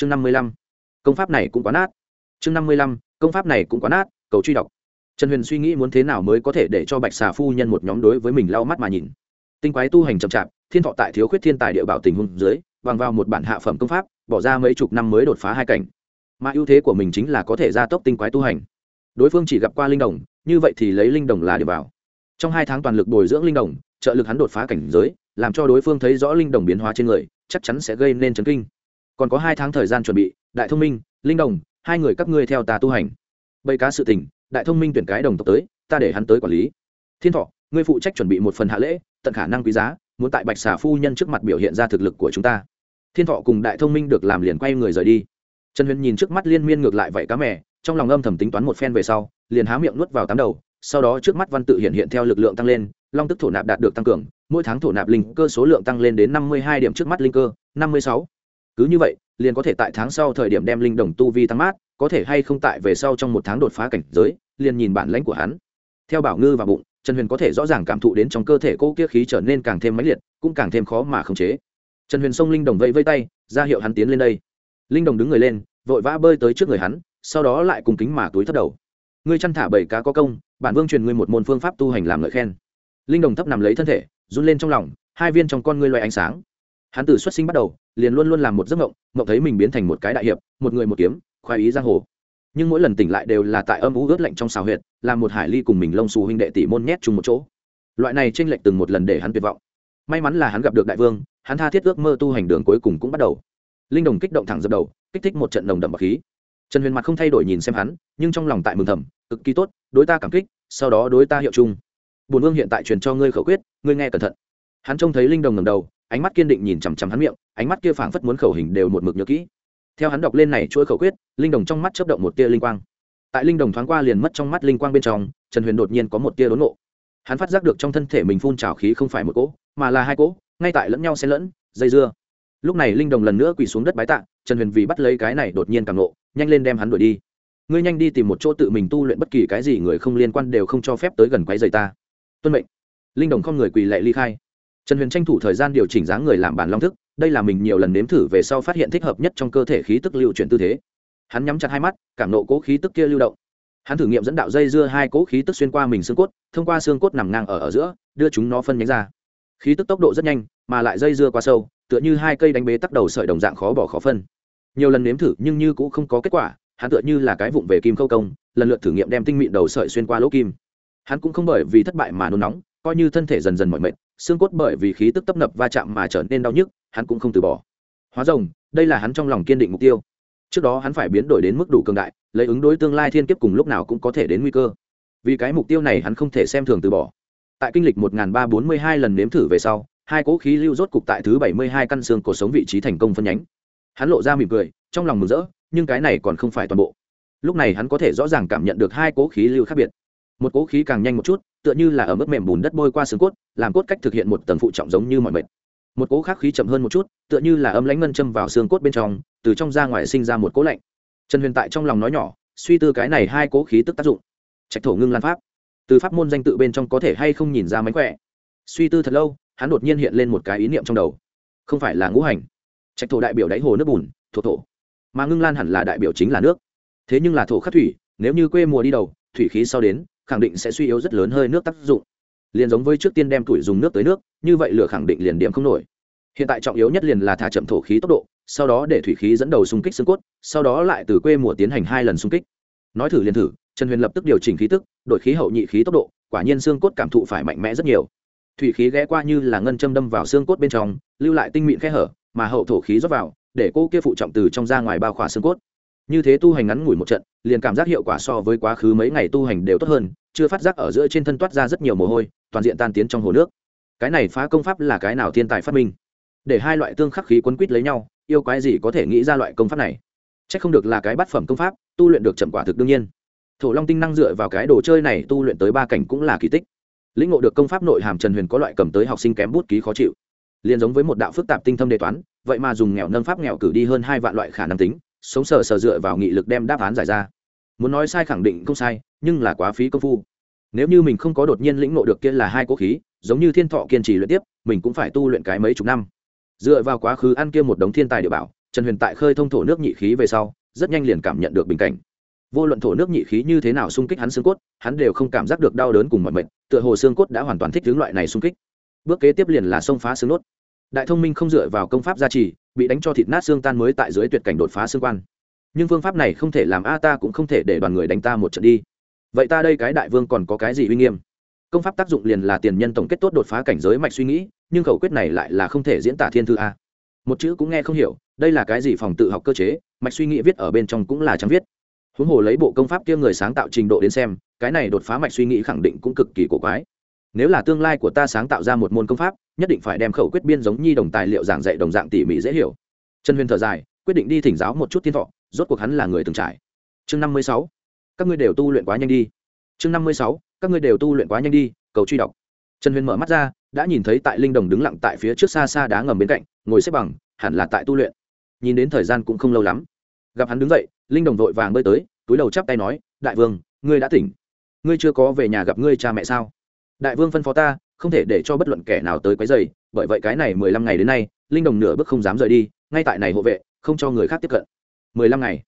chương năm mươi lăm. Công pháp này cũng quá nát. Chương năm mươi lăm, công pháp này cũng quá nát, cầu truy đọc. Trần huyền suy nghĩ muốn thế nào mới có thể để cho bạch xà phu nhân một nhóm đối với mình lau mắt mà nhìn. Tinh quái tu hành chậm chạp, thiên thọ tại thiếu khuyết thiên tài địa bảo tình huống dưới, bằng vào một bản hạ phẩm công pháp, bỏ ra mấy chục năm mới đột phá hai cảnh. Mà ưu thế của mình chính là có thể gia tốc tinh quái tu hành. Đối phương chỉ gặp qua linh đồng, như vậy thì lấy linh đồng là điều bảo. Trong hai tháng toàn lực bồi dưỡng linh đồng, trợ lực hắn đột phá cảnh giới, làm cho đối phương thấy rõ linh đồng biến hóa trên người, chắc chắn sẽ gây nên chấn kinh còn có hai tháng thời gian chuẩn bị, đại thông minh, linh đồng, hai người các ngươi theo ta tu hành. Bầy cá sự tình, đại thông minh tuyển cái đồng tộc tới, ta để hắn tới quản lý. Thiên thọ, ngươi phụ trách chuẩn bị một phần hạ lễ, tận khả năng quý giá, muốn tại bạch xà phu nhân trước mặt biểu hiện ra thực lực của chúng ta. Thiên thọ cùng đại thông minh được làm liền quay người rời đi. Trần huyền nhìn trước mắt liên miên ngược lại vậy cá mè, trong lòng âm thầm tính toán một phen về sau, liền há miệng nuốt vào tám đầu, sau đó trước mắt văn tự hiện hiện theo lực lượng tăng lên, long tức thổ nạp đạt được tăng cường, mỗi tháng thổ nạp linh cơ số lượng tăng lên đến năm mươi hai điểm trước mắt linh cơ, năm mươi sáu cứ như vậy, liền có thể tại tháng sau thời điểm đem linh đồng tu vi tăng mát, có thể hay không tại về sau trong một tháng đột phá cảnh giới, liền nhìn bản lãnh của hắn. Theo bảo ngư và bụng, trần huyền có thể rõ ràng cảm thụ đến trong cơ thể cô kia khí trở nên càng thêm mãnh liệt, cũng càng thêm khó mà khống chế. Trần huyền xông linh đồng vẫy vây tay, ra hiệu hắn tiến lên đây. Linh đồng đứng người lên, vội vã bơi tới trước người hắn, sau đó lại cùng kính mà túi thất đầu. Ngươi chăn thả bảy cá có công, bản vương truyền ngươi một môn phương pháp tu hành làm lợi khen. Linh đồng thấp nằm lấy thân thể, run lên trong lòng, hai viên trong con ngươi loay ánh sáng hắn từ xuất sinh bắt đầu, liền luôn luôn làm một giấc mộng mộng thấy mình biến thành một cái đại hiệp, một người một kiếm, khoái ý giang hồ. Nhưng mỗi lần tỉnh lại đều là tại âm ú ướt lạnh trong xào huyệt, làm một hải ly cùng mình lông xù huynh đệ tỷ môn nhét chung một chỗ. Loại này tranh lệch từng một lần để hắn tuyệt vọng. May mắn là hắn gặp được đại vương, hắn tha thiết ước mơ tu hành đường cuối cùng cũng bắt đầu. Linh đồng kích động thẳng dập đầu, kích thích một trận đồng đậm bậc khí. Trần huyền mặt không thay đổi nhìn xem hắn, nhưng trong lòng tại mừng thầm, cực kỳ tốt, đối ta cảm kích, sau đó đối ta hiệu chung. Bùn vương hiện tại truyền cho ngươi khẩu quyết, ngươi nghe cẩn thận. Hắn trông thấy linh đồng ngầm đầu ánh mắt kiên định nhìn chằm chằm hắn miệng, ánh mắt kia phảng phất muốn khẩu hình đều một mực nhớ kỹ. Theo hắn đọc lên này chuỗi khẩu quyết, linh đồng trong mắt chớp động một tia linh quang. Tại linh đồng thoáng qua liền mất trong mắt linh quang bên trong, trần huyền đột nhiên có một tia đốn nộ hắn phát giác được trong thân thể mình phun trào khí không phải một cỗ, mà là hai cỗ, ngay tại lẫn nhau xen lẫn, dây dưa. Lúc này linh đồng lần nữa quỳ xuống đất bái tạ, trần huyền vì bắt lấy cái này đột nhiên càng nộ nhanh lên đem hắn đuổi đi. Ngươi nhanh đi tìm một chỗ tự mình tu luyện bất kỳ cái gì người không liên quan đều không cho phép tới gần quái dày ta. Tuân mệnh. Linh đồng không người quỳ lệ ly khai trần huyền tranh thủ thời gian điều chỉnh dáng người làm bản long thức, đây là mình nhiều lần nếm thử về sau phát hiện thích hợp nhất trong cơ thể khí tức lưu chuyển tư thế. Hắn nhắm chặt hai mắt, cảm nộ cố khí tức kia lưu động. Hắn thử nghiệm dẫn đạo dây dưa hai cố khí tức xuyên qua mình xương cốt, thông qua xương cốt nằm ngang ở ở giữa, đưa chúng nó phân nhánh ra. Khí tức tốc độ rất nhanh, mà lại dây dưa quá sâu, tựa như hai cây đánh bế tắc đầu sợi đồng dạng khó bỏ khó phân. Nhiều lần nếm thử nhưng như cũng không có kết quả, hắn tựa như là cái vụng về kim khâu công, lần lượt thử nghiệm đem tinh mịn đầu sợi xuyên qua lỗ kim. Hắn cũng không bởi vì thất bại mà nôn nóng, coi như thân thể dần dần mỏi mệt xương cốt bởi vì khí tức tấp nập va chạm mà trở nên đau nhức, hắn cũng không từ bỏ. Hóa rồng, đây là hắn trong lòng kiên định mục tiêu. Trước đó hắn phải biến đổi đến mức đủ cường đại, lấy ứng đối tương lai thiên kiếp cùng lúc nào cũng có thể đến nguy cơ. Vì cái mục tiêu này hắn không thể xem thường từ bỏ. Tại kinh lịch một nghìn ba bốn mươi hai lần nếm thử về sau, hai cỗ khí lưu rốt cục tại thứ bảy mươi hai căn xương cổ sống vị trí thành công phân nhánh. Hắn lộ ra mỉm cười, trong lòng mừng rỡ, nhưng cái này còn không phải toàn bộ. Lúc này hắn có thể rõ ràng cảm nhận được hai cỗ khí lưu khác biệt. Một cỗ khí càng nhanh một chút tựa như là ở mức mềm bùn đất bôi qua xương cốt, làm cốt cách thực hiện một tầng phụ trọng giống như mọi mệt. Một cỗ khác khí chậm hơn một chút, tựa như là âm lãnh ngân châm vào xương cốt bên trong, từ trong ra ngoài sinh ra một cỗ lạnh. Trần huyền tại trong lòng nói nhỏ, suy tư cái này hai cỗ khí tức tác dụng. Trạch thổ ngưng lan pháp. Từ pháp môn danh tự bên trong có thể hay không nhìn ra mánh khỏe. Suy tư thật lâu, hắn đột nhiên hiện lên một cái ý niệm trong đầu. Không phải là ngũ hành. Trạch thổ đại biểu đáy hồ nước bùn thuộc thổ. Mà ngưng lan hẳn là đại biểu chính là nước. Thế nhưng là thổ khắc thủy, nếu như quê mùa đi đầu, thủy khí sau đến khẳng định sẽ suy yếu rất lớn hơi nước tác dụng. Liền giống với trước tiên đem tuổi dùng nước tới nước, như vậy lửa khẳng định liền điểm không nổi. Hiện tại trọng yếu nhất liền là thả chậm thổ khí tốc độ, sau đó để thủy khí dẫn đầu xung kích xương cốt, sau đó lại từ quê mùa tiến hành hai lần xung kích. Nói thử liền thử, trần huyền lập tức điều chỉnh khí tức, đổi khí hậu nhị khí tốc độ, quả nhiên xương cốt cảm thụ phải mạnh mẽ rất nhiều. Thủy khí ghé qua như là ngân châm đâm vào xương cốt bên trong, lưu lại tinh mịn khe hở, mà hậu thổ khí rót vào, để cô kia phụ trọng từ trong ra ngoài bao khỏa xương cốt. Như thế tu hành ngắn ngủi một trận, liền cảm giác hiệu quả so với quá khứ mấy ngày tu hành đều tốt hơn chưa phát giác ở giữa trên thân toát ra rất nhiều mồ hôi, toàn diện tan tiến trong hồ nước. Cái này phá công pháp là cái nào thiên tài phát minh? Để hai loại tương khắc khí quấn quýt lấy nhau, yêu quái gì có thể nghĩ ra loại công pháp này? C h ắ c không được là cái bát phẩm công pháp, tu luyện được chậm quả thực đương nhiên. Thổ long tinh năng dựa vào cái đồ chơi này tu luyện tới ba cảnh cũng là kỳ tích. Lĩnh ngộ được công pháp nội hàm trần huyền có loại cầm tới học sinh kém bút ký khó chịu. Liền giống với một đạo phức tạp tinh thâm đề toán, vậy mà dùng nghèo nâng pháp nghèo cử đi hơn hai vạn loại khả năng tính, sống sờ sờ dựa vào nghị lực đem đáp án giải ra. Muốn nói sai khẳng định không sai nhưng là quá phí công phu. Nếu như mình không có đột nhiên lĩnh ngộ được kia là hai cố khí, giống như thiên thọ kiên trì luyện tiếp, mình cũng phải tu luyện cái mấy chục năm. Dựa vào quá khứ ăn kia một đống thiên tài địa bảo, trần huyền tại khơi thông thổ nước nhị khí về sau, rất nhanh liền cảm nhận được bình cảnh. Vô luận thổ nước nhị khí như thế nào xung kích hắn xương cốt, hắn đều không cảm giác được đau đớn cùng mọi mệnh tựa hồ xương cốt đã hoàn toàn thích hướng loại này xung kích. Bước kế tiếp liền là xông phá xương nốt. Đại thông minh không dựa vào công pháp gia trì, bị đánh cho thịt nát xương tan mới tại dưới tuyệt cảnh đột phá xương quan. Nhưng phương pháp này không thể làm a ta cũng không thể để đoàn người đánh ta một trận đi vậy ta đây cái đại vương còn có cái gì uy nghiêm? Công pháp tác dụng liền là tiền nhân tổng kết tốt đột phá cảnh giới mạch suy nghĩ, nhưng khẩu quyết này lại là không thể diễn tả thiên thư a. Một chữ cũng nghe không hiểu, đây là cái gì phòng tự học cơ chế, mạch suy nghĩ viết ở bên trong cũng là chẳng viết. Huống hồ lấy bộ công pháp kia người sáng tạo trình độ đến xem, cái này đột phá mạch suy nghĩ khẳng định cũng cực kỳ cổ quái. Nếu là tương lai của ta sáng tạo ra một môn công pháp, nhất định phải đem khẩu quyết biên giống nhi đồng tài liệu giảng dạy đồng dạng tỉ mỉ dễ hiểu. Trần huyền thở dài, quyết định đi thỉnh giáo một chút thiên thọ, rốt cuộc hắn là người từng trải. Chương năm mươi sáu các ngươi đều tu luyện quá nhanh đi. Chương năm mươi sáu, các ngươi đều tu luyện quá nhanh đi, cầu truy đọc. Trần huyền mở mắt ra, đã nhìn thấy tại linh đồng đứng lặng tại phía trước xa xa đá ngầm bên cạnh, ngồi xếp bằng, hẳn là tại tu luyện. Nhìn đến thời gian cũng không lâu lắm. Gặp hắn đứng dậy, linh đồng vội vàng bơi tới, túi đầu chắp tay nói, đại vương, ngươi đã tỉnh. Ngươi chưa có về nhà gặp ngươi cha mẹ sao? Đại vương phân phó ta, không thể để cho bất luận kẻ nào tới quấy dày bởi vậy cái này mười lăm ngày đến nay, linh đồng nửa bước không dám rời đi, ngay tại này hộ vệ, không cho người khác tiếp cận. Mười lăm ngày?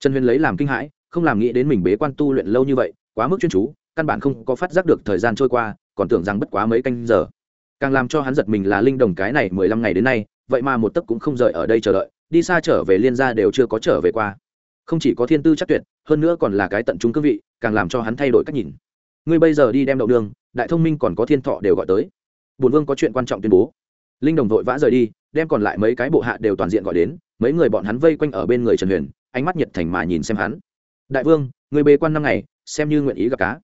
Trần huyền lấy làm kinh hãi không làm nghĩ đến mình bế quan tu luyện lâu như vậy, quá mức chuyên chú, căn bản không có phát giác được thời gian trôi qua, còn tưởng rằng bất quá mấy canh giờ. Càng làm cho hắn giật mình là linh đồng cái này mười lăm ngày đến nay, vậy mà một tấc cũng không rời ở đây chờ đợi, đi xa trở về liên gia đều chưa có trở về qua. Không chỉ có thiên tư chắc tuyệt, hơn nữa còn là cái tận trung cương vị, càng làm cho hắn thay đổi cách nhìn. Ngươi bây giờ đi đem đậu đường, đại thông minh còn có thiên thọ đều gọi tới. Bùn vương có chuyện quan trọng tuyên bố. Linh đồng vội vã rời đi, đem còn lại mấy cái bộ hạ đều toàn diện gọi đến, mấy người bọn hắn vây quanh ở bên người trần huyền, ánh mắt nhiệt thành mà nhìn xem hắn đại vương người bê quan năm ngày, xem như nguyện ý gặp cá.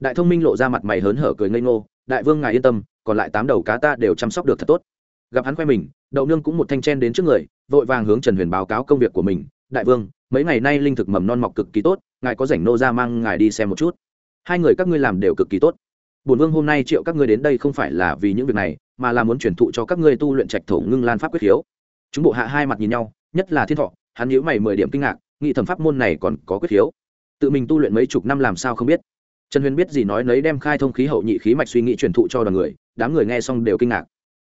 Đại thông minh lộ ra mặt mày hớn hở cười ngây ngô, đại vương ngài yên tâm, còn lại tám đầu cá ta đều chăm sóc được thật tốt. Gặp hắn khoe mình, đậu nương cũng một thanh chen đến trước người, vội vàng hướng trần huyền báo cáo công việc của mình. Đại vương, mấy ngày nay linh thực mầm non mọc cực kỳ tốt, ngài có rảnh nô ra mang ngài đi xem một chút. Hai người các ngươi làm đều cực kỳ tốt. Bổn vương hôm nay triệu các ngươi đến đây không phải là vì những việc này, mà là muốn truyền thụ cho các ngươi tu luyện trạch thổ ngưng lan pháp quyết Hiếu. chúng bộ hạ hai mặt nhìn nhau, nhất là thiên thọ, hắn nhíu mày mười điểm kinh ngạc nghị thẩm pháp môn này còn có quyết khiếu tự mình tu luyện mấy chục năm làm sao không biết. Trần huyền biết gì nói nấy đem khai thông khí hậu nhị khí mạch suy nghĩ truyền thụ cho đoàn người, đám người nghe xong đều kinh ngạc.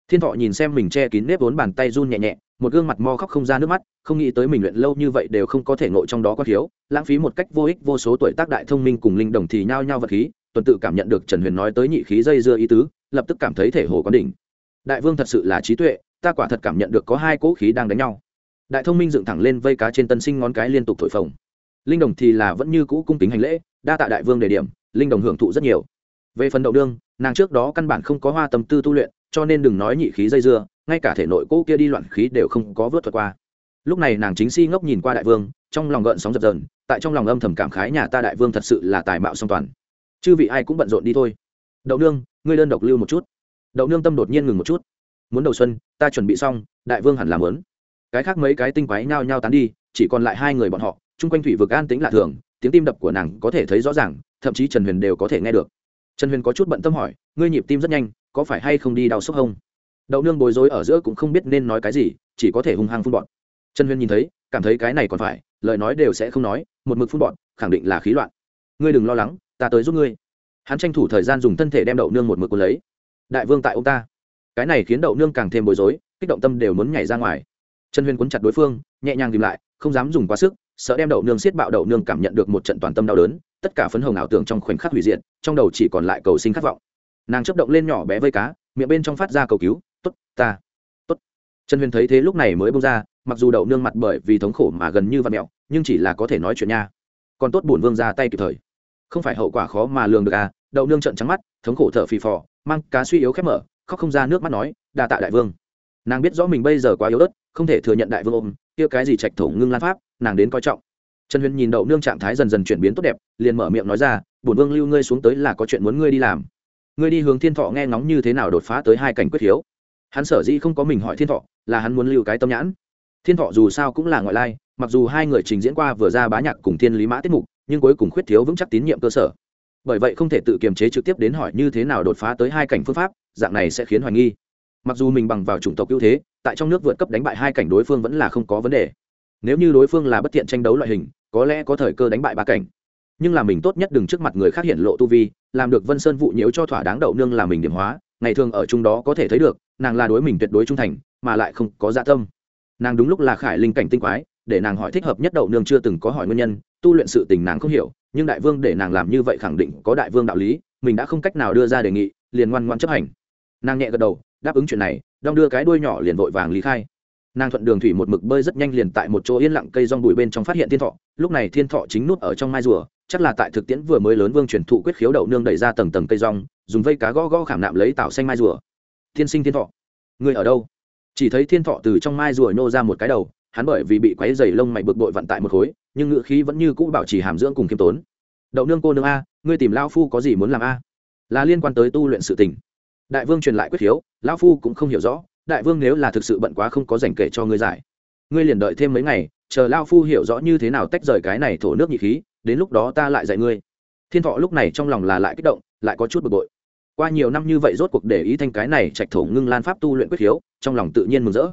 Thiên thọ nhìn xem mình che kín nếp vốn bàn tay run nhẹ nhẹ, một gương mặt mo khóc không ra nước mắt, không nghĩ tới mình luyện lâu như vậy đều không có thể ngộ trong đó có thiếu lãng phí một cách vô ích vô số tuổi tác đại thông minh cùng linh đồng thì nhao nhao vật khí, tuần tự cảm nhận được trần huyền nói tới nhị khí dây dưa ý tứ, lập tức cảm thấy thể hồ có đỉnh. Đại vương thật sự là trí tuệ, ta quả thật cảm nhận được có hai cỗ khí đang đánh nhau đại thông minh dựng thẳng lên vây cá trên tân sinh ngón cái liên tục thổi phồng. Linh đồng thì là vẫn như cũ cung kính hành lễ, đa tạ đại vương đề điểm, linh đồng hưởng thụ rất nhiều. Về phần đậu đương, nàng trước đó căn bản không có hoa tâm tư tu luyện, cho nên đừng nói nhị khí dây dưa, ngay cả thể nội cỗ kia đi loạn khí đều không có vớt thuật qua. Lúc này nàng chính si ngốc nhìn qua đại vương, trong lòng gợn sóng dập dờn, tại trong lòng âm thầm cảm khái nhà ta đại vương thật sự là tài mạo song toàn. Chư vị ai cũng bận rộn đi thôi. Đậu nương ngươi đơn độc lưu một chút. Đậu nương tâm đột nhiên ngừng một chút. Muốn đầu xuân, ta chuẩn bị xong, đại vương hẳn làm lớn cái khác mấy cái tinh quái nhao nhao tán đi, chỉ còn lại hai người bọn họ, chung quanh thủy vực an tĩnh lạ thường, tiếng tim đập của nàng có thể thấy rõ ràng, thậm chí trần huyền đều có thể nghe được. Trần huyền có chút bận tâm hỏi, ngươi nhịp tim rất nhanh, có phải hay không đi đau sốc hông? Đậu nương bối rối ở giữa cũng không biết nên nói cái gì, chỉ có thể hung hăng phun bọn trần huyền nhìn thấy, cảm thấy cái này còn phải, lời nói đều sẽ không nói, một mực phun bọn khẳng định là khí loạn. Ngươi đừng lo lắng, ta tới giúp ngươi. Hắn tranh thủ thời gian dùng thân thể đem đậu nương một mực cuốn lấy. Đại vương tại ông ta. Cái này khiến đậu nương càng thêm bối rối, kích động tâm đều muốn nhảy ra ngoài trần huyền cuốn chặt đối phương, nhẹ nhàng tìm lại, không dám dùng quá sức, sợ đem đậu nương xiết bạo đậu nương cảm nhận được một trận toàn tâm đau đớn, tất cả phấn hồng ảo tưởng trong khoảnh khắc hủy diệt, trong đầu chỉ còn lại cầu sinh khát vọng. Nàng chấp động lên nhỏ bé vây cá, miệng bên trong phát ra cầu cứu t ố t ta t ố t trần huyền thấy thế lúc này mới bông ra, mặc dù đậu nương mặt bởi vì thống khổ mà gần như vặt mẹo nhưng chỉ là có thể nói chuyện nha. Còn tốt bổn vương ra tay kịp thời. Không phải hậu quả khó mà lường được à đậu nương trận trắng mắt, thống khổ thở phì phò, mang cá suy yếu khép mở, khóc không ra nước mắt nói, đa tạ đại vương nàng biết rõ mình bây giờ quá yếu ớt, không thể thừa nhận đại vương ôm, kia cái gì trạch thổ ngưng lan pháp, nàng đến coi trọng. Trần huyền nhìn đậu nương trạng thái dần dần chuyển biến tốt đẹp, liền mở miệng nói ra, bổn vương lưu ngươi xuống tới là có chuyện muốn ngươi đi làm. Ngươi đi hướng thiên thọ nghe ngóng như thế nào đột phá tới hai cảnh quyết hiếu. Hắn sở dĩ không có mình hỏi thiên thọ, là hắn muốn lưu cái tâm nhãn. Thiên thọ dù sao cũng là ngoại lai, mặc dù hai người trình diễn qua vừa ra bá nhạc cùng thiên lý mã tiết mục, nhưng cuối cùng khuyết thiếu vững chắc tín nhiệm cơ sở. Bởi vậy không thể tự kiềm chế trực tiếp đến hỏi như thế nào đột phá tới hai cảnh phương pháp, dạng này sẽ khiến hoài nghi mặc dù mình bằng vào chủng tộc ưu thế, tại trong nước vượt cấp đánh bại hai cảnh đối phương vẫn là không có vấn đề. Nếu như đối phương là bất thiện tranh đấu loại hình, có lẽ có thời cơ đánh bại ba cảnh. Nhưng là mình tốt nhất đừng trước mặt người khác hiện lộ tu vi, làm được vân sơn vụ nhiễu cho thỏa đáng đậu nương là mình điểm hóa, ngày thường ở chung đó có thể thấy được, nàng là đối mình tuyệt đối trung thành, mà lại không có dạ tâm. Nàng đúng lúc là khải linh cảnh tinh quái, để nàng hỏi thích hợp nhất đậu nương chưa từng có hỏi nguyên nhân, tu luyện sự tình nàng không hiểu, nhưng đại vương để nàng làm như vậy khẳng định có đại vương đạo lý, mình đã không cách nào đưa ra đề nghị, liền ngoan ngoan chấp hành. Nàng nhẹ gật đầu đáp ứng chuyện này đong đưa cái đuôi nhỏ liền vội vàng lý khai. Nàng thuận đường thủy một mực bơi rất nhanh liền tại một chỗ yên lặng cây rong bụi bên trong phát hiện thiên thọ. Lúc này thiên thọ chính nút ở trong mai rùa, chắc là tại thực tiễn vừa mới lớn vương truyền thụ quyết khiếu đậu nương đẩy ra tầng tầng cây rong, dùng vây cá gõ gõ khảm nạm lấy tạo xanh mai rùa. Thiên sinh thiên thọ người ở đâu? Chỉ thấy thiên thọ từ trong mai rùa nô ra một cái đầu, hắn bởi vì bị quáy dày lông mày bực bội vận tại một khối, nhưng ngựa khí vẫn như cũ bảo trì hàm dưỡng cùng kiêm tốn. Đậu nương cô nương a, ngươi tìm lao phu có gì muốn làm a? Là liên quan tới tu luyện sự tình đại vương truyền lại quyết hiếu, lão phu cũng không hiểu rõ đại vương nếu là thực sự bận quá không có dành kể cho ngươi giải. Ngươi liền đợi thêm mấy ngày chờ lao phu hiểu rõ như thế nào tách rời cái này thổ nước nhị khí đến lúc đó ta lại dạy ngươi. Thiên thọ lúc này trong lòng là lại kích động lại có chút bực bội. Qua nhiều năm như vậy rốt cuộc để ý thanh cái này trạch thổ ngưng lan pháp tu luyện quyết hiếu, trong lòng tự nhiên mừng rỡ.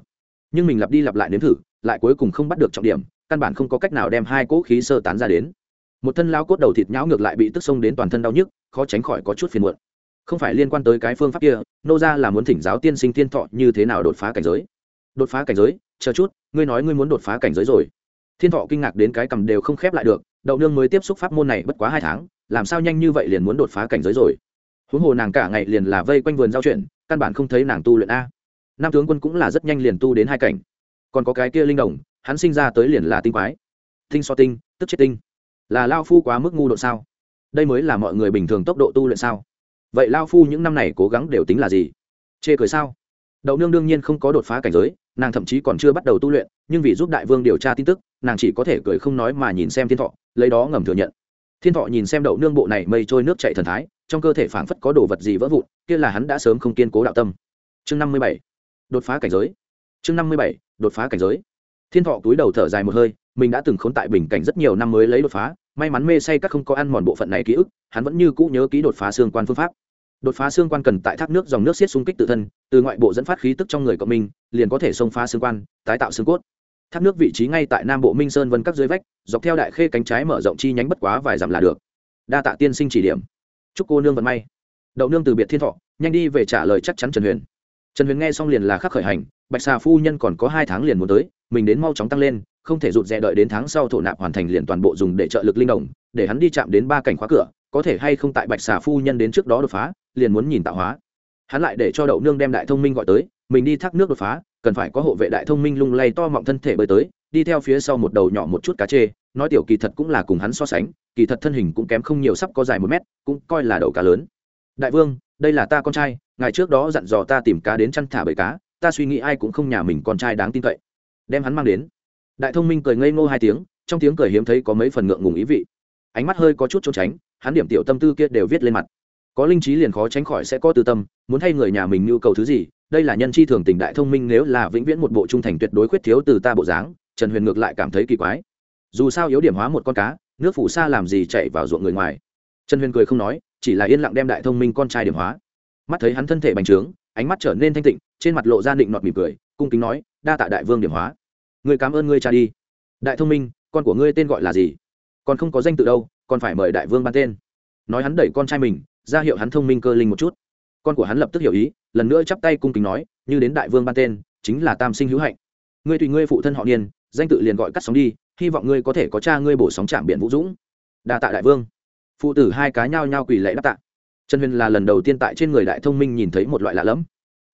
Nhưng mình lặp đi lặp lại nếm thử lại cuối cùng không bắt được trọng điểm căn bản không có cách nào đem hai cỗ khí sơ tán ra đến. Một thân lao cốt đầu thịt nhão ngược lại bị tức xông đến toàn thân đau nhức khó tránh khỏi có chút phiền muộn không phải liên quan tới cái phương pháp kia, nô ra là muốn thỉnh giáo tiên sinh tiên thọ như thế nào đột phá cảnh giới. Đột phá cảnh giới, chờ chút, ngươi nói ngươi muốn đột phá cảnh giới rồi. Thiên thọ kinh ngạc đến cái cầm đều không khép lại được, đậu nương mới tiếp xúc pháp môn này bất quá hai tháng, làm sao nhanh như vậy liền muốn đột phá cảnh giới rồi? Huống hồ nàng cả ngày liền là vây quanh vườn giao chuyện, căn bản không thấy nàng tu luyện a. Nam tướng quân cũng là rất nhanh liền tu đến hai cảnh. Còn có cái kia linh đồng, hắn sinh ra tới liền là tinh quái. Tinh so tinh, tức chết tinh. Là lao phu quá mức ngu độ sao? Đây mới là mọi người bình thường tốc độ tu luyện sao? Vậy lao phu những năm này cố gắng đều tính là gì? Chê cười sao? Đậu nương đương nhiên không có đột phá cảnh giới, nàng thậm chí còn chưa bắt đầu tu luyện, nhưng vì giúp đại vương điều tra tin tức, nàng chỉ có thể cười không nói mà nhìn xem thiên thọ, lấy đó ngầm thừa nhận. Thiên thọ nhìn xem đậu nương bộ này mây trôi nước chạy thần thái, trong cơ thể phảng phất có đồ vật gì vỡ vụn, kia là hắn đã sớm không kiên cố đạo tâm. Chương năm mươi bảy, đột phá cảnh giới. Chương năm mươi bảy, đột phá cảnh giới. Thiên thọ túi đầu thở dài một hơi, mình đã từng khốn tại bình cảnh rất nhiều năm mới lấy đột phá, may mắn mê say các không có ăn mòn bộ phận này ký ức, hắn vẫn như cũ nhớ ký đột phá xương quan phương pháp đột phá xương quan cần tại thác nước dòng nước xiết xung kích tự thân, từ ngoại bộ dẫn phát khí tức trong người cộng minh, liền có thể xông phá xương quan, tái tạo xương cốt. Thác nước vị trí ngay tại nam bộ minh sơn vân các dưới vách, dọc theo đại khê cánh trái mở rộng chi nhánh bất quá vài dặm là được. Đa tạ tiên sinh chỉ điểm. Chúc cô nương vận may. Đậu nương từ biệt thiên thọ, nhanh đi về trả lời chắc chắn trần huyền. Trần huyền nghe xong liền là khắc khởi hành, bạch xà phu nhân còn có hai tháng liền muốn tới, mình đến mau chóng tăng lên, không thể rụt rè đợi đến tháng sau thổ nạp hoàn thành liền toàn bộ dùng để trợ lực linh đồng để hắn đi chạm đến ba cảnh khóa cửa, có thể hay không tại bạch xà phu nhân đến trước đó đột phá liền muốn nhìn tạo hóa. Hắn lại để cho đậu nương đem đại thông minh gọi tới, mình đi thác nước đột phá, cần phải có hộ vệ đại thông minh lung lay to mọng thân thể bơi tới, đi theo phía sau một đầu nhỏ một chút cá chê, nói tiểu kỳ thật cũng là cùng hắn so sánh, kỳ thật thân hình cũng kém không nhiều sắp có dài một mét, cũng coi là đầu cá lớn. Đại vương, đây là ta con trai ngày trước đó dặn dò ta tìm cá đến chăn thả bầy cá, ta suy nghĩ ai cũng không nhà mình con trai đáng tin cậy. Đem hắn mang đến. Đại thông minh cười ngây ngô hai tiếng, trong tiếng cười hiếm thấy có mấy phần ngượng ngùng ý vị. Ánh mắt hơi có chút trốn tránh, hắn điểm tiểu tâm tư kia đều viết lên mặt có linh trí liền khó tránh khỏi sẽ có tư tâm, muốn thay người nhà mình nhu cầu thứ gì, đây là nhân chi thường tình đại thông minh nếu là vĩnh viễn một bộ trung thành tuyệt đối khuyết thiếu từ ta bộ dáng, trần huyền ngược lại cảm thấy kỳ quái. Dù sao yếu điểm hóa một con cá, nước phủ xa làm gì chạy vào ruộng người ngoài. Trần huyền cười không nói, chỉ là yên lặng đem đại thông minh con trai điểm hóa. Mắt thấy hắn thân thể bành trướng, ánh mắt trở nên thanh tịnh, trên mặt lộ ra định nọt mỉm cười, cung kính nói, đa tạ đại vương điểm hóa. Người cảm ơn ngươi cha đi. Đại thông minh, con của ngươi tên gọi là gì? Còn không có danh tự đâu, còn phải mời đại vương ban tên. Nói hắn đẩy con trai mình ra hiệu hắn thông minh cơ linh một chút. Con của hắn lập tức hiểu ý, lần nữa chắp tay cung kính nói, như đến đại vương ban tên, chính là tam sinh hữu hạnh. Ngươi tùy ngươi phụ thân họ niên, danh tự liền gọi cắt sóng đi, hy vọng ngươi có thể có cha ngươi bổ sóng trạm biển vũ dũng. Đa tạ đại vương. Phụ tử hai cá nhao nhao quỳ lệ đáp tạ. Trần huyền là lần đầu tiên tại trên người đại thông minh nhìn thấy một loại lạ lẫm.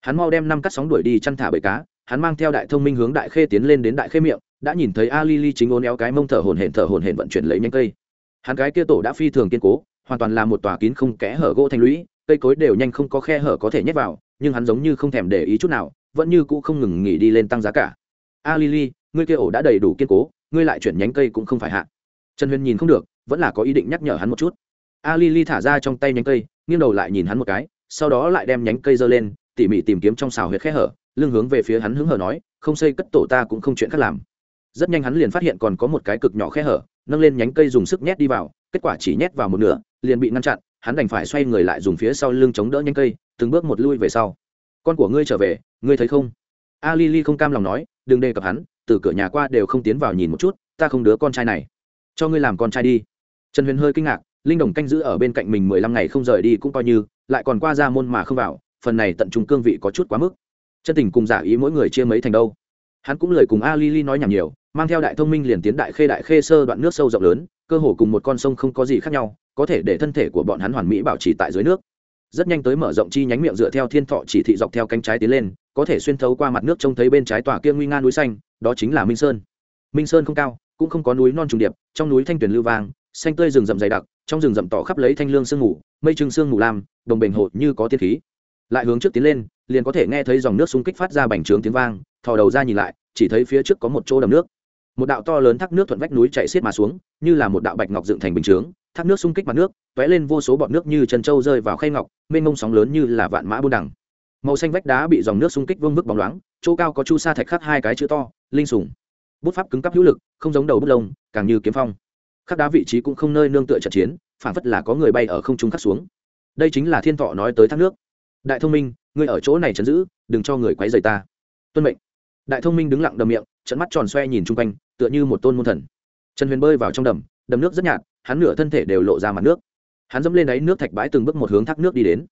Hắn mau đem năm cắt sóng đuổi đi chăn thả bầy cá, hắn mang theo đại thông minh hướng đại khê tiến lên đến đại khê miệng, đã nhìn thấy a li li chính ôn éo cái mông thở hồn hển thở hồn hển vận chuyển lấy nhanh cây. Hắn cái kia tổ đã phi thường kiên cố hoàn toàn là một tòa kín không kẽ hở gỗ thành lũy, cây cối đều nhanh không có khe hở có thể nhét vào, nhưng hắn giống như không thèm để ý chút nào, vẫn như cũ không ngừng nghỉ đi lên tăng giá cả. A li li ngươi kia ổ đã đầy đủ kiên cố, ngươi lại chuyển nhánh cây cũng không phải hạ. Trần huyền nhìn không được, vẫn là có ý định nhắc nhở hắn một chút. A li li thả ra trong tay nhánh cây, nghiêng đầu lại nhìn hắn một cái, sau đó lại đem nhánh cây giơ lên, tỉ mỉ tìm kiếm trong xào huyệt khe hở, lưng hướng về phía hắn hứng hở nói, không xây cất tổ ta cũng không chuyện khác làm. Rất nhanh hắn liền phát hiện còn có một cái cực nhỏ khe hở, nâng lên nhánh cây dùng sức nhét đi vào, kết quả chỉ nhét vào một nửa liền bị ngăn chặn, hắn đành phải xoay người lại dùng phía sau lưng chống đỡ nhánh cây, từng bước một lui về sau. Con của ngươi trở về, ngươi thấy không? A li li không cam lòng nói, đừng đề cập hắn, từ cửa nhà qua đều không tiến vào nhìn một chút, ta không đứa con trai này. Cho ngươi làm con trai đi. Trần huyền hơi kinh ngạc, linh đồng canh giữ ở bên cạnh mình mười lăm ngày không rời đi cũng coi như, lại còn qua ra môn mà không vào, phần này tận trung cương vị có chút quá mức. Chân tình cùng giả ý mỗi người chia mấy thành đâu. Hắn cũng lời cùng a li li nói nhảm nhiều, mang theo đại thông minh liền tiến đại khê đại khê sơ đoạn nước sâu rộng lớn, cơ hồ cùng một con sông không có gì khác nhau có thể để thân thể của bọn hắn hoàn mỹ bảo trì tại dưới nước. Rất nhanh tới mở rộng chi nhánh miệng dựa theo thiên thọ chỉ thị dọc theo cánh trái tiến lên, có thể xuyên thấu qua mặt nước trông thấy bên trái tòa kia nguy nga núi xanh, đó chính là minh sơn. Minh sơn không cao, cũng không có núi non trùng điệp, trong núi thanh tuyền lưu vàng xanh tươi rừng rậm dày đặc, trong rừng rậm tỏ khắp lấy thanh lương sương mù, mây trưng sương mù lam, đồng bền hộ như có tiết khí. Lại hướng trước tiến lên, liền có thể nghe thấy dòng nước xung kích phát ra bành trướng tiếng vang, thò đầu ra nhìn lại, chỉ thấy phía trước có một chỗ đầm nước. Một đạo to lớn thác nước thuận vách núi chạy xiết mà xuống, như là một đạo bạch ngọc dựng thành bình chướng thác nước xung kích mặt nước t ó é lên vô số bọt nước như chân trâu rơi vào khay ngọc, mênh mông sóng lớn như là vạn mã buôn đẳng màu xanh vách đá bị dòng nước xung kích vương vức bóng loáng, chỗ cao có chu sa thạch khắc hai cái chữ to, linh sủng. Bút pháp cứng cắp hữu lực, không giống đầu bút lông, càng như kiếm phong. Khắc đá vị trí cũng không nơi nương tựa trận chiến phản phất là có người bay ở không trung khắc xuống. Đây chính là thiên thọ nói tới thác nước. Đại thông minh, ngươi ở chỗ này chấn giữ, đừng cho người quấy rầy ta. Tuân mệnh. Đại thông minh đứng lặng đầm miệng trận mắt tròn xoe nhìn chung quanh, tựa như một tôn môn thần. Trần huyền bơi vào trong đầm đầm nước rất nhạt hắn nửa thân thể đều lộ ra mặt nước. Hắn dẫm lên đáy nước thạch bãi từng bước một hướng thác nước đi đến.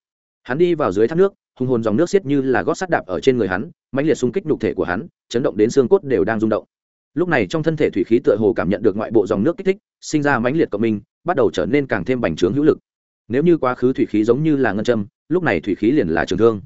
Hắn đi vào dưới thác nước, hùng hồn dòng nước xiết như là gót sắt đạp ở trên người hắn, mãnh liệt xung kích nhục thể của hắn, chấn động đến xương cốt đều đang rung động. Lúc này trong thân thể thủy khí tựa hồ cảm nhận được ngoại bộ dòng nước kích thích, sinh ra mãnh liệt cộng minh, bắt đầu trở nên càng thêm bành trướng hữu lực. Nếu như quá khứ thủy khí giống như là ngân châm, lúc này thủy khí liền là trường thương.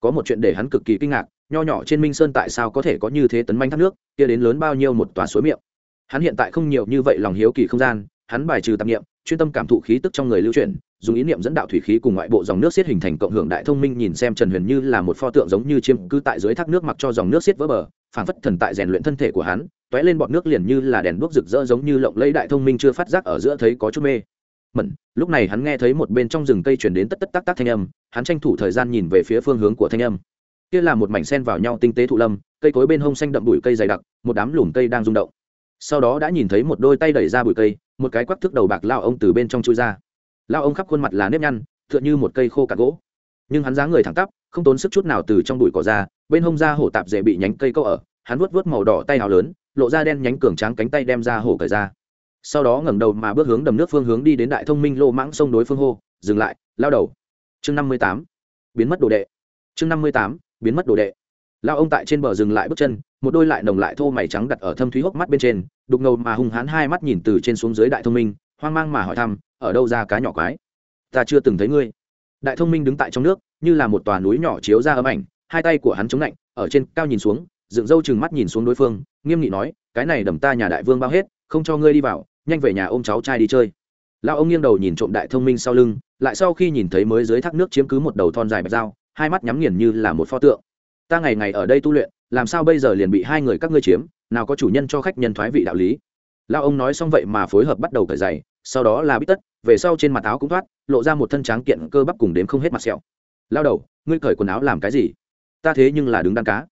Có một chuyện để hắn cực kỳ kinh ngạc, nho nhỏ trên minh sơn tại sao có thể có như thế tấn manh thác nước, kia đến lớn bao nhiêu một tòa suối miệng. Hắn hiện tại không nhiều như vậy lòng hiếu kỳ không gian hắn bài trừ tạp nghiệm chuyên tâm cảm thụ khí tức trong người lưu chuyển, dùng ý niệm dẫn đạo thủy khí cùng ngoại bộ dòng nước xiết hình thành cộng hưởng đại thông minh nhìn xem trần huyền như là một pho tượng giống như chiêm cư tại dưới thác nước mặc cho dòng nước xiết vỡ bờ phản phất thần tại rèn luyện thân thể của hắn t ó é lên bọt nước liền như là đèn đuốc rực rỡ giống như lộng lấy đại thông minh chưa phát giác ở giữa thấy có chút mê. Mẩn, lúc này hắn nghe thấy một bên trong rừng cây chuyển đến tất tất tắc tắc thanh âm, hắn tranh thủ thời gian nhìn về phía phương hướng của thanh âm. Kia là một mảnh sen vào nhau tinh tế thụ lâm, cây cối bên hông xanh đậm bụi cây dày đặc, một đám lùm cây đang rung động sau đó đã nhìn thấy một đôi tay đẩy ra bụi cây, một cái quắc thước đầu bạc lao ông từ bên trong chui ra. Lao ông khắp khuôn mặt là nếp nhăn, tựa như một cây khô cạn gỗ. Nhưng hắn dáng người thẳng tắp, không tốn sức chút nào từ trong bụi cỏ ra, bên hông ra hổ tạp dễ bị nhánh cây câu ở, hắn vuốt vuốt màu đỏ tay áo lớn, lộ ra đen nhánh cường tráng cánh tay đem ra hổ cởi ra. Sau đó ngẩng đầu mà bước hướng đầm nước phương hướng đi đến đại thông minh lô mãng sông đối phương hô, dừng lại, lao đầu. Chương năm mươi tám, biến mất đồ đệ. Chương năm mươi tám, biến mất đồ đệ lao ông tại trên bờ dừng lại bước chân, một đôi lại nồng lại thô mày trắng đặt ở thâm thúy hốc mắt bên trên, đục ngầu mà hung hãn hai mắt nhìn từ trên xuống dưới đại thông minh, hoang mang mà hỏi thăm, ở đâu ra cá nhỏ quái? Ta chưa từng thấy ngươi. Đại thông minh đứng tại trong nước, như là một tòa núi nhỏ chiếu ra ấm ảnh, hai tay của hắn chống lạnh, ở trên cao nhìn xuống, dựng râu chừng mắt nhìn xuống đối phương, nghiêm nghị nói, cái này đầm ta nhà đại vương bao hết, không cho ngươi đi vào, nhanh về nhà ôm cháu trai đi chơi. Lão ông nghiêng đầu nhìn trộm đại thông minh sau lưng, lại sau khi nhìn thấy mới dưới thác nước chiếm cứ một đầu thon dài bạch dao, hai mắt nhắm nghiền như là một pho tượng ta ngày ngày ở đây tu luyện, làm sao bây giờ liền bị hai người các ngươi chiếm, nào có chủ nhân cho khách nhân thoái vị đạo lý. Lão ông nói xong vậy mà phối hợp bắt đầu cởi giày, sau đó là bít tất, về sau trên mặt áo cũng thoát, lộ ra một thân tráng kiện cơ bắp cùng đếm không hết mặt sẹo. Lao đầu, ngươi cởi quần áo làm cái gì? Ta thế nhưng là đứng đan cá.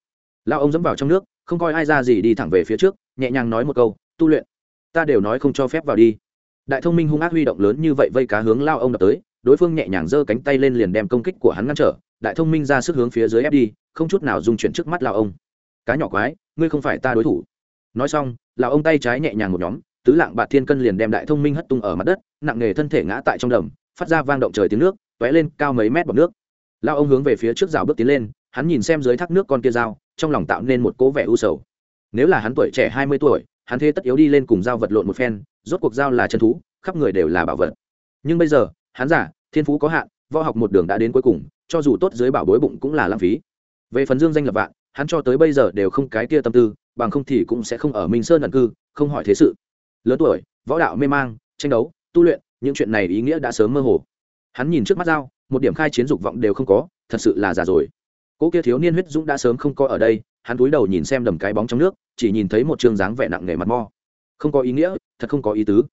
Lao ông dẫm vào trong nước, không coi ai ra gì đi thẳng về phía trước, nhẹ nhàng nói một câu, tu luyện, ta đều nói không cho phép vào đi. Đại thông minh hung ác huy động lớn như vậy vây cá hướng lao ông đập tới, đối phương nhẹ nhàng giơ cánh tay lên liền đem công kích của hắn ngăn trở đại thông minh ra sức hướng phía dưới ép đi, không chút nào dung chuyển trước mắt lao ông. Cá nhỏ quái, ngươi không phải ta đối thủ. Nói xong lao ông tay trái nhẹ nhàng một nhóm, tứ lạng bạt thiên cân liền đem đại thông minh hất tung ở mặt đất, nặng nề thân thể ngã tại trong đầm, phát ra vang động trời tiếng nước t ó é lên cao mấy mét bọc nước. Lao ông hướng về phía trước rào bước tiến lên, hắn nhìn xem dưới thác nước con kia dao, trong lòng tạo nên một cố vẻ u sầu. Nếu là hắn tuổi trẻ hai mươi tuổi, hắn thế tất yếu đi lên cùng dao vật lộn một phen, rốt cuộc dao là chân thú, khắp người đều là bảo vật. Nhưng bây giờ, hắn giả thiên phú có hạn, võ học một đường đã đến cuối cùng cho dù tốt dưới bảo bối bụng cũng là lãng phí. Về phần dương danh lập vạn, hắn cho tới bây giờ đều không cái kia tâm tư, bằng không thì cũng sẽ không ở minh sơn ẩn cư, không hỏi thế sự. Lớn tuổi, võ đạo mê mang, tranh đấu, tu luyện, những chuyện này ý nghĩa đã sớm mơ hồ. Hắn nhìn trước mắt dao một điểm khai chiến dục vọng đều không có, thật sự là già rồi. Cỗ kia thiếu niên huyết dũng đã sớm không có ở đây, hắn cúi đầu nhìn xem đầm cái bóng trong nước, chỉ nhìn thấy một trường dáng vẻ nặng nề mặt mo. Không có ý nghĩa, thật không có ý tứ.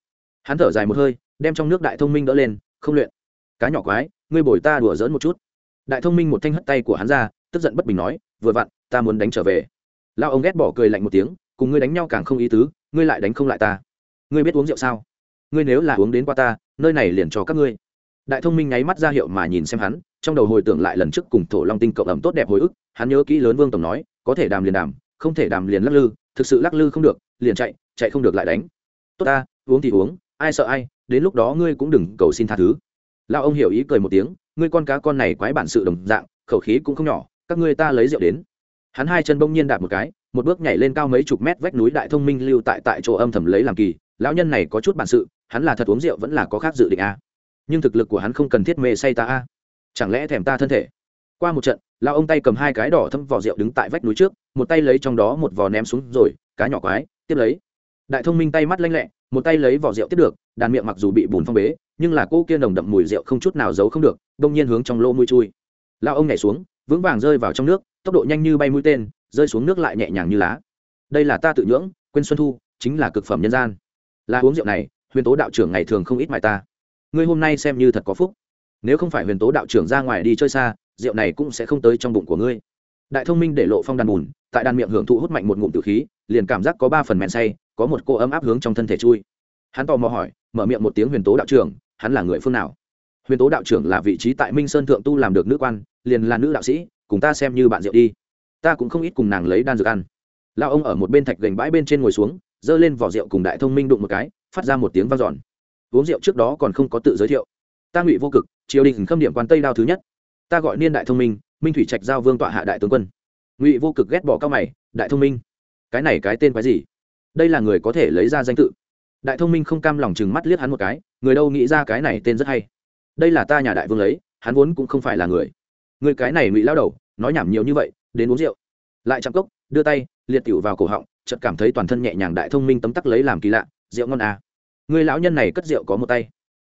Hắn thở dài một hơi, đem trong nước đại thông minh đỡ lên, không luyện. Cá nhỏ quái, ngươi bồi ta đùa dỡn một chút đại thông minh một thanh hất tay của hắn ra, tức giận bất bình nói, vừa vặn, ta muốn đánh trở về. Lao ông ghét bỏ cười lạnh một tiếng, cùng ngươi đánh nhau càng không ý tứ, ngươi lại đánh không lại ta. Ngươi biết uống rượu sao? Ngươi nếu là uống đến qua ta, nơi này liền cho các ngươi. Đại thông minh nháy mắt ra hiệu mà nhìn xem hắn, trong đầu hồi tưởng lại lần trước cùng thổ long tinh cộng ẩm tốt đẹp hồi ức, hắn nhớ kỹ lớn vương tổng nói, có thể đàm liền đàm, không thể đàm liền lắc lư, thực sự lắc lư không được, liền chạy chạy không được lại đánh. Tốt ta, uống thì uống, ai sợ ai, đến lúc đó ngươi cũng đừng cầu xin tha thứ. Lao ông hiểu ý cười một tiếng ngươi con cá con này quái bản sự đồng dạng, khẩu khí cũng không nhỏ, các ngươi ta lấy rượu đến. Hắn hai chân bỗng nhiên đạp một cái, một bước nhảy lên cao mấy chục mét vách núi đại thông minh lưu tại tại chỗ âm thầm lấy làm kỳ, lão nhân này có chút bản sự, hắn là thật uống rượu vẫn là có khác dự định a. Nhưng thực lực của hắn không cần thiết mê say ta a. Chẳng lẽ thèm ta thân thể? Qua một trận, lão ông tay cầm hai cái đỏ thâm vỏ rượu đứng tại vách núi trước, một tay lấy trong đó một vò ném xuống rồi, cá nhỏ quái, tiếp lấy. Đại thông minh tay mắt lanh lẹ, một tay lấy vỏ rượu tiếp được đàn miệng mặc dù bị bùn phong bế, nhưng là cô kia nồng đậm mùi rượu không chút nào giấu không được, đông nhiên hướng trong lỗ mũi chui. Lao ông nhảy xuống, vững vàng rơi vào trong nước, tốc độ nhanh như bay mũi tên, rơi xuống nước lại nhẹ nhàng như lá. Đây là ta tự nhưỡng, quên xuân thu, chính là cực phẩm nhân gian. Là uống rượu này, huyền tố đạo trưởng ngày thường không ít mại ta. Ngươi hôm nay xem như thật có phúc. Nếu không phải huyền tố đạo trưởng ra ngoài đi chơi xa, rượu này cũng sẽ không tới trong bụng của ngươi. Đại thông minh để lộ phong đàn bùn, tại đàn miệng hưởng thụ hút mạnh một ngụm tử khí, liền cảm giác có ba phần mẹn say, có một cô ấm áp hướng trong thân thể chui hắn tò mò hỏi, mở miệng một tiếng huyền tố đạo trưởng, hắn là người phương nào? Huyền tố đạo trưởng là vị trí tại minh sơn thượng tu làm được nữ quan, liền là nữ đạo sĩ, cùng ta xem như bạn rượu đi. Ta cũng không ít cùng nàng lấy đan dược ăn. Lao ông ở một bên thạch gành bãi bên trên ngồi xuống, giơ lên vỏ rượu cùng đại thông minh đụng một cái, phát ra một tiếng vang giòn. uống rượu trước đó còn không có tự giới thiệu. Ta ngụy vô cực, triều đình khâm điểm quan tây đao thứ nhất. Ta gọi niên đại thông minh minh thủy trạch giao vương tọa hạ đại tướng quân. Ngụy vô cực ghét bỏ cao mày, đại thông minh, cái này cái tên quái gì? Đây là người có thể lấy ra danh tự đại thông minh không cam lòng chừng mắt liếc hắn một cái, người đâu nghĩ ra cái này tên rất hay. Đây là ta nhà đại vương lấy, hắn vốn cũng không phải là người. Người cái này ngụy lao đầu, nói nhảm nhiều như vậy, đến uống rượu. Lại chạm cốc, đưa tay, liệt tiểu vào cổ họng, chợt cảm thấy toàn thân nhẹ nhàng đại thông minh tấm tắc lấy làm kỳ lạ, rượu ngon à. Người lão nhân này cất rượu có một tay.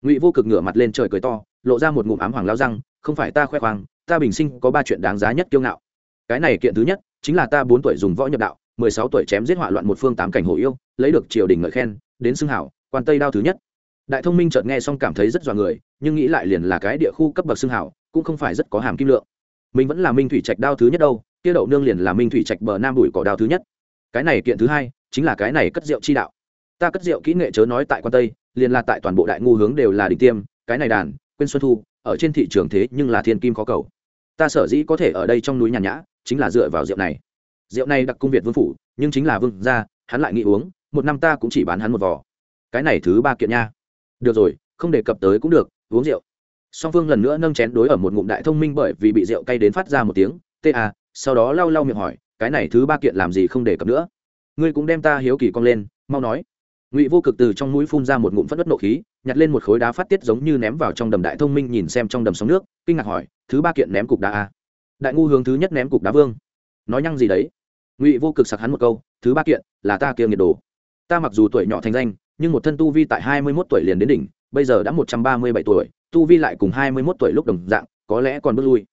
Ngụy vô cực ngửa mặt lên trời cười to, lộ ra một ngụm ám hoàng lao răng, không phải ta khoe khoang, ta bình sinh có ba chuyện đáng giá nhất kiêu ngạo. Cái này kiện thứ nhất, chính là ta bốn tuổi dùng võ nhập đạo, mười sáu tuổi chém giết họa loạn một phương tám cảnh hồ yêu, lấy được triều đình ngợi khen đến xưng hảo, quan tây đao thứ nhất. Đại thông minh chợt nghe xong cảm thấy rất dọa người, nhưng nghĩ lại liền là cái địa khu cấp bậc xưng hảo, cũng không phải rất có hàm kim lượng. Mình vẫn là minh thủy trạch đao thứ nhất đâu, kia đậu nương liền là minh thủy trạch bờ nam đùi cỏ đao thứ nhất. Cái này kiện thứ hai, chính là cái này cất rượu chi đạo. Ta cất rượu kỹ nghệ chớ nói tại quan tây, liền là tại toàn bộ đại ngu hướng đều là đỉnh tiêm, cái này đàn, quên xuân thu, ở trên thị trường thế nhưng là thiên kim khó cầu. Ta sở dĩ có thể ở đây trong núi nhàn nhã, chính là dựa vào rượu này. Rượu này đặc cung việt vương phủ, nhưng chính là vương gia, hắn lại nghĩ uống một năm ta cũng chỉ bán hắn một vò. Cái này thứ ba kiện nha. Được rồi, không đề cập tới cũng được, uống rượu. Song phương lần nữa nâng chén đối ở một ngụm đại thông minh bởi vì bị rượu cay đến phát ra một tiếng ta à, sau đó lau lau miệng hỏi, cái này thứ ba kiện làm gì không đề cập nữa? Ngươi cũng đem ta hiếu kỳ cong lên, mau nói. Ngụy vô cực từ trong mũi phun ra một ngụm phất đất nộ khí, nhặt lên một khối đá phát tiết giống như ném vào trong đầm đại thông minh nhìn xem trong đầm sóng nước, kinh ngạc hỏi, thứ ba kiện ném cục đá a đại ngu hướng thứ nhất ném cục đá vương. Nói nhăng gì đấy? Ngụy vô cực sặc hắn một câu, thứ ba kiện là ta kia nhiệt đồ ta mặc dù tuổi nhỏ thành danh, nhưng một thân tu vi tại hai mươi mốt tuổi liền đến đỉnh, bây giờ đã một trăm ba mươi bảy tuổi, tu vi lại cùng hai mươi mốt tuổi lúc đồng dạng, có lẽ còn bước lui.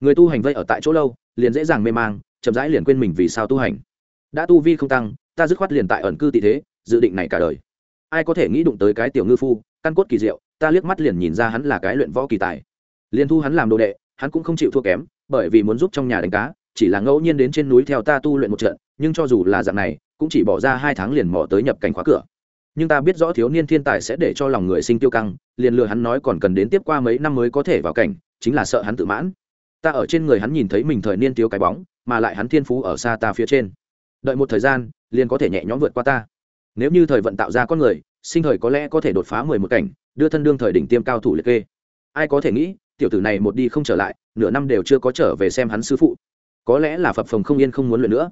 Người tu hành vây ở tại chỗ lâu, liền dễ dàng mê mang, chậm rãi liền quên mình vì sao tu hành. Đã tu vi không tăng, ta dứt khoát liền tại ẩn cư tị thế, dự định này cả đời. Ai có thể nghĩ đụng tới cái tiểu ngư phu, căn cốt kỳ diệu, ta liếc mắt liền nhìn ra hắn là cái luyện võ kỳ tài. Liền thu hắn làm đồ đệ, hắn cũng không chịu thua kém, bởi vì muốn giúp trong nhà đánh cá, chỉ là ngẫu nhiên đến trên núi theo ta tu luyện một trận, nhưng cho dù là dạng này cũng chỉ bỏ ra hai tháng liền mò tới nhập cảnh khóa cửa. Nhưng ta biết rõ thiếu niên thiên tài sẽ để cho lòng người sinh tiêu căng, liền lừa hắn nói còn cần đến tiếp qua mấy năm mới có thể vào cảnh, chính là sợ hắn tự mãn. Ta ở trên người hắn nhìn thấy mình thời niên tiêu cái bóng, mà lại hắn thiên phú ở xa ta phía trên. Đợi một thời gian, liền có thể nhẹ nhõm vượt qua ta. Nếu như thời vận tạo ra con người, sinh thời có lẽ có thể đột phá mười một cảnh, đưa thân đương thời đỉnh tiêm cao thủ liệt kê. Ai có thể nghĩ, tiểu tử này một đi không trở lại, nửa năm đều chưa có trở về xem hắn sư phụ. Có lẽ là phập phồng không yên không muốn luyện nữa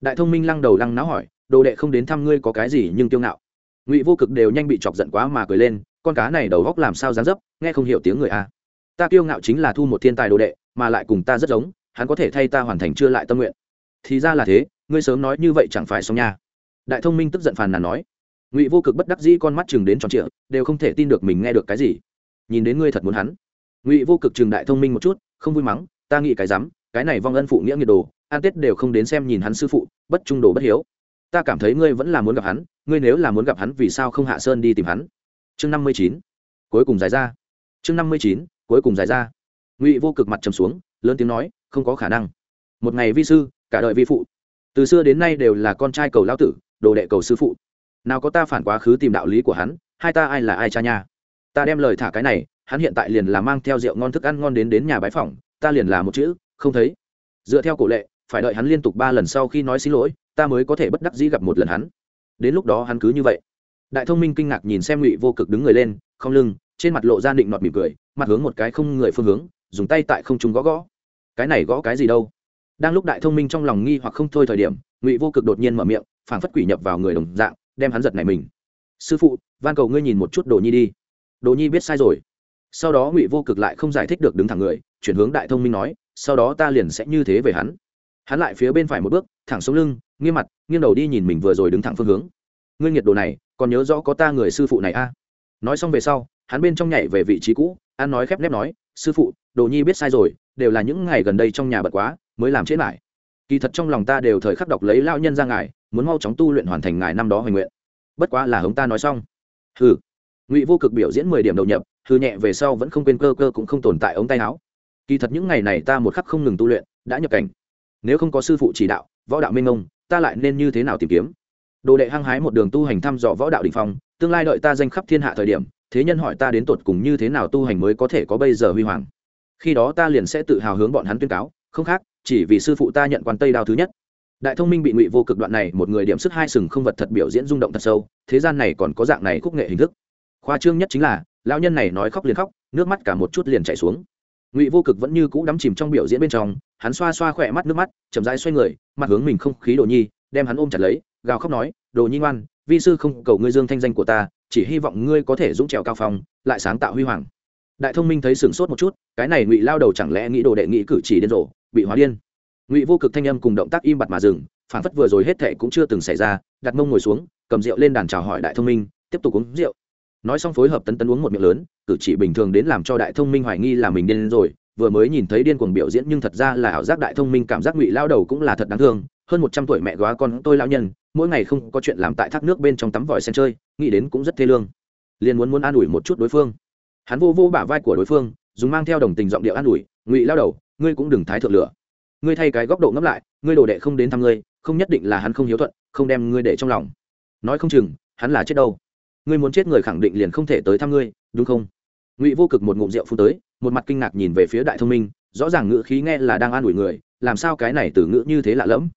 đại thông minh lăng đầu lăng náo hỏi, đồ đệ không đến thăm ngươi có cái gì nhưng tiêu ngạo? Ngụy vô cực đều nhanh bị chọc giận quá mà cười lên, con cá này đầu góc làm sao dán dấp, nghe không hiểu tiếng người a à. ta kiêu ngạo chính là thu một thiên tài đồ đệ, mà lại cùng ta rất giống, hắn có thể thay ta hoàn thành chưa lại tâm nguyện. Thì ra là thế, ngươi sớm nói như vậy chẳng phải xong nha. Đại thông minh tức giận phàn nàn nói. Ngụy vô cực bất đắc dĩ con mắt chừng đến tròn trịa, đều không thể tin được mình nghe được cái gì. Nhìn đến ngươi thật muốn hắn. Ngụy vô cực chừng đại thông minh một chút, không vui mắng, ta nghĩ cái dám cái này vong ân phụ nghĩa nghiệt đồ an tết đều không đến xem nhìn hắn sư phụ, bất trung đồ bất hiếu. Ta cảm thấy ngươi vẫn là muốn gặp hắn, ngươi nếu là muốn gặp hắn vì sao không hạ sơn đi tìm hắn? Chương năm mươi chín, cuối cùng giải ra. Chương năm mươi chín, cuối cùng giải ra. Ngụy vô cực mặt trầm xuống, lớn tiếng nói, không có khả năng. Một ngày vi sư, cả đời vi phụ. Từ xưa đến nay đều là con trai cầu lao tử, đồ đệ cầu sư phụ. Nào có ta phản quá khứ tìm đạo lý của hắn, hai ta ai là ai cha nha? Ta đem lời thả cái này, hắn hiện tại liền là mang theo rượu ngon thức ăn ngon đến đến nhà bái phỏng, ta liền là một chữ, không thấy. Dựa theo cổ lệ phải đợi hắn liên tục ba lần sau khi nói xin lỗi, ta mới có thể bất đắc dĩ gặp một lần hắn. Đến lúc đó hắn cứ như vậy. Đại thông minh kinh ngạc nhìn xem ngụy vô cực đứng người lên, không lưng, trên mặt lộ ra định nọt mỉm cười, mặt hướng một cái không người phương hướng, dùng tay tại không trung gõ gõ. Cái này gõ cái gì đâu? Đang lúc đại thông minh trong lòng nghi hoặc không thôi thời điểm, ngụy vô cực đột nhiên mở miệng, phảng phất quỷ nhập vào người đồng dạng, đem hắn giật này mình. Sư phụ, van cầu ngươi nhìn một chút đồ nhi đi. Đồ nhi biết sai rồi. Sau đó ngụy vô cực lại không giải thích được đứng thẳng người, chuyển hướng đại thông minh nói, sau đó ta liền sẽ như thế về hắn hắn lại phía bên phải một bước, thẳng xuống lưng nghiêm mặt, nghiêng đầu đi nhìn mình vừa rồi đứng thẳng phương hướng. Ngươi nhiệt đồ này, còn nhớ rõ có ta người sư phụ này a nói xong về sau, hắn bên trong nhảy về vị trí cũ, an nói khép nép nói, sư phụ, đồ nhi biết sai rồi, đều là những ngày gần đây trong nhà bật quá, mới làm chết lại. Kỳ thật trong lòng ta đều thời khắc đọc lấy lao nhân ra ngài, muốn mau chóng tu luyện hoàn thành ngài năm đó hoành nguyện. Bất quá là hống ta nói xong. Hừ. Ngụy vô cực biểu diễn mười điểm đầu nhập, hừ nhẹ về sau vẫn không quên cơ cơ cũng không tồn tại ống tay áo. Kỳ thật những ngày này ta một khắc không ngừng tu luyện, đã nhập cảnh nếu không có sư phụ chỉ đạo, võ đạo minh ông ta lại nên như thế nào tìm kiếm? Đồ đệ hăng hái một đường tu hành thăm dò võ đạo đình phong, tương lai đợi ta danh khắp thiên hạ thời điểm, thế nhân hỏi ta đến tột cùng như thế nào tu hành mới có thể có bây giờ huy hoàng. Khi đó ta liền sẽ tự hào hướng bọn hắn tuyên cáo, không khác, chỉ vì sư phụ ta nhận quan tây đao thứ nhất. Đại thông minh bị ngụy vô cực đoạn này một người điểm sức hai sừng không vật thật biểu diễn rung động thật sâu, thế gian này còn có dạng này khúc nghệ hình thức. Khoa trương nhất chính là lao nhân này nói khóc liền khóc, nước mắt cả một chút liền chảy xuống ngụy vô cực vẫn như cũ đắm chìm trong biểu diễn bên trong hắn xoa xoa khỏe mắt nước mắt chậm rãi xoay người mặt hướng mình không khí đồ nhi đem hắn ôm chặt lấy gào khóc nói đồ nhi ngoan vi sư không cầu ngươi dương thanh danh của ta chỉ hy vọng ngươi có thể dũng trèo cao phong lại sáng tạo huy hoàng đại thông minh thấy sửng sốt một chút cái này ngụy lao đầu chẳng lẽ nghĩ đồ đệ nghĩ cử chỉ điên rồ bị hóa điên ngụy vô cực thanh âm cùng động tác im bặt mà dừng phản phất vừa rồi hết thệ cũng chưa từng xảy ra đặt mông ngồi xuống cầm rượu lên đàn chào hỏi đại thông minh tiếp tục uống rượu nói xong phối hợp tấn tấn uống một miệng lớn, cử chỉ bình thường đến làm cho đại thông minh hoài nghi là mình điên rồi, vừa mới nhìn thấy điên cuồng biểu diễn nhưng thật ra là ảo giác đại thông minh cảm giác ngụy lao đầu cũng là thật đáng thương, hơn một trăm tuổi mẹ góa con tôi lao nhân, mỗi ngày không có chuyện làm tại thác nước bên trong tắm vòi sen chơi, nghĩ đến cũng rất thê lương. Liền muốn muốn an ủi một chút đối phương. Hắn vô vô bả vai của đối phương, dùng mang theo đồng tình giọng điệu an ủi, ngụy lao đầu, ngươi cũng đừng thái thượng lửa. Ngươi thay cái góc độ ngấp lại, ngươi đồ đệ không đến thăm ngươi, không nhất định là hắn không hiếu thuận, không đem ngươi để trong lòng. Nói không chừng, hắn là chết đâu ngươi muốn chết người khẳng định liền không thể tới thăm ngươi, đúng không? Ngụy vô cực một ngụm rượu phun tới, một mặt kinh ngạc nhìn về phía đại thông minh, rõ ràng ngữ khí nghe là đang an ủi người, làm sao cái này từ ngữ như thế lạ lẫm?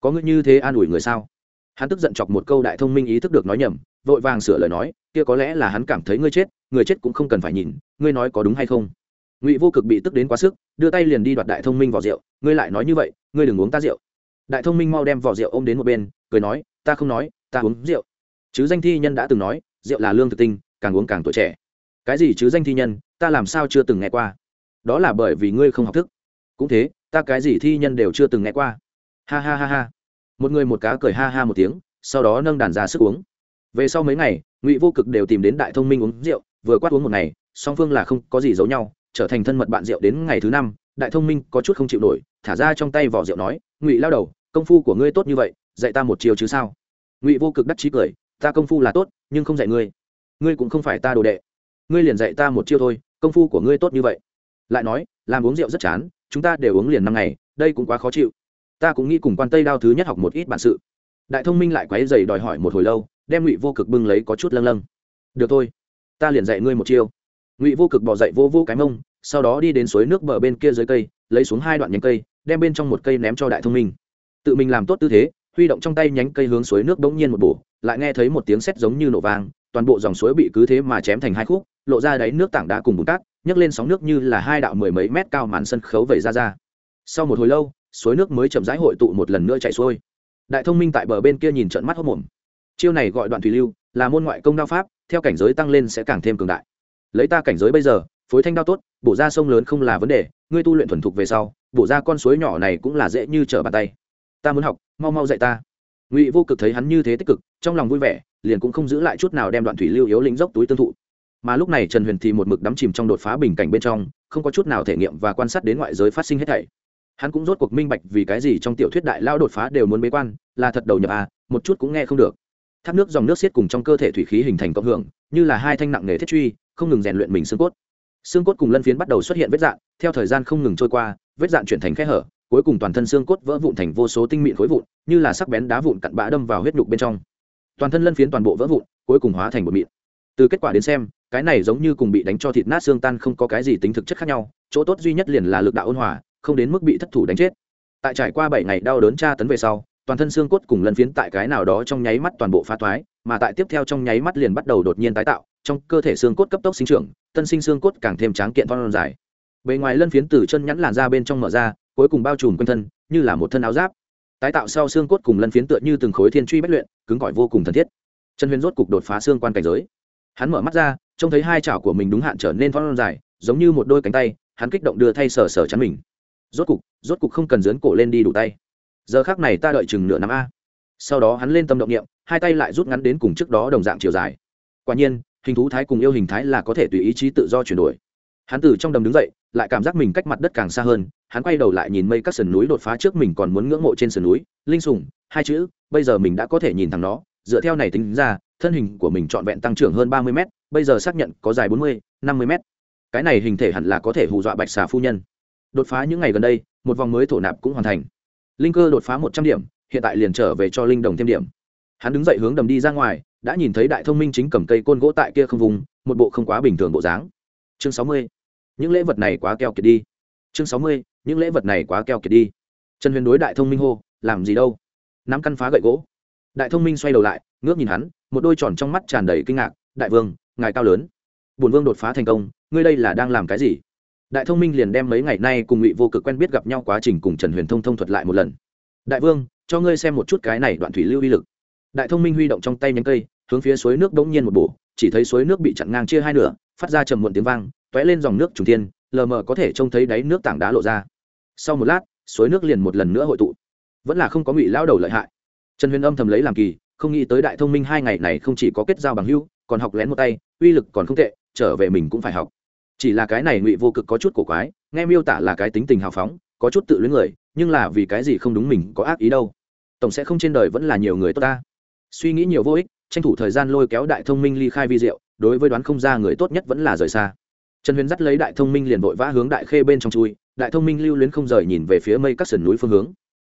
Có ngữ như thế an ủi người sao? Hắn tức giận chọc một câu đại thông minh ý thức được nói nhầm, vội vàng sửa lời nói, kia có lẽ là hắn cảm thấy ngươi chết, người chết cũng không cần phải nhìn, ngươi nói có đúng hay không? Ngụy vô cực bị tức đến quá sức, đưa tay liền đi đoạt đại thông minh vào rượu, ngươi lại nói như vậy, ngươi đừng uống ta rượu. Đại thông minh mau đem vỏ rượu ôm đến một bên, cười nói, ta không nói, ta uống rượu. Chứ danh thi nhân đã từng nói rượu là lương thực tinh, càng uống càng tuổi trẻ. Cái gì chứ danh thi nhân, ta làm sao chưa từng nghe qua? Đó là bởi vì ngươi không học thức. Cũng thế, ta cái gì thi nhân đều chưa từng nghe qua. Ha ha ha ha. Một người một cá cười ha ha một tiếng, sau đó nâng đàn ra sức uống. Về sau mấy ngày, ngụy vô cực đều tìm đến đại thông minh uống rượu, vừa quát uống một ngày, song phương là không có gì giấu nhau, trở thành thân mật bạn rượu đến ngày thứ năm, đại thông minh có chút không chịu nổi, thả ra trong tay vỏ rượu nói, ngụy lao đầu, công phu của ngươi tốt như vậy, dạy ta một chiều chứ sao? Ngụy vô cực đắc chí cười, ta công phu là tốt nhưng không dạy ngươi. Ngươi cũng không phải ta đồ đệ. Ngươi liền dạy ta một chiêu thôi, công phu của ngươi tốt như vậy. Lại nói, làm uống rượu rất chán, chúng ta đều uống liền năm ngày, đây cũng quá khó chịu. Ta cũng nghĩ cùng quan tây đao thứ nhất học một ít bản sự. Đại thông minh lại quáy dày đòi hỏi một hồi lâu, đem ngụy vô cực bưng lấy có chút lâng lâng. Được thôi, ta liền dạy ngươi một chiêu. Ngụy vô cực bỏ dậy vô vô cái mông, sau đó đi đến suối nước bờ bên kia dưới cây, lấy xuống hai đoạn nhánh cây, đem bên trong một cây ném cho đại thông minh. Tự mình làm tốt tư thế huy động trong tay nhánh cây hướng suối nước bỗng nhiên một bổ, lại nghe thấy một tiếng sét giống như nổ vang, toàn bộ dòng suối bị cứ thế mà chém thành hai khúc, lộ ra đáy nước tảng đá cùng bùn cát, nhấc lên sóng nước như là hai đạo mười mấy mét cao màn sân khấu vẩy ra ra. Sau một hồi lâu, suối nước mới chậm rãi hội tụ một lần nữa chảy xuôi. Đại thông minh tại bờ bên kia nhìn trận mắt hốc mồm chiêu này gọi đoạn thủy lưu, là môn ngoại công đao pháp, theo cảnh giới tăng lên sẽ càng thêm cường đại. Lấy ta cảnh giới bây giờ, phối thanh đao tốt, bổ ra sông lớn không là vấn đề, ngươi tu luyện thuần thục về sau, bổ ra con suối nhỏ này cũng là dễ như trở bàn tay ta muốn học, mau mau dạy ta. Ngụy vô cực thấy hắn như thế tích cực, trong lòng vui vẻ, liền cũng không giữ lại chút nào đem đoạn thủy lưu yếu lĩnh dốc túi tương thụ. Mà lúc này trần huyền thì một mực đắm chìm trong đột phá bình cảnh bên trong, không có chút nào thể nghiệm và quan sát đến ngoại giới phát sinh hết thảy. Hắn cũng rốt cuộc minh bạch vì cái gì trong tiểu thuyết đại lao đột phá đều muốn bế quan, là thật đầu nhập à một chút cũng nghe không được. Thác nước dòng nước xiết cùng trong cơ thể thủy khí hình thành cộng hưởng, như là hai thanh nặng nghề thiết truy, không ngừng rèn luyện mình xương cốt. Xương cốt cùng lân phiến bắt đầu xuất hiện vết dạn, theo thời gian không ngừng trôi qua, vết dạn chuyển thành khe hở cuối cùng toàn thân xương cốt vỡ vụn thành vô số tinh mịn khối vụn, như là sắc bén đá vụn cặn bã đâm vào huyết nhục bên trong. Toàn thân lân phiến toàn bộ vỡ vụn, cuối cùng hóa thành bột mịn. Từ kết quả đến xem, cái này giống như cùng bị đánh cho thịt nát xương tan không có cái gì tính thực chất khác nhau, chỗ tốt duy nhất liền là lực đạo ôn hòa, không đến mức bị thất thủ đánh chết. Tại trải qua bảy ngày đau đớn tra tấn về sau, toàn thân xương cốt cùng lân phiến tại cái nào đó trong nháy mắt toàn bộ phá thoái, mà tại tiếp theo trong nháy mắt liền bắt đầu đột nhiên tái tạo, trong cơ thể xương cốt cấp tốc sinh trưởng tân sinh xương cốt càng thêm tráng kiện thon dài. Bề ngoài lân phiến từ chân nhẵn làn ra bên trong mở ra cuối cùng bao trùm quanh thân, như là một thân áo giáp. Tái tạo sau xương cốt cùng lân phiến tựa như từng khối thiên truy bất luyện, cứng cỏi vô cùng thân thiết. Trần huyền rốt cục đột phá xương quan cảnh giới. Hắn mở mắt ra, trông thấy hai chảo của mình đúng hạn trở nên thon dài, giống như một đôi cánh tay, hắn kích động đưa thay sờ sờ chắn mình. Rốt cục rốt cục không cần dướn cổ lên đi đủ tay. Giờ khác này ta đợi chừng nửa năm a. Sau đó hắn lên tâm động niệm, hai tay lại rút ngắn đến cùng trước đó đồng dạng chiều dài. Quả nhiên, hình thú thái cùng yêu hình thái là có thể tùy ý chí tự do chuyển đổi. Hắn từ trong đầm đứng dậy, lại cảm giác mình cách mặt đất càng xa hơn hắn quay đầu lại nhìn mây các sườn núi đột phá trước mình còn muốn ngưỡng mộ trên sườn núi, linh sùng, hai chữ, bây giờ mình đã có thể nhìn thẳng nó, dựa theo này tính ra, thân hình của mình trọn vẹn tăng trưởng hơn ba mươi mét, bây giờ xác nhận có dài bốn mươi, năm mươi mét. Cái này hình thể hẳn là có thể hù dọa bạch xà phu nhân. Đột phá những ngày gần đây, một vòng mới thổ nạp cũng hoàn thành. Linh cơ đột phá một trăm điểm, hiện tại liền trở về cho linh đồng thêm điểm. Hắn đứng dậy hướng đầm đi ra ngoài, đã nhìn thấy đại thông minh chính cầm cây côn gỗ tại kia không vùng, một bộ không quá bình thường bộ dáng. Chương sáu mươi. Những lễ vật này quá keo kiệt đi. Chương sáu mươi những lễ vật này quá keo kiệt đi. Trần huyền đối đại thông minh hô, làm gì đâu? Nắm căn phá gậy gỗ. Đại thông minh xoay đầu lại, ngước nhìn hắn, một đôi tròn trong mắt tràn đầy kinh ngạc, đại vương, ngài cao lớn. Bùn vương đột phá thành công, ngươi đây là đang làm cái gì? Đại thông minh liền đem mấy ngày nay cùng ngụy vô cực quen biết gặp nhau quá trình cùng trần huyền thông thông thuật lại một lần. Đại vương, cho ngươi xem một chút cái này đoạn thủy lưu uy lực. Đại thông minh huy động trong tay nhánh cây, hướng phía suối nước bỗng nhiên một bổ, chỉ thấy suối nước bị chặn ngang chia hai nửa, phát ra trầm muộn tiếng vang t ó é lên dòng nước trùng thiên lờ mờ có thể trông thấy đáy nước tảng đá lộ ra. Sau một lát, suối nước liền một lần nữa hội tụ. Vẫn là không có ngụy lao đầu lợi hại. Trần huyền âm thầm lấy làm kỳ, không nghĩ tới đại thông minh hai ngày này không chỉ có kết giao bằng hưu còn học lén một tay, uy lực còn không tệ, trở về mình cũng phải học. Chỉ là cái này ngụy vô cực có chút cổ quái, nghe miêu tả là cái tính tình hào phóng, có chút tự luyến người, nhưng là vì cái gì không đúng mình có ác ý đâu. Tổng sẽ không trên đời vẫn là nhiều người tốt ta. Suy nghĩ nhiều vô ích, tranh thủ thời gian lôi kéo đại thông minh ly khai vi diệu, đối với đoán không ra người tốt nhất vẫn là rời xa trần huyền dắt lấy đại thông minh liền vội vã hướng đại khê bên trong chui, đại thông minh lưu luyến không rời nhìn về phía mây các sườn núi phương hướng.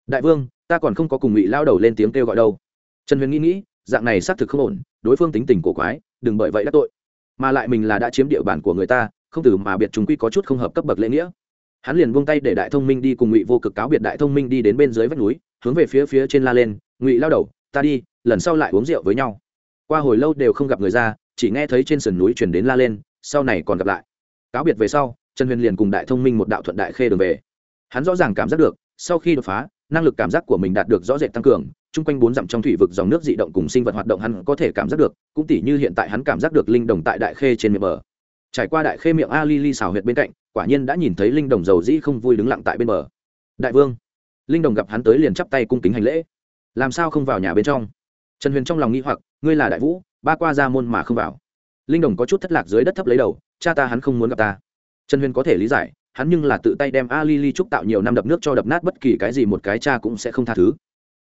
Đại vương, ta còn không có cùng ngụy lao đầu lên tiếng kêu gọi đâu. Trần huyền nghĩ nghĩ, dạng này xác thực không ổn, đối phương tính tình cổ quái, đừng bởi vậy đắc tội. Mà lại mình là đã chiếm địa bàn của người ta, không từ mà biệt chúng quy có chút không hợp cấp bậc lễ nghĩa. Hắn liền buông tay để đại thông minh đi cùng ngụy vô cực cáo biệt đại thông minh đi đến bên dưới vách núi, hướng về phía phía trên la lên, ngụy lao đầu, ta đi, lần sau lại uống rượu với nhau. Qua hồi lâu đều không gặp người ra, chỉ nghe thấy trên sườn núi chuyển đến la lên, sau này còn gặp lại cáo biệt về sau, trần huyền liền cùng đại thông minh một đạo thuận đại khê đường về. Hắn rõ ràng cảm giác được, sau khi đột phá, năng lực cảm giác của mình đạt được rõ rệt tăng cường, chung quanh bốn dặm trong thủy vực dòng nước dị động cùng sinh vật hoạt động hắn có thể cảm giác được, cũng tỉ như hiện tại hắn cảm giác được linh đồng tại đại khê trên miệng bờ. Trải qua đại khê miệng a li li xào huyệt bên cạnh, quả nhiên đã nhìn thấy linh đồng dầu dĩ không vui đứng lặng tại bên bờ. Đại vương, linh đồng gặp hắn tới liền chắp tay cung kính hành lễ. Làm sao không vào nhà bên trong? Trần huyền trong lòng nghĩ hoặc, ngươi là đại vũ, ba qua ra môn mà không vào. Linh đồng có chút thất lạc dưới đất thấp lấy đầu cha ta hắn không muốn gặp ta. Trần huyền có thể lý giải, hắn nhưng là tự tay đem a li li trúc tạo nhiều năm đập nước cho đập nát bất kỳ cái gì một cái cha cũng sẽ không tha thứ.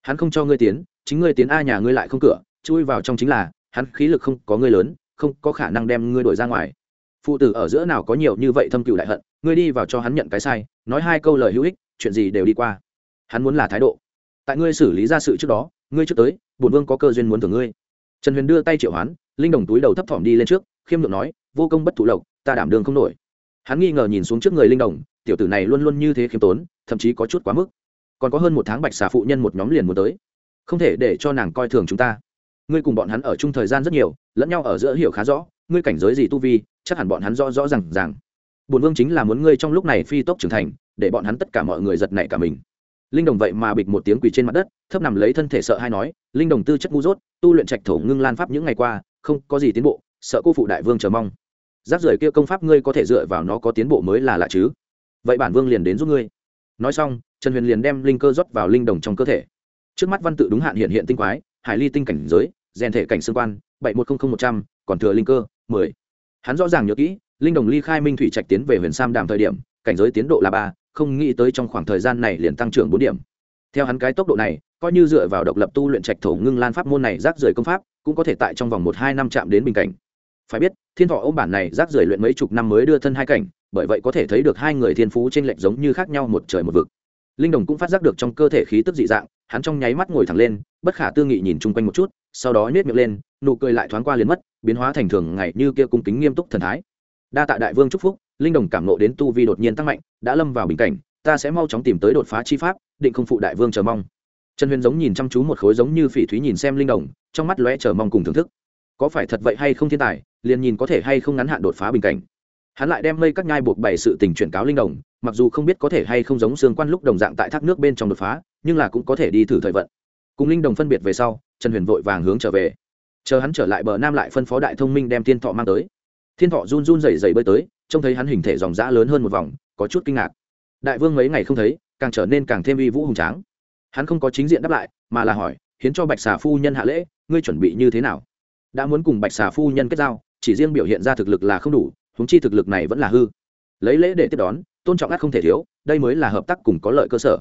Hắn không cho ngươi tiến, chính ngươi tiến a nhà ngươi lại không cửa, chui vào trong chính là, hắn khí lực không có ngươi lớn, không có khả năng đem ngươi đổi ra ngoài. Phụ tử ở giữa nào có nhiều như vậy thâm cựu đại hận, ngươi đi vào cho hắn nhận cái sai, nói hai câu lời hữu ích, chuyện gì đều đi qua. Hắn muốn là thái độ. Tại ngươi xử lý ra sự trước đó, ngươi trước tới, bổn vương có cơ duyên muốn thưởng ngươi. Trần huyền đưa tay triệu hoán, linh đồng túi đầu thấp thỏm đi lên trước, khiêm nhượng nói vô công bất thủ lộc, ta đảm đường không nổi. Hắn nghi ngờ nhìn xuống trước người linh đồng, tiểu tử này luôn luôn như thế khiêm tốn, thậm chí có chút quá mức. Còn có hơn một tháng bạch xà phụ nhân một nhóm liền muốn tới. Không thể để cho nàng coi thường chúng ta. Ngươi cùng bọn hắn ở chung thời gian rất nhiều, lẫn nhau ở giữa hiểu khá rõ, ngươi cảnh giới gì tu vi, chắc hẳn bọn hắn rõ rõ r à n g rằng bùn vương chính là muốn ngươi trong lúc này phi tốc trưởng thành, để bọn hắn tất cả mọi người giật nảy cả mình. Linh đồng vậy mà bịch một tiếng quỳ trên mặt đất, thấp nằm lấy thân thể sợ hay nói, linh đồng tư chất ngu dốt, tu luyện trạch thổ ngưng lan pháp những ngày qua, không có gì tiến bộ sợ cô phụ đại vương chờ mong. Giáp rời kia công pháp ngươi có thể dựa vào nó có tiến bộ mới là lạ chứ? Vậy bản vương liền đến giúp ngươi. Nói xong, trần huyền liền đem linh cơ rót vào linh đồng trong cơ thể. Trước mắt văn tự đúng hạn hiện hiện tinh quái, hải ly tinh cảnh giới, rèn thể cảnh xương quan, bảy một trăm linh một trăm, còn thừa linh cơ, mười. Hắn rõ ràng nhớ kỹ, linh đồng ly khai minh thủy trạch tiến về huyền sam đàm thời điểm, cảnh giới tiến độ là ba, không nghĩ tới trong khoảng thời gian này liền tăng trưởng bốn điểm. Theo hắn cái tốc độ này, coi như dựa vào độc lập tu luyện trạch thổ ngưng lan pháp môn này rác rời công pháp, cũng có thể tại trong vòng một hai năm chạm đến bình cảnh phải biết, thiên thọ ôm bản này rác rưởi luyện mấy chục năm mới đưa thân hai cảnh, bởi vậy có thể thấy được hai người thiên phú trên lệnh lệch giống như khác nhau một trời một vực. Linh đồng cũng phát giác được trong cơ thể khí tức dị dạng, hắn trong nháy mắt ngồi thẳng lên, bất khả tư nghị nhìn chung quanh một chút, sau đó nhét miệng lên, nụ cười lại thoáng qua liền mất, biến hóa thành thường ngày như kia cung kính nghiêm túc thần thái. Đa tạ đại vương chúc phúc, linh đồng cảm nộ đến tu vi đột nhiên tăng mạnh, đã lâm vào bình cảnh, ta sẽ mau chóng tìm tới đột phá chi pháp, định không phụ đại vương chờ mong. Trần huyền giống nhìn chăm chú một khối giống như phỉ thúy nhìn xem linh đồng, trong mắt lóe chờ mong cùng thưởng thức. Có phải thật vậy hay không thiên tài liền nhìn có thể hay không ngắn hạn đột phá bình cảnh. Hắn lại đem mây các nhai buộc bày sự tình chuyển cáo linh đồng, mặc dù không biết có thể hay không giống xương quan lúc đồng dạng tại thác nước bên trong đột phá, nhưng là cũng có thể đi thử thời vận. Cùng linh đồng phân biệt về sau, trần huyền vội vàng hướng trở về. Chờ hắn trở lại bờ nam lại phân phó đại thông minh đem thiên thọ mang tới. Thiên thọ run run rẩy rẩy bơi tới, trông thấy hắn hình thể dòng dã lớn hơn một vòng, có chút kinh ngạc. Đại vương mấy ngày không thấy, càng trở nên càng thêm uy vũ hùng tráng. Hắn không có chính diện đáp lại, mà là hỏi, hiến cho bạch xà phu nhân hạ lễ, ngươi chuẩn bị như thế nào? Đã muốn cùng bạch xà phu nhân kết giao chỉ riêng biểu hiện ra thực lực là không đủ húng chi thực lực này vẫn là hư. Lấy lễ để tiếp đón, tôn trọng ác không thể thiếu, đây mới là hợp tác cùng có lợi cơ sở.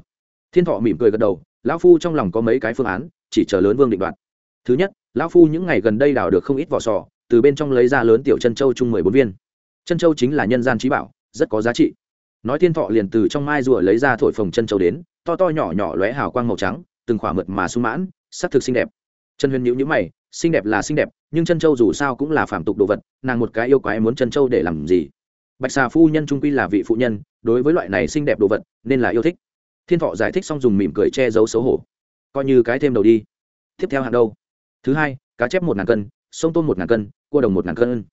Thiên thọ mỉm cười gật đầu, lão phu trong lòng có mấy cái phương án, chỉ chờ lớn vương định đoạt. Thứ nhất, lão phu những ngày gần đây đào được không ít vỏ sò, từ bên trong lấy ra lớn tiểu chân châu chung mười bốn viên. Chân châu chính là nhân gian trí bảo, rất có giá trị. Nói thiên thọ liền từ trong mai rùa lấy ra thổi phồng chân châu đến, to to nhỏ nhỏ lóe hào quang màu trắng, từng khỏa mượt mà sung mãn, sắc thực xinh đẹp. Chân huyền nhữ nhữ mày, xinh đẹp là xinh đẹp nhưng chân châu dù sao cũng là phạm tục đồ vật, nàng một cái yêu quái muốn chân châu để làm gì? Bạch xà phu nhân trung quy là vị phụ nhân, đối với loại này xinh đẹp đồ vật, nên là yêu thích. Thiên thọ giải thích xong dùng mỉm cười che giấu xấu hổ. Coi như cái thêm đầu đi. Tiếp theo hạng đâu? Thứ hai, cá chép một ngàn cân, sông tôm một ngàn cân, cua đồng một ngàn cân.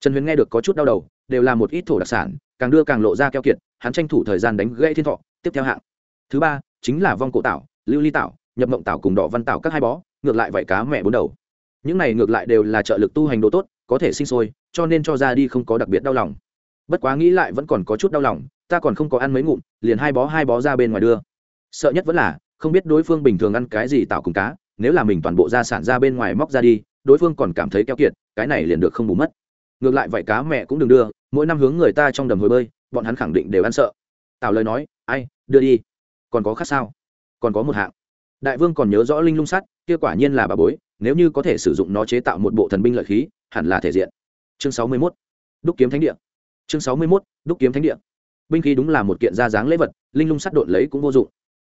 Trần huyền nghe được có chút đau đầu, đều là một ít thổ đặc sản, càng đưa càng lộ ra keo kiệt, hắn tranh thủ thời gian đánh gãy thiên thọ. Tiếp theo hạng. Thứ ba, chính là vong cổ tảo, lưu ly tảo, nhập mộng tảo cùng đỏ văn tảo các hai bó, ngược lại vậy cá mẹ bốn đầu những này ngược lại đều là trợ lực tu hành đồ tốt, có thể sinh sôi, cho nên cho ra đi không có đặc biệt đau lòng. Bất quá nghĩ lại vẫn còn có chút đau lòng, ta còn không có ăn mấy ngụm, liền hai bó hai bó ra bên ngoài đưa. Sợ nhất vẫn là, không biết đối phương bình thường ăn cái gì tạo cùng cá, nếu là mình toàn bộ gia sản ra bên ngoài móc ra đi, đối phương còn cảm thấy keo kiệt, cái này liền được không bù mất. Ngược lại vậy cá mẹ cũng đừng đưa, mỗi năm hướng người ta trong đầm hồi bơi, bọn hắn khẳng định đều ăn sợ. Tào lời nói, ai, đưa đi. Còn có khác sao? Còn có một hạng. Đại vương còn nhớ rõ linh lung sắt, kia quả nhiên là bà bối nếu như có thể sử dụng nó chế tạo một bộ thần binh lợi khí, hẳn là thể diện. Chương sáu mươi 61. đúc kiếm thánh địa. Chương sáu mươi 61. đúc kiếm thánh địa. Binh khí đúng là một kiện ra dáng lễ vật, linh lung sắt độn lấy cũng vô dụng.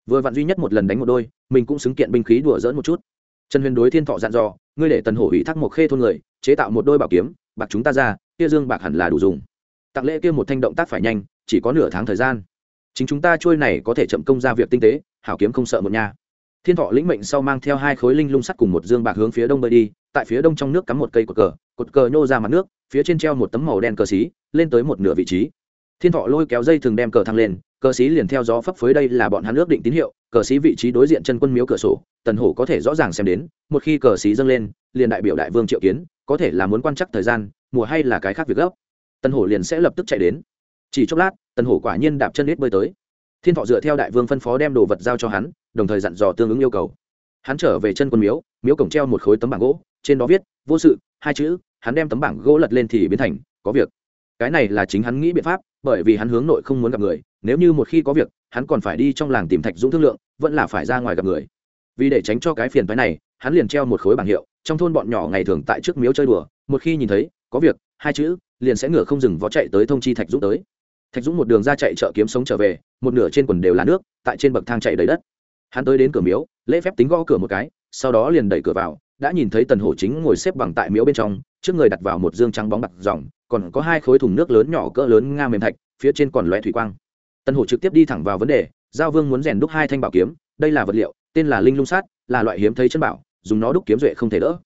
Vừa vặn duy nhất một lần đánh một đôi, mình cũng xứng kiện binh khí đùa dỡn một chút. Trần huyền đối thiên thọ dặn dò, ngươi để tần hổ ủy thác một khê thôn người, chế tạo một đôi bảo kiếm, bạc chúng ta ra, kia dương bạc hẳn là đủ dùng. Tặng lễ kia một thanh động tác phải nhanh, chỉ có nửa tháng thời gian. Chính chúng ta trôi này có thể chậm công ra việc tinh tế, hảo kiếm không sợ một nhà thiên thọ lĩnh mệnh sau mang theo hai khối linh lung sắt cùng một dương bạc hướng phía đông bơi đi, tại phía đông trong nước cắm một cây cột cờ cột cờ nhô ra mặt nước, phía trên treo một tấm màu đen cờ xí, lên tới một nửa vị trí. Thiên thọ lôi kéo dây thường đem cờ thăng lên, cờ xí liền theo gió phấp phới đây là bọn hắn ước định tín hiệu, cờ xí vị trí đối diện chân quân miếu cửa sổ, tần hổ có thể rõ ràng xem đến, một khi cờ xí dâng lên, liền đại biểu đại vương triệu kiến, có thể là muốn quan chắc thời gian, mùa hay là cái khác việc gấp. Tần hổ liền sẽ lập tức chạy đến. Chỉ chốc lát, tần hổ quả nhiên đạp chân lết bơi tới thiên thọ dựa theo đại vương phân phó đem đồ vật giao cho hắn, đồng thời dặn dò tương ứng yêu cầu. Hắn trở về chân quân miếu miếu cổng treo một khối tấm bảng gỗ, trên đó viết, vô sự, hai chữ, hắn đem tấm bảng gỗ lật lên thì biến thành, có việc. Cái này là chính hắn nghĩ biện pháp, bởi vì hắn hướng nội không muốn gặp người, nếu như một khi có việc, hắn còn phải đi trong làng tìm thạch dũng thương lượng, vẫn là phải ra ngoài gặp người. Vì để tránh cho cái phiền phái này, hắn liền treo một khối bảng hiệu, trong thôn bọn nhỏ ngày thường tại trước miếu chơi đùa, một khi nhìn thấy, có việc, hai chữ, liền sẽ ngửa không dừng vó chạy tới thông chi thạch dũng tới thạch dũng một đường ra chạy chợ kiếm sống trở về, một nửa trên quần đều là nước, tại trên bậc thang chạy đầy đất. Hắn tới đến cửa miếu, lễ phép tính gõ cửa một cái, sau đó liền đẩy cửa vào, đã nhìn thấy tần hổ chính ngồi xếp bằng tại miếu bên trong, trước người đặt vào một dương trắng bóng bạc dòng còn có hai khối thùng nước lớn nhỏ cỡ lớn nga mềm thạch, phía trên còn loe thủy quang. Tần hổ trực tiếp đi thẳng vào vấn đề, giao vương muốn rèn đúc hai thanh bảo kiếm, đây là vật liệu, tên là linh lung sát, là loại hiếm thấy chân bảo, dùng nó đúc kiếm duệ không thể đỡ.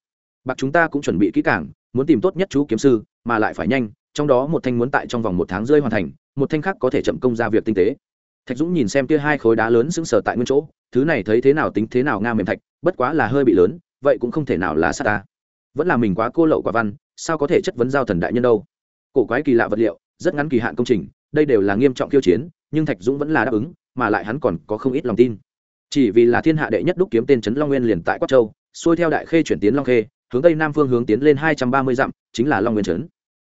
Bạc chúng ta cũng chuẩn bị kỹ càng, muốn tìm tốt nhất chú kiếm sư, mà lại phải nhanh, trong đó một thanh muốn tại trong vòng một tháng rơi hoàn thành một thanh khác có thể chậm công ra việc tinh tế. Thạch dũng nhìn xem kia hai khối đá lớn sững sờ tại nguyên chỗ, thứ này thấy thế nào tính thế nào nga mềm thạch, bất quá là hơi bị lớn, vậy cũng không thể nào là sát ta. Vẫn là mình quá cô lậu quả văn, sao có thể chất vấn giao thần đại nhân đâu? Cổ quái kỳ lạ vật liệu, rất ngắn kỳ hạn công trình, đây đều là nghiêm trọng khiêu chiến, nhưng thạch dũng vẫn là đáp ứng, mà lại hắn còn có không ít lòng tin. Chỉ vì là thiên hạ đệ nhất đúc kiếm tên trấn long nguyên liền tại quát châu, xuôi theo đại khê chuyển tiến long khê, hướng tây nam phương hướng tiến lên hai trăm ba mươi dặm, chính là long nguyên trấn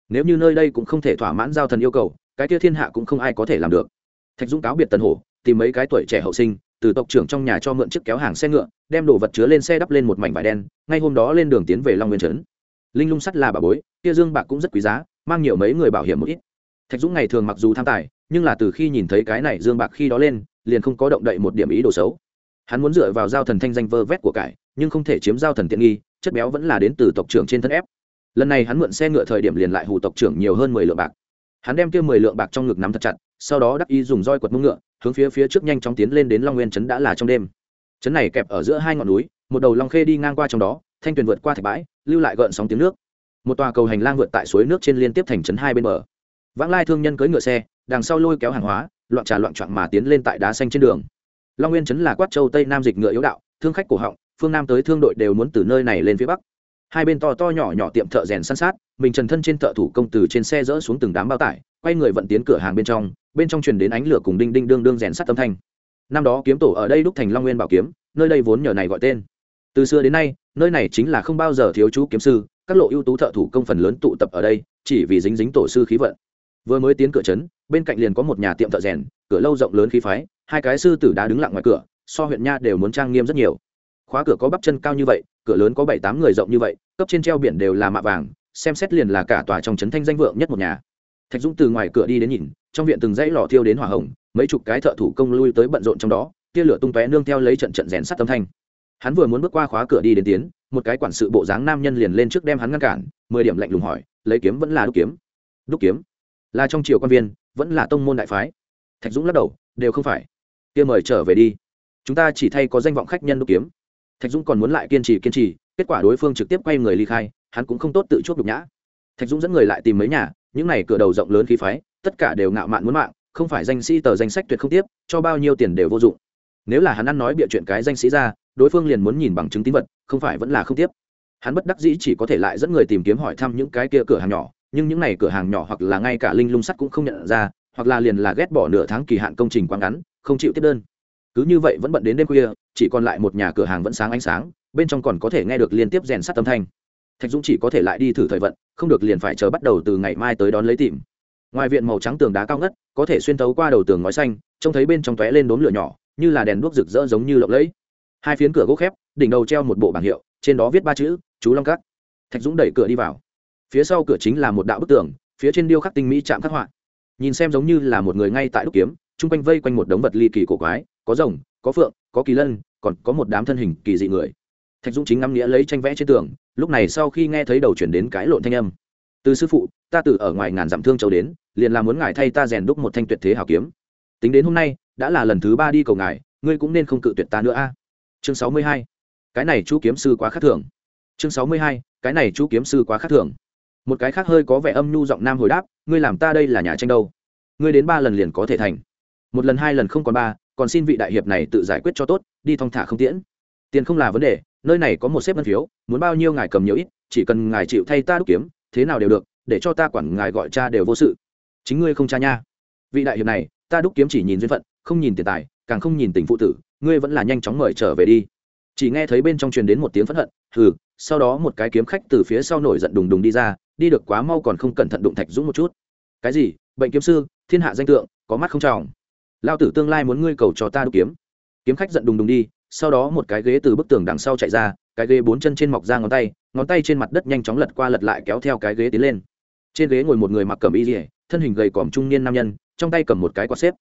nếu như nơi đây cũng không thể thỏa mãn giao thần yêu cầu cái kia thiên hạ cũng không ai có thể làm được. Thạch dũng cáo biệt tần hổ, tìm mấy cái tuổi trẻ hậu sinh, từ tộc trưởng trong nhà cho mượn chiếc kéo hàng xe ngựa, đem đồ vật chứa lên xe đắp lên một mảnh vải đen, ngay hôm đó lên đường tiến về long nguyên trấn. Linh lung sắt là bà bối, kia dương bạc cũng rất quý giá, mang nhiều mấy người bảo hiểm một ít. Thạch dũng ngày thường mặc dù tham tài, nhưng là từ khi nhìn thấy cái này dương bạc khi đó lên, liền không có động đậy một điểm ý đồ xấu. Hắn muốn dựa vào giao thần thanh danh vơ vét của cải, nhưng không thể chiếm giao thần tiện nghi, chất béo vẫn là đến từ tộc trưởng trên thân ép. Lần này hắn mượn xe ngựa thời điểm liền lại hù tộc trưởng nhiều hơn mười lượng bạc hắn đem kia mười lượng bạc trong ngực nắm thật chặt, sau đó đắc y dùng roi quật mông ngựa, hướng phía phía trước nhanh chóng tiến lên đến long nguyên trấn đã là trong đêm. Trấn này kẹp ở giữa hai ngọn núi, một đầu long khê đi ngang qua trong đó, thanh tuyền vượt qua thạch bãi, lưu lại gợn sóng tiếng nước. Một tòa cầu hành lang vượt tại suối nước trên liên tiếp thành trấn hai bên bờ. Vãng lai thương nhân cưỡi ngựa xe, đằng sau lôi kéo hàng hóa, loạn trà loạn trọn mà tiến lên tại đá xanh trên đường. Long nguyên Trấn là quát châu tây nam dịch ngựa yếu đạo, thương khách cổ họng, phương nam tới thương đội đều muốn từ nơi này lên phía bắc hai bên to to nhỏ nhỏ tiệm thợ rèn săn sát, mình trần thân trên thợ thủ công từ trên xe dỡ xuống từng đám bao tải, quay người vận tiến cửa hàng bên trong bên trong truyền đến ánh lửa cùng đinh đinh đương đương rèn sắt âm thanh. Năm đó kiếm tổ ở đây đúc thành long nguyên bảo kiếm, nơi đây vốn nhờ này gọi tên. Từ xưa đến nay, nơi này chính là không bao giờ thiếu chú kiếm sư, các lộ ưu tú thợ thủ công phần lớn tụ tập ở đây, chỉ vì dính dính tổ sư khí vận. Vừa mới tiến cửa trấn, bên cạnh liền có một nhà tiệm thợ rèn, cửa lâu rộng lớn khí phái, hai cái sư tử đã đứng lặng ngoài cửa, so huyện nha đều muốn trang nghiêm rất nhiều khóa cửa có bắp chân cao như vậy, cửa lớn có bảy tám người rộng như vậy, cấp trên treo biển đều là mạ vàng, xem xét liền là cả tòa trong trấn thanh danh vượng nhất một nhà. Thạch dũng từ ngoài cửa đi đến nhìn, trong viện từng dãy lò thiêu đến hỏa hồng, mấy chục cái thợ thủ công lui tới bận rộn trong đó, tia lửa tung tóe nương theo lấy trận trận rèn sắt âm thanh. Hắn vừa muốn bước qua khóa cửa đi đến tiến, một cái quản sự bộ dáng nam nhân liền lên trước đem hắn ngăn cản, mười điểm lạnh lùng hỏi, lấy kiếm vẫn là đúc kiếm? Đúc kiếm? Là trong triều quan viên, vẫn là tông môn đại phái. Thạch dũng lắc đầu, đều không phải. Kia mời trở về đi. Chúng ta chỉ thay có danh vọng khách nhân đúc kiếm thạch dũng còn muốn lại kiên trì kiên trì, kết quả đối phương trực tiếp quay người ly khai, hắn cũng không tốt tự chuốc nhục nhã. Thạch dũng dẫn người lại tìm mấy nhà, những này cửa đầu rộng lớn khí phái, tất cả đều ngạo mạn muốn mạng, không phải danh sĩ tờ danh sách tuyệt không tiếp, cho bao nhiêu tiền đều vô dụng. Nếu là hắn ăn nói bịa chuyện cái danh sĩ ra, đối phương liền muốn nhìn bằng chứng tín vật, không phải vẫn là không tiếp. Hắn bất đắc dĩ chỉ có thể lại dẫn người tìm kiếm hỏi thăm những cái kia cửa hàng nhỏ, nhưng những này cửa hàng nhỏ hoặc là ngay cả linh lung sắt cũng không nhận ra, hoặc là liền là ghét bỏ nửa tháng kỳ hạn công trình quá ngắn, không chịu tiếp đơn cứ như vậy vẫn bận đến đêm khuya, chỉ còn lại một nhà cửa hàng vẫn sáng ánh sáng, bên trong còn có thể nghe được liên tiếp rèn sắt âm thanh. Thạch dũng chỉ có thể lại đi thử thời vận, không được liền phải chờ bắt đầu từ ngày mai tới đón lấy tìm. Ngoài viện màu trắng tường đá cao ngất, có thể xuyên tấu qua đầu tường ngói xanh, trông thấy bên trong tóe lên đốm lửa nhỏ, như là đèn đuốc rực rỡ giống như lộng lẫy. Hai phiến cửa gỗ khép, đỉnh đầu treo một bộ bảng hiệu, trên đó viết ba chữ, chú long cát thạch dũng đẩy cửa đi vào. Phía sau cửa chính là một đạo bức tường, phía trên điêu khắc tinh mỹ chạm khắc họa. Nhìn xem giống như là một người ngay tại đúc kiếm, chung quanh vây quanh một đống vật ly kỳ cổ quái có rồng, có phượng, có kỳ lân, còn có một đám thân hình kỳ dị người. Thạch dũng chính ngắm nghĩa lấy tranh vẽ trên tường, lúc này sau khi nghe thấy đầu chuyển đến cái lộn thanh âm. Từ sư phụ, ta từ ở ngoài ngàn dặm thương châu đến, liền là muốn ngài thay ta rèn đúc một thanh tuyệt thế hảo kiếm. Tính đến hôm nay, đã là lần thứ ba đi cầu ngài, ngươi cũng nên không cự tuyệt ta nữa a. Chương sáu mươi hai. Cái này chú kiếm sư quá khác thường. Chương sáu mươi hai. Cái này chú kiếm sư quá khác thường. Một cái khác hơi có vẻ âm nhu giọng nam hồi đáp, ngươi làm ta đây là nhà tranh đâu? Ngươi đến ba lần liền có thể thành. Một lần hai lần không còn ba còn xin vị đại hiệp này tự giải quyết cho tốt, đi thong thả không tiễn. Tiền không là vấn đề, nơi này có một xếp ngân phiếu, muốn bao nhiêu ngài cầm nhiều ít, chỉ cần ngài chịu thay ta đúc kiếm, thế nào đều được, để cho ta quản ngài gọi cha đều vô sự. Chính ngươi không cha nha. Vị đại hiệp này, ta đúc kiếm chỉ nhìn duyên phận, không nhìn tiền tài, càng không nhìn tình phụ tử, ngươi vẫn là nhanh chóng mời trở về đi. Chỉ nghe thấy bên trong truyền đến một tiếng phẫn hận, hừ, sau đó một cái kiếm khách từ phía sau nổi giận đùng đùng đi ra, đi được quá mau còn không cẩn thận đụng thạch dũng một chút. Cái gì? Bệnh kiếm sư, thiên hạ danh tượng, có mắt không tròng lao tử tương lai muốn ngươi cầu cho ta đúc kiếm. Kiếm khách giận đùng đùng đi, sau đó một cái ghế từ bức tường đằng sau chạy ra, cái ghế bốn chân trên mọc ra ngón tay ngón tay trên mặt đất nhanh chóng lật qua lật lại kéo theo cái ghế tiến lên. Trên ghế ngồi một người mặc cầm y dỉa thân hình gầy còm trung niên nam nhân, trong tay cầm một cái quạt xếp.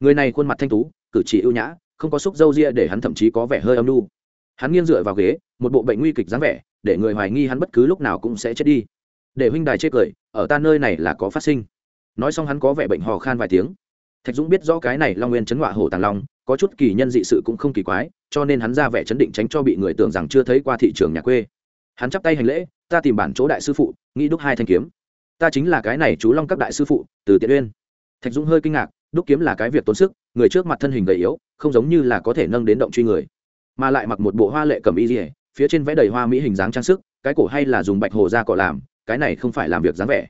Người này khuôn mặt thanh tú, cử chỉ ưu nhã, không có xúc dâu ria để hắn thậm chí có vẻ hơi âm nu hắn nghiêng dựa vào ghế, một bộ bệnh nguy kịch dáng vẻ, để người hoài nghi hắn bất cứ lúc nào cũng sẽ chết đi. Để huynh đài chê cười, ở ta nơi này là có phát sinh. Nói xong hắn có vẻ bệnh hò khan vài tiếng thạch dũng biết rõ cái này long nguyên chấn họa hổ tàng long, có chút kỳ nhân dị sự cũng không kỳ quái, cho nên hắn ra vẻ chấn định tránh cho bị người tưởng rằng chưa thấy qua thị trường nhà quê. Hắn chắp tay hành lễ, ta tìm bản chỗ đại sư phụ, nghĩ đúc hai thanh kiếm. Ta chính là cái này chú long các đại sư phụ, từ tiện uyên. Thạch dũng hơi kinh ngạc, đúc kiếm là cái việc tốn sức, người trước mặt thân hình gầy yếu, không giống như là có thể nâng đến động truy người, mà lại mặc một bộ hoa lệ cầm y dỉa phía trên vẽ đầy hoa mỹ hình dáng trang sức, cái cổ hay là dùng bạch hồ ra cọ làm, cái này không phải làm việc dáng vẻ.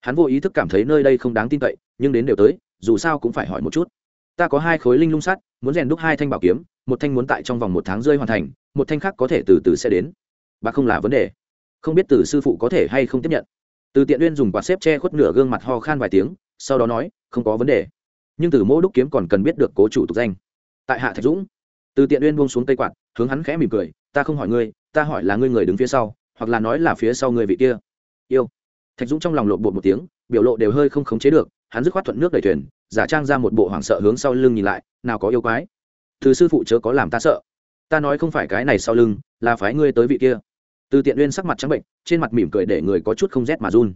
Hắn vô ý thức cảm thấy nơi đây không đáng tin cậy, nhưng đến đều tới dù sao cũng phải hỏi một chút. Ta có hai khối linh lung sắt, muốn rèn đúc hai thanh bảo kiếm, một thanh muốn tại trong vòng một tháng rơi hoàn thành, một thanh khác có thể từ từ sẽ đến. Bà không là vấn đề. Không biết từ sư phụ có thể hay không tiếp nhận. Từ tiện uyên dùng quạt xếp che khuất nửa gương mặt ho khan vài tiếng, sau đó nói, không có vấn đề. Nhưng từ mỗi đúc kiếm còn cần biết được cố chủ tục danh. Tại hạ thạch dũng, từ tiện uyên buông xuống tây quạt, hướng hắn khẽ mỉm cười, ta không hỏi ngươi, ta hỏi là ngươi người đứng phía sau, hoặc là nói là phía sau người vị kia. Yêu. Thạch dũng trong lòng lộn bột một tiếng, biểu lộ đều hơi không khống chế được hắn dứt khoát thuận nước đẩy thuyền, giả trang ra một bộ hoảng sợ hướng sau lưng nhìn lại, nào có yêu quái. Thứ sư phụ chớ có làm ta sợ. Ta nói không phải cái này sau lưng, là phái ngươi tới vị kia. Từ tiện uyên sắc mặt trắng bệnh, trên mặt mỉm cười để người có chút không rét mà run.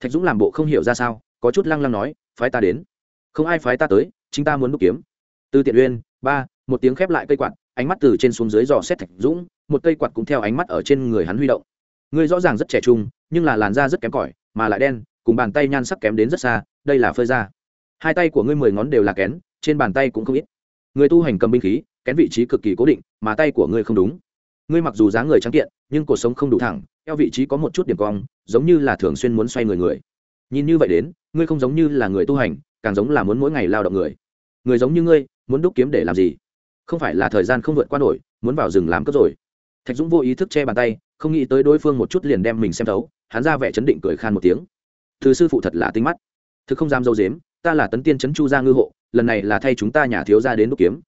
Thạch dũng làm bộ không hiểu ra sao, có chút lăng lăng nói, phái ta đến. Không ai phái ta tới, chính ta muốn đúc kiếm. Từ tiện uyên, ba, một tiếng khép lại cây quạt, ánh mắt từ trên xuống dưới dò xét thạch dũng, một cây quạt cũng theo ánh mắt ở trên người hắn huy động. Ngươi rõ ràng rất trẻ trung, nhưng là làn da rất kém cỏi, mà lại đen, cùng bàn tay nhan sắc kém đến rất xa đây là phơi ra, hai tay của ngươi mười ngón đều là kén trên bàn tay cũng không ít. Người tu hành cầm binh khí kén vị trí cực kỳ cố định mà tay của ngươi không đúng. Ngươi mặc dù dáng người trắng kiện nhưng cuộc sống không đủ thẳng eo vị trí có một chút điểm cong giống như là thường xuyên muốn xoay người người. Nhìn như vậy đến ngươi không giống như là người tu hành càng giống là muốn mỗi ngày lao động người. Người giống như ngươi muốn đúc kiếm để làm gì? Không phải là thời gian không vượt qua nổi muốn vào rừng làm cướp rồi. Thạch dũng vô ý thức che bàn tay không nghĩ tới đối phương một chút liền đem mình xem thấu hắn ra vẻ chấn định cười khan một tiếng. Thư sư phụ thật là tinh mắt thực không dám dâu dếm, ta là tấn tiên trấn chu gia ngư hộ, lần này là thay chúng ta nhà thiếu ra đến đúc kiếm.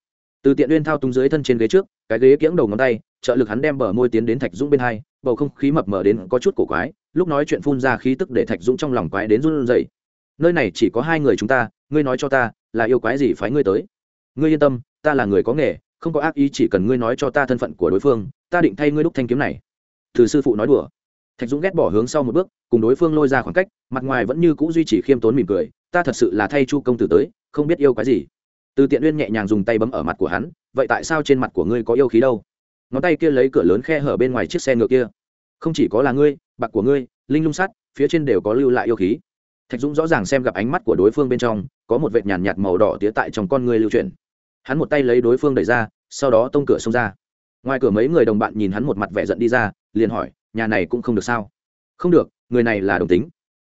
Từ tiện uyên thao túng dưới thân trên ghế trước, cái ghế kiễng đầu ngón tay, trợ lực hắn đem bờ môi tiến đến thạch dũng bên hai, bầu không khí mập mờ đến có chút cổ quái, lúc nói chuyện phun ra khí tức để thạch dũng trong lòng quái đến run rẩy. Nơi này chỉ có hai người chúng ta, ngươi nói cho ta, là yêu quái gì phái ngươi tới? Ngươi yên tâm, ta là người có nghề, không có ác ý, chỉ cần ngươi nói cho ta thân phận của đối phương, ta định thay ngươi đúc thanh kiếm này. Từ sư phụ nói đùa thạch dũng ghét bỏ hướng sau một bước, cùng đối phương lôi ra khoảng cách, mặt ngoài vẫn như c ũ duy trì khiêm tốn mỉm cười, ta thật sự là thay chu công tử tới, không biết yêu cái gì. Từ tiện uyên nhẹ nhàng dùng tay bấm ở mặt của hắn, vậy tại sao trên mặt của ngươi có yêu khí đâu? Ngón tay kia lấy cửa lớn khe hở bên ngoài chiếc xe ngựa kia. Không chỉ có là ngươi, bạc của ngươi, linh lung sắt, phía trên đều có lưu lại yêu khí. Thạch dũng rõ ràng xem gặp ánh mắt của đối phương bên trong, có một vệt nhàn nhạt màu đỏ tía tại trong con ngươi lưu chuyển. Hắn một tay lấy đối phương đẩy ra, sau đó tông cửa xông ra. Ngoài cửa mấy người đồng bạn nhìn hắn một mặt vẻ giận đi ra, liền hỏi nhà này cũng không được sao? Không được, người này là đồng tính.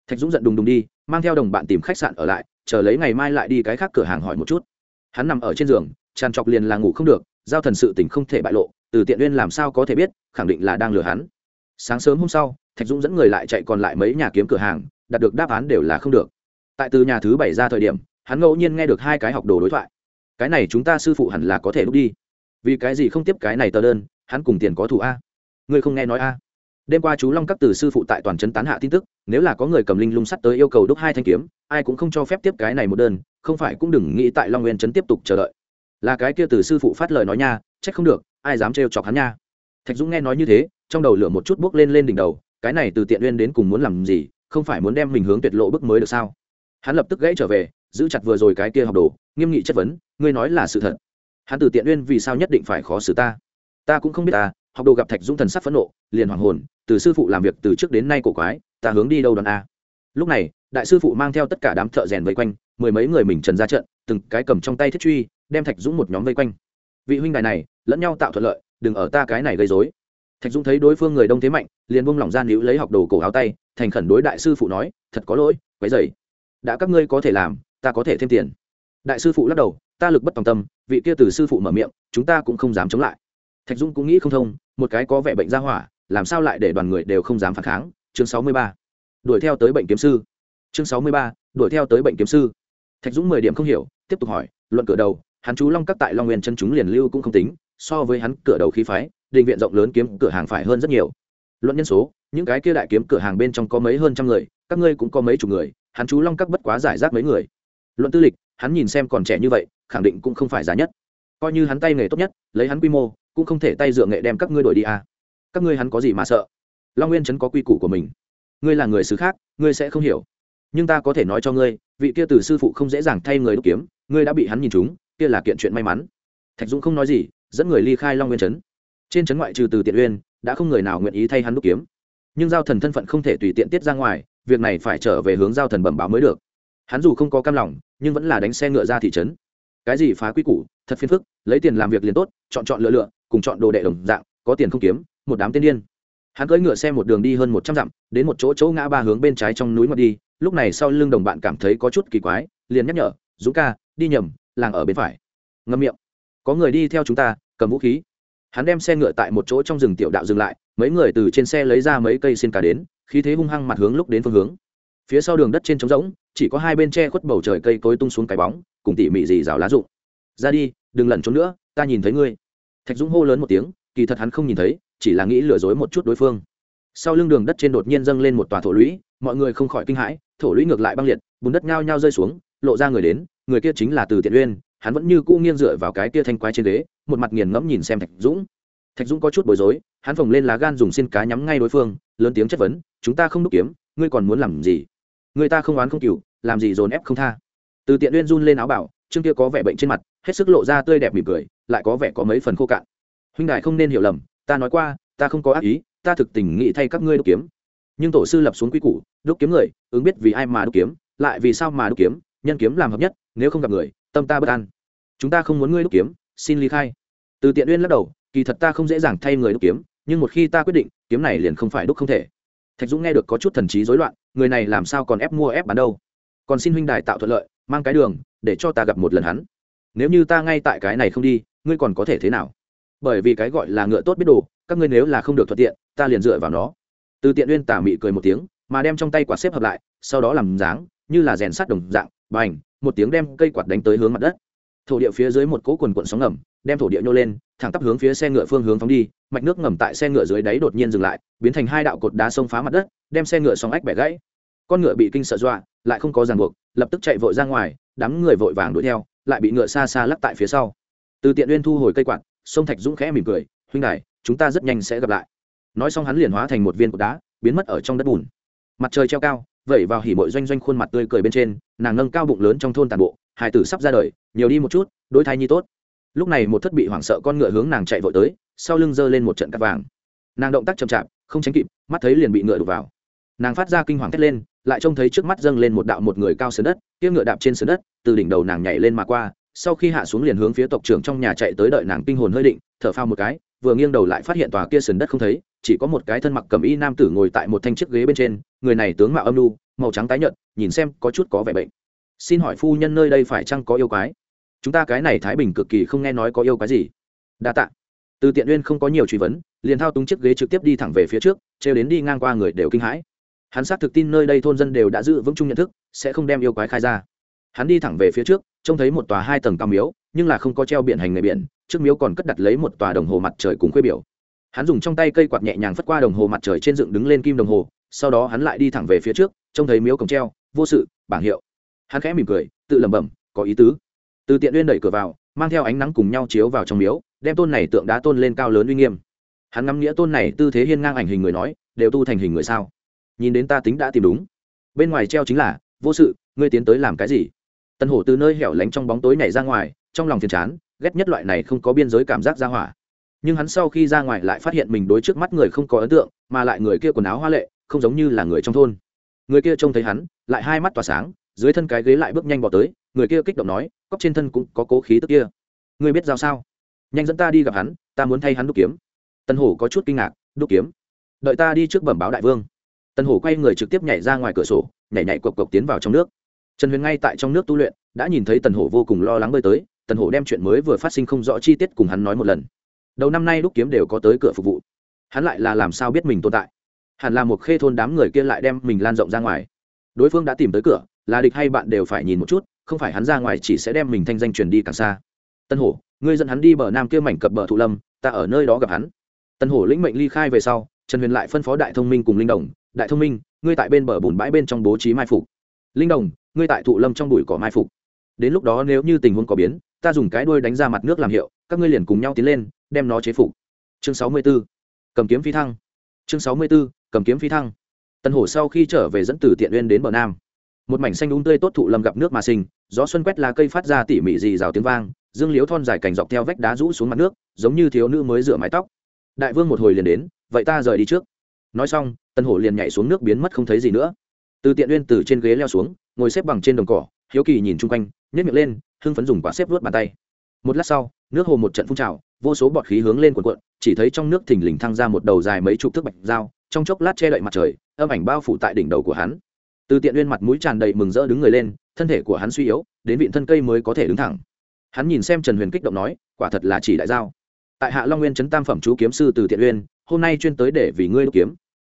Thạch dũng giận đùng đùng đi, mang theo đồng bạn tìm khách sạn ở lại, chờ lấy ngày mai lại đi cái khác cửa hàng hỏi một chút. Hắn nằm ở trên giường, tràn trọc liền là ngủ không được, giao thần sự tình không thể bại lộ, từ tiện uyên làm sao có thể biết, khẳng định là đang lừa hắn. Sáng sớm hôm sau, thạch dũng dẫn người lại chạy còn lại mấy nhà kiếm cửa hàng, đạt được đáp án đều là không được. Tại từ nhà thứ bảy ra thời điểm, hắn ngẫu nhiên nghe được hai cái học đồ đối thoại. Cái này chúng ta sư phụ hẳn là có thể lúc đi. Vì cái gì không tiếp cái này tờ đơn, hắn cùng tiền có thủ a? Ngươi không nghe nói a? Đêm qua chú long các từ sư phụ tại toàn trấn tán hạ tin tức, nếu là có người cầm linh lung sắt tới yêu cầu đúc hai thanh kiếm, ai cũng không cho phép tiếp cái này một đơn, không phải cũng đừng nghĩ tại long nguyên trấn tiếp tục chờ đợi. Là cái kia từ sư phụ phát lời nói nha, trách không được, ai dám trêu chọc hắn nha. Thạch dũng nghe nói như thế, trong đầu lửa một chút bước lên lên đỉnh đầu, cái này từ tiện uyên đến cùng muốn làm gì, không phải muốn đem mình hướng tuyệt lộ bước mới được sao? Hắn lập tức gãy trở về, giữ chặt vừa rồi cái kia học đồ, nghiêm nghị chất vấn, ngươi nói là sự thật. Hắn từ tiện uyên vì sao nhất định phải khó xử ta? Ta cũng không biết ta học đồ gặp thạch dũng thần sắc phẫn nộ, liền hoàng hồn, từ sư phụ làm việc từ trước đến nay cổ quái, ta hướng đi đâu đón a. Lúc này, đại sư phụ mang theo tất cả đám thợ rèn vây quanh, mười mấy người mình trần ra trận, từng cái cầm trong tay thiết truy, đem thạch dũng một nhóm vây quanh. Vị huynh đài này, lẫn nhau tạo thuận lợi, đừng ở ta cái này gây dối thạch dũng thấy đối phương người đông thế mạnh, liền buông lỏng gian níu lấy học đồ cổ áo tay, thành khẩn đối đại sư phụ nói, thật có lỗi, quấy dày đã các ngươi có thể làm, ta có thể thêm tiền. Đại sư phụ lắc đầu, ta lực bất tòng tâm, vị kia từ sư phụ mở miệng, chúng ta cũng không dám chống lại. Thạch dũng cũng nghĩ không thông một cái có vẻ bệnh ra hỏa, làm sao lại để đoàn người đều không dám phản kháng? Chương sáu mươi ba. Đuổi theo tới bệnh kiếm sư. Chương sáu mươi ba. Đuổi theo tới bệnh kiếm sư. Thạch dũng mười điểm không hiểu, tiếp tục hỏi, luận cửa đầu, hắn chú long các tại long nguyên chân chúng liền lưu cũng không tính, so với hắn cửa đầu khí phái, định viện rộng lớn kiếm cửa hàng phải hơn rất nhiều. Luận nhân số, những cái kia đại kiếm cửa hàng bên trong có mấy hơn trăm người, các ngươi cũng có mấy chục người, hắn chú long các bất quá giải rác mấy người. Luận tư lịch, hắn nhìn xem còn trẻ như vậy, khẳng định cũng không phải giá nhất. Coi như hắn tay nghề tốt nhất, lấy hắn quy mô cũng không thể tay dựa nghệ đem các ngươi đổi đi à. các ngươi hắn có gì mà sợ? Long nguyên trấn có quy củ của mình. Ngươi là người xứ khác, ngươi sẽ không hiểu. Nhưng ta có thể nói cho ngươi, vị kia từ sư phụ không dễ dàng thay người đúc kiếm, ngươi đã bị hắn nhìn trúng, kia là kiện chuyện may mắn. Thạch dũng không nói gì, dẫn người ly khai long nguyên trấn. Trên trấn ngoại trừ từ tiện uyên, đã không người nào nguyện ý thay hắn đúc kiếm. Nhưng giao thần thân phận không thể tùy tiện tiết ra ngoài, việc này phải trở về hướng giao thần bẩm báo mới được. Hắn dù không có cam lòng, nhưng vẫn là đánh xe ngựa ra thị trấn. Cái gì phá quy củ, thật phiền phức, lấy tiền làm việc liền tốt, chọn chọn lựa lựa cùng chọn đồ đệ đồng dạng, có tiền không kiếm, một đám tiên điên. Hắn cưỡi ngựa xe một đường đi hơn một trăm dặm, đến một chỗ chỗ ngã ba hướng bên trái trong núi ngọt đi, lúc này sau lưng đồng bạn cảm thấy có chút kỳ quái, liền nhắc nhở, dũng ca, đi nhầm, làng ở bên phải. Ngâm miệng, có người đi theo chúng ta, cầm vũ khí. Hắn đem xe ngựa tại một chỗ trong rừng tiểu đạo dừng lại, mấy người từ trên xe lấy ra mấy cây xin cả đến, khí thế hung hăng mặt hướng lúc đến phương hướng. Phía sau đường đất trên trống rỗng, chỉ có hai bên tre khuất bầu trời cây cối tung xuống cái bóng, cùng tỉ mị dì rào lá rụng. Ra đi, đừng lẩn trốn nữa, ta nhìn thấy ngươi thạch dũng hô lớn một tiếng kỳ thật hắn không nhìn thấy chỉ là nghĩ lừa dối một chút đối phương. Sau lưng đường đất trên đột nhiên dâng lên một tòa thổ lũy mọi người không khỏi kinh hãi thổ lũy ngược lại băng liệt bùn đất nhao nhao rơi xuống lộ ra người đến người kia chính là từ tiện uyên hắn vẫn như cũ nghiêng dựa vào cái kia thanh quái trên đế, một mặt nghiền ngẫm nhìn xem thạch dũng. Thạch dũng có chút bối rối hắn phồng lên lá gan dùng xin cá nhắm ngay đối phương lớn tiếng chất vấn chúng ta không đúc kiếm ngươi còn muốn làm gì? Người ta không oán không cừu làm gì dồn ép không tha? Từ tiện uyên run lên áo bảo trương kia có vẻ bệnh trên mặt hết sức lộ ra tươi đẹp mỉm cười lại có vẻ có mấy phần khô cạn. Huynh đại không nên hiểu lầm, ta nói qua, ta không có ác ý, ta thực tình nghĩ thay các ngươi đúc kiếm. Nhưng tổ sư lập xuống quy củ, đúc kiếm người, ứng biết vì ai mà đúc kiếm, lại vì sao mà đúc kiếm, nhân kiếm làm hợp nhất, nếu không gặp người, tâm ta bất an. Chúng ta không muốn ngươi đúc kiếm, xin ly khai. Từ tiện uyên lắc đầu, kỳ thật ta không dễ dàng thay người đúc kiếm, nhưng một khi ta quyết định, kiếm này liền không phải đúc không thể. Thạch dũng nghe được có chút thần trí rối loạn, người này làm sao còn ép mua ép bán đâu? Còn xin huynh đài tạo thuận lợi, mang cái đường, để cho ta gặp một lần hắn nếu như ta ngay tại cái này không đi, ngươi còn có thể thế nào? Bởi vì cái gọi là ngựa tốt biết đồ, các ngươi nếu là không được thuận tiện, ta liền dựa vào nó. Từ tiện uyên tả mị cười một tiếng, mà đem trong tay quạt xếp hợp lại, sau đó làm dáng, như là rèn sắt đồng dạng, bành, một tiếng đem cây quạt đánh tới hướng mặt đất. Thổ địa phía dưới một cỗ quần quận sóng ngầm, đem thổ địa nhô lên, thẳng tắp hướng phía xe ngựa phương hướng phóng đi, mạch nước ngầm tại xe ngựa dưới đáy đột nhiên dừng lại, biến thành hai đạo cột đá xông phá mặt đất, đem xe ngựa sóng ách bẻ gãy. Con ngựa bị kinh sợ dọa, lại không có ràng buộc, lập tức chạy vội ra ngoài, đám người vội vàng đuổi theo lại bị ngựa xa xa lắc tại phía sau. Từ tiện uyên thu hồi cây quạt, sông thạch dũng khẽ mỉm cười, huynh đài, chúng ta rất nhanh sẽ gặp lại. Nói xong hắn liền hóa thành một viên cột đá, biến mất ở trong đất bùn. Mặt trời treo cao, vẩy vào hỉ mội doanh doanh khuôn mặt tươi cười bên trên, nàng nâng cao bụng lớn trong thôn tàn bộ hải tử sắp ra đời, nhiều đi một chút đôi thai nhi tốt. Lúc này một thất bị hoảng sợ con ngựa hướng nàng chạy vội tới, sau lưng giơ lên một trận cắt vàng. Nàng động tác chậm chạp, không tránh kịp, mắt thấy liền bị ngựa đục vào. Nàng phát ra kinh hoàng thét lên lại trông thấy trước mắt dâng lên một đạo một người cao sườn đất, kia ngựa đạp trên sườn đất, từ đỉnh đầu nàng nhảy lên mà qua, sau khi hạ xuống liền hướng phía tộc trưởng trong nhà chạy tới đợi nàng kinh hồn hơi định, thở phao một cái, vừa nghiêng đầu lại phát hiện tòa kia sườn đất không thấy, chỉ có một cái thân mặc cầm y nam tử ngồi tại một thanh chiếc ghế bên trên, người này tướng mạo âm lu màu trắng tái nhợt, nhìn xem có chút có vẻ bệnh. Xin hỏi phu nhân nơi đây phải chăng có yêu quái? Chúng ta cái này thái bình cực kỳ không nghe nói có yêu quái gì. Đa tạ. Từ tiện uyên không có nhiều truy vấn, liền thao túng chiếc ghế trực tiếp đi thẳng về phía trước, trêu đến đi ngang qua người đều kinh hãi hắn xác thực tin nơi đây thôn dân đều đã giữ vững chung nhận thức, sẽ không đem yêu quái khai ra. Hắn đi thẳng về phía trước, trông thấy một tòa hai tầng cao miếu, nhưng là không có treo biển hành nghề biển, trước miếu còn cất đặt lấy một tòa đồng hồ mặt trời cùng khuê biểu. Hắn dùng trong tay cây quạt nhẹ nhàng phất qua đồng hồ mặt trời trên dựng đứng lên kim đồng hồ, sau đó hắn lại đi thẳng về phía trước, trông thấy miếu cổng treo, vô sự, bảng hiệu. Hắn khẽ mỉm cười, tự lẩm bẩm, có ý tứ. Từ tiện uyên đẩy cửa vào, mang theo ánh nắng cùng nhau chiếu vào trong miếu, đem tôn này tượng đá tôn lên cao lớn uy nghiêm. Hắn ngắm nghĩa tôn này tư thế hiên ngang ảnh hình người nói, đều tu thành hình người sao? Nhìn đến ta tính đã tìm đúng. Bên ngoài treo chính là, vô sự, ngươi tiến tới làm cái gì? Tân hổ từ nơi hẻo lánh trong bóng tối nhảy ra ngoài, trong lòng phiền chán, ghét nhất loại này không có biên giới cảm giác ra hỏa. Nhưng hắn sau khi ra ngoài lại phát hiện mình đối trước mắt người không có ấn tượng, mà lại người kia quần áo hoa lệ, không giống như là người trong thôn. Người kia trông thấy hắn, lại hai mắt tỏa sáng, dưới thân cái ghế lại bước nhanh bỏ tới, người kia kích động nói cóc trên thân cũng có cố khí tức kia. Ngươi biết giao sao? Nhanh dẫn ta đi gặp hắn, ta muốn thay hắn đúc kiếm. Tân hổ có chút kinh ngạc, đúc kiếm? Đợi ta đi trước bẩm báo đại vương tân hổ quay người trực tiếp nhảy ra ngoài cửa sổ, nhảy nhảy cộc cộc tiến vào trong nước. Trần huyền ngay tại trong nước tu luyện, đã nhìn thấy tần hổ vô cùng lo lắng bơi tới, tần hổ đem chuyện mới vừa phát sinh không rõ chi tiết cùng hắn nói một lần. Đầu năm nay đúc kiếm đều có tới cửa phục vụ. Hắn lại là làm sao biết mình tồn tại? Hẳn là một khê thôn đám người kia lại đem mình lan rộng ra ngoài. Đối phương đã tìm tới cửa, là địch hay bạn đều phải nhìn một chút, không phải hắn ra ngoài chỉ sẽ đem mình thanh danh truyền đi càng xa. Tân hổ, ngươi dẫn hắn đi bờ nam kia mảnh cập bờ thụ lâm, ta ở nơi đó gặp hắn. Tân hổ lĩnh mệnh ly khai về sau, trần huyền lại phân phó đại thông minh cùng linh đồng đại thông minh, ngươi tại bên bờ bùn bãi bên trong bố trí mai phục. Linh đồng, ngươi tại thụ lâm trong bụi cỏ mai phục. Đến lúc đó nếu như tình huống có biến, ta dùng cái đuôi đánh ra mặt nước làm hiệu, các ngươi liền cùng nhau tiến lên, đem nó chế phục. Chương sáu mươi b ố cầm kiếm phi thăng. Chương sáu mươi b ố cầm kiếm phi thăng. Tần hổ sau khi trở về dẫn từ tiện uyên đến bờ nam. Một mảnh xanh đúng tươi tốt thụ lâm gặp nước mà sinh, gió xuân quét lá cây phát ra tỉ mỉ dì rào tiếng vang, dương liếu thon dài cành dọc theo vách đá rũ xuống mặt nước, giống như thiếu nữ mới rửa mái tóc. Đại vương một hồi liền đến, vậy ta rời đi trước nói xong, tân hổ liền nhảy xuống nước biến mất không thấy gì nữa. Từ tiện uyên từ trên ghế leo xuống, ngồi xếp bằng trên đồng cỏ, hiếu kỳ nhìn chung quanh nhét miệng lên, hưng phấn dùng quả xếp vớt bàn tay. Một lát sau, nước hồ một trận phun trào, vô số bọt khí hướng lên cuộn cuộn, chỉ thấy trong nước thình lình thăng ra một đầu dài mấy chục thước bạch dao, trong chốc lát che đậy mặt trời, âm ảnh bao phủ tại đỉnh đầu của hắn. Từ tiện uyên mặt mũi tràn đầy mừng rỡ đứng người lên, thân thể của hắn suy yếu, đến vịn thân cây mới có thể đứng thẳng. Hắn nhìn xem trần huyền kích động nói, quả thật là chỉ đại giao tại hạ long nguyên trấn tam phẩm chú kiếm sư từ tiện uyên hôm nay chuyên tới để vì ngươi đúc kiếm.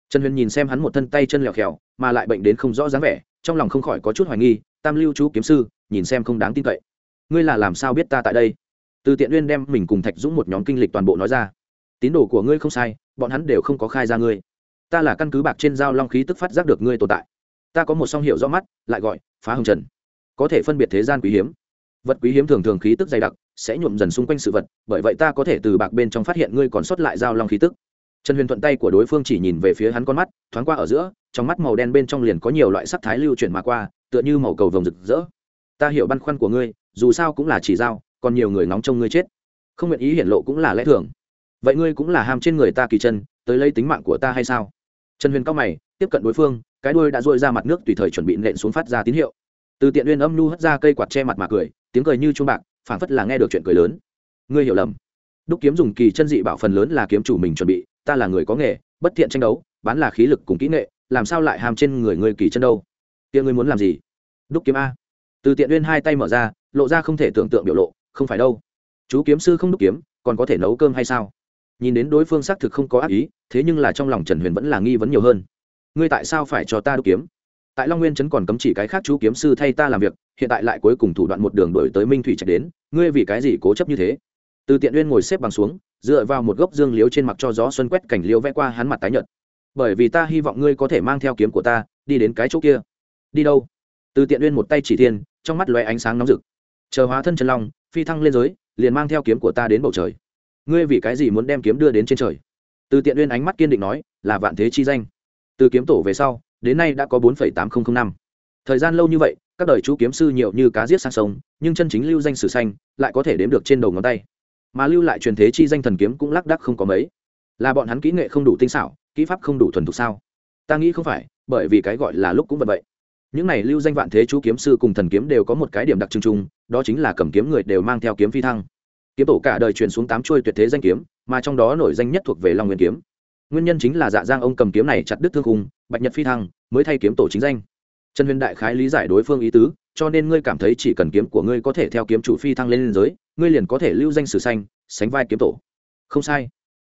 Trần huyền nhìn xem hắn một thân tay chân lèo khèo mà lại bệnh đến không rõ dáng vẻ, trong lòng không khỏi có chút hoài nghi, tam lưu chú kiếm sư, nhìn xem không đáng tin cậy. Ngươi là làm sao biết ta tại đây? Từ tiện uyên đem mình cùng thạch dũng một nhóm kinh lịch toàn bộ nói ra. Tín đồ của ngươi không sai, bọn hắn đều không có khai ra ngươi. Ta là căn cứ bạc trên dao long khí tức phát giác được ngươi tồn tại. Ta có một song hiệu rõ mắt, lại gọi, phá hồng trần. Có thể phân biệt thế gian quý hiếm. Vật quý hiếm thường thường khí tức dày đặc, sẽ nhuộm dần xung quanh sự vật, bởi vậy ta có thể từ bạc bên trong phát hiện ngươi còn sót lại dao long khí tức trần huyền thuận tay của đối phương chỉ nhìn về phía hắn con mắt, thoáng qua ở giữa, trong mắt màu đen bên trong liền có nhiều loại sắc thái lưu chuyển mà qua, tựa như màu cầu vồng rực rỡ. Ta hiểu băn khoăn của ngươi, dù sao cũng là chỉ dao, còn nhiều người nóng trong ngươi chết. Không nguyện ý hiển lộ cũng là lẽ thường. Vậy ngươi cũng là ham trên người ta kỳ chân, tới lấy tính mạng của ta hay sao? Trần huyền cao mày, tiếp cận đối phương, cái đuôi đã dội ra mặt nước tùy thời chuẩn bị nện xuống phát ra tín hiệu. Từ tiện uyên âm nu hất ra cây quạt che mặt mà cười, tiếng cười như chuông bạc, phảng phất là nghe được chuyện cười lớn. Ngươi hiểu lầm. Đúc kiếm dùng kỳ chân dị bảo phần lớn là kiếm chủ mình chuẩn bị ta là người có nghề, bất thiện tranh đấu, bán là khí lực cùng kỹ nghệ, làm sao lại hàm trên người người kỳ chân đâu? Kia ngươi muốn làm gì? Đúc kiếm a. Từ tiện uyên hai tay mở ra, lộ ra không thể tưởng tượng biểu lộ, không phải đâu. Chú kiếm sư không đúc kiếm, còn có thể nấu cơm hay sao? Nhìn đến đối phương xác thực không có ác ý, thế nhưng là trong lòng trần huyền vẫn là nghi vấn nhiều hơn. Ngươi tại sao phải cho ta đúc kiếm? Tại long nguyên trấn còn cấm chỉ cái khác chú kiếm sư thay ta làm việc, hiện tại lại cuối cùng thủ đoạn một đường đổi tới minh thủy trạch đến, ngươi vì cái gì cố chấp như thế? Từ tiện uyên ngồi xếp bằng xuống dựa vào một gốc dương liếu trên mặt cho gió xuân quét cảnh liêu vẽ qua hắn mặt tái nhợt. Bởi vì ta hy vọng ngươi có thể mang theo kiếm của ta, đi đến cái chỗ kia. Đi đâu? Từ tiện uyên một tay chỉ thiên, trong mắt lóe ánh sáng nóng rực. Chờ hóa thân chân long, phi thăng lên giới, liền mang theo kiếm của ta đến bầu trời. Ngươi vì cái gì muốn đem kiếm đưa đến trên trời? Từ tiện uyên ánh mắt kiên định nói, là vạn thế chi danh. Từ kiếm tổ về sau, đến nay đã có bốn tám nghìn năm. Thời gian lâu như vậy, các đời chú kiếm sư nhiều như cá giết sang sông, nhưng chân chính lưu danh sử xanh lại có thể đếm được trên đầu ngón tay mà lưu lại truyền thế chi danh thần kiếm cũng lác đắc không có mấy. Là bọn hắn kỹ nghệ không đủ tinh xảo, kỹ pháp không đủ thuần thục sao? Ta nghĩ không phải, bởi vì cái gọi là lúc cũng vậy. Những này lưu danh vạn thế chú kiếm sư cùng thần kiếm đều có một cái điểm đặc trưng chung, đó chính là cầm kiếm người đều mang theo kiếm phi thăng. Kiếm tổ cả đời truyền xuống tám chuôi tuyệt thế danh kiếm, mà trong đó nổi danh nhất thuộc về long nguyên kiếm. Nguyên nhân chính là dạ giang ông cầm kiếm này chặt đứt thương khung, bạch nhật phi thăng, mới thay kiếm tổ chính danh. Trần huyền đại khái lý giải đối phương ý tứ, cho nên ngươi cảm thấy chỉ cần kiếm của ngươi có thể theo kiếm chủ phi thăng lên giới ngươi liền có thể lưu danh sử xanh sánh vai kiếm tổ. Không sai.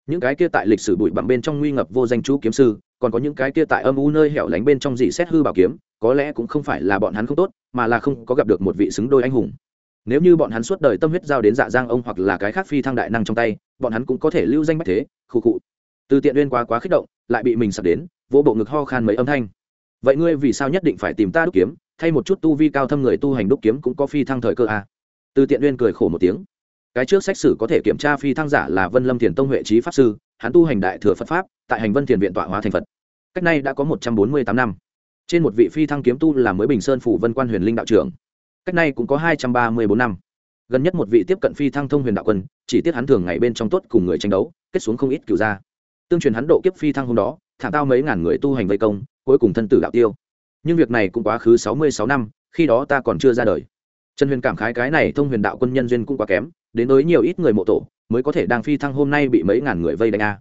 Những cái kia tại lịch sử bụi bặm bên trong nguy ngập vô danh chú kiếm sư, còn có những cái kia tại âm u nơi hẻo lánh bên trong dị xét hư bảo kiếm, có lẽ cũng không phải là bọn hắn không tốt, mà là không có gặp được một vị xứng đôi anh hùng. Nếu như bọn hắn suốt đời tâm huyết giao đến dạ giang ông hoặc là cái khác phi thăng đại năng trong tay, bọn hắn cũng có thể lưu danh bách thế khu cụ từ tiện uyên quá quá kích động, lại bị mình sập đến, vỗ bộ ngực ho khan mấy âm thanh. Vậy ngươi vì sao nhất định phải tìm ta đúc kiếm, thay một chút tu vi cao thâm người tu hành đúc kiếm cũng có phi thăng thời cơ à? Từ tiện uyên cười khổ một tiếng. Cái trước sách sử có thể kiểm tra phi thăng giả là vân lâm thiền tông huệ trí pháp sư, hắn tu hành đại thừa phật pháp, tại hành vân thiền viện tọa hóa thành phật. Cách nay đã có một trăm bốn mươi tám năm. Trên một vị phi thăng kiếm tu là mới bình sơn phủ vân quan huyền linh đạo trưởng. Cách nay cũng có hai trăm ba mươi bốn năm. Gần nhất một vị tiếp cận phi thăng thông huyền đạo quân, chỉ tiếc hắn thường ngày bên trong tốt cùng người tranh đấu, kết xuống không ít cựu gia. Tương truyền hắn độ kiếp phi thăng hôm đó, thả tao mấy ngàn người tu hành vây công, cuối cùng thân tử đạo tiêu. Nhưng việc này cũng quá khứ sáu mươi sáu năm, khi đó ta còn chưa ra đời trần huyền cảm khái cái này thông huyền đạo quân nhân duyên cũng quá kém, đến tới nhiều ít người mộ tổ, mới có thể đang phi thăng hôm nay bị mấy ngàn người vây đánh a.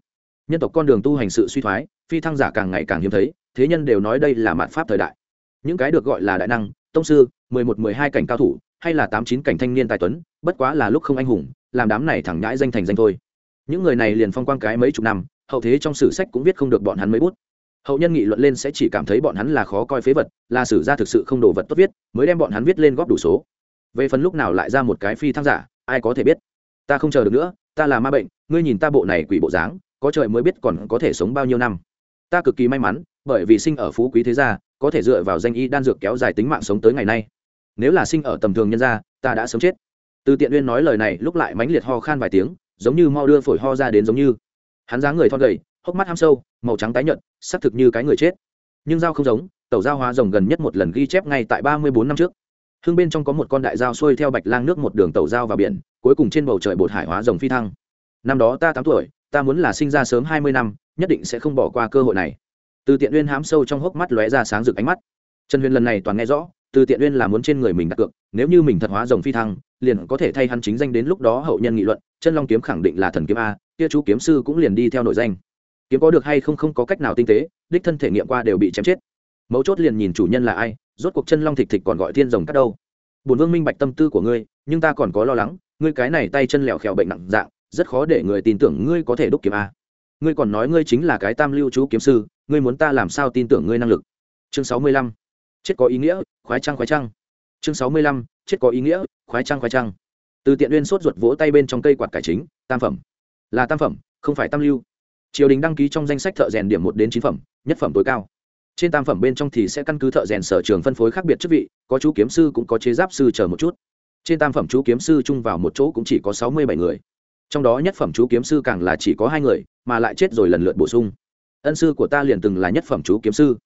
Nhân tộc con đường tu hành sự suy thoái, phi thăng giả càng ngày càng hiếm thấy, thế nhân đều nói đây là mạn pháp thời đại. Những cái được gọi là đại năng, tông sư, mười một, mười hai cảnh cao thủ, hay là tám, chín cảnh thanh niên tài tuấn, bất quá là lúc không anh hùng, làm đám này thẳng nhãi danh thành danh thôi. Những người này liền phong quang cái mấy chục năm, hậu thế trong sử sách cũng viết không được bọn hắn mấy bút. Hậu nhân nghị luận lên sẽ chỉ cảm thấy bọn hắn là khó coi phế vật, là sử gia thực sự không đồ vật tốt viết, mới đem bọn hắn viết lên góp đủ số về phần lúc nào lại ra một cái phi thăng giả, ai có thể biết. Ta không chờ được nữa, ta là ma bệnh, ngươi nhìn ta bộ này quỷ bộ dáng, có trời mới biết còn có thể sống bao nhiêu năm. Ta cực kỳ may mắn, bởi vì sinh ở phú quý thế gia, có thể dựa vào danh y đan dược kéo dài tính mạng sống tới ngày nay. Nếu là sinh ở tầm thường nhân gia, ta đã sớm chết. Từ tiện uyên nói lời này, lúc lại mãnh liệt ho khan vài tiếng, giống như mau đưa phổi ho ra đến giống như. Hắn dáng người thon gầy, hốc mắt ham sâu, màu trắng tái nhợt sắc thực như cái người chết. Nhưng dao không giống tàu giao hóa rồng gần nhất một lần ghi chép ngay tại ba mươi bốn năm trước hương bên trong có một con đại dao xuôi theo bạch lang nước một đường tàu dao vào biển, cuối cùng trên bầu trời bột hải hóa rồng phi thăng. Năm đó ta tám tuổi, ta muốn là sinh ra sớm hai mươi năm, nhất định sẽ không bỏ qua cơ hội này. Từ tiện uyên hám sâu trong hốc mắt lóe ra sáng rực ánh mắt. Trần huyền lần này toàn nghe rõ, từ tiện uyên là muốn trên người mình đặt cược, nếu như mình thật hóa rồng phi thăng, liền có thể thay hắn chính danh đến lúc đó hậu nhân nghị luận, chân long kiếm khẳng định là thần kiếm a, kia chú kiếm sư cũng liền đi theo nội danh. Kiếm có được hay không không có cách nào tinh tế, đích thân thể nghiệm qua đều bị chém chết. Mấu chốt liền nhìn chủ nhân là ai rốt cuộc chân long thịt thịt còn gọi thiên rồng cắt đâu. Bùn vương minh bạch tâm tư của ngươi, nhưng ta còn có lo lắng, ngươi cái này tay chân lẹo khẹo bệnh nặng dạng, rất khó để người tin tưởng ngươi có thể đúc kiếm a. Ngươi còn nói ngươi chính là cái tam lưu chú kiếm sư, ngươi muốn ta làm sao tin tưởng ngươi năng lực? Chương sáu mươi lăm. Chết có ý nghĩa, khoái trăng khoái trăng. Chương sáu mươi lăm. Chết có ý nghĩa, khoái trăng khoái trăng. Từ tiện uyên sốt ruột vỗ tay bên trong cây quạt cải chính, tam phẩm. Là tam phẩm, không phải tam lưu. Triều đình đăng ký trong danh sách thợ rèn điểm một đến chín phẩm, nhất phẩm tối cao trên tam phẩm bên trong thì sẽ căn cứ thợ rèn sở trường phân phối khác biệt chức vị, có chú kiếm sư cũng có chế giáp sư chờ một chút. Trên tam phẩm chú kiếm sư chung vào một chỗ cũng chỉ có sáu mươi bảy người. Trong đó nhất phẩm chú kiếm sư càng là chỉ có hai người, mà lại chết rồi lần lượt bổ sung. Ân sư của ta liền từng là nhất phẩm chú kiếm sư.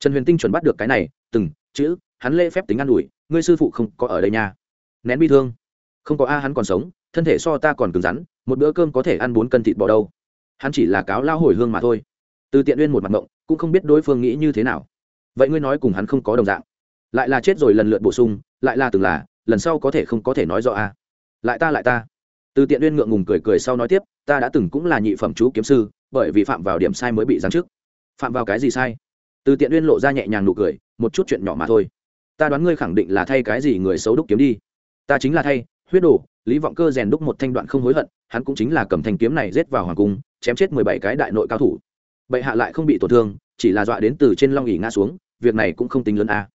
Trần huyền tinh chuẩn bắt được cái này, từng, chữ, hắn lễ phép tính an ủi, ngươi sư phụ không có ở đây nha. Nén bi thương. Không có a, hắn còn sống, thân thể so ta còn cứng rắn, một bữa cơm có thể ăn bốn cân thịt bò đâu. Hắn chỉ là cáo lao hồi hương mà thôi từ tiện uyên một mặt mộng cũng không biết đối phương nghĩ như thế nào. Vậy ngươi nói cùng hắn không có đồng dạng. Lại là chết rồi lần lượt bổ sung, lại là từng là, lần sau có thể không có thể nói rõ a lại ta lại ta. Từ tiện uyên ngượng ngùng cười cười sau nói tiếp, ta đã từng cũng là nhị phẩm chú kiếm sư, bởi vì phạm vào điểm sai mới bị giáng chức. Phạm vào cái gì sai? Từ tiện uyên lộ ra nhẹ nhàng nụ cười, một chút chuyện nhỏ mà thôi. Ta đoán ngươi khẳng định là thay cái gì người xấu đúc kiếm đi. Ta chính là thay, huyết đồ, lý vọng cơ rèn đúc một thanh đoạn không hối hận, hắn cũng chính là cầm thanh kiếm này rết vào hoàng cung, chém chết mười bảy cái đại nội cao thủ bệ hạ lại không bị tổn thương, chỉ là dọa đến từ trên long ỉ ngã xuống, việc này cũng không tính lớn a. À.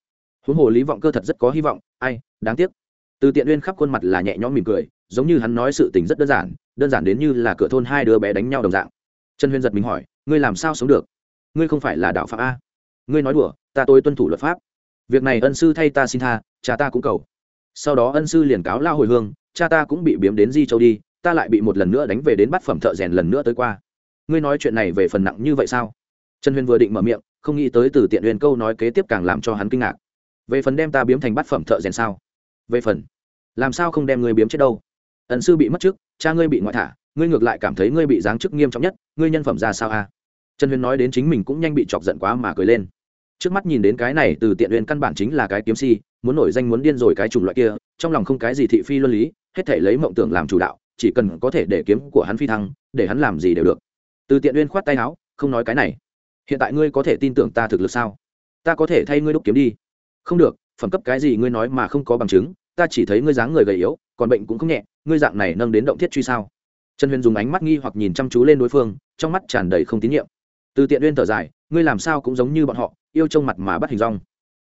huống hồ lý vọng cơ thật rất có hy vọng, ai, đáng tiếc. Từ tiện uyên khắp khuôn mặt là nhẹ nhõm mỉm cười, giống như hắn nói sự tình rất đơn giản đơn giản đến như là cửa thôn hai đứa bé đánh nhau đồng dạng. Trần huyên giật mình hỏi, ngươi làm sao sống được? Ngươi không phải là đạo phạm a? Ngươi nói đùa, ta tôi tuân thủ luật pháp. Việc này ân sư thay ta xin tha, cha ta cũng cầu. Sau đó ân sư liền cáo lao hồi hương, cha ta cũng bị biếm đến di châu đi, ta lại bị một lần nữa đánh về đến bắt phẩm thợ rèn lần nữa tới qua ngươi nói chuyện này về phần nặng như vậy sao? Trần huyền vừa định mở miệng, không nghĩ tới từ tiện huyền câu nói kế tiếp càng làm cho hắn kinh ngạc. Về phần đem ta biếm thành bắt phẩm thợ rèn sao? Về phần, làm sao không đem ngươi biếm chết đâu? Ẩn sư bị mất chức, cha ngươi bị ngoại thả, ngươi ngược lại cảm thấy ngươi bị giáng chức nghiêm trọng nhất, ngươi nhân phẩm ra sao a? À? trần huyền nói đến chính mình cũng nhanh bị chọc giận quá mà cười lên. Trước mắt nhìn đến cái này, từ tiện huyền căn bản chính là cái kiếm si, muốn nổi danh muốn điên rồi cái chủng loại kia, trong lòng không cái gì thị phi luân lý, hết thể lấy mộng tưởng làm chủ đạo, chỉ cần có thể để kiếm của hắn phi thăng, để hắn làm gì đều được từ tiện uyên khoát tay áo, không nói cái này. Hiện tại ngươi có thể tin tưởng ta thực lực sao? Ta có thể thay ngươi đúc kiếm đi. Không được, phẩm cấp cái gì ngươi nói mà không có bằng chứng, ta chỉ thấy ngươi dáng người gầy yếu, còn bệnh cũng không nhẹ, ngươi dạng này nâng đến động thiết truy sao? Trần huyền dùng ánh mắt nghi hoặc nhìn chăm chú lên đối phương, trong mắt tràn đầy không tín nhiệm. Từ tiện uyên thở dài, ngươi làm sao cũng giống như bọn họ, yêu trông mặt mà bắt hình rong.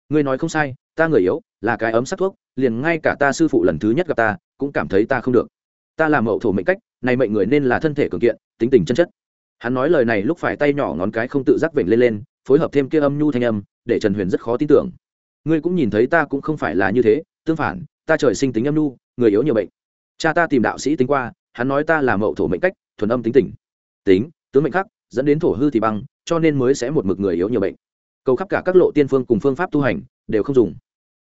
Ngươi nói không sai, ta người yếu, là cái ấm sắc thuốc, liền ngay cả ta sư phụ lần thứ nhất gặp ta, cũng cảm thấy ta không được. Ta làm mậu thổ mệnh cách, này mệnh người nên là thân thể cường kiện, tính tình chân chất hắn nói lời này lúc phải tay nhỏ ngón cái không tự giác vểnh lên lên, phối hợp thêm kia âm nhu thanh âm, để trần huyền rất khó tin tưởng. Ngươi cũng nhìn thấy ta cũng không phải là như thế, tương phản, ta trời sinh tính âm nhu, người yếu nhiều bệnh. Cha ta tìm đạo sĩ tính qua, hắn nói ta là mậu thổ mệnh cách, thuần âm tính tỉnh tính, tướng mệnh khắc, dẫn đến thổ hư thì băng, cho nên mới sẽ một mực người yếu nhiều bệnh. Cầu khắp cả các lộ tiên phương cùng phương pháp tu hành, đều không dùng.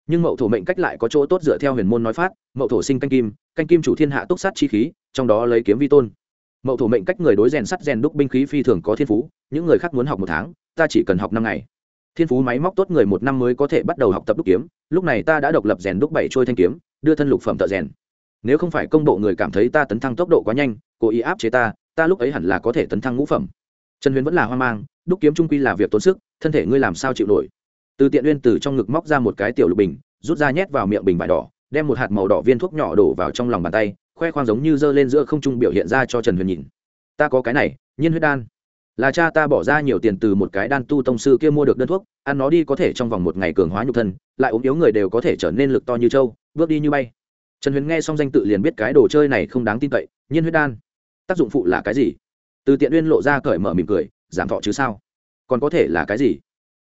Nhưng mậu thổ mệnh cách lại có chỗ tốt dựa theo huyền môn nói phát, mậu thổ sinh canh kim canh kim chủ thiên hạ túc sát chi khí, trong đó lấy kiếm vi tôn mậu thổ mệnh cách người đối rèn sắt rèn đúc binh khí phi thường có thiên phú, những người khác muốn học một tháng, ta chỉ cần học năm ngày. Thiên phú máy móc tốt người một năm mới có thể bắt đầu học tập đúc kiếm, lúc này ta đã độc lập rèn đúc bảy trôi thanh kiếm, đưa thân lục phẩm thợ rèn. Nếu không phải công bộ người cảm thấy ta tấn thăng tốc độ quá nhanh, cố ý áp chế ta ta lúc ấy hẳn là có thể tấn thăng ngũ phẩm. Trần huyền vẫn là hoang mang, đúc kiếm trung quy là việc tốn sức, thân thể ngươi làm sao chịu nổi. Từ tiện uyên từ trong ngực móc ra một cái tiểu lục bình, rút ra nhét vào miệng bình vải đỏ, đem một hạt màu đỏ viên thuốc nhỏ đổ vào trong lòng bàn tay khoe khoang giống như giơ lên giữa không trung biểu hiện ra cho trần huyền nhìn. Ta có cái này, nhiên huyết đan. Là cha ta bỏ ra nhiều tiền từ một cái đan tu tông sư kia mua được đơn thuốc, ăn nó đi có thể trong vòng một ngày cường hóa nhục thân, lại ốm yếu người đều có thể trở nên lực to như trâu, bước đi như bay. Trần huyền nghe xong danh tự liền biết cái đồ chơi này không đáng tin cậy, nhiên huyết đan. Tác dụng phụ là cái gì? Từ tiện uyên lộ ra cởi mở mỉm cười, giảm thọ chứ sao? Còn có thể là cái gì?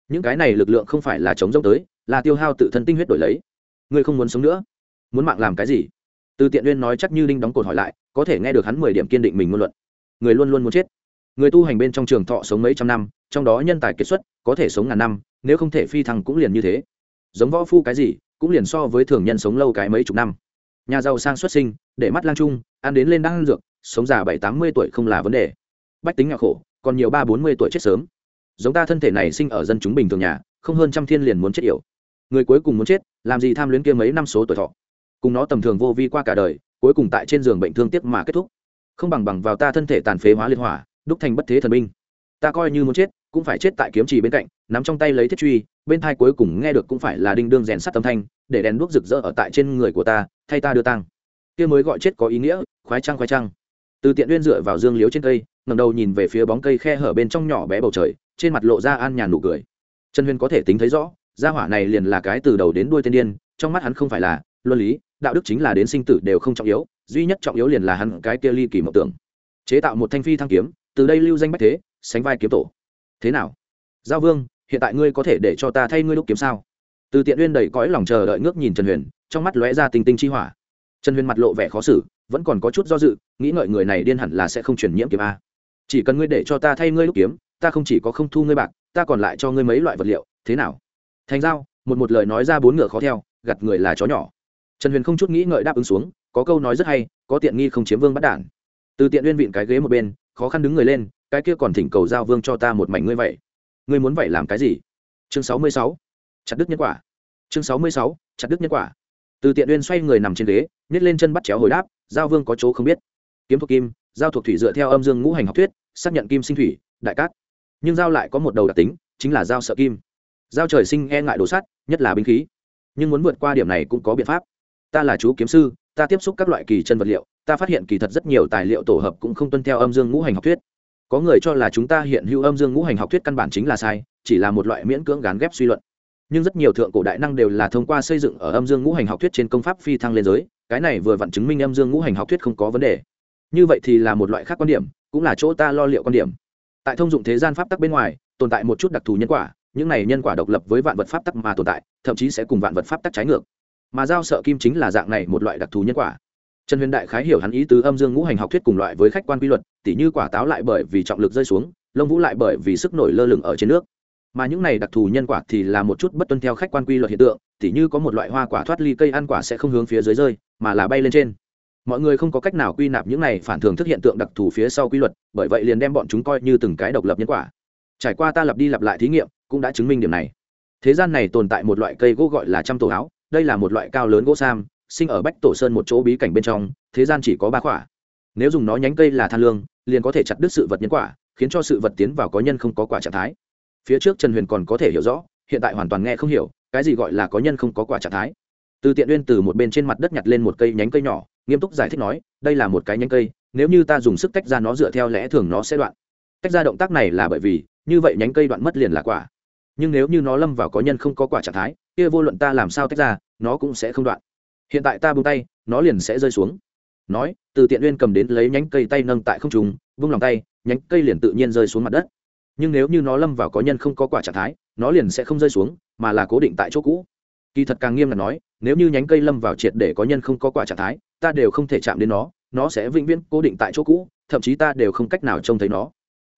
Những cái này lực lượng không phải là chống rông tới, là tiêu hao tự thân tinh huyết đổi lấy. Ngươi không muốn sống nữa? Muốn mạng làm cái gì? Từ tiện uyên nói chắc như đinh đóng cột hỏi lại, có thể nghe được hắn mười điểm kiên định mình ngôn luận. Người luôn luôn muốn chết. Người tu hành bên trong trường thọ sống mấy trăm năm, trong đó nhân tài kiệt xuất, có thể sống ngàn năm, nếu không thể phi thăng cũng liền như thế. Giống võ phu cái gì, cũng liền so với thường nhân sống lâu cái mấy chục năm. Nhà giàu sang xuất sinh, để mắt lang trung, ăn đến lên đang dược, sống già bảy tám mươi tuổi không là vấn đề. Bách tính nghèo khổ, còn nhiều ba bốn mươi tuổi chết sớm. Giống ta thân thể này sinh ở dân chúng bình thường nhà, không hơn trăm thiên liền muốn chết yểu. Người cuối cùng muốn chết, làm gì tham luyến kia mấy năm số tuổi thọ? Cùng nó tầm thường vô vi qua cả đời, cuối cùng tại trên giường bệnh thương tiếc mà kết thúc. Không bằng bằng vào ta thân thể tàn phế hóa liên hỏa, đúc thành bất thế thần minh. ta coi như muốn chết, cũng phải chết tại kiếm trì bên cạnh, nắm trong tay lấy thiết truy, bên thai cuối cùng nghe được cũng phải là đinh đương rèn sắt tâm thanh, để đèn đuốc rực rỡ ở tại trên người của ta, thay ta đưa tăng kia mới gọi chết có ý nghĩa, khoái trăng khoái trăng. Từ tiện uyên dựa vào dương liếu trên cây ngầm đầu nhìn về phía bóng cây khe hở bên trong nhỏ bé bầu trời, trên mặt lộ ra an nhàn nụ cười. Trần huyên có thể tính thấy rõ, gia hỏa này liền là cái từ đầu đến đuôi tên điên, trong mắt hắn không phải là luân lý đạo đức chính là đến sinh tử đều không trọng yếu, duy nhất trọng yếu liền là hắn cái kia ly kỳ mộng tưởng. Chế tạo một thanh phi thăng kiếm, từ đây lưu danh bách thế, sánh vai kiếm tổ. Thế nào? Giao vương, hiện tại ngươi có thể để cho ta thay ngươi lúc kiếm sao? Từ tiện uyên đầy cõi lòng chờ đợi ngước nhìn trần huyền, trong mắt lóe ra tinh tinh chi hỏa. Trần huyền mặt lộ vẻ khó xử, vẫn còn có chút do dự, nghĩ ngợi người này điên hẳn là sẽ không chuyển nhiễm kiếm a. Chỉ cần ngươi để cho ta thay ngươi lúc kiếm, ta không chỉ có không thu ngươi bạc, ta còn lại cho ngươi mấy loại vật liệu, thế nào? Thành giao, một một lời nói ra bốn ngựa khó theo gặt người là chó nhỏ trần huyền không chút nghĩ ngợi đáp ứng xuống, có câu nói rất hay, có tiện nghi không chiếm vương bắt đản. Từ tiện uyên vịn cái ghế một bên, khó khăn đứng người lên, cái kia còn thỉnh cầu giao vương cho ta một mảnh ngươi vậy. Ngươi muốn vậy làm cái gì? Chương sáu mươi sáu. Chặt đứt nhân quả. Chương sáu mươi sáu, chặt đứt nhân quả. Từ tiện uyên xoay người nằm trên ghế, nhét lên chân bắt chéo hồi đáp, giao vương có chỗ không biết. Kiếm thuộc kim, giao thuộc thủy dựa theo âm dương ngũ hành học thuyết, xác nhận kim sinh thủy, đại cát. Nhưng giao lại có một đầu đặc tính, chính là giao sợ kim. Giao trời sinh e ngại đồ sắt nhất là binh khí. Nhưng muốn vượt qua điểm này cũng có biện pháp ta là chú kiếm sư, ta tiếp xúc các loại kỳ chân vật liệu, ta phát hiện kỳ thật rất nhiều tài liệu tổ hợp cũng không tuân theo âm dương ngũ hành học thuyết. Có người cho là chúng ta hiện hữu âm dương ngũ hành học thuyết căn bản chính là sai, chỉ là một loại miễn cưỡng gán ghép suy luận. Nhưng rất nhiều thượng cổ đại năng đều là thông qua xây dựng ở âm dương ngũ hành học thuyết trên công pháp phi thăng lên giới, cái này vừa vặn chứng minh âm dương ngũ hành học thuyết không có vấn đề. Như vậy thì là một loại khác quan điểm, cũng là chỗ ta lo liệu quan điểm. Tại thông dụng thế gian pháp tắc bên ngoài, tồn tại một chút đặc thù nhân quả, những này nhân quả độc lập với vạn vật pháp tắc mà tồn tại, thậm chí sẽ cùng vạn vật pháp tắc trái ngược mà giao sợ kim chính là dạng này một loại đặc thù nhân quả. Trần huyền đại khái hiểu hắn ý tứ âm dương ngũ hành học thuyết cùng loại với khách quan quy luật, tỉ như quả táo lại bởi vì trọng lực rơi xuống, lông vũ lại bởi vì sức nổi lơ lửng ở trên nước. Mà những này đặc thù nhân quả thì là một chút bất tuân theo khách quan quy luật hiện tượng, tỉ như có một loại hoa quả thoát ly cây ăn quả sẽ không hướng phía dưới rơi, mà là bay lên trên. Mọi người không có cách nào quy nạp những này phản thường thức hiện tượng đặc thù phía sau quy luật, bởi vậy liền đem bọn chúng coi như từng cái độc lập nhân quả. Trải qua ta lặp đi lặp lại thí nghiệm, cũng đã chứng minh điểm này. Thế gian này tồn tại một loại cây gỗ gọi là trăm tổ áo đây là một loại cao lớn gỗ sam, sinh ở bách tổ sơn một chỗ bí cảnh bên trong, thế gian chỉ có ba quả. Nếu dùng nó nhánh cây là than lương, liền có thể chặt đứt sự vật nhân quả, khiến cho sự vật tiến vào có nhân không có quả trạng thái. Phía trước trần huyền còn có thể hiểu rõ, hiện tại hoàn toàn nghe không hiểu, cái gì gọi là có nhân không có quả trạng thái. Từ tiện uyên từ một bên trên mặt đất nhặt lên một cây nhánh cây nhỏ, nghiêm túc giải thích nói, đây là một cái nhánh cây, nếu như ta dùng sức tách ra nó dựa theo lẽ thường nó sẽ đoạn. Tách ra động tác này là bởi vì, như vậy nhánh cây đoạn mất liền là quả. Nhưng nếu như nó lâm vào có nhân không có quả trạng thái, kia vô luận ta làm sao tách ra nó cũng sẽ không đoạn. Hiện tại ta buông tay, nó liền sẽ rơi xuống. Nói, từ tiện uyên cầm đến lấy nhánh cây tay nâng tại không trùng vung lòng tay, nhánh cây liền tự nhiên rơi xuống mặt đất. Nhưng nếu như nó lâm vào có nhân không có quả trạng thái, nó liền sẽ không rơi xuống, mà là cố định tại chỗ cũ. Kỳ thật càng nghiêm là nói, nếu như nhánh cây lâm vào triệt để có nhân không có quả trạng thái, ta đều không thể chạm đến nó nó sẽ vĩnh viễn cố định tại chỗ cũ, thậm chí ta đều không cách nào trông thấy nó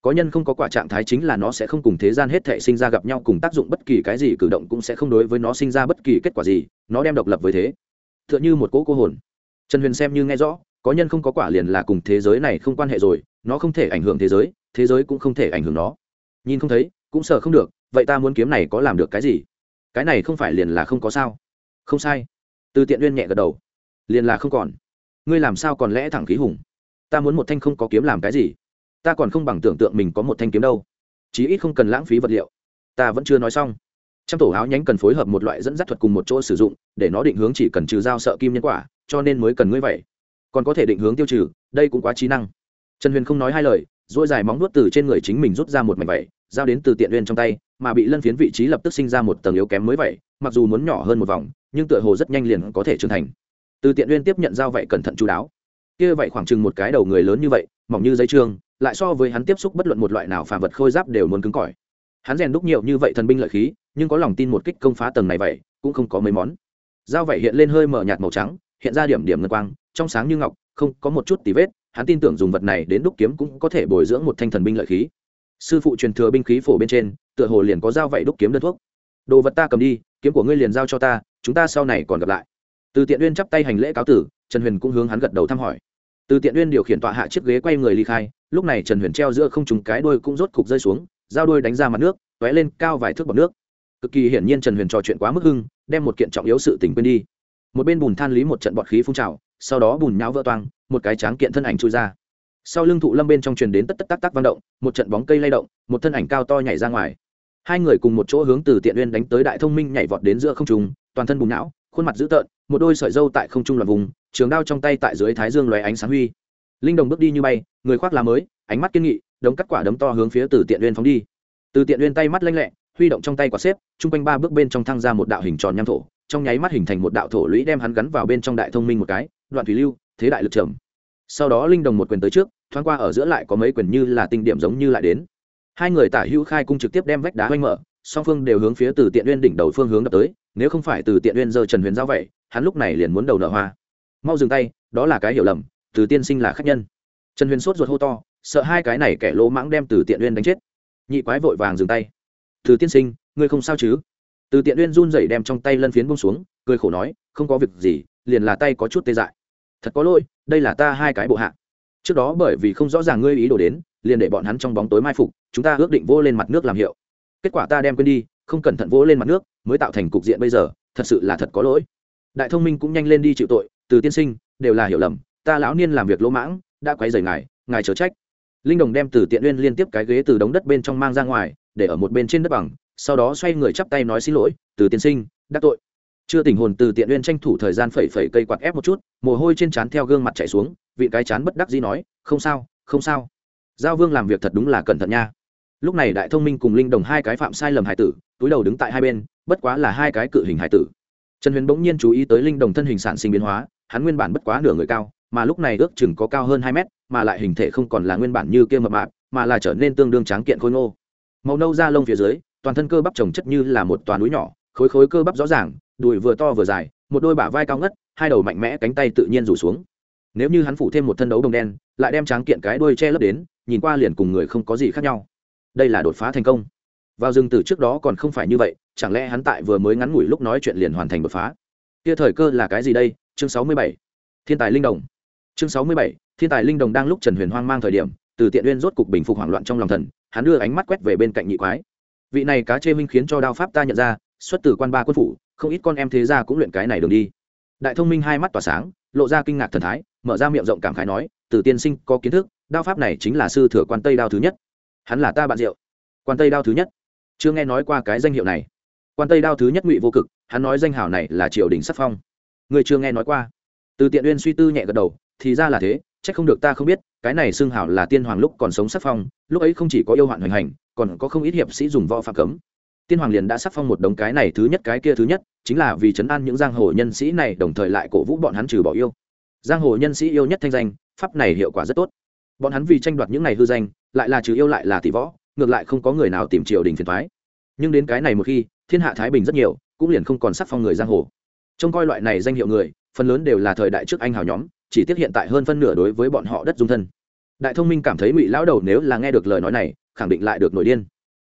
có nhân không có quả trạng thái chính là nó sẽ không cùng thế gian hết thể sinh ra gặp nhau cùng tác dụng bất kỳ cái gì cử động cũng sẽ không đối với nó sinh ra bất kỳ kết quả gì, nó đem độc lập với thế. T h ư ợ n h ư một cỗ cô hồn. Trần huyền xem như nghe rõ, có nhân không có quả liền là cùng thế giới này không quan hệ rồi, nó không thể ảnh hưởng thế giới thế giới cũng không thể ảnh hưởng nó. Nhìn không thấy, cũng sợ không được, vậy ta muốn kiếm này có làm được cái gì? Cái này không phải liền là không có sao? Không sai. Từ tiện uyên nhẹ gật đầu. Liền là không còn. Ngươi làm sao còn lẽ thẳng khí hùng? Ta muốn một thanh không có kiếm làm cái gì? Ta còn không bằng tưởng tượng mình có một thanh kiếm đâu. Chí ít không cần lãng phí vật liệu. Ta vẫn chưa nói xong. Trong tổ áo nhánh cần phối hợp một loại dẫn dắt thuật cùng một chỗ sử dụng, để nó định hướng chỉ cần trừ dao sợ kim nhân quả, cho nên mới cần ngươi vậy. Còn có thể định hướng tiêu trừ, đây cũng quá trí năng. Trần huyền không nói hai lời dỗi dài móng nuốt từ trên người chính mình rút ra một mảnh vẩy giao đến từ tiện uyên trong tay, mà bị lân phiến vị trí lập tức sinh ra một tầng yếu kém mới vậy, mặc dù muốn nhỏ hơn một vòng, nhưng tựa hồ rất nhanh liền có thể trưởng thành. Từ tiện uyên tiếp nhận dao vậy cẩn thận chú đáo kia vậy khoảng chừng một cái đầu người lớn như vậy, mỏng như giấy trương, lại so với hắn tiếp xúc bất luận một loại nào phàm vật khôi giáp đều muốn cứng cỏi. Hắn rèn đúc nhiều như vậy thần binh lợi khí, nhưng có lòng tin một kích công phá tầng này vậy, cũng không có mấy món. Dao vậy hiện lên hơi mở nhạt màu trắng, hiện ra điểm điểm ngân quang, trong sáng như ngọc, không, có một chút tì vết, hắn tin tưởng dùng vật này đến đúc kiếm cũng có thể bồi dưỡng một thanh thần binh lợi khí. Sư phụ truyền thừa binh khí phổ bên trên, tựa hồ liền có dao vậy đúc kiếm đơn thuốc. Đồ vật ta cầm đi, kiếm của ngươi liền giao cho ta, chúng ta sau này còn gặp lại. Từ tiện uyên chắp tay hành lễ cáo tử, trần huyền cũng hướng hắn gật đầu thăm hỏi từ tiện uyên điều khiển tọa hạ chiếc ghế quay người ly khai, lúc này trần huyền treo giữa không trùng cái đôi cũng rốt cục rơi xuống dao đôi đánh ra mặt nước, t lên cao vài thước bọc nước. Cực kỳ hiển nhiên trần huyền trò chuyện quá mức hưng, đem một kiện trọng yếu sự tình quên đi. Một bên bùn than lý một trận bọt khí phun trào, sau đó bùn nhão vỡ toang, một cái tráng kiện thân ảnh trôi ra. Sau lưng thụ lâm bên trong truyền đến tất tất tắc tắc vang động, một trận bóng cây lay động, một thân ảnh cao to nhảy ra ngoài. Hai người cùng một chỗ hướng từ tiện uyên đánh tới đại thông minh nhảy vọt đến giữa không trùng toàn thân bùn não khuôn mặt dữ tợn, một đôi sợi dâu tại không trung là vùng trường đao trong tay tại dưới thái dương lóe ánh sáng huy. Linh đồng bước đi như bay, người khoác lá mới, ánh mắt kiên nghị, đống cắt quả đấm to hướng phía từ tiện uyên phóng đi. Từ tiện uyên tay mắt lanh lẹ, huy động trong tay quả xếp, chung quanh ba bước bên trong thăng ra một đạo hình tròn nham thổ, trong nháy mắt hình thành một đạo thổ lũy đem hắn gắn vào bên trong đại thông minh một cái, đoạn thủy lưu, thế đại lực trầm. Sau đó linh đồng một quyền tới trước, thoáng qua ở giữa lại có mấy quyền như là tinh điểm giống như lại đến. Hai người tả hữu khai cung trực tiếp đem vách đá hoanh mở, song phương đều hướng phía từ tiện uyên đỉnh đầu phương hướng đập tới, nếu không phải từ tiện uyên giơ trần huyền giao vậy, hắn lúc này liền muốn đầu nở hoa mau dừng tay, đó là cái hiểu lầm, từ tiên sinh là khách nhân. Trần huyền sốt ruột hô to, sợ hai cái này kẻ lỗ mãng đem từ tiện uyên đánh chết. Nhị quái vội vàng dừng tay. Từ tiên sinh, ngươi không sao chứ? Từ tiện uyên run rẩy đem trong tay lân phiến bông xuống, cười khổ nói, không có việc gì, liền là tay có chút tê dại. Thật có lỗi, đây là ta hai cái bộ hạ. Trước đó bởi vì không rõ ràng ngươi ý đồ đến, liền để bọn hắn trong bóng tối mai phục, chúng ta ước định vô lên mặt nước làm hiệu. Kết quả ta đem quên đi, không cẩn thận vỗ lên mặt nước, mới tạo thành cục diện bây giờ, thật sự là thật có lỗi. Đại thông minh cũng nhanh lên đi chịu tội từ tiên sinh, đều là hiểu lầm, ta lão niên làm việc lỗ mãng, đã quay rời ngài ngài chớ trách. Linh đồng đem từ tiện uyên liên tiếp cái ghế từ đống đất bên trong mang ra ngoài, để ở một bên trên đất bằng, sau đó xoay người chắp tay nói xin lỗi, từ tiên sinh, đắc tội. Chưa tình hồn từ tiện uyên tranh thủ thời gian phẩy phẩy cây quạt ép một chút, mồ hôi trên trán theo gương mặt chảy xuống, vị cái chán bất đắc dĩ nói, không sao không sao. Giao vương làm việc thật đúng là cẩn thận nha. Lúc này đại thông minh cùng linh đồng hai cái phạm sai lầm hải tử, túi đầu đứng tại hai bên, bất quá là hai cái cự hình hải tử. Trần huyền bỗng nhiên chú ý tới linh đồng thân hình sản sinh biến hóa hắn nguyên bản bất quá nửa người cao, mà lúc này ước chừng có cao hơn hai mét, mà lại hình thể không còn là nguyên bản như kia mập mạp, mà là trở nên tương đương tráng kiện khôi ngô. Màu nâu da lông phía dưới, toàn thân cơ bắp trồng chất như là một toàn núi nhỏ, khối khối cơ bắp rõ ràng, đùi vừa to vừa dài, một đôi bả vai cao ngất, hai đầu mạnh mẽ cánh tay tự nhiên rủ xuống. Nếu như hắn phủ thêm một thân đấu đồng đen, lại đem tráng kiện cái đuôi che lấp đến, nhìn qua liền cùng người không có gì khác nhau. Đây là đột phá thành công. Vào rừng từ trước đó còn không phải như vậy, chẳng lẽ hắn tại vừa mới ngắn ngủi lúc nói chuyện liền hoàn thành đột phá? Kia thời cơ là cái gì đây? Chương sáu mươi bảy. Thiên tài linh đồng. Chương sáu mươi bảy, thiên tài linh đồng đang lúc trần huyền hoang mang thời điểm, từ tiện uyên rốt cục bình phục hoảng loạn trong lòng thần, hắn đưa ánh mắt quét về bên cạnh nhị quái. Vị này cá chê minh khiến cho đao pháp ta nhận ra, xuất từ quan ba quân phủ, không ít con em thế ra cũng luyện cái này đường đi. Đại thông minh hai mắt tỏa sáng, lộ ra kinh ngạc thần thái, mở ra miệng rộng cảm khái nói, từ tiên sinh, có kiến thức, đao pháp này chính là sư thừa quan tây đao thứ nhất. Hắn là ta bạn diệu quan tây đao thứ nhất. Chưa nghe nói qua cái danh hiệu này. Quan tây đao thứ nhất ngụy vô cực, hắn nói danh hào này là triều đình sắc phong người chưa nghe nói qua. Từ tiện uyên suy tư nhẹ gật đầu, thì ra là thế c h ắ c không được ta không biết, cái này xưng hảo là tiên hoàng lúc còn sống sắc phong, lúc ấy không chỉ có yêu hoạn hoành hành, còn có không ít hiệp sĩ dùng võ phạm cấm. Tiên hoàng liền đã sắc phong một đống cái này thứ nhất cái kia thứ nhất, chính là vì chấn an những giang hồ nhân sĩ này, đồng thời lại cổ vũ bọn hắn trừ bỏ yêu. Giang hồ nhân sĩ yêu nhất thanh danh, pháp này hiệu quả rất tốt. Bọn hắn vì tranh đoạt những này hư danh, lại là trừ yêu lại là tỷ võ, ngược lại không có người nào tìm triều đình phiền thoái nhưng đến cái này một khi, thiên hạ thái bình rất nhiều, cũng liền không còn sắc phong người giang hồ trông coi loại này danh hiệu người, phần lớn đều là thời đại trước anh hào nhóm, chỉ tiếp hiện tại hơn phân nửa đối với bọn họ đất dung thân. Đại thông minh cảm thấy ngụy lão đầu nếu là nghe được lời nói này, khẳng định lại được nổi điên.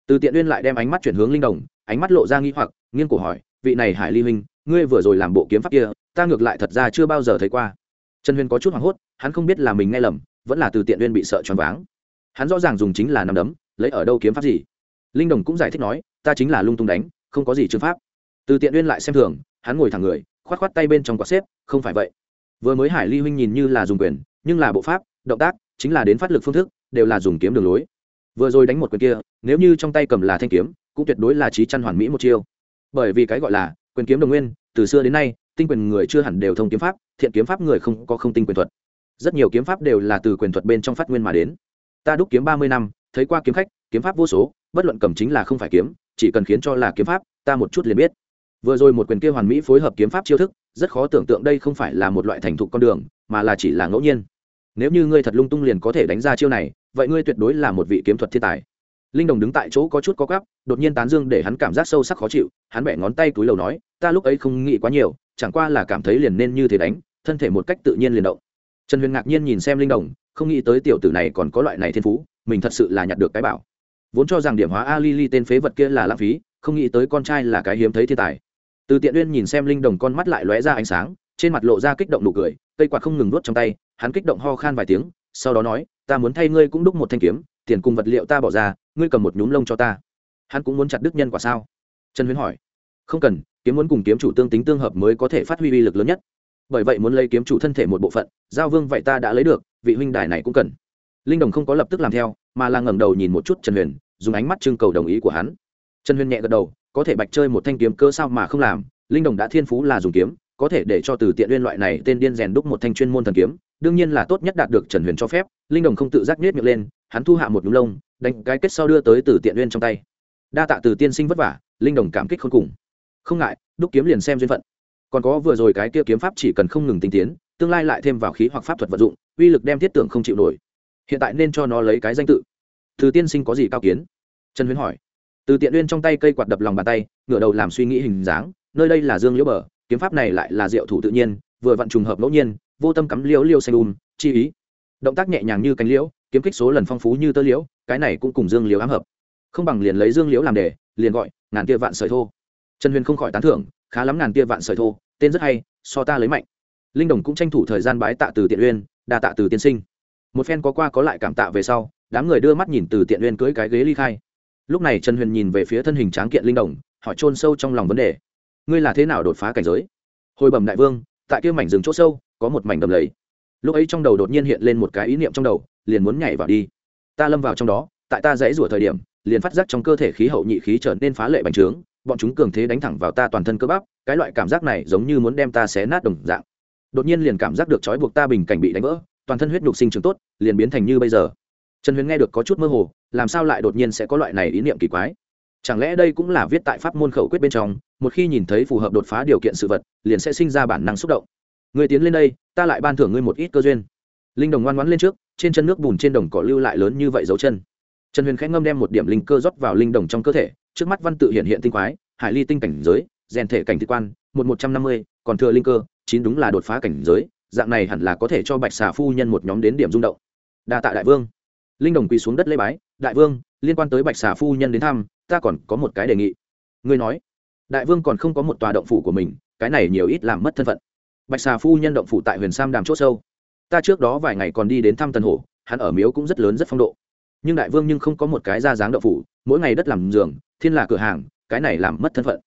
Từ tiện uyên lại đem ánh mắt chuyển hướng linh đồng, ánh mắt lộ ra nghi hoặc, nghiêng cổ hỏi, vị này hải ly huynh, ngươi vừa rồi làm bộ kiếm pháp kia, ta ngược lại thật ra chưa bao giờ thấy qua. Trần huyên có chút hoảng hốt, hắn không biết là mình nghe lầm, vẫn là từ tiện uyên bị sợ choáng váng. Hắn rõ ràng dùng chính là nằm đấm, lấy ở đâu kiếm pháp gì. Linh đồng cũng giải thích nói, ta chính là lung tung đánh, không có gì chương pháp. Từ tiện uyên lại xem thường hắn ngồi thẳng người, khoát khoát tay bên trong quạt xếp, không phải vậy. Vừa mới hải ly huynh nhìn như là dùng quyền, nhưng là bộ pháp, động tác, chính là đến phát lực phương thức, đều là dùng kiếm đường lối. Vừa rồi đánh một quyền kia, nếu như trong tay cầm là thanh kiếm, cũng tuyệt đối là trí chăn hoàn mỹ một chiêu. Bởi vì cái gọi là, quyền kiếm đồng nguyên, từ xưa đến nay, tinh quyền người chưa hẳn đều thông kiếm pháp, thiện kiếm pháp người không có không tinh quyền thuật. Rất nhiều kiếm pháp đều là từ quyền thuật bên trong phát nguyên mà đến. Ta đúc kiếm ba mươi năm, thấy qua kiếm khách, kiếm pháp vô số, bất luận cầm chính là không phải kiếm, chỉ cần khiến cho là kiếm pháp, ta một chút liền biết vừa rồi một quyền kia hoàn mỹ phối hợp kiếm pháp chiêu thức, rất khó tưởng tượng đây không phải là một loại thành thục con đường, mà là chỉ là ngẫu nhiên. Nếu như ngươi thật lung tung liền có thể đánh ra chiêu này, vậy ngươi tuyệt đối là một vị kiếm thuật thiên tài. Linh đồng đứng tại chỗ có chút có gắp đột nhiên tán dương để hắn cảm giác sâu sắc khó chịu, hắn bẻ ngón tay túi lầu nói, ta lúc ấy không nghĩ quá nhiều, chẳng qua là cảm thấy liền nên như thế đánh, thân thể một cách tự nhiên liền động. Trần huyền ngạc nhiên nhìn xem linh đồng, không nghĩ tới tiểu tử này còn có loại này thiên phú, mình thật sự là nhặt được cái bảo. Vốn cho rằng điểm hóa a li li tên phế vật kia là lãng phí, không nghĩ tới con trai là cái hiếm thấy thiên tài từ tiện uyên nhìn xem linh đồng con mắt lại lóe ra ánh sáng, trên mặt lộ ra kích động nụ cười, cây quạt không ngừng nuốt trong tay, hắn kích động ho khan vài tiếng, sau đó nói, ta muốn thay ngươi cũng đúc một thanh kiếm, tiền cùng vật liệu ta bỏ ra, ngươi cầm một nhúm lông cho ta. Hắn cũng muốn chặt đức nhân quả sao? Trần huyến hỏi. Không cần, kiếm muốn cùng kiếm chủ tương tính tương hợp mới có thể phát huy uy lực lớn nhất. Bởi vậy muốn lấy kiếm chủ thân thể một bộ phận, giao vương vậy ta đã lấy được, vị huynh đài này cũng cần. Linh đồng không có lập tức làm theo, mà là ngẩng đầu nhìn một chút trần huyền, dùng ánh mắt trưng cầu đồng ý của hắn. Trần huyền nhẹ gật đầu có thể bạch chơi một thanh kiếm cơ sao mà không làm, linh đồng đã thiên phú là dùng kiếm, có thể để cho từ tiện liên loại này tên điên rèn đúc một thanh chuyên môn thần kiếm, đương nhiên là tốt nhất đạt được trần huyền cho phép, linh đồng không tự giác nhét miệng lên, hắn thu hạ một nhúm lông, đánh cái kết sau đưa tới từ tiện liên trong tay. Đa tạ từ tiên sinh vất vả, linh đồng cảm kích không cùng. Không ngại, đúc kiếm liền xem duyên phận. Còn có vừa rồi cái kia kiếm pháp chỉ cần không ngừng tinh tiến, tương lai lại thêm vào khí hoặc pháp thuật vận dụng, uy lực đem thiết tưởng không chịu nổi. Hiện tại nên cho nó lấy cái danh tự. Từ tiên sinh có gì cao kiến? Trần Huyền hỏi từ tiện uyên trong tay cây quạt đập lòng bàn tay, ngửa đầu làm suy nghĩ hình dáng, nơi đây là dương liễu bờ, kiếm pháp này lại là diệu thủ tự nhiên, vừa vặn trùng hợp ngẫu nhiên, vô tâm cắm liễu liêu xanh um chi ý. Động tác nhẹ nhàng như cánh liễu, kiếm kích số lần phong phú như tơ liễu, cái này cũng cùng dương liễu ám hợp. Không bằng liền lấy dương liễu làm đề, liền gọi, ngàn tia vạn sợi thô. Trần huyền không khỏi tán thưởng, khá lắm ngàn tia vạn sợi thô, tên rất hay, so ta lấy mạnh. Linh đồng cũng tranh thủ thời gian bái tạ từ tiện uyên, đa tạ từ tiên sinh. Một phen có qua có lại cảm tạ về sau, đám người đưa mắt nhìn từ tiện uyên cưỡi cái ghế ly khai lúc này trần huyền nhìn về phía thân hình tráng kiện linh đồng, hỏi trôn sâu trong lòng vấn đề. Ngươi là thế nào đột phá cảnh giới? Hồi bẩm đại vương, tại kia mảnh rừng chỗ sâu, có một mảnh đầm lầy. Lúc ấy trong đầu đột nhiên hiện lên một cái ý niệm trong đầu, liền muốn nhảy vào đi. Ta lâm vào trong đó, tại ta dãy rủa thời điểm, liền phát giác trong cơ thể khí hậu nhị khí trở nên phá lệ bành trướng, bọn chúng cường thế đánh thẳng vào ta toàn thân cơ bắp, cái loại cảm giác này giống như muốn đem ta xé nát đồng dạng. Đột nhiên liền cảm giác được trói buộc ta bình cảnh bị đánh vỡ, toàn thân huyết nhục sinh trưởng tốt, liền biến thành như bây giờ trần huyền nghe được có chút mơ hồ, làm sao lại đột nhiên sẽ có loại này ý niệm kỳ quái? Chẳng lẽ đây cũng là viết tại pháp môn khẩu quyết bên trong, một khi nhìn thấy phù hợp đột phá điều kiện sự vật, liền sẽ sinh ra bản năng xúc động. Người tiến lên đây, ta lại ban thưởng ngươi một ít cơ duyên. Linh đồng ngoan ngoãn lên trước, trên chân nước bùn trên đồng cỏ lưu lại lớn như vậy dấu chân. Trần huyền khẽ ngâm đem một điểm linh cơ rót vào linh đồng trong cơ thể, trước mắt văn tự hiện hiện tinh quái, hải ly tinh cảnh giới, rèn thể cảnh thị quan, một một trăm năm mươi, còn thừa linh cơ, chín đúng là đột phá cảnh giới, dạng này hẳn là có thể cho bạch xà phu nhân một nhóm đến điểm rung động. Đa tạ đại vương linh đồng quỳ xuống đất lê bái, đại vương, liên quan tới bạch xà phu nhân đến thăm, ta còn có một cái đề nghị. Ngươi nói, đại vương còn không có một tòa động phủ của mình, cái này nhiều ít làm mất thân phận. Bạch xà phu nhân động phủ tại huyền sam đàm c h ỗ sâu. Ta trước đó vài ngày còn đi đến thăm tần hổ, hắn ở miếu cũng rất lớn rất phong độ. Nhưng đại vương nhưng không có một cái ra dáng động phủ, mỗi ngày đất làm giường, thiên là cửa hàng, cái này làm mất thân phận.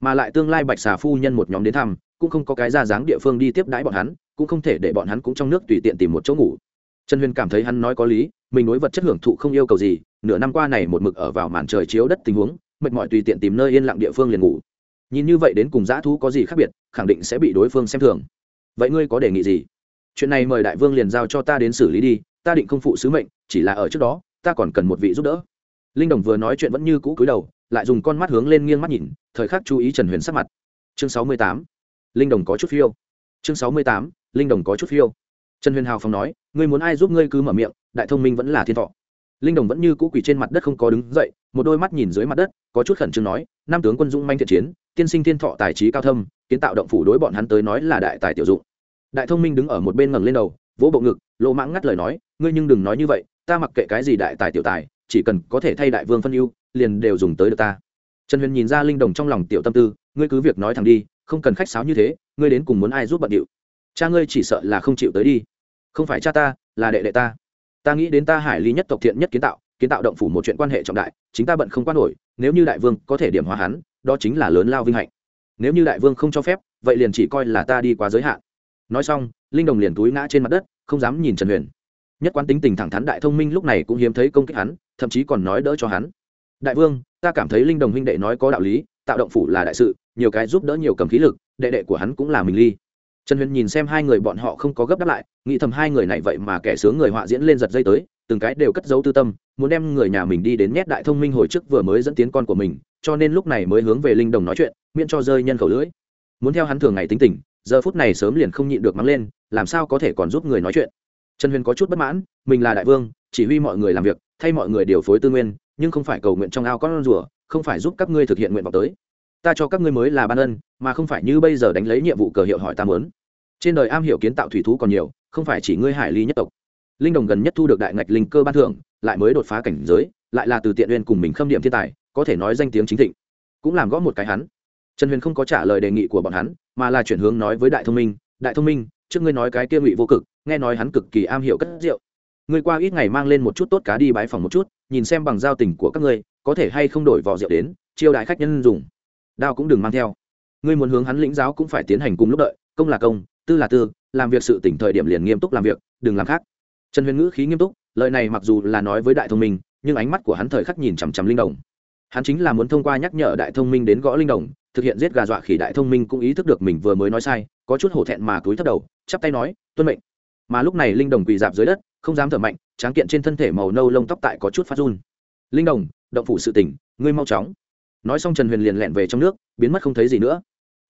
Mà lại tương lai bạch xà phu nhân một nhóm đến thăm, cũng không có cái ra dáng địa phương đi tiếp đãi bọn hắn, cũng không thể để bọn hắn cũng trong nước tùy tiện tìm một chỗ ngủ. Trần huyền cảm thấy hắn nói có lý mình đối vật chất hưởng thụ không yêu cầu gì, nửa năm qua này một mực ở vào màn trời chiếu đất tình huống, mệt mỏi tùy tiện tìm nơi yên lặng địa phương liền ngủ. Nhìn như vậy đến cùng dã thú có gì khác biệt, khẳng định sẽ bị đối phương xem thường. Vậy ngươi có đề nghị gì? Chuyện này mời đại vương liền giao cho ta đến xử lý đi, ta định không phụ sứ mệnh, chỉ là ở trước đó, ta còn cần một vị giúp đỡ. Linh đồng vừa nói chuyện vẫn như cũ cúi đầu, lại dùng con mắt hướng lên nghiêng mắt nhìn, thời khắc chú ý trần huyền sắc mặt. Chương sáu mươi tám. Linh đồng có chút phiêu. Chương sáu mươi tám. Linh đồng có chút phiêu trần huyền hào phong nói, ngươi muốn ai giúp ngươi cứ mở miệng, đại thông minh vẫn là thiên thọ. Linh đồng vẫn như cũ quỳ trên mặt đất không có đứng dậy, một đôi mắt nhìn dưới mặt đất, có chút khẩn trương nói, nam tướng quân dũng manh thiện chiến, tiên sinh thiên thọ tài trí cao thâm, kiến tạo động phủ đối bọn hắn tới nói là đại tài tiểu dụng. Đại thông minh đứng ở một bên ngẩng lên đầu, vỗ bộ ngực, lộ mãng ngắt lời nói, ngươi nhưng đừng nói như vậy, ta mặc kệ cái gì đại tài tiểu tài, chỉ cần có thể thay đại vương phân ưu, liền đều dùng tới được ta. Trần huyền nhìn ra linh đồng trong lòng tiểu tâm tư, ngươi cứ việc nói thẳng đi, không cần khách sáo như thế, ngươi đến cùng muốn ai giúp bận điệu? Cha ngươi chỉ sợ là không chịu tới đi. Không phải cha ta, là đệ đệ ta. Ta nghĩ đến ta hải lý nhất tộc thiện nhất kiến tạo kiến tạo động phủ một chuyện quan hệ trọng đại, chính ta bận không quan nổi, nếu như đại vương có thể điểm hóa hắn, đó chính là lớn lao vinh hạnh. Nếu như đại vương không cho phép, vậy liền chỉ coi là ta đi quá giới hạn. Nói xong, linh đồng liền túi ngã trên mặt đất, không dám nhìn trần huyền. Nhất quán tính tình thẳng thắn đại thông minh lúc này cũng hiếm thấy công kích hắn, thậm chí còn nói đỡ cho hắn. Đại vương, ta cảm thấy linh đồng huynh đệ nói có đạo lý, tạo động phủ là đại sự, nhiều cái giúp đỡ nhiều cầm khí lực, đệ đệ của hắn cũng là mình ly trần huyền nhìn xem hai người bọn họ không có gấp đáp lại, nghĩ thầm hai người này vậy mà kẻ sướng người họa diễn lên giật dây tới, từng cái đều cất giấu tư tâm, muốn đem người nhà mình đi đến nét đại thông minh hồi trước vừa mới dẫn tiến con của mình, cho nên lúc này mới hướng về linh đồng nói chuyện, miễn cho rơi nhân khẩu lưỡi. Muốn theo hắn thường ngày tính tình, giờ phút này sớm liền không nhịn được mắng lên, làm sao có thể còn giúp người nói chuyện. Trần huyền có chút bất mãn, mình là đại vương, chỉ huy mọi người làm việc, thay mọi người điều phối tư nguyên, nhưng không phải cầu nguyện trong ao con rùa, không phải giúp các ngươi thực hiện nguyện vọng tới. Ta cho các ngươi mới là ban ân, mà không phải như bây giờ đánh lấy nhiệm vụ cờ hiệu hỏi ta muốn trên đời am hiểu kiến tạo thủy thú còn nhiều, không phải chỉ ngươi hải ly nhất tộc. Linh đồng gần nhất thu được đại ngạch linh cơ ban thưởng, lại mới đột phá cảnh giới, lại là từ tiện uyên cùng mình khâm điểm thiên tài, có thể nói danh tiếng chính thịnh. Cũng làm gõ một cái hắn. Trần huyền không có trả lời đề nghị của bọn hắn, mà là chuyển hướng nói với đại thông minh, đại thông minh, trước ngươi nói cái kia ngụy vô cực, nghe nói hắn cực kỳ am hiểu cất rượu. Ngươi qua ít ngày mang lên một chút tốt cá đi bái phòng một chút, nhìn xem bằng giao tình của các ngươi, có thể hay không đổi vỏ rượu đến, chiêu đại khách nhân dùng. Đao cũng đừng mang theo. Ngươi muốn hướng hắn lĩnh giáo cũng phải tiến hành cùng lúc đợi, công là công tư là tư, làm việc sự tỉnh thời điểm liền nghiêm túc làm việc, đừng làm khác. Trần huyền ngữ khí nghiêm túc, lời này mặc dù là nói với đại thông minh, nhưng ánh mắt của hắn thời khắc nhìn chằm chằm linh đồng. Hắn chính là muốn thông qua nhắc nhở đại thông minh đến gõ linh đồng, thực hiện giết gà dọa khỉ đại thông minh cũng ý thức được mình vừa mới nói sai, có chút hổ thẹn mà cúi thấp đầu, chắp tay nói, tuân mệnh. Mà lúc này linh đồng quỳ dạp dưới đất, không dám thở mạnh, tráng kiện trên thân thể màu nâu lông tóc tại có chút phát run. Linh đồng, động phủ sự tỉnh, ngươi mau chóng. Nói xong trần huyền liền lẹn về trong nước, biến mất không thấy gì nữa.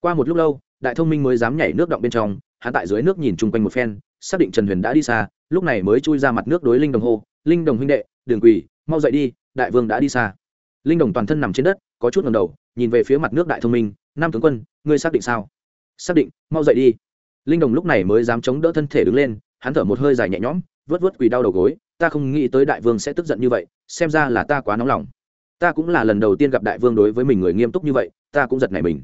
Qua một lúc lâu, đại thông minh mới dám nhảy nước động bên trong hắn tại dưới nước nhìn chung quanh một phen, xác định trần huyền đã đi xa, lúc này mới chui ra mặt nước đối linh đồng hô, linh đồng huynh đệ đường quỳ, mau dậy đi, đại vương đã đi xa. Linh đồng toàn thân nằm trên đất, có chút ngầm đầu, nhìn về phía mặt nước đại thông minh, nam tướng quân, ngươi xác định sao? Xác định, mau dậy đi. Linh đồng lúc này mới dám chống đỡ thân thể đứng lên, hắn thở một hơi dài nhẹ nhõm, vớt vớt quỳ đau đầu gối, ta không nghĩ tới đại vương sẽ tức giận như vậy, xem ra là ta quá nóng lòng. Ta cũng là lần đầu tiên gặp đại vương đối với mình người nghiêm túc như vậy, ta cũng giật này mình.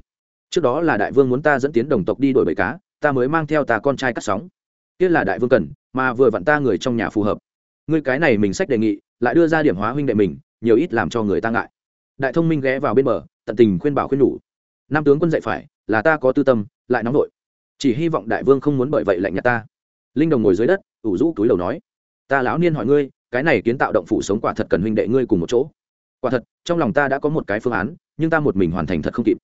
Trước đó là đại vương muốn ta dẫn tiến đồng tộc đi đổi bầy cá ta mới mang theo ta con trai cắt sóng. Kia là đại vương cần, mà vừa vặn ta người trong nhà phù hợp. Ngươi cái này mình sách đề nghị, lại đưa ra điểm hóa huynh đệ mình, nhiều ít làm cho người ta ngại. Đại thông minh ghé vào bên bờ, tận tình khuyên bảo khuyên nhủ. Nam tướng quân dạy phải, là ta có tư tâm, lại nóng nổi chỉ hy vọng đại vương không muốn bởi vậy lạnh nhạt ta. Linh đồng ngồi dưới đất, ủ rũ túi đầu nói. Ta lão niên hỏi ngươi, cái này kiến tạo động phủ sống quả thật cần huynh đệ ngươi cùng một chỗ. Quả thật, trong lòng ta đã có một cái phương án, nhưng ta một mình hoàn thành thật không kịp.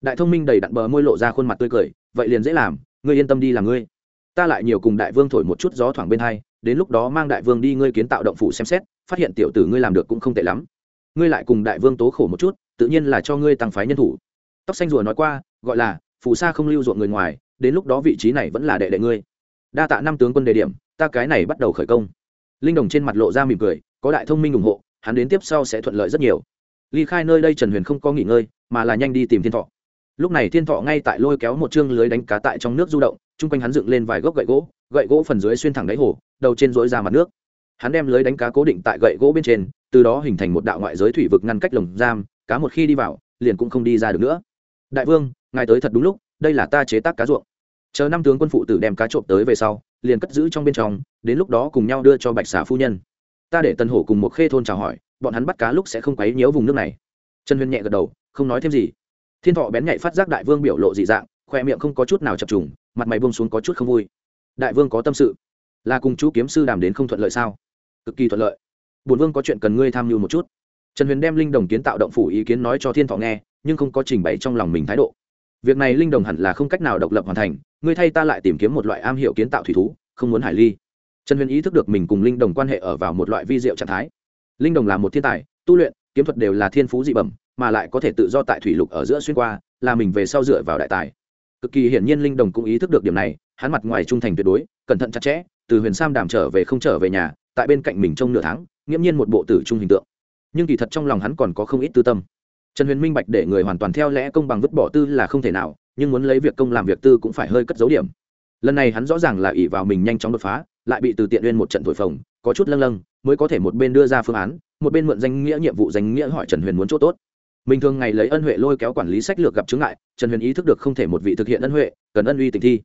Đại thông minh đầy đặn bờ môi lộ ra khuôn mặt tươi cười, vậy liền dễ làm ngươi yên tâm đi làm ngươi. Ta lại nhiều cùng đại vương thổi một chút gió thoảng bên hai, đến lúc đó mang đại vương đi ngươi kiến tạo động phủ xem xét, phát hiện tiểu tử ngươi làm được cũng không tệ lắm. Ngươi lại cùng đại vương tố khổ một chút, tự nhiên là cho ngươi tăng phái nhân thủ. Tóc xanh rùa nói qua, gọi là, phù sa không lưu ruộng người ngoài, đến lúc đó vị trí này vẫn là đệ đệ ngươi. Đa tạ năm tướng quân đề điểm, ta cái này bắt đầu khởi công. Linh đồng trên mặt lộ ra mỉm cười, có đại thông minh ủng hộ, hắn đến tiếp sau sẽ thuận lợi rất nhiều. Ly khai nơi đây trần huyền không có nghỉ ngơi, mà là nhanh đi tìm thiên thọ lúc này thiên thọ ngay tại lôi kéo một chương lưới đánh cá tại trong nước du động, chung quanh hắn dựng lên vài gốc gậy gỗ gậy gỗ phần dưới xuyên thẳng đáy hồ, đầu trên dối ra mặt nước. Hắn đem lưới đánh cá cố định tại gậy gỗ bên trên, từ đó hình thành một đạo ngoại giới thủy vực ngăn cách lồng giam, cá một khi đi vào, liền cũng không đi ra được nữa. Đại vương, ngài tới thật đúng lúc, đây là ta chế tác cá ruộng. Chờ năm tướng quân phụ tử đem cá trộm tới về sau, liền cất giữ trong bên trong, đến lúc đó cùng nhau đưa cho bạch xà phu nhân. Ta để tân hổ cùng một khê thôn chào hỏi, bọn hắn bắt cá lúc sẽ không quấy nhiễu vùng nước này. Trần huyền nhẹ gật đầu, không nói thêm gì thiên thọ bén nhạy phát giác đại vương biểu lộ dị dạng, khoe miệng không có chút nào chập trùng, mặt mày bông xuống có chút không vui. Đại vương có tâm sự. Là cùng chú kiếm sư đàm đến không thuận lợi sao? Cực kỳ thuận lợi. Bùn vương có chuyện cần ngươi tham mưu một chút. Trần huyền đem linh đồng kiến tạo động phủ ý kiến nói cho thiên thọ nghe, nhưng không có trình bày trong lòng mình thái độ. Việc này linh đồng hẳn là không cách nào độc lập hoàn thành, ngươi thay ta lại tìm kiếm một loại am hiểu kiến tạo thủy thú, không muốn hải ly. Trần huyền ý thức được mình cùng linh đồng quan hệ ở vào một loại vi diệu trạng thái. Linh đồng là một thiên tài, tu luyện, kiếm thuật đều là thiên phú dị bẩm mà lại có thể tự do tại thủy lục ở giữa xuyên qua, là mình về sau dựa vào đại tài. Cực kỳ hiển nhiên linh đồng cũng ý thức được điểm này, hắn mặt ngoài trung thành tuyệt đối, cẩn thận chặt chẽ, từ huyền sam đàm trở về không trở về nhà, tại bên cạnh mình trong nửa tháng, nghiễm nhiên một bộ tử trung hình tượng. Nhưng kỳ thật trong lòng hắn còn có không ít tư tâm. Trần huyền minh bạch để người hoàn toàn theo lẽ công bằng vứt bỏ tư là không thể nào, nhưng muốn lấy việc công làm việc tư cũng phải hơi cất dấu điểm. Lần này hắn rõ ràng là ỷ vào mình nhanh chóng đột phá, lại bị từ tiện uyên một trận thổi phồng, có chút lâng lâng, mới có thể một bên đưa ra phương án, một bên mượn danh nghĩa nhiệm vụ danh nghĩa hỏi trần huyền muốn chỗ tốt bình thường ngày lấy ân huệ lôi kéo quản lý sách lược gặp chứng ngại, trần huyền ý thức được không thể một vị thực hiện ân huệ, cần ân uy tình thi.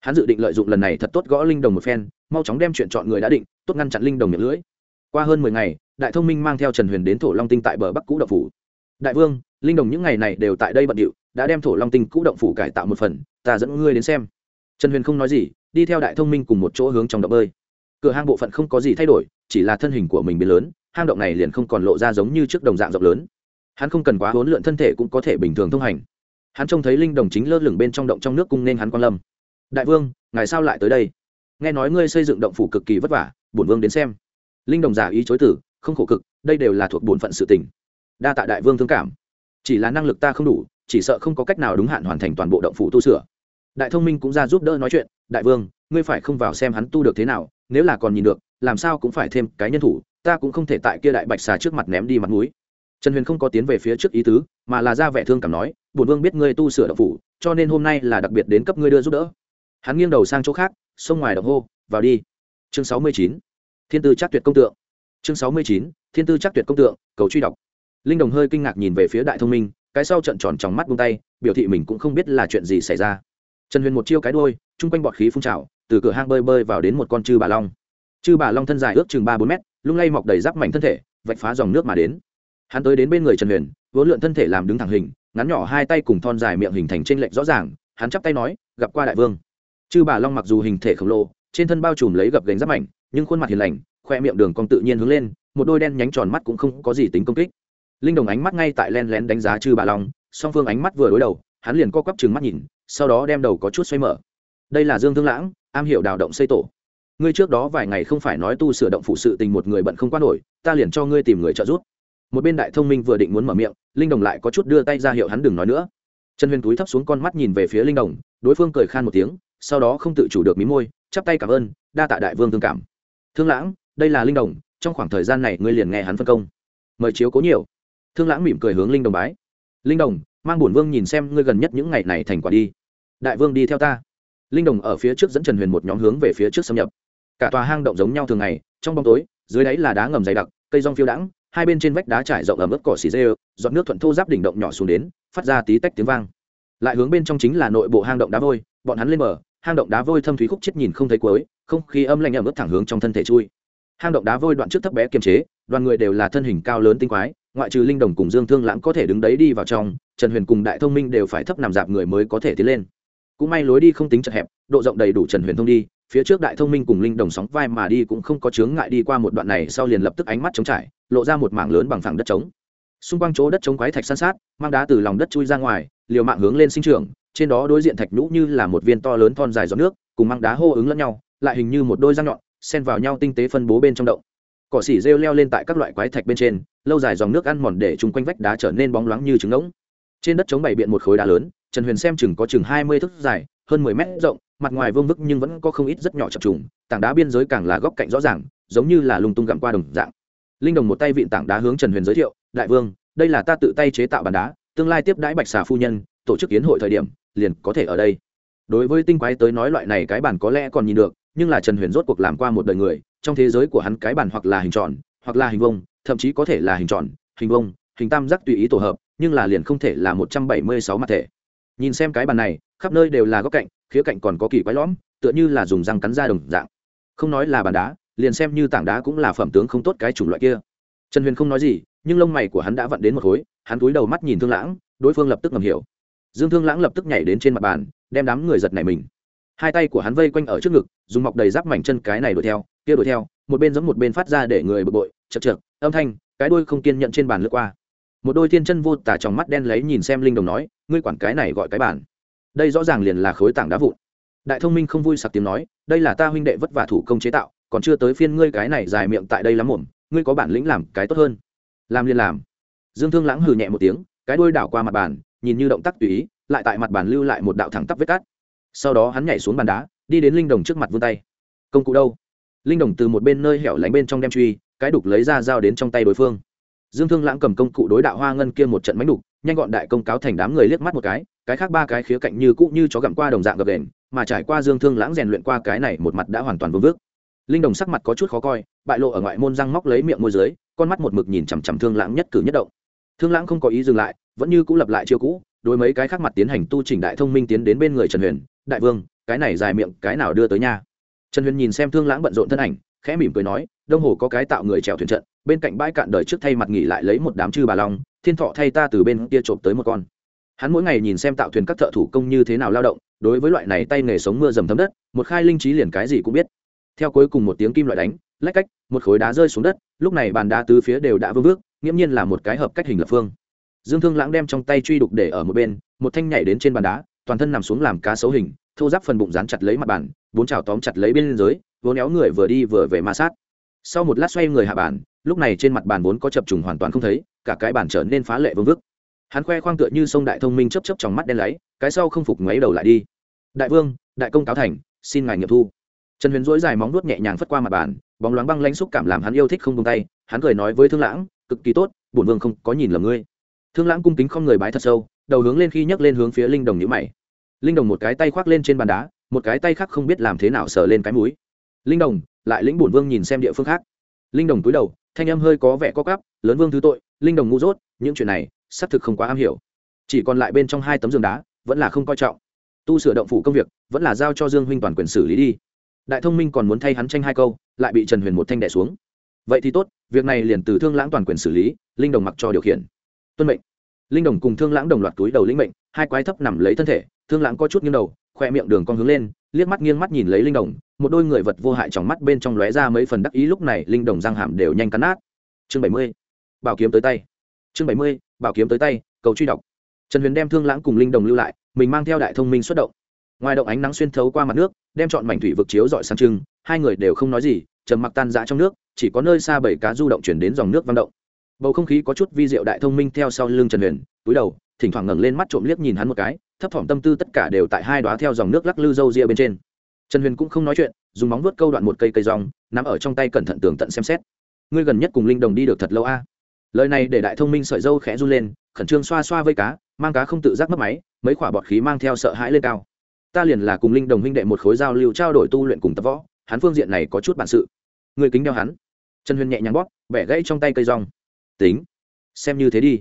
Hắn dự định lợi dụng lần này thật tốt gõ linh đồng một phen, mau chóng đem chuyện chọn người đã định, tốt ngăn chặn linh đồng miệng lưỡi. Qua hơn mười ngày, đại thông minh mang theo trần huyền đến thổ long tinh tại bờ bắc cũ đậu phủ. Đại vương, linh đồng những ngày này đều tại đây bận điệu, đã đem thổ long tinh cũ động phủ cải tạo một phần, ta dẫn ngươi đến xem. Trần huyền không nói gì, đi theo đại thông minh cùng một chỗ hướng trong động bơi. Cửa hang bộ phận không có gì thay đổi, chỉ là thân hình của mình biến lớn, hang động này liền không còn lộ ra giống như trước đồng dạng rộng lớn hắn không cần quá huấn luyện thân thể cũng có thể bình thường thông hành. Hắn trông thấy linh đồng chính lơ lửng bên trong động trong nước cung nên hắn quan lâm. Đại vương, ngài sao lại tới đây? Nghe nói ngươi xây dựng động phủ cực kỳ vất vả, bổn vương đến xem. Linh đồng giả ý chối tử không khổ cực, đây đều là thuộc bổn phận sự tình. Đa tạ đại vương thương cảm. Chỉ là năng lực ta không đủ, chỉ sợ không có cách nào đúng hạn hoàn thành toàn bộ động phủ tu sửa. Đại thông minh cũng ra giúp đỡ nói chuyện, đại vương, ngươi phải không vào xem hắn tu được thế nào, nếu là còn nhìn được, làm sao cũng phải thêm cái nhân thủ, ta cũng không thể tại kia đại bạch xà trước mặt ném đi mặt mũi trần huyền không có tiến về phía trước ý tứ, mà là ra vẻ thương cảm nói, bổn vương biết ngươi tu sửa đậu phủ, cho nên hôm nay là đặc biệt đến cấp ngươi đưa giúp đỡ. Hắn nghiêng đầu sang chỗ khác, xông ngoài đậu hô, vào đi. Chương sáu mươi chín, thiên tư chắc tuyệt công tượng. Chương sáu mươi chín, thiên tư chắc tuyệt công tượng, cầu truy đọc. Linh đồng hơi kinh ngạc nhìn về phía đại thông minh, cái sau trận tròn trong mắt buông tay, biểu thị mình cũng không biết là chuyện gì xảy ra. Trần huyền một chiêu cái đôi chung quanh bọt khí phun trào, từ cửa hang bơi bơi vào đến một con chư bà long. Chư bà long thân dài ước chừng ba bốn mét, lung lay mọc đầy giáp mảnh thân thể, vạch phá dòng nước mà đến hắn tới đến bên người trần huyền, vốn lượn thân thể làm đứng thẳng hình, ngắn nhỏ hai tay cùng thon dài miệng hình thành trên lệnh rõ ràng, hắn chắp tay nói, gặp qua đại vương. Chư bà long mặc dù hình thể khổng lồ, trên thân bao trùm lấy gập gánh giáp mạnh nhưng khuôn mặt hiền lành, khoe miệng đường cong tự nhiên hướng lên, một đôi đen nhánh tròn mắt cũng không có gì tính công kích. Linh đồng ánh mắt ngay tại len lén đánh giá chư bà long, song phương ánh mắt vừa đối đầu, hắn liền co quắp chừng mắt nhìn, sau đó đem đầu có chút xoay mở. Đây là dương thương lãng, am hiểu đào động xây tổ. Ngươi trước đó vài ngày không phải nói tu sửa động phụ sự tình một người bận không qua nổi, ta liền cho ngươi tìm người trợ giúp một bên đại thông minh vừa định muốn mở miệng, linh đồng lại có chút đưa tay ra hiệu hắn đừng nói nữa. Trần huyền túi thấp xuống con mắt nhìn về phía linh đồng, đối phương cười khan một tiếng, sau đó không tự chủ được mí môi, chắp tay cảm ơn, đa tạ đại vương thương cảm. Thương lãng, đây là linh đồng, trong khoảng thời gian này ngươi liền nghe hắn phân công. Mời chiếu cố nhiều. Thương lãng mỉm cười hướng linh đồng bái. Linh đồng, mang bổn vương nhìn xem ngươi gần nhất những ngày này thành quả đi. Đại vương đi theo ta. Linh đồng ở phía trước dẫn trần huyền một nhóm hướng về phía trước xâm nhập. Cả tòa hang động giống nhau thường ngày, trong bóng tối, dưới đáy là đá ngầm dày đặc, cây rong phiêu đãng hai bên trên vách đá trải rộng ẩm ướt cỏ xì dê dọn nước thuận thô giáp đỉnh động nhỏ xuống đến, phát ra tí tách tiếng vang. Lại hướng bên trong chính là nội bộ hang động đá vôi, bọn hắn lên bờ, hang động đá vôi thâm thúy khúc chết nhìn không thấy cuối, không khí âm lạnh ẩm ướt thẳng hướng trong thân thể chui. Hang động đá vôi đoạn trước thấp bé kiềm chế, đoàn người đều là thân hình cao lớn tinh quái, ngoại trừ linh đồng cùng dương thương lãng có thể đứng đấy đi vào trong, trần huyền cùng đại thông minh đều phải thấp nằm dạp người mới có thể tiến lên. Cũng may lối đi không tính chật hẹp, độ rộng đầy đủ trần huyền thông đi phía trước đại thông minh cùng linh đồng sóng vai mà đi cũng không có chướng ngại đi qua một đoạn này, sau liền lập tức ánh mắt trống trải, lộ ra một mảng lớn bằng phẳng đất trống. Xung quanh chỗ đất trống quái thạch san sát, mang đá từ lòng đất chui ra ngoài, liều mạng hướng lên sinh trưởng, trên đó đối diện thạch nhũ như là một viên to lớn thon dài giọt nước, cùng mang đá hô ứng lẫn nhau, lại hình như một đôi răng nhọn, xen vào nhau tinh tế phân bố bên trong động. Cỏ xỉ rêu leo lên tại các loại quái thạch bên trên, lâu dài dòng nước ăn mòn để chung quanh vách đá trở nên bóng loáng như trứng ngỗng. Trên đất chống bày biện một khối đá lớn, trần huyền xem chừng có chừng hai mươi thước dài, hơn mười mét rộng mặt ngoài vương vức nhưng vẫn có không ít rất nhỏ chập trùng, tảng đá biên giới càng là góc cạnh rõ ràng, giống như là lung tung gặm qua đồng dạng. Linh đồng một tay vịn tảng đá hướng trần huyền giới thiệu, đại vương, đây là ta tự tay chế tạo bàn đá, tương lai tiếp đãi bạch xà phu nhân, tổ chức kiến hội thời điểm, liền có thể ở đây. Đối với tinh quái tới nói loại này cái bản có lẽ còn nhìn được, nhưng là trần huyền rốt cuộc làm qua một đời người, trong thế giới của hắn cái bản hoặc là hình tròn, hoặc là hình vông thậm chí có thể là hình tròn, hình vông hình tam giác tùy ý tổ hợp, nhưng là liền không thể là một trăm bảy mươi sáu mặt thể. Nhìn xem cái bàn này, khắp nơi đều là góc cạnh khía cạnh còn có kỳ quái lõm, tựa như là dùng răng cắn ra đồng dạng. Không nói là bàn đá, liền xem như tảng đá cũng là phẩm tướng không tốt cái chủng loại kia. Trần huyền không nói gì, nhưng lông mày của hắn đã vặn đến một khối, hắn cúi đầu mắt nhìn thương lãng, đối phương lập tức ngầm hiểu. Dương thương lãng lập tức nhảy đến trên mặt bàn, đem đám người giật này mình. Hai tay của hắn vây quanh ở trước ngực, dùng mọc đầy giáp mảnh chân cái này đuổi theo, kia đuổi theo, một bên giống một bên phát ra để người bực bội, chật chật, âm thanh, cái đuôi không kiên nhận trên bàn lướt qua. Một đôi thiên chân vô tả trong mắt đen lấy nhìn xem linh đồng nói, ngươi quản cái này gọi cái bàn đây rõ ràng liền là khối tảng đá vụn. Đại thông minh không vui sặc tiếng nói, đây là ta huynh đệ vất vả thủ công chế tạo, còn chưa tới phiên ngươi cái này dài miệng tại đây lắm muộn, ngươi có bản lĩnh làm cái tốt hơn. Làm liền làm. Dương thương lãng hừ nhẹ một tiếng, cái đuôi đảo qua mặt bàn, nhìn như động tác tùy ý, lại tại mặt bàn lưu lại một đạo thẳng tắp vết cắt sau đó hắn nhảy xuống bàn đá, đi đến linh đồng trước mặt vươn tay. Công cụ đâu? Linh đồng từ một bên nơi hẻo lánh bên trong đem truy, cái đục lấy ra dao đến trong tay đối phương. Dương thương lãng cầm công cụ đối đạo hoa ngân kia một trận mánh đục, nhanh gọn đại công cáo thành đám người liếc mắt một cái cái khác ba cái khía cạnh như cũ như chó gặm qua đồng dạng gập đền, mà trải qua dương thương lãng rèn luyện qua cái này một mặt đã hoàn toàn vương vước. Linh đồng sắc mặt có chút khó coi, bại lộ ở ngoại môn răng móc lấy miệng môi dưới, con mắt một mực nhìn chằm chằm thương lãng nhất cử nhất động. Thương lãng không có ý dừng lại, vẫn như cũ lập lại chiêu cũ, đối mấy cái khác mặt tiến hành tu trình đại thông minh tiến đến bên người trần huyền, đại vương, cái này dài miệng, cái nào đưa tới nhà trần huyền nhìn xem thương lãng bận rộn thân ảnh, khẽ mỉm cười nói, đông hồ có cái tạo người trèo thuyền trận, bên cạnh bãi cạn đời trước thay mặt nghỉ lại lấy một đám chư bà long, thiên thọ thay ta từ bên kia trộm tới một con hắn mỗi ngày nhìn xem tạo thuyền các thợ thủ công như thế nào lao động, đối với loại này tay nghề sống mưa dầm thấm đất, một khai linh trí liền cái gì cũng biết. Theo cuối cùng một tiếng kim loại đánh, lách cách, một khối đá rơi xuống đất, lúc này bàn đá tứ phía đều đã vương vước, nghiễm nhiên là một cái hợp cách hình lập phương. Dương thương lãng đem trong tay truy đục để ở một bên, một thanh nhảy đến trên bàn đá, toàn thân nằm xuống làm cá xấu hình, thô giáp phần bụng dán chặt lấy mặt bàn, bốn chảo tóm chặt lấy bên dưới vốn éo người vừa đi vừa về ma sát. Sau một lát xoay người hạ bàn, lúc này trên mặt bàn vốn có chập trùng hoàn toàn không thấy, cả cái bàn trở nên phá lệ vương vức hắn khoe khoang tựa như sông đại thông minh chấp chấp trong mắt đen láy, cái sau không phục ngoáy đầu lại đi. Đại vương, đại công cáo thành, xin ngài nghiệm thu. Trần huyền dỗi dài móng nuốt nhẹ nhàng phất qua mặt bàn, bóng loáng băng lãnh xúc cảm làm hắn yêu thích không tung tay, hắn cười nói với thương lãng, cực kỳ tốt, bổn vương không có nhìn lầm ngươi. Thương lãng cung kính không người bái thật sâu, đầu hướng lên khi nhấc lên hướng phía linh đồng nhữ mày. Linh đồng một cái tay khoác lên trên bàn đá, một cái tay khác không biết làm thế nào sờ lên cái mũi. Linh đồng, lại lĩnh bổn vương nhìn xem địa phương khác. Linh đồng túi đầu, thanh âm hơi có vẻ co cắp lớn vương thứ tội, linh đồng ngu dốt, những chuyện này xác thực không quá am hiểu. Chỉ còn lại bên trong hai tấm giường đá, vẫn là không coi trọng. Tu sửa động phủ công việc, vẫn là giao cho dương huynh toàn quyền xử lý đi. Đại thông minh còn muốn thay hắn tranh hai câu, lại bị trần huyền một thanh đẻ xuống. Vậy thì tốt, việc này liền từ thương lãng toàn quyền xử lý, linh đồng mặc cho điều khiển. Tuân mệnh. Linh đồng cùng thương lãng đồng loạt túi đầu lĩnh mệnh, hai quái thấp nằm lấy thân thể, thương lãng có chút nghiêng đầu, khoe miệng đường con hướng lên, liếc mắt nghiêng mắt nhìn lấy linh đồng, một đôi người vật vô hại trong mắt bên trong lóe ra mấy phần đắc ý, lúc này linh đồng răng hàm đều nhanh cắn nát. Chương bảy mươi. Bảo kiếm tới tay. Chương bảy mươi bảo kiếm tới tay, cầu truy đọc. Trần huyền đem thương lãng cùng linh đồng lưu lại, mình mang theo đại thông minh xuất động. Ngoài động ánh nắng xuyên thấu qua mặt nước, đem chọn mảnh thủy vực chiếu dọi sáng trưng, hai người đều không nói gì, trầm mặc tan dã trong nước, chỉ có nơi xa bảy cá du động chuyển đến dòng nước vang động. Bầu không khí có chút vi diệu đại thông minh theo sau lưng trần huyền, túi đầu, thỉnh thoảng ngẩng lên mắt trộm liếc nhìn hắn một cái, thấp thỏm tâm tư tất cả đều tại hai đoá theo dòng nước lắc lư râu ria bên trên. Trần huyền cũng không nói chuyện, dùng móng vuốt câu đoạn một cây cây rong nằm ở trong tay cẩn thận tường tận xem xét. Ngươi gần nhất cùng linh đồng đi được thật lâu a? Lời này để đại thông minh sợi dâu khẽ run lên, khẩn trương xoa xoa vây cá, mang cá không tự giác mất máy, mấy quả bọt khí mang theo sợ hãi lên cao. Ta liền là cùng linh đồng huynh đệ một khối giao lưu trao đổi tu luyện cùng tập võ, hắn phương diện này có chút bản sự. Người kính đeo hắn. Trần huyền nhẹ nhàng bóp, bẻ gãy trong tay cây rong. Tính, xem như thế đi.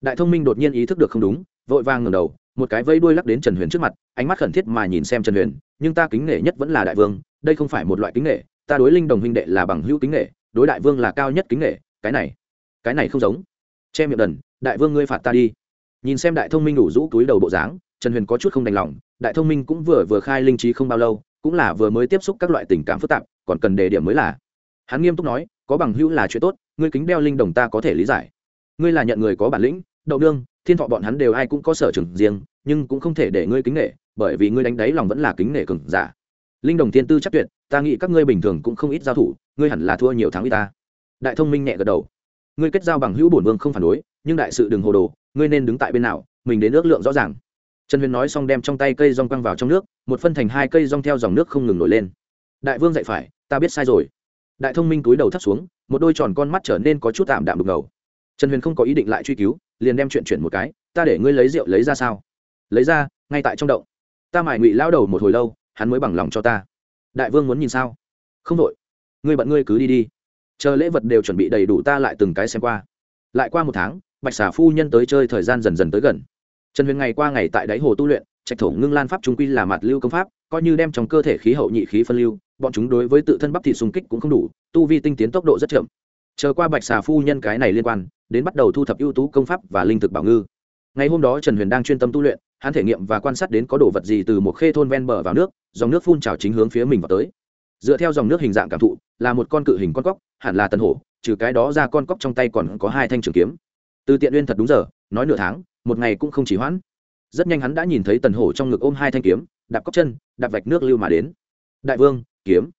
Đại thông minh đột nhiên ý thức được không đúng, vội vàng ngẩng đầu, một cái vây đuôi lắc đến trần huyền trước mặt, ánh mắt khẩn thiết mà nhìn xem trần huyền, nhưng ta kính nể nhất vẫn là đại vương, đây không phải một loại kính nể, ta đối linh đồng huynh đệ là bằng hữu kính nể, đối đại vương là cao nhất kính nể, cái này cái này không giống. Che miệng đần, đại vương ngươi phạt ta đi. Nhìn xem đại thông minh đủ rũ túi đầu bộ dáng, trần huyền có chút không đành lòng, đại thông minh cũng vừa vừa khai linh trí không bao lâu, cũng là vừa mới tiếp xúc các loại tình cảm phức tạp, còn cần đề điểm mới là. Hắn nghiêm túc nói, có bằng hữu là chuyện tốt, ngươi kính đeo linh đồng ta có thể lý giải. Ngươi là nhận người có bản lĩnh, đậu đương thiên thọ bọn hắn đều ai cũng có sở trường riêng, nhưng cũng không thể để ngươi kính nể, bởi vì ngươi đánh đáy lòng vẫn là kính nể cừng giả. Linh đồng thiên tư chắc tuyệt, ta nghĩ các ngươi bình thường cũng không ít giao thủ, ngươi hẳn là thua nhiều tháng y ta. Đại thông minh nhẹ gật đầu ngươi kết giao bằng hữu bổn vương không phản đối, nhưng đại sự đừng hồ đồ, ngươi nên đứng tại bên nào, mình đến ước lượng rõ ràng. Trần huyền nói xong đem trong tay cây rong quăng vào trong nước, một phân thành hai cây rong theo dòng nước không ngừng nổi lên. Đại vương dạy phải, ta biết sai rồi. Đại thông minh túi đầu thắt xuống, một đôi tròn con mắt trở nên có chút tạm đạm đục ngầu. Trần huyền không có ý định lại truy cứu, liền đem chuyện chuyển một cái, ta để ngươi lấy rượu lấy ra sao? Lấy ra, ngay tại trong động. Ta mải ngụy lao đầu một hồi lâu, hắn mới bằng lòng cho ta. Đại vương muốn nhìn sao? Không đội ngươi bận ngươi cứ đi đi chờ lễ vật đều chuẩn bị đầy đủ ta lại từng cái xem qua. Lại qua một tháng, bạch xà phu nhân tới chơi thời gian dần dần tới gần. Trần huyền ngày qua ngày tại đáy hồ tu luyện, trạch thổ ngưng lan pháp trung quy là mặt lưu công pháp, coi như đem trong cơ thể khí hậu nhị khí phân lưu, bọn chúng đối với tự thân bắp thịt xung kích cũng không đủ, tu vi tinh tiến tốc độ rất chậm. Chờ qua bạch xà phu nhân cái này liên quan, đến bắt đầu thu thập ưu tú công pháp và linh thực bảo ngư. Ngày hôm đó trần huyền đang chuyên tâm tu luyện, hắn thể nghiệm và quan sát đến có đồ vật gì từ một khê thôn ven bờ vào nước, dòng nước phun trào chính hướng phía mình vào tới dựa theo dòng nước hình dạng cảm thụ, là một con cự hình con cóc, hẳn là tân hổ, trừ cái đó ra con cóc trong tay còn có hai thanh trường kiếm. Từ tiện uyên thật đúng giờ, nói nửa tháng, một ngày cũng không chỉ hoãn. Rất nhanh hắn đã nhìn thấy tần hổ trong ngực ôm hai thanh kiếm, đạp cóc chân, đạp vạch nước lưu mà đến. Đại vương, kiếm.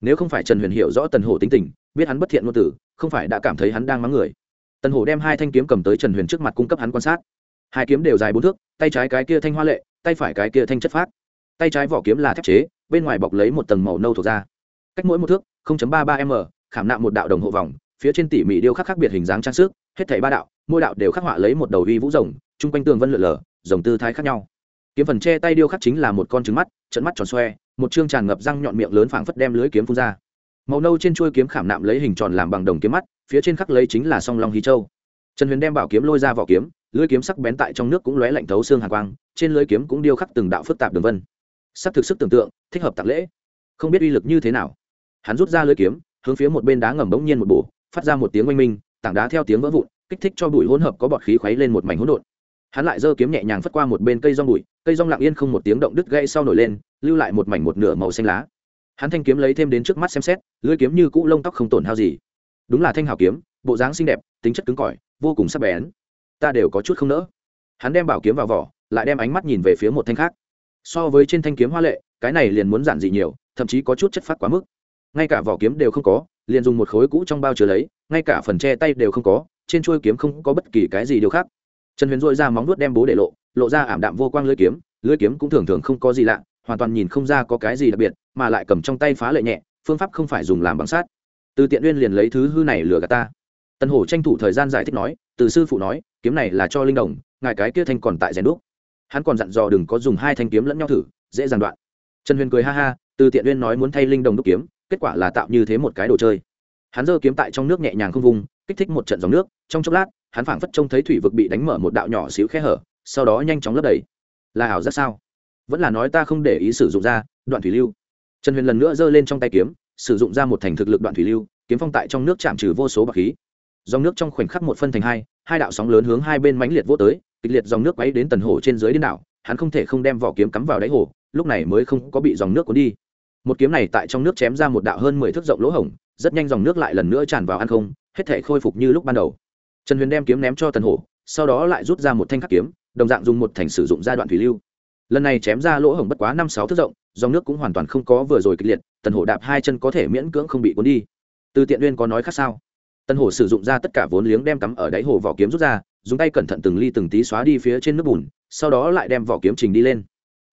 Nếu không phải trần huyền hiểu rõ tần hổ tính tình, biết hắn bất thiện ngôn tử, không phải đã cảm thấy hắn đang mắng người. Tần hổ đem hai thanh kiếm cầm tới trần huyền trước mặt cung cấp hắn quan sát. Hai kiếm đều dài bốn thước, tay trái cái kia thanh hoa lệ, tay phải cái kia thanh chất phát tay trái vỏ kiếm là thép chế bên ngoài bọc lấy một tầng màu nâu thuộc ra cách mỗi một thước 0.33m, khảm nạm một đạo đồng hộ vòng phía trên tỉ mỉ điêu khắc khác biệt hình dáng trang sức hết thảy ba đạo mỗi đạo đều khắc họa lấy một đầu uy vũ rồng chung quanh tường vân lượn lờ rồng tư thái khác nhau. Kiếm phần che tay điêu khắc chính là một con trứng mắt trận mắt tròn xoe một chương tràn ngập răng nhọn miệng lớn phảng phất đem lưới kiếm phun ra. Màu nâu trên chuôi kiếm khảm nạm lấy hình tròn làm bằng đồng kiếm mắt phía trên khắc lấy chính là song long hí châu. Trần huyền đem bảo kiếm lôi ra vỏ kiếm lưới kiếm sắc bén tại trong nước cũng lóe lạnh thấu xương hàn quang trên lưới kiếm cũng điêu khắc từng đạo phức tạp đường vân sắp thực sức tưởng tượng, thích hợp tạc lễ. Không biết uy lực như thế nào. Hắn rút ra lưới kiếm, hướng phía một bên đá ngầm bỗng nhiên một bổ, phát ra một tiếng oanh minh, tảng đá theo tiếng vỡ vụn, kích thích cho bụi hỗn hợp có bọt khí khuấy lên một mảnh hỗn độn. Hắn lại giơ kiếm nhẹ nhàng phất qua một bên cây rong bụi, cây rong lặng yên không một tiếng động đứt gãy sau nổi lên, lưu lại một mảnh một nửa màu xanh lá. Hắn thanh kiếm lấy thêm đến trước mắt xem xét, lưỡi kiếm như cũ lông tóc không tổn hao gì. Đúng là thanh hào kiếm, bộ dáng xinh đẹp, tính chất cứng cỏi, vô cùng sắc bén. Ta đều có chút không nỡ. Hắn đem bảo kiếm vào vỏ, lại đem ánh mắt nhìn về phía một thanh khác so với trên thanh kiếm hoa lệ, cái này liền muốn giản dị nhiều, thậm chí có chút chất phát quá mức. Ngay cả vỏ kiếm đều không có, liền dùng một khối cũ trong bao chứa lấy, ngay cả phần che tay đều không có, trên chuôi kiếm không có bất kỳ cái gì điều khác. Trần huyền dội ra móng nuốt đem bố để lộ lộ ra ảm đạm vô quang lưỡi kiếm lưỡi kiếm cũng thường thường không có gì lạ, hoàn toàn nhìn không ra có cái gì đặc biệt, mà lại cầm trong tay phá lệ nhẹ, phương pháp không phải dùng làm bằng sát từ tiện uyên liền lấy thứ hư này lừa gạt ta. Tân hổ tranh thủ thời gian giải thích nói, từ sư phụ nói, kiếm này là cho linh đồng, ngài cái kia thanh còn tại rèn đúc hắn còn dặn dò đừng có dùng hai thanh kiếm lẫn nhau thử, dễ dàng đoạn. Trần huyền cười ha ha, từ tiện uyên nói muốn thay linh đồng đúc kiếm, kết quả là tạo như thế một cái đồ chơi. Hắn giơ kiếm tại trong nước nhẹ nhàng không vùng, kích thích một trận dòng nước, trong chốc lát, hắn phảng phất trông thấy thủy vực bị đánh mở một đạo nhỏ xíu khe hở, sau đó nhanh chóng lấp đầy. Là ảo ra sao? Vẫn là nói ta không để ý sử dụng ra, đoạn thủy lưu. Trần huyền lần nữa giơ lên trong tay kiếm, sử dụng ra một thành thực lực đoạn thủy lưu, kiếm phong tại trong nước chạm trừ vô số bạc khí. Dòng nước trong khoảnh khắc một phân thành hai hai đạo sóng lớn hướng hai bên mãnh liệt vô tới kịch liệt dòng nước quấy đến tần hồ trên dưới đến đảo, hắn không thể không đem vỏ kiếm cắm vào đáy hồ, lúc này mới không có bị dòng nước cuốn đi. Một kiếm này tại trong nước chém ra một đạo hơn mười thước rộng lỗ hổng, rất nhanh dòng nước lại lần nữa tràn vào ăn không, hết thể khôi phục như lúc ban đầu. Trần huyền đem kiếm ném cho tần hổ sau đó lại rút ra một thanh khắc kiếm, đồng dạng dùng một thành sử dụng giai đoạn thủy lưu. Lần này chém ra lỗ hổng bất quá năm sáu thước rộng, dòng nước cũng hoàn toàn không có vừa rồi kịch liệt, tần hổ đạp hai chân có thể miễn cưỡng không bị cuốn đi. Từ tiện uyên có nói khác sao? Tần hổ sử dụng ra tất cả vốn liếng đem cắm ở đáy hồ vỏ kiếm rút ra dùng tay cẩn thận từng ly từng tí xóa đi phía trên nước bùn, sau đó lại đem vỏ kiếm trình đi lên.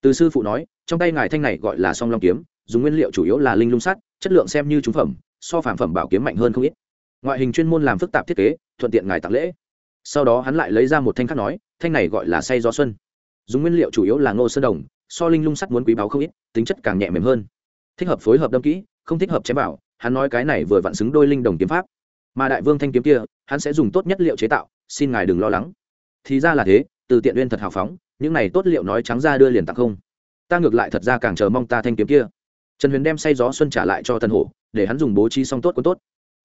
Từ sư phụ nói, trong tay ngài thanh này gọi là song long kiếm, dùng nguyên liệu chủ yếu là linh lung sắt, chất lượng xem như trúng phẩm, so phản phẩm bảo kiếm mạnh hơn không ít. Ngoại hình chuyên môn làm phức tạp thiết kế, thuận tiện ngài tặng lễ. Sau đó hắn lại lấy ra một thanh khác nói, thanh này gọi là say gió xuân. Dùng nguyên liệu chủ yếu là ngô sơn đồng, so linh lung sắt muốn quý báu không ít, tính chất càng nhẹ mềm hơn. Thích hợp phối hợp đâm kỹ, không thích hợp chém bảo hắn nói cái này vừa vặn xứng đôi linh đồng kiếm pháp. Mà đại vương thanh kiếm kia, hắn sẽ dùng tốt nhất liệu chế tạo xin ngài đừng lo lắng. Thì ra là thế, từ tiện uyên thật hào phóng, những này tốt liệu nói trắng ra đưa liền tặng không. Ta ngược lại thật ra càng chờ mong ta thanh kiếm kia. Trần huyền đem say gió xuân trả lại cho tân hổ, để hắn dùng bố trí xong tốt quân tốt.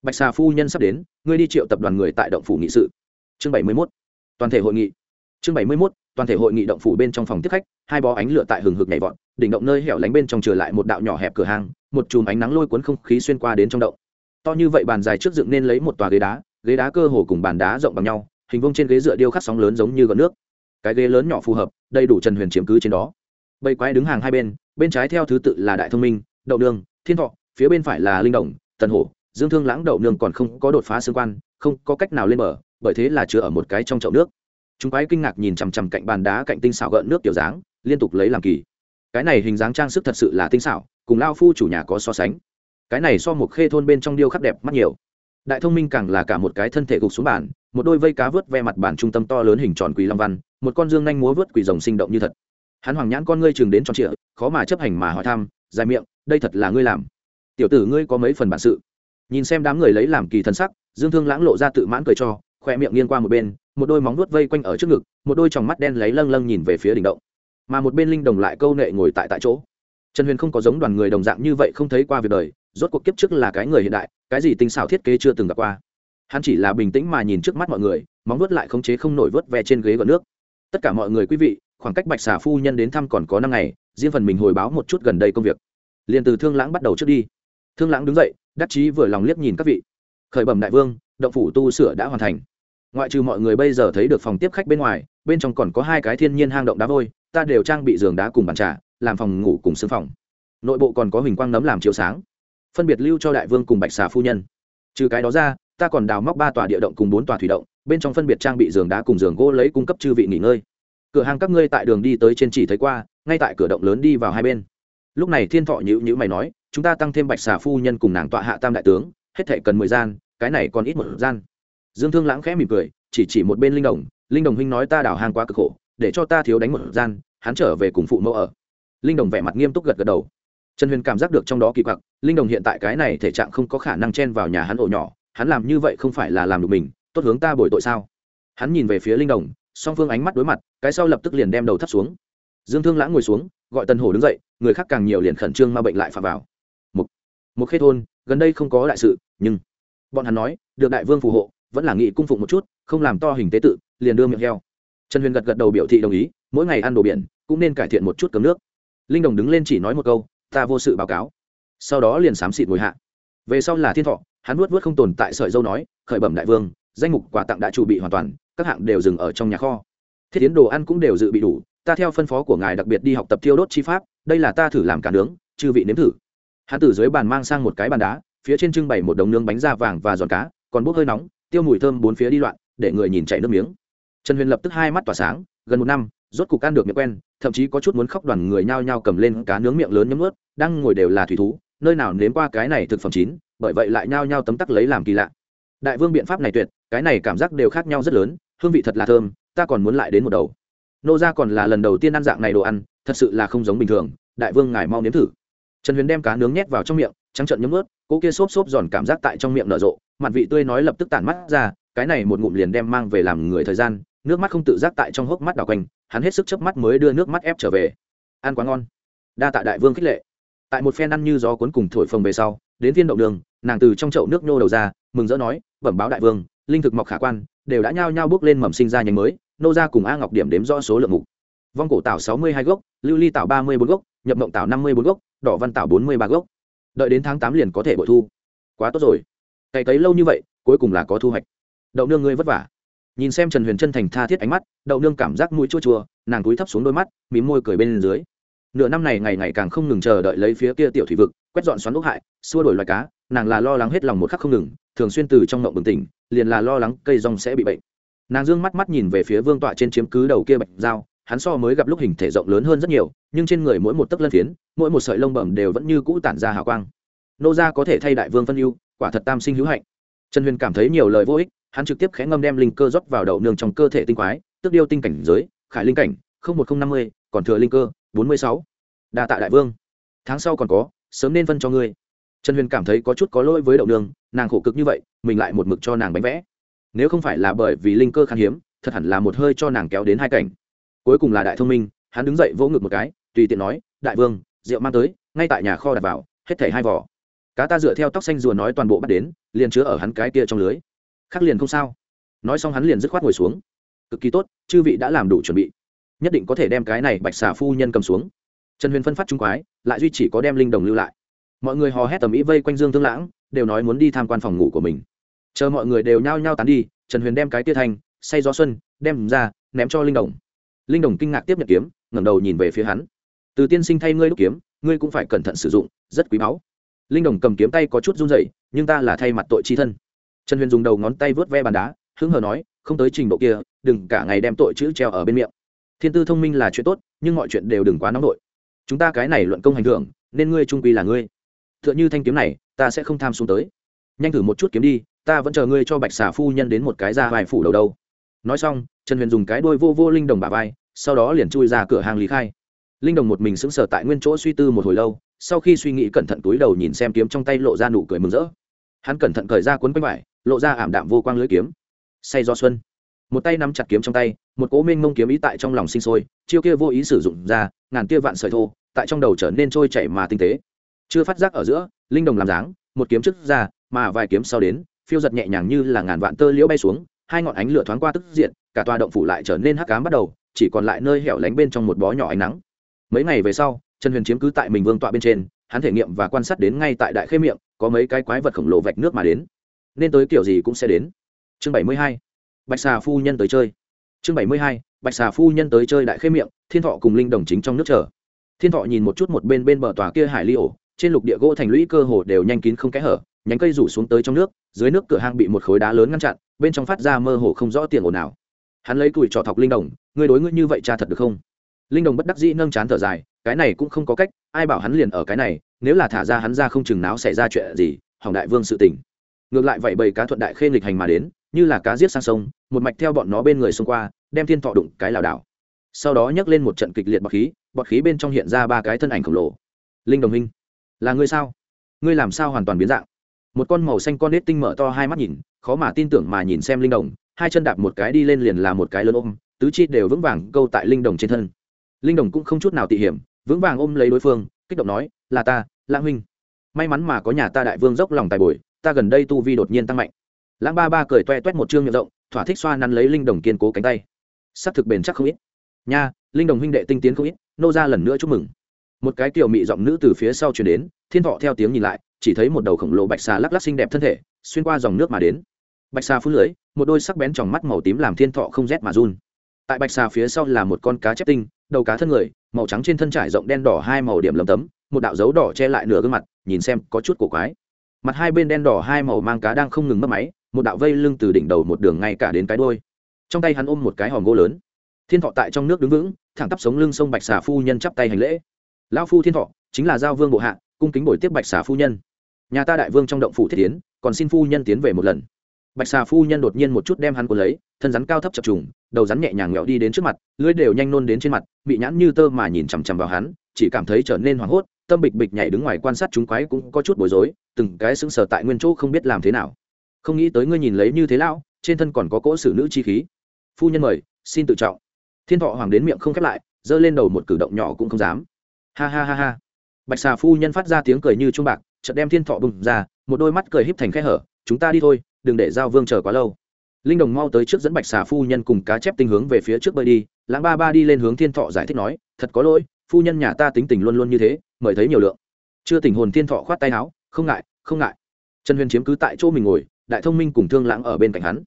Bạch xà phu nhân sắp đến, ngươi đi triệu tập đoàn người tại động phủ nghị sự. Chương bảy mươi mốt. Toàn thể hội nghị. Chương bảy mươi mốt, toàn thể hội nghị động phủ bên trong phòng tiếp khách, hai bó ánh lửa tại hừng hực nhảy vọt, đỉnh động nơi hẻo lánh bên trong trở lại một đạo nhỏ hẹp cửa hàng, một chùm ánh nắng lôi cuốn không khí xuyên qua đến trong động. To như vậy bàn dài trước dựng nên lấy một tòa ghế đá ghế đá cơ hồ cùng bàn đá rộng bằng nhau hình vuông trên ghế dựa điêu khắc sóng lớn giống như gợn nước. Cái ghế lớn nhỏ phù hợp, đầy đủ trần huyền chiếm cứ trên đó. Bầy quái đứng hàng hai bên bên trái theo thứ tự là đại thông minh, đậu nương, thiên thọ, phía bên phải là linh đồng, tần hổ, dương thương lãng đậu nương còn không có đột phá xương quan, không có cách nào lên mở bởi thế là chứa ở một cái trong chậu nước. Chúng quái kinh ngạc nhìn chằm chằm cạnh bàn đá cạnh tinh xảo gợn nước tiểu dáng, liên tục lấy làm kỳ. Cái này hình dáng trang sức thật sự là tinh xảo, cùng lao phu chủ nhà có so sánh. Cái này so một khê thôn bên trong điêu khắc đẹp mắt nhiều. Đại thông minh càng là cả một cái thân thể gục xuống bàn một đôi vây cá vớt ve mặt bàn trung tâm to lớn hình tròn quỳ long văn, một con dương nhanh múa vớt quỳ rồng sinh động như thật. Hắn hoàng nhãn con ngươi chừng đến tròn trịa, khó mà chấp hành mà hỏi thăm, dài miệng, đây thật là ngươi làm? Tiểu tử ngươi có mấy phần bản sự? Nhìn xem đám người lấy làm kỳ thân sắc, dương thương lãng lộ ra tự mãn cười cho, khoe miệng nghiêng qua một bên, một đôi móng vuốt vây quanh ở trước ngực, một đôi tròng mắt đen lấy lâng lâng nhìn về phía đỉnh động. Mà một bên linh đồng lại câu nệ ngồi tại tại chỗ. Trần huyền không có giống đoàn người đồng dạng như vậy không thấy qua việc đời, rốt cuộc kiếp trước là cái người hiện đại, cái gì tinh xảo thiết kế chưa từng gặp qua hắn chỉ là bình tĩnh mà nhìn trước mắt mọi người, móng vớt lại khống chế không nổi vớt ve trên ghế gợn nước. Tất cả mọi người quý vị, khoảng cách bạch xà phu nhân đến thăm còn có năm ngày, riêng phần mình hồi báo một chút gần đây công việc. Liền từ thương lãng bắt đầu trước đi. Thương lãng đứng dậy, đắc chí vừa lòng liếc nhìn các vị. Khởi bẩm đại vương, động phủ tu sửa đã hoàn thành. Ngoại trừ mọi người bây giờ thấy được phòng tiếp khách bên ngoài, bên trong còn có hai cái thiên nhiên hang động đá vôi, ta đều trang bị giường đá cùng bàn trà, làm phòng ngủ cùng xương phòng. Nội bộ còn có huỳnh quang nấm làm chiếu sáng, phân biệt lưu cho đại vương cùng bạch xà phu nhân. Trừ cái đó ra ta còn đào móc ba tòa địa động cùng bốn tòa thủy động, bên trong phân biệt trang bị giường đá cùng giường gỗ lấy cung cấp chư vị nghỉ ngơi. Cửa hàng các ngươi tại đường đi tới trên chỉ thấy qua, ngay tại cửa động lớn đi vào hai bên. Lúc này thiên thọ nhữ nhữ mày nói, chúng ta tăng thêm bạch xà phu nhân cùng nàng tọa hạ tam đại tướng, hết thể cần mười gian, cái này còn ít một gian. Dương thương lãng khẽ mỉm cười, chỉ chỉ một bên linh đồng. Linh đồng huynh nói ta đào hàng quá cực khổ, để cho ta thiếu đánh một gian, hắn trở về cùng phụ mẫu ở. Linh đồng vẻ mặt nghiêm túc gật gật đầu. Trần huyền cảm giác được trong đó kỳ quặc, linh đồng hiện tại cái này thể trạng không có khả năng chen vào nhà hắn ổ nhỏ hắn làm như vậy không phải là làm được mình, tốt hướng ta bồi tội sao? Hắn nhìn về phía linh đồng, song phương ánh mắt đối mặt, cái sau lập tức liền đem đầu thắt xuống. Dương thương lãng ngồi xuống, gọi tần hổ đứng dậy, người khác càng nhiều liền khẩn trương ma bệnh lại phạm vào. Một một khê thôn, gần đây không có đại sự, nhưng bọn hắn nói, được đại vương phù hộ, vẫn là nghị cung phụng một chút, không làm to hình tế tự, liền đưa miệng heo. Trần huyền gật gật đầu biểu thị đồng ý, mỗi ngày ăn đồ biển, cũng nên cải thiện một chút cấm nước. Linh đồng đứng lên chỉ nói một câu, ta vô sự báo cáo. Sau đó liền xám xịt ngồi hạ. Về sau là thiên thọ hắn nuốt vớt không tồn tại sợi dâu nói, khởi bẩm đại vương, danh mục quà tặng đã chuẩn bị hoàn toàn, các hạng đều dừng ở trong nhà kho. Thiết tiến đồ ăn cũng đều dự bị đủ, ta theo phân phó của ngài đặc biệt đi học tập thiêu đốt chi pháp, đây là ta thử làm cả nướng, chư vị nếm thử. Hắn từ dưới bàn mang sang một cái bàn đá, phía trên trưng bày một đống nướng bánh da vàng và giòn cá, còn bốc hơi nóng, tiêu mùi thơm bốn phía đi loạn, để người nhìn chảy nước miếng. Trần huyền lập tức hai mắt tỏa sáng, gần một năm, rốt cục ăn được miệng quen, thậm chí có chút muốn khóc đoàn người nhao nhao cầm lên cá nướng miệng lớn nhấm ướt đang ngồi đều là thủy thú nơi nào nếm qua cái này thực phẩm chín, bởi vậy lại nhao nhao tấm tắc lấy làm kỳ lạ. Đại vương biện pháp này tuyệt, cái này cảm giác đều khác nhau rất lớn, hương vị thật là thơm, ta còn muốn lại đến một đầu. Nô ra còn là lần đầu tiên ăn dạng này đồ ăn, thật sự là không giống bình thường, đại vương ngài mau nếm thử. Trần huyền đem cá nướng nhét vào trong miệng, trắng trợn nhấm ướt cỗ kia xốp xốp giòn cảm giác tại trong miệng nở rộ, mặt vị tươi nói lập tức tản mắt ra, cái này một ngụm liền đem mang về làm người thời gian, nước mắt không tự giác tại trong hốc mắt đào quanh, hắn hết sức chớp mắt mới đưa nước mắt ép trở về. Ăn quá ngon. Đa tạ đại vương khích lệ tại một phen ăn như gió cuốn cùng thổi phồng về sau, đến viên đậu đường nàng từ trong chậu nước nhô đầu ra, mừng rỡ nói, bẩm báo đại vương, linh thực mọc khả quan, đều đã nhao nhao bước lên mầm sinh ra nhánh mới, nô ra cùng a ngọc điểm đếm rõ số lượng mục. Vong cổ tảo sáu mươi hai gốc, lưu ly tảo ba mươi bốn gốc, nhập mộng tảo năm mươi bốn gốc, đỏ văn tảo bốn mươi ba gốc. Đợi đến tháng tám liền có thể bội thu. Quá tốt rồi. Cày cấy lâu như vậy, cuối cùng là có thu hoạch. Đậu nương ngươi vất vả. Nhìn xem trần huyền chân thành tha thiết ánh mắt, đậu nương cảm giác mũi chua chua, nàng túi thấp xuống đôi mắt mí môi cười bên dưới nửa năm này ngày ngày càng không ngừng chờ đợi lấy phía kia tiểu thủy vực, quét dọn xoắn ốc hại, xua đổi loài cá, nàng là lo lắng hết lòng một khắc không ngừng, thường xuyên từ trong ngộng bừng tỉnh, liền là lo lắng cây rong sẽ bị bệnh. Nàng dương mắt mắt nhìn về phía vương tọa trên chiếm cứ đầu kia bạch dao hắn so mới gặp lúc hình thể rộng lớn hơn rất nhiều, nhưng trên người mỗi một tấc lân phiến, mỗi một sợi lông bẩm đều vẫn như cũ tản ra hào quang. Nô gia có thể thay đại vương phân ưu, quả thật tam sinh hữu hạnh. Trần huyền cảm thấy nhiều lời vô ích, hắn trực tiếp khẽ ngâm đem linh cơ rót vào đậu nương trong cơ thể tinh quái, tức điêu tinh cảnh giới, khải linh cảnh, không một không năm mươi, còn thừa linh cơ bốn mươi sáu. Đa tạ đại vương. Tháng sau còn có, sớm nên phân cho ngươi. Trần huyền cảm thấy có chút có lỗi với đậu nương, nàng khổ cực như vậy, mình lại một mực cho nàng bánh vẽ. Nếu không phải là bởi vì linh cơ khan hiếm, thật hẳn là một hơi cho nàng kéo đến hai cảnh. Cuối cùng là đại thông minh, hắn đứng dậy vỗ ngực một cái, tùy tiện nói, đại vương, rượu mang tới, ngay tại nhà kho đặt vào, hết thảy hai vỏ. Cá ta dựa theo tóc xanh rùa nói toàn bộ bắt đến, liền chứa ở hắn cái kia trong lưới. Khác liền không sao. Nói xong hắn liền dứt khoát ngồi xuống. Cực kỳ tốt, chư vị đã làm đủ chuẩn bị nhất định có thể đem cái này bạch xà phu nhân cầm xuống. Trần huyền phân phát trung quái, lại duy chỉ có đem linh đồng lưu lại. Mọi người hò hét tầm ý vây quanh dương thương lãng, đều nói muốn đi tham quan phòng ngủ của mình. Chờ mọi người đều nhao nhao tán đi, trần huyền đem cái tia thanh, say gió xuân, đem ra, ném cho linh đồng. Linh đồng kinh ngạc tiếp nhận kiếm, ngẩng đầu nhìn về phía hắn. Từ tiên sinh thay ngươi đúc kiếm, ngươi cũng phải cẩn thận sử dụng, rất quý báu. Linh đồng cầm kiếm tay có chút run rẩy, nhưng ta là thay mặt tội chi thân. Trần huyền dùng đầu ngón tay vớt ve bàn đá, hứng hờ nói, không tới trình độ kia, đừng cả ngày đem tội chữ treo ở bên miệng thiên tư thông minh là chuyện tốt, nhưng mọi chuyện đều đừng quá nóng nổi chúng ta cái này luận công hành thưởng, nên ngươi trung quy là ngươi. T h ư ợ n h ư thanh kiếm này, ta sẽ không tham xuống tới. Nhanh thử một chút kiếm đi, ta vẫn chờ ngươi cho bạch xà phu nhân đến một cái ra vài phủ đầu đâu. Nói xong, trần huyền dùng cái đôi vô vô linh đồng bà vai, sau đó liền chui ra cửa hàng lý khai. Linh đồng một mình sững sờ tại nguyên chỗ suy tư một hồi lâu, sau khi suy nghĩ cẩn thận túi đầu nhìn xem kiếm trong tay lộ ra nụ cười mừng rỡ. Hắn cẩn thận cởi ra cuốn quanh vải, lộ ra ảm đạm vô quang lưới kiếm. Say do xuân một tay nắm chặt kiếm trong tay, một cố minh mông kiếm ý tại trong lòng sinh sôi, chiêu kia vô ý sử dụng ra, ngàn tia vạn sợi thô, tại trong đầu trở nên trôi chảy mà tinh tế. Chưa phát giác ở giữa, linh đồng làm dáng, một kiếm trước ra, mà vài kiếm sau đến, phiêu giật nhẹ nhàng như là ngàn vạn tơ liễu bay xuống, hai ngọn ánh lửa thoáng qua tức diện, cả tòa động phủ lại trở nên hắc cám bắt đầu, chỉ còn lại nơi hẻo lánh bên trong một bó nhỏ ánh nắng. Mấy ngày về sau, trần huyền chiếm cứ tại mình vương tọa bên trên, hắn thể nghiệm và quan sát đến ngay tại đại khê miệng, có mấy cái quái vật khổng lồ vạch nước mà đến. Nên tới kiểu gì cũng sẽ đến. Chương bảy mươi hai bạch xà phu nhân tới chơi. Chương bảy mươi hai, bạch xà phu nhân tới chơi đại khê miệng, thiên thọ cùng linh đồng chính trong nước chờ. Thiên thọ nhìn một chút một bên bên bờ tòa kia hải ly ổ, trên lục địa gỗ thành lũy cơ hồ đều nhanh kín không kẽ hở, nhánh cây rủ xuống tới trong nước, dưới nước cửa hang bị một khối đá lớn ngăn chặn, bên trong phát ra mơ hồ không rõ tiền ồn nào hắn lấy tuổi trò thọc linh đồng người đối ngươi như vậy cha thật được không? Linh đồng bất đắc dĩ nâng chán thở dài, cái này cũng không có cách, ai bảo hắn liền ở cái này, nếu là thả ra hắn ra không chừng náo xảy ra chuyện gì, hỏng đại vương sự tình. Ngược lại vậy bầy cá thuận đại khê nghịch hành mà đến như là cá giết sang sông, một mạch theo bọn nó bên người xông qua, đem thiên thọ đụng cái lảo đảo. Sau đó nhấc lên một trận kịch liệt bọt khí bọt khí bên trong hiện ra ba cái thân ảnh khổng lồ. Linh đồng minh là ngươi sao? Ngươi làm sao hoàn toàn biến dạng? Một con màu xanh con nết tinh mở to hai mắt nhìn, khó mà tin tưởng mà nhìn xem linh đồng, hai chân đạp một cái đi lên liền là một cái lớn ôm, tứ chi đều vững vàng câu tại linh đồng trên thân. Linh đồng cũng không chút nào tị hiểm, vững vàng ôm lấy đối phương, kích động nói, là ta lãng huynh. May mắn mà có nhà ta đại vương dốc lòng tài bồi, ta gần đây tu vi đột nhiên tăng mạnh lãng ba ba cười toe toét một chương miệng rộng, thỏa thích xoa nắn lấy linh đồng kiên cố cánh tay. S ắ c thực bền chắc không ít. Nha, linh đồng huynh đệ tinh tiến không ít, nô ra lần nữa chúc mừng. Một cái kiểu mị giọng nữ từ phía sau chuyển đến, thiên thọ theo tiếng nhìn lại, chỉ thấy một đầu khổng lồ bạch xà lắc lắc xinh đẹp thân thể, xuyên qua dòng nước mà đến. Bạch xà phun lưới, một đôi sắc bén tròng mắt màu tím làm thiên thọ không rét mà run. Tại bạch xà phía sau là một con cá chép tinh, đầu cá thân người, màu trắng trên thân trải rộng đen đỏ hai màu điểm lầm tấm, một đạo dấu đỏ che lại nửa gương mặt, nhìn xem có chút cổ quái. Mặt hai bên đen đỏ hai màu mang cá đang không ngừng mất máy một đạo vây lưng từ đỉnh đầu một đường ngay cả đến cái đôi trong tay hắn ôm một cái hòm gỗ lớn. Thiên thọ tại trong nước đứng vững, thẳng tắp sống lưng sông bạch xà phu nhân chắp tay hành lễ. Lão phu thiên thọ, chính là giao vương bộ hạ, cung kính bồi tiếp bạch xà phu nhân. Nhà ta đại vương trong động phủ thiết tiến còn xin phu nhân tiến về một lần. Bạch xà phu nhân đột nhiên một chút đem hắn cuốn lấy, thân rắn cao thấp chập trùng, đầu rắn nhẹ nhàng nghẹo đi đến trước mặt, lưỡi đều nhanh nôn đến trên mặt, bị nhãn như tơ mà nhìn chằm chằm vào hắn, chỉ cảm thấy trở nên hoảng hốt, tâm bịch bịch nhảy đứng ngoài quan sát chúng quái cũng có chút bối rối, từng cái sững sờ tại nguyên chỗ không biết làm thế nào không nghĩ tới ngươi nhìn lấy như thế lão, trên thân còn có cỗ xử nữ chi khí. Phu nhân mời, xin tự trọng. Thiên thọ hoàng đến miệng không khép lại, giơ lên đầu một cử động nhỏ cũng không dám. Ha ha ha ha. Bạch xà phu nhân phát ra tiếng cười như trung bạc, chợt đem thiên thọ bùng ra, một đôi mắt cười híp thành khe hở, chúng ta đi thôi, đừng để giao vương chờ quá lâu. Linh đồng mau tới trước dẫn bạch xà phu nhân cùng cá chép tinh hướng về phía trước bơi đi, lãng ba ba đi lên hướng thiên thọ giải thích nói, thật có lỗi, phu nhân nhà ta tính tình luôn luôn như thế, mời thấy nhiều lượng. Chưa tình hồn thiên thọ khoát tay áo, không ngại không ngại. Trần huyền chiếm cứ tại chỗ mình ngồi đại thông minh cùng thương lãng ở bên cạnh hắn.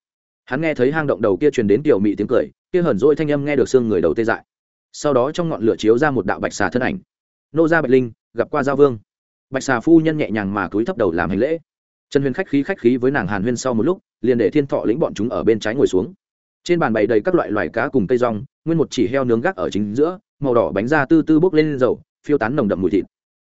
Hắn nghe thấy hang động đầu kia truyền đến tiểu mị tiếng cười, kia hờn dỗi thanh âm nghe được xương người đầu tê dại. Sau đó trong ngọn lửa chiếu ra một đạo bạch xà thân ảnh. Nô gia bạch linh, gặp qua giao vương. Bạch xà phu nhân nhẹ nhàng mà cúi thấp đầu làm hành lễ. Trần huyền khách khí khách khí với nàng hàn huyên sau một lúc, liền để thiên thọ lĩnh bọn chúng ở bên trái ngồi xuống. Trên bàn bày đầy các loại loài cá cùng cây rong, nguyên một chỉ heo nướng gác ở chính giữa, màu đỏ bánh da tư tư bốc lên dầu, phiêu tán nồng đậm mùi thịt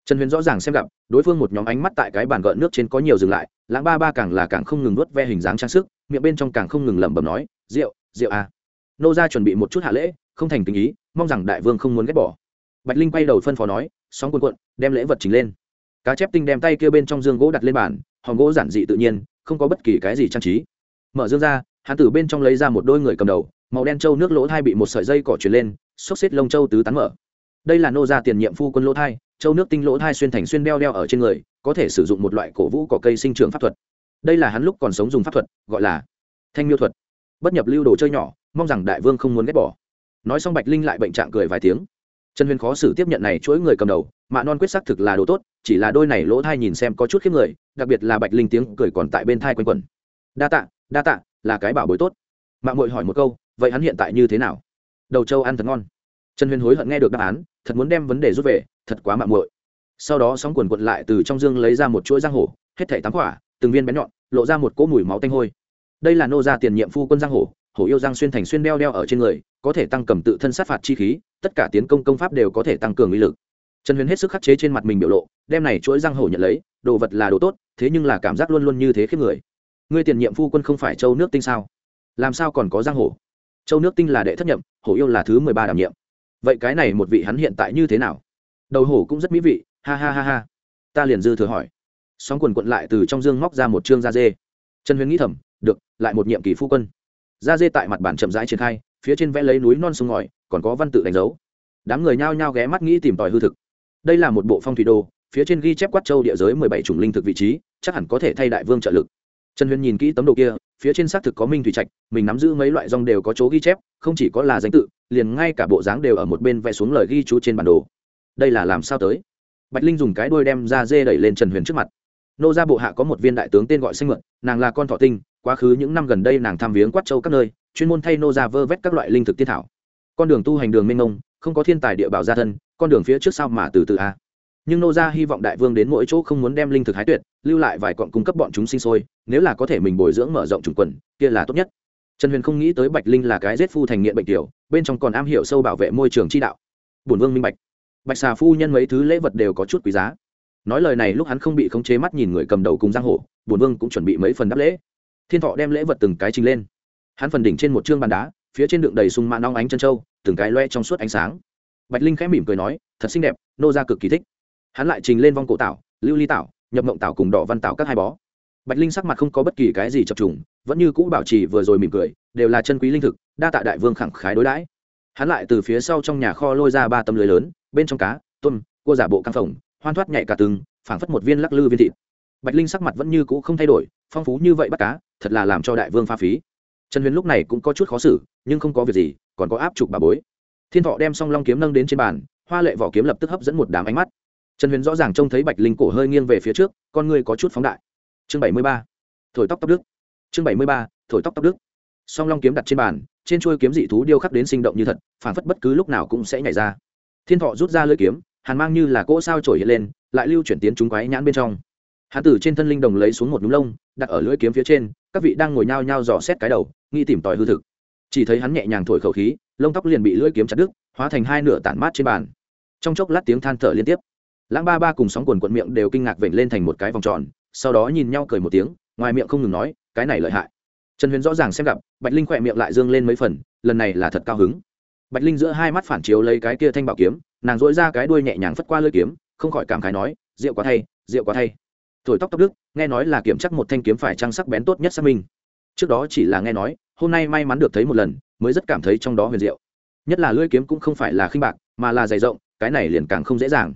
trần huyền rõ ràng xem gặp, đối phương một nhóm ánh mắt tại cái bàn gợn nước trên có nhiều dừng lại, lãng ba ba càng là càng không ngừng nuốt ve hình dáng trang sức, miệng bên trong càng không ngừng lẩm bẩm nói, rượu rượu à. nô ra chuẩn bị một chút hạ lễ, không thành tình ý, mong rằng đại vương không muốn ghét bỏ. Bạch linh quay đầu phân phó nói, sóng cuộn cuộn, đem lễ vật trình lên. Cá chép tinh đem tay kia bên trong dương gỗ đặt lên bàn hòn gỗ giản dị tự nhiên, không có bất kỳ cái gì trang trí. Mở dương ra, hắn từ bên trong lấy ra một đôi người cầm đầu, màu đen trâu nước lỗ thai bị một sợi dây cỏ truyền lên, xốc xếp lông trâu tứ tán mở. Đây là nô gia tiền nhiệm phu quân lỗ thai châu nước tinh lỗ thai xuyên thành xuyên đeo đeo ở trên người, có thể sử dụng một loại cổ vũ cỏ cây sinh trưởng pháp thuật. Đây là hắn lúc còn sống dùng pháp thuật, gọi là thanh miêu thuật. Bất nhập lưu đồ chơi nhỏ, mong rằng đại vương không muốn ghét bỏ. Nói xong bạch linh lại bệnh trạng cười vài tiếng. Trần huyền khó xử tiếp nhận này chuỗi người cầm đầu mạ non quyết xác thực là đồ tốt, chỉ là đôi này lỗ thai nhìn xem có chút khiếp người, đặc biệt là bạch linh tiếng cười còn tại bên thai quanh quẩn. Đa tạ đa tạ, là cái bảo bối tốt. Mạng mội hỏi một câu, vậy hắn hiện tại như thế nào? Đầu châu ăn thật ngon trần huyền hối hận nghe được đáp án, thật muốn đem vấn đề rút về, thật quá mạng mội sau đó sóng quần quật lại từ trong dương lấy ra một chuỗi giang hổ hết thảy tám quả, từng viên bén nhọn, lộ ra một cỗ mùi máu tanh hôi. Đây là nô gia tiền nhiệm phu quân giang hổ hổ yêu giang xuyên thành xuyên đeo đeo ở trên người, có thể tăng cầm tự thân sát phạt chi khí, tất cả tiến công công pháp đều có thể tăng cường uy lực. Trần huyền hết sức khắc chế trên mặt mình biểu lộ, đem này chuỗi giang hổ nhận lấy, đồ vật là đồ tốt, thế nhưng là cảm giác luôn luôn như thế khiếp người. Ngươi tiền nhiệm phu quân không phải châu nước tinh sao? Làm sao còn có giang hổ châu nước tinh là đệ thất nhậm, hổ yêu là thứ mười ba đảm nhiệm vậy cái này một vị hắn hiện tại như thế nào? Đầu hổ cũng rất mỹ vị, ha ha ha ha. Ta liền dư thừa hỏi. Sóng quần quận lại từ trong dương móc ra một chương da dê. Trần huyền nghĩ thầm, được, lại một nhiệm kỳ phu quân. Da dê tại mặt bản chậm rãi triển khai, phía trên vẽ lấy núi non sông ngòi, còn có văn tự đánh dấu. Đám người nhao nhao ghé mắt nghĩ tìm tòi hư thực. Đây là một bộ phong thủy đồ, phía trên ghi chép quát châu địa giới mười bảy chủng linh thực vị trí, chắc hẳn có thể thay đại vương trợ lực. Trần huyền nhìn kỹ tấm đồ kia phía trên xác thực có minh thủy trạch, mình nắm giữ mấy loại rong đều có chỗ ghi chép, không chỉ có là danh tự, liền ngay cả bộ dáng đều ở một bên vẽ xuống lời ghi chú trên bản đồ. Đây là làm sao tới? Bạch linh dùng cái đuôi đem ra dê đẩy lên trần huyền trước mặt. Nô gia bộ hạ có một viên đại tướng tên gọi xanh mượn, nàng là con thọ tinh, quá khứ những năm gần đây nàng tham viếng quát châu các nơi, chuyên môn thay nô gia vơ vét các loại linh thực tiên thảo. Con đường tu hành đường mênh mông, không có thiên tài địa bảo gia thân, con đường phía trước sau mà từ từ a nhưng nô gia hy vọng đại vương đến mỗi chỗ không muốn đem linh thực hái tuyệt, lưu lại vài cọn cung cấp bọn chúng sinh sôi, nếu là có thể mình bồi dưỡng mở rộng chủng quần, kia là tốt nhất. Trần huyền không nghĩ tới bạch linh là cái giết phu thành nghiện bệnh tiểu, bên trong còn am hiểu sâu bảo vệ môi trường chi đạo. Bổn vương minh bạch. Bạch xà phu nhân mấy thứ lễ vật đều có chút quý giá. Nói lời này lúc hắn không bị khống chế mắt nhìn người cầm đầu cùng giang hổ bổn vương cũng chuẩn bị mấy phần đáp lễ. Thiên thọ đem lễ vật từng cái trình lên. Hắn phần đỉnh trên một chương bàn đá, phía trên đựng đầy sung mạ nong ánh chân trâu từng cái loe trong suốt ánh sáng. Bạch linh khẽ mỉm cười nói, thật xinh đẹp, nô ra cực kỳ thích hắn lại trình lên vong cổ tảo, lưu ly tảo, nhập mộng tảo cùng đỏ văn tảo các hai bó. Bạch linh sắc mặt không có bất kỳ cái gì chập trùng, vẫn như cũ bảo trì vừa rồi mỉm cười, đều là chân quý linh thực, đa tạ đại vương khẳng khái đối đãi. Hắn lại từ phía sau trong nhà kho lôi ra ba tấm lưới lớn, bên trong cá, tôm, cua giả bộ căng phồng, hoan thoát nhảy cả từng phảng phất một viên lắc lư viên thịt. Bạch linh sắc mặt vẫn như cũ không thay đổi, phong phú như vậy bắt cá, thật là làm cho đại vương pha phí. Trần huyền lúc này cũng có chút khó xử, nhưng không có việc gì, còn có áp trục bà bối. Thiên thọ đem song long kiếm nâng đến trên bàn, hoa lệ vỏ kiếm lập tức hấp dẫn một đám ánh mắt trần huyền rõ ràng trông thấy bạch linh cổ hơi nghiêng về phía trước, con người có chút phóng đại. Chương bảy mươi ba, thổi tóc tóc đức chương bảy mươi ba, thổi tóc tóc đức song long kiếm đặt trên bàn, trên chuôi kiếm dị thú điêu khắc đến sinh động như thật phản phất bất cứ lúc nào cũng sẽ nhảy ra. Thiên thọ rút ra lưỡi kiếm, hàn mang như là cỗ sao trổi hiện lên, lại lưu chuyển tiến chúng quái nhãn bên trong. Hắn tử trên thân linh đồng lấy xuống một núm lông, đặt ở lưỡi kiếm phía trên, các vị đang ngồi nhao nhao dò xét cái đầu nghi tìm tòi hư thực. Chỉ thấy hắn nhẹ nhàng thổi khẩu khí, lông tóc liền bị lưỡi kiếm chặt đứt, hóa thành hai nửa tản mát trên bàn. Trong chốc lát tiếng than thở liên tiếp lãng ba ba cùng sóng quần quận miệng đều kinh ngạc vểnh lên thành một cái vòng tròn, sau đó nhìn nhau cười một tiếng, ngoài miệng không ngừng nói, cái này lợi hại. Trần huyền rõ ràng xem gặp, bạch linh khỏe miệng lại dương lên mấy phần, lần này là thật cao hứng. Bạch linh giữa hai mắt phản chiếu lấy cái kia thanh bảo kiếm, nàng dỗi ra cái đuôi nhẹ nhàng phất qua lưỡi kiếm, không khỏi cảm khái nói, rượu quá thay, rượu quá thay. Thổi tóc tóc đức nghe nói là kiểm chắc một thanh kiếm phải trang sắc bén tốt nhất xác minh. Trước đó chỉ là nghe nói, hôm nay may mắn được thấy một lần, mới rất cảm thấy trong đó huyền diệu. Nhất là lưỡi kiếm cũng không phải là khinh bạc, mà là dày rộng, cái này liền càng không dễ dàng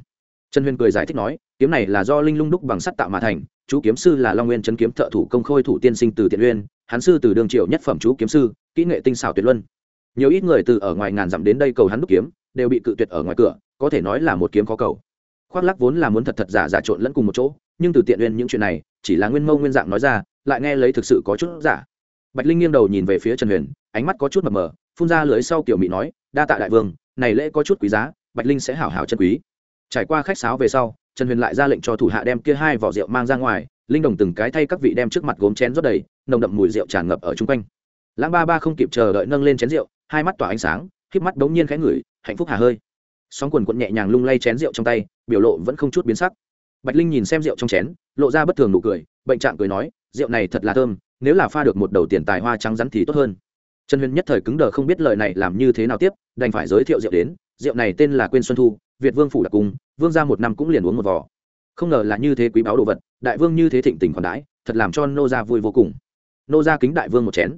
trần huyền cười giải thích nói, kiếm này là do linh lung đúc bằng sắt tạo mà thành, chú kiếm sư là long nguyên trấn kiếm thợ thủ công khôi thủ tiên sinh từ tiện uyên, hắn sư từ đường triệu nhất phẩm chú kiếm sư, kỹ nghệ tinh xảo tuyệt luân. Nhiều ít người từ ở ngoài ngàn dặm đến đây cầu hắn đúc kiếm, đều bị cự tuyệt ở ngoài cửa, có thể nói là một kiếm khó cầu. Khoác lắc vốn là muốn thật thật giả giả trộn lẫn cùng một chỗ, nhưng từ tiện uyên những chuyện này, chỉ là nguyên mâu nguyên dạng nói ra, lại nghe lấy thực sự có chút giả. Bạch linh nghiêng đầu nhìn về phía trần huyền, ánh mắt có chút mập mờ, phun ra lưới sau kiểu mỹ nói, đa tạ đại vương, này lễ có chút quý giá, bạch linh sẽ hảo hảo chân quý trải qua khách sáo về sau, trần huyền lại ra lệnh cho thủ hạ đem kia hai vỏ rượu mang ra ngoài, linh đồng từng cái thay các vị đem trước mặt gốm chén rót đầy, nồng đậm mùi rượu tràn ngập ở chung quanh. Lãng ba ba không kịp chờ đợi nâng lên chén rượu, hai mắt tỏa ánh sáng, híp mắt bỗng nhiên khẽ ngửi, hạnh phúc hà hơi. Sóng quần quận nhẹ nhàng lung lay chén rượu trong tay, biểu lộ vẫn không chút biến sắc. Bạch linh nhìn xem rượu trong chén, lộ ra bất thường nụ cười, bệnh trạng cười nói, rượu này thật là thơm, nếu là pha được một đầu tiền tài hoa trắng rắn thì tốt hơn. Trần huyền nhất thời cứng đờ không biết lời này làm như thế nào tiếp, đành phải giới thiệu rượu đến. Rượu này tên là quên xuân thu việt vương phủ đặc cung, vương ra một năm cũng liền uống một vò. Không ngờ là như thế quý báu đồ vật, đại vương như thế thịnh tình còn đãi, thật làm cho nô gia vui vô cùng. Nô gia kính đại vương một chén.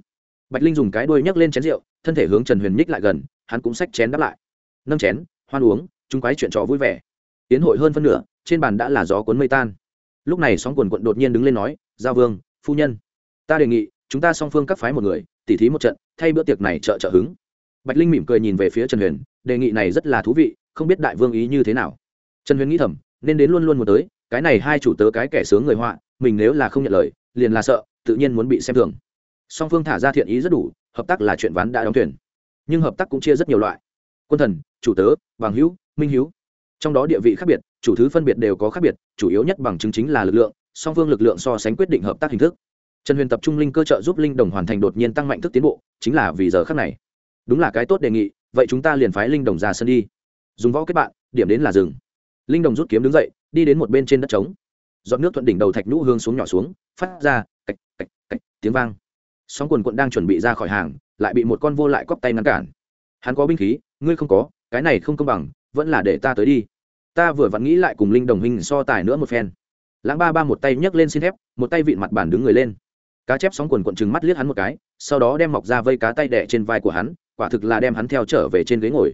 Bạch linh dùng cái đuôi nhấc lên chén rượu, thân thể hướng trần huyền nhích lại gần, hắn cũng xách chén đáp lại. Nâng chén, hoan uống, chúng quái chuyện trò vui vẻ. Tiến hội hơn phân nửa, trên bàn đã là gió cuốn mây tan. Lúc này sóng quần quận đột nhiên đứng lên nói giao vương, phu nhân, ta đề nghị, chúng ta song phương các phái một người, tỉ thí một trận, thay bữa tiệc này trợ trợ hứng. Bạch linh mỉm cười nhìn về phía trần huyền, đề nghị này rất là thú vị không biết đại vương ý như thế nào. Trần huyền nghĩ thầm, nên đến luôn luôn muốn tới, cái này hai chủ tớ cái kẻ sướng người họa, mình nếu là không nhận lời, liền là sợ, tự nhiên muốn bị xem thường. Song phương thả ra thiện ý rất đủ, hợp tác là chuyện ván đã đóng thuyền. Nhưng hợp tác cũng chia rất nhiều loại. Quân thần, chủ tớ bằng hữu, minh hữu. Trong đó địa vị khác biệt, chủ thứ phân biệt đều có khác biệt, chủ yếu nhất bằng chứng chính là lực lượng, song phương lực lượng so sánh quyết định hợp tác hình thức. Trần huyền tập trung linh cơ trợ giúp linh đồng hoàn thành đột nhiên tăng mạnh thức tiến bộ, chính là vì giờ khác này. Đúng là cái tốt đề nghị, vậy chúng ta liền phái linh đồng ra sân đi dùng võ kết bạn, điểm đến là rừng linh đồng rút kiếm đứng dậy, đi đến một bên trên đất trống. Dọn nước thuận đỉnh đầu thạch nhũ hương xuống nhỏ xuống, phát ra, cạch cạch cạch, tiếng vang. Sóng quần quận đang chuẩn bị ra khỏi hàng, lại bị một con vô lại cóp tay ngăn cản. Hắn có binh khí, ngươi không có, cái này không công bằng, vẫn là để ta tới đi. Ta vừa vặn nghĩ lại cùng linh đồng hình so tài nữa một phen. Lãng ba ba một tay nhấc lên xin thép, một tay vịn mặt bàn đứng người lên. Cá chép sóng quần quận trừng mắt liếc hắn một cái, sau đó đem mọc ra vây cá tay đẻ trên vai của hắn, quả thực là đem hắn theo trở về trên ghế ngồi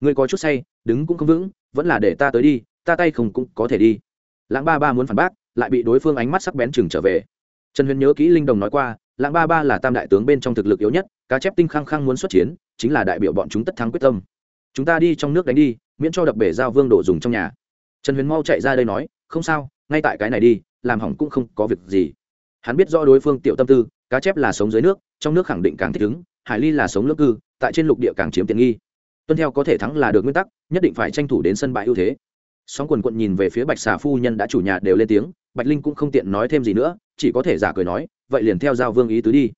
ngươi có chút say, đứng cũng không vững, vẫn là để ta tới đi, ta tay không cũng có thể đi. Lãng ba ba muốn phản bác, lại bị đối phương ánh mắt sắc bén chừng trở về. Trần huyền nhớ kỹ linh đồng nói qua, lãng ba ba là tam đại tướng bên trong thực lực yếu nhất, cá chép tinh khăng khăng muốn xuất chiến, chính là đại biểu bọn chúng tất thắng quyết tâm. Chúng ta đi trong nước đánh đi, miễn cho đập bể giao vương đổ dùng trong nhà. Trần huyền mau chạy ra đây nói, không sao, ngay tại cái này đi, làm hỏng cũng không có việc gì. Hắn biết rõ đối phương tiểu tâm tư, cá chép là sống dưới nước, trong nước khẳng định càng thích ứng, hải ly là sống lưỡng cư, tại trên lục địa càng chiếm tiện nghi tuân theo có thể thắng là được nguyên tắc, nhất định phải tranh thủ đến sân bãi ưu thế. Sóng quần quận nhìn về phía bạch xà phu nhân đã chủ nhà đều lên tiếng, bạch linh cũng không tiện nói thêm gì nữa, chỉ có thể giả cười nói, vậy liền theo giao vương ý tứ đi.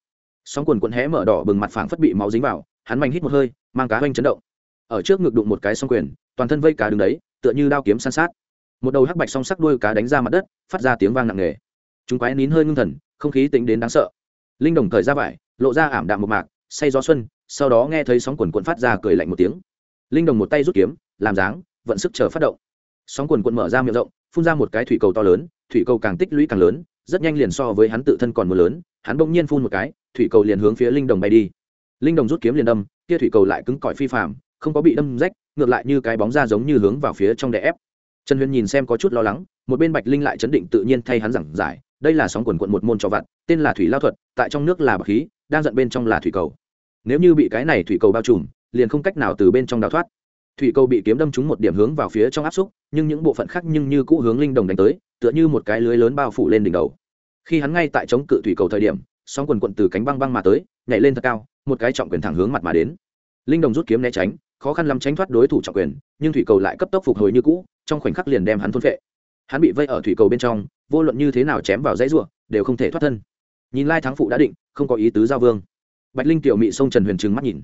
Sóng quần quận hé mở đỏ bừng mặt phảng phất bị máu dính vào, hắn mạnh hít một hơi, mang cá hoanh chấn động. Ở trước ngực đụng một cái song quyền, toàn thân vây cá đứng đấy, tựa như đao kiếm san sát. Một đầu hắc bạch song sắc đuôi cá đánh ra mặt đất, phát ra tiếng vang nặng nề. Chúng quái nín hơi ngưng thần, không khí tính đến đáng sợ. Linh đồng thời ra vải, lộ ra ảm đạm một mạc say gió xuân, sau đó nghe thấy sóng quần quận phát ra cười lạnh một tiếng. Linh đồng một tay rút kiếm, làm dáng, vận sức chờ phát động. Sóng quần quận mở ra miệng rộng, phun ra một cái thủy cầu to lớn, thủy cầu càng tích lũy càng lớn, rất nhanh liền so với hắn tự thân còn mưa lớn, hắn bỗng nhiên phun một cái, thủy cầu liền hướng phía linh đồng bay đi. Linh đồng rút kiếm liền đâm, kia thủy cầu lại cứng cỏi phi phạm không có bị đâm rách, ngược lại như cái bóng ra giống như hướng vào phía trong đè ép. Trần huyền nhìn xem có chút lo lắng, một bên bạch linh lại chấn định tự nhiên thay hắn giảng giải, đây là sóng quần quận một môn cho vặt, tên là thủy lao thuật, tại trong nước là bậc khí đang giận bên trong là thủy cầu. Nếu như bị cái này thủy cầu bao trùm, liền không cách nào từ bên trong đào thoát. Thủy cầu bị kiếm đâm trúng một điểm hướng vào phía trong áp xúc, nhưng những bộ phận khác nhưng như cũ hướng linh đồng đánh tới, tựa như một cái lưới lớn bao phủ lên đỉnh đầu. Khi hắn ngay tại chống cự thủy cầu thời điểm, sóng quần quận từ cánh băng băng mà tới, nhảy lên thật cao, một cái trọng quyền thẳng hướng mặt mà đến. Linh đồng rút kiếm né tránh, khó khăn lắm tránh thoát đối thủ trọng quyền, nhưng thủy cầu lại cấp tốc phục hồi như cũ, trong khoảnh khắc liền đem hắn thôn phệ. Hắn bị vây ở thủy cầu bên trong, vô luận như thế nào chém vào dãy ruộng đều không thể thoát thân nhìn lai thắng phụ đã định, không có ý tứ giao vương. Bạch linh tiểu mị sông trần huyền trừng mắt nhìn.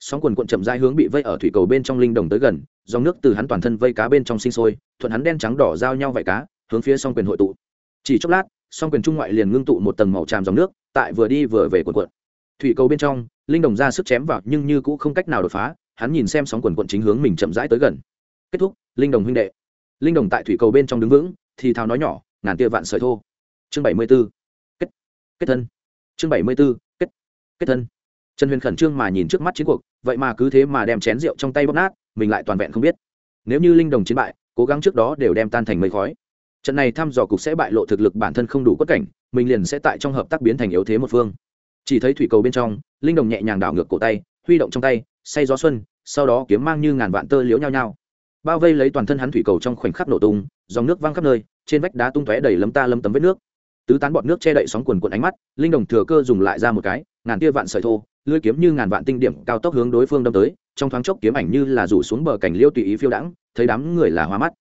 Sóng quần quận chậm rãi hướng bị vây ở thủy cầu bên trong linh đồng tới gần, dòng nước từ hắn toàn thân vây cá bên trong sinh sôi, thuận hắn đen trắng đỏ giao nhau vạy cá, hướng phía song quyền hội tụ. Chỉ chốc lát, song quyền trung ngoại liền ngưng tụ một tầng màu tràm dòng nước, tại vừa đi vừa về quần quận thủy cầu bên trong, linh đồng ra sức chém vào nhưng như cũng không cách nào đột phá, hắn nhìn xem sóng quần quận chính hướng mình chậm rãi tới gần. Kết thúc, linh đồng huynh đệ. Linh đồng tại thủy cầu bên trong đứng vững, thì thào nói nhỏ, ngàn tia vạn sợi thô. Chương bảy mươi b ố kết thân. Chương bảy mươi b ố kết kết thân. Trần huyền khẩn trương mà nhìn trước mắt chiến cuộc, vậy mà cứ thế mà đem chén rượu trong tay bóp nát, mình lại toàn vẹn không biết. Nếu như linh đồng chiến bại, cố gắng trước đó đều đem tan thành mây khói. Trận này thăm dò cục sẽ bại lộ thực lực bản thân không đủ quất cảnh, mình liền sẽ tại trong hợp tác biến thành yếu thế một phương. Chỉ thấy thủy cầu bên trong, linh đồng nhẹ nhàng đảo ngược cổ tay, huy động trong tay, say gió xuân, sau đó kiếm mang như ngàn vạn tơ liễu nhau nhau bao vây lấy toàn thân hắn thủy cầu trong khoảnh khắc nổ tung, dòng nước văng khắp nơi, trên vách đá tung tóe đầy lấm ta lấm tấm vết nước tứ tán bọt nước che đậy sóng quần quần ánh mắt, linh đồng thừa cơ dùng lại ra một cái, ngàn tia vạn sợi thô, lưỡi kiếm như ngàn vạn tinh điểm cao tốc hướng đối phương đâm tới, trong thoáng chốc kiếm ảnh như là rủ xuống bờ cảnh liêu tùy ý phiêu đãng, thấy đám người là hoa mắt.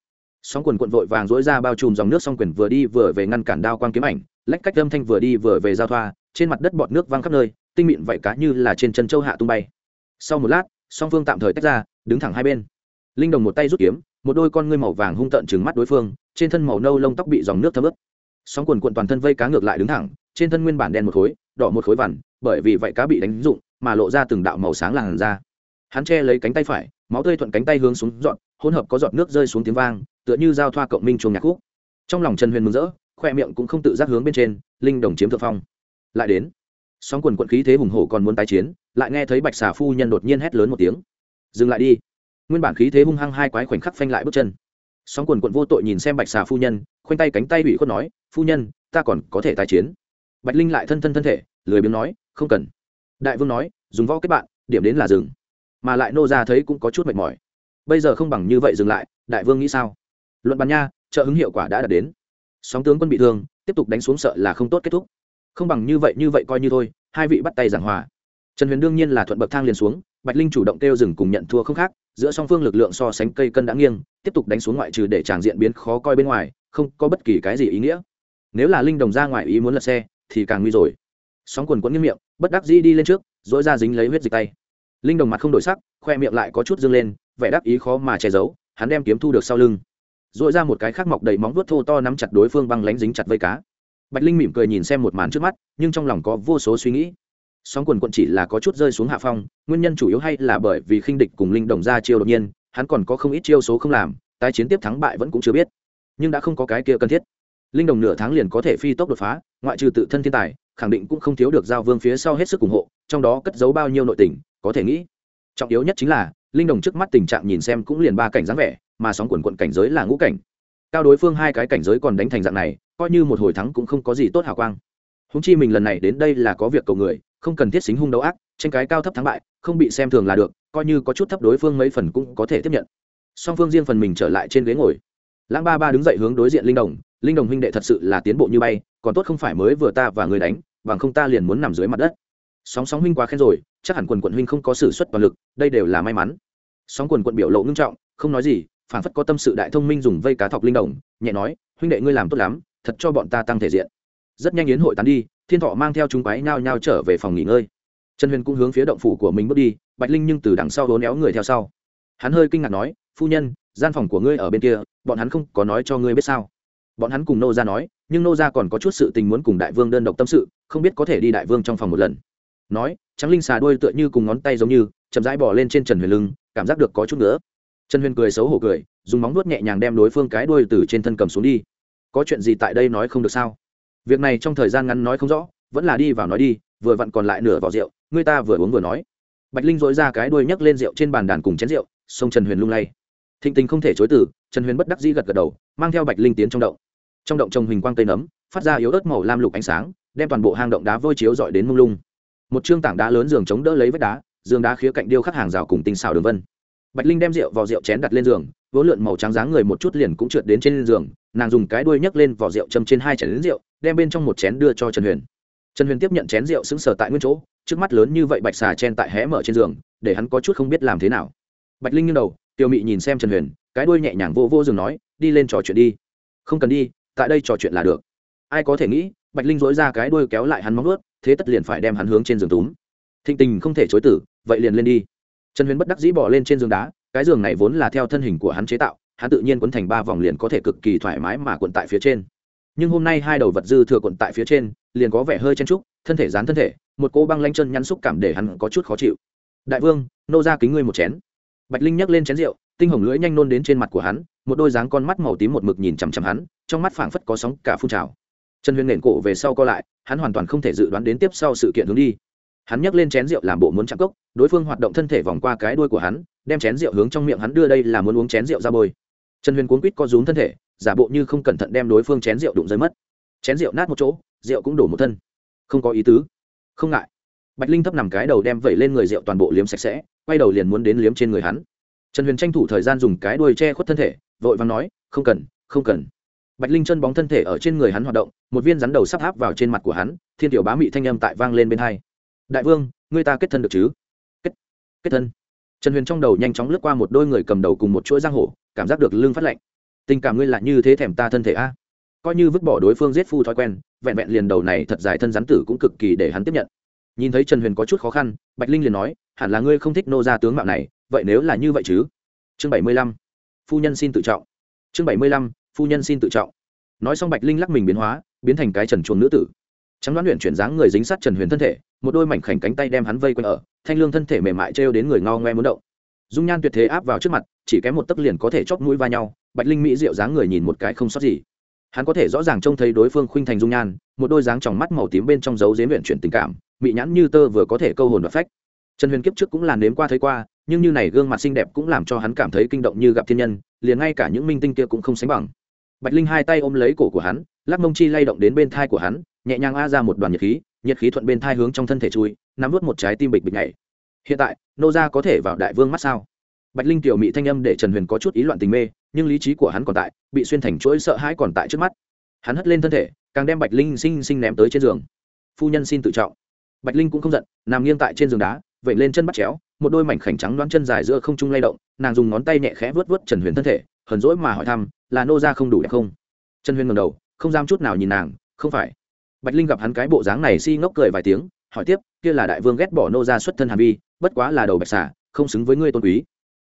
Sóng quần quận vội vàng dỗi ra bao trùm dòng nước song quyền vừa đi vừa về ngăn cản đao quang kiếm ảnh, lách cách âm thanh vừa đi vừa về giao thoa, trên mặt đất bọt nước văng khắp nơi, tinh mịn vậy cá như là trên chân châu hạ tung bay. Sau một lát, song phương tạm thời tách ra, đứng thẳng hai bên. Linh đồng một tay rút kiếm, một đôi con ngươi màu vàng hung tợn trừng mắt đối phương, trên thân màu nâu lông tóc bị dòng nước thấm ướt sóng quần quận toàn thân vây cá ngược lại đứng thẳng, trên thân nguyên bản đen một khối, đỏ một khối vằn, bởi vì vậy cá bị đánh rụng mà lộ ra từng đạo màu sáng làn ra hắn che lấy cánh tay phải, máu tươi thuận cánh tay hướng xuống dọn, hỗn hợp có giọt nước rơi xuống tiếng vang, tựa như giao thoa cộng minh chuông nhạc khúc. Trong lòng trần huyền mừng rỡ, khoe miệng cũng không tự giác hướng bên trên, linh đồng chiếm thượng phong. Lại đến, sóng quần quận khí thế hùng hổ còn muốn tái chiến, lại nghe thấy bạch xà phu nhân đột nhiên hét lớn một tiếng. Dừng lại đi. Nguyên bản khí thế hung hăng hai quái khoảnh khắc phanh lại bước chân. Sóng quần quận vô tội nhìn xem bạch xà phu nhân khoanh tay cánh tay bị khuất nói, phu nhân, ta còn có thể tái chiến. Bạch linh lại thân thân thân thể, lười biếng nói, không cần. Đại vương nói, dùng võ kết bạn, điểm đến là dừng. mà lại nô ra thấy cũng có chút mệt mỏi. Bây giờ không bằng như vậy dừng lại, đại vương nghĩ sao? Luận bàn nha, trợ hứng hiệu quả đã đạt đến. Sóng tướng quân bị thương, tiếp tục đánh xuống sợ là không tốt kết thúc. Không bằng như vậy như vậy coi như thôi, hai vị bắt tay giảng hòa. Trần huyền đương nhiên là thuận bậc thang liền xuống, bạch linh chủ động kêu dừng cùng nhận thua không khác, giữa song phương lực lượng so sánh cây cân đã nghiêng, tiếp tục đánh xuống ngoại trừ để tràng diện biến khó coi bên ngoài không có bất kỳ cái gì ý nghĩa. Nếu là linh đồng ra ngoài ý muốn lật xe, thì càng nguy rồi. Sóng quần quẫn nghiêm miệng, bất đắc dĩ đi lên trước dỗi ra dính lấy huyết dịch tay. Linh đồng mặt không đổi sắc, khoe miệng lại có chút dâng lên, vẻ đắc ý khó mà che giấu, hắn đem kiếm thu được sau lưng. Dội ra một cái khác mọc đầy móng vuốt thô to nắm chặt đối phương băng lánh dính chặt vây cá. Bạch linh mỉm cười nhìn xem một màn trước mắt, nhưng trong lòng có vô số suy nghĩ. Sóng quần quận chỉ là có chút rơi xuống hạ phong, nguyên nhân chủ yếu hay là bởi vì khinh địch cùng linh đồng ra chiêu đột nhiên, hắn còn có không ít chiêu số không làm, tái chiến tiếp thắng bại vẫn cũng chưa biết nhưng đã không có cái kia cần thiết. Linh đồng nửa tháng liền có thể phi tốc đột phá, ngoại trừ tự thân thiên tài, khẳng định cũng không thiếu được giao vương phía sau hết sức ủng hộ, trong đó cất giấu bao nhiêu nội tình, có thể nghĩ. Trọng yếu nhất chính là, linh đồng trước mắt tình trạng nhìn xem cũng liền ba cảnh dáng vẻ, mà sóng quần quận cảnh giới là ngũ cảnh. Cao đối phương hai cái cảnh giới còn đánh thành dạng này, coi như một hồi thắng cũng không có gì tốt hào quang. Húng chi mình lần này đến đây là có việc cầu người, không cần thiết xính hung đấu ác, tranh cái cao thấp thắng bại, không bị xem thường là được, coi như có chút thấp đối phương mấy phần cũng có thể tiếp nhận. Song phương riêng phần mình trở lại trên ghế ngồi lãng ba ba đứng dậy hướng đối diện linh đồng. Linh đồng huynh đệ thật sự là tiến bộ như bay, còn tốt không phải mới vừa ta và người đánh, bằng không ta liền muốn nằm dưới mặt đất. Sóng sóng huynh quá khen rồi, chắc hẳn quần quận huynh không có s ử suất toàn lực, đây đều là may mắn. Sóng quần quận biểu lộ ngưng trọng, không nói gì phản phất có tâm sự đại thông minh dùng vây cá thọc linh đồng, nhẹ nói, huynh đệ ngươi làm tốt lắm, thật cho bọn ta tăng thể diện. Rất nhanh yến hội tán đi, thiên thọ mang theo chúng quái nhao nhao trở về phòng nghỉ ngơi. Trần huyền cũng hướng phía động phủ của mình bước đi, bạch linh nhưng từ đằng sau hố néo người theo sau. Hắn hơi kinh ngạc nói, phu nhân gian phòng của ngươi ở bên kia, bọn hắn không có nói cho ngươi biết sao? Bọn hắn cùng nô ra nói, nhưng nô ra còn có chút sự tình muốn cùng đại vương đơn độc tâm sự, không biết có thể đi đại vương trong phòng một lần. Nói trắng linh xà đuôi tựa như cùng ngón tay giống như, chậm rãi bỏ lên trên trần huyền lưng, cảm giác được có chút nữa trần huyền cười xấu hổ cười, dùng móng nuốt nhẹ nhàng đem đối phương cái đuôi từ trên thân cầm xuống đi. Có chuyện gì tại đây nói không được sao? Việc này trong thời gian ngắn nói không rõ, vẫn là đi vào nói đi, vừa vặn còn lại nửa vỏ rượu người ta vừa uống vừa nói. Bạch linh dối ra cái đuôi nhấc lên rượu trên bàn đàn cùng chén rượu sông trần huyền lung lay thịnh tình không thể chối từ, trần huyền bất đắc dĩ gật gật đầu, mang theo bạch linh tiến trong động. Trong động trồng hình quang cây nấm, phát ra yếu ớt màu lam lục ánh sáng, đem toàn bộ hang động đá vôi chiếu dọi đến mông lung. Một chương tảng đá lớn giường chống đỡ lấy vách đá, giường đá khía cạnh điêu khắc hàng rào cùng tinh xào đường vân. Bạch linh đem rượu vào rượu chén đặt lên giường, vỗ lượn màu trắng dáng người một chút liền cũng trượt đến trên giường, nàng dùng cái đuôi nhấc lên vỏ rượu châm trên hai chén đến rượu, đem bên trong một chén đưa cho trần huyền. Trần huyền tiếp nhận chén rượu xứng sở tại nguyên chỗ, trước mắt lớn như vậy bạch xà chen tại hé mở trên giường, để hắn có chút không biết làm thế nào. Bạch linh nghiêng đầu tiêu mị nhìn xem trần huyền, cái đuôi nhẹ nhàng vô vô giường nói, đi lên trò chuyện đi. Không cần đi, tại đây trò chuyện là được. Ai có thể nghĩ, bạch linh dối ra cái đuôi kéo lại hắn móng ướt thế tất liền phải đem hắn hướng trên giường túm. Thịnh tình không thể chối tử, vậy liền lên đi. Trần huyền bất đắc dĩ bỏ lên trên giường đá, cái giường này vốn là theo thân hình của hắn chế tạo, hắn tự nhiên quấn thành ba vòng liền có thể cực kỳ thoải mái mà quận tại phía trên. Nhưng hôm nay hai đầu vật dư thừa quận tại phía trên, liền có vẻ hơi chen trúc thân thể dán thân thể, một cô băng lanh chân nhăn xúc cảm để hắn có chút khó chịu. Đại vương, nô ra kính ngươi một chén bạch linh nhấc lên chén rượu, tinh hồng lưỡi nhanh nôn đến trên mặt của hắn, một đôi dáng con mắt màu tím một mực nhìn chằm chằm hắn, trong mắt phảng phất có sóng cả phun trào. Trần huyền nện cổ về sau co lại, hắn hoàn toàn không thể dự đoán đến tiếp sau sự kiện hướng đi. Hắn nhấc lên chén rượu làm bộ muốn chạm cốc, đối phương hoạt động thân thể vòng qua cái đuôi của hắn, đem chén rượu hướng trong miệng hắn đưa đây là muốn uống chén rượu ra bôi. Trần huyền cuốn quýt co rúm thân thể, giả bộ như không cẩn thận đem đối phương chén rượu đụng rơi mất. Chén rượu nát một chỗ, rượu cũng đổ một thân. Không có ý tứ. Không ngại. Bạch linh thấp nằm cái đầu đem vẩy lên người rượu toàn bộ liếm sạch sẽ quay đầu liền muốn đến liếm trên người hắn. Trần huyền tranh thủ thời gian dùng cái đuôi che khuất thân thể, vội vàng nói, không cần không cần. Bạch linh chân bóng thân thể ở trên người hắn hoạt động, một viên rắn đầu sắp áp vào trên mặt của hắn, thiên tiểu bá mị thanh âm tại vang lên bên hai. Đại vương người ta kết thân được chứ? Kết kết thân. Trần huyền trong đầu nhanh chóng lướt qua một đôi người cầm đầu cùng một chuỗi giang hổ cảm giác được lương phát lạnh. Tình cảm ngươi là như thế thèm ta thân thể a? Coi như vứt bỏ đối phương giết phu thói quen, vẹn vẹn liền đầu này thật dài thân rắn tử cũng cực kỳ để hắn tiếp nhận nhìn thấy trần huyền có chút khó khăn, bạch linh liền nói, hẳn là ngươi không thích nô ra tướng mạo này, vậy nếu là như vậy chứ? Chương bảy mươi lăm, phu nhân xin tự trọng. Chương bảy mươi lăm, phu nhân xin tự trọng. Nói xong bạch linh lắc mình biến hóa, biến thành cái trần chuồng nữ tử. Trắng đoán luyện chuyển dáng người dính sát trần huyền thân thể, một đôi mảnh khảnh cánh tay đem hắn vây quanh ở, thanh lương thân thể mềm mại trêu đến người ngao ngoe muốn động. Dung nhan tuyệt thế áp vào trước mặt, chỉ kém một tấc liền có thể chóp mũi va nhau, bạch linh mỹ diệu dáng người nhìn một cái không sót gì hắn có thể rõ ràng trông thấy đối phương khuynh thành dung nhan, một đôi dáng tròng mắt màu tím bên trong dấu dế luyện chuyển tình cảm bị nhãn như tơ vừa có thể câu hồn và phách. Trần huyền kiếp trước cũng là nếm qua thấy qua, nhưng như này gương mặt xinh đẹp cũng làm cho hắn cảm thấy kinh động như gặp thiên nhân, liền ngay cả những minh tinh kia cũng không sánh bằng. Bạch linh hai tay ôm lấy cổ của hắn, lắc mông chi lay động đến bên thai của hắn, nhẹ nhàng a ra một đoàn nhiệt khí nhiệt khí thuận bên thai hướng trong thân thể chui, nắm vút một trái tim bịch bịch nhảy. Hiện tại, nô gia có thể vào đại vương mắt sao? Bạch linh tiểu mị thanh âm để trần huyền có chút ý loạn tình mê nhưng lý trí của hắn còn tại, bị xuyên thành chuỗi sợ hãi còn tại trước mắt. Hắn hất lên thân thể, càng đem bạch linh sinh sinh ném tới trên giường. Phu nhân xin tự trọng. Bạch linh cũng không giận, nằm nghiêng tại trên giường đá vẩy lên chân bắt chéo, một đôi mảnh khảnh trắng đoán chân dài giữa không trung lay động, nàng dùng ngón tay nhẹ khẽ vớt vớt trần huyền thân thể, hờn rỗi mà hỏi thăm, là nô gia không đủ đẹp không? Trần huyền ngầm đầu, không dám chút nào nhìn nàng, không phải. Bạch linh gặp hắn cái bộ dáng này si ngốc cười vài tiếng, hỏi tiếp, kia là đại vương ghét bỏ nô gia xuất thân hàn vi, bất quá là đầu bạch xả không xứng với ngươi tôn quý.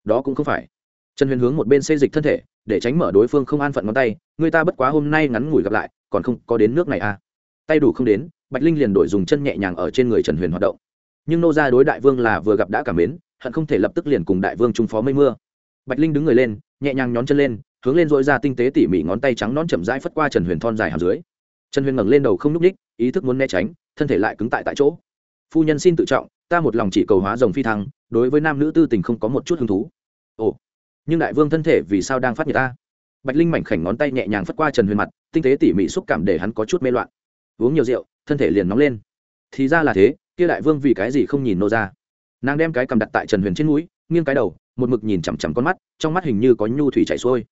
Đó cũng không phải trần huyền hướng một bên xây dịch thân thể, để tránh mở đối phương không an phận ngón tay người ta bất quá hôm nay ngắn ngủi gặp lại, còn không có đến nước này à? Tay đủ không đến, bạch linh liền đổi dùng chân nhẹ nhàng ở trên người trần huyền hoạt động. Nhưng nô gia đối đại vương là vừa gặp đã cảm mến, hận không thể lập tức liền cùng đại vương trung phó mây mưa. Bạch linh đứng người lên, nhẹ nhàng nhón chân lên, hướng lên dội ra tinh tế tỉ mỉ ngón tay trắng nón chậm rãi phất qua trần huyền thon dài hàm dưới. Trần huyền ngẩng lên đầu không n ú c ních ý thức muốn né tránh, thân thể lại cứng tại tại chỗ. Phu nhân xin tự trọng, ta một lòng chỉ cầu hóa rồng phi thăng, đối với nam nữ tư tình không có một chút hứng thú. Ồ nhưng đại vương thân thể vì sao đang phát nhiệt ta? Bạch linh mảnh khảnh ngón tay nhẹ nhàng phất qua trần huyền mặt, tinh tế tỉ mỉ xúc cảm để hắn có chút mê loạn. Uống nhiều rượu, thân thể liền nóng lên. Thì ra là thế, kia đại vương vì cái gì không nhìn nô ra? Nàng đem cái cầm đặt tại trần huyền trên núi, nghiêng cái đầu, một mực nhìn chằm chằm con mắt, trong mắt hình như có nhu thủy chảy xuôi.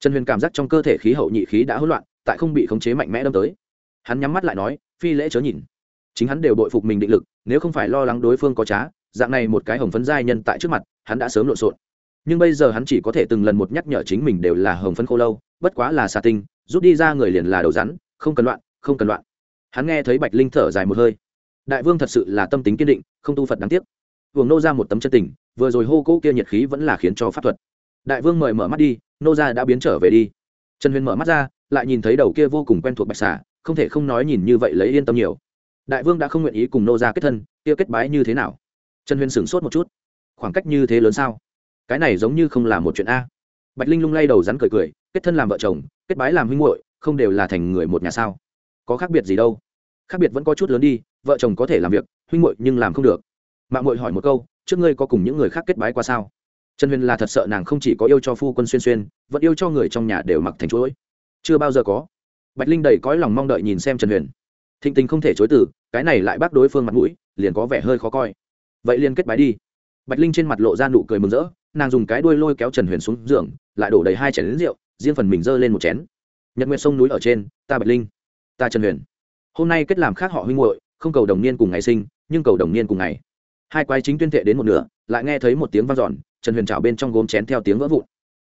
Trần huyền cảm giác trong cơ thể khí hậu nhị khí đã hỗn loạn, tại không bị khống chế mạnh mẽ đâm tới. Hắn nhắm mắt lại nói, phi lễ chớ nhìn. Chính hắn đều bội phục mình định lực, nếu không phải lo lắng đối phương có trá, dạng này một cái hồng phấn giai nhân tại trước mặt, hắn đã sớm lộn xộn nhưng bây giờ hắn chỉ có thể từng lần một nhắc nhở chính mình đều là hồng phấn khô lâu, bất quá là xà tinh, rút đi ra người liền là đầu rắn, không cần loạn, không cần loạn. Hắn nghe thấy bạch linh thở dài một hơi. Đại vương thật sự là tâm tính kiên định, không tu phật đáng tiếc. Vương nô ra một tấm chân tình, vừa rồi hô cỗ kia nhiệt khí vẫn là khiến cho pháp thuật. Đại vương mời mở mắt đi, nô ra đã biến trở về đi. Trần huyền mở mắt ra, lại nhìn thấy đầu kia vô cùng quen thuộc bạch xà, không thể không nói nhìn như vậy lấy yên tâm nhiều. Đại vương đã không nguyện ý cùng nô ra kết thân, kia kết bái như thế nào? Trần huyền sửng sốt một chút. Khoảng cách như thế lớn sao? Cái này giống như không là một chuyện a. Bạch linh lung lay đầu rắn cười cười, kết thân làm vợ chồng, kết bái làm huynh muội, không đều là thành người một nhà sao? Có khác biệt gì đâu? Khác biệt vẫn có chút lớn đi, vợ chồng có thể làm việc, huynh muội nhưng làm không được. Mạng muội hỏi một câu, trước ngươi có cùng những người khác kết bái qua sao? Trần huyền là thật sợ nàng không chỉ có yêu cho phu quân xuyên xuyên, vẫn yêu cho người trong nhà đều mặc thành chuỗi. Chưa bao giờ có. Bạch linh đầy cõi lòng mong đợi nhìn xem trần huyền. Thịnh tình không thể chối từ, cái này lại bác đối phương mặt mũi, liền có vẻ hơi khó coi. Vậy liền kết bái đi bạch linh trên mặt lộ ra nụ cười mừng rỡ, nàng dùng cái đuôi lôi kéo trần huyền xuống giường, lại đổ đầy hai chén lính rượu, riêng phần mình giơ lên một chén. Nhật Nguyệt sông núi ở trên, ta bạch linh, ta trần huyền. Hôm nay kết làm khác họ huynh muội, không cầu đồng niên cùng ngày sinh, nhưng cầu đồng niên cùng ngày. Hai quái chính tuyên thệ đến một nửa, lại nghe thấy một tiếng vang dọn, trần huyền chảo bên trong gốm chén theo tiếng vỡ vụn.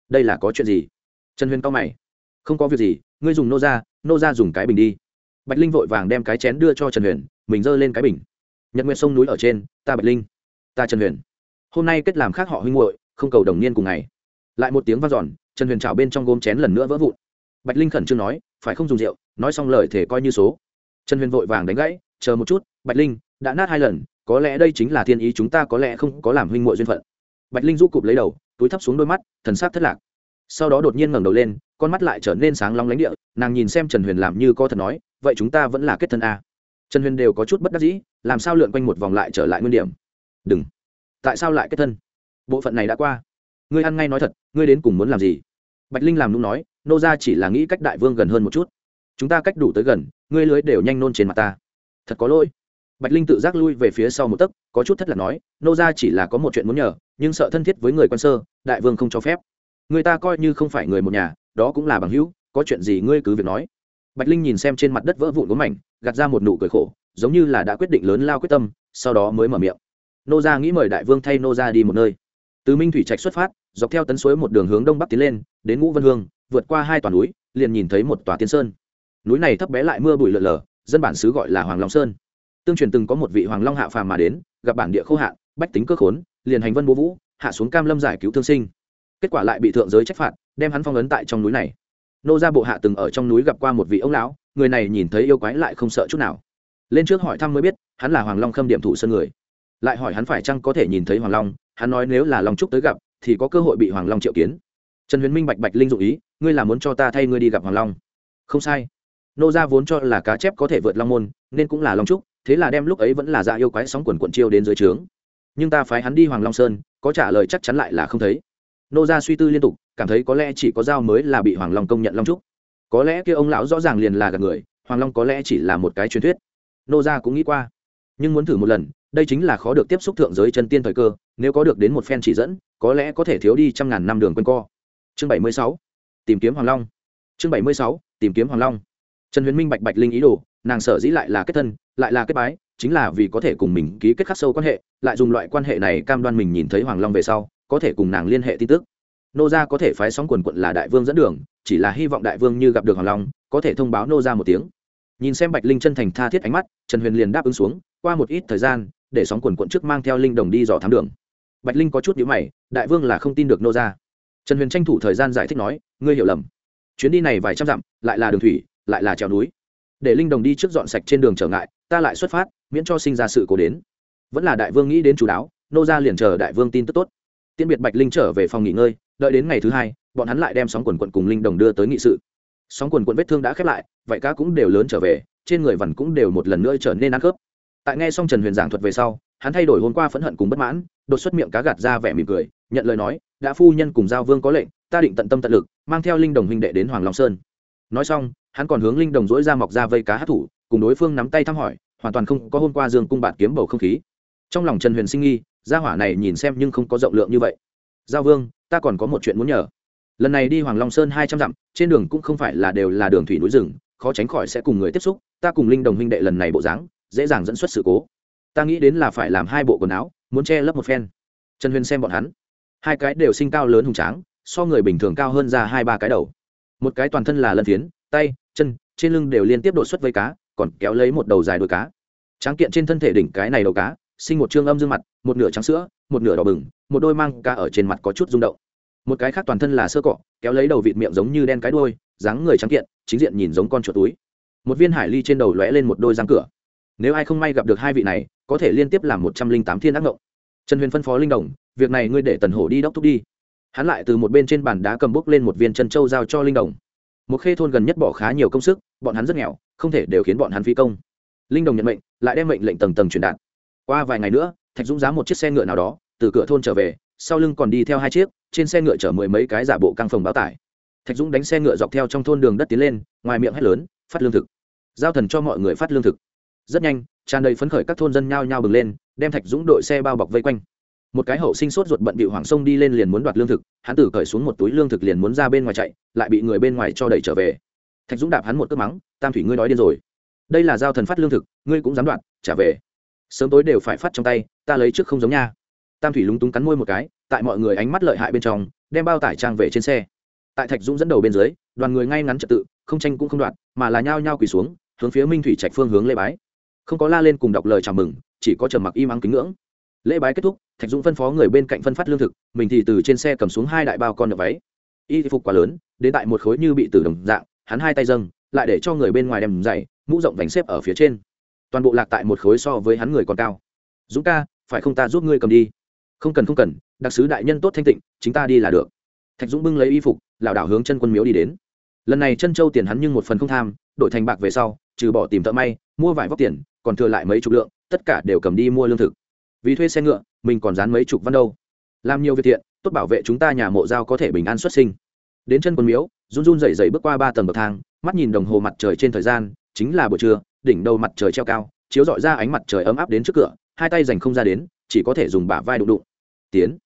Đây là có chuyện gì? Trần huyền cao mày. Không có việc gì, ngươi dùng nô ra nô ra dùng cái bình đi. Bạch linh vội vàng đem cái chén đưa cho trần huyền, mình giơ lên cái bình. Nhật Nguyệt sông núi ở trên, ta bạch linh, ta trần huyền hôm nay kết làm khác họ huynh muội, không cầu đồng niên cùng ngày. Lại một tiếng v a n giòn trần huyền trào bên trong gôm chén lần nữa vỡ vụn. Bạch linh khẩn trương nói, phải không dùng rượu? Nói xong lời thể coi như số. Trần huyền vội vàng đánh gãy, chờ một chút, bạch linh, đã nát hai lần, có lẽ đây chính là thiên ý chúng ta có lẽ không có làm huynh muội duyên phận. Bạch linh rũ cụp lấy đầu, túi thấp xuống đôi mắt, thần sắc thất lạc. Sau đó đột nhiên ngẩng đầu lên, con mắt lại trở nên sáng long lánh địa, nàng nhìn xem trần huyền làm như có thật nói, vậy chúng ta vẫn là kết thân a. Trần huyền đều có chút bất đắc dĩ, làm sao lượn quanh một vòng lại trở lại nguyên điểm? Đừng tại sao lại kết thân? Bộ phận này đã qua. Ngươi ăn ngay nói thật, ngươi đến cùng muốn làm gì? Bạch linh làm nung nói, nô ra chỉ là nghĩ cách đại vương gần hơn một chút. Chúng ta cách đủ tới gần, ngươi lưới đều nhanh nôn trên mặt ta. Thật có lỗi. Bạch linh tự giác lui về phía sau một tấc, có chút thất lạc nói, nô ra chỉ là có một chuyện muốn nhờ, nhưng sợ thân thiết với người quan sơ, đại vương không cho phép. Người ta coi như không phải người một nhà, đó cũng là bằng hữu, có chuyện gì ngươi cứ việc nói. Bạch linh nhìn xem trên mặt đất vỡ vụn của mảnh, gạt ra một nụ cười khổ, giống như là đã quyết định lớn lao quyết tâm, sau đó mới mở miệng nô gia nghĩ mời đại vương thay nô gia đi một nơi. Từ minh thủy trạch xuất phát, dọc theo tấn suối một đường hướng đông bắc tiến lên, đến ngũ vân hương, vượt qua hai toàn núi, liền nhìn thấy một tòa tiên sơn. Núi này thấp bé lại mưa bụi lợn lờ, dân bản xứ gọi là hoàng long sơn. Tương truyền từng có một vị hoàng long hạ phàm mà đến, gặp bản địa khô hạn, bách tính cơ khốn, liền hành vân bố vũ, hạ xuống cam lâm giải cứu thương sinh. Kết quả lại bị thượng giới trách phạt, đem hắn phong ấn tại trong núi này. Nô gia bộ hạ từng ở trong núi gặp qua một vị ông lão, người này nhìn thấy yêu quái lại không sợ chút nào. Lên trước hỏi thăm mới biết, hắn là hoàng long khâm điểm thủ sơn người lại hỏi hắn phải chăng có thể nhìn thấy hoàng long, hắn nói nếu là long trúc tới gặp, thì có cơ hội bị hoàng long triệu kiến. Trần huyền minh bạch bạch linh dụ ý, ngươi là muốn cho ta thay ngươi đi gặp hoàng long? Không sai. Nô gia vốn cho là cá chép có thể vượt long môn, nên cũng là long trúc, thế là đem lúc ấy vẫn là dạ yêu quái sóng quần quận chiêu đến dưới trướng. Nhưng ta phái hắn đi hoàng long sơn, có trả lời chắc chắn lại là không thấy. Nô gia suy tư liên tục, cảm thấy có lẽ chỉ có dao mới là bị hoàng long công nhận long trúc. Có lẽ kia ông lão rõ ràng liền là gặp người, hoàng long có lẽ chỉ là một cái truyền thuyết. Nô gia cũng nghĩ qua, nhưng muốn thử một lần đây chính là khó được tiếp xúc thượng giới chân tiên thời cơ, nếu có được đến một phen chỉ dẫn, có lẽ có thể thiếu đi trăm ngàn năm đường quanh co. Chương bảy mươi sáu, tìm kiếm hoàng long. Chương bảy mươi sáu, tìm kiếm hoàng long. Trần huyền minh bạch bạch linh ý đồ, nàng sở dĩ lại là kết thân, lại là kết bái, chính là vì có thể cùng mình ký kết khắc sâu quan hệ, lại dùng loại quan hệ này cam đoan mình nhìn thấy hoàng long về sau, có thể cùng nàng liên hệ tin tức. Nô gia có thể phái sóng quần quận là đại vương dẫn đường, chỉ là hy vọng đại vương như gặp được hoàng long, có thể thông báo nô gia một tiếng. Nhìn xem bạch linh chân thành tha thiết ánh mắt, trần huyền liền đáp ứng xuống, qua một ít thời gian để sóng quần quận trước mang theo linh đồng đi dò thám đường. Bạch linh có chút nhữ mày, đại vương là không tin được nô gia. Trần huyền tranh thủ thời gian giải thích nói, ngươi hiểu lầm. Chuyến đi này vài trăm dặm, lại là đường thủy, lại là trèo núi. Để linh đồng đi trước dọn sạch trên đường trở ngại, ta lại xuất phát, miễn cho sinh ra sự cố đến. Vẫn là đại vương nghĩ đến chú đáo, nô gia liền chờ đại vương tin tức tốt. Tiễn biệt bạch linh trở về phòng nghỉ ngơi, đợi đến ngày thứ hai, bọn hắn lại đem sóng quần quận cùng linh đồng đưa tới nghị sự. Sóng quần quận vết thương đã khép lại, vậy cá cũng đều lớn trở về, trên người vằn cũng đều một lần nữa trở nên ăn khớp tại nghe xong trần huyền giảng thuật về sau, hắn thay đổi hôm qua phẫn hận cùng bất mãn, đột xuất miệng cá gạt ra vẻ mỉm cười, nhận lời nói, đã phu nhân cùng giao vương có lệnh, ta định tận tâm tận lực, mang theo linh đồng huynh đệ đến hoàng long sơn. Nói xong, hắn còn hướng linh đồng dỗi ra mọc ra vây cá hát thủ, cùng đối phương nắm tay thăm hỏi, hoàn toàn không có hôm qua dương cung bạt kiếm bầu không khí. Trong lòng trần huyền sinh nghi, gia hỏa này nhìn xem nhưng không có rộng lượng như vậy. Giao vương, ta còn có một chuyện muốn nhờ. Lần này đi hoàng long sơn hai trăm dặm, trên đường cũng không phải là đều là đường thủy núi rừng, khó tránh khỏi sẽ cùng người tiếp xúc, ta cùng linh đồng huynh đệ lần này bộ dáng dễ dàng dẫn xuất sự cố. Ta nghĩ đến là phải làm hai bộ quần áo, muốn che lấp một phen. Trần huyền xem bọn hắn. Hai cái đều sinh cao lớn hùng tráng, so người bình thường cao hơn ra hai ba cái đầu. Một cái toàn thân là lân phiến, tay, chân, trên lưng đều liên tiếp đột xuất với cá, còn kéo lấy một đầu dài đuôi cá. Tráng kiện trên thân thể đỉnh cái này đầu cá, sinh một trương âm dương mặt, một nửa trắng sữa, một nửa đỏ bừng, một đôi mang cá ở trên mặt có chút rung động. Một cái khác toàn thân là sơ cọ, kéo lấy đầu vịt miệng giống như đen cái đôi dáng người trắng kiện, chính diện nhìn giống con chuột túi. Một viên hải ly trên đầu lóe lên một đôi răng cửa nếu ai không may gặp được hai vị này, có thể liên tiếp làm một trăm linh tám thiên ác ngộng. Trần huyền phân phó linh đồng, việc này ngươi để tần hổ đi đốc thúc đi. Hắn lại từ một bên trên bàn đá cầm bốc lên một viên chân trâu giao cho linh đồng. Một khê thôn gần nhất bỏ khá nhiều công sức, bọn hắn rất nghèo, không thể đều khiến bọn hắn phi công. Linh đồng nhận mệnh, lại đem mệnh lệnh tầng tầng truyền đạt. Qua vài ngày nữa, thạch dũng giá một chiếc xe ngựa nào đó, từ cửa thôn trở về, sau lưng còn đi theo hai chiếc, trên xe ngựa chở mười mấy cái giả bộ căng phòng báo tải. Thạch dũng đánh xe ngựa dọc theo trong thôn đường đất tiến lên, ngoài miệng hét lớn, phát lương thực. Giao thần cho mọi người phát lương thực rất nhanh, tràn đầy phấn khởi các thôn dân nhao nhao bừng lên, đem thạch dũng đội xe bao bọc vây quanh. Một cái hậu sinh sốt ruột bận bị hoàng sông đi lên liền muốn đoạt lương thực, hắn tử cởi xuống một túi lương thực liền muốn ra bên ngoài chạy, lại bị người bên ngoài cho đẩy trở về. Thạch dũng đạp hắn một cước mắng, tam thủy ngươi nói điên rồi. Đây là giao thần phát lương thực, ngươi cũng dám đoạt, trả về. Sớm tối đều phải phát trong tay, ta lấy trước không giống nha. Tam thủy lúng túng cắn môi một cái, tại mọi người ánh mắt lợi hại bên trong, đem bao tải trang về trên xe. Tại thạch dũng dẫn đầu bên dưới, đoàn người ngay ngắn trật tự, không tranh cũng không đoạt, mà là nhao nhao quỳ xuống, hướng phía minh thủy trạch phương hướng lê bái không có la lên cùng đọc lời chào mừng, chỉ có trầm mặc im ắng kính ngưỡng. Lễ bái kết thúc, thạch dũng phân phó người bên cạnh phân phát lương thực, mình thì từ trên xe cầm xuống hai đại bao con đập váy. Y phục quá lớn, đến tại một khối như bị tử đồng dạng, hắn hai tay dâng, lại để cho người bên ngoài đem dày mũ rộng vành xếp ở phía trên. Toàn bộ lạc tại một khối so với hắn người còn cao. Dũng ca, phải không ta giúp ngươi cầm đi? Không cần không cần, đặc sứ đại nhân tốt thanh tịnh, chính ta đi là được. Thạch dũng bưng lấy y phục, lảo đảo hướng chân quân miếu đi đến. Lần này chân châu tiền hắn nhưng một phần không tham, đổi thành bạc về sau, trừ bỏ tìm thợ may, mua vải vóc tiền còn thừa lại mấy chục lượng, tất cả đều cầm đi mua lương thực. Vì thuê xe ngựa, mình còn dán mấy chục văn đâu. Làm nhiều việc thiện, tốt bảo vệ chúng ta nhà mộ giao có thể bình an xuất sinh. Đến chân quân miếu, run run dậy dậy bước qua ba tầng bậc thang, mắt nhìn đồng hồ mặt trời trên thời gian, chính là buổi trưa, đỉnh đầu mặt trời treo cao, chiếu dọi ra ánh mặt trời ấm áp đến trước cửa, hai tay dành không ra đến, chỉ có thể dùng bả vai đụng đụng. Tiến.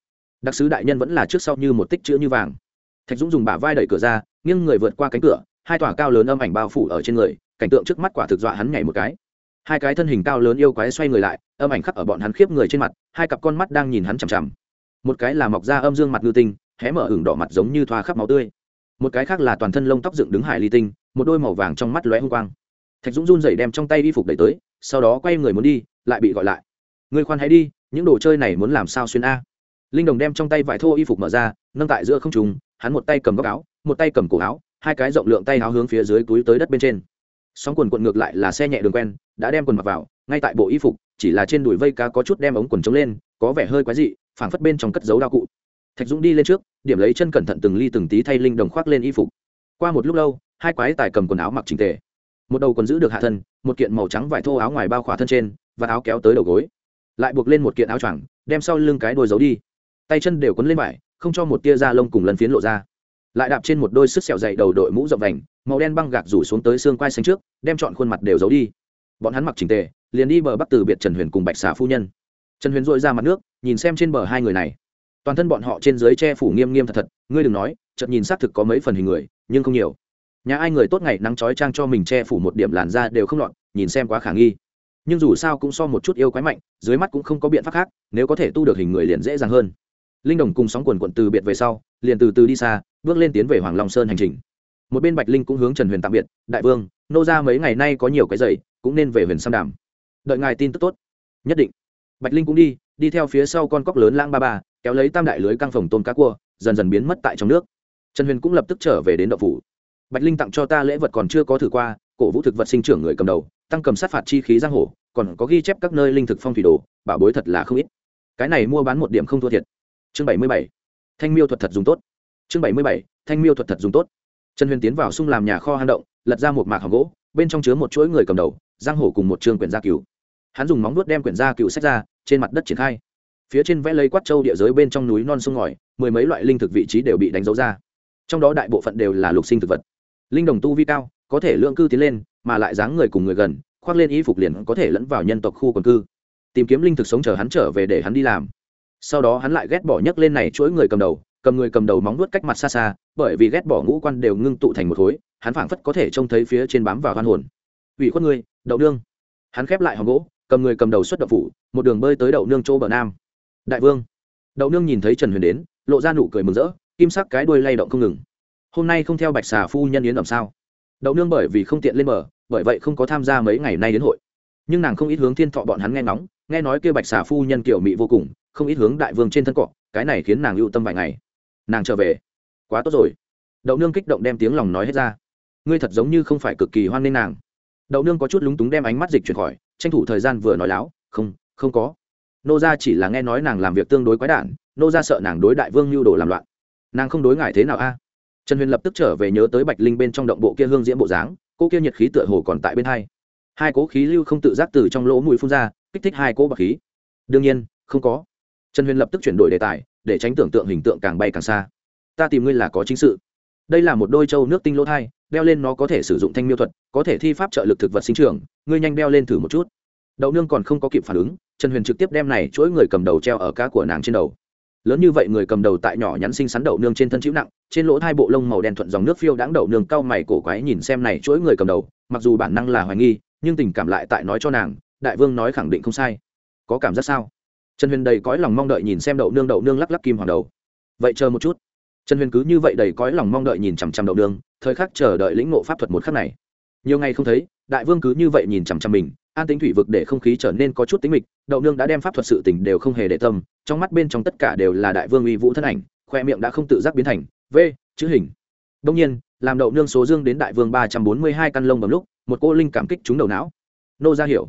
Đặc sứ đại nhân vẫn là trước sau như một tích chữ như vàng. Thạch dũng dùng bả vai đẩy cửa ra, nghiêng người vượt qua cánh cửa, hai tòa cao lớn âm ảnh bao phủ ở trên người, cảnh tượng trước mắt quả thực dọa hắn nhảy một cái hai cái thân hình cao lớn yêu quái xoay người lại, âm ảnh khắc ở bọn hắn khiếp người trên mặt, hai cặp con mắt đang nhìn hắn chằm chằm. Một cái là mọc ra âm dương mặt ngư tinh, hé mở ửng đỏ mặt giống như thoa khắp máu tươi. Một cái khác là toàn thân lông tóc dựng đứng hải ly tinh, một đôi màu vàng trong mắt lóe hung quang. Thạch dũng run dậy đem trong tay y phục đẩy tới, sau đó quay người muốn đi, lại bị gọi lại. Người khoan hãy đi, những đồ chơi này muốn làm sao xuyên a? Linh đồng đem trong tay vải thô y phục mở ra, nâng tại giữa không trùng hắn một tay cầm góc áo, một tay cầm cổ áo, hai cái rộng lượng tay áo hướng phía dưới túi tới đất bên trên sóng quần quận ngược lại là xe nhẹ đường quen, đã đem quần mặc vào, ngay tại bộ y phục, chỉ là trên đùi vây cá có chút đem ống quần trống lên, có vẻ hơi quái dị, phảng phất bên trong cất dấu đao cụ. Thạch dũng đi lên trước, điểm lấy chân cẩn thận từng ly từng tí thay linh đồng khoác lên y phục. Qua một lúc lâu, hai quái tài cầm quần áo mặc trình tề. Một đầu còn giữ được hạ thân, một kiện màu trắng vải thô áo ngoài bao khỏa thân trên, và áo kéo tới đầu gối. Lại buộc lên một kiện áo choàng, đem sau lưng cái đôi giấu đi. Tay chân đều quấn lên vải, không cho một tia da lông cùng lần phiến lộ ra lại đạp trên một đôi sức sẹo dày đầu đội mũ rộng vành, màu đen băng gạc rủ xuống tới xương quai xanh trước, đem chọn khuôn mặt đều giấu đi. Bọn hắn mặc trình tề, liền đi bờ bắc từ biệt trần huyền cùng bạch xà phu nhân. Trần huyền dội ra mặt nước, nhìn xem trên bờ hai người này. Toàn thân bọn họ trên dưới che phủ nghiêm nghiêm thật thật, ngươi đừng nói, chợt nhìn xác thực có mấy phần hình người, nhưng không nhiều. Nhà ai người tốt ngày nắng trói trang cho mình che phủ một điểm làn da đều không lọt, nhìn xem quá khả nghi. Nhưng dù sao cũng so một chút yêu quái mạnh, dưới mắt cũng không có biện pháp khác, nếu có thể tu được hình người liền dễ dàng hơn. Linh đồng cùng sóng quần quận từ biệt về sau, liền từ từ đi xa bước lên tiến về hoàng long sơn hành trình. Một bên bạch linh cũng hướng trần huyền tạm biệt, đại vương, nô ra mấy ngày nay có nhiều cái giày cũng nên về huyền sam đàm. Đợi ngài tin tức tốt. Nhất định. Bạch linh cũng đi đi theo phía sau con cóc lớn lang ba ba, kéo lấy tam đại lưới căng phòng tôm cá cua, dần dần biến mất tại trong nước. Trần huyền cũng lập tức trở về đến đậu phủ. Bạch linh tặng cho ta lễ vật còn chưa có thử qua, cổ vũ thực vật sinh trưởng người cầm đầu, tăng cầm sát phạt chi khí giang hồ, còn có ghi chép các nơi linh thực phong thủy đồ, bảo bối thật là không ít. Cái này mua bán một điểm không thua thiệt. Chương bảy mươi bảy. Thanh miêu thuật thật dùng tốt chương bảy mươi bảy, thanh miêu thuật thật dùng tốt. Trần huyền tiến vào sung làm nhà kho hang động, lật ra một mạc hàng gỗ, bên trong chứa một chuỗi người cầm đầu, giang hổ cùng một trường quyển gia cựu. hắn dùng móng nuốt đem quyển gia cựu sách ra, trên mặt đất triển khai. Phía trên vẽ lấy quát châu địa giới bên trong núi non sông ngòi, mười mấy loại linh thực vị trí đều bị đánh dấu ra. Trong đó đại bộ phận đều là lục sinh thực vật. Linh đồng tu vi cao, có thể lượng cư tiến lên, mà lại dáng người cùng người gần, khoác lên y phục liền có thể lẫn vào nhân tộc khu quần cư. Tìm kiếm linh thực sống chờ hắn trở về để hắn đi làm. Sau đó hắn lại ghét bỏ nhấc lên này chuỗi người cầm đầu cầm người cầm đầu móng nuốt cách mặt xa xa bởi vì ghét bỏ ngũ quan đều ngưng tụ thành một khối hắn phảng phất có thể trông thấy phía trên bám vào hoan hồn. Ủy khuất ngươi, đậu nương. Hắn khép lại hòm gỗ cầm người cầm đầu xuất đậu phủ một đường bơi tới đậu nương chỗ bờ nam. Đại vương. Đậu nương nhìn thấy trần huyền đến lộ ra nụ cười mừng rỡ kim sắc cái đuôi lay động không ngừng. Hôm nay không theo bạch xà phu nhân yến làm sao? Đậu nương bởi vì không tiện lên bờ bởi vậy không có tham gia mấy ngày nay đến hội. Nhưng nàng không ít hướng thiên thọ bọn hắn nghe ngóng nghe nói kêu bạch xà phu nhân kiểu mị vô cùng không ít hướng đại vương trên thân cọ cái này khiến nàng lưu tâm vài ngày nàng trở về. Quá tốt rồi. Đậu nương kích động đem tiếng lòng nói hết ra. Ngươi thật giống như không phải cực kỳ hoan nghênh nàng. Đậu nương có chút lúng túng đem ánh mắt dịch chuyển khỏi, tranh thủ thời gian vừa nói láo, không không có. Nô gia chỉ là nghe nói nàng làm việc tương đối quái đản, nô gia sợ nàng đối đại vương mưu đồ làm loạn. Nàng không đối ngại thế nào a? Trần huyền lập tức trở về nhớ tới bạch linh bên trong động bộ kia hương diễm bộ dáng, cô kia nhiệt khí tựa hồ còn tại bên hai. Hai cố khí lưu không tự giác từ trong lỗ mũi phun ra, kích thích hai cố bạc khí. Đương nhiên, không có. Trần huyền lập tức chuyển đổi đề tài để tránh tưởng tượng hình tượng càng bay càng xa. Ta tìm ngươi là có chính sự. Đây là một đôi trâu nước tinh lỗ thai, đeo lên nó có thể sử dụng thanh miêu thuật, có thể thi pháp trợ lực thực vật sinh trưởng, ngươi nhanh đeo lên thử một chút. Đậu nương còn không có kịp phản ứng, trần huyền trực tiếp đem này chuỗi người cầm đầu treo ở cá của nàng trên đầu. Lớn như vậy người cầm đầu tại nhỏ nhắn xinh xắn đậu nương trên thân chịu nặng, trên lỗ hai bộ lông màu đen thuận dòng nước phiêu đáng đậu nương cao mày cổ quái nhìn xem này chuỗi người cầm đầu, mặc dù bản năng là hoài nghi, nhưng tình cảm lại tại nói cho nàng, đại vương nói khẳng định không sai. Có cảm giác sao? Trần huyền đầy cõi lòng mong đợi nhìn xem đậu nương đậu nương lắc lắc kim hoàng đầu. Vậy chờ một chút. Trần huyền cứ như vậy đầy cõi lòng mong đợi nhìn chằm chằm đậu nương, thời khắc chờ đợi lĩnh ngộ pháp thuật một khắc này. Nhiều ngày không thấy, đại vương cứ như vậy nhìn chằm chằm mình, an tính thủy vực để không khí trở nên có chút tính mịch, đậu nương đã đem pháp thuật sự tình đều không hề để tâm, trong mắt bên trong tất cả đều là đại vương uy vũ thân ảnh, khoe miệng đã không tự giác biến thành, v, chữ hình. Đông nhiên, làm đậu nương số dương đến đại vương ba trăm bốn mươi hai căn lông bầm lúc, một cô linh cảm kích trúng đầu não. Nô ra hiểu.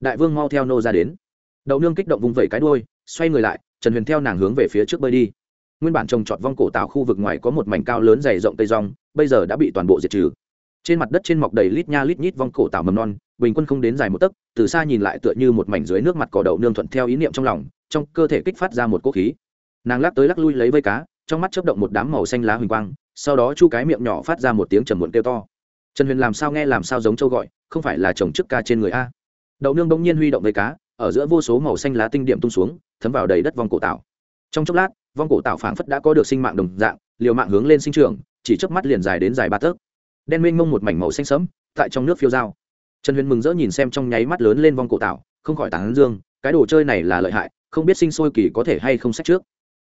Đại vương mau theo nô ra đến đậu nương kích động vùng vẩy cái đuôi, xoay người lại, trần huyền theo nàng hướng về phía trước bơi đi. Nguyên bản trồng trọt vong cổ tạo khu vực ngoài có một mảnh cao lớn dày rộng cây rong, bây giờ đã bị toàn bộ diệt trừ. Trên mặt đất trên mọc đầy lít nha lít nhít vong cổ tạo mầm non, bình quân không đến dài một tấc, từ xa nhìn lại tựa như một mảnh dưới nước mặt cỏ đậu nương thuận theo ý niệm trong lòng, trong cơ thể kích phát ra một cỗ khí. Nàng lắc tới lắc lui lấy vây cá, trong mắt chớp động một đám màu xanh lá huỳnh quang, sau đó chu cái miệng nhỏ phát ra một tiếng trầm muộn kêu to. Trần huyền làm sao nghe làm sao giống châu gọi, không phải là chồng trước ca trên người a. Đậu nương bỗng nhiên huy động vây cá ở giữa vô số màu xanh lá tinh điểm tung xuống, thấm vào đầy đất vong cổ tạo. Trong chốc lát, vong cổ tạo phảng phất đã có được sinh mạng đồng dạng, liều mạng hướng lên sinh trường chỉ chớp mắt liền dài đến dài ba tấc. Đen mênh mông một mảnh màu xanh sẫm, tại trong nước phiêu dao. Trần huyền mừng rỡ nhìn xem trong nháy mắt lớn lên vong cổ tạo, không khỏi tán dương, cái đồ chơi này là lợi hại, không biết sinh sôi kỳ có thể hay không xét trước.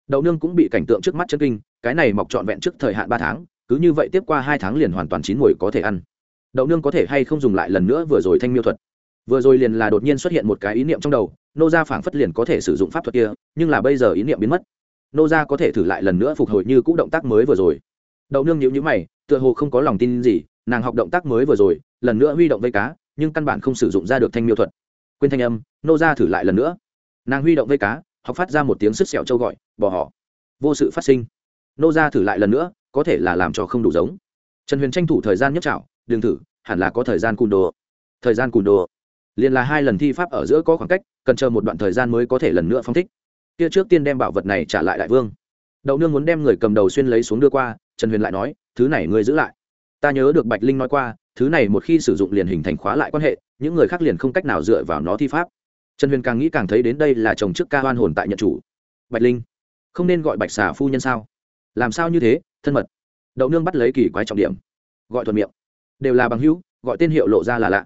Đậu nương cũng bị cảnh tượng trước mắt chân kinh, cái này mọc trọn vẹn trước thời hạn ba tháng, cứ như vậy tiếp qua hai tháng liền hoàn toàn chín muồi có thể ăn. Đậu nương có thể hay không dùng lại lần nữa vừa rồi thanh miêu thuật vừa rồi liền là đột nhiên xuất hiện một cái ý niệm trong đầu, nô gia phảng phất liền có thể sử dụng pháp thuật kia, nhưng là bây giờ ý niệm biến mất. Nô gia có thể thử lại lần nữa phục hồi như cũ động tác mới vừa rồi. Đậu nương nhiễu nhiễu mày, tựa hồ không có lòng tin gì, nàng học động tác mới vừa rồi, lần nữa huy động vây cá, nhưng căn bản không sử dụng ra được thanh miêu thuật. Quên thanh âm, nô gia thử lại lần nữa. Nàng huy động vây cá, học phát ra một tiếng sứt sẹo trâu gọi, bỏ họ. Vô sự phát sinh. Nô gia thử lại lần nữa, có thể là làm cho không đủ giống. Trần huyền tranh thủ thời gian nhất trảo đừng thử, hẳn là có thời gian cùn đồ. Thời gian cùn đồ liền là hai lần thi pháp ở giữa có khoảng cách, cần chờ một đoạn thời gian mới có thể lần nữa phong thích. Kia trước tiên đem bảo vật này trả lại đại vương. Đậu nương muốn đem người cầm đầu xuyên lấy xuống đưa qua, trần huyền lại nói, thứ này ngươi giữ lại. Ta nhớ được bạch linh nói qua, thứ này một khi sử dụng liền hình thành khóa lại quan hệ, những người khác liền không cách nào dựa vào nó thi pháp. Trần huyền càng nghĩ càng thấy đến đây là chồng trước ca hoan hồn tại nhận chủ. Bạch linh, không nên gọi bạch xà phu nhân sao? Làm sao như thế, thân mật? Đậu nương bắt lấy kỳ quái trọng điểm. Gọi thuận miệng. Đều là bằng hữu, gọi tên hiệu lộ ra là lạ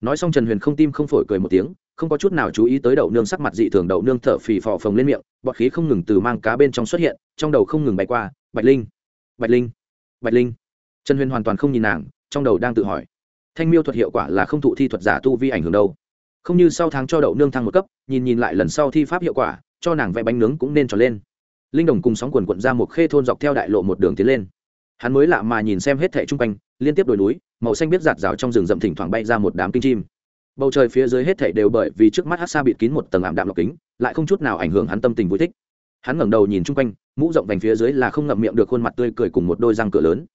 nói xong trần huyền không tim không phổi cười một tiếng, không có chút nào chú ý tới đậu nương sắc mặt dị thường đậu nương thở phì phò phồng lên miệng, bọt khí không ngừng từ mang cá bên trong xuất hiện, trong đầu không ngừng bay qua, bạch linh bạch linh bạch linh. Trần huyền hoàn toàn không nhìn nàng, trong đầu đang tự hỏi, thanh miêu thuật hiệu quả là không thụ thi thuật giả tu vi ảnh hưởng đâu. Không như sau tháng cho đậu nương thăng một cấp, nhìn nhìn lại lần sau thi pháp hiệu quả, cho nàng vẽ bánh nướng cũng nên tròn lên. Linh đồng cùng sóng quần quận ra một khê thôn dọc theo đại lộ một đường tiến lên. Hắn mới lạ mà nhìn xem hết thẻ chung quanh liên tiếp đồi núi, màu xanh biết giạt rào trong rừng rậm thỉnh thoảng bay ra một đám kinh chim. Bầu trời phía dưới hết thảy đều bởi vì trước mắt hát xa bịt kín một tầng ảm đạm lọc kính, lại không chút nào ảnh hưởng hắn tâm tình vui thích. Hắn ngẩng đầu nhìn chung quanh, mũ rộng vành phía dưới là không ngậm miệng được khuôn mặt tươi cười cùng một đôi răng cửa lớn.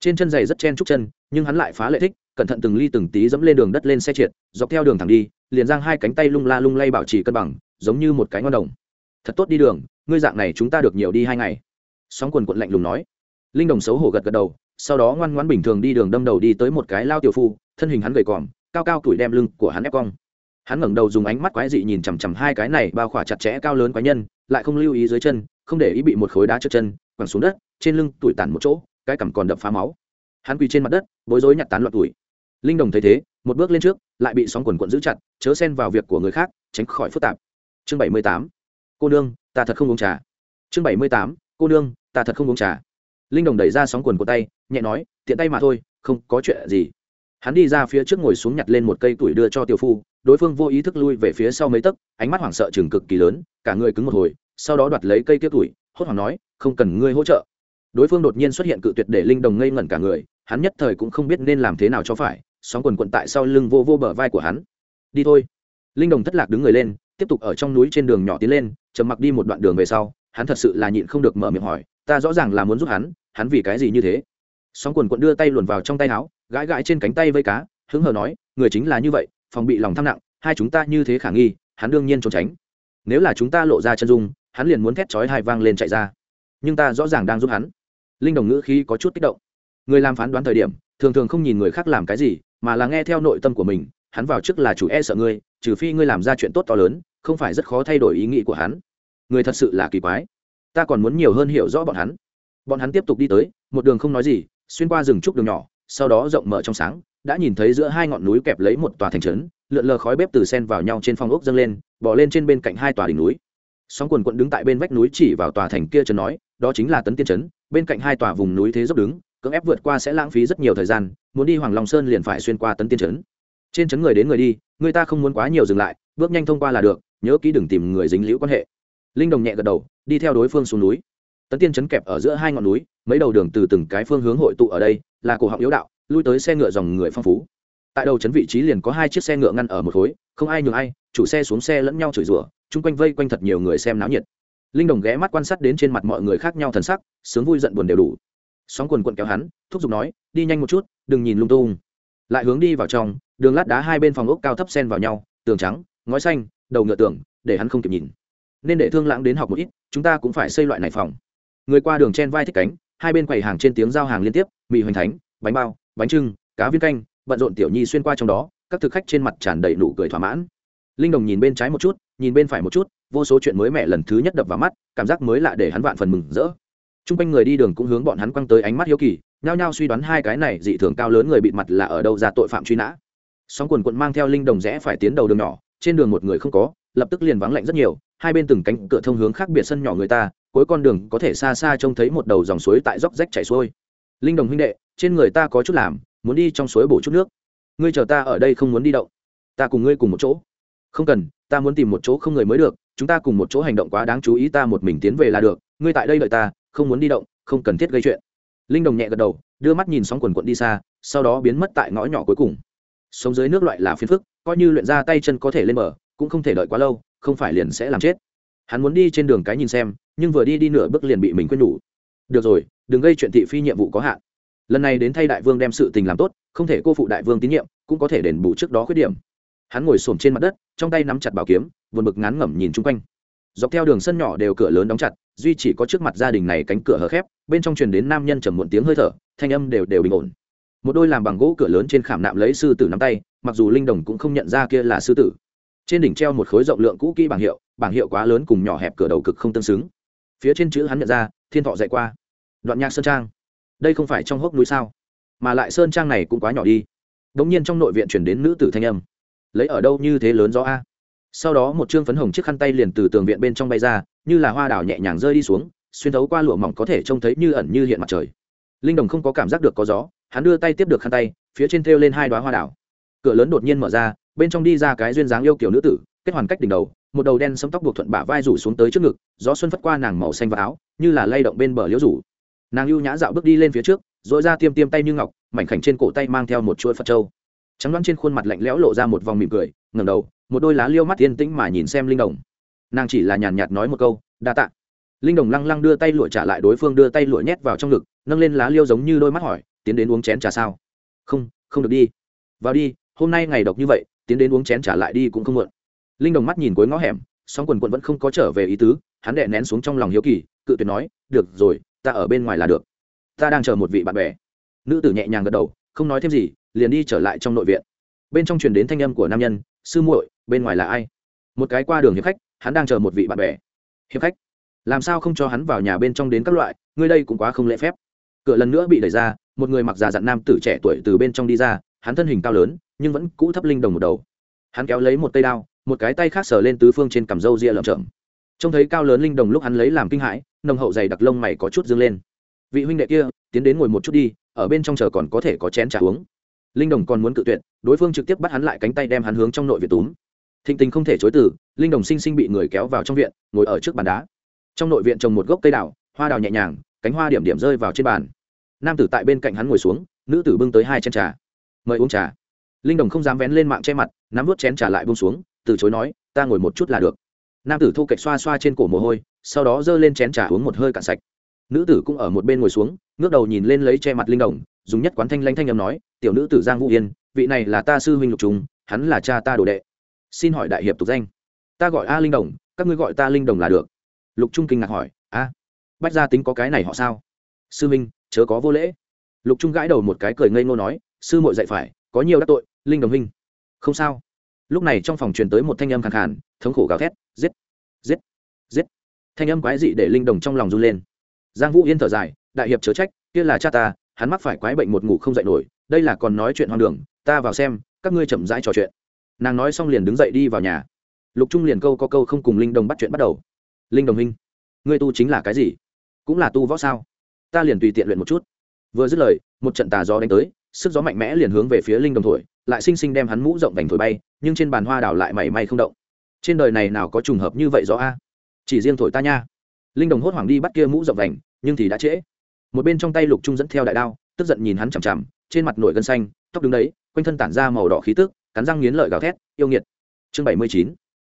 Trên chân giày rất chen trúc chân, nhưng hắn lại phá lệ thích, cẩn thận từng ly từng tí dẫm lên đường đất lên xe triệt dọc theo đường thẳng đi, liền giang hai cánh tay lung la lung lay bảo trì cân bằng, giống như một cái ngon đồng. Thật tốt đi đường, ngươi dạng này chúng ta được nhiều đi hai ngày. Sóng quần quận lạnh lùng nói. Linh đồng xấu hổ gật gật đầu sau đó ngoan ngoãn bình thường đi đường đâm đầu đi tới một cái lao tiểu phu, thân hình hắn gầy còm, cao cao tuổi đem lưng của hắn ép cong. Hắn ngẩng đầu dùng ánh mắt quái dị nhìn chằm chằm hai cái này bao khỏa chặt chẽ cao lớn quái nhân, lại không lưu ý dưới chân, không để ý bị một khối đá trượt chân, quẳng xuống đất, trên lưng tuổi tản một chỗ, cái cằm còn đập phá máu. Hắn quỳ trên mặt đất, bối rối nhặt tán loạn tuổi. Linh đồng thấy thế, một bước lên trước, lại bị sóng quần quận giữ chặt, chớ xen vào việc của người khác, tránh khỏi phức tạp. Chương bảy mươi tám. Cô nương, ta thật không uống trà. Chương bảy mươi tám. Cô nương, ta thật không uống trà. Linh đồng đẩy ra sóng quần của tay nhẹ nói, tiện tay mà thôi, không có chuyện gì. Hắn đi ra phía trước ngồi xuống nhặt lên một cây tuổi đưa cho tiểu phu, đối phương vô ý thức lui về phía sau mấy tấc, ánh mắt hoảng sợ chừng cực kỳ lớn, cả người cứng một hồi, sau đó đoạt lấy cây kia tuổi, hốt hoảng nói, không cần ngươi hỗ trợ. Đối phương đột nhiên xuất hiện cự tuyệt để linh đồng ngây ngẩn cả người, hắn nhất thời cũng không biết nên làm thế nào cho phải, sóng quần quận tại sau lưng vô vô bờ vai của hắn. Đi thôi. Linh đồng thất lạc đứng người lên, tiếp tục ở trong núi trên đường nhỏ tiến lên chầm mặc đi một đoạn đường về sau, hắn thật sự là nhịn không được mở miệng hỏi, ta rõ ràng là muốn giúp hắn hắn vì cái gì như thế? Sóng quần quận đưa tay luồn vào trong tay áo, gãi gãi trên cánh tay vây cá, hứng hờ nói, người chính là như vậy, phòng bị lòng tham nặng, hai chúng ta như thế khả nghi, hắn đương nhiên trốn tránh. Nếu là chúng ta lộ ra chân dung, hắn liền muốn thét chói hai vang lên chạy ra. Nhưng ta rõ ràng đang giúp hắn. Linh đồng ngữ khi có chút kích động. Người làm phán đoán thời điểm, thường thường không nhìn người khác làm cái gì, mà là nghe theo nội tâm của mình, hắn vào trước là chủ e sợ ngươi, trừ phi ngươi làm ra chuyện tốt to lớn, không phải rất khó thay đổi ý nghĩ của hắn. Người thật sự là kỳ quái. Ta còn muốn nhiều hơn hiểu rõ bọn hắn. Bọn hắn tiếp tục đi tới, một đường không nói gì xuyên qua rừng trúc đường nhỏ, sau đó rộng mở trong sáng, đã nhìn thấy giữa hai ngọn núi kẹp lấy một tòa thành trấn, lượn lờ khói bếp từ sen vào nhau trên phong ốc dâng lên bỏ lên trên bên cạnh hai tòa đỉnh núi. Sóng quần quận đứng tại bên vách núi chỉ vào tòa thành kia trấn nói, đó chính là tấn tiên trấn, bên cạnh hai tòa vùng núi thế dốc đứng, cưỡng ép vượt qua sẽ lãng phí rất nhiều thời gian, muốn đi hoàng long sơn liền phải xuyên qua tấn tiên trấn. Trên trấn người đến người đi, người ta không muốn quá nhiều dừng lại, bước nhanh thông qua là được, nhớ kỹ đừng tìm người dính liễu quan hệ. Linh đồng nhẹ gật đầu, đi theo đối phương xuống núi tấn tiên chấn kẹp ở giữa hai ngọn núi, mấy đầu đường từ từng cái phương hướng hội tụ ở đây, là cổ họng yếu đạo, lui tới xe ngựa dòng người phong phú. Tại đầu trấn vị trí liền có hai chiếc xe ngựa ngăn ở một khối, không ai nhường ai, chủ xe xuống xe lẫn nhau chửi rủa, chung quanh vây quanh thật nhiều người xem náo nhiệt. Linh đồng ghé mắt quan sát đến trên mặt mọi người khác nhau thần sắc, sướng vui giận buồn đều đủ. Sóng quần quận kéo hắn, thúc giục nói, đi nhanh một chút, đừng nhìn lung tung. Lại hướng đi vào trong, đường lát đá hai bên phòng ốc cao thấp sen vào nhau, tường trắng, ngói xanh, đầu ngựa tường để hắn không kịp nhìn. Nên để thương lãng đến học một ít, chúng ta cũng phải xây loại này phòng người qua đường chen vai thích cánh, hai bên quầy hàng trên tiếng giao hàng liên tiếp, mì hoành thánh, bánh bao, bánh trưng, cá viên canh, bận rộn tiểu nhi xuyên qua trong đó, các thực khách trên mặt tràn đầy nụ cười thỏa mãn. Linh đồng nhìn bên trái một chút, nhìn bên phải một chút, vô số chuyện mới mẻ lần thứ nhất đập vào mắt, cảm giác mới lạ để hắn vạn phần mừng rỡ. T r u n g quanh người đi đường cũng hướng bọn hắn quăng tới ánh mắt hiếu kỳ, nhao nhao suy đoán hai cái này dị thường cao lớn người bịt mặt là ở đâu ra tội phạm truy nã. Sóng quần quận mang theo linh đồng rẽ phải tiến đầu đường nhỏ, trên đường một người không có, lập tức liền vắng lạnh rất nhiều hai bên từng cánh cửa thông hướng khác biệt sân nhỏ người ta, cuối con đường có thể xa xa trông thấy một đầu dòng suối tại dốc rách chảy xuôi. Linh đồng huynh đệ, trên người ta có chút làm, muốn đi trong suối bổ chút nước. Ngươi chờ ta ở đây không muốn đi động. Ta cùng ngươi cùng một chỗ. Không cần, ta muốn tìm một chỗ không người mới được, chúng ta cùng một chỗ hành động quá đáng chú ý ta một mình tiến về là được, ngươi tại đây đợi ta, không muốn đi động, không cần thiết gây chuyện. Linh đồng nhẹ gật đầu, đưa mắt nhìn sóng quần quận đi xa, sau đó biến mất tại ngõ nhỏ cuối cùng. Sống dưới nước loại là phiền phức, coi như luyện ra tay chân có thể lên mở cũng không thể đợi quá lâu không phải liền sẽ làm chết. Hắn muốn đi trên đường cái nhìn xem, nhưng vừa đi đi nửa bước liền bị mình quên đủ. Được rồi, đừng gây chuyện thị phi nhiệm vụ có hạn. Lần này đến thay đại vương đem sự tình làm tốt, không thể cô phụ đại vương tín nhiệm, cũng có thể đền bù trước đó khuyết điểm. Hắn ngồi xổm trên mặt đất, trong tay nắm chặt bảo kiếm vượt bực ngán ngẩm nhìn chung quanh. Dọc theo đường sân nhỏ đều cửa lớn đóng chặt, duy chỉ có trước mặt gia đình này cánh cửa hở khép, bên trong truyền đến nam nhân trầm muộn tiếng hơi thở, thanh âm đều đều bình ổn. Một đôi làm bằng gỗ cửa lớn trên khảm nạm lấy sư tử nắm tay, mặc dù linh đồng cũng không nhận ra kia là sư tử trên đỉnh treo một khối rộng lượng cũ kỹ bảng hiệu bảng hiệu quá lớn cùng nhỏ hẹp cửa đầu cực không tương xứng. Phía trên chữ hắn nhận ra, thiên thọ dạy qua. Đoạn nhạc sơn trang. Đây không phải trong hốc núi sao? Mà lại sơn trang này cũng quá nhỏ đi. Đ ỗ n g nhiên trong nội viện chuyển đến nữ tử thanh âm. Lấy ở đâu như thế lớn gió a? Sau đó một chương phấn hồng chiếc khăn tay liền từ tường viện bên trong bay ra, như là hoa đảo nhẹ nhàng rơi đi xuống, xuyên thấu qua lụa mỏng có thể trông thấy như ẩn như hiện mặt trời. Linh đồng không có cảm giác được có gió, hắn đưa tay tiếp được khăn tay, phía trên thêu lên hai đoá hoa đảo cửa lớn đột nhiên mở ra bên trong đi ra cái duyên dáng yêu kiểu nữ tử, kết hoàn cách đỉnh đầu, một đầu đen sấm tóc buộc thuận bả vai rủ xuống tới trước ngực, gió xuân phất qua nàng màu xanh và áo, như là lay động bên bờ liễu rủ. Nàng ưu nhã dạo bước đi lên phía trước dội ra tiêm tiêm tay như ngọc, mảnh khảnh trên cổ tay mang theo một chuỗi phật trâu trắng đoán trên khuôn mặt lạnh lẽo lộ ra một vòng mỉm cười, ngẩng đầu, một đôi lá liêu mắt yên tĩnh mà nhìn xem linh đồng. Nàng chỉ là nhàn nhạt nói một câu, đa tạ. Linh đồng lăng lăng đưa tay lụa trả lại đối phương đưa tay lụa nhét vào trong ngực, nâng lên lá liêu giống như đôi mắt hỏi, tiến đến uống chén trà sao? Không không được đi. Vào đi, hôm nay ngày độc như vậy tiến đến uống chén trả lại đi cũng không muộn. Linh đồng mắt nhìn cuối ngõ hẻm song quần quận vẫn không có trở về ý tứ, hắn đệ nén xuống trong lòng hiếu kỳ, cự tuyệt nói, được rồi, ta ở bên ngoài là được. Ta đang chờ một vị bạn bè. Nữ tử nhẹ nhàng gật đầu, không nói thêm gì, liền đi trở lại trong nội viện. Bên trong truyền đến thanh âm của nam nhân, sư muội, bên ngoài là ai? Một cái qua đường hiệp khách, hắn đang chờ một vị bạn bè. Hiệp khách, làm sao không cho hắn vào nhà bên trong đến các loại, ngươi đây cũng quá không lễ phép. Cửa lần nữa bị đẩy ra, một người mặc già dặn nam tử trẻ tuổi từ bên trong đi ra hắn thân hình cao lớn, nhưng vẫn cũ thấp linh đồng một đầu. Hắn kéo lấy một tay đao, một cái tay khác sờ lên tứ phương trên cằm râu ria lợm chậm trông thấy cao lớn linh đồng lúc hắn lấy làm kinh hãi, nồng hậu dày đặc lông mày có chút dương lên. Vị huynh đệ kia, tiến đến ngồi một chút đi, ở bên trong chờ còn có thể có chén trà uống. Linh đồng còn muốn cự tuyệt, đối phương trực tiếp bắt hắn lại cánh tay đem hắn hướng trong nội viện túm. Thịnh tình không thể chối từ, linh đồng sinh sinh bị người kéo vào trong viện, ngồi ở trước bàn đá. Trong nội viện trồng một gốc cây đào, hoa đào nhẹ nhàng, cánh hoa điểm điểm rơi vào trên bàn. Nam tử tại bên cạnh hắn ngồi xuống, nữ tử bưng tới hai chén trà mời uống trà. Linh đồng không dám vén lên mạng che mặt, nắm vút chén trà lại bông xuống, từ chối nói, ta ngồi một chút là được. Nam tử thu cạnh xoa xoa trên cổ mồ hôi, sau đó giơ lên chén trà uống một hơi cạn sạch. Nữ tử cũng ở một bên ngồi xuống, ngước đầu nhìn lên lấy che mặt linh đồng, dùng nhất quán thanh lanh thanh âm nói, tiểu nữ tử giang vũ yên, vị này là ta sư huynh lục trùng, hắn là cha ta đồ đệ. Xin hỏi đại hiệp tục danh. Ta gọi a linh đồng, các ngươi gọi ta linh đồng là được. Lục trung kinh ngạc hỏi, a, bách gia tính có cái này họ sao? Sư huynh, chớ có vô lễ. Lục trung gãi đầu một cái cười ngây ngô nói sư muội dạy phải, có nhiều đắc tội, linh đồng huynh. Không sao. Lúc này trong phòng truyền tới một thanh âm khàn khàn, thống khổ gào thét, giết! Giết! Giết! Thanh âm quái dị để linh đồng trong lòng run lên. Giang vũ yên thở dài, đại hiệp chớ trách, kia là cha ta, hắn mắc phải quái bệnh một ngủ không dậy nổi, đây là còn nói chuyện hoang đường, ta vào xem, các ngươi chậm rãi trò chuyện. Nàng nói xong liền đứng dậy đi vào nhà. Lục trung liền câu có câu không cùng linh đồng bắt chuyện bắt đầu. Linh đồng huynh, ngươi tu chính là cái gì? Cũng là tu võ sao? Ta liền tùy tiện luyện một chút. Vừa dứt lời, một trận tà gió đánh tới sức gió mạnh mẽ liền hướng về phía linh đồng thổi, lại xinh xinh đem hắn mũ rộng vành thổi bay, nhưng trên bàn hoa đảo lại mảy may không động. Trên đời này nào có trùng hợp như vậy rõ a? Chỉ riêng thổi ta nha. Linh đồng hốt hoảng đi bắt kia mũ rộng vành, nhưng thì đã trễ. Một bên trong tay lục trung dẫn theo đại đao, tức giận nhìn hắn chằm chằm, trên mặt nổi gân xanh, tóc đứng đấy, quanh thân tản ra màu đỏ khí tức, cắn răng nghiến lợi gào thét, yêu nghiệt. Chương bảy mươi chín.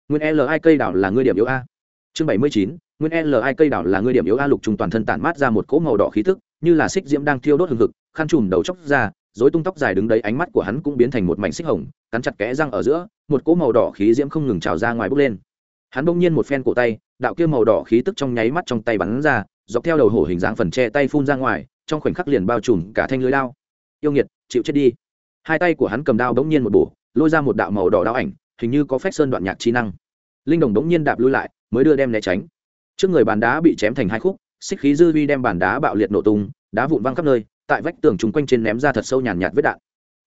Nguyên l hai cây đảo là ngươi điểm yếu a? Chương bảy mươi chín. Nguyên l hai cây đảo là ngươi điểm yếu a? Lục trung toàn thân tản mát ra một cỗ màu đỏ khí tức, như là xích diễm đang thiêu đốt hừng hực, khăn trùm đầu chóc ra dối tung tóc dài đứng đấy, ánh mắt của hắn cũng biến thành một mảnh xích hồng, cắn chặt kẽ răng ở giữa, một cỗ màu đỏ khí diễm không ngừng trào ra ngoài bốc lên. Hắn bỗng nhiên một phen cổ tay, đạo kia màu đỏ khí tức trong nháy mắt trong tay bắn ra, dọc theo đầu hổ hình dáng phần che tay phun ra ngoài, trong khoảnh khắc liền bao trùm cả thanh lưới đao. Yêu nghiệt, chịu chết đi. Hai tay của hắn cầm đao bỗng nhiên một bổ, lôi ra một đạo màu đỏ đao ảnh, hình như có phách sơn đoạn nhạc trí năng. Linh đồng bỗng nhiên đạp lui lại, mới đưa đem né tránh. Trước người bàn đá bị chém thành hai khúc, xích khí dư vi đem bàn đá bạo liệt nổ tung, đá vụn văng khắp nơi tại vách tường chung quanh trên ném ra thật sâu nhàn nhạt vết đạn.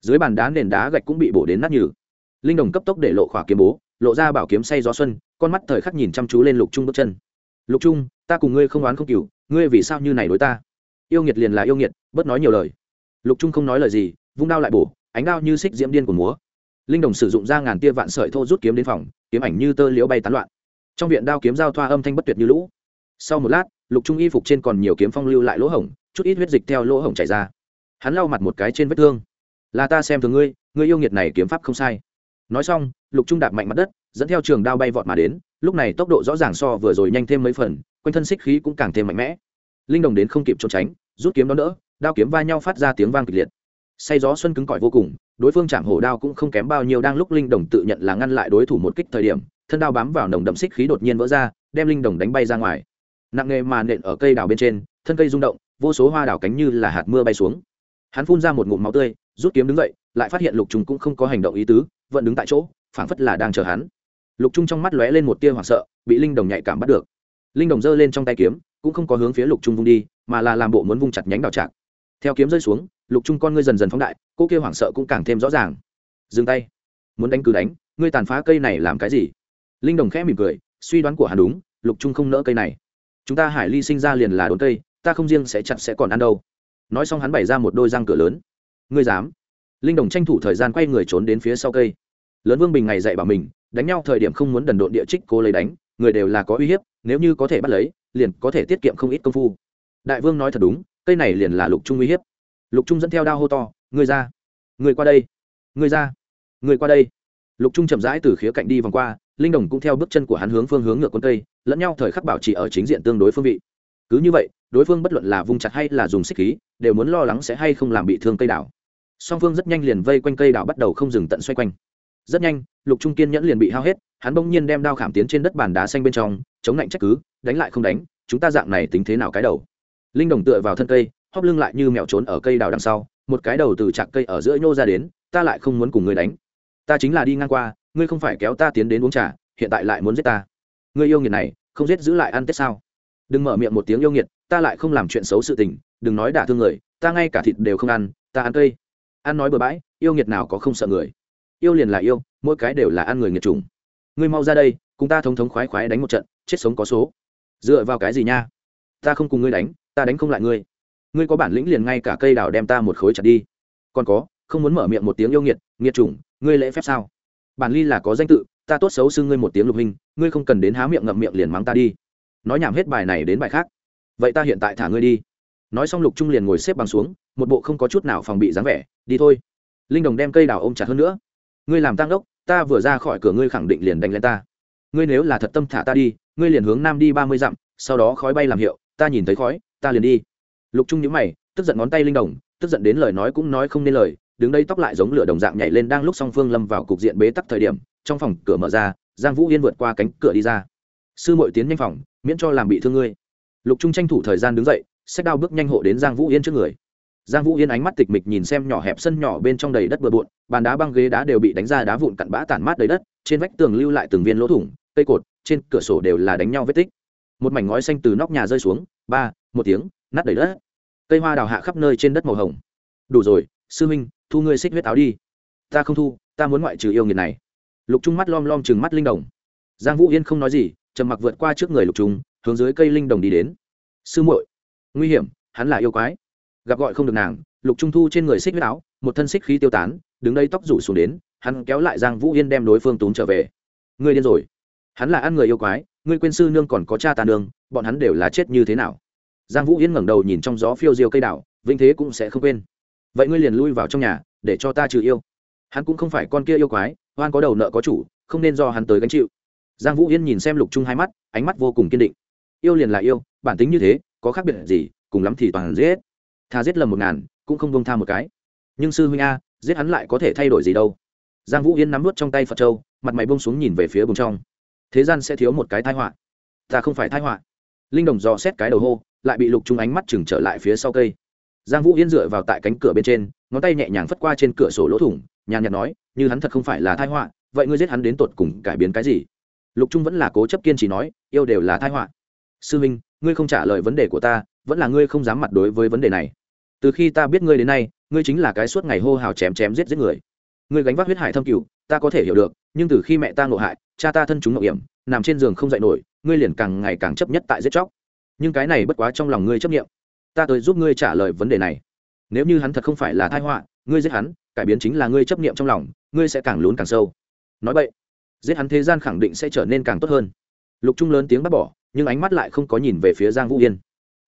Dưới bàn đá nền đá gạch cũng bị bổ đến nát nhừ. Linh đồng cấp tốc để lộ khỏa kiếm bố, lộ ra bảo kiếm say gió xuân, con mắt thời khắc nhìn chăm chú lên lục trung bước chân. Lục trung, ta cùng ngươi không oán không cừu, ngươi vì sao như này đối ta? Yêu nghiệt liền là yêu nghiệt, bớt nói nhiều lời. Lục trung không nói lời gì, vung đao lại bổ, ánh đao như xích diễm điên của múa. Linh đồng sử dụng ra ngàn tia vạn sợi thô rút kiếm đến phòng, kiếm ảnh như tơ liễu bay tán loạn. Trong viện đao kiếm giao thoa âm thanh bất tuyệt như lũ. Sau một lát, lục trung y phục trên còn nhiều kiếm phong lưu lại lỗ hổng chút ít huyết dịch theo lỗ hổng chảy ra. Hắn lau mặt một cái trên vết thương. Là ta xem thường ngươi ngươi yêu nghiệt này kiếm pháp không sai. Nói xong, lục trung đạp mạnh mặt đất, dẫn theo trường đao bay vọt mà đến, lúc này tốc độ rõ ràng so vừa rồi nhanh thêm mấy phần, quanh thân xích khí cũng càng thêm mạnh mẽ. Linh đồng đến không kịp trốn tránh, rút kiếm đó đỡ, đao kiếm va nhau phát ra tiếng vang kịch liệt. Say gió xuân cứng cỏi vô cùng, đối phương chạm hổ đao cũng không kém bao nhiêu đang lúc linh đồng tự nhận là ngăn lại đối thủ một kích thời điểm, thân đao bám vào nồng đậm xích khí đột nhiên vỡ ra, đem linh đồng đánh bay ra ngoài. Nặng nghề mà nện ở cây đào bên trên, thân cây rung động vô số hoa đào cánh như là hạt mưa bay xuống. Hắn phun ra một ngụm máu tươi, rút kiếm đứng dậy, lại phát hiện lục trung cũng không có hành động ý tứ, vẫn đứng tại chỗ, phảng phất là đang chờ hắn. Lục trung trong mắt lóe lên một tia hoảng sợ, bị linh đồng nhạy cảm bắt được. Linh đồng giơ lên trong tay kiếm, cũng không có hướng phía lục trung vung đi, mà là làm bộ muốn vung chặt nhánh đào trạc. Theo kiếm rơi xuống, lục trung con ngươi dần dần phóng đại, cô kia hoảng sợ cũng càng thêm rõ ràng. Dừng tay. Muốn đánh cứ đánh, ngươi tàn phá cây này làm cái gì? Linh đồng khẽ mỉm cười, suy đoán của hắn đúng, lục trung không nỡ cây này. Chúng ta hải ly sinh ra liền là đốn cây ta không riêng sẽ chặt sẽ còn ăn đâu. Nói xong hắn bày ra một đôi răng cửa lớn. Ngươi dám? Linh đồng tranh thủ thời gian quay người trốn đến phía sau cây. Lớn vương bình ngày dạy bảo mình, đánh nhau thời điểm không muốn đần độn địa trích cô lấy đánh, người đều là có uy hiếp, nếu như có thể bắt lấy, liền có thể tiết kiệm không ít công phu. Đại vương nói thật đúng, cây này liền là lục trung uy hiếp. Lục trung dẫn theo đao hô to người ra! Người qua đây! Người ra! Người qua đây! Lục trung chậm rãi từ khía cạnh đi vòng qua, linh đồng cũng theo bước chân của hắn hướng phương hướng ngược quân cây, lẫn nhau thời khắc bảo trì ở chính diện tương đối phương vị. Cứ như vậy đối phương bất luận là vùng chặt hay là dùng xích khí, đều muốn lo lắng sẽ hay không làm bị thương cây đảo song phương rất nhanh liền vây quanh cây đảo bắt đầu không dừng tận xoay quanh. Rất nhanh, lục trung kiên nhẫn liền bị hao hết, hắn bỗng nhiên đem đao khảm tiến trên đất bàn đá xanh bên trong, chống lạnh trách cứ, đánh lại không đánh, chúng ta dạng này tính thế nào cái đầu? Linh đồng tựa vào thân cây, hóp lưng lại như mèo trốn ở cây đào đằng sau, một cái đầu từ chạc cây ở giữa nhô ra đến, ta lại không muốn cùng ngươi đánh. Ta chính là đi ngang qua, ngươi không phải kéo ta tiến đến uống trà, hiện tại lại muốn giết ta. Ngươi yêu nghiệt này, không giết giữ lại ăn tết sao? Đừng mở miệng một tiếng yêu nghiệt ta lại không làm chuyện xấu sự tình, đừng nói đả thương người, ta ngay cả thịt đều không ăn, ta ăn cây. Ăn nói bừa bãi, yêu nghiệt nào có không sợ người. Yêu liền là yêu, mỗi cái đều là ăn người nghiệt trùng ngươi mau ra đây, cùng ta thống thống khoái khoái đánh một trận, chết sống có số. Dựa vào cái gì nha? Ta không cùng ngươi đánh, ta đánh không lại ngươi. Ngươi có bản lĩnh liền ngay cả cây đào đem ta một khối chặt đi. Còn có, không muốn mở miệng một tiếng yêu nghiệt nghiệt chủng, ngươi lễ phép sao? Bản ly là có danh tự, ta tốt xấu xưng ngươi một tiếng lục hình, ngươi không cần đến há miệng ngậm miệng liền mắng ta đi. Nói nhảm hết bài này đến bài khác vậy ta hiện tại thả ngươi đi. Nói xong lục trung liền ngồi xếp bằng xuống, một bộ không có chút nào phòng bị dáng vẻ, đi thôi. Linh đồng đem cây đào ôm chặt hơn nữa. Ngươi làm tăng đốc, ta vừa ra khỏi cửa ngươi khẳng định liền đánh lên ta. Ngươi nếu là thật tâm thả ta đi, ngươi liền hướng nam đi ba mươi dặm, sau đó khói bay làm hiệu, ta nhìn thấy khói, ta liền đi. Lục trung nhữ mày, tức giận ngón tay linh đồng, tức giận đến lời nói cũng nói không nên lời, đứng đây tóc lại giống lửa đồng dạng nhảy lên đang lúc song phương lâm vào cục diện bế tắc thời điểm, trong phòng cửa mở ra, giang vũ yên vượt qua cánh cửa đi ra. Sư mội tiến nhanh phòng, miễn cho làm bị thương ngươi lục trung tranh thủ thời gian đứng dậy, xách đao bước nhanh hộ đến giang vũ yên trước người. Giang vũ yên ánh mắt tịch mịch nhìn xem nhỏ hẹp sân nhỏ bên trong đầy đất bừa bộn, bàn đá băng ghế đá đều bị đánh ra đá vụn cặn bã tản mát đầy đất, trên vách tường lưu lại từng viên lỗ thủng, cây cột, trên cửa sổ đều là đánh nhau vết tích. Một mảnh ngói xanh từ nóc nhà rơi xuống, ba, một tiếng, nát đầy đất. Cây hoa đào hạ khắp nơi trên đất màu hồng. Đủ rồi, sư minh thu ngươi xích huyết áo đi. Ta không thu, ta muốn ngoại trừ yêu nghiệt này. Lục trung mắt lom lom chừng mắt linh đồng. Giang vũ yên không nói gì, trầm mặc vượt qua trước người lục trung hướng dưới cây linh đồng đi đến. Sư muội, nguy hiểm, hắn là yêu quái. Gặp gọi không được nàng, lục trung thu trên người xích huyết áo, một thân xích khí tiêu tán, đứng đây tóc rủ xuống đến, hắn kéo lại giang vũ yên đem đối phương túm trở về. Ngươi điên rồi. Hắn là ăn người yêu quái, ngươi quên sư nương còn có cha ta nương, bọn hắn đều là chết như thế nào? Giang vũ yên ngẩng đầu nhìn trong gió phiêu diêu cây đảo vinh thế cũng sẽ không quên. Vậy ngươi liền lui vào trong nhà, để cho ta trừ yêu. Hắn cũng không phải con kia yêu quái, oan có đầu nợ có chủ, không nên do hắn tới gánh chịu. Giang vũ yên nhìn xem lục trung hai mắt, ánh mắt vô cùng kiên định yêu liền là yêu, bản tính như thế, có khác biệt gì, cùng lắm thì toàn giết. Thà giết lầm một ngàn, cũng không bông tha một cái. Nhưng sư huynh a, giết hắn lại có thể thay đổi gì đâu. Giang vũ yên nắm nuốt trong tay phật châu, mặt mày bông xuống nhìn về phía bùng trong. Thế gian sẽ thiếu một cái thai họa. Ta không phải thai họa. Linh đồng dò xét cái đầu hô, lại bị lục trung ánh mắt chừng trở lại phía sau cây. Giang vũ yên dựa vào tại cánh cửa bên trên, ngón tay nhẹ nhàng phất qua trên cửa sổ lỗ thủng, nhàn nhạt nói, như hắn thật không phải là thai họa, vậy ngươi giết hắn đến tột cùng cải biến cái gì? Lục trung vẫn là cố chấp kiên trì nói, yêu đều là thai họa sư minh ngươi không trả lời vấn đề của ta, vẫn là ngươi không dám mặt đối với vấn đề này. Từ khi ta biết ngươi đến nay, ngươi chính là cái suốt ngày hô hào chém chém giết giết người. Ngươi gánh vác huyết hải thâm cửu, ta có thể hiểu được, nhưng từ khi mẹ ta ngộ hại, cha ta thân chúng ngộ hiểm, nằm trên giường không dậy nổi, ngươi liền càng ngày càng chấp nhất tại giết chóc. Nhưng cái này bất quá trong lòng ngươi chấp nghiệm ta tới giúp ngươi trả lời vấn đề này. Nếu như hắn thật không phải là thai họa, ngươi giết hắn, cải biến chính là ngươi chấp nghiệm trong lòng, ngươi sẽ càng lún càng sâu. Nói vậy, giết hắn thế gian khẳng định sẽ trở nên càng tốt hơn. Lục trung lớn tiếng bác bỏ nhưng ánh mắt lại không có nhìn về phía giang vũ yên.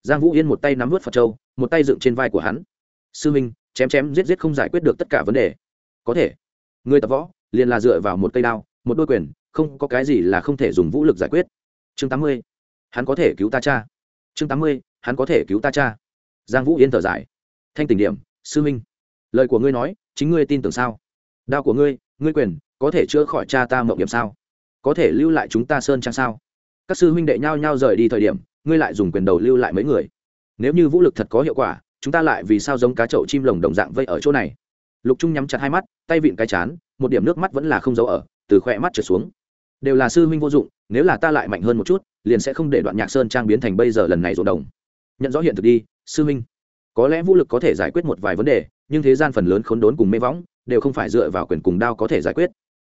Giang vũ yên một tay nắm vớt phật châu, một tay dựng trên vai của hắn. Sư minh, chém chém giết giết không giải quyết được tất cả vấn đề. Có thể. Người tập võ, liền là dựa vào một cây đao, một đôi quyền, không có cái gì là không thể dùng vũ lực giải quyết. Chương tám mươi. Hắn có thể cứu ta cha. Chương tám mươi. Hắn có thể cứu ta cha. Giang vũ yên thở dài. Thanh tỉnh điểm, sư minh, lời của ngươi nói, chính ngươi tin tưởng sao? Đao của ngươi ngươi quyền, có thể chữa khỏi cha ta mộng điểm sao? Có thể lưu lại chúng ta sơn trang sao? Các sư huynh đệ nhao nhao rời đi thời điểm, ngươi lại dùng quyền đầu lưu lại mấy người. Nếu như vũ lực thật có hiệu quả, chúng ta lại vì sao giống cá chậu chim lồng đồng dạng vây ở chỗ này? Lục trung nhắm chặt hai mắt, tay vịn cái chán, một điểm nước mắt vẫn là không giấu ở, từ khoe mắt trở xuống. Đều là sư huynh vô dụng, nếu là ta lại mạnh hơn một chút, liền sẽ không để đoạn nhạc sơn trang biến thành bây giờ lần này rộn đồng. Nhận rõ hiện thực đi, sư huynh. Có lẽ vũ lực có thể giải quyết một vài vấn đề, nhưng thế gian phần lớn khốn đốn cùng mê võng, đều không phải dựa vào quyền cùng đao có thể giải quyết.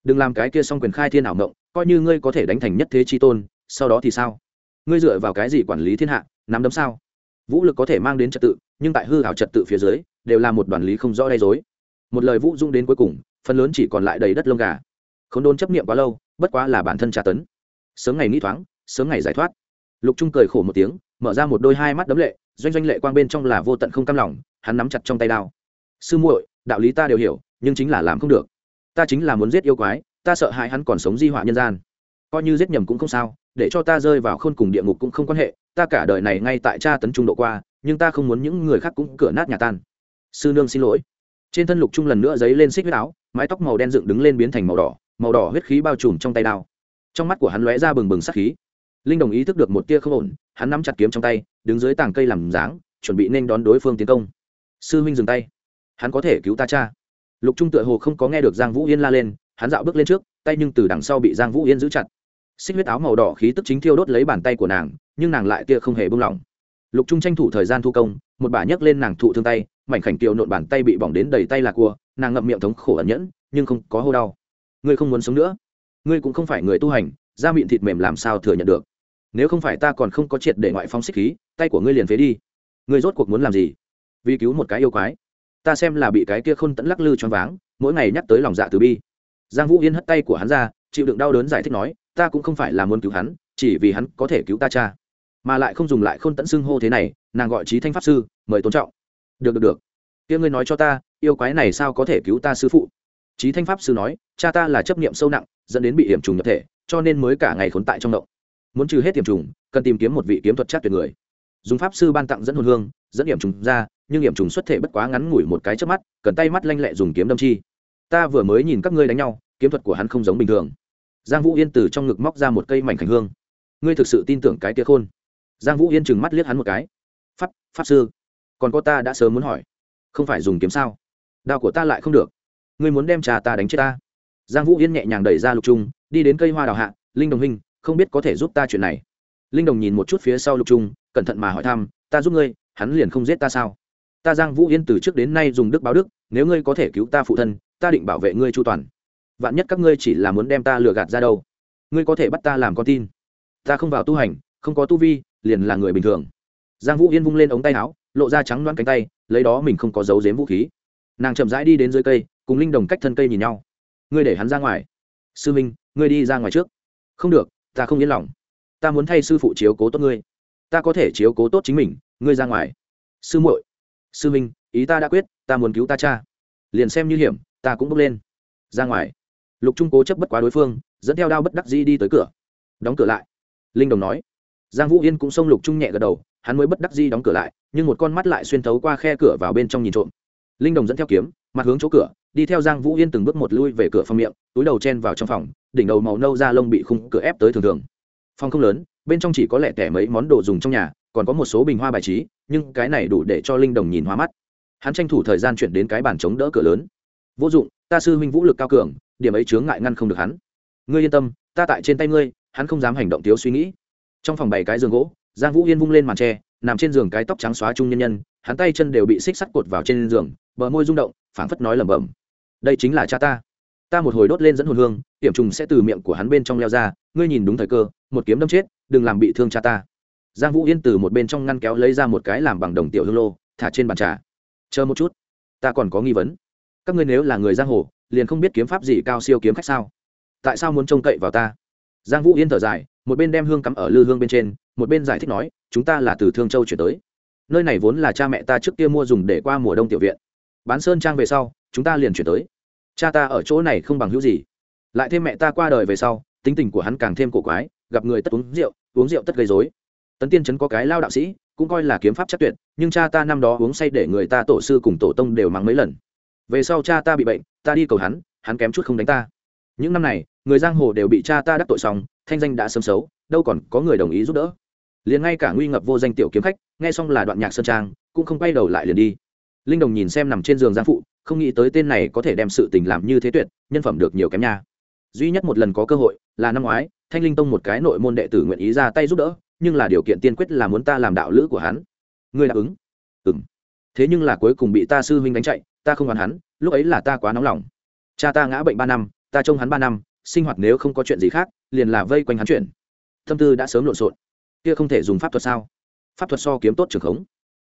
Đừng làm cái kia xong quyền khai thiên ảo ngộng, coi như ngươi có thể đánh thành nhất thế chi tôn sau đó thì sao? Ngươi dựa vào cái gì quản lý thiên hạ, nắm đấm sao? Vũ lực có thể mang đến trật tự, nhưng tại hư hảo trật tự phía dưới, đều là một đoàn lý không rõ đay dối một lời vũ dung đến cuối cùng, phần lớn chỉ còn lại đầy đất lông gà. Không đôn chấp niệm quá lâu, bất quá là bản thân tra tấn. Sớm ngày nghĩ thoáng, sớm ngày giải thoát. Lục trung cười khổ một tiếng, mở ra một đôi hai mắt đấm lệ, doanh doanh lệ quang bên trong là vô tận không cam lòng, hắn nắm chặt trong tay đao. Sư muội, đạo lý ta đều hiểu, nhưng chính là làm không được. Ta chính là muốn giết yêu quái, ta sợ hãi hắn còn sống di họa nhân gian. Coi như giết nhầm cũng không sao để cho ta rơi vào khôn cùng địa ngục cũng không quan hệ, ta cả đời này ngay tại cha tấn trung độ qua, nhưng ta không muốn những người khác cũng cửa nát nhà tan. Sư nương xin lỗi. Trên thân lục trung lần nữa giấy lên xích huyết áo, mái tóc màu đen dựng đứng lên biến thành màu đỏ màu đỏ huyết khí bao trùm trong tay đao. Trong mắt của hắn lóe ra bừng bừng sắc khí. Linh đồng ý thức được một tia không ổn, hắn nắm chặt kiếm trong tay, đứng dưới tảng cây làm dáng, chuẩn bị nên đón đối phương tiến công. Sư huynh dừng tay. Hắn có thể cứu ta cha. Lục trung tựa hồ không có nghe được giang vũ yên la lên, hắn dạo bước lên trước, tay nhưng từ đằng sau bị giang vũ yên giữ chặt xích huyết áo màu đỏ khí tức chính thiêu đốt lấy bàn tay của nàng, nhưng nàng lại tia không hề bung lỏng. Lục trung tranh thủ thời gian thu công, một bà nhấc lên nàng thụ thương tay, mảnh khảnh kiều nộn bàn tay bị bỏng đến đầy tay là cua, nàng ngậm miệng thống khổ ẩn nhẫn, nhưng không có hô đau. Ngươi không muốn sống nữa. Ngươi cũng không phải người tu hành, da miệng thịt mềm làm sao thừa nhận được. Nếu không phải ta còn không có triệt để ngoại phong xích khí, tay của ngươi liền phế đi. Ngươi rốt cuộc muốn làm gì? Vì cứu một cái yêu quái. Ta xem là bị cái kia khôn tẫn lắc lư choáng váng, mỗi ngày nhắc tới lòng dạ từ bi. Giang vũ yên hất tay của hắn ra, chịu đựng đau đớn giải thích nói ta cũng không phải là muốn cứu hắn, chỉ vì hắn có thể cứu ta cha. Mà lại không dùng lại khôn tẫn xưng hô thế này, nàng gọi trí thanh pháp sư, mời tôn trọng. Được được được. Kia ngươi nói cho ta, yêu quái này sao có thể cứu ta sư phụ? Trí thanh pháp sư nói, cha ta là chấp niệm sâu nặng, dẫn đến bị hiểm trùng nhập thể, cho nên mới cả ngày khốn tại trong động. Muốn trừ hết hiểm trùng, cần tìm kiếm một vị kiếm thuật chắc tuyệt người. Dùng pháp sư ban tặng dẫn hồn hương, dẫn hiểm trùng ra, nhưng hiểm trùng xuất thể bất quá ngắn ngủi một cái trước mắt, cần tay mắt lanh lẹ dùng kiếm đâm chi. Ta vừa mới nhìn các ngươi đánh nhau, kiếm thuật của hắn không giống bình thường giang vũ yên từ trong ngực móc ra một cây mảnh khảnh hương. Ngươi thực sự tin tưởng cái tia khôn? Giang vũ yên chừng mắt liếc hắn một cái. Pháp pháp sư. Còn có ta đã sớm muốn hỏi. Không phải dùng kiếm sao? Đao của ta lại không được. Ngươi muốn đem trà ta đánh chết ta? Giang vũ yên nhẹ nhàng đẩy ra lục trung, đi đến cây hoa đào hạ. Linh đồng hình không biết có thể giúp ta chuyện này. Linh đồng nhìn một chút phía sau lục trung, cẩn thận mà hỏi thăm, ta giúp ngươi, hắn liền không giết ta sao? Ta giang vũ yên từ trước đến nay dùng đức báo đức, nếu ngươi có thể cứu ta phụ thân, ta định bảo vệ ngươi chu toàn vạn nhất các ngươi chỉ là muốn đem ta lừa gạt ra đâu, ngươi có thể bắt ta làm con tin. Ta không vào tu hành, không có tu vi, liền là người bình thường. Giang vũ yên vung lên ống tay áo, lộ ra trắng loãng cánh tay, lấy đó mình không có dấu dếm vũ khí. Nàng chậm rãi đi đến dưới cây, cùng linh đồng cách thân cây nhìn nhau. Ngươi để hắn ra ngoài. Sư minh, ngươi đi ra ngoài trước. Không được, ta không yên lòng. Ta muốn thay sư phụ chiếu cố tốt ngươi. Ta có thể chiếu cố tốt chính mình, ngươi ra ngoài. Sư muội. Sư minh, ý ta đã quyết, ta muốn cứu ta cha. Liền xem như hiểm, ta cũng bước lên. Ra ngoài lục trung cố chấp bất quá đối phương, dẫn theo đao bất đắc dĩ đi tới cửa. Đóng cửa lại. Linh đồng nói. Giang vũ yên cũng xông lục trung nhẹ gật đầu, hắn mới bất đắc dĩ đóng cửa lại, nhưng một con mắt lại xuyên thấu qua khe cửa vào bên trong nhìn trộm. Linh đồng dẫn theo kiếm, mặt hướng chỗ cửa, đi theo giang vũ yên từng bước một lui về cửa phòng miệng, túi đầu chen vào trong phòng, đỉnh đầu màu nâu da lông bị khung cửa ép tới thường thường. Phòng không lớn, bên trong chỉ có lẻ tẻ mấy món đồ dùng trong nhà, còn có một số bình hoa bài trí, nhưng cái này đủ để cho linh đồng nhìn hoa mắt. Hắn tranh thủ thời gian chuyển đến cái bàn chống đỡ cửa lớn. Vô dụng, ta sư huynh vũ lực cao cường điểm ấy chướng ngại ngăn không được hắn. Ngươi yên tâm, ta tại trên tay ngươi, hắn không dám hành động thiếu suy nghĩ. Trong phòng bảy cái giường gỗ, giang vũ yên vung lên màn tre, nằm trên giường cái tóc trắng xóa trung nhân nhân, hắn tay chân đều bị xích sắt cột vào trên giường, bờ môi rung động, phảng phất nói lẩm bẩm. Đây chính là cha ta. Ta một hồi đốt lên dẫn hồn hương, tiệm trùng sẽ từ miệng của hắn bên trong leo ra, ngươi nhìn đúng thời cơ, một kiếm đâm chết, đừng làm bị thương cha ta. Giang vũ yên từ một bên trong ngăn kéo lấy ra một cái làm bằng đồng tiểu hương lô, thả trên bàn trà. Chờ một chút, ta còn có nghi vấn. Các ngươi nếu là người giang hồ liền không biết kiếm pháp gì cao siêu kiếm khách sao? Tại sao muốn trông cậy vào ta? Giang vũ yên thở dài, một bên đem hương cắm ở lư hương bên trên, một bên giải thích nói, chúng ta là từ thương châu chuyển tới. Nơi này vốn là cha mẹ ta trước kia mua dùng để qua mùa đông tiểu viện. Bán sơn trang về sau, chúng ta liền chuyển tới. Cha ta ở chỗ này không bằng hữu gì. Lại thêm mẹ ta qua đời về sau, tính tình của hắn càng thêm cổ quái, gặp người tất uống rượu uống rượu tất gây dối tấn tiên trấn có cái lao đạo sĩ, cũng coi là kiếm pháp chắc tuyệt, nhưng cha ta năm đó uống say để người ta tổ sư cùng tổ tông đều mắng mấy lần. Về sau cha ta bị bệnh ta đi cầu hắn hắn kém chút không đánh ta. Những năm này, người giang hồ đều bị cha ta đắc tội xong, thanh danh đã sớm xấu, đâu còn có người đồng ý giúp đỡ. Liền ngay cả nguy ngập vô danh tiểu kiếm khách, nghe xong là đoạn nhạc sơn trang, cũng không quay đầu lại liền đi. Linh đồng nhìn xem nằm trên giường giang phụ, không nghĩ tới tên này có thể đem sự tình làm như thế tuyệt, nhân phẩm được nhiều kém nha. Duy nhất một lần có cơ hội, là năm ngoái, thanh linh tông một cái nội môn đệ tử nguyện ý ra tay giúp đỡ, nhưng là điều kiện tiên quyết là muốn ta làm đạo lữ của hắn. Ngươi đáp ứng. Ừng thế nhưng là cuối cùng bị ta sư huynh đánh chạy, ta không hoàn hắn lúc ấy là ta quá nóng lòng. Cha ta ngã bệnh ba năm, ta trông hắn ba năm, sinh hoạt nếu không có chuyện gì khác, liền là vây quanh hắn chuyện. Tâm tư đã sớm lộn xộn. Kia không thể dùng pháp thuật sao? Pháp thuật so kiếm tốt trường khống.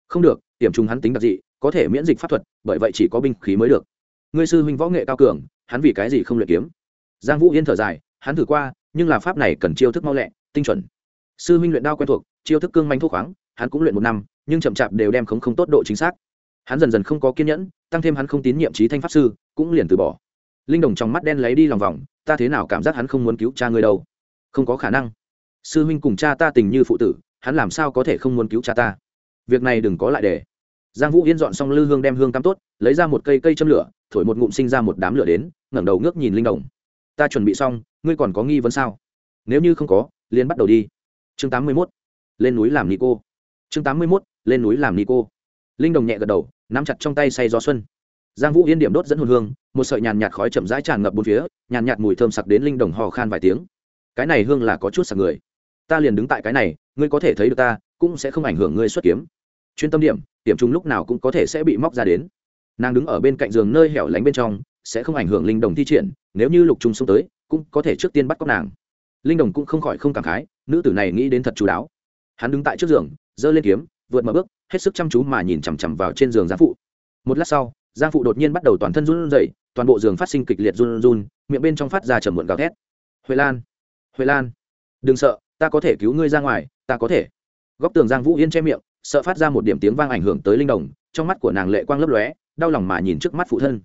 Không được điểm trùng hắn tính đặc dị, có thể miễn dịch pháp thuật, bởi vậy chỉ có binh khí mới được. Ngươi sư huynh võ nghệ cao cường, hắn vì cái gì không luyện kiếm? Giang vũ yên thở dài, hắn thử qua, nhưng là pháp này cần chiêu thức mau lẹ, tinh chuẩn. Sư huynh luyện đao quen thuộc, chiêu thức cương manh thuốc khoáng, hắn cũng luyện một năm, nhưng chậm chạp đều đem khống không tốt độ chính xác hắn dần dần không có kiên nhẫn, tăng thêm hắn không tín nhiệm trí thanh pháp sư, cũng liền từ bỏ. Linh đồng trong mắt đen lấy đi lòng vòng, ta thế nào cảm giác hắn không muốn cứu cha ngươi đâu? Không có khả năng. Sư huynh cùng cha ta tình như phụ tử, hắn làm sao có thể không muốn cứu cha ta? Việc này đừng có lại để. Giang vũ yên dọn xong lư hương đem hương cắm tốt, lấy ra một cây cây châm lửa, thổi một ngụm sinh ra một đám lửa đến, ngẩng đầu ngước nhìn linh đồng. Ta chuẩn bị xong, ngươi còn có nghi vấn sao? Nếu như không có, liền bắt đầu đi. Chương tám mươi mốt, lên núi làm ni cô. Chương tám mươi mốt, lên núi làm ni cô linh đồng nhẹ gật đầu, nắm chặt trong tay say gió xuân. Giang vũ yên điểm đốt dẫn hồn hương, một sợi nhàn nhạt khói chậm rãi tràn ngập bốn phía, nhàn nhạt mùi thơm sặc đến linh đồng hò khan vài tiếng. Cái này hương là có chút sặc người. Ta liền đứng tại cái này, ngươi có thể thấy được ta, cũng sẽ không ảnh hưởng ngươi xuất kiếm. Chuyên tâm điểm điểm chúng lúc nào cũng có thể sẽ bị móc ra đến. Nàng đứng ở bên cạnh giường nơi hẻo lánh bên trong, sẽ không ảnh hưởng linh đồng thi triển, nếu như lục trung xông tới, cũng có thể trước tiên bắt cóc nàng. Linh đồng cũng không khỏi không cảm khái, nữ tử này nghĩ đến thật chú đáo. Hắn đứng tại trước giường, giơ lên kiếm, vượt mở bước hết sức chăm chú mà nhìn chằm chằm vào trên giường giang phụ. Một lát sau, giang phụ đột nhiên bắt đầu toàn thân run rẩy, toàn bộ giường phát sinh kịch liệt run run, miệng bên trong phát ra trầm muộn gào thét. Huệ lan huệ lan, đừng sợ, ta có thể cứu ngươi ra ngoài, ta có thể. Góc tường giang vũ yên che miệng, sợ phát ra một điểm tiếng vang ảnh hưởng tới linh đồng, trong mắt của nàng lệ quang lấp lóe, đau lòng mà nhìn trước mắt phụ thân.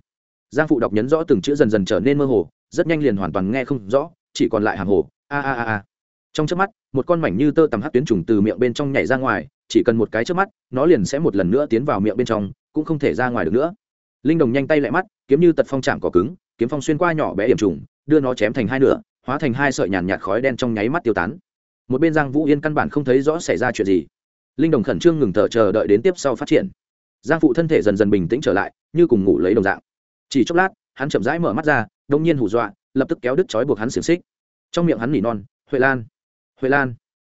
Giang phụ đọc nhấn rõ từng chữ dần dần trở nên mơ hồ, rất nhanh liền hoàn toàn nghe không rõ, chỉ còn lại hàng hồ, a a a a. Trong trước mắt, một con mảnh như tơ tằm hát tuyến trùng từ miệng bên trong nhảy ra ngoài chỉ cần một cái trước mắt, nó liền sẽ một lần nữa tiến vào miệng bên trong, cũng không thể ra ngoài được nữa. Linh đồng nhanh tay lại mắt, kiếm như tật phong chạm cỏ cứng, kiếm phong xuyên qua nhỏ bé điểm trùng, đưa nó chém thành hai nửa, hóa thành hai sợi nhàn nhạt khói đen trong nháy mắt tiêu tán. Một bên giang vũ yên căn bản không thấy rõ xảy ra chuyện gì. Linh đồng khẩn trương ngừng thở chờ đợi đến tiếp sau phát triển. Giang phụ thân thể dần dần bình tĩnh trở lại, như cùng ngủ lấy đồng dạng. Chỉ chốc lát, hắn chậm rãi mở mắt ra, đông nhiên hù dọa, lập tức kéo đứt chói buộc hắn xiềng xích. Trong miệng hắn nỉ non, huệ lan huệ lan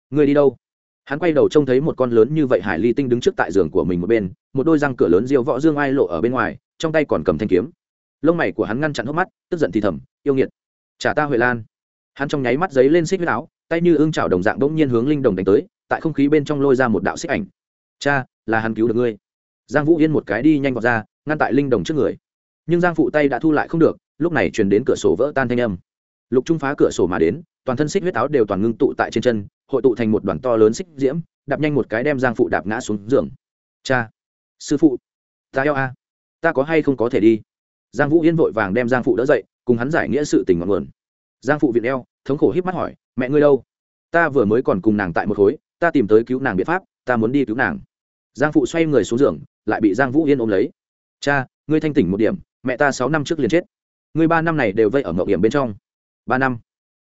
người đi đâu? Hắn quay đầu trông thấy một con lớn như vậy hải ly tinh đứng trước tại giường của mình một bên, một đôi răng cửa lớn diêu võ dương ai lộ ở bên ngoài, trong tay còn cầm thanh kiếm. Lông mày của hắn ngăn chặn hốc mắt, tức giận thì thầm, yêu nghiệt, trả ta huệ lan. Hắn trong nháy mắt giấy lên xích huyết áo, tay như ương chảo đồng dạng đỗng nhiên hướng linh đồng đánh tới, tại không khí bên trong lôi ra một đạo xích ảnh. Cha, là hắn cứu được ngươi. Giang vũ yên một cái đi nhanh vào ra, ngăn tại linh đồng trước người. Nhưng giang phụ tay đã thu lại không được, lúc này truyền đến cửa sổ vỡ tan thanh âm lục trung phá cửa sổ mà đến, toàn thân xích huyết áo đều toàn ngưng tụ tại trên chân, hội tụ thành một đoàn to lớn xích diễm, đạp nhanh một cái đem giang phụ đạp ngã xuống giường. Cha, sư phụ, ta eo a, ta có hay không có thể đi? Giang vũ yên vội vàng đem giang phụ đỡ dậy, cùng hắn giải nghĩa sự tình ngọn nguồn. Giang phụ viện eo, thống khổ híp mắt hỏi, mẹ ngươi đâu? Ta vừa mới còn cùng nàng tại một khối, ta tìm tới cứu nàng biện pháp, ta muốn đi cứu nàng. Giang phụ xoay người xuống giường, lại bị giang vũ yên ôm lấy. Cha, ngươi thanh tỉnh một điểm, mẹ ta sáu năm trước liền chết. Ngươi ba năm này đều vây ở ngậu điểm bên trong ba năm.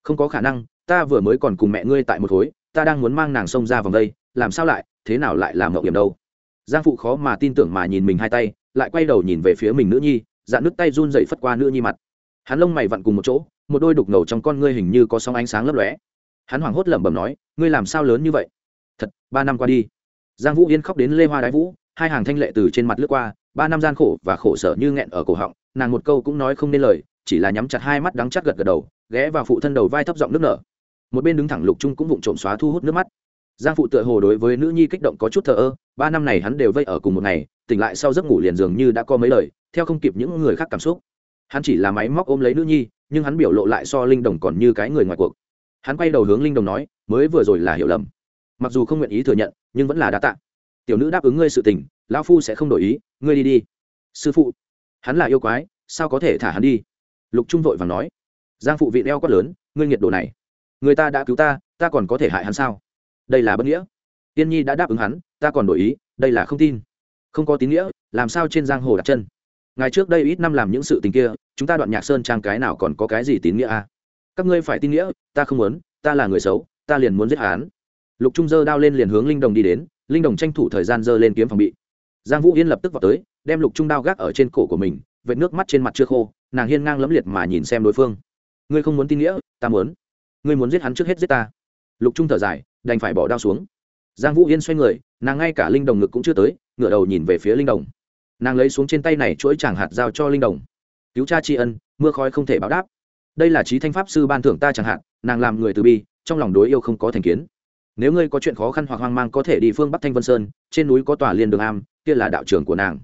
Không có khả năng, ta vừa mới còn cùng mẹ ngươi tại một khối, ta đang muốn mang nàng xông ra vòng đây, làm sao lại, thế nào lại làm mậu điểm đâu? Giang phụ khó mà tin tưởng mà nhìn mình hai tay, lại quay đầu nhìn về phía mình nữ nhi dạn nước tay run dậy phất qua nữ nhi mặt. Hắn lông mày vặn cùng một chỗ, một đôi đục ngầu trong con ngươi hình như có sóng ánh sáng lấp lóe. Hắn hoảng hốt lẩm bẩm nói, ngươi làm sao lớn như vậy? Thật, ba năm qua đi. Giang vũ yên khóc đến lê hoa đái vũ, hai hàng thanh lệ từ trên mặt lướt qua, ba năm gian khổ và khổ sở như nghẹn ở cổ họng, nàng một câu cũng nói không nên lời, chỉ là nhắm chặt hai mắt đắng chắc gật gật đầu ghé vào phụ thân đầu vai thấp giọng nước nở. Một bên đứng thẳng lục trung cũng vụng trộm xóa thu hút nước mắt. Giang phụ tựa hồ đối với nữ nhi kích động có chút thờ ơ, ba năm này hắn đều vây ở cùng một ngày, tỉnh lại sau giấc ngủ liền dường như đã có mấy lời, theo không kịp những người khác cảm xúc. Hắn chỉ là máy móc ôm lấy nữ nhi, nhưng hắn biểu lộ lại so linh đồng còn như cái người ngoài cuộc. Hắn quay đầu hướng linh đồng nói, mới vừa rồi là hiểu lầm. Mặc dù không nguyện ý thừa nhận, nhưng vẫn là đã tạ. Tiểu nữ đáp ứng ngươi sự tình, lão phu sẽ không đổi ý, ngươi đi đi. Sư phụ. Hắn là yêu quái, sao có thể thả hắn đi? Lục trung vội và nói giang phụ vị đeo quát lớn, ngươi nhiệt đồ này, người ta đã cứu ta ta còn có thể hại hắn sao? Đây là bất nghĩa. Tiên nhi đã đáp ứng hắn, ta còn đổi ý, đây là không tin. Không có tín nghĩa, làm sao trên giang hồ đặt chân? Ngày trước đây ít năm làm những sự tình kia, chúng ta đoạn nhạc sơn trang cái nào còn có cái gì tín nghĩa à? các ngươi phải tin nghĩa, ta không muốn, ta là người xấu, ta liền muốn giết hắn. Lục trung dơ đao lên liền hướng linh đồng đi đến, linh đồng tranh thủ thời gian dơ lên kiếm phòng bị. Giang vũ yên lập tức vào tới, đem lục trung đao gác ở trên cổ của mình, vệt nước mắt trên mặt chưa khô, nàng hiên ngang lẫm liệt mà nhìn xem đối phương ngươi không muốn tin nghĩa, ta muốn. Ngươi muốn giết hắn trước hết giết ta. Lục trung thở dài, đành phải bỏ đao xuống. Giang vũ yên xoay người, nàng ngay cả linh đồng ngực cũng chưa tới, ngửa đầu nhìn về phía linh đồng. Nàng lấy xuống trên tay này chuỗi chàng hạt giao cho linh đồng. Cứu cha tri ân, mưa khói không thể báo đáp. Đây là trí thanh pháp sư ban thưởng ta chẳng hạn nàng làm người từ bi, trong lòng đối yêu không có thành kiến. Nếu ngươi có chuyện khó khăn hoặc hoang mang có thể đi phương bắc thanh vân sơn, trên núi có tòa liên đường am, kia là đạo trưởng của nàng.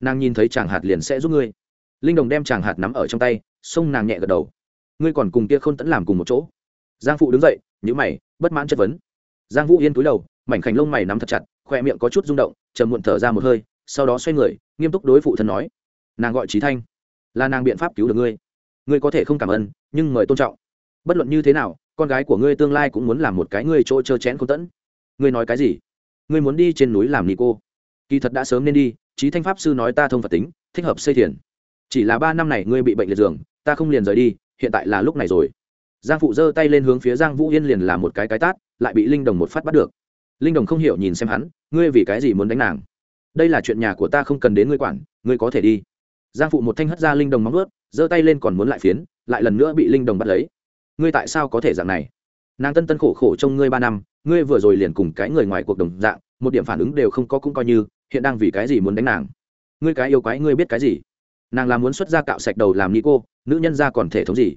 Nàng nhìn thấy chàng hạt liền sẽ giúp ngươi. Linh đồng đem chàng hạt nắm ở trong tay, xông nàng nhẹ gật đầu ngươi còn cùng kia khôn tẫn làm cùng một chỗ. Giang phụ đứng dậy nhữ mày, bất mãn chất vấn. Giang vũ yên cúi đầu, mảnh khảnh lông mày nắm thật chặt, khoe miệng có chút rung động chờ muộn thở ra một hơi, sau đó xoay người, nghiêm túc đối phụ thân nói, nàng gọi trí thanh, là nàng biện pháp cứu được ngươi. Ngươi có thể không cảm ơn, nhưng mời tôn trọng. Bất luận như thế nào, con gái của ngươi tương lai cũng muốn làm một cái ngươi chỗ trơ chén không tẫn. Ngươi nói cái gì? Ngươi muốn đi trên núi làm ni cô. Kỳ thật đã sớm nên đi trí thanh pháp sư nói ta thông phật tính, thích hợp xây thiền. Chỉ là ba năm này ngươi bị bệnh liệt giường, ta không liền rời đi hiện tại là lúc này rồi. Giang phụ giơ tay lên hướng phía giang vũ yên liền làm một cái cái tát, lại bị linh đồng một phát bắt được. Linh đồng không hiểu nhìn xem hắn, ngươi vì cái gì muốn đánh nàng? Đây là chuyện nhà của ta không cần đến ngươi quản, ngươi có thể đi. Giang phụ một thanh hất ra linh đồng móng ướt giơ tay lên còn muốn lại phiến, lại lần nữa bị linh đồng bắt lấy. Ngươi tại sao có thể dạng này? Nàng tân tân khổ khổ trong ngươi ba năm, ngươi vừa rồi liền cùng cái người ngoài cuộc đồng dạng, một điểm phản ứng đều không có cũng coi như, hiện đang vì cái gì muốn đánh nàng? Ngươi cái yêu quái, ngươi biết cái gì? Nàng là muốn xuất ra cạo sạch đầu làm ni cô nữ nhân ra còn thể thống gì?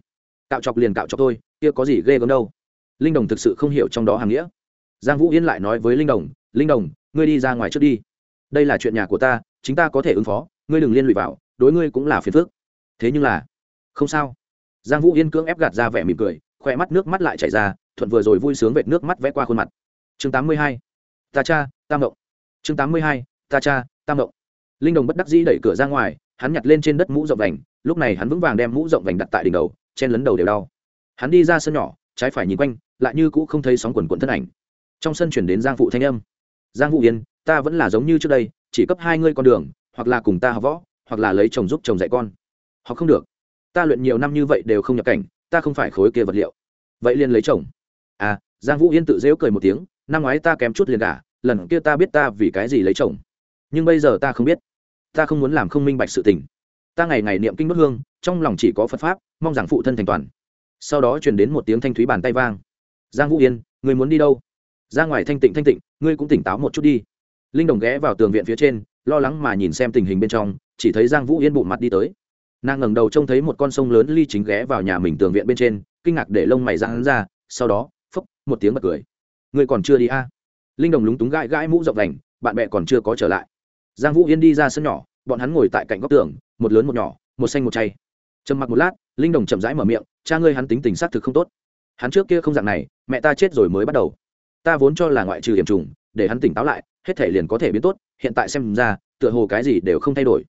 Cạo chọc liền cạo chọc tôi kia có gì ghê gớm đâu. Linh đồng thực sự không hiểu trong đó hàng nghĩa. Giang vũ yên lại nói với linh đồng linh đồng, ngươi đi ra ngoài trước đi. Đây là chuyện nhà của ta, chính ta có thể ứng phó, ngươi đừng liên lụy vào, đối ngươi cũng là phiền phức. Thế nhưng là, không sao. Giang vũ yên cưỡng ép gạt ra vẻ mỉm cười khoe mắt nước mắt lại chảy ra, thuận vừa rồi vui sướng vệt nước mắt vẽ qua khuôn mặt. Chương tám mươi hai. Ta cha tam động chương tám mươi hai. Ta cha tam động linh đồng bất đắc dĩ đẩy cửa ra ngoài hắn nhặt lên trên đất mũ rộng vành, lúc này hắn vững vàng đem mũ rộng vành đặt tại đỉnh đầu, chen lấn đầu đều đau. Hắn đi ra sân nhỏ, trái phải nhìn quanh, lại như cũ không thấy sóng quần quận thân ảnh. Trong sân chuyển đến giang phụ thanh âm. Giang vũ yên, ta vẫn là giống như trước đây, chỉ cấp hai ngươi con đường, hoặc là cùng ta học võ, hoặc là lấy chồng giúp chồng dạy con. Học không được. Ta luyện nhiều năm như vậy đều không nhập cảnh, ta không phải khối kia vật liệu. Vậy liền lấy chồng. À giang vũ yên tự dễu cười một tiếng, năm ngoái ta kém chút liền cả lần kia ta biết ta vì cái gì lấy chồng. Nhưng bây giờ ta không biết ta không muốn làm không minh bạch sự tình. Ta ngày ngày niệm kinh bất hương, trong lòng chỉ có phật pháp, mong rằng phụ thân thành toàn. Sau đó truyền đến một tiếng thanh thúy bàn tay vang. Giang vũ yên, người muốn đi đâu? Ra ngoài thanh tịnh thanh tịnh, ngươi cũng tỉnh táo một chút đi. Linh đồng ghé vào tường viện phía trên, lo lắng mà nhìn xem tình hình bên trong, chỉ thấy giang vũ yên bụng mặt đi tới. Nàng ngẩng đầu trông thấy một con sông lớn ly chính ghé vào nhà mình tường viện bên trên, kinh ngạc để lông mày ra hắn ra, sau đó, phốc, một tiếng bật cười. Ngươi còn chưa đi a à? linh đồng lúng túng gãi gãi mũ rộng đành, bạn bè còn chưa có trở lại giang vũ yên đi ra sân nhỏ, bọn hắn ngồi tại cạnh góc tường, một lớn một nhỏ, một xanh một chay. Trầm mặc một lát, linh đồng chậm rãi mở miệng, cha ngươi hắn tính tình xác thực không tốt. Hắn trước kia không dạng này, mẹ ta chết rồi mới bắt đầu. Ta vốn cho là ngoại trừ hiểm trùng, để hắn tỉnh táo lại, hết thể liền có thể biến tốt, hiện tại xem ra, tựa hồ cái gì đều không thay đổi.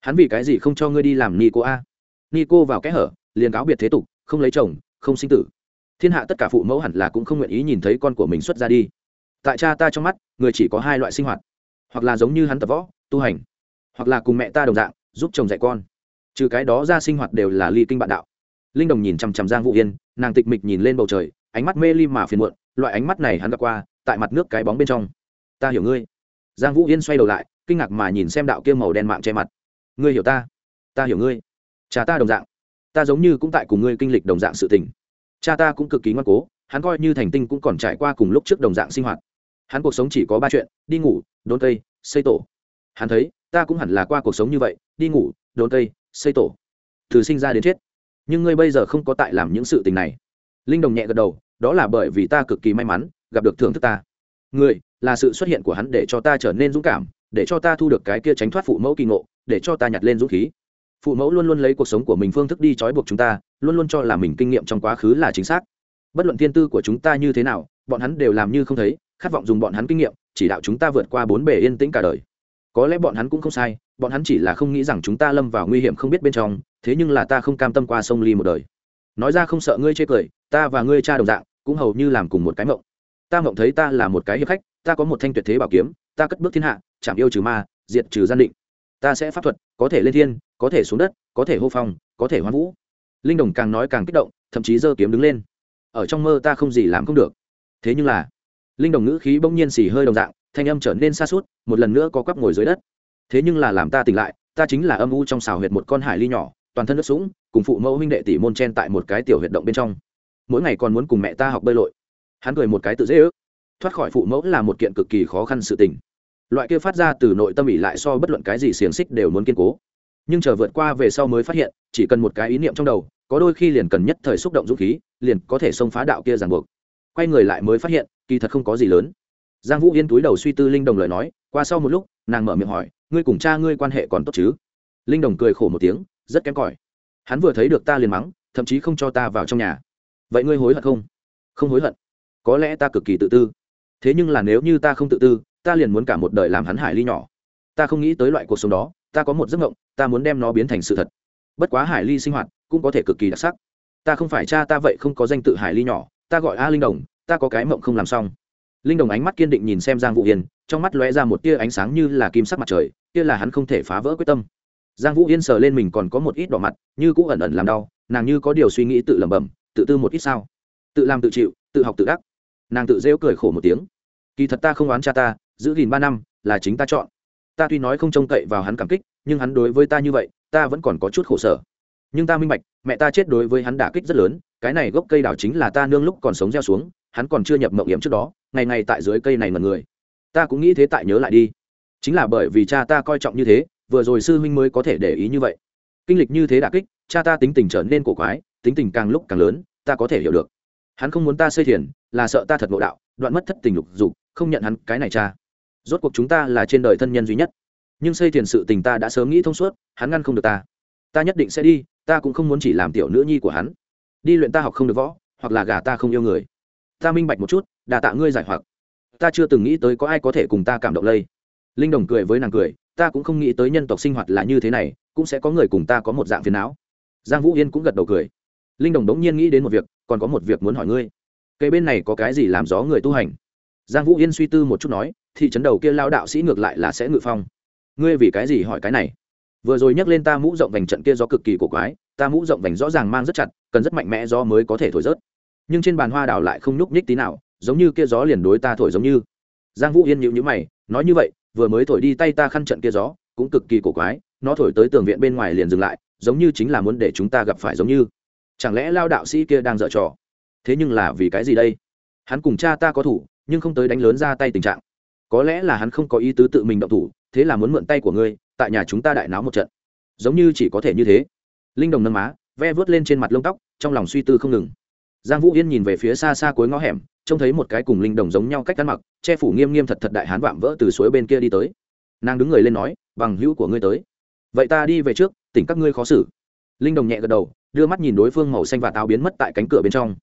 Hắn vì cái gì không cho ngươi đi làm ni cô a? Ni cô vào kẽ hở, liền cáo biệt thế tục, không lấy chồng, không sinh tử. Thiên hạ tất cả phụ mẫu hẳn là cũng không nguyện ý nhìn thấy con của mình xuất ra đi. Tại cha ta trong mắt, người chỉ có hai loại sinh hoạt hoặc là giống như hắn tập võ, tu hành, hoặc là cùng mẹ ta đồng dạng, giúp chồng dạy con. Trừ cái đó ra sinh hoạt đều là ly kinh bạn đạo. Linh đồng nhìn chằm chằm giang vũ yên nàng tịch mịch nhìn lên bầu trời, ánh mắt mê ly mà phiền muộn, loại ánh mắt này hắn gặp qua, tại mặt nước cái bóng bên trong. Ta hiểu ngươi. Giang vũ yên xoay đầu lại, kinh ngạc mà nhìn xem đạo kia màu đen mạng che mặt. Ngươi hiểu ta. Ta hiểu ngươi. Cha ta đồng dạng. Ta giống như cũng tại cùng ngươi kinh lịch đồng dạng sự tình. Cha ta cũng cực kỳ ngoan cố, hắn coi như thành tinh cũng còn trải qua cùng lúc trước đồng dạng sinh hoạt hắn cuộc sống chỉ có ba chuyện, đi ngủ, đốn cây, xây tổ. Hắn thấy, ta cũng hẳn là qua cuộc sống như vậy, đi ngủ, đốn cây, xây tổ. Từ sinh ra đến chết. Nhưng ngươi bây giờ không có tại làm những sự tình này. Linh đồng nhẹ gật đầu, đó là bởi vì ta cực kỳ may mắn, gặp được thưởng thức ta. Người là sự xuất hiện của hắn để cho ta trở nên dũng cảm, để cho ta thu được cái kia tránh thoát phụ mẫu kỳ ngộ, để cho ta nhặt lên dũng khí. Phụ mẫu luôn luôn lấy cuộc sống của mình phương thức đi trói buộc chúng ta, luôn luôn cho là mình kinh nghiệm trong quá khứ là chính xác. Bất luận thiên tư của chúng ta như thế nào, bọn hắn đều làm như không thấy khát vọng dùng bọn hắn kinh nghiệm, chỉ đạo chúng ta vượt qua bốn bề yên tĩnh cả đời. Có lẽ bọn hắn cũng không sai, bọn hắn chỉ là không nghĩ rằng chúng ta lâm vào nguy hiểm không biết bên trong, thế nhưng là ta không cam tâm qua sông ly một đời. Nói ra không sợ ngươi chê cười, ta và ngươi cha đồng dạng, cũng hầu như làm cùng một cái mộng. Ta mộng thấy ta là một cái hiệp khách, ta có một thanh tuyệt thế bảo kiếm, ta cất bước thiên hạ, chạm yêu trừ ma, diệt trừ gian định. Ta sẽ pháp thuật, có thể lên thiên, có thể xuống đất, có thể hô phong, có thể hoan vũ. Linh đồng càng nói càng kích động, thậm chí giơ kiếm đứng lên. Ở trong mơ ta không gì làm không được. Thế nhưng là linh đồng ngữ khí bỗng nhiên xì hơi đồng dạng, thanh âm trở nên xa suốt, một lần nữa có quắp ngồi dưới đất. Thế nhưng là làm ta tỉnh lại, ta chính là âm u trong xào huyệt một con hải ly nhỏ, toàn thân nước sũng, cùng phụ mẫu huynh đệ tỷ môn chen tại một cái tiểu huyệt động bên trong. Mỗi ngày còn muốn cùng mẹ ta học bơi lội. Hắn cười một cái tự dễ ước. Thoát khỏi phụ mẫu là một kiện cực kỳ khó khăn sự tình. Loại kia phát ra từ nội tâm ỉ lại so bất luận cái gì xiềng xích đều muốn kiên cố. Nhưng chờ vượt qua về sau mới phát hiện, chỉ cần một cái ý niệm trong đầu, có đôi khi liền cần nhất thời xúc động dũng khí, liền có thể xông phá đạo kia ràng buộc. Quay người lại mới phát hiện kỳ thật không có gì lớn. Giang vũ yên túi đầu suy tư linh đồng lời nói, qua sau một lúc, nàng mở miệng hỏi, ngươi cùng cha ngươi quan hệ còn tốt chứ? Linh đồng cười khổ một tiếng, rất kém cỏi. Hắn vừa thấy được ta liền mắng, thậm chí không cho ta vào trong nhà. Vậy ngươi hối hận không? Không hối hận. Có lẽ ta cực kỳ tự tư. Thế nhưng là nếu như ta không tự tư, ta liền muốn cả một đời làm hắn hải ly nhỏ. Ta không nghĩ tới loại cuộc sống đó, ta có một giấc mộng, ta muốn đem nó biến thành sự thật. Bất quá hải ly sinh hoạt cũng có thể cực kỳ đặc sắc. Ta không phải cha ta vậy không có danh tự hải ly nhỏ, ta gọi a linh đồng ta có cái mộng không làm xong. Linh đồng ánh mắt kiên định nhìn xem giang vũ yên, trong mắt lóe ra một tia ánh sáng như là kim sắc mặt trời, kia là hắn không thể phá vỡ quyết tâm. Giang vũ yên sờ lên mình còn có một ít đỏ mặt, như cũng ẩn ẩn làm đau, nàng như có điều suy nghĩ tự lẩm bẩm, tự tư một ít sao? Tự làm tự chịu, tự học tự đắc. Nàng tự rêu cười khổ một tiếng. Kỳ thật ta không oán cha ta, giữ gìn ba năm, là chính ta chọn. Ta tuy nói không trông cậy vào hắn cảm kích, nhưng hắn đối với ta như vậy, ta vẫn còn có chút khổ sở. Nhưng ta minh bạch, mẹ ta chết đối với hắn đả kích rất lớn, cái này gốc cây đào chính là ta nương lúc còn sống gieo xuống hắn còn chưa nhập mộng hiểm trước đó, ngày ngày tại dưới cây này mật người. Ta cũng nghĩ thế tại nhớ lại đi. Chính là bởi vì cha ta coi trọng như thế, vừa rồi sư huynh mới có thể để ý như vậy. Kinh lịch như thế đả kích, cha ta tính tình trở nên cổ quái, tính tình càng lúc càng lớn, ta có thể hiểu được. Hắn không muốn ta xây thiền, là sợ ta thật ngộ đạo, đoạn mất thất tình lục dục, không nhận hắn cái này cha. Rốt cuộc chúng ta là trên đời thân nhân duy nhất. Nhưng xây thiền sự tình ta đã sớm nghĩ thông suốt, hắn ngăn không được ta. Ta nhất định sẽ đi, ta cũng không muốn chỉ làm tiểu nữ nhi của hắn. Đi luyện ta học không được võ, hoặc là gà ta không yêu người ta minh bạch một chút, đà tạ ngươi giải hoặc. Ta chưa từng nghĩ tới có ai có thể cùng ta cảm động lây. Linh đồng cười với nàng cười, ta cũng không nghĩ tới nhân tộc sinh hoạt là như thế này, cũng sẽ có người cùng ta có một dạng phiền não. Giang vũ yên cũng gật đầu cười. Linh đồng đống nhiên nghĩ đến một việc, còn có một việc muốn hỏi ngươi. Cây bên này có cái gì làm gió người tu hành? Giang vũ yên suy tư một chút nói, thị trấn đầu kia lao đạo sĩ ngược lại là sẽ ngự phong. Ngươi vì cái gì hỏi cái này? Vừa rồi nhắc lên ta mũ rộng vành trận kia gió cực kỳ cổ quái, ta mũ rộng vành rõ ràng mang rất chặt, cần rất mạnh mẽ gió mới có thể thổi rớt nhưng trên bàn hoa đào lại không nhúc nhích tí nào, giống như kia gió liền đối ta thổi giống như. Giang vũ yên nhịu nhữ mày, nói như vậy, vừa mới thổi đi tay ta khăn trận kia gió, cũng cực kỳ cổ quái, nó thổi tới tường viện bên ngoài liền dừng lại, giống như chính là muốn để chúng ta gặp phải giống như. Chẳng lẽ lao đạo sĩ kia đang dở trò? Thế nhưng là vì cái gì đây? Hắn cùng cha ta có thủ, nhưng không tới đánh lớn ra tay tình trạng. Có lẽ là hắn không có ý tứ tự mình động thủ, thế là muốn mượn tay của ngươi, tại nhà chúng ta đại náo một trận. Giống như chỉ có thể như thế. Linh đồng nâng má, ve vớt lên trên mặt lông tóc, trong lòng suy tư không ngừng giang vũ yên nhìn về phía xa xa cuối ngõ hẻm, trông thấy một cái cùng linh đồng giống nhau cách ăn mặc, che phủ nghiêm nghiêm thật thật đại hán vạm vỡ từ suối bên kia đi tới. Nàng đứng người lên nói, bằng hữu của ngươi tới. Vậy ta đi về trước, tỉnh các ngươi khó xử. Linh đồng nhẹ gật đầu, đưa mắt nhìn đối phương màu xanh và táo biến mất tại cánh cửa bên trong.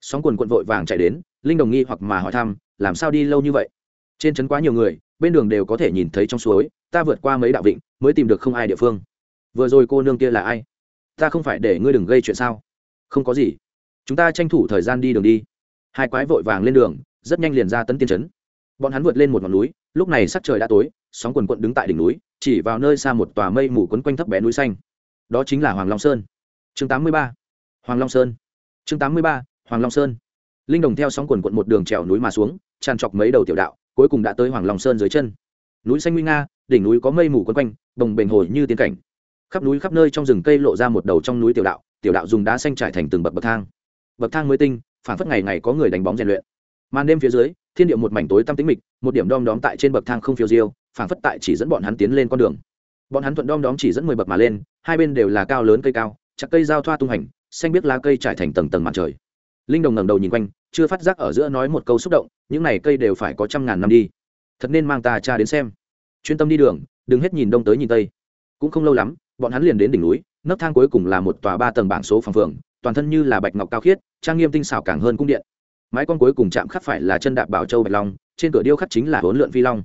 Sóng quần quận vội vàng chạy đến, linh đồng nghi hoặc mà hỏi thăm, làm sao đi lâu như vậy? Trên trấn quá nhiều người, bên đường đều có thể nhìn thấy trong suối, ta vượt qua mấy đạo vịnh, mới tìm được không ai địa phương. Vừa rồi cô nương kia là ai? Ta không phải để ngươi đừng gây chuyện sao? Không có gì chúng ta tranh thủ thời gian đi đường đi. Hai quái vội vàng lên đường, rất nhanh liền ra tấn tiên trấn. Bọn hắn vượt lên một ngọn núi, lúc này sắc trời đã tối, sóng quần quận đứng tại đỉnh núi, chỉ vào nơi xa một tòa mây mù quấn quanh thấp bé núi xanh. Đó chính là hoàng long sơn. Chương 83. hoàng long sơn. Chương 83. hoàng long sơn. Linh đồng theo sóng quần quận một đường trèo núi mà xuống, tràn chọc mấy đầu tiểu đạo, cuối cùng đã tới hoàng long sơn dưới chân. Núi xanh nguy nga, đỉnh núi có mây mù quấn quanh, đồng bềnh hồi như tiên cảnh. Khắp núi khắp nơi trong rừng cây lộ ra một đầu trong núi tiểu đạo tiểu đạo dùng đá xanh trải thành từng bậc bậc thang bậc thang mới tinh phản phất ngày ngày có người đánh bóng rèn luyện. Màn đêm phía dưới, thiên địa một mảnh tối tăm tĩnh mịch, một điểm đom đóm tại trên bậc thang không phiêu diêu phản phất tại chỉ dẫn bọn hắn tiến lên con đường. Bọn hắn thuận đom đóm chỉ dẫn mười bậc mà lên, hai bên đều là cao lớn cây cao, chặt cây giao thoa tung hành, xanh biết lá cây trải thành tầng tầng mặt trời. Linh đồng ngẩng đầu nhìn quanh, chưa phát giác ở giữa nói một câu xúc động, những này cây đều phải có trăm ngàn năm đi. Thật nên mang ta cha đến xem. Chuyên tâm đi đường, đừng hết nhìn đông tới nhìn tây. Cũng không lâu lắm, bọn hắn liền đến đỉnh núi, nấc thang cuối cùng là một tòa ba tầng bảng số phòng phường toàn thân như là bạch ngọc cao khiết, trang nghiêm tinh xảo càng hơn cung điện. Mái con cuối cùng chạm khắc phải là chân đạp bảo châu bạch long, trên cửa điêu khắc chính là huấn lượn phi long.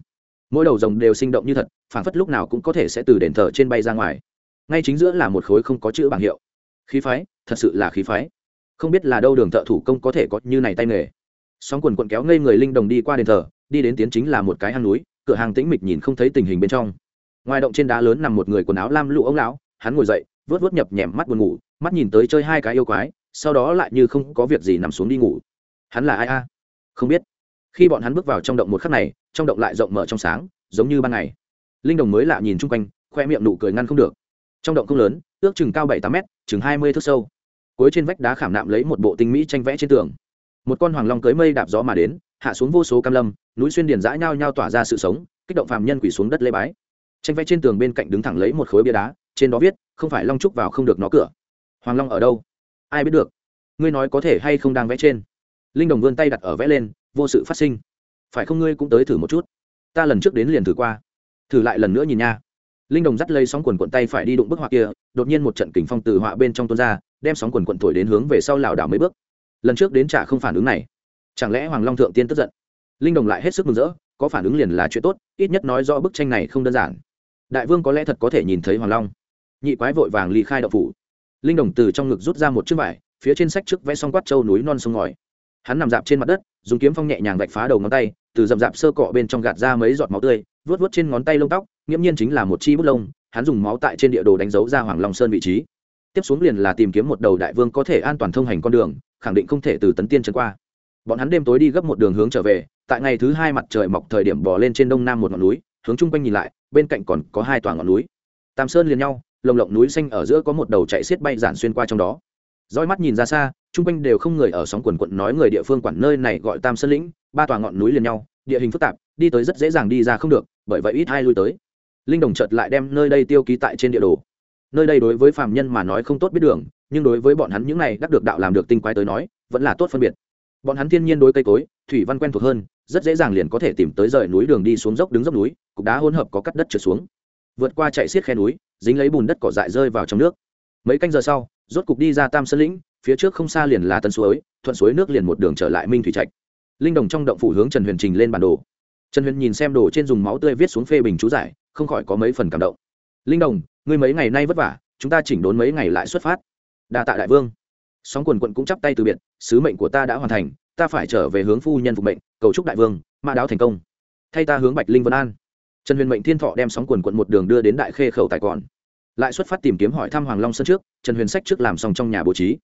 Mỗi đầu rồng đều sinh động như thật phản phất lúc nào cũng có thể sẽ từ đền thờ trên bay ra ngoài. Ngay chính giữa là một khối không có chữ bảng hiệu. Khí phái, thật sự là khí phái. Không biết là đâu đường thợ thủ công có thể có như này tay nghề. Sóng quần quận kéo ngây người linh đồng đi qua đền thờ, đi đến tiến chính là một cái hang núi, cửa hàng tĩnh mịch nhìn không thấy tình hình bên trong. Ngoài động trên đá lớn nằm một người quần áo lam lụ ống lão, hắn ngồi dậy vớt vớt nhập nhèm mắt buồn ngủ, mắt nhìn tới chơi hai cái yêu quái, sau đó lại như không có việc gì nằm xuống đi ngủ. Hắn là ai a? Không biết. Khi bọn hắn bước vào trong động một khắc này, trong động lại rộng mở trong sáng, giống như ban ngày. Linh đồng mới lạ nhìn chung quanh, khoe miệng nụ cười ngăn không được. Trong động không lớn, ước chừng cao bảy tám mét, chừng hai mươi thước sâu. Cuối trên vách đá khảm nạm lấy một bộ tinh mỹ tranh vẽ trên tường. Một con hoàng long cưới mây đạp gió mà đến, hạ xuống vô số cam lâm, núi xuyên điền dã nhau nhau tỏa ra sự sống, kích động phàm nhân quỷ xuống đất lê bái. Tranh vẽ trên tường bên cạnh đứng thẳng lấy một khối bia đá trên đó viết, không phải long trúc vào không được nó cửa. Hoàng long ở đâu? Ai biết được. Ngươi nói có thể hay không đang vẽ trên. Linh đồng vươn tay đặt ở vẽ lên, vô sự phát sinh. Phải không ngươi cũng tới thử một chút? Ta lần trước đến liền thử qua. Thử lại lần nữa nhìn nha. Linh đồng dắt lấy sóng quần quận tay phải đi đụng bức họa kia, đột nhiên một trận kình phong từ họa bên trong tuôn ra, đem sóng quần quận thổi đến hướng về sau lảo đảo mấy bước. Lần trước đến trả không phản ứng này. Chẳng lẽ hoàng long thượng tiên tức giận? Linh đồng lại hết sức mừng rỡ, có phản ứng liền là chuyện tốt, ít nhất nói rõ bức tranh này không đơn giản. Đại vương có lẽ thật có thể nhìn thấy hoàng long nhị quái vội vàng ly khai đậu phủ. Linh đồng từ trong ngực rút ra một chiếc vải, phía trên sách trước vẽ xong quát châu núi non sông ngòi. Hắn nằm dạp trên mặt đất, dùng kiếm phong nhẹ nhàng vạch phá đầu ngón tay, từ dầm dạp sơ cọ bên trong gạt ra mấy giọt máu tươi vớt vớt trên ngón tay lông tóc, nghiễm nhiên chính là một chi bút lông, hắn dùng máu tại trên địa đồ đánh dấu ra hoàng long sơn vị trí. Tiếp xuống liền là tìm kiếm một đầu đại vương có thể an toàn thông hành con đường, khẳng định không thể từ tấn tiên trần qua. Bọn hắn đêm tối đi gấp một đường hướng trở về, tại ngày thứ hai mặt trời mọc thời điểm bỏ lên trên đông nam một ngọn núi, hướng chung quanh nhìn lại, bên cạnh còn có hai tòa ngọn núi. Tam sơn liền nhau lồng lộng núi xanh ở giữa có một đầu chạy xiết bay giản xuyên qua trong đó. Roi mắt nhìn ra xa, chung quanh đều không người ở sóng quần quận nói người địa phương quản nơi này gọi tam sơn lĩnh, ba tòa ngọn núi liền nhau, địa hình phức tạp, đi tới rất dễ dàng đi ra không được, bởi vậy ít ai lui tới. Linh đồng chợt lại đem nơi đây tiêu ký tại trên địa đồ. Nơi đây đối với phàm nhân mà nói không tốt biết đường, nhưng đối với bọn hắn những này đắc được đạo làm được tinh quái tới nói, vẫn là tốt phân biệt. Bọn hắn thiên nhiên đối cây cối, thủy văn quen thuộc hơn, rất dễ dàng liền có thể tìm tới rời núi đường đi xuống dốc đứng dốc núi, cục đá hỗn hợp có cắt đất trượt xuống vượt qua chạy xiết khe núi, dính lấy bùn đất cỏ dại rơi vào trong nước. Mấy canh giờ sau, rốt cục đi ra tam sơn lĩnh, phía trước không xa liền là tân suối, thuận suối nước liền một đường trở lại minh thủy trạch. Linh đồng trong động phủ hướng trần huyền trình lên bản đồ. Trần huyền nhìn xem đồ trên dùng máu tươi viết xuống phê bình chú giải, không khỏi có mấy phần cảm động. Linh đồng, ngươi mấy ngày nay vất vả, chúng ta chỉnh đốn mấy ngày lại xuất phát. Đa tạ đại vương. Sóng quần quận cũng chắp tay từ biệt, sứ mệnh của ta đã hoàn thành, ta phải trở về hướng phu nhân phục mệnh, cầu chúc đại vương mã đáo thành công. Thay ta hướng bạch linh vân an trần huyền mệnh thiên thọ đem sóng quần quận một đường đưa đến đại khê khẩu tài còn. Lại xuất phát tìm kiếm hỏi thăm hoàng long sơn trước, trần huyền sách trước làm xong trong nhà bố trí.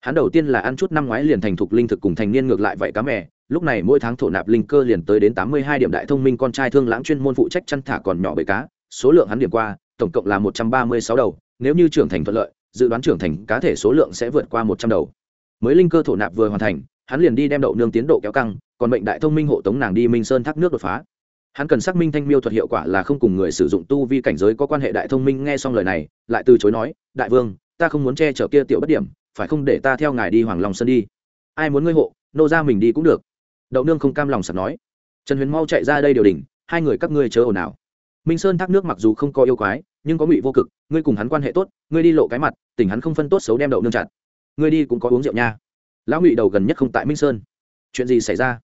Hắn đầu tiên là ăn chút năm ngoái liền thành thục linh thực cùng thành niên ngược lại vậy cá mè, lúc này mỗi tháng thổ nạp linh cơ liền tới đến tám mươi hai điểm đại thông minh con trai thương lãng chuyên môn phụ trách chăn thả còn nhỏ bể cá, số lượng hắn điểm qua, tổng cộng là một trăm ba mươi sáu đầu, nếu như trưởng thành thuận lợi, dự đoán trưởng thành cá thể số lượng sẽ vượt qua một trăm đầu. Mới linh cơ thổ nạp vừa hoàn thành, hắn liền đi đem đậu nương tiến độ kéo căng, còn mệnh đại thông minh hộ tống nàng đi minh sơn thác nước đột phá hắn cần xác minh thanh miêu thuật hiệu quả là không cùng người sử dụng tu vi cảnh giới có quan hệ đại thông minh nghe xong lời này, lại từ chối nói, đại vương, ta không muốn che chở kia tiểu bất điểm, phải không để ta theo ngài đi hoàng long sơn đi? Ai muốn ngươi hộ, nô ra mình đi cũng được. Đậu nương không cam lòng sặc nói. Trần huyền mau chạy ra đây điều đình hai người các ngươi chớ ồn ào. Minh sơn thác nước mặc dù không có yêu quái, nhưng có ngụy vô cực, ngươi cùng hắn quan hệ tốt, ngươi đi lộ cái mặt, tỉnh hắn không phân tốt xấu đem đậu nương chặt. Ngươi đi cũng có uống rượu nha. Lão ngụy đầu gần nhất không tại minh sơn. Chuyện gì xảy ra?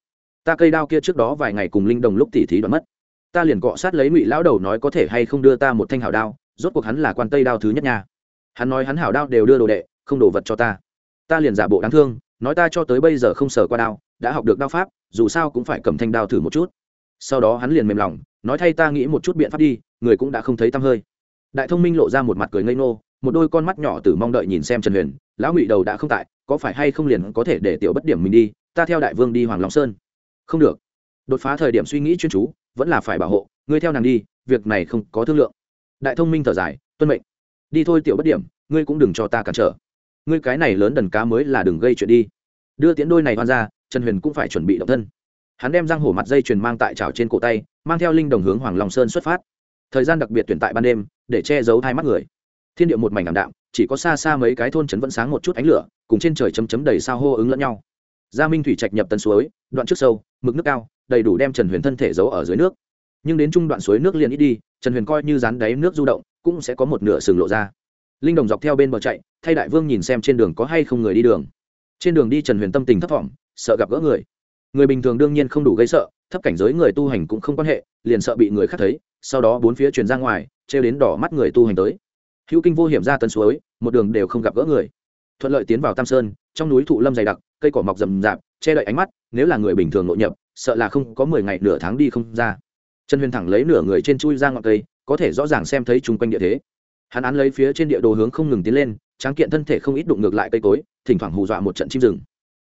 Ta cây đao kia trước đó vài ngày cùng linh đồng lúc tỉ thí đoạn mất. Ta liền cọ sát lấy ngụy lão đầu nói có thể hay không đưa ta một thanh hảo đao, rốt cuộc hắn là quan tây đao thứ nhất nha. Hắn nói hắn hảo đao đều đưa đồ đệ, không đồ vật cho ta. Ta liền giả bộ đáng thương, nói ta cho tới bây giờ không sờ qua đao, đã học được đao pháp, dù sao cũng phải cầm thanh đao thử một chút. Sau đó hắn liền mềm lòng, nói thay ta nghĩ một chút biện pháp đi, người cũng đã không thấy tăm hơi. Đại thông minh lộ ra một mặt cười ngây ngô, một đôi con mắt nhỏ từ mong đợi nhìn xem trần huyền, lão ngụy đầu đã không tại, có phải hay không liền có thể để tiểu bất điểm mình đi, ta theo đại vương đi hoàng long sơn không được. Đột phá thời điểm suy nghĩ chuyên chú, vẫn là phải bảo hộ, ngươi theo nàng đi, việc này không có thương lượng. Đại thông minh thở dài, tuân mệnh. Đi thôi tiểu bất điểm, ngươi cũng đừng cho ta cản trở. Ngươi cái này lớn đần cá mới là đừng gây chuyện đi. Đưa tiến đôi này hoan ra, trần huyền cũng phải chuẩn bị động thân. Hắn đem răng hổ mặt dây chuyền mang tại trào trên cổ tay, mang theo linh đồng hướng hoàng long sơn xuất phát. Thời gian đặc biệt tuyển tại ban đêm, để che giấu hai mắt người. Thiên địa một mảnh ảm đạm, chỉ có xa xa mấy cái thôn trấn vẫn sáng một chút ánh lửa, cùng trên trời chấm chấm đầy sao hô ứng lẫn nhau. Gia minh thủy trạch nhập tân suối, đoạn trước sâu mực nước cao, đầy đủ đem trần huyền thân thể giấu ở dưới nước. Nhưng đến trung đoạn suối nước liền ít đi, trần huyền coi như rán đáy nước du động, cũng sẽ có một nửa sừng lộ ra. Linh đồng dọc theo bên bờ chạy, thay đại vương nhìn xem trên đường có hay không người đi đường. Trên đường đi trần huyền tâm tình thấp thỏm, sợ gặp gỡ người. Người bình thường đương nhiên không đủ gây sợ, thấp cảnh giới người tu hành cũng không quan hệ, liền sợ bị người khác thấy, sau đó bốn phía truyền ra ngoài, trêu đến đỏ mắt người tu hành tới. Hữu kinh vô hiểm ra tân suối, một đường đều không gặp gỡ người. Thuận lợi tiến vào tam sơn, trong núi thụ lâm dày đặc, cây cỏ mọc rậm rạp che đậy ánh mắt, nếu là người bình thường nội nhập, sợ là không có mười ngày nửa tháng đi không ra. Trần huyền thẳng lấy nửa người trên chui ra ngọn cây, có thể rõ ràng xem thấy chung quanh địa thế. Hắn án lấy phía trên địa đồ hướng không ngừng tiến lên, tráng kiện thân thể không ít đụng ngược lại cây cối, thỉnh thoảng hù dọa một trận chim rừng.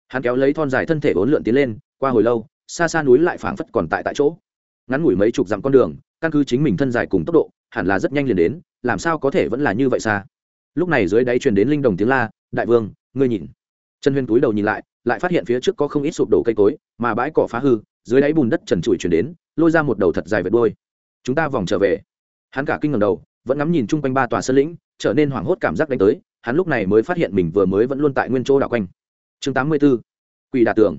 Hắn kéo lấy thon dài thân thể bốn lượn tiến lên, qua hồi lâu, xa xa núi lại phảng phất còn tại tại chỗ. Ngắn ngủi mấy chục dặm con đường, căn cứ chính mình thân dài cùng tốc độ, hẳn là rất nhanh liền đến, làm sao có thể vẫn là như vậy xa? Lúc này dưới đáy truyền đến linh đồng tiếng la, đại vương, ngươi nhìn. Trần huyền túi đầu nhìn lại lại phát hiện phía trước có không ít sụp đổ cây cối, mà bãi cỏ phá hư, dưới đáy bùn đất trần trụi chuyển đến, lôi ra một đầu thật dài vệt đôi chúng ta vòng trở về. Hắn cả kinh ngầm đầu, vẫn ngắm nhìn chung quanh ba tòa sân lĩnh, trở nên hoảng hốt cảm giác đánh tới, hắn lúc này mới phát hiện mình vừa mới vẫn luôn tại nguyên chỗ đảo quanh. Chương 84. quỷ đà tường.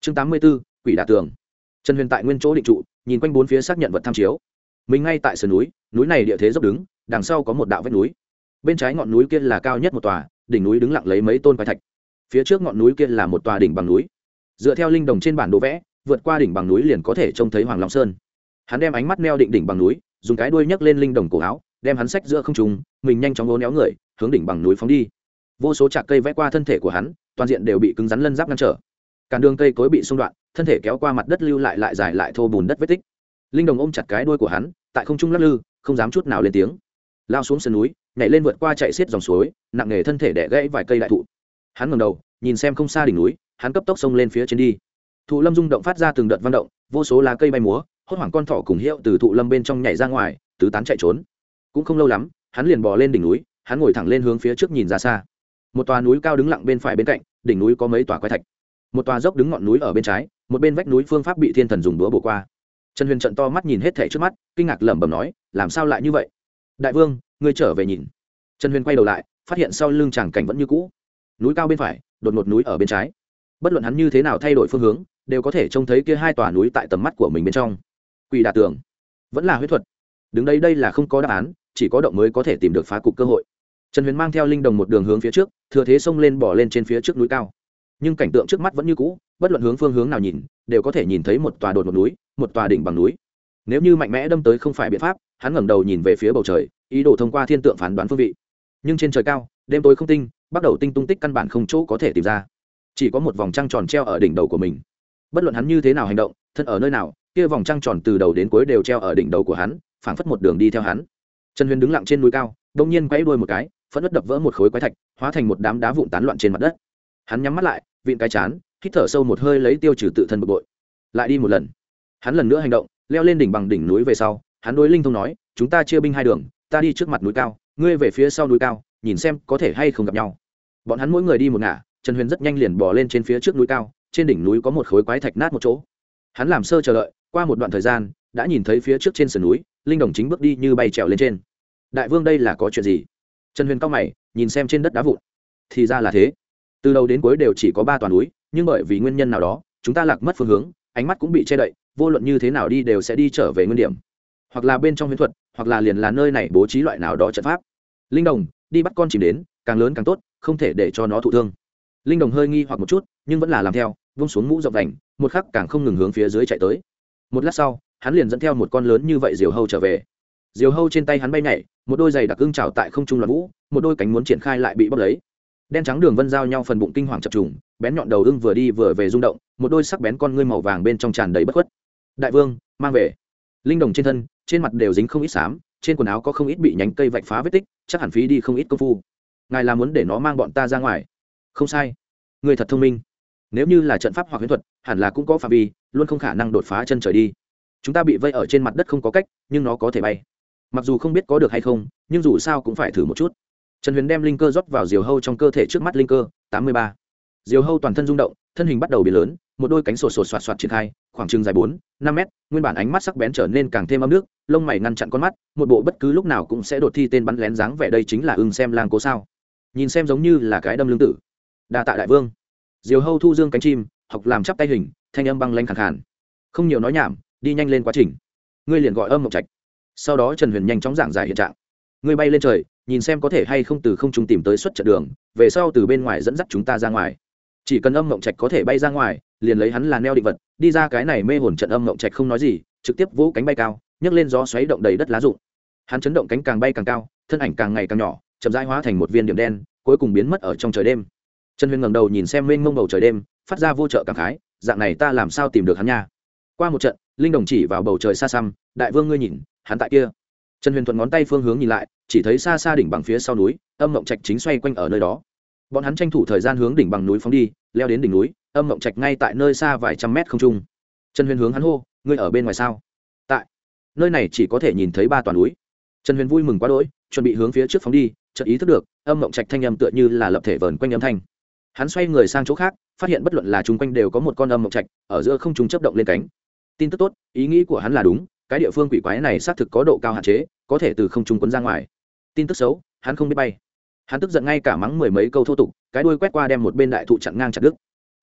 Chương 84. quỷ đà tường. Trần huyền tại nguyên chỗ định trụ, nhìn quanh bốn phía xác nhận vật tham chiếu. Mình ngay tại sườn núi núi này địa thế dốc đứng, đằng sau có một đạo vách núi. Bên trái ngọn núi kia là cao nhất một tòa, đỉnh núi đứng lặng lấy mấy tôn quái thạch phía trước ngọn núi kia là một tòa đỉnh bằng núi. Dựa theo linh đồng trên bản đồ vẽ, vượt qua đỉnh bằng núi liền có thể trông thấy hoàng long sơn. Hắn đem ánh mắt neo định đỉnh bằng núi, dùng cái đuôi nhấc lên linh đồng cổ áo, đem hắn sách giữa không trùng mình nhanh chóng ngố néo người, hướng đỉnh bằng núi phóng đi. Vô số chạc cây vẽ qua thân thể của hắn, toàn diện đều bị cứng rắn lân giáp ngăn trở. Cản đường cây cối bị xung đoạn, thân thể kéo qua mặt đất lưu lại lại dài lại thô bùn đất vết tích. Linh đồng ôm chặt cái đuôi của hắn, tại không trung lắc lư, không dám chút nào lên tiếng. Lao xuống sườn núi, nhảy lên vượt qua chạy xiết dòng suối, nặng nề thân thể đẻ gãy vài cây đại thụ hắn ngầm đầu, nhìn xem không xa đỉnh núi, hắn cấp tốc xông lên phía trên đi. Thụ lâm rung động phát ra từng đợt văn động, vô số lá cây bay múa, hốt hoảng con thỏ cùng hiệu từ thụ lâm bên trong nhảy ra ngoài, tứ tán chạy trốn. Cũng không lâu lắm, hắn liền bò lên đỉnh núi, hắn ngồi thẳng lên hướng phía trước nhìn ra xa. Một tòa núi cao đứng lặng bên phải bên cạnh, đỉnh núi có mấy tòa quái thạch. Một tòa dốc đứng ngọn núi ở bên trái, một bên vách núi phương pháp bị thiên thần dùng đũa bổ qua. Trần huyền trận to mắt nhìn hết thẻ trước mắt, kinh ngạc lẩm bẩm nói, làm sao lại như vậy? Đại vương, ngươi trở về nhìn. Trần huyền quay đầu lại, phát hiện sau lưng chàng cảnh vẫn như cũ núi cao bên phải, đột ngột núi ở bên trái. Bất luận hắn như thế nào thay đổi phương hướng, đều có thể trông thấy kia hai tòa núi tại tầm mắt của mình bên trong. Quỷ đà tường. Vẫn là huyết thuật. Đứng đây đây là không có đáp án, chỉ có động mới có thể tìm được phá cục cơ hội. Trần huyền mang theo linh đồng một đường hướng phía trước, thừa thế xông lên bỏ lên trên phía trước núi cao. Nhưng cảnh tượng trước mắt vẫn như cũ, bất luận hướng phương hướng nào nhìn, đều có thể nhìn thấy một tòa đột một núi, một tòa đỉnh bằng núi. Nếu như mạnh mẽ đâm tới không phải biện pháp, hắn ngẩng đầu nhìn về phía bầu trời, ý đồ thông qua thiên tượng phán đoán phương vị. Nhưng trên trời cao, đêm tối không tinh bắt đầu tinh tung tích căn bản không chỗ có thể tìm ra. Chỉ có một vòng trăng tròn treo ở đỉnh đầu của mình. Bất luận hắn như thế nào hành động, thân ở nơi nào, kia vòng trăng tròn từ đầu đến cuối đều treo ở đỉnh đầu của hắn, phảng phất một đường đi theo hắn. Trần huyền đứng lặng trên núi cao đông nhiên quay đuôi một cái, phẫn đất đập vỡ một khối quái thạch, hóa thành một đám đá vụn tán loạn trên mặt đất. Hắn nhắm mắt lại, vịn cái chán, hít thở sâu một hơi lấy tiêu trừ tự thân bực bội. Lại đi một lần. Hắn lần nữa hành động, leo lên đỉnh bằng đỉnh núi về sau, hắn đối linh thông nói, chúng ta chia binh hai đường, ta đi trước mặt núi cao, ngươi về phía sau núi cao, nhìn xem có thể hay không gặp nhau bọn hắn mỗi người đi một ngả, trần huyền rất nhanh liền bỏ lên trên phía trước núi cao, trên đỉnh núi có một khối quái thạch nát một chỗ. Hắn làm sơ chờ đợi, qua một đoạn thời gian, đã nhìn thấy phía trước trên sườn núi, linh đồng chính bước đi như bay trèo lên trên. Đại vương đây là có chuyện gì? Trần huyền cao mày, nhìn xem trên đất đá vụn. Thì ra là thế. Từ đầu đến cuối đều chỉ có ba toàn núi, nhưng bởi vì nguyên nhân nào đó, chúng ta lạc mất phương hướng, ánh mắt cũng bị che đậy, vô luận như thế nào đi đều sẽ đi trở về nguyên điểm. Hoặc là bên trong huyễn thuật, hoặc là liền là nơi này bố trí loại nào đó trận pháp. Linh đồng đi bắt con chìm đến, càng lớn càng tốt, không thể để cho nó thụ thương. Linh đồng hơi nghi hoặc một chút, nhưng vẫn là làm theo, vung xuống mũ rộng vành, một khắc càng không ngừng hướng phía dưới chạy tới. Một lát sau, hắn liền dẫn theo một con lớn như vậy diều hâu trở về. Diều hâu trên tay hắn bay nhảy, một đôi giày đặc ưng trào tại không trung loạn vũ, một đôi cánh muốn triển khai lại bị bóc lấy. Đen trắng đường vân giao nhau phần bụng kinh hoàng chập trùng, bén nhọn đầu ưng vừa đi vừa về rung động, một đôi sắc bén con ngươi màu vàng bên trong tràn đầy bất khuất. Đại vương, mang về. Linh đồng trên thân, trên mặt đều dính không ít xám trên quần áo có không ít bị nhánh cây vạch phá vết tích, chắc hẳn phí đi không ít công phu. Ngài là muốn để nó mang bọn ta ra ngoài. Không sai. Người thật thông minh. Nếu như là trận pháp hoặc huyễn thuật, hẳn là cũng có phạm vi, luôn không khả năng đột phá chân trời đi. Chúng ta bị vây ở trên mặt đất không có cách, nhưng nó có thể bay. Mặc dù không biết có được hay không, nhưng dù sao cũng phải thử một chút. Trần huyền đem linh cơ rót vào diều hâu trong cơ thể trước mắt linh cơ, tám mươi ba. Diều hâu toàn thân rung động, thân hình bắt đầu biến lớn một đôi cánh sột sột soạt soạt triển khai, khoảng chừng dài bốn, năm mét, nguyên bản ánh mắt sắc bén trở nên càng thêm ấm nước, lông mày ngăn chặn con mắt, một bộ bất cứ lúc nào cũng sẽ đột thi tên bắn lén dáng vẻ đây chính là ưng xem lang cố sao. Nhìn xem giống như là cái đâm lương tử. Đa tạ đại vương. Diều hâu thu dương cánh chim, học làm chắp tay hình, thanh âm băng lanh khẳng khàn. Không nhiều nói nhảm, đi nhanh lên quá trình. Ngươi liền gọi âm mộng trạch. Sau đó trần huyền nhanh chóng giảng giải hiện trạng. Ngươi bay lên trời, nhìn xem có thể hay không từ không trung tìm tới xuất trận đường, về sau từ bên ngoài dẫn dắt chúng ta ra ngoài. Chỉ cần âm mộng trạch có thể bay ra ngoài liền lấy hắn là neo định vật, đi ra cái này mê hồn trận âm mộng trạch không nói gì, trực tiếp vỗ cánh bay cao, nhấc lên gió xoáy động đầy đất lá rụng. Hắn chấn động cánh càng bay càng cao, thân ảnh càng ngày càng nhỏ, chậm rãi hóa thành một viên điểm đen, cuối cùng biến mất ở trong trời đêm. Trần huyền ngẩng đầu nhìn xem mênh mông bầu trời đêm, phát ra vô trợ cảm khái, dạng này ta làm sao tìm được hắn nha? Qua một trận, linh đồng chỉ vào bầu trời xa xăm, đại vương ngươi nhìn, hắn tại kia. Trần huyền thuận ngón tay phương hướng nhìn lại, chỉ thấy xa xa đỉnh bằng phía sau núi, âm mộng trạch chính xoay quanh ở nơi đó. Bọn hắn tranh thủ thời gian hướng đỉnh bằng núi phóng đi, leo đến đỉnh núi âm mộng trạch ngay tại nơi xa vài trăm mét không trung. Trần huyền hướng hắn hô, ngươi ở bên ngoài sao? Tại. Nơi này chỉ có thể nhìn thấy ba toàn núi. Trần huyền vui mừng quá đỗi, chuẩn bị hướng phía trước phóng đi, chợt ý thức được, âm mộng trạch thanh âm tựa như là lập thể vờn quanh âm thanh. Hắn xoay người sang chỗ khác, phát hiện bất luận là chung quanh đều có một con âm mộng trạch, ở giữa không chúng chấp động lên cánh. Tin tức tốt, ý nghĩ của hắn là đúng, cái địa phương quỷ quái này xác thực có độ cao hạn chế, có thể từ không trung quấn ra ngoài. Tin tức xấu, hắn không biết bay. Hắn tức giận ngay cả mắng mười mấy câu thô tục, cái đuôi quét qua đem một bên đại thụ chặn ngang chặt đứt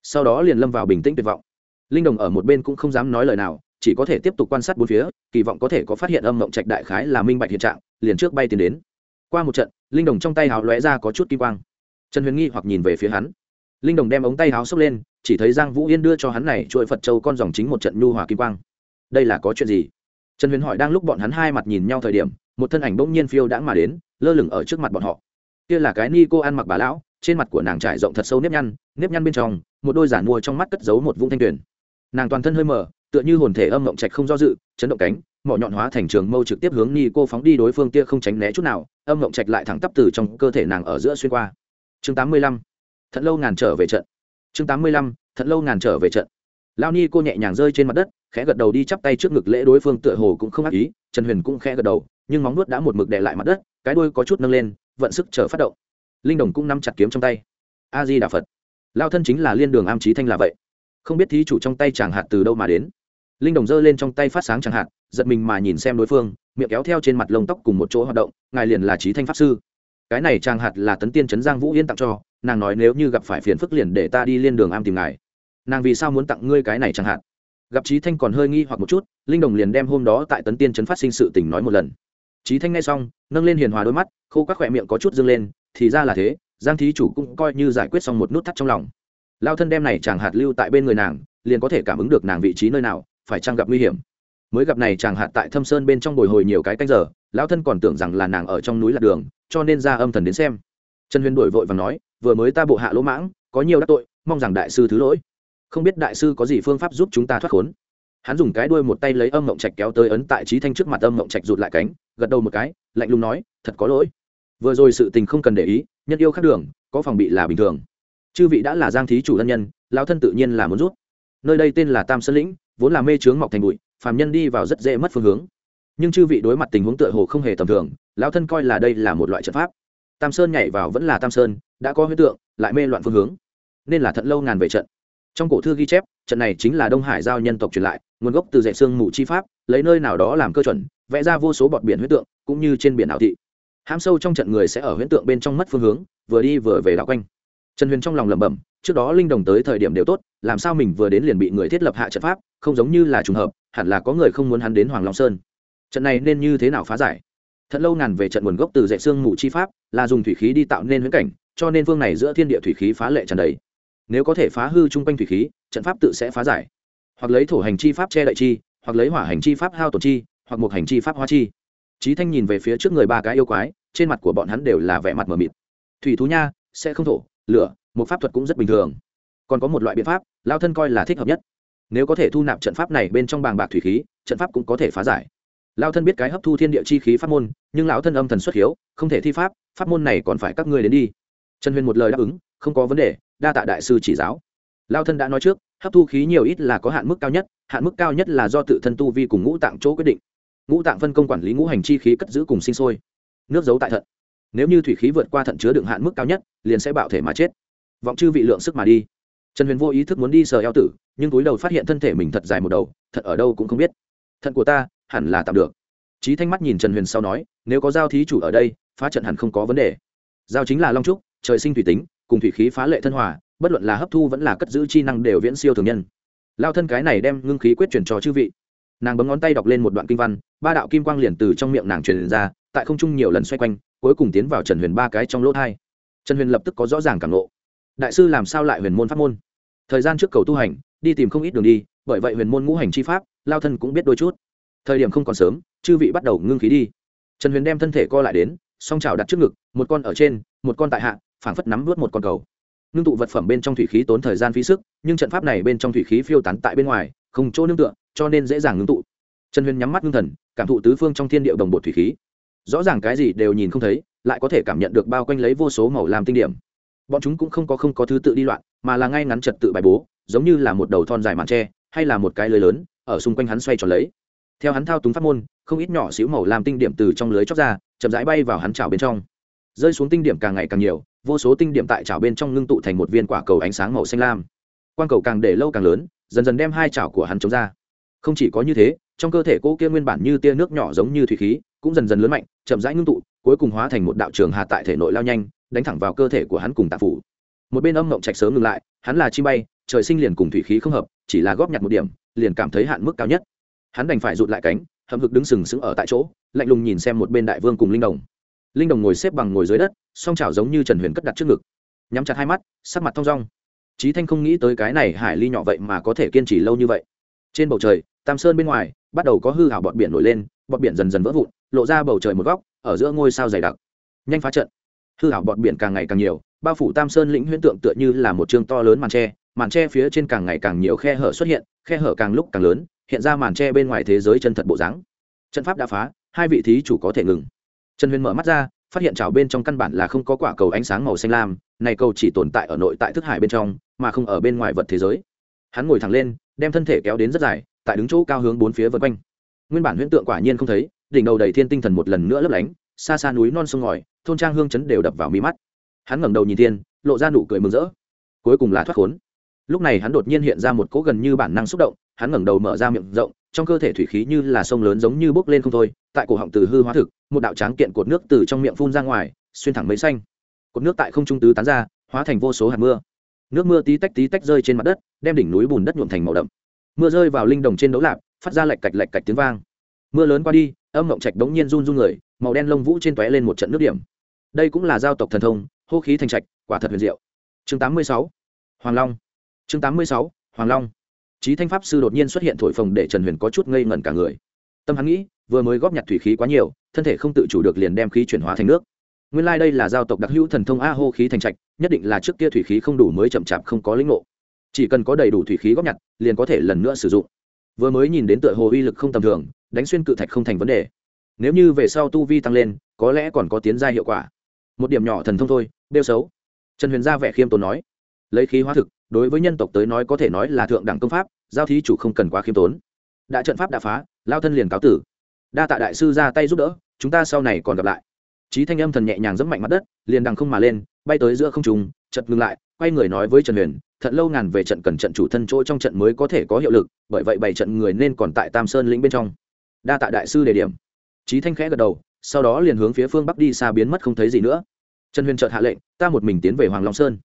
sau đó liền lâm vào bình tĩnh tuyệt vọng. Linh đồng ở một bên cũng không dám nói lời nào, chỉ có thể tiếp tục quan sát bốn phía, kỳ vọng có thể có phát hiện âm mộng trạch đại khái là minh bạch hiện trạng, liền trước bay tiến đến. Qua một trận, linh đồng trong tay hào lóe ra có chút kỳ quang. Trần huyền nghi hoặc nhìn về phía hắn. Linh đồng đem ống tay háo xốc lên, chỉ thấy giang vũ yên đưa cho hắn này chuỗi phật châu con dòng chính một trận nhu hòa kim quang. Đây là có chuyện gì? Trần huyền hỏi đang lúc bọn hắn hai mặt nhìn nhau thời điểm, một thân ảnh bỗng nhiên phiêu đãng mà đến, lơ lửng ở trước mặt bọn họ. Kia là cái ni cô ăn mặc bà lão, trên mặt của nàng trải rộng thật sâu nếp nhăn nếp nhăn bên trong một đôi giản mua trong mắt cất giấu một vũng thanh tuyển nàng toàn thân hơi mờ, tựa như hồn thể âm mộng trạch không do dự, chấn động cánh, mỏ nhọn hóa thành trường mâu trực tiếp hướng ni cô phóng đi đối phương tia không tránh né chút nào, âm mộng trạch lại thẳng tắp từ trong cơ thể nàng ở giữa xuyên qua. Chương tám mươi lăm, thật lâu ngàn trở về trận. Chương tám mươi lăm, thật lâu ngàn trở về trận. Lao ni cô nhẹ nhàng rơi trên mặt đất, khẽ gật đầu đi chắp tay trước ngực lễ đối phương tựa hồ cũng không ác ý, trần huyền cũng khẽ gật đầu, nhưng móng nuốt đã một mực đè lại mặt đất, cái đuôi có chút nâng lên, vận sức chờ phát động. Linh đồng cũng nắm chặt kiếm trong tay. A di đà phật lao thân chính là liên đường am trí thanh là vậy. Không biết thí chủ trong tay chàng hạt từ đâu mà đến. Linh đồng giơ lên trong tay phát sáng chàng hạt, giật mình mà nhìn xem đối phương, miệng kéo theo trên mặt lông tóc cùng một chỗ hoạt động, ngài liền là trí thanh pháp sư. Cái này chàng hạt là tấn tiên trấn giang vũ yên tặng cho, nàng nói nếu như gặp phải phiền phức liền để ta đi liên đường am tìm ngài. Nàng vì sao muốn tặng ngươi cái này chẳng hạn gặp trí thanh còn hơi nghi hoặc một chút, linh đồng liền đem hôm đó tại tấn tiên trấn phát sinh sự tình nói một lần. Trí thanh nghe xong, nâng lên hiền hòa đôi mắt, khô các khỏe miệng có chút dâng lên, thì ra là thế giang thí chủ cũng coi như giải quyết xong một nút thắt trong lòng. Lao thân đem này chàng hạt lưu tại bên người nàng, liền có thể cảm ứng được nàng vị trí nơi nào, phải chăng gặp nguy hiểm. Mới gặp này chàng hạt tại thâm sơn bên trong bồi hồi nhiều cái canh giờ, lao thân còn tưởng rằng là nàng ở trong núi lạc đường, cho nên ra âm thần đến xem. Trần huyền đổi vội và nói, vừa mới ta bộ hạ lỗ mãng, có nhiều đắc tội, mong rằng đại sư thứ lỗi. Không biết đại sư có gì phương pháp giúp chúng ta thoát khốn? Hắn dùng cái đuôi một tay lấy âm mộng trạch kéo tới ấn tại trí thanh trước mặt âm mộng trạch rụt lại cánh, gật đầu một cái, lạnh lùng nói, thật có lỗi. Vừa rồi sự tình không cần để ý nhân yêu khác đường, có phòng bị là bình thường. Chư vị đã là giang thí chủ thân nhân lao thân tự nhiên là muốn rút nơi đây tên là tam sơn lĩnh, vốn là mê trướng mọc thành bụi, phàm nhân đi vào rất dễ mất phương hướng. Nhưng chư vị đối mặt tình huống tựa hồ không hề tầm thường, lão thân coi là đây là một loại trận pháp. Tam sơn nhảy vào vẫn là tam sơn, đã có huyết tượng, lại mê loạn phương hướng. Nên là thận lâu ngàn về trận. Trong cổ thư ghi chép, trận này chính là đông hải giao nhân tộc truyền lại, nguồn gốc từ dạy xương mù chi pháp, lấy nơi nào đó làm cơ chuẩn, vẽ ra vô số bọt biển huyết tượng, cũng như trên biển ảo thị hãm sâu trong trận người sẽ ở huyễn tượng bên trong mất phương hướng, vừa đi vừa về đạo quanh. Trần huyền trong lòng lẩm bẩm, trước đó linh đồng tới thời điểm đều tốt, làm sao mình vừa đến liền bị người thiết lập hạ trận pháp, không giống như là trùng hợp, hẳn là có người không muốn hắn đến hoàng long sơn. Trận này nên như thế nào phá giải? Thật lâu ngàn về trận nguồn gốc từ dạy xương mù chi pháp, là dùng thủy khí đi tạo nên huyễn cảnh, cho nên phương này giữa thiên địa thủy khí phá lệ tràn đầy. Nếu có thể phá hư chung quanh thủy khí, trận pháp tự sẽ phá giải. Hoặc lấy thổ hành chi pháp che đậy chi, hoặc lấy hỏa hành chi pháp hao tổn chi, hoặc một hành chi pháp hoa chi trí thanh nhìn về phía trước người ba cái yêu quái, trên mặt của bọn hắn đều là vẻ mặt mờ mịt. Thủy thú nha, sẽ không thổ, lửa, một pháp thuật cũng rất bình thường. Còn có một loại biện pháp, lao thân coi là thích hợp nhất. Nếu có thể thu nạp trận pháp này bên trong bàng bạc thủy khí, trận pháp cũng có thể phá giải. Lao thân biết cái hấp thu thiên địa chi khí pháp môn, nhưng lão thân âm thần xuất hiếu, không thể thi pháp pháp môn này còn phải các ngươi đến đi. Trần huyền một lời đáp ứng, không có vấn đề, đa tạ đại sư chỉ giáo. Lao thân đã nói trước, hấp thu khí nhiều ít là có hạn mức cao nhất, hạn mức cao nhất là do tự thân tu vi cùng ngũ tạng chỗ quyết định ngũ tạng phân công quản lý ngũ hành chi khí cất giữ cùng sinh sôi. Nước giấu tại thận. Nếu như thủy khí vượt qua thận chứa đựng hạn mức cao nhất, liền sẽ bạo thể mà chết. Vọng chư vị lượng sức mà đi. Trần huyền vô ý thức muốn đi sờ eo tử, nhưng túi đầu phát hiện thân thể mình thật dài một đầu thật ở đâu cũng không biết. Thận của ta, hẳn là tạm được. Trí thanh mắt nhìn trần huyền sau nói, nếu có giao thí chủ ở đây, phá trận hẳn không có vấn đề. Giao chính là long trúc, trời sinh thủy tính, cùng thủy khí phá lệ thân hòa, bất luận là hấp thu vẫn là cất giữ chi năng đều viễn siêu thường nhân. Lao thân cái này đem ngưng khí quyết truyền cho chư vị nàng bấm ngón tay đọc lên một đoạn kinh văn, ba đạo kim quang liền từ trong miệng nàng truyền ra, tại không trung nhiều lần xoay quanh, cuối cùng tiến vào trần huyền ba cái trong lỗ thai. Trần huyền lập tức có rõ ràng cảm lộ đại sư làm sao lại huyền môn pháp môn? Thời gian trước cầu tu hành, đi tìm không ít đường đi, bởi vậy huyền môn ngũ hành chi pháp, lao thân cũng biết đôi chút. Thời điểm không còn sớm, chư vị bắt đầu ngưng khí đi. Trần huyền đem thân thể co lại đến, song trào đặt trước ngực, một con ở trên, một con tại hạ, phảng phất nắm vớt một con cầu. Ngưng tụ vật phẩm bên trong thủy khí tốn thời gian phí sức, nhưng trận pháp này bên trong thủy khí phiêu tán tại bên ngoài, không chỗ nương tựa cho nên dễ dàng ngưng tụ. Trần huyền nhắm mắt ngưng thần, cảm thụ tứ phương trong thiên địa đồng bột thủy khí. Rõ ràng cái gì đều nhìn không thấy, lại có thể cảm nhận được bao quanh lấy vô số màu làm tinh điểm. Bọn chúng cũng không có không có thứ tự đi loạn, mà là ngay ngắn trật tự bài bố, giống như là một đầu thon dài màn tre, hay là một cái lưới lớn, ở xung quanh hắn xoay tròn lấy. Theo hắn thao túng pháp môn, không ít nhỏ xíu màu làm tinh điểm từ trong lưới chóc ra, chậm rãi bay vào hắn chảo bên trong. Rơi xuống tinh điểm càng ngày càng nhiều, vô số tinh điểm tại chảo bên trong ngưng tụ thành một viên quả cầu ánh sáng màu xanh lam. Quang cầu càng để lâu càng lớn, dần dần đem hai chảo của hắn chống ra không chỉ có như thế, trong cơ thể cô kia nguyên bản như tia nước nhỏ giống như thủy khí, cũng dần dần lớn mạnh, chậm rãi ngưng tụ, cuối cùng hóa thành một đạo trường hạ tại thể nội lao nhanh, đánh thẳng vào cơ thể của hắn cùng tạp phủ. Một bên âm mộng trạch sớm ngừng lại, hắn là chi bay, trời sinh liền cùng thủy khí không hợp, chỉ là góp nhặt một điểm, liền cảm thấy hạn mức cao nhất. Hắn đành phải rụt lại cánh, hậm hực đứng sừng sững ở tại chỗ, lạnh lùng nhìn xem một bên đại vương cùng linh đồng. Linh đồng ngồi xếp bằng ngồi dưới đất, song chảo giống như trần huyền cất đặt trước ngực. Nhắm chặt hai mắt, sắc mặt thong dong. Trí thanh không nghĩ tới cái này hải ly nhỏ vậy mà có thể kiên trì lâu như vậy trên bầu trời, tam sơn bên ngoài, bắt đầu có hư hảo bọt biển nổi lên, bọt biển dần dần vỡ vụn, lộ ra bầu trời một góc, ở giữa ngôi sao dày đặc. Nhanh phá trận. Hư hảo bọt biển càng ngày càng nhiều, bao phủ tam sơn lĩnh huyễn tượng tựa như là một chương to lớn màn tre màn tre phía trên càng ngày càng nhiều khe hở xuất hiện, khe hở càng lúc càng lớn, hiện ra màn tre bên ngoài thế giới chân thật bộ dáng. Trận pháp đã phá, hai vị thí chủ có thể ngừng. Trần huyền mở mắt ra, phát hiện trào bên trong căn bản là không có quả cầu ánh sáng màu xanh lam, này cầu chỉ tồn tại ở nội tại thức hải bên trong, mà không ở bên ngoài vật thế giới hắn ngồi thẳng lên, đem thân thể kéo đến rất dài, tại đứng chỗ cao hướng bốn phía vân quanh. Nguyên bản huyễn tượng quả nhiên không thấy, đỉnh đầu đầy thiên tinh thần một lần nữa lấp lánh, xa xa núi non sông ngòi, thôn trang hương chấn đều đập vào mi mắt. Hắn ngẩng đầu nhìn thiên, lộ ra nụ cười mừng rỡ. Cuối cùng là thoát khốn. Lúc này hắn đột nhiên hiện ra một cỗ gần như bản năng xúc động, hắn ngẩng đầu mở ra miệng rộng, trong cơ thể thủy khí như là sông lớn giống như bốc lên không thôi, tại cổ họng từ hư hóa thực, một đạo tráng kiện cột nước từ trong miệng phun ra ngoài, xuyên thẳng mấy xanh. Cột nước tại không trung tứ tán ra, hóa thành vô số hạt mưa nước mưa tí tách tí tách rơi trên mặt đất, đem đỉnh núi bùn đất nhuộm thành màu đậm. Mưa rơi vào linh đồng trên đấu lạp, phát ra lạch cạch lạch cạch tiếng vang. Mưa lớn qua đi, âm mộng trạch đống nhiên run run người, màu đen lông vũ trên tóe lên một trận nước điểm. Đây cũng là giao tộc thần thông, hô khí thành trạch, quả thật huyền diệu. Chương 86. hoàng long. Chương 86. hoàng long. Trí thanh pháp sư đột nhiên xuất hiện thổi phồng để trần huyền có chút ngây ngẩn cả người. Tâm hắn nghĩ, vừa mới góp nhặt thủy khí quá nhiều, thân thể không tự chủ được liền đem khí chuyển hóa thành nước nguyên lai、like、đây là giao tộc đặc hữu thần thông a hô khí thành trạch, nhất định là trước kia thủy khí không đủ mới chậm chạp không có lĩnh ngộ. Chỉ cần có đầy đủ thủy khí góp nhặt, liền có thể lần nữa sử dụng. Vừa mới nhìn đến tựa hồ uy lực không tầm thường, đánh xuyên cự thạch không thành vấn đề. Nếu như về sau tu vi tăng lên, có lẽ còn có tiến gia hiệu quả. Một điểm nhỏ thần thông thôi đeo xấu. Trần huyền ra vẻ khiêm tốn nói. Lấy khí hóa thực, đối với nhân tộc tới nói có thể nói là thượng đẳng công pháp, giao thí chủ không cần quá khiêm tốn. Đại trận pháp đã phá, lao thân liền cáo tử. Đa tạ đại sư ra tay giúp đỡ, chúng ta sau này còn gặp lại trí thanh âm thần nhẹ nhàng dẫm mạnh mặt đất, liền đằng không mà lên, bay tới giữa không trùng chật ngừng lại, quay người nói với trần huyền thận lâu ngàn về trận cần trận chủ thân chỗ trong trận mới có thể có hiệu lực, bởi vậy bảy trận người nên còn tại tam sơn lĩnh bên trong. Đa tạ đại sư đề điểm. Trí thanh khẽ gật đầu, sau đó liền hướng phía phương bắc đi xa biến mất không thấy gì nữa. Trần huyền chợt hạ lệnh, ta một mình tiến về hoàng long sơn.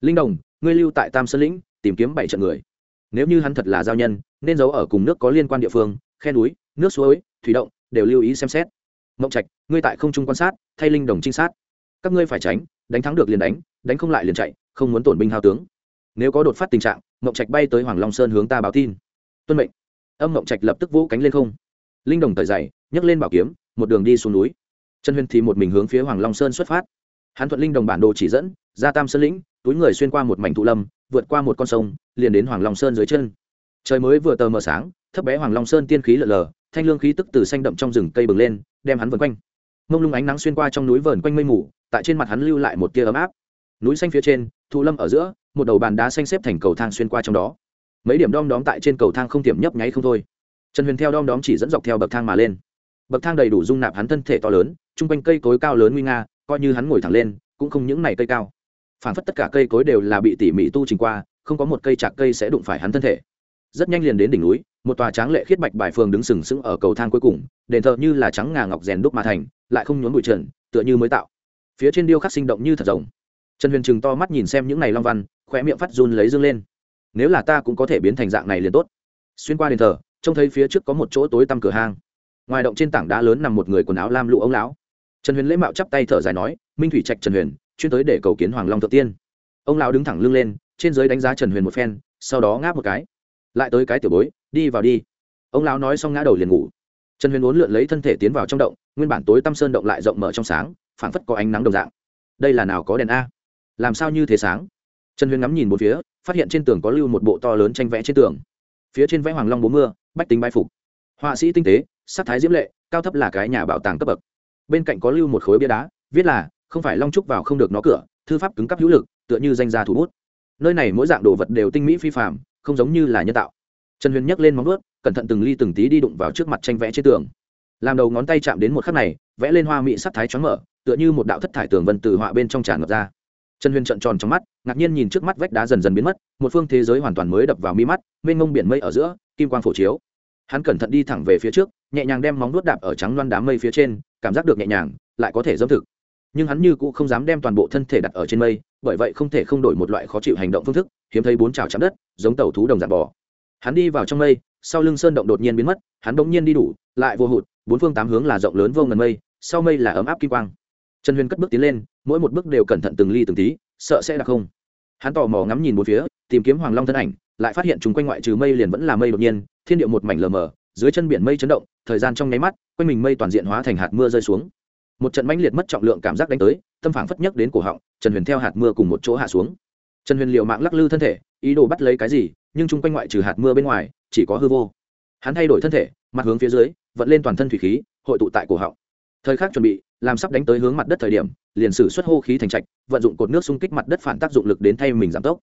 Linh đồng, ngươi lưu tại tam sơn lĩnh, tìm kiếm bảy trận người. Nếu như hắn thật là giao nhân, nên giấu ở cùng nước có liên quan địa phương, khe núi, nước suối, thủy động, đều lưu ý xem xét mộng trạch, ngươi tại không trung quan sát, thay linh đồng trinh sát. Các ngươi phải tránh, đánh thắng được liền đánh đánh không lại liền chạy, không muốn tổn binh hao tướng. Nếu có đột phát tình trạng, mộng trạch bay tới hoàng long sơn hướng ta báo tin. Tuân mệnh. Âm mộng trạch lập tức vỗ cánh lên không. Linh đồng thời dày nhấc lên bảo kiếm, một đường đi xuống núi. Trần huyền thì một mình hướng phía hoàng long sơn xuất phát. Hắn thuận linh đồng bản đồ chỉ dẫn, ra tam sơn lĩnh, túi người xuyên qua một mảnh thụ lâm, vượt qua một con sông, liền đến hoàng long sơn dưới chân. Trời mới vừa tờ mờ sáng, thấp bé hoàng long sơn tiên khí lờ lờ, thanh lương khí tức từ xanh đậm trong rừng cây bừng lên đem hắn vần quanh. Mông lung ánh nắng xuyên qua trong núi vờn quanh mây mù, tại trên mặt hắn lưu lại một tia ấm áp. Núi xanh phía trên, thụ lâm ở giữa, một đầu bàn đá xanh xếp thành cầu thang xuyên qua trong đó. Mấy điểm đom đóm tại trên cầu thang không tiệm nhấp nháy không thôi. Trần huyền theo đom đóm chỉ dẫn dọc theo bậc thang mà lên. Bậc thang đầy đủ dung nạp hắn thân thể to lớn, chung quanh cây cối cao lớn nguy nga, coi như hắn ngồi thẳng lên, cũng không những này cây cao. Phản phất tất cả cây cối đều là bị tỉ mỉ tu trình qua, không có một cây chạc cây sẽ đụng phải hắn thân thể rất nhanh liền đến đỉnh núi, một tòa tráng lệ khiết bạch bài phường đứng sừng sững ở cầu thang cuối cùng, đền thờ như là trắng ngà ngọc rèn đúc mà thành, lại không nhốn bụi trần, tựa như mới tạo. Phía trên điêu khắc sinh động như thật rồng. Trần huyền trừng to mắt nhìn xem những này long văn khoe miệng phát run lấy dương lên. Nếu là ta cũng có thể biến thành dạng này liền tốt. Xuyên qua đền thờ, trông thấy phía trước có một chỗ tối tăm cửa hang. Ngoài động trên tảng đá lớn nằm một người quần áo lam lũ ống lão. Trần huyền lễ mạo chắp tay thở dài nói, minh thủy trạch trần huyền, chuyên tới để cầu kiến hoàng long thượng tiên. Ông lão đứng thẳng lưng lên, trên giới đánh giá trần huyền một phen, sau đó ngáp một cái lại tới cái tiểu bối, đi vào đi. Ông lão nói xong ngã đầu liền ngủ. Trần huyền uốn lượn lấy thân thể tiến vào trong động, nguyên bản tối tăm sơn động lại rộng mở trong sáng, phảng phất có ánh nắng đồng dạng. Đây là nào có đèn a? Làm sao như thế sáng? Trần huyền ngắm nhìn một phía, phát hiện trên tường có lưu một bộ to lớn tranh vẽ trên tường. Phía trên vẽ hoàng long bố mưa, bách tính bãi phục. Họa sĩ tinh tế, sắc thái diễm lệ, cao thấp là cái nhà bảo tàng cấp bậc. Bên cạnh có lưu một khối bia đá, viết là, không phải long trúc vào không được nó cửa, thư pháp cứng cắp hữu lực, tựa như danh gia thủ bút. Nơi này mỗi dạng đồ vật đều tinh mỹ phi phạm không giống như là nhân tạo. Trần huyền nhấc lên móng vuốt, cẩn thận từng ly từng tí đi đụng vào trước mặt tranh vẽ trên tường. Làm đầu ngón tay chạm đến một khắc này, vẽ lên hoa mỹ sắc thái choáng mở, tựa như một đạo thất thải tường vân từ họa bên trong tràn ngập ra. Trần huyền trợn tròn trong mắt, ngạc nhiên nhìn trước mắt vách đá dần dần biến mất, một phương thế giới hoàn toàn mới đập vào mi mắt, mênh mông biển mây ở giữa, kim quang phổ chiếu. Hắn cẩn thận đi thẳng về phía trước, nhẹ nhàng đem móng nuốt đạp ở trắng loan đám mây phía trên, cảm giác được nhẹ nhàng, lại có thể dâm thực. Nhưng hắn như cũ không dám đem toàn bộ thân thể đặt ở trên mây bởi vậy không thể không đổi một loại khó chịu hành động phương thức, hiếm thấy bốn trào chạm đất, giống tàu thú đồng dạng bò. Hắn đi vào trong mây, sau lưng sơn động đột nhiên biến mất, hắn bỗng nhiên đi đủ, lại vô hụt, bốn phương tám hướng là rộng lớn vô ngần mây, sau mây là ấm áp kim quang. Trần huyền cất bước tiến lên, mỗi một bước đều cẩn thận từng ly từng tí, sợ sẽ đặc không. Hắn tò mò ngắm nhìn một phía, tìm kiếm hoàng long thân ảnh, lại phát hiện chúng quanh ngoại trừ mây liền vẫn là mây đột nhiên, thiên điệu một mảnh lờ mờ, dưới chân biển mây chấn động, thời gian trong nháy mắt, quanh mình mây toàn diện hóa thành hạt mưa rơi xuống. Một trận mãnh liệt mất trọng lượng cảm giác đánh tới, tâm phản phất nhất đến cổ họng trần huyền theo hạt mưa cùng một chỗ hạ xuống. Trần huyền liệu mạng lắc lư thân thể, ý đồ bắt lấy cái gì, nhưng chung quanh ngoại trừ hạt mưa bên ngoài, chỉ có hư vô. Hắn thay đổi thân thể, mặt hướng phía dưới, vận lên toàn thân thủy khí, hội tụ tại cổ họng. Thời khắc chuẩn bị, làm sắp đánh tới hướng mặt đất thời điểm, liền sử xuất hô khí thành trạch, vận dụng cột nước xung kích mặt đất phản tác dụng lực đến thay mình giảm tốc.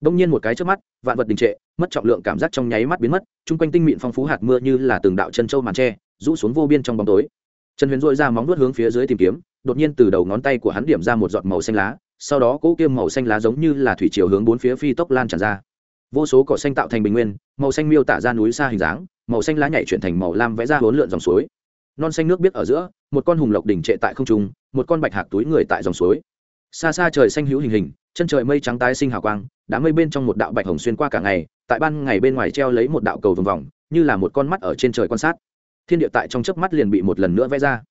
Đông nhiên một cái trước mắt, vạn vật đình trệ, mất trọng lượng cảm giác trong nháy mắt biến mất, chung quanh tinh mịn phong phú hạt mưa như là từng đạo chân châu màn tre, rũ xuống vô biên trong bóng tối. Trần huyền dội ra móng nuốt hướng phía dưới tìm kiếm đột nhiên từ đầu ngón tay của hắn điểm ra một giọt màu xanh lá, sau đó cỗ kiêm màu xanh lá giống như là thủy chiều hướng bốn phía phi tốc lan tràn ra. Vô số cỏ xanh tạo thành bình nguyên, màu xanh miêu tả ra núi xa hình dáng, màu xanh lá nhảy chuyển thành màu lam vẽ ra hỗn lượn dòng suối. Non xanh nước biết ở giữa, một con hùng lộc đỉnh trệ tại không trung, một con bạch hạc túi người tại dòng suối. Xa xa trời xanh hữu hình hình, chân trời mây trắng tái sinh hào quang, đám mây bên trong một đạo bạch hồng xuyên qua cả ngày, tại ban ngày bên ngoài treo lấy một đạo cầu vòng vòng, như là một con mắt ở trên trời quan sát. Thiên địa tại trong chớp mắt liền bị một lần nữa vẽ ra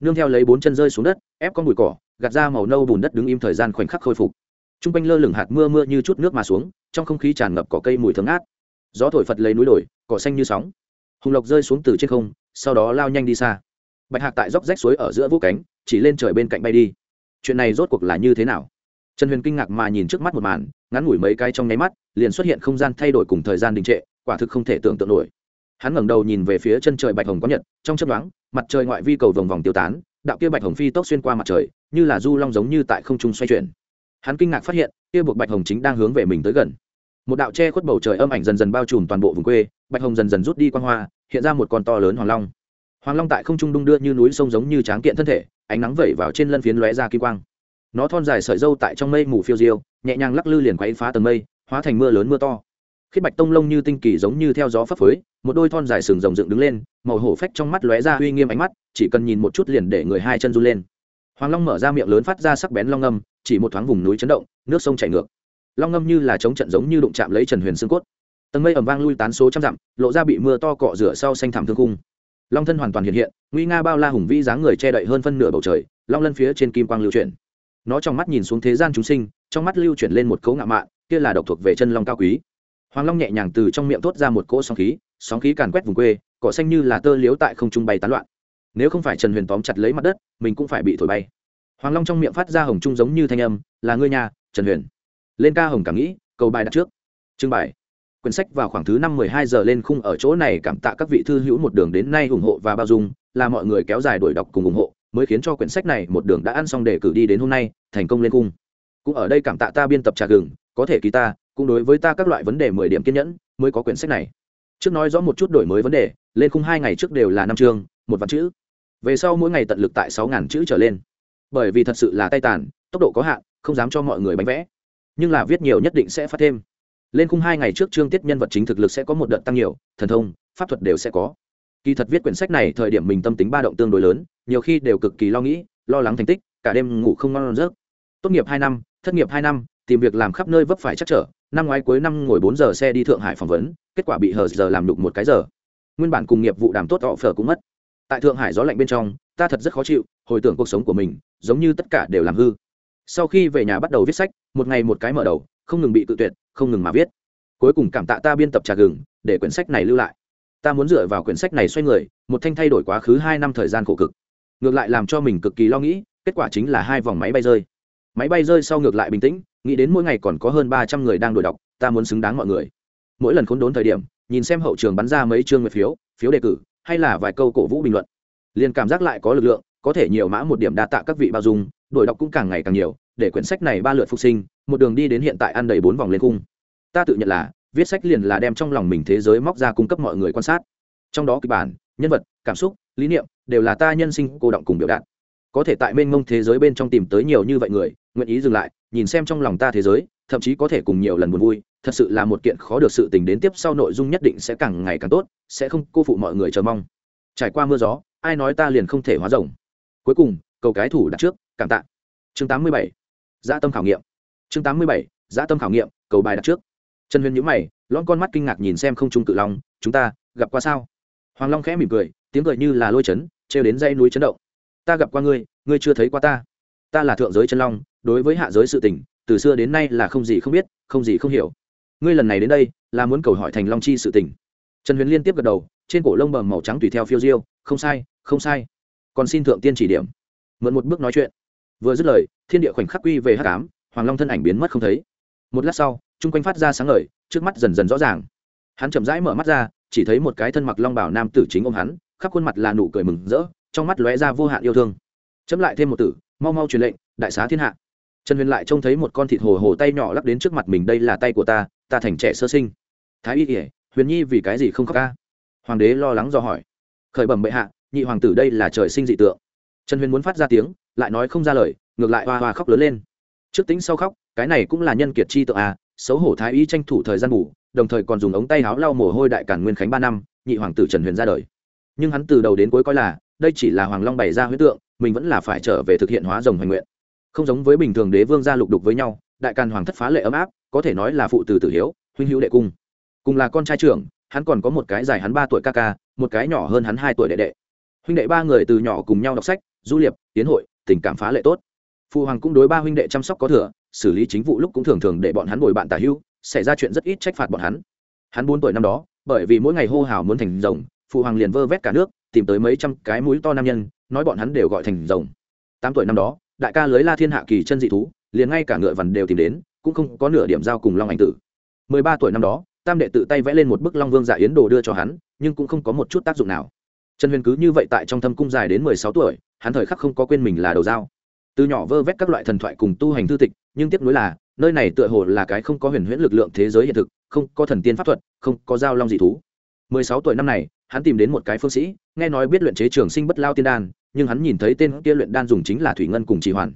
nương theo lấy bốn chân rơi xuống đất, ép con bụi cỏ, gạt ra màu nâu bùn đất đứng im thời gian khoảnh khắc khôi phục. T r u n g quanh lơ lửng hạt mưa mưa như chút nước mà xuống, trong không khí tràn ngập cỏ cây mùi thơm ngát. Gió thổi phật lấy núi đồi, cỏ xanh như sóng. Hùng lộc rơi xuống từ trên không, sau đó lao nhanh đi xa. Bạch hạc tại dốc rách suối ở giữa vũ cánh, chỉ lên trời bên cạnh bay đi. Chuyện này rốt cuộc là như thế nào? Trần huyền kinh ngạc mà nhìn trước mắt một màn, ngắn ngủi mấy cái trong nháy mắt, liền xuất hiện không gian thay đổi cùng thời gian đình trệ, quả thực không thể tưởng tượng nổi hắn ngẩng đầu nhìn về phía chân trời bạch hồng có nhật, trong chấp đoán mặt trời ngoại vi cầu vòng vòng tiêu tán, đạo kia bạch hồng phi tốc xuyên qua mặt trời, như là du long giống như tại không trung xoay chuyển. Hắn kinh ngạc phát hiện, kia buộc bạch hồng chính đang hướng về mình tới gần. Một đạo che khuất bầu trời âm ảnh dần dần bao trùm toàn bộ vùng quê, bạch hồng dần dần rút đi quan hoa, hiện ra một con to lớn hoàng long. Hoàng long tại không trung đung đưa như núi sông giống như tráng kiện thân thể, ánh nắng vẩy vào trên lân phiến lóe ra kim quang. Nó thon dài sợi dâu tại trong mây mù phiêu diêu, nhẹ nhàng lắc lư liền quấy phá tầng mây, hóa thành mưa lớn mưa to khiết bạch tông lông như tinh kỳ giống như theo gió phấp phới, một đôi thon dài sừng rồng dựng đứng lên, màu hổ phách trong mắt lóe ra uy nghiêm ánh mắt, chỉ cần nhìn một chút liền để người hai chân run lên. Hoàng long mở ra miệng lớn phát ra sắc bén long ngâm chỉ một thoáng vùng núi chấn động, nước sông chảy ngược. Long ngâm như là chống trận giống như đụng chạm lấy trần huyền xương cốt. Tầng mây ẩm vang lui tán số trăm dặm, lộ ra bị mưa to cọ rửa sau xanh thảm thương cung long thân hoàn toàn hiện hiện, nguy nga bao la hùng vĩ dáng người che đậy hơn phân nửa bầu trời, long lân phía trên kim quang lưu chuyển. Nó trong mắt nhìn xuống thế gian chúng sinh, trong mắt lưu chuyển lên một cấu ngạo mạn, kia là độc thuộc về chân long cao quý hoàng long nhẹ nhàng từ trong miệng thốt ra một cỗ sóng khí sóng khí càn quét vùng quê, cỏ xanh như là tơ liếu tại không trung bay tán loạn. Nếu không phải trần huyền tóm chặt lấy mặt đất, mình cũng phải bị thổi bay. Hoàng long trong miệng phát ra hồng trung giống như thanh âm, là ngươi nhà trần huyền. Lên ca hồng cảm nghĩ, cầu bài đặt trước. Trưng bài. quyển sách vào khoảng thứ năm mười hai giờ lên khung ở chỗ này cảm tạ các vị thư hữu một đường đến nay ủng hộ và bao dung, là mọi người kéo dài đổi đọc cùng ủng hộ, mới khiến cho quyển sách này một đường đã ăn xong để cử đi đến hôm nay, thành công lên khung. Cũng ở đây cảm tạ ta biên tập trà gừng có thể ký ta, cũng đối với ta các loại vấn đề mười điểm kiên nhẫn, mới có quyển sách này. Trước nói rõ một chút đổi mới vấn đề, lên khung hai ngày trước đều là năm chương, một vạn chữ. Về sau mỗi ngày tận lực tại sáu ngàn chữ trở lên. Bởi vì thật sự là tay tàn, tốc độ có hạn, không dám cho mọi người bánh vẽ. Nhưng là viết nhiều nhất định sẽ phát thêm. Lên khung hai ngày trước chương tiết nhân vật chính thực lực sẽ có một đợt tăng nhiều, thần thông, pháp thuật đều sẽ có. Kỳ thật viết quyển sách này thời điểm mình tâm tính ba động tương đối lớn, nhiều khi đều cực kỳ lo nghĩ, lo lắng thành tích, cả đêm ngủ không ngon rớt tốt nghiệp hai năm, thất nghiệp hai năm tìm việc làm khắp nơi vấp phải chắc trở, năm ngoái cuối năm ngồi bốn giờ xe đi thượng hải phỏng vấn, kết quả bị hờ giờ làm đục một cái giờ. Nguyên bản cùng nghiệp vụ đàm tốt họ phở cũng mất. Tại thượng hải gió lạnh bên trong, ta thật rất khó chịu, hồi tưởng cuộc sống của mình, giống như tất cả đều làm hư. Sau khi về nhà bắt đầu viết sách, một ngày một cái mở đầu, không ngừng bị tự tuyệt, không ngừng mà viết. Cuối cùng cảm tạ ta biên tập trà gừng, để quyển sách này lưu lại. Ta muốn dựa vào quyển sách này xoay người, một thanh thay đổi quá khứ hai năm thời gian khổ cực. Ngược lại làm cho mình cực kỳ lo nghĩ, kết quả chính là hai vòng máy bay rơi. Máy bay rơi sau ngược lại bình tĩnh nghĩ đến mỗi ngày còn có hơn ba trăm người đang đổi đọc, ta muốn xứng đáng mọi người. Mỗi lần khốn đốn thời điểm, nhìn xem hậu trường bắn ra mấy chương nguyệt phiếu phiếu đề cử, hay là vài câu cổ vũ bình luận. Liền cảm giác lại có lực lượng, có thể nhiều mã một điểm đa tạ các vị bao dung đổi đọc cũng càng ngày càng nhiều, để quyển sách này ba lượt phục sinh, một đường đi đến hiện tại ăn đầy bốn vòng lên cung. Ta tự nhận là, viết sách liền là đem trong lòng mình thế giới móc ra cung cấp mọi người quan sát. Trong đó kịch bản, nhân vật, cảm xúc, lý niệm, đều là ta nhân sinh cô động cùng biểu đạt có thể tại mênh mông thế giới bên trong tìm tới nhiều như vậy người, nguyện ý dừng lại, nhìn xem trong lòng ta thế giới, thậm chí có thể cùng nhiều lần buồn vui, thật sự là một kiện khó được sự tình đến tiếp sau nội dung nhất định sẽ càng ngày càng tốt, sẽ không cô phụ mọi người chờ mong. Trải qua mưa gió, ai nói ta liền không thể hóa rồng. Cuối cùng, cầu cái thủ đặt trước, cảm tạ. Chương 87. dã tâm khảo nghiệm. Chương 87. dã tâm khảo nghiệm, cầu bài đặt trước. Trần huyền nhữ mày lon con mắt kinh ngạc nhìn xem không trung cự long, chúng ta gặp qua sao? Hoàng long khẽ mỉm cười, tiếng cười như là lôi chấn, trêu đến dây núi chấn động ta gặp qua ngươi ngươi chưa thấy qua ta. Ta là thượng giới chân long, đối với hạ giới sự tình, từ xưa đến nay là không gì không biết, không gì không hiểu. Ngươi lần này đến đây, là muốn cầu hỏi thành long chi sự tình. Trần huyền liên tiếp gật đầu, trên cổ lông bầm màu trắng tùy theo phiêu diêu, không sai không sai. Còn xin thượng tiên chỉ điểm. Mượn một bước nói chuyện. Vừa dứt lời, thiên địa khoảnh khắc quy về h tám hoàng long thân ảnh biến mất không thấy. Một lát sau, chung quanh phát ra sáng ngời, trước mắt dần dần rõ ràng. Hắn chậm rãi mở mắt ra, chỉ thấy một cái thân mặc long bảo nam tử chính ôm hắn, khắp khuôn mặt là nụ cười mừng rỡ trong mắt lóe ra vô hạn yêu thương. Chấm lại thêm một tử, mau mau truyền lệnh, đại xá thiên hạ. Trần huyền lại trông thấy một con thịt hồ hồ tay nhỏ lắc đến trước mặt mình, đây là tay của ta ta thành trẻ sơ sinh. Thái y kỉa huyền nhi vì cái gì không khóc ca? Hoàng đế lo lắng do hỏi. Khởi bẩm bệ hạ, nhị hoàng tử đây là trời sinh dị tượng. Trần huyền muốn phát ra tiếng, lại nói không ra lời, ngược lại hoa hoa khóc lớn lên. Trước tính sau khóc, cái này cũng là nhân kiệt chi tượng à xấu hổ thái y tranh thủ thời gian ngủ đồng thời còn dùng ống tay áo lau mồ hôi đại cản nguyên khánh ba năm, nhị hoàng tử trần huyền ra đời. Nhưng hắn từ đầu đến cuối coi là đây chỉ là hoàng long bày ra huyết tượng, mình vẫn là phải trở về thực hiện hóa rồng hoành nguyện. Không giống với bình thường đế vương gia lục đục với nhau, đại càn hoàng thất phá lệ ấm áp, có thể nói là phụ từ tử hiếu, huynh hữu đệ cung. Cùng là con trai trưởng, hắn còn có một cái dài hắn ba tuổi ca ca, một cái nhỏ hơn hắn hai tuổi đệ đệ. Huynh đệ ba người từ nhỏ cùng nhau đọc sách, du liệp, tiến hội, tình cảm phá lệ tốt. Phụ hoàng cũng đối ba huynh đệ chăm sóc có thừa, xử lý chính vụ lúc cũng thường thường để bọn hắn bồi bạn tả hưu xảy ra chuyện rất ít trách phạt bọn hắn. Hắn bốn tuổi năm đó, bởi vì mỗi ngày hô hào muốn thành rồng phụ hoàng liền vơ vét cả nước tìm tới mấy trăm cái mũi to nam nhân, nói bọn hắn đều gọi thành rồng. Tám tuổi năm đó, đại ca lưới la thiên hạ kỳ chân dị thú, liền ngay cả ngựa vằn đều tìm đến, cũng không có nửa điểm giao cùng long ảnh tử. Mười ba tuổi năm đó, tam đệ tự tay vẽ lên một bức long vương giả yến đồ đưa cho hắn, nhưng cũng không có một chút tác dụng nào. Trần huyền cứ như vậy tại trong thâm cung dài đến mười sáu tuổi, hắn thời khắc không có quên mình là đầu dao. Từ nhỏ vơ vét các loại thần thoại cùng tu hành thư tịch, nhưng tiếp nối là, nơi này tựa hồ là cái không có huyền huyễn lực lượng thế giới hiện thực, không có thần tiên pháp thuật, không có giao long dị thú. Mười sáu tuổi năm này hắn tìm đến một cái phương sĩ, nghe nói biết luyện chế trường sinh bất lao tiên đan, nhưng hắn nhìn thấy tên kia luyện đan dùng chính là thủy ngân cùng trì hoàn.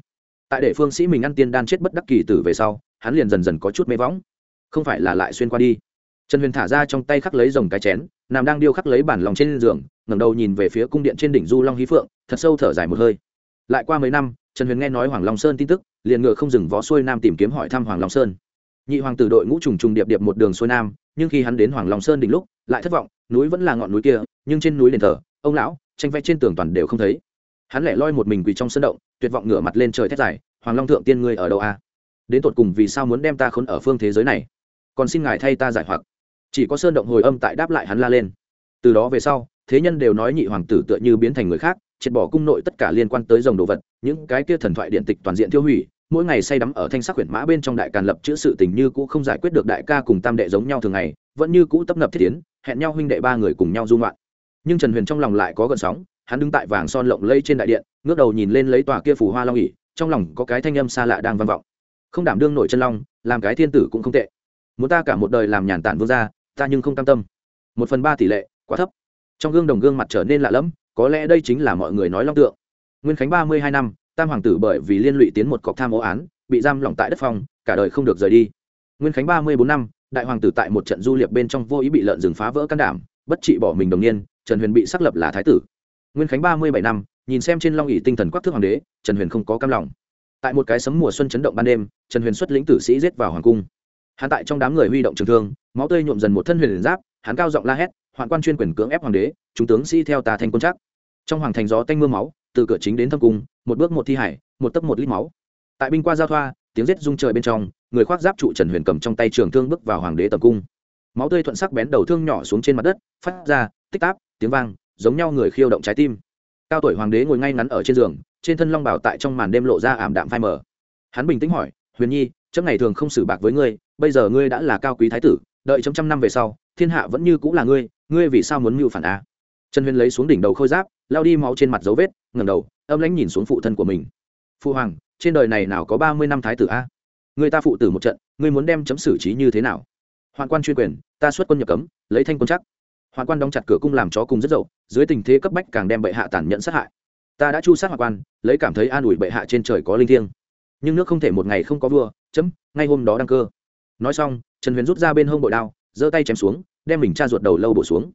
Tại để phương sĩ mình ăn tiên đan chết bất đắc kỳ tử về sau, hắn liền dần dần có chút mê võng. Không phải là lại xuyên qua đi. Trần huyền thả ra trong tay khắc lấy dòng cái chén, nằm đang điêu khắc lấy bản lòng trên giường, ngẩng đầu nhìn về phía cung điện trên đỉnh du long hí phượng, thật sâu thở dài một hơi. Lại qua mấy năm, trần huyền nghe nói hoàng long sơn tin tức, liền ngựa không dừng vó xuôi nam tìm kiếm hỏi thăm hoàng long sơn. Nhị hoàng tử đội ngũ trùng trùng điệp điệp một đường xuôi nam, nhưng khi hắn đến hoàng long sơn đỉnh lúc, lại thất vọng núi vẫn là ngọn núi kia, nhưng trên núi đền thờ, ông lão, tranh vẽ trên tường toàn đều không thấy. Hắn lẻ loi một mình quỳ trong sân động, tuyệt vọng ngửa mặt lên trời thét dài, hoàng long thượng tiên ngươi ở đâu a đến tột cùng vì sao muốn đem ta khốn ở phương thế giới này? Còn xin ngài thay ta giải hoặc. Chỉ có sơn động hồi âm tại đáp lại hắn la lên. Từ đó về sau, thế nhân đều nói nhị hoàng tử tựa như biến thành người khác, triệt bỏ cung nội tất cả liên quan tới dòng đồ vật, những cái kia thần thoại điện tịch toàn diện tiêu hủy, mỗi ngày say đắm ở thanh sắc huyền mã bên trong đại càn lập chữ sự tình như cũ không giải quyết được đại ca cùng tam đệ giống nhau thường ngày vẫn như cũ tấp nập thiết tiến, hẹn nhau huynh đệ ba người cùng nhau dung loạn nhưng trần huyền trong lòng lại có gợn sóng, hắn đứng tại vàng son lộng lây trên đại điện, ngước đầu nhìn lên lấy tòa kia phủ hoa long ỉ trong lòng có cái thanh âm xa lạ đang vang vọng. Không đảm đương nổi chân long, làm cái thiên tử cũng không tệ. Muốn ta cả một đời làm nhàn tản vương gia, ta nhưng không cam tâm. Một phần ba tỷ lệ, quá thấp. Trong gương đồng gương mặt trở nên lạ lẫm, có lẽ đây chính là mọi người nói long tượng. Nguyên khánh ba mươi hai năm, tam hoàng tử bởi vì liên lụy tiến một cọc tham ô án, bị giam lỏng tại đất phong, cả đời không được rời đi. Nguyên khánh ba mươi bốn năm đại hoàng tử tại một trận du liệp bên trong vô ý bị lợn rừng phá vỡ can đảm, bất trị bỏ mình đồng niên, trần huyền bị xác lập là thái tử. Nguyên khánh ba mươi bảy năm, nhìn xem trên long ỉ tinh thần quắc thước hoàng đế, trần huyền không có cam lòng. Tại một cái sấm mùa xuân chấn động ban đêm, trần huyền xuất lĩnh tử sĩ giết vào hoàng cung. Hắn tại trong đám người huy động trường thương, máu tươi nhuộm dần một thân huyền giáp, hắn cao giọng la hét, hoạn quan chuyên quyền cưỡng ép hoàng đế, chúng tướng sĩ theo tà thành quân chắc trong hoàng thành gió tanh mưa máu, từ cửa chính đến thâm cung, một bước một thi hải, một tấc một lít máu. Tại binh qua giao thoa, tiếng rết rung trời bên trong người khoác giáp trụ trần huyền cầm trong tay trường thương bước vào hoàng đế tầm cung. Máu tươi thuận sắc bén đầu thương nhỏ xuống trên mặt đất, phát ra, tích táp, tiếng vang, giống nhau người khiêu động trái tim. Cao tuổi hoàng đế ngồi ngay ngắn ở trên giường, trên thân long bảo tại trong màn đêm lộ ra ảm đạm phai mờ. Hắn bình tĩnh hỏi, huyền nhi, chấm ngày thường không xử bạc với ngươi, bây giờ ngươi đã là cao quý thái tử, đợi chấm trăm năm về sau, thiên hạ vẫn như cũng là ngươi ngươi vì sao muốn mưu phản á? trần huyền lấy xuống đỉnh đầu khôi giáp lao đi máu trên mặt dấu vết ngầm đầu, âm lãnh nhìn xuống phụ thân của mình. Phụ hoàng, trên đời này nào có ba mươi năm thái tử a? Người ta phụ tử một trận, ngươi muốn đem chấm xử trí như thế nào? Hoạn quan chuyên quyền, ta xuất quân nhập cấm, lấy thanh quân chắc. Hoạn quan đóng chặt cửa cung làm chó cùng rất dậu, dưới tình thế cấp bách càng đem bệ hạ tàn nhẫn sát hại. Ta đã chu sát hoạn quan, lấy cảm thấy an ủi bệ hạ trên trời có linh thiêng. Nhưng nước không thể một ngày không có vua, chấm, ngay hôm đó đăng cơ. Nói xong, trần huyền rút ra bên hông bội đao, giơ tay chém xuống, đem mình cha ruột đầu lâu bổ xuống.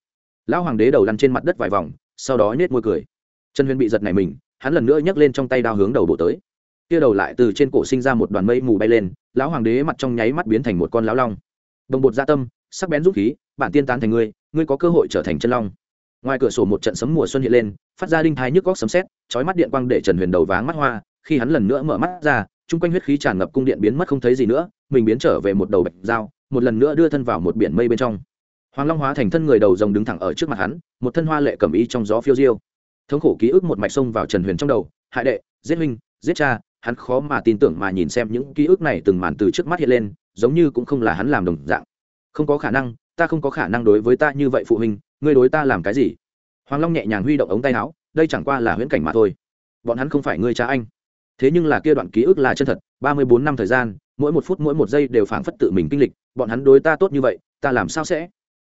Lão hoàng đế đầu lăn trên mặt đất vài vòng, sau đó nhét môi cười. Trần huyền bị giật này mình, hắn lần nữa nhấc lên trong tay đao hướng đầu bổ tới kia đầu lại từ trên cổ sinh ra một đoàn mây mù bay lên, lão hoàng đế mặt trong nháy mắt biến thành một con lão long. Bồng bột gia tâm, sắc bén rút khí, bản tiên tán thành ngươi ngươi có cơ hội trở thành chân long. Ngoài cửa sổ một trận sấm mùa xuân hiện lên, phát ra đinh thái nhức góc sấm sét, chói mắt điện quang để trần huyền đầu váng mắt hoa, khi hắn lần nữa mở mắt ra, chung quanh huyết khí tràn ngập cung điện biến mất không thấy gì nữa, mình biến trở về một đầu bạch dao, một lần nữa đưa thân vào một biển mây bên trong. Hoàng long hóa thành thân người đầu rồng đứng thẳng ở trước mặt hắn, một thân hoa lệ cầm y trong gió phiêu diêu. Thống khổ ký ức một mạch sông vào trần huyền trong đầu hại đệ, giết huynh, giết cha hắn khó mà tin tưởng mà nhìn xem những ký ức này từng màn từ trước mắt hiện lên, giống như cũng không là hắn làm đồng dạng. Không có khả năng, ta không có khả năng đối với ta như vậy phụ huynh, ngươi đối ta làm cái gì? Hoàng long nhẹ nhàng huy động ống tay áo, đây chẳng qua là huyễn cảnh mà thôi. Bọn hắn không phải ngươi cha anh. Thế nhưng là kia đoạn ký ức là chân thật, ba mươi bốn năm thời gian, mỗi một phút mỗi một giây đều phảng phất tự mình kinh lịch, bọn hắn đối ta tốt như vậy, ta làm sao sẽ?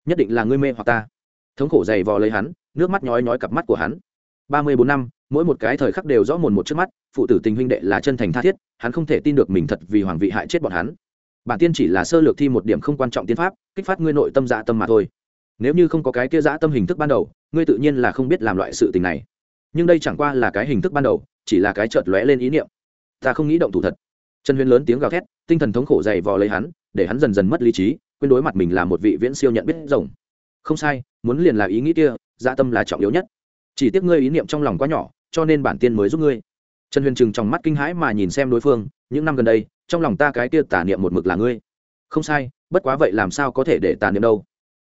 Nhất định là ngươi mê hoặc ta. Thống khổ dày vò lấy hắn, nước mắt nhói nhói cặp mắt của hắn. Ba mươi bốn năm mỗi một cái thời khắc đều rõ mồn một trước mắt, phụ tử tình huynh đệ là chân thành tha thiết, hắn không thể tin được mình thật vì hoàng vị hại chết bọn hắn. Bản tiên chỉ là sơ lược thi một điểm không quan trọng tiên pháp, kích phát ngươi nội tâm dạ tâm mà thôi. Nếu như không có cái kia dã tâm hình thức ban đầu, ngươi tự nhiên là không biết làm loại sự tình này. Nhưng đây chẳng qua là cái hình thức ban đầu, chỉ là cái chợt lóe lên ý niệm. Ta không nghĩ động thủ thật. Trần huyền lớn tiếng gào thét, tinh thần thống khổ dày vò lấy hắn, để hắn dần dần mất lý trí, quên đối mặt mình là một vị viễn siêu nhận biết rồng. Không sai, muốn liền là ý nghĩ kia dã tâm là trọng yếu nhất. Chỉ tiếc ngươi ý niệm trong lòng quá nhỏ cho nên bản tiên mới giúp ngươi. Trần huyền trừng trong mắt kinh hãi mà nhìn xem đối phương, những năm gần đây, trong lòng ta cái kia tả niệm một mực là ngươi. Không sai, bất quá vậy làm sao có thể để tà niệm đâu?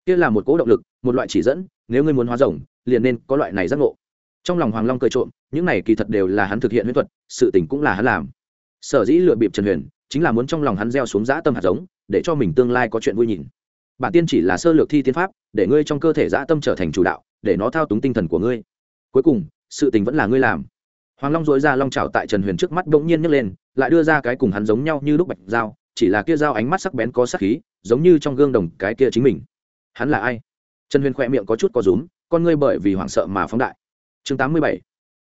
Kia là một cố động lực, một loại chỉ dẫn, nếu ngươi muốn hóa rồng, liền nên có loại này giác ngộ. Trong lòng hoàng long cười trộm, những này kỳ thật đều là hắn thực hiện huyễn thuật, sự tình cũng là hắn làm. Sở dĩ lựa bịp trần huyền, chính là muốn trong lòng hắn gieo xuống dã tâm hạt giống, để cho mình tương lai có chuyện vui nhìn. Bản tiên chỉ là sơ lược thi tiên pháp, để ngươi trong cơ thể dã tâm trở thành chủ đạo, để nó thao túng tinh thần của ngươi. Cuối cùng sự tình vẫn là ngươi làm. Hoàng long dối ra long trào tại trần huyền trước mắt bỗng nhiên nhấc lên, lại đưa ra cái cùng hắn giống nhau như lúc bạch dao, chỉ là kia dao ánh mắt sắc bén có sắc khí, giống như trong gương đồng cái kia chính mình. Hắn là ai? Trần huyền khỏe miệng có chút có rúm, con ngươi bởi vì hoảng sợ mà phóng đại. Chương tám mươi bảy,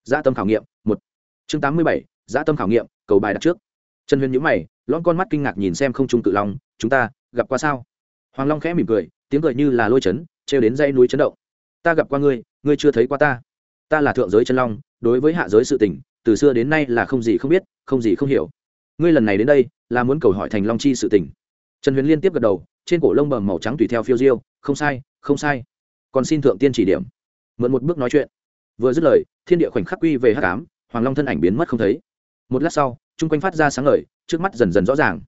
dã tâm khảo nghiệm, một. Chương tám mươi bảy, dã tâm khảo nghiệm, cầu bài đặt trước. Trần huyền nhữ mày lon con mắt kinh ngạc nhìn xem không trung cự long, chúng ta gặp qua sao? Hoàng long khẽ mỉm cười, tiếng cười như là lôi chấn, trêu đến dây núi chấn động. Ta gặp qua ngươi ngươi chưa thấy qua ta ta là thượng giới chân long, đối với hạ giới sự tình, từ xưa đến nay là không gì không biết, không gì không hiểu. Ngươi lần này đến đây, là muốn cầu hỏi thành long chi sự tình. Trần huyền liên tiếp gật đầu, trên cổ lông bầm màu trắng tùy theo phiêu diêu, không sai không sai. Còn xin thượng tiên chỉ điểm. Mượn một bước nói chuyện. Vừa dứt lời, thiên địa khoảnh khắc quy về hát cám hoàng long thân ảnh biến mất không thấy. Một lát sau, chung quanh phát ra sáng lời trước mắt dần dần rõ ràng.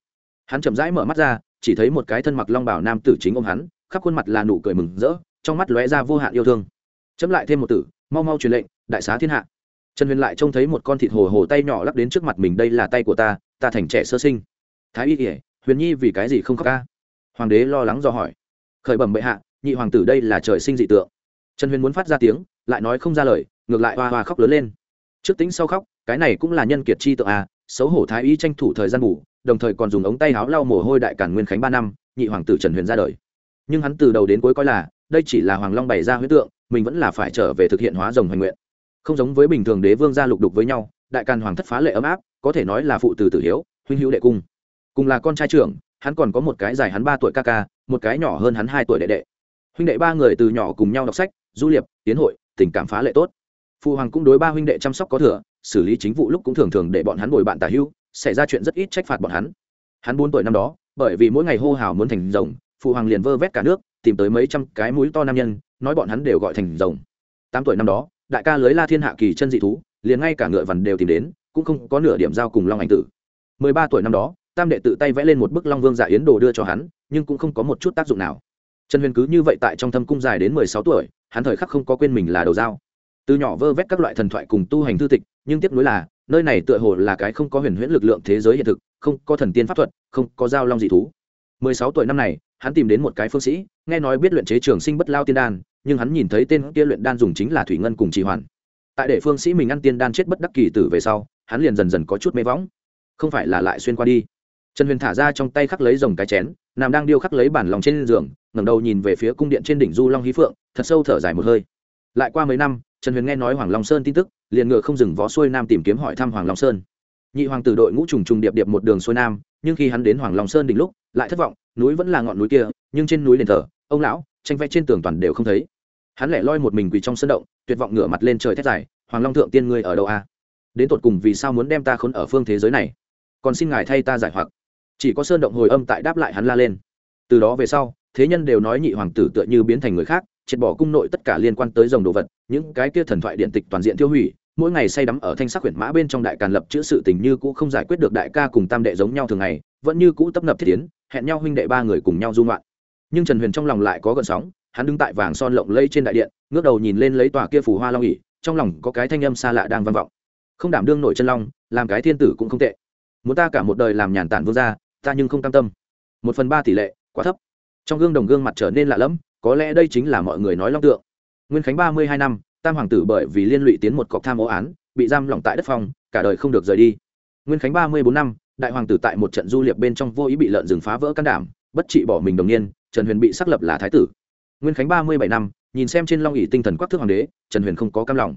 Hắn chậm rãi mở mắt ra, chỉ thấy một cái thân mặc long bảo nam tử chính ôm hắn, khắp khuôn mặt là nụ cười mừng rỡ, trong mắt lóe ra vô hạn yêu thương. Chấm lại thêm một tử mau mau truyền lệnh, đại xá thiên hạ. Trần huyền lại trông thấy một con thịt hồ hồ tay nhỏ lắp đến trước mặt mình, đây là tay của ta ta thành trẻ sơ sinh. Thái y kể huyền nhi vì cái gì không khóc ca? Hoàng đế lo lắng do hỏi. Khởi bẩm bệ hạ, nhị hoàng tử đây là trời sinh dị tượng. Trần huyền muốn phát ra tiếng, lại nói không ra lời, ngược lại hoa hoa khóc lớn lên. Trước tính sau khóc, cái này cũng là nhân kiệt chi tượng à xấu hổ thái y tranh thủ thời gian ngủ đồng thời còn dùng ống tay áo lau mồ hôi đại cản nguyên khánh ba năm, nhị hoàng tử trần huyền ra đời. Nhưng hắn từ đầu đến cuối coi là đây chỉ là hoàng long bày ra huyết tượng, mình vẫn là phải trở về thực hiện hóa rồng hoành nguyện. Không giống với bình thường đế vương gia lục đục với nhau, đại càn hoàng thất phá lệ ấm áp, có thể nói là phụ từ tử hiếu, huynh hữu đệ cung. Cùng là con trai trưởng, hắn còn có một cái dài hắn ba tuổi ca ca, một cái nhỏ hơn hắn hai tuổi đệ đệ. Huynh đệ ba người từ nhỏ cùng nhau đọc sách, du liệp, tiến hội, tình cảm phá lệ tốt. Phụ hoàng cũng đối ba huynh đệ chăm sóc có thừa, xử lý chính vụ lúc cũng thường thường để bọn hắn bồi bạn tả hưu xảy ra chuyện rất ít trách phạt bọn hắn. Hắn bốn tuổi năm đó, bởi vì mỗi ngày hô hào muốn thành rồng phụ hoàng liền vơ vét cả nước tìm tới mấy trăm cái mũi to nam nhân, nói bọn hắn đều gọi thành rồng. Tám tuổi năm đó, đại ca lưới la thiên hạ kỳ chân dị thú, liền ngay cả ngựa vằn đều tìm đến, cũng không có nửa điểm giao cùng long ảnh tử. Mười ba tuổi năm đó, tam đệ tự tay vẽ lên một bức long vương dạ yến đồ đưa cho hắn, nhưng cũng không có một chút tác dụng nào. Trần huyền cứ như vậy tại trong thâm cung dài đến mười sáu tuổi, hắn thời khắc không có quên mình là đầu dao. Từ nhỏ vơ vét các loại thần thoại cùng tu hành thư tịch, nhưng tiếc nuối là, nơi này tựa hồ là cái không có huyền huyễn lực lượng thế giới hiện thực, không có thần tiên pháp thuật, không có giao long dị thú mười sáu tuổi năm này, hắn tìm đến một cái phương sĩ, nghe nói biết luyện chế trường sinh bất lao tiên đan, nhưng hắn nhìn thấy tên kia luyện đan dùng chính là thủy ngân cùng trì hoàn. Tại để phương sĩ mình ăn tiên đan chết bất đắc kỳ tử về sau, hắn liền dần dần có chút mê võng. Không phải là lại xuyên qua đi. Trần huyền thả ra trong tay khắc lấy dòng cái chén, nằm đang điêu khắc lấy bản lòng trên giường, ngẩng đầu nhìn về phía cung điện trên đỉnh du long hí phượng, thật sâu thở dài một hơi. Lại qua mấy năm, trần huyền nghe nói hoàng long sơn tin tức, liền ngựa không dừng vó xuôi nam tìm kiếm hỏi thăm hoàng long sơn. Nhị hoàng tử đội ngũ trùng trùng điệp điệp một đường xuôi nam nhưng khi hắn đến hoàng long sơn đỉnh lúc, lại thất vọng, núi vẫn là ngọn núi kia, nhưng trên núi đền thờ, ông lão, tranh vẽ trên tường toàn đều không thấy. Hắn lẻ loi một mình quỳ trong sân động, tuyệt vọng ngửa mặt lên trời thét dài, hoàng long thượng tiên ngươi ở đâu a? Đến tột cùng vì sao muốn đem ta khốn ở phương thế giới này? Còn xin ngài thay ta giải hoặc. Chỉ có sơn động hồi âm tại đáp lại hắn la lên. Từ đó về sau, thế nhân đều nói nhị hoàng tử tựa như biến thành người khác, triệt bỏ cung nội tất cả liên quan tới dòng đồ vật, những cái kia thần thoại điện tịch toàn diện tiêu hủy mỗi ngày say đắm ở thanh sắc huyền mã bên trong đại càn lập chữ sự tình như cũ không giải quyết được đại ca cùng tam đệ giống nhau thường ngày, vẫn như cũ tấp nập thiết tiến, hẹn nhau huynh đệ ba người cùng nhau dung loạn nhưng trần huyền trong lòng lại có gợn sóng, hắn đứng tại vàng son lộng lây trên đại điện, ngước đầu nhìn lên lấy tòa kia phủ hoa long ỉ trong lòng có cái thanh âm xa lạ đang vang vọng. Không đảm đương nổi chân long, làm cái thiên tử cũng không tệ. Muốn ta cả một đời làm nhàn tản vương gia, ta nhưng không cam tâm. Một phần ba tỷ lệ, quá thấp. Trong gương đồng gương mặt trở nên lạ lẫm, có lẽ đây chính là mọi người nói long tượng. Nguyên khánh ba mươi hai năm tam hoàng tử bởi vì liên lụy tiến một cọc tham ô án, bị giam lỏng tại đất phòng cả đời không được rời đi. Nguyên khánh ba mươi bốn năm, đại hoàng tử tại một trận du liệp bên trong vô ý bị lợn rừng phá vỡ can đảm, bất trị bỏ mình đồng niên, trần huyền bị xác lập là thái tử. Nguyên khánh ba mươi bảy năm, nhìn xem trên long ỉ tinh thần quắc thước hoàng đế, trần huyền không có cam lòng.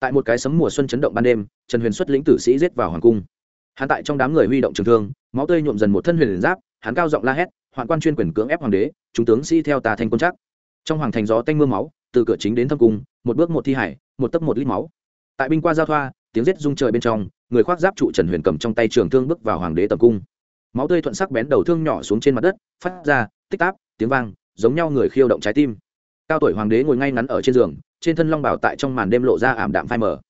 Tại một cái sấm mùa xuân chấn động ban đêm, trần huyền xuất lĩnh tử sĩ giết vào hoàng cung. Hắn tại trong đám người huy động trường thương, máu tươi nhuộm dần một thân huyền giáp, hắn cao giọng la hét, hoạn quan chuyên quyền cưỡng ép hoàng đế, chúng tướng sĩ theo tà thành quân chắc. Trong hoàng thành gió tanh mưa máu, từ cửa chính đến thâm cung một bước một thi hải, một tấc một lít máu. Tại binh qua giao thoa, tiếng rết rung trời bên trong, người khoác giáp trụ trần huyền cầm trong tay trường thương bước vào hoàng đế tầm cung. Máu tươi thuận sắc bén đầu thương nhỏ xuống trên mặt đất, phát ra, tích táp, tiếng vang, giống nhau người khiêu động trái tim. Cao tuổi hoàng đế ngồi ngay ngắn ở trên giường, trên thân long bảo tại trong màn đêm lộ ra ảm đạm phai mờ.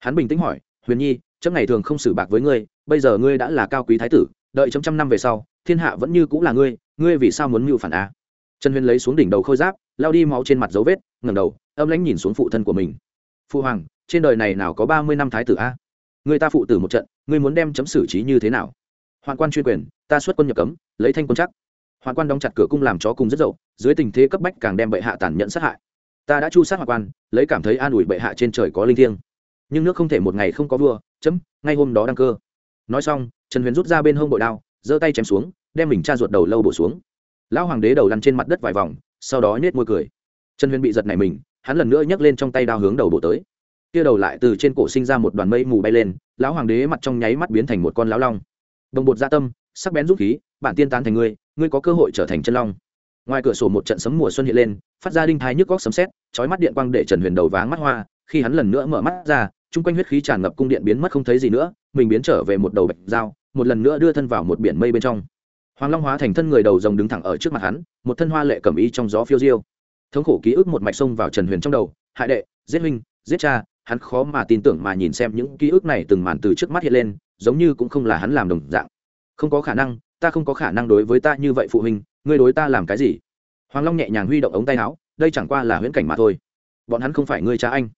Hắn bình tĩnh hỏi, huyền nhi, chấm ngày thường không xử bạc với ngươi, bây giờ ngươi đã là cao quý thái tử, đợi chấm trăm năm về sau, thiên hạ vẫn như cũng là ngươi ngươi vì sao muốn mưu phản á trần huyền lấy xuống đỉnh đầu khôi giáp lao đi máu trên mặt dấu vết, ngẩng đầu âm lãnh nhìn xuống phụ thân của mình. Phụ hoàng, trên đời này nào có ba mươi năm thái tử a? Người ta phụ tử một trận, ngươi muốn đem chấm xử trí như thế nào? Hoạn quan chuyên quyền, ta xuất quân nhập cấm, lấy thanh quân chắc. Hoạn quan đóng chặt cửa cung làm chó cùng rất dậu, dưới tình thế cấp bách càng đem bệ hạ tàn nhẫn sát hại. Ta đã chu sát hoạn quan, lấy cảm thấy an ủi bệ hạ trên trời có linh thiêng. Nhưng nước không thể một ngày không có vua, chấm, ngay hôm đó đăng cơ. Nói xong, trần huyền rút ra bên hông bội đao, giơ tay chém xuống, đem mình cha ruột đầu lâu bổ xuống. Lão hoàng đế đầu lăn trên mặt đất vài vòng, sau đó nhét môi cười. Trần huyền bị giật này mình hắn lần nữa nhấc lên trong tay đao hướng đầu bộ tới. Kia đầu lại từ trên cổ sinh ra một đoàn mây mù bay lên, lão hoàng đế mặt trong nháy mắt biến thành một con lão long. Đồng bột gia tâm, sắc bén rút khí, bản tiên tán thành ngươi ngươi có cơ hội trở thành chân long. Ngoài cửa sổ một trận sấm mùa xuân hiện lên, phát ra đinh thái nhức góc sấm sét, chói mắt điện quang để trần huyền đầu váng mắt hoa, khi hắn lần nữa mở mắt ra, chung quanh huyết khí tràn ngập cung điện biến mất không thấy gì nữa, mình biến trở về một đầu bạch dao, một lần nữa đưa thân vào một biển mây bên trong. Hoàng long hóa thành thân người đầu rồng đứng thẳng ở trước mặt hắn, một thân hoa lệ cầm y trong gió phiêu diêu thống khổ ký ức một mạch sông vào trần huyền trong đầu, hại đệ, giết huynh, giết cha. Hắn khó mà tin tưởng mà nhìn xem những ký ức này từng màn từ trước mắt hiện lên, giống như cũng không là hắn làm đồng dạng. Không có khả năng, ta không có khả năng đối với ta như vậy phụ huynh, ngươi đối ta làm cái gì? Hoàng long nhẹ nhàng huy động ống tay áo, đây chẳng qua là huyễn cảnh mà thôi. Bọn hắn không phải ngươi cha anh.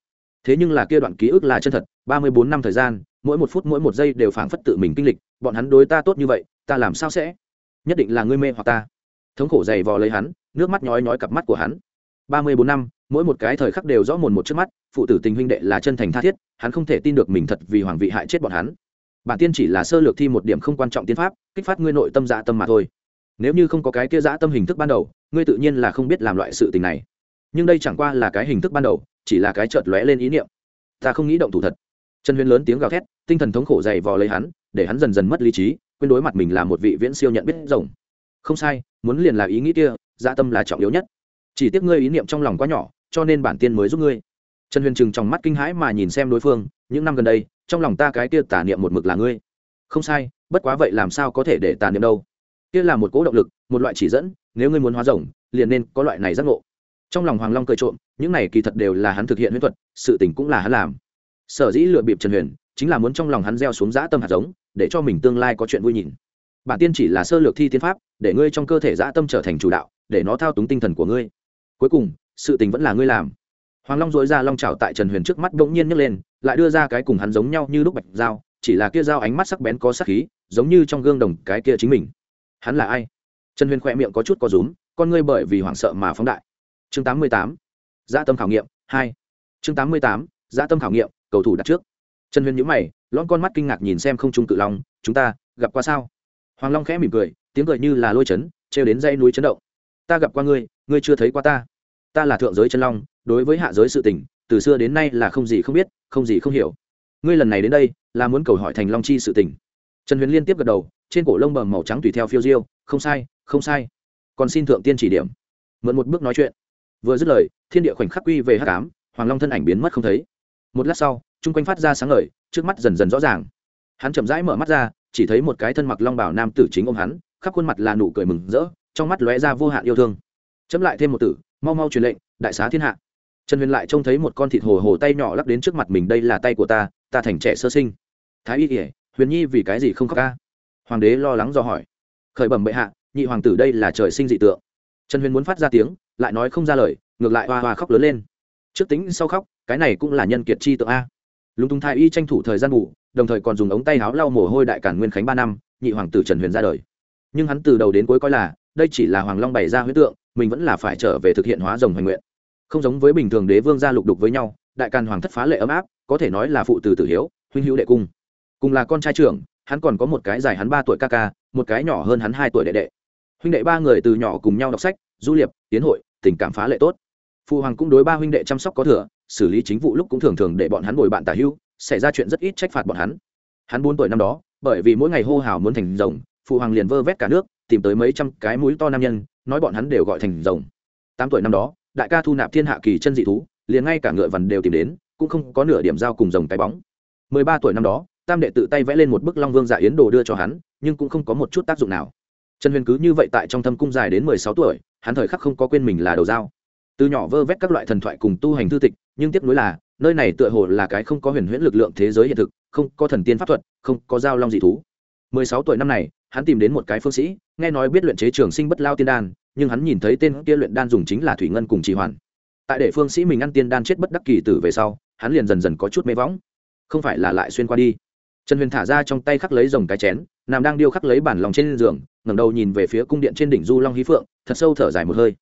Thế nhưng là kia đoạn ký ức là chân thật, ba mươi bốn năm thời gian, mỗi một phút mỗi một giây đều phảng phất tự mình kinh lịch, bọn hắn đối ta tốt như vậy, ta làm sao sẽ? Nhất định là ngươi mê hoặc ta. Thống khổ dày vò lấy hắn, nước mắt nhói nhói cặp mắt của hắn ba mươi bốn năm, mỗi một cái thời khắc đều rõ mồn một trước mắt, phụ tử tình huynh đệ là chân thành tha thiết, hắn không thể tin được mình thật vì hoàng vị hại chết bọn hắn. Bản tiên chỉ là sơ lược thi một điểm không quan trọng tiên pháp, kích phát ngươi nội tâm dạ tâm mà thôi. Nếu như không có cái kia dã tâm hình thức ban đầu, ngươi tự nhiên là không biết làm loại sự tình này. Nhưng đây chẳng qua là cái hình thức ban đầu, chỉ là cái chợt lóe lên ý niệm. Ta không nghĩ động thủ thật. Trần huyền lớn tiếng gào thét, tinh thần thống khổ dày vò lấy hắn, để hắn dần dần mất lý trí, quên đối mặt mình là một vị viễn siêu nhận biết rồng. Không sai, muốn liền là ý nghĩ kia dạ tâm là trọng yếu nhất chỉ tiếc ngươi ý niệm trong lòng quá nhỏ, cho nên bản tiên mới giúp ngươi. Trần huyền trừng trong mắt kinh hãi mà nhìn xem đối phương, những năm gần đây, trong lòng ta cái kia tả niệm một mực là ngươi. Không sai, bất quá vậy làm sao có thể để tà niệm đâu? Kia là một cố động lực, một loại chỉ dẫn, nếu ngươi muốn hóa rồng, liền nên có loại này giác ngộ. Trong lòng hoàng long cười trộm, những này kỳ thật đều là hắn thực hiện huyễn thuật, sự tình cũng là hắn làm. Sở dĩ lựa bịp trần huyền, chính là muốn trong lòng hắn gieo xuống dã tâm hạt giống, để cho mình tương lai có chuyện vui nhìn. Bản tiên chỉ là sơ lược thi tiên pháp, để ngươi trong cơ thể dã tâm trở thành chủ đạo, để nó thao túng tinh thần của ngươi cuối cùng, sự tình vẫn là ngươi làm. Hoàng long dối ra long trào tại trần huyền trước mắt bỗng nhiên nhấc lên, lại đưa ra cái cùng hắn giống nhau như lúc bạch dao, chỉ là kia dao ánh mắt sắc bén có sắc khí, giống như trong gương đồng cái kia chính mình. Hắn là ai? Trần huyền khỏe miệng có chút có rúm, con ngươi bởi vì hoảng sợ mà phóng đại. Chương tám mươi tám gia tâm khảo nghiệm hai. Chương tám mươi tám gia tâm khảo nghiệm, cầu thủ đặt trước. Trần huyền nhữ mày lon con mắt kinh ngạc nhìn xem không trung cự long, chúng ta gặp qua sao? Hoàng long khẽ mỉm cười, tiếng cười như là lôi chấn, trêu đến dây núi chấn động ta gặp qua ngươi ngươi chưa thấy qua ta. Ta là thượng giới chân long, đối với hạ giới sự tình, từ xưa đến nay là không gì không biết, không gì không hiểu. Ngươi lần này đến đây, là muốn cầu hỏi thành long chi sự tình. Trần huyền liên tiếp gật đầu, trên cổ lông bầm màu trắng tùy theo phiêu diêu, không sai không sai. Còn xin thượng tiên chỉ điểm. Mượn một bước nói chuyện. Vừa dứt lời, thiên địa khoảnh khắc quy về h tám hoàng long thân ảnh biến mất không thấy. Một lát sau, chung quanh phát ra sáng ngời, trước mắt dần dần rõ ràng. Hắn chậm rãi mở mắt ra, chỉ thấy một cái thân mặc long bảo nam tử chính ôm hắn, khắp khuôn mặt là nụ cười mừng rỡ trong mắt lóe ra vô hạn yêu thương. Chấm lại thêm một tử, mau mau truyền lệnh, đại xá thiên hạ. Trần huyền lại trông thấy một con thịt hồ hồ tay nhỏ lắc đến trước mặt mình, đây là tay của ta ta thành trẻ sơ sinh. Thái y kỉa huyền nhi vì cái gì không khóc ca? Hoàng đế lo lắng do hỏi. Khởi bẩm bệ hạ, nhị hoàng tử đây là trời sinh dị tượng. Trần huyền muốn phát ra tiếng, lại nói không ra lời, ngược lại hoa hoa khóc lớn lên. Trước tính sau khóc, cái này cũng là nhân kiệt chi tượng a. Lúng túng thái y tranh thủ thời gian ngủ, đồng thời còn dùng ống tay áo lau mồ hôi đại cản nguyên khánh ba năm, nhị hoàng tử trần huyền ra đời. Nhưng hắn từ đầu đến cuối coi là đây chỉ là hoàng long bày ra huyết tượng, mình vẫn là phải trở về thực hiện hóa rồng hoành nguyện. Không giống với bình thường đế vương gia lục đục với nhau, đại càn hoàng thất phá lệ ấm áp, có thể nói là phụ từ tử hiếu, huynh hữu đệ cung. Cùng là con trai trưởng, hắn còn có một cái dài hắn ba tuổi ca ca, một cái nhỏ hơn hắn hai tuổi đệ đệ. Huynh đệ ba người từ nhỏ cùng nhau đọc sách, du liệp, tiến hội, tình cảm phá lệ tốt. Phụ hoàng cũng đối ba huynh đệ chăm sóc có thừa, xử lý chính vụ lúc cũng thường thường để bọn hắn bồi bạn tả hưu xảy ra chuyện rất ít trách phạt bọn hắn. Hắn bốn tuổi năm đó, bởi vì mỗi ngày hô hào muốn thành rồng phụ hoàng liền vơ vét cả nước tìm tới mấy trăm cái mũi to nam nhân, nói bọn hắn đều gọi thành rồng. Tám tuổi năm đó, đại ca thu nạp thiên hạ kỳ chân dị thú, liền ngay cả ngựa vằn đều tìm đến, cũng không có nửa điểm giao cùng rồng cái bóng. Mười ba tuổi năm đó, tam đệ tự tay vẽ lên một bức long vương dạ yến đồ đưa cho hắn, nhưng cũng không có một chút tác dụng nào. Trần huyền cứ như vậy tại trong thâm cung dài đến mười sáu tuổi, hắn thời khắc không có quên mình là đầu dao. Từ nhỏ vơ vét các loại thần thoại cùng tu hành thư tịch, nhưng tiếp nối là, nơi này tựa hồ là cái không có huyền huyễn lực lượng thế giới hiện thực, không có thần tiên pháp thuật, không có giao long dị thú. Mười sáu tuổi năm này hắn tìm đến một cái phương sĩ, nghe nói biết luyện chế trường sinh bất lao tiên đan, nhưng hắn nhìn thấy tên kia luyện đan dùng chính là thủy ngân cùng trì hoàn. Tại để phương sĩ mình ăn tiên đan chết bất đắc kỳ tử về sau, hắn liền dần dần có chút mê võng. Không phải là lại xuyên qua đi. Trần huyền thả ra trong tay khắc lấy dòng cái chén, nằm đang điêu khắc lấy bản lòng trên giường, ngẩng đầu nhìn về phía cung điện trên đỉnh du long hí phượng, thật sâu thở dài một hơi.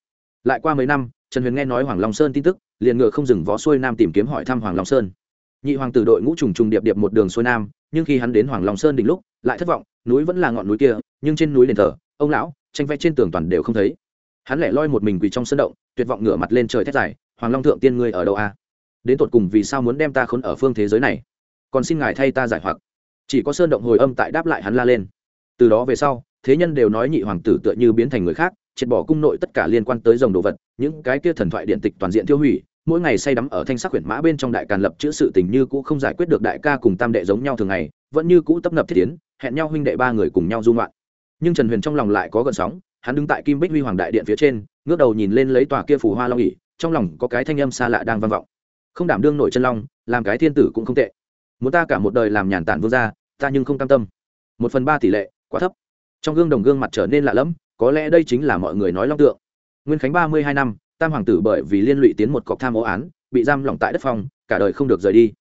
Lại qua mấy năm, trần huyền nghe nói hoàng long sơn tin tức, liền ngựa không dừng vó xuôi nam tìm kiếm hỏi thăm hoàng long sơn. Nhị hoàng tử đội ngũ trùng trùng điệp điệp một đường xuôi nam, nhưng khi hắn đến hoàng long sơn đỉnh lúc, lại thất vọng núi vẫn là ngọn núi kia, nhưng trên núi đền thờ, ông lão, tranh vẽ trên tường toàn đều không thấy. Hắn lẻ loi một mình quỳ trong sân động, tuyệt vọng ngửa mặt lên trời thét dài, hoàng long thượng tiên ngươi ở đâu a? Đến tột cùng vì sao muốn đem ta khốn ở phương thế giới này? Còn xin ngài thay ta giải hoặc. Chỉ có sơn động hồi âm tại đáp lại hắn la lên. Từ đó về sau, thế nhân đều nói nhị hoàng tử tựa như biến thành người khác, triệt bỏ cung nội tất cả liên quan tới dòng đồ vật, những cái kia thần thoại điện tịch toàn diện tiêu hủy, mỗi ngày say đắm ở thanh sắc huyện mã bên trong đại càn lập chữ sự tình như cũ không giải quyết được đại ca cùng tam đệ giống nhau thường ngày vẫn như cũ tấp nập thiết tiến, hẹn nhau huynh đệ ba người cùng nhau du ngoạn. Nhưng trần huyền trong lòng lại có gợn sóng, hắn đứng tại kim bích huy hoàng đại điện phía trên, ngước đầu nhìn lên lấy tòa kia phù hoa long ỉ trong lòng có cái thanh âm xa lạ đang vang vọng. Không đảm đương nổi chân long, làm cái thiên tử cũng không tệ. Muốn ta cả một đời làm nhàn tản vương gia, ta nhưng không cam tâm. Một phần ba tỷ lệ, quá thấp. Trong gương đồng gương mặt trở nên lạ lẫm, có lẽ đây chính là mọi người nói long tượng. Nguyên khánh ba mươi hai năm, tam hoàng tử bởi vì liên lụy tiến một cọc tham ô án, bị giam lỏng tại đất phong, cả đời không được rời đi.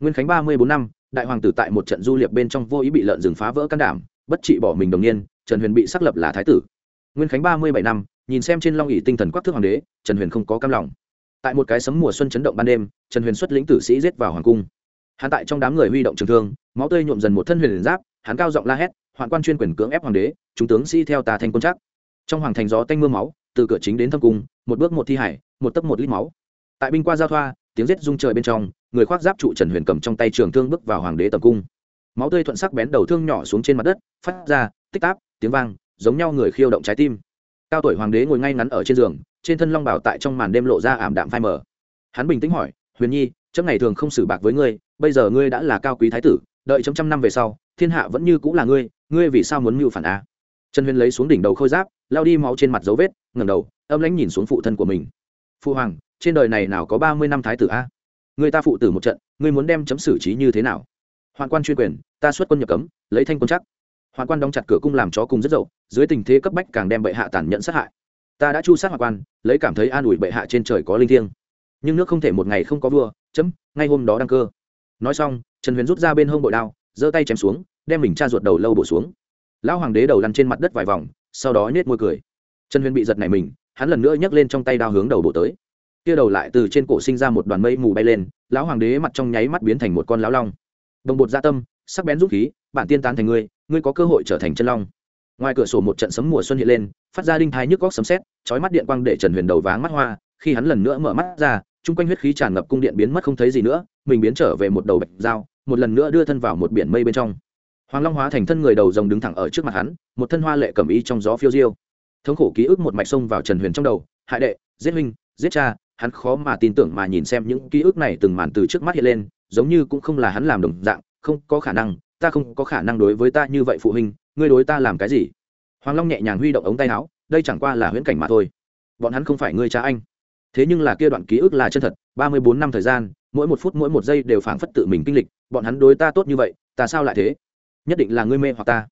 Nguyên khánh ba mươi bốn năm đại hoàng tử tại một trận du liệp bên trong vô ý bị lợn rừng phá vỡ can đảm, bất trị bỏ mình đồng niên, trần huyền bị xác lập là thái tử. Nguyên khánh ba mươi bảy năm, nhìn xem trên long ỉ tinh thần quắc thước hoàng đế, trần huyền không có cam lòng. Tại một cái sấm mùa xuân chấn động ban đêm, trần huyền xuất lĩnh tử sĩ giết vào hoàng cung. Hắn tại trong đám người huy động trường thương, máu tươi nhuộm dần một thân huyền liền giáp, hắn cao giọng la hét, hoạn quan chuyên quyền cưỡng ép hoàng đế, chúng tướng sĩ theo tà thành quân chắc. Trong hoàng thành gió tanh mưa máu, từ cửa chính đến thâm cung, một bước một thi hải, một tấc một lít máu. Tại binh qua giao thoa tiếng rết rung trời bên trong, người khoác giáp trụ trần huyền cầm trong tay trường thương bước vào hoàng đế tầm cung. Máu tươi thuận sắc bén đầu thương nhỏ xuống trên mặt đất, phát ra, tích táp, tiếng vang, giống nhau người khiêu động trái tim. Cao tuổi hoàng đế ngồi ngay ngắn ở trên giường, trên thân long bảo tại trong màn đêm lộ ra ảm đạm phai mờ. Hắn bình tĩnh hỏi, huyền nhi, chấm ngày thường không xử bạc với ngươi, bây giờ ngươi đã là cao quý thái tử, đợi trong trăm năm về sau, thiên hạ vẫn như cũng là ngươi ngươi vì sao muốn mưu phản a? Trần huyền lấy xuống đỉnh đầu khôi giáp lao đi máu trên mặt dấu vết, ngẩng đầu, âm lãnh nhìn xuống phụ thân của mình. Phụ hoàng trên đời này nào có ba mươi năm thái tử a? Người ta phụ tử một trận, ngươi muốn đem chấm xử trí như thế nào? Hoàn quan chuyên quyền, ta xuất quân nhập cấm, lấy thanh quân chắc. Hoàn quan đóng chặt cửa cung làm chó cùng rất dậu, dưới tình thế cấp bách càng đem bệ hạ tàn nhẫn sát hại. Ta đã chu sát hoàn quan, lấy cảm thấy an ủi bệ hạ trên trời có linh thiêng. Nhưng nước không thể một ngày không có vua, chấm, ngay hôm đó đăng cơ. Nói xong, trần huyền rút ra bên hông bội đao, giơ tay chém xuống, đem mình cha ruột đầu lâu bổ xuống. Lão hoàng đế đầu lăn trên mặt đất vài vòng, sau đó nhét môi cười. Trần huyền bị giật này mình, hắn lần nữa nhấc lên trong tay đao hướng đầu bổ tới kia đầu lại từ trên cổ sinh ra một đoàn mây mù bay lên, lão hoàng đế mặt trong nháy mắt biến thành một con lão long. Đồng bột gia tâm, sắc bén rút khí, bản tiên tán thành ngươi ngươi có cơ hội trở thành chân long. Ngoài cửa sổ một trận sấm mùa xuân hiện lên, phát ra đinh thái nhức góc sấm sét, chói mắt điện quang để trần huyền đầu váng mắt hoa, khi hắn lần nữa mở mắt ra, chung quanh huyết khí tràn ngập cung điện biến mất không thấy gì nữa, mình biến trở về một đầu bạch dao, một lần nữa đưa thân vào một biển mây bên trong. Hoàng long hóa thành thân người đầu rồng đứng thẳng ở trước mặt hắn, một thân hoa lệ cầm ý trong gió phiêu diêu. Thống khổ ký ức một mạch sông vào trần huyền trong đầu hại đệ, giết huynh, giết cha hắn khó mà tin tưởng mà nhìn xem những ký ức này từng màn từ trước mắt hiện lên, giống như cũng không là hắn làm đồng dạng, không có khả năng, ta không có khả năng đối với ta như vậy phụ huynh, ngươi đối ta làm cái gì? Hoàng long nhẹ nhàng huy động ống tay áo, đây chẳng qua là huyễn cảnh mà thôi. Bọn hắn không phải ngươi cha anh. Thế nhưng là kia đoạn ký ức là chân thật, ba mươi bốn năm thời gian, mỗi một phút mỗi một giây đều phảng phất tự mình kinh lịch, bọn hắn đối ta tốt như vậy, ta sao lại thế? Nhất định là ngươi mê hoặc ta.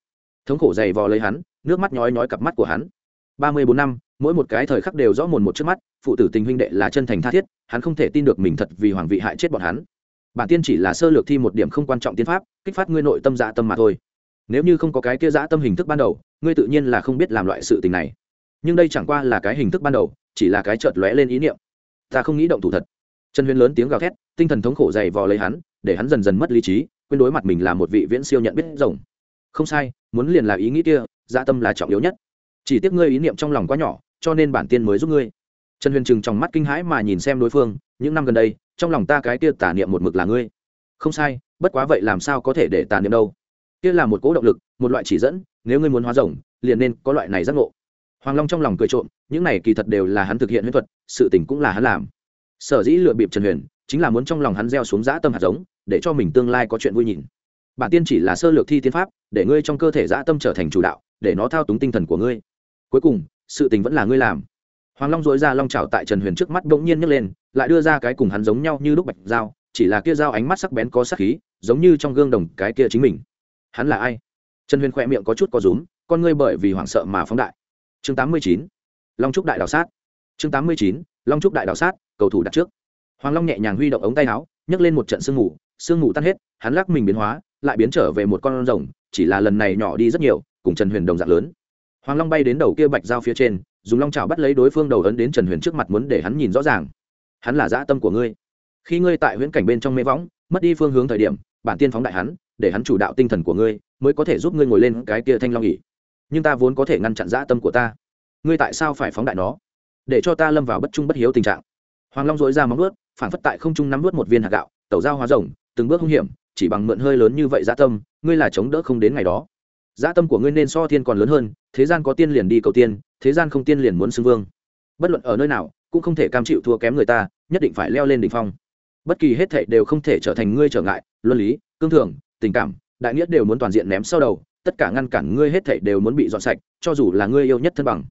Thống khổ dày vò lấy hắn, nước mắt nhói nhói cặp mắt của hắn. Ba mươi bốn năm, mỗi một cái thời khắc đều rõ mồn một trước mắt phụ tử tình huynh đệ là chân thành tha thiết, hắn không thể tin được mình thật vì hoàng vị hại chết bọn hắn. Bản tiên chỉ là sơ lược thi một điểm không quan trọng tiên pháp, kích phát ngươi nội tâm dạ tâm mà thôi. Nếu như không có cái kia dã tâm hình thức ban đầu, ngươi tự nhiên là không biết làm loại sự tình này. Nhưng đây chẳng qua là cái hình thức ban đầu, chỉ là cái chợt lóe lên ý niệm. Ta không nghĩ động thủ thật. Trần huyền lớn tiếng gào thét, tinh thần thống khổ dày vò lấy hắn, để hắn dần dần mất lý trí, quên đối mặt mình là một vị viễn siêu nhận biết rồng. Không sai, muốn liền là ý nghĩ kia dã tâm là trọng yếu nhất. Chỉ tiếc ngươi ý niệm trong lòng quá nhỏ, cho nên bản tiên mới giúp ngươi trần huyền trừng trong mắt kinh hãi mà nhìn xem đối phương, những năm gần đây, trong lòng ta cái kia tả niệm một mực là ngươi. Không sai, bất quá vậy làm sao có thể để tà niệm đâu? Kia là một cố động lực, một loại chỉ dẫn, nếu ngươi muốn hóa rồng, liền nên có loại này giác ngộ. Hoàng long trong lòng cười trộm, những này kỳ thật đều là hắn thực hiện huyễn thuật, sự tình cũng là hắn làm. Sở dĩ lựa bịp trần huyền, chính là muốn trong lòng hắn gieo xuống dã tâm hạt giống, để cho mình tương lai có chuyện vui nhìn. Bản tiên chỉ là sơ lược thi tiến pháp, để ngươi trong cơ thể dã tâm trở thành chủ đạo, để nó thao túng tinh thần của ngươi. Cuối cùng, sự tình vẫn là ngươi làm hoàng long dối ra long trào tại trần huyền trước mắt bỗng nhiên nhấc lên, lại đưa ra cái cùng hắn giống nhau như lúc bạch dao, chỉ là kia dao ánh mắt sắc bén có sắc khí, giống như trong gương đồng cái kia chính mình. Hắn là ai? Trần huyền khỏe miệng có chút có rúm, con ngươi bởi vì hoảng sợ mà phóng đại. Chương tám mươi chín, long trúc đại đào sát. Chương tám mươi chín, long trúc đại đào sát, cầu thủ đặt trước. Hoàng long nhẹ nhàng huy động ống tay áo, nhấc lên một trận sương ngủ sương ngủ tan hết, hắn lắc mình biến hóa, lại biến trở về một con rồng, chỉ là lần này nhỏ đi rất nhiều, cùng trần huyền đồng dạng lớn. Hoàng long bay đến đầu kia bạch dao phía trên dùng long trào bắt lấy đối phương đầu ấn đến trần huyền trước mặt muốn để hắn nhìn rõ ràng. Hắn là dã tâm của ngươi. Khi ngươi tại huyễn cảnh bên trong mê võng, mất đi phương hướng thời điểm, bản tiên phóng đại hắn, để hắn chủ đạo tinh thần của ngươi, mới có thể giúp ngươi ngồi lên cái kia thanh long nghỉ nhưng ta vốn có thể ngăn chặn dã tâm của ta. Ngươi tại sao phải phóng đại nó? Để cho ta lâm vào bất trung bất hiếu tình trạng. Hoàng long dối ra móng ướt phản phất tại không trung nắm ướt một viên hạt gạo, tẩu dao hóa rồng, từng bước hung hiểm, chỉ bằng mượn hơi lớn như vậy dã tâm, ngươi là chống đỡ không đến ngày đó. Dã tâm của ngươi nên so thiên còn lớn hơn, thế gian có tiên liền đi cầu tiên thế gian không tiên liền muốn xưng vương. Bất luận ở nơi nào, cũng không thể cam chịu thua kém người ta, nhất định phải leo lên đỉnh phong. Bất kỳ hết thệ đều không thể trở thành ngươi trở ngại, luân lý, cương thường, tình cảm, đại nghĩa đều muốn toàn diện ném sau đầu, tất cả ngăn cản ngươi hết thảy đều muốn bị dọn sạch, cho dù là ngươi yêu nhất thân bằng.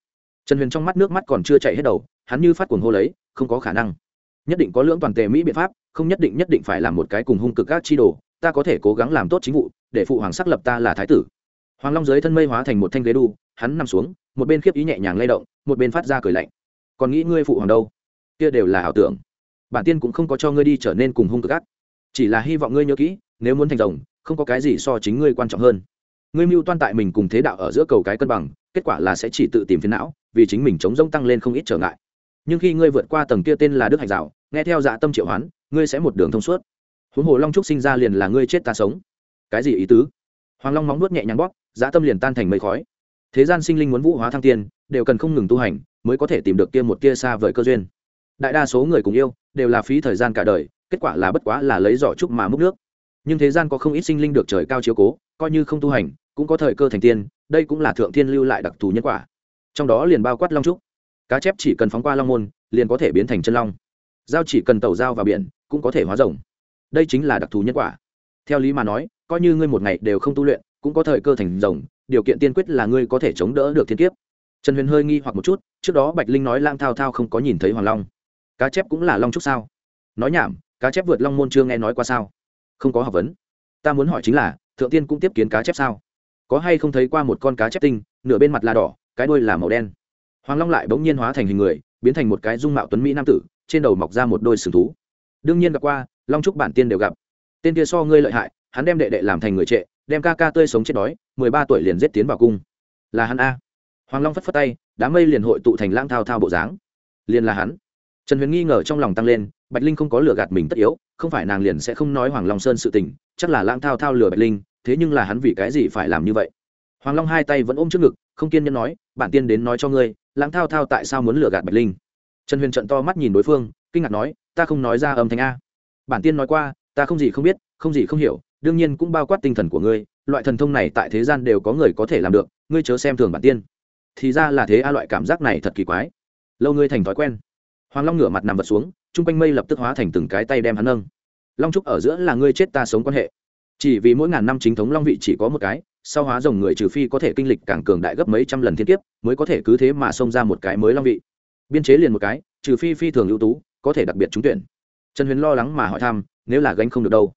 Trần huyền trong mắt nước mắt còn chưa chảy hết đầu, hắn như phát cuồng hô lấy, không có khả năng. Nhất định có lưỡng toàn tề mỹ biện pháp, không nhất định nhất định phải làm một cái cùng hung cực các chi đồ, ta có thể cố gắng làm tốt chính vụ, để phụ hoàng xác lập ta là thái tử. Hoàng long dưới thân mây hóa thành một thanh ghế đu, hắn nằm xuống một bên khiếp ý nhẹ nhàng lay động, một bên phát ra cười lạnh. Còn nghĩ ngươi phụ hoàng đâu? Kia đều là ảo tưởng. Bản tiên cũng không có cho ngươi đi trở nên cùng hung cực ác. Chỉ là hy vọng ngươi nhớ kỹ, nếu muốn thành rồng, không có cái gì so chính ngươi quan trọng hơn. Ngươi mưu toan tại mình cùng thế đạo ở giữa cầu cái cân bằng, kết quả là sẽ chỉ tự tìm phiền não, vì chính mình chống rông tăng lên không ít trở ngại. Nhưng khi ngươi vượt qua tầng kia tên là đức hạch rào nghe theo dạ tâm triệu hoán, ngươi sẽ một đường thông suốt. Huống hồ long trúc sinh ra liền là ngươi chết ta sống. Cái gì ý tứ? Hoàng long móng nuốt nhẹ nhàng bóp dạ tâm liền tan thành mây khói thế gian sinh linh muốn vũ hóa thăng tiên, đều cần không ngừng tu hành, mới có thể tìm được kia một kia xa vời cơ duyên. Đại đa số người cùng yêu, đều là phí thời gian cả đời, kết quả là bất quá là lấy giỏ trúc mà múc nước. Nhưng thế gian có không ít sinh linh được trời cao chiếu cố, coi như không tu hành, cũng có thời cơ thành tiên, đây cũng là thượng thiên lưu lại đặc thù nhân quả. Trong đó liền bao quát long trúc. Cá chép chỉ cần phóng qua long môn, liền có thể biến thành chân long. Dao chỉ cần tẩu dao vào biển, cũng có thể hóa rồng. Đây chính là đặc thù nhân quả. Theo lý mà nói, coi như ngươi một ngày đều không tu luyện, cũng có thời cơ thành rồng điều kiện tiên quyết là ngươi có thể chống đỡ được thiên kiếp. Trần huyền hơi nghi hoặc một chút, trước đó bạch linh nói lang thao thao không có nhìn thấy hoàng long. Cá chép cũng là long trúc sao? Nói nhảm, cá chép vượt long môn chưa nghe nói qua sao? Không có học vấn. Ta muốn hỏi chính là, thượng tiên cũng tiếp kiến cá chép sao? Có hay không thấy qua một con cá chép tinh, nửa bên mặt là đỏ, cái đuôi là màu đen. Hoàng long lại bỗng nhiên hóa thành hình người, biến thành một cái dung mạo tuấn mỹ nam tử, trên đầu mọc ra một đôi sừng thú. Đương nhiên gặp qua, long trúc bản tiên đều gặp. Tên kia so ngươi lợi hại, hắn đem đệ đệ làm thành người trệ đem ca ca tươi sống chết đói, mười ba tuổi liền giết tiến vào cung. Là hắn a. Hoàng long phất phất tay, đám mây liền hội tụ thành lang thao thao bộ dáng. Liền là hắn. Trần huyền nghi ngờ trong lòng tăng lên, bạch linh không có lừa gạt mình tất yếu, không phải nàng liền sẽ không nói hoàng long sơn sự tình, chắc là lang thao thao lừa bạch linh, thế nhưng là hắn vì cái gì phải làm như vậy? Hoàng long hai tay vẫn ôm trước ngực, không kiên nhẫn nói, bản tiên đến nói cho ngươi, lãng thao thao tại sao muốn lừa gạt bạch linh? Trần huyền trận to mắt nhìn đối phương, kinh ngạc nói, ta không nói ra âm thanh a. Bản tiên nói qua, ta không gì không biết, không gì không hiểu đương nhiên cũng bao quát tinh thần của ngươi, loại thần thông này tại thế gian đều có người có thể làm được, ngươi chớ xem thường bản tiên. Thì ra là thế a, loại cảm giác này thật kỳ quái. Lâu ngươi thành thói quen. Hoàng long ngửa mặt nằm vật xuống chung quanh mây lập tức hóa thành từng cái tay đem hắn nâng. Long trúc ở giữa là ngươi chết ta sống quan hệ. Chỉ vì mỗi ngàn năm chính thống long vị chỉ có một cái, sau hóa rồng người trừ phi có thể kinh lịch càng cường đại gấp mấy trăm lần thiên kiếp, mới có thể cứ thế mà xông ra một cái mới long vị. Biên chế liền một cái, trừ phi phi thường ưu tú, có thể đặc biệt trúng tuyển. Trần huyền lo lắng mà hỏi thăm, nếu là gánh không được đâu?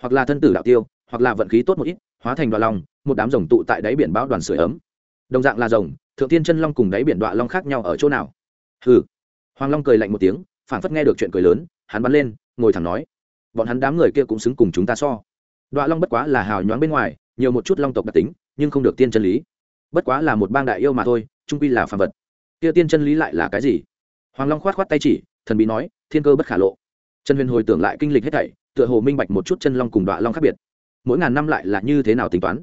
Hoặc là thân tử đạo tiêu, hoặc là vận khí tốt một ít, hóa thành đoạn long, một đám rồng tụ tại đáy biển bão đoàn sửa ấm. Đồng dạng là rồng, thượng tiên chân long cùng đáy biển đoạn long khác nhau ở chỗ nào? Hừ. Hoàng long cười lạnh một tiếng phản phất nghe được chuyện cười lớn, hắn bắn lên, ngồi thẳng nói. Bọn hắn đám người kia cũng xứng cùng chúng ta so. Đoạn long bất quá là hào nhoáng bên ngoài, nhiều một chút long tộc đặc tính, nhưng không được tiên chân lý. Bất quá là một bang đại yêu mà thôi trung quy là phàm vật. Kia tiên chân lý lại là cái gì? Hoàng long khoát khoát tay chỉ, thần bí nói, thiên cơ bất khả lộ. Trần huyền hồi tưởng lại kinh lịch hết thảy tựa hồ minh bạch một chút chân long cùng đoạn long khác biệt. Mỗi ngàn năm lại là như thế nào tính toán?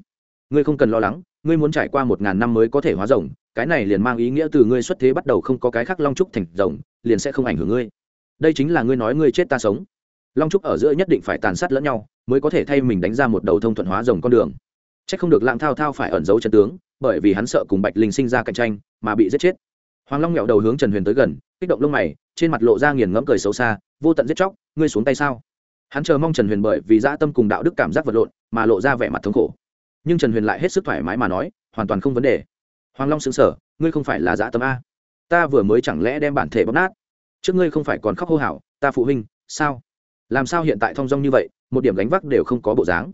Ngươi không cần lo lắng, ngươi muốn trải qua một ngàn năm mới có thể hóa rồng, cái này liền mang ý nghĩa từ ngươi xuất thế bắt đầu không có cái khác long trúc thành rồng, liền sẽ không ảnh hưởng ngươi. Đây chính là ngươi nói ngươi chết ta sống. Long trúc ở giữa nhất định phải tàn sát lẫn nhau, mới có thể thay mình đánh ra một đầu thông thuận hóa rồng con đường. C h ắ c không được lạng thao thao phải ẩn giấu chân tướng, bởi vì hắn sợ cùng bạch linh sinh ra cạnh tranh, mà bị giết chết. Hoàng long nghẹo đầu hướng trần huyền tới gần, kích động lông mày, trên mặt lộ ra nghiền ngẫm cười xấu xa, vô tận giết chóc, ngươi xuống tay sao? Hắn chờ mong trần huyền bởi vì dã tâm cùng đạo đức cảm giác vật lộn mà lộ ra vẻ mặt thống khổ. Nhưng trần huyền lại hết sức thoải mái mà nói, hoàn toàn không vấn đề. Hoàng long xứng sở ngươi không phải là dã tâm a. Ta vừa mới chẳng lẽ đem bản thể bóp nát? Trước ngươi không phải còn khóc hô hào, ta phụ huynh, sao? Làm sao hiện tại thong dong như vậy, một điểm gánh vác đều không có bộ dáng?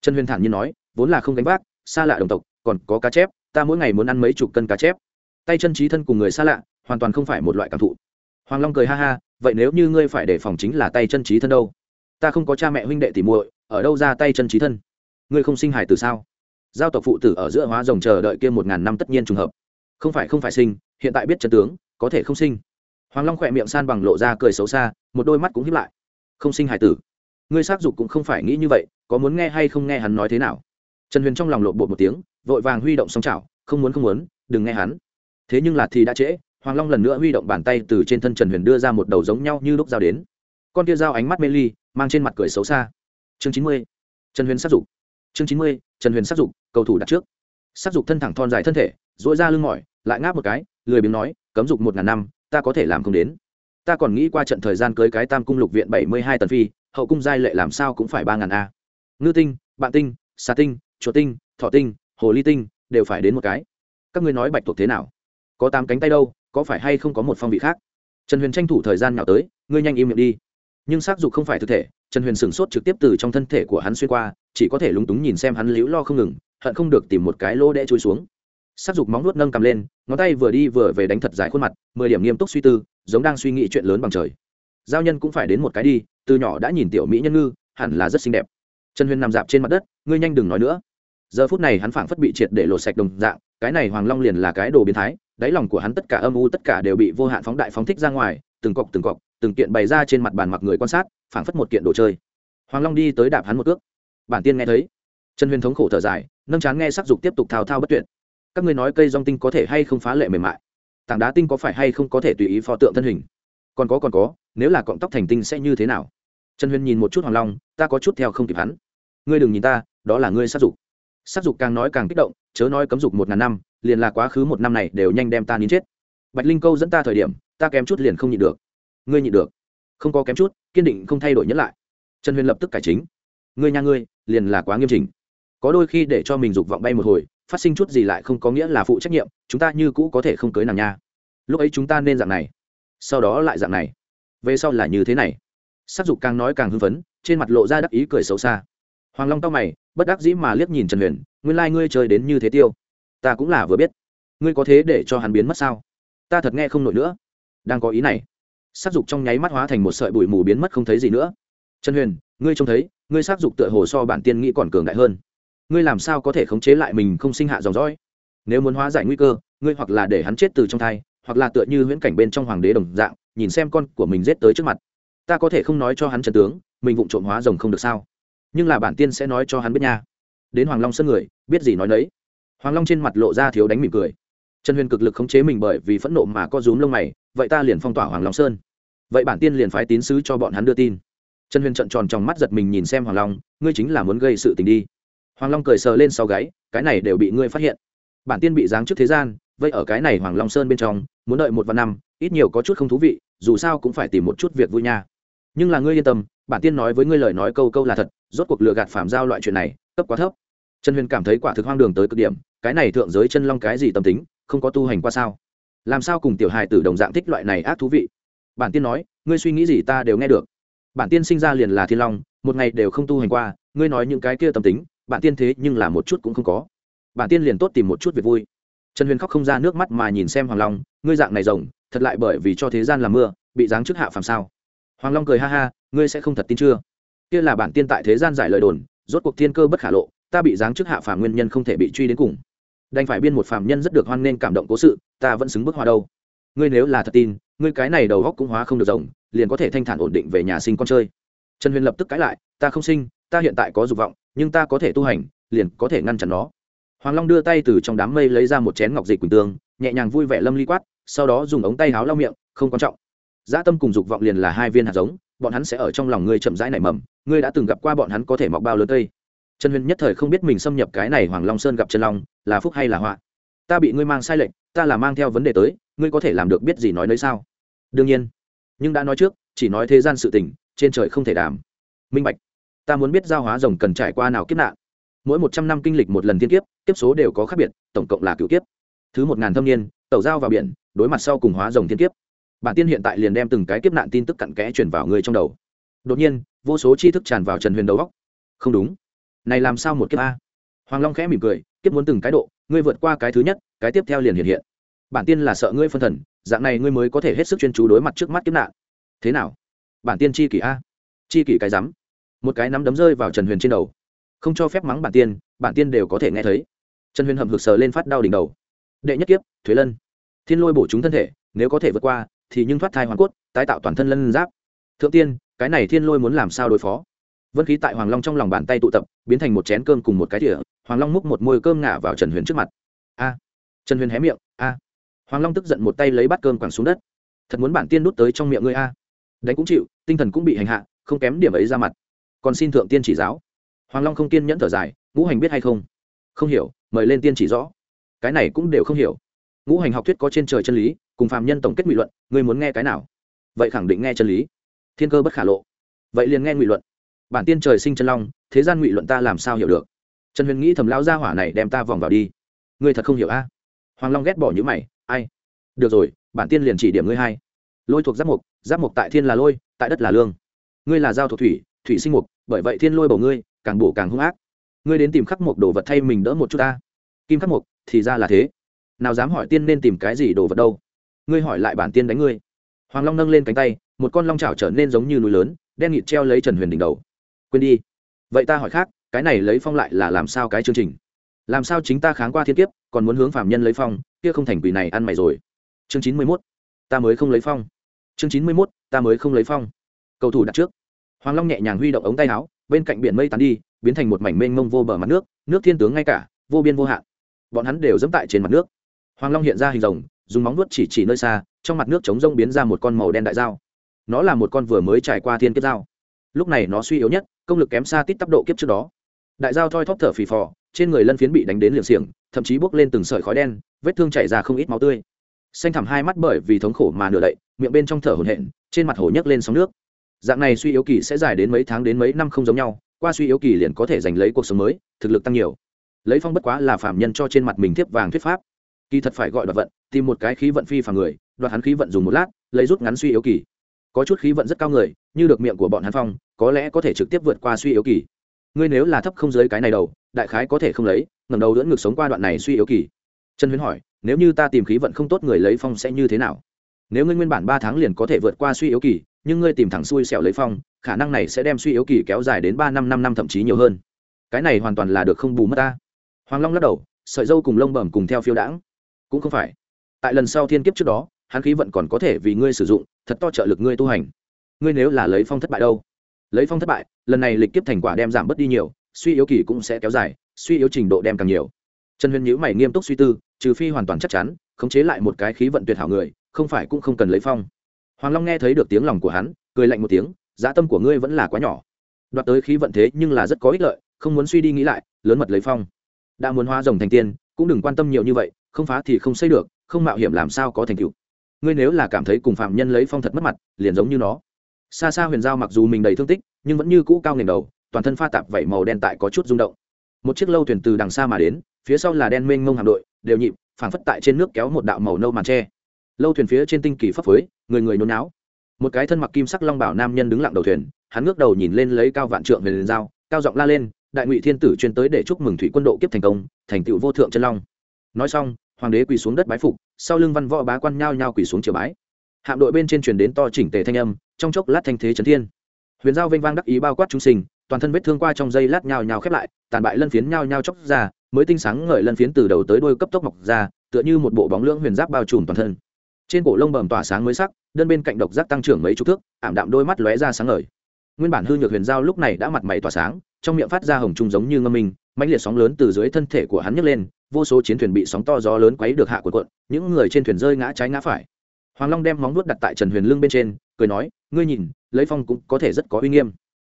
Trần huyền thản nhiên nói, vốn là không gánh vác, xa lạ đồng tộc, còn có cá chép, ta mỗi ngày muốn ăn mấy chục cân cá chép. Tay chân trí thân cùng người xa lạ, hoàn toàn không phải một loại cảm thụ. Hoàng long cười ha ha, vậy nếu như ngươi phải đề phòng chính là tay chân trí thân đâu? Ta không có cha mẹ huynh đệ tỉ muội, ở đâu ra tay chân trí thân? Ngươi không sinh hải từ sao? Giao tộc phụ tử ở giữa hóa rồng chờ đợi kia một ngàn năm tất nhiên trùng hợp. Không phải không phải sinh, hiện tại biết chân tướng, có thể không sinh. Hoàng long khỏe miệng san bằng lộ ra cười xấu xa, một đôi mắt cũng hiếp lại. Không sinh hải tử. Ngươi s á c dục cũng không phải nghĩ như vậy, có muốn nghe hay không nghe hắn nói thế nào? Trần huyền trong lòng lộn bột một tiếng, vội vàng huy động song chảo, không muốn không muốn, đừng nghe hắn. Thế nhưng là thì đã trễ, hoàng long lần nữa huy động bàn tay từ trên thân trần huyền đưa ra một đầu giống nhau như lúc giao đến con kia dao ánh mắt mê ly, mang trên mặt cười xấu xa. Chương chín mươi, trần huyền s á dục. Chương chín mươi, trần huyền s á dục, cầu thủ đặt trước. S á dục thân thẳng thon dài thân thể dỗi ra lưng mỏi, lại ngáp một cái, lười biếng nói, cấm dục một ngàn năm, ta có thể làm không đến. Ta còn nghĩ qua trận thời gian cưới cái tam cung lục viện bảy mươi hai tần phi, hậu cung giai lệ làm sao cũng phải ba ngàn a. Ngư tinh, bạn tinh, xà tinh, chuột tinh thọ tinh, hồ ly tinh đều phải đến một cái. Các ngươi nói bạch thuộc thế nào? Có tám cánh tay đâu, có phải hay không có một phong vị khác? Trần huyền tranh thủ thời gian nào tới, ngươi nhanh im miệng đi nhưng s ắ c dục không phải thực thể, trần huyền sửng sốt trực tiếp từ trong thân thể của hắn xuyên qua, chỉ có thể lúng túng nhìn xem hắn liễu lo không ngừng, hận không được tìm một cái lỗ đẽ trôi xuống. S ắ c dục móng nuốt nâng cầm lên, ngón tay vừa đi vừa về đánh thật dài khuôn mặt, mười điểm nghiêm túc suy tư, giống đang suy nghĩ chuyện lớn bằng trời. Giao nhân cũng phải đến một cái đi, từ nhỏ đã nhìn tiểu mỹ nhân ngư, hẳn là rất xinh đẹp. Trần huyền nằm dạp trên mặt đất, ngươi nhanh đừng nói nữa. Giờ phút này hắn phảng phất bị triệt để lột sạch đồng dạng, cái này hoàng long liền là cái đồ biến thái, đáy lòng của hắn tất cả âm u tất cả đều bị vô hạn phóng đại phóng thích ra ngoài từng cọc từng cọc, từng kiện bày ra trên mặt bàn mặc người quan sát, phảng phất một kiện đồ chơi. Hoàng long đi tới đạp hắn một cước. Bản tiên nghe thấy. Trần huyền thống khổ thở dài, nâng chán nghe sắc dục tiếp tục thao thao bất tuyệt. Các ngươi nói cây rong tinh có thể hay không phá lệ mềm mại? Tảng đá tinh có phải hay không có thể tùy ý pho tượng thân hình? Còn có còn có, nếu là cọng tóc thành tinh sẽ như thế nào? Trần huyền nhìn một chút hoàng long, ta có chút theo không kịp hắn. Ngươi đừng nhìn ta, đó là ngươi sát dục. Sát dục càng nói càng kích động, chớ nói cấm dục một ngàn năm, liền là quá khứ một năm này đều nhanh đem ta nín chết. Bạch linh câu dẫn ta thời điểm ta kém chút liền không nhịn được. Ngươi nhịn được. Không có kém chút, kiên định không thay đổi nhất lại. Trần huyền lập tức cải chính. Ngươi nhà ngươi, liền là quá nghiêm trình có đôi khi để cho mình dục vọng bay một hồi, phát sinh chút gì lại không có nghĩa là phụ trách nhiệm, chúng ta như cũ có thể không cưới nàng nha. Lúc ấy chúng ta nên dạng này. Sau đó lại dạng này. Về sau là như thế này. Sắc dục càng nói càng hưng phấn, trên mặt lộ ra đắc ý cười xấu xa. Hoàng long tao mày, bất đắc dĩ mà liếc nhìn trần huyền, nguyên lai、like、ngươi chơi đến như thế tiêu. Ta cũng là vừa biết. Ngươi có thế để cho hắn biến mất sao? Ta thật nghe không nổi nữa đang có ý này. Sắc dục trong nháy mắt hóa thành một sợi bụi mù biến mất không thấy gì nữa. Trần huyền, ngươi trông thấy, ngươi sắc dục tựa hồ so bản tiên nghĩ còn cường đại hơn. Ngươi làm sao có thể khống chế lại mình không sinh hạ dòng dõi? Nếu muốn hóa giải nguy cơ, ngươi hoặc là để hắn chết từ trong thai, hoặc là tựa như huyễn cảnh bên trong hoàng đế đồng dạng, nhìn xem con của mình giết tới trước mặt. Ta có thể không nói cho hắn trần tướng, mình vụng trộm hóa rồng không được sao? Nhưng là bản tiên sẽ nói cho hắn biết nha. Đến hoàng long sân người, biết gì nói đấy hoàng long trên mặt lộ ra thiếu đánh mỉm cười. Trần huyền cực lực khống chế mình bởi vì phẫn nộ mà có rúm lông mày vậy ta liền phong tỏa hoàng long sơn. Vậy bản tiên liền phái tín sứ cho bọn hắn đưa tin. Trần huyền trận tròn trong mắt giật mình nhìn xem hoàng long, ngươi chính là muốn gây sự tình đi. Hoàng long cười sờ lên sau gáy, cái này đều bị ngươi phát hiện. Bản tiên bị giáng trước thế gian, vậy ở cái này hoàng long sơn bên trong, muốn đợi một vạn năm, ít nhiều có chút không thú vị, dù sao cũng phải tìm một chút việc vui nha. Nhưng là ngươi yên tâm, bản tiên nói với ngươi lời nói câu câu là thật, rốt cuộc lừa gạt phạm giao loại chuyện này, cấp quá thấp. Trần huyền cảm thấy quả thực hoang đường tới cực điểm, cái này thượng giới chân long cái gì tâm tính, không có tu hành qua sao? Làm sao cùng tiểu hài tử đồng dạng thích loại này ác thú vị? Bản tiên nói, ngươi suy nghĩ gì ta đều nghe được. Bản tiên sinh ra liền là thiên long, một ngày đều không tu hành qua, ngươi nói những cái kia tâm tính, bản tiên thế nhưng là một chút cũng không có. Bản tiên liền tốt tìm một chút việc vui. Trần huyền khóc không ra nước mắt mà nhìn xem hoàng long, ngươi dạng này rồng, thật lại bởi vì cho thế gian làm mưa, bị giáng chức hạ phàm sao? Hoàng long cười ha ha, ngươi sẽ không thật tin chưa? Kia là bản tiên tại thế gian giải lời đồn, rốt cuộc thiên cơ bất khả lộ, ta bị giáng chức hạ phàm nguyên nhân không thể bị truy đến cùng đành phải biên một phàm nhân rất được hoan nên cảm động cố sự, ta vẫn xứng bức hoa đâu. Ngươi nếu là thật tin, ngươi cái này đầu góc cũng hóa không được rồng liền có thể thanh thản ổn định về nhà sinh con chơi. Trần huyền lập tức cãi lại, ta không sinh, ta hiện tại có dục vọng, nhưng ta có thể tu hành, liền có thể ngăn chặn nó. Hoàng long đưa tay từ trong đám mây lấy ra một chén ngọc dịch quỳnh tương, nhẹ nhàng vui vẻ lâm ly quát, sau đó dùng ống tay háo lau miệng, không quan trọng. Dã tâm cùng dục vọng liền là hai viên hạt giống, bọn hắn sẽ ở trong lòng ngươi chậm rãi nảy mầm, ngươi đã từng gặp qua bọn hắn có thể mọc bao lớn cây trần huyền nhất thời không biết mình xâm nhập cái này hoàng long sơn gặp trần long là phúc hay là họa? Ta bị ngươi mang sai lệnh, ta là mang theo vấn đề tới ngươi có thể làm được biết gì nói nơi sao? Đương nhiên. Nhưng đã nói trước chỉ nói thế gian sự tình trên trời không thể đảm minh bạch. Ta muốn biết giao hóa rồng cần trải qua nào kiếp nạn. Mỗi một trăm năm kinh lịch một lần thiên kiếp kiếp số đều có khác biệt tổng cộng là cựu kiếp. Thứ một ngàn thâm niên tẩu giao vào biển đối mặt sau cùng hóa rồng thiên kiếp. Bản tiên hiện tại liền đem từng cái kiếp nạn tin tức cặn kẽ chuyển vào người trong đầu. Đột nhiên vô số tri thức tràn vào trần huyền đầu góc không đúng. Này làm sao một kiếp a? Hoàng long khẽ mỉm cười kiếp muốn từng cái độ, ngươi vượt qua cái thứ nhất, cái tiếp theo liền hiện hiện. Bản tiên là sợ ngươi phân thần, dạng này ngươi mới có thể hết sức chuyên chú đối mặt trước mắt kiếp nạn. Thế nào? Bản tiên chi kỷ a. Chi kỷ cái rắm. Một cái nắm đấm rơi vào trần huyền trên đầu. Không cho phép mắng bản tiên bản tiên đều có thể nghe thấy. Trần huyền hầm hực sờ lên phát đau đỉnh đầu. Đệ nhất kiếp thuế lân. Thiên lôi bổ chúng thân thể, nếu có thể vượt qua, thì nhưng thoát thai hoàn cốt, tái tạo toàn thân lân giáp. Thượng tiên, cái này thiên lôi muốn làm sao đối phó? Vân khí tại hoàng long trong lòng bàn tay tụ tập, biến thành một chén cơm cùng một cái thỉa hoàng long múc một môi cơm ngả vào trần huyền trước mặt. A, trần huyền hé miệng, a. Hoàng long tức giận một tay lấy bát cơm quẳng xuống đất. Thật muốn bản tiên đút tới trong miệng ngươi a. Đánh cũng chịu, tinh thần cũng bị hành hạ, không kém điểm ấy ra mặt. Còn xin thượng tiên chỉ giáo. Hoàng long không kiên nhẫn thở dài, ngũ hành biết hay không? Không hiểu, mời lên tiên chỉ rõ. Cái này cũng đều không hiểu. Ngũ hành học thuyết có trên trời chân lý, cùng phạm nhân tổng kết nghị luận, ngươi muốn nghe cái nào? Vậy khẳng định nghe chân lý. Thiên cơ bất khả lộ. Vậy liền nghe nghị luận. Bản tiên trời sinh chân long, thế gian nghị luận ta làm sao hiểu được? Trần huyền nghĩ thầm lao ra hỏa này đem ta vòng vào đi. Ngươi thật không hiểu a? Hoàng long ghét bỏ những mày, ai? Được rồi, bản tiên liền chỉ điểm ngươi hai. Lôi thuộc giáp mục giáp mục tại thiên là lôi, tại đất là lương. Ngươi là giao thuộc thủy thủy sinh mục, bởi vậy thiên lôi bầu ngươi, càng bổ càng hung ác. Ngươi đến tìm khắc mục đồ vật thay mình đỡ một chút ta. Kim khắc mục, thì ra là thế. Nào dám hỏi tiên nên tìm cái gì đồ vật đâu. Ngươi hỏi lại bản tiên đánh ngươi. Hoàng long nâng lên cánh tay, một con long trào trở nên giống như núi lớn, đen nghịt treo lấy trần huyền đỉnh đầu. Quên đi. Vậy ta hỏi khác cái này lấy phong lại là làm sao cái chương trình? Làm sao chính ta kháng qua thiên kiếp, còn muốn hướng phạm nhân lấy phong, kia không thành quỷ này ăn mày rồi. Chương chín mươi mốt, ta mới không lấy phong. Chương chín mươi mốt, ta mới không lấy phong. Cầu thủ đặt trước. Hoàng long nhẹ nhàng huy động ống tay áo, bên cạnh biển mây tán đi, biến thành một mảnh mênh mông vô bờ mặt nước nước thiên tướng ngay cả, vô biên vô hạn. Bọn hắn đều dẫm tại trên mặt nước. Hoàng long hiện ra hình rồng, dùng móng nuốt chỉ chỉ nơi xa, trong mặt nước chống rông biến ra một con màu đen đại dao. Nó là một con vừa mới trải qua thiên kiếp dao. Lúc này nó suy yếu nhất, công lực kém xa tít tắp độ kiếp trước đó đại dao thoi thóp thở phì phò, trên người lân phiến bị đánh đến liệng xiềng, thậm chí bốc lên từng sợi khói đen, vết thương chảy ra không ít máu tươi. Xanh thẳm hai mắt bởi vì thống khổ mà nửa đậy, miệng bên trong thở hổn hển, trên mặt hổ nhấc lên sóng nước. Dạng này suy yếu kỳ sẽ dài đến mấy tháng đến mấy năm không giống nhau, qua suy yếu kỳ liền có thể giành lấy cuộc sống mới, thực lực tăng nhiều. Lấy phong bất quá là phạm nhân cho trên mặt mình thiếp vàng thuyết pháp. Kỳ thật phải gọi đoạt vận, tìm một cái khí vận phi phàm người, đoạt hắn khí vận dùng một lát, lấy rút ngắn suy yếu kỳ. Có chút khí vận rất cao người, như được miệng của bọn hắn phong, có lẽ có thể trực tiếp vượt qua suy yếu kỳ ngươi nếu là thấp không dưới cái này đầu, đại khái có thể không lấy ngầm đầu dẫn ngược sống qua đoạn này suy yếu kỳ. Trần huyến hỏi, nếu như ta tìm khí vận không tốt người lấy phong sẽ như thế nào? Nếu ngươi nguyên bản ba tháng liền có thể vượt qua suy yếu kỳ, nhưng ngươi tìm thẳng xui xẻo lấy phong, khả năng này sẽ đem suy yếu kỳ kéo dài đến ba năm năm năm thậm chí nhiều hơn. Cái này hoàn toàn là được không bù mất ta. Hoàng long lắc đầu, sợi dâu cùng lông bẩm cùng theo phiêu đãng. Cũng không phải. Tại lần sau thiên kiếp trước đó, hắn khí vận còn có thể vì ngươi sử dụng, thật to trợ lực ngươi tu hành. Ngươi nếu là lấy phong thất bại đâu? Lấy phong thất bại lần này lịch kiếp thành quả đem giảm bớt đi nhiều, suy yếu kỳ cũng sẽ kéo dài, suy yếu trình độ đem càng nhiều. Trần huyền nhữ mày nghiêm túc suy tư, trừ phi hoàn toàn chắc chắn, khống chế lại một cái khí vận tuyệt hảo người, không phải cũng không cần lấy phong. Hoàng long nghe thấy được tiếng lòng của hắn, cười lạnh một tiếng dã tâm của ngươi vẫn là quá nhỏ. Đoạt tới khí vận thế nhưng là rất có ích lợi, không muốn suy đi nghĩ lại, lớn mật lấy phong. Đã muốn hóa rồng thành tiên, cũng đừng quan tâm nhiều như vậy, không phá thì không xây được, không mạo hiểm làm sao có thành tựu. Ngươi nếu là cảm thấy cùng phạm nhân lấy phong thật mất mặt, liền giống như nó. Xa xa huyền giao mặc dù mình đầy thương tích nhưng vẫn như cũ cao nghềnh đầu, toàn thân pha tạp vảy màu đen tại có chút rung động. Một chiếc lâu thuyền từ đằng xa mà đến, phía sau là đen mênh mông hạm đội, đều nhịp, phảng phất tại trên nước kéo một đạo màu nâu màn tre. Lâu thuyền phía trên tinh kỳ phấp phới, người người nôn náo một cái thân mặc kim sắc long bảo nam nhân đứng lặng đầu thuyền, hắn ngước đầu nhìn lên lấy cao vạn trượng về liền dao cao giọng la lên, đại ngụy thiên tử chuyên tới để chúc mừng thủy quân độ kiếp thành công, thành tựu vô thượng chân long. Nói xong, hoàng đế quỳ xuống đất bái phục, sau lưng văn võ bá quan nhao nhao quỳ xuống triều bái. Hạm đội bên trên truyền đến to chỉnh tề thanh âm, trong chốc lát thanh thế trấn thiên huyền giao vênh vang đắc ý bao quát trung sinh, toàn thân vết thương qua trong dây lát nhào nhào khép lại, tàn bại lân phiến nhào nhào chóc ra, mới tinh sáng ngời lân phiến từ đầu tới đuôi cấp tốc mọc ra, tựa như một bộ bóng lưỡng huyền giáp bao trùm toàn thân. Trên cổ lông bầm tỏa sáng mới sắc, đơn bên cạnh độc giác tăng trưởng mấy chục thước, ảm đạm đôi mắt lóe ra sáng ngời. Nguyên bản hư nhược huyền giao lúc này đã mặt mày tỏa sáng, trong miệng phát ra hồng trung giống như ngâm minh, mãnh liệt sóng lớn từ dưới thân thể của hắn nhấc lên, vô số chiến thuyền bị sóng to gió lớn quấy được hạ của quận những người trên thuyền rơi ngã trái ngã phải. Hoàng long đem móng vuốt đặt tại trần huyền lưng bên trên, cười nói, ngươi nhìn lấy phong cũng có thể rất có uy nghiêm.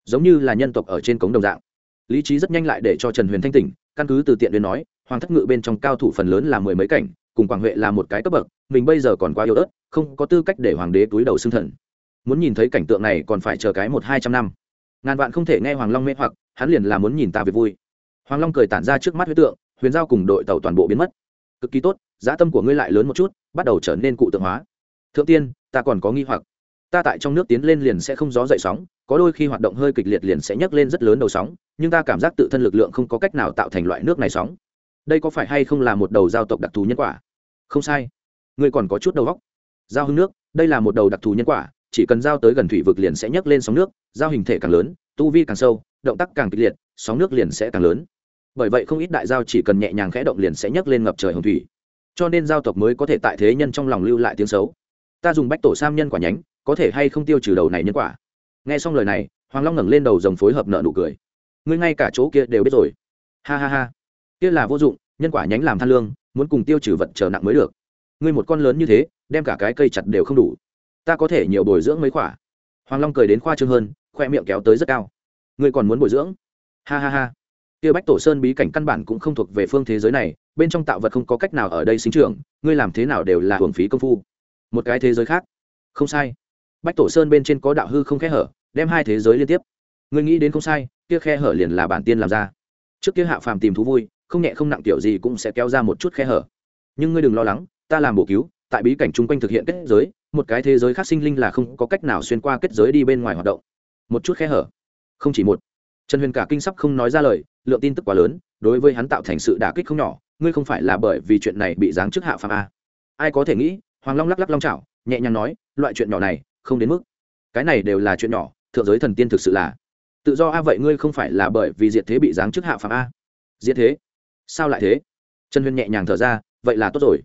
Giống như là nhân tộc ở trên cống đồng dạng. Lý trí rất nhanh lại để cho trần huyền thanh tỉnh, căn cứ từ tiện huyền nói, hoàng thất ngự bên trong cao thủ phần lớn là mười mấy cảnh, cùng quảng huệ là một cái cấp bậc, mình bây giờ còn quá yếu ớt, không có tư cách để hoàng đế túi đầu xưng thần. Muốn nhìn thấy cảnh tượng này còn phải chờ cái một hai trăm năm. Ngàn vạn không thể nghe hoàng long mê hoặc, hắn liền là muốn nhìn ta về vui. Hoàng long cười tản ra trước mắt huyết tượng, huyền giao cùng đội tàu toàn bộ biến mất. Cực kỳ tốt dã tâm của ngươi lại lớn một chút, bắt đầu trở nên cụ tượng hóa. Thượng tiên, ta còn có nghi hoặc ta tại trong nước tiến lên liền sẽ không gió dậy sóng, có đôi khi hoạt động hơi kịch liệt liền sẽ nhấc lên rất lớn đầu sóng, nhưng ta cảm giác tự thân lực lượng không có cách nào tạo thành loại nước này sóng. Đây có phải hay không là một đầu giao tộc đặc thù nhân quả? Không sai. Ngươi còn có chút đầu góc giao hưng nước, đây là một đầu đặc thù nhân quả, chỉ cần giao tới gần thủy vực liền sẽ nhấc lên sóng nước, giao hình thể càng lớn, tu vi càng sâu, động tác càng kịch liệt, sóng nước liền sẽ càng lớn. Bởi vậy không ít đại giao chỉ cần nhẹ nhàng khẽ động liền sẽ nhấc lên ngập trời hồng thủy. Cho nên giao tộc mới có thể tại thế nhân trong lòng lưu lại tiếng xấu. Ta dùng bách tổ sam nhân quả nhánh có thể hay không tiêu trừ đầu này nhân quả? Nghe xong lời này, hoàng long ngẩng lên đầu rồng phối hợp nợ nụ cười. Ngươi ngay cả chỗ kia đều biết rồi. Ha ha ha. Kia là vô dụng, nhân quả nhánh làm than lương, muốn cùng tiêu trừ vật trở nặng mới được. Ngươi một con lớn như thế, đem cả cái cây chặt đều không đủ. Ta có thể nhiều bồi dưỡng mấy quả. Hoàng long cười đến khoa trương hơn, khoe miệng kéo tới rất cao. Ngươi còn muốn bồi dưỡng? Ha ha ha. Kia bách tổ sơn bí cảnh căn bản cũng không thuộc về phương thế giới này, bên trong tạo vật không có cách nào ở đây sinh trưởng, ngươi làm thế nào đều là hưởng phí công phu. Một cái thế giới khác. Không sai bách tổ sơn bên trên có đạo hư không khe hở, đem hai thế giới liên tiếp. Ngươi nghĩ đến không sai, kia khe hở liền là bản tiên làm ra. Trước kia hạ phàm tìm thú vui, không nhẹ không nặng tiểu gì cũng sẽ kéo ra một chút khe hở. Nhưng ngươi đừng lo lắng, ta làm bổ cứu, tại bí cảnh chung quanh thực hiện kết giới, một cái thế giới khác sinh linh là không có cách nào xuyên qua kết giới đi bên ngoài hoạt động. Một chút khe hở. Không chỉ một. Trần huyền cả kinh sắp không nói ra lời, lượng tin tức quá lớn, đối với hắn tạo thành sự đả kích không nhỏ, ngươi không phải là bởi vì chuyện này bị giáng chức hạ phàm a. Ai có thể nghĩ, hoàng long lắc lắc long chảo, nhẹ nhàng nói, loại chuyện nhỏ này không đến mức. Cái này đều là chuyện nhỏ, thượng giới thần tiên thực sự là. Tự do a, vậy ngươi không phải là bởi vì diệt thế bị giáng chức hạ phàm a? Diệt thế? Sao lại thế? Trần huyền nhẹ nhàng thở ra, vậy là tốt rồi.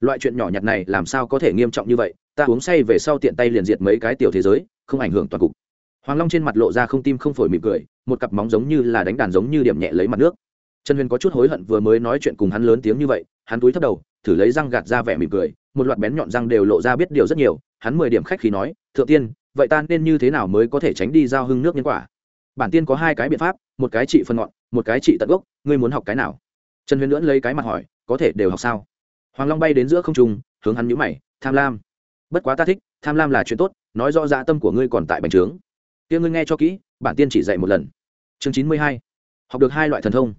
Loại chuyện nhỏ nhặt này làm sao có thể nghiêm trọng như vậy? Ta uống say về sau tiện tay liền diệt mấy cái tiểu thế giới, không ảnh hưởng toàn cục. Hoàng long trên mặt lộ ra không tim không phổi mỉm cười, một cặp móng giống như là đánh đàn giống như điểm nhẹ lấy mặt nước. Trần huyền có chút hối hận vừa mới nói chuyện cùng hắn lớn tiếng như vậy, hắn túi thấp đầu, thử lấy răng gạt ra vẻ mỉm cười một loạt bén nhọn răng đều lộ ra biết điều rất nhiều, hắn mười điểm khách khi nói, thượng tiên, vậy ta nên như thế nào mới có thể tránh đi giao hưng nước nhân quả? Bản tiên có hai cái biện pháp, một cái trị phân ngọn, một cái trị tận gốc, ngươi muốn học cái nào? Trần huyền lưỡn lấy cái mặt hỏi, có thể đều học sao? Hoàng long bay đến giữa không trung, hướng hắn nhũ mày, tham lam. Bất quá ta thích, tham lam là chuyện tốt, nói rõ dạ tâm của ngươi còn tại bành trướng. Kia ngươi nghe cho kỹ, bản tiên chỉ dạy một lần. Chương chín mươi hai, học được hai loại thần thông.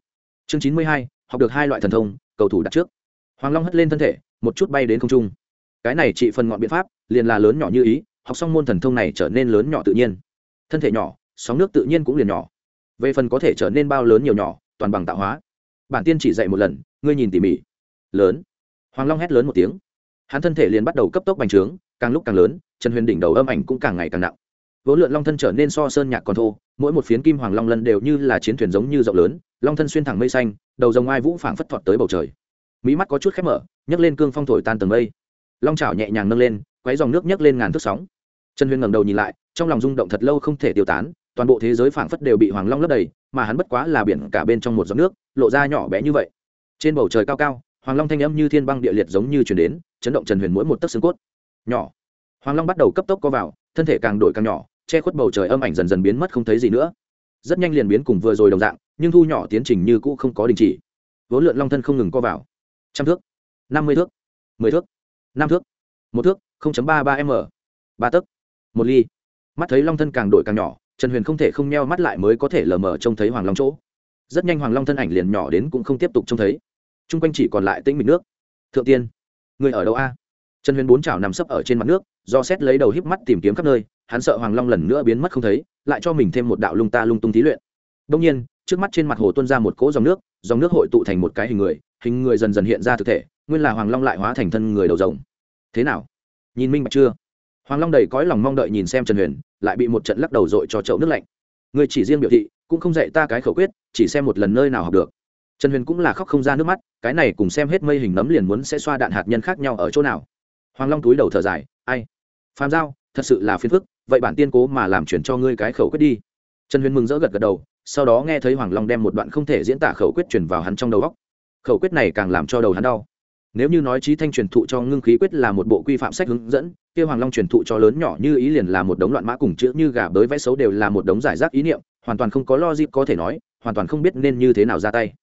Chương chín mươi hai, học được hai loại thần thông, cầu thủ đặt trước. Hoàng long hất lên thân thể một chút bay đến không trung. Cái này trị phần ngọn biện pháp, liền là lớn nhỏ như ý, học xong môn thần thông này trở nên lớn nhỏ tự nhiên. Thân thể nhỏ, sóng nước tự nhiên cũng liền nhỏ. Về phần có thể trở nên bao lớn nhiều nhỏ, toàn bằng tạo hóa. Bản tiên chỉ dạy một lần, ngươi nhìn tỉ mỉ. Lớn. Hoàng long hét lớn một tiếng. Hắn thân thể liền bắt đầu cấp tốc bành trướng, càng lúc càng lớn trần huyền đỉnh đầu âm ảnh cũng càng ngày càng nặng. Vỗ lượn long thân trở nên so sơn nhạc còn thô, mỗi một phiến kim hoàng long lân đều như là chiến thuyền giống như rộng lớn, long thân xuyên thẳng mây xanh, đầu rồng ai vũ phảng phất thọt tới bầu trời mỹ mắt có chút khép mở, nhấc lên cương phong thổi tan tầng mây. Long chảo nhẹ nhàng nâng lên, quấy dòng nước nhấc lên ngàn thước sóng. Trần huyền ngẩng đầu nhìn lại, trong lòng rung động thật lâu không thể tiêu tán, toàn bộ thế giới phảng phất đều bị hoàng long lấp đầy, mà hắn bất quá là biển cả bên trong một giọt nước, lộ ra nhỏ bé như vậy. Trên bầu trời cao cao, hoàng long thanh âm như thiên băng địa liệt giống như chuyển đến, chấn động trần huyền mỗi một tấc xương cốt. Nhỏ. Hoàng long bắt đầu cấp tốc co vào, thân thể càng đổi càng nhỏ, che khuất bầu trời âm ảnh dần dần biến mất không thấy gì nữa. Rất nhanh liền biến cùng vừa rồi đồng dạng, nhưng thu nhỏ tiến trình như cũ không có đình chỉ. Vốn lượn long thân không ngừng co vào trăm thước, năm mươi thước, mười thước, năm thước, một thước ba ba m, ba tấc, một ly. Mắt thấy long thân càng đổi càng nhỏ, trần huyền không thể không neo mắt lại mới có thể lờ mờ trông thấy hoàng long chỗ. Rất nhanh hoàng long thân ảnh liền nhỏ đến cũng không tiếp tục trông thấy. T r u n g quanh chỉ còn lại tĩnh mịch nước. Thượng tiên, người ở đâu a? Trần huyền bốn chảo nằm sấp ở trên mặt nước, do xét lấy đầu híp mắt tìm kiếm khắp nơi, hắn sợ hoàng long lần nữa biến mất không thấy, lại cho mình thêm một đạo lung ta lung tung thí luyện. Đông nhiên, trước mắt trên mặt hồ tuân ra một cỗ dòng nước dòng nước hội tụ thành một cái hình người hình người dần dần hiện ra thực thể, nguyên là hoàng long lại hóa thành thân người đầu rồng. Thế nào? Nhìn minh bạch chưa? Hoàng long đầy cõi lòng mong đợi nhìn xem trần huyền, lại bị một trận lắc đầu dội cho chậu nước lạnh. Người chỉ riêng biểu thị, cũng không dạy ta cái khẩu quyết, chỉ xem một lần nơi nào học được. Trần huyền cũng là khóc không ra nước mắt, cái này cùng xem hết mây hình nấm liền muốn sẽ xoa đạn hạt nhân khác nhau ở chỗ nào. Hoàng long túi đầu thở dài, ai? Phàm giao, thật sự là phiền phức, vậy bản tiên cố mà làm chuyển cho ngươi cái khẩu quyết đi. Trần huyền mừng rỡ gật gật đầu, sau đó nghe thấy hoàng long đem một đoạn không thể diễn tả khẩu quyết chuyển vào hắn trong đầu góc khẩu quyết này càng làm cho đầu hắn đau. Nếu như nói trí thanh truyền thụ cho ngưng khí quyết là một bộ quy phạm sách hướng dẫn, kia hoàng long truyền thụ cho lớn nhỏ như ý liền là một đống loạn mã cùng chữ như gà bới vẽ xấu đều là một đống giải rác ý niệm, hoàn toàn không có logic có thể nói, hoàn toàn không biết nên như thế nào ra tay.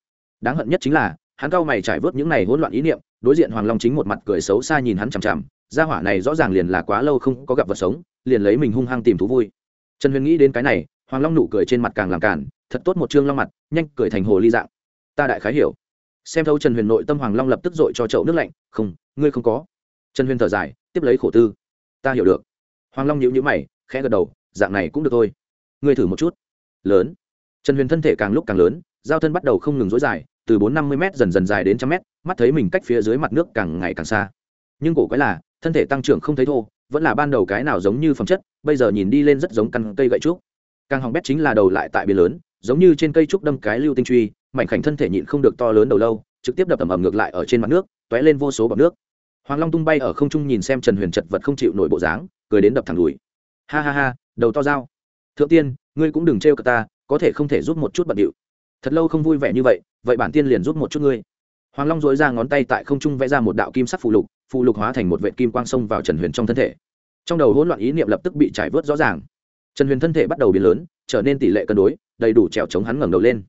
Đáng hận nhất chính là, hắn cao mày trải vớt những này hỗn loạn ý niệm, đối diện hoàng long chính một mặt cười xấu xa nhìn hắn chằm chằm, gia hỏa này rõ ràng liền là quá lâu không có gặp vật sống, liền lấy mình hung hăng tìm thú vui. Trần huyền nghĩ đến cái này, hoàng long nụ cười trên mặt càng làm cản thật tốt một chương long mặt, nhanh cười thành hồ ly dạng. Ta đại khái hiểu xem thấu trần huyền nội tâm hoàng long lập tức dội cho chậu nước lạnh, không, ngươi không có. Trần huyền thở dài, tiếp lấy khổ tư. Ta hiểu được. Hoàng long nhíu nhíu mày, khẽ gật đầu, dạng này cũng được thôi. Ngươi thử một chút. Lớn. Trần huyền thân thể càng lúc càng lớn, giao thân bắt đầu không ngừng dối dài, từ bốn năm mươi m dần dần dài đến trăm m mắt thấy mình cách phía dưới mặt nước càng ngày càng xa. Nhưng cổ quái là, thân thể tăng trưởng không thấy thô, vẫn là ban đầu cái nào giống như phẩm chất, bây giờ nhìn đi lên rất giống căn cây gậy trúc. Càng hỏng bét chính là đầu lại tại biển lớn giống như trên cây trúc đâm cái lưu tinh truy, mảnh khảnh thân thể nhịn không được to lớn đầu lâu, trực tiếp đập ầm ầm ngược lại ở trên mặt nước t ó é lên vô số bọc nước. Hoàng long tung bay ở không trung nhìn xem trần huyền chật vật không chịu nổi bộ dáng, cười đến đập thẳng đùi. Ha ha ha, đầu to dao. Thượng tiên, ngươi cũng đừng trêu cả ta, có thể không thể giúp một chút bận điệu. Thật lâu không vui vẻ như vậy vậy bản tiên liền giúp một chút ngươi. Hoàng long dối ra ngón tay tại không trung vẽ ra một đạo kim sắc phụ lục phụ lục hóa thành một vệ kim quang sông vào trần huyền trong thân thể. Trong đầu hỗn loạn ý niệm lập tức bị trải vớt rõ ràng. Trần huyền thân thể bắt đầu biến lớn, trở nên tỷ lệ cân đối đầy đủ trèo chống hắn ngẩng đầu lên.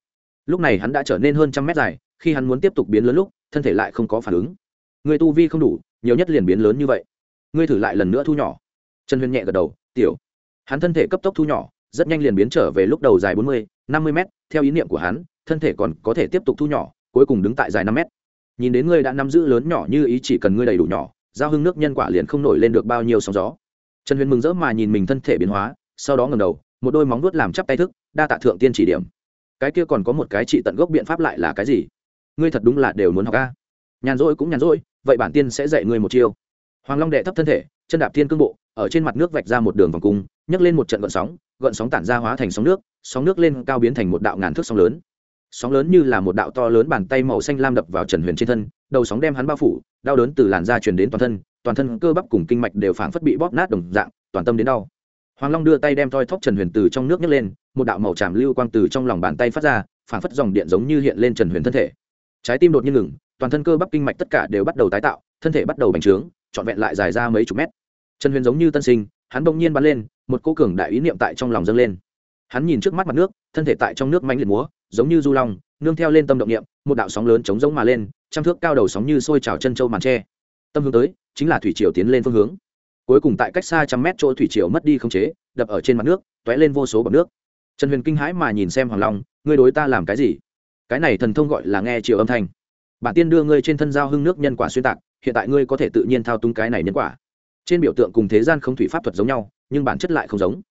Lúc này hắn đã trở nên hơn trăm mét dài, khi hắn muốn tiếp tục biến lớn lúc, thân thể lại không có phản ứng. Người tu vi không đủ, nhiều nhất liền biến lớn như vậy. Ngươi thử lại lần nữa thu nhỏ. Trần huyền nhẹ gật đầu, tiểu. Hắn thân thể cấp tốc thu nhỏ, rất nhanh liền biến trở về lúc đầu dài bốn mươi, năm mươi m theo ý niệm của hắn, thân thể còn có thể tiếp tục thu nhỏ, cuối cùng đứng tại dài năm m nhìn đến ngươi đã nắm giữ lớn nhỏ như ý chỉ cần ngươi đầy đủ nhỏ, giao hưng nước nhân quả liền không nổi lên được bao nhiêu sóng gió. Trần huyền mừng rỡ mà nhìn mình thân thể biến hóa, sau đó ngầm đầu, một đôi móng vuốt làm chắp tay thức đa tạ thượng tiên chỉ điểm. Cái kia còn có một cái trị tận gốc biện pháp lại là cái gì? Ngươi thật đúng là đều muốn học ca nhàn rỗi cũng nhàn rỗi, vậy bản tiên sẽ dạy ngươi một chiêu. Hoàng long đệ thấp thân thể, chân đạp thiên cương bộ, ở trên mặt nước vạch ra một đường vòng cung, nhấc lên một trận gợn sóng gợn sóng tản ra hóa thành sóng nước sóng nước lên cao biến thành một đạo ngàn thước sóng lớn. Sóng lớn như là một đạo to lớn bàn tay màu xanh lam đập vào trần huyền trên thân, đầu sóng đem hắn bao phủ, đau đớn từ làn da truyền đến toàn thân toàn thân cơ bắp cùng kinh mạch đều phảng phất bị bóp nát đồng dạng, toàn tâm đến đau hoàng long đưa tay đem thoi thóp trần huyền từ trong nước nhấc lên, một đạo màu tràm lưu quang từ trong lòng bàn tay phát ra, phảng phất dòng điện giống như hiện lên trần huyền thân thể. Trái tim đột nhiên ngừng, toàn thân cơ bắp kinh mạch tất cả đều bắt đầu tái tạo, thân thể bắt đầu bành trướng, trọn vẹn lại dài ra mấy chục mét. Trần huyền giống như tân sinh, hắn bỗng nhiên bắn lên, một cô cường đại ý niệm tại trong lòng dâng lên. Hắn nhìn trước mắt mặt nước, thân thể tại trong nước manh liệt múa, giống như du long, nương theo lên tâm động niệm, một đạo sóng lớn chống giống mà lên, trăm thước cao đầu sóng như sôi trào chân châu màn tre. Tâm hướng tới, chính là thủy triều tiến lên phương hướng cuối cùng tại cách xa trăm mét chỗ thủy triều mất đi không chế, đập ở trên mặt nước t ó é lên vô số bọc nước. Trần huyền kinh hãi mà nhìn xem hoàng long, ngươi đối ta làm cái gì? Cái này thần thông gọi là nghe triều âm thanh. Bản tiên đưa ngươi trên thân giao hưng nước nhân quả xuyên tạc, hiện tại ngươi có thể tự nhiên thao túng cái này nhân quả. Trên biểu tượng cùng thế gian không thủy pháp thuật giống nhau, nhưng bản chất lại không giống.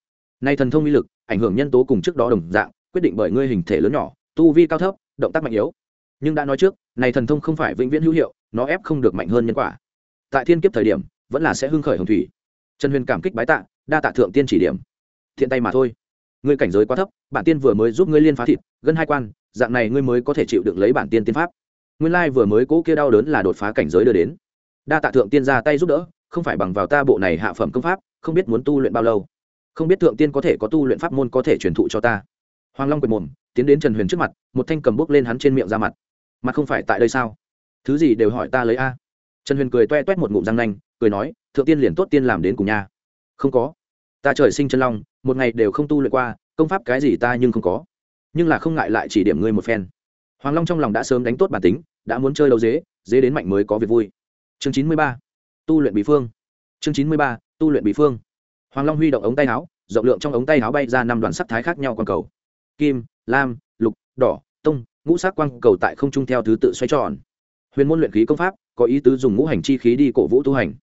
Nay thần thông uy lực, ảnh hưởng nhân tố cùng trước đó đồng dạng, quyết định bởi ngươi hình thể lớn nhỏ, tu vi cao thấp, động tác mạnh yếu. Nhưng đã nói trước, này thần thông không phải vĩnh viễn hữu hiệu, nó ép không được mạnh hơn nhân quả. Tại thiên kiếp thời điểm vẫn là sẽ hưng khởi hồng thủy. Trần huyền cảm kích bái tạ, đa tạ thượng tiên chỉ điểm. Thiện tay mà thôi. Ngươi cảnh giới quá thấp, bản tiên vừa mới giúp ngươi liên phá thịt, gân hai quan, dạng này ngươi mới có thể chịu được lấy bản tiên tiên pháp. Nguyên lai vừa mới cố kia đau đớn là đột phá cảnh giới đưa đến. Đa tạ thượng tiên ra tay giúp đỡ, không phải bằng vào ta bộ này hạ phẩm công pháp, không biết muốn tu luyện bao lâu. Không biết thượng tiên có thể có tu luyện pháp môn có thể truyền thụ cho ta. Hoàng long quyền mồm, tiến đến trần huyền trước mặt, một thanh cầm bốc lên hắn trên miệng ra mặt. Mặt không phải tại đây sao? Thứ gì đều hỏi ta lấy a. Trần huyền cười toe toét một ngụm răng nanh cười nói, thượng tiên liền tốt tiên làm đến cùng nha. Không có. Ta trời sinh chân long, một ngày đều không tu luyện qua, công pháp cái gì ta nhưng không có. Nhưng là không ngại lại chỉ điểm ngươi một phen. Hoàng long trong lòng đã sớm đánh tốt bản tính, đã muốn chơi lâu dế dế đến mạnh mới có việc vui. Chương chín mươi ba. Tu luyện bí phương. Chương chín mươi ba, tu luyện bí phương. Hoàng long huy động ống tay áo, rộng lượng trong ống tay áo bay ra năm đoàn sắc thái khác nhau quang cầu. Kim, lam, lục, đỏ, tông, ngũ sắc quang cầu tại không trung theo thứ tự xoay tròn. Huyền môn luyện khí công pháp, có ý tứ dùng ngũ hành chi khí đi cổ vũ tu hành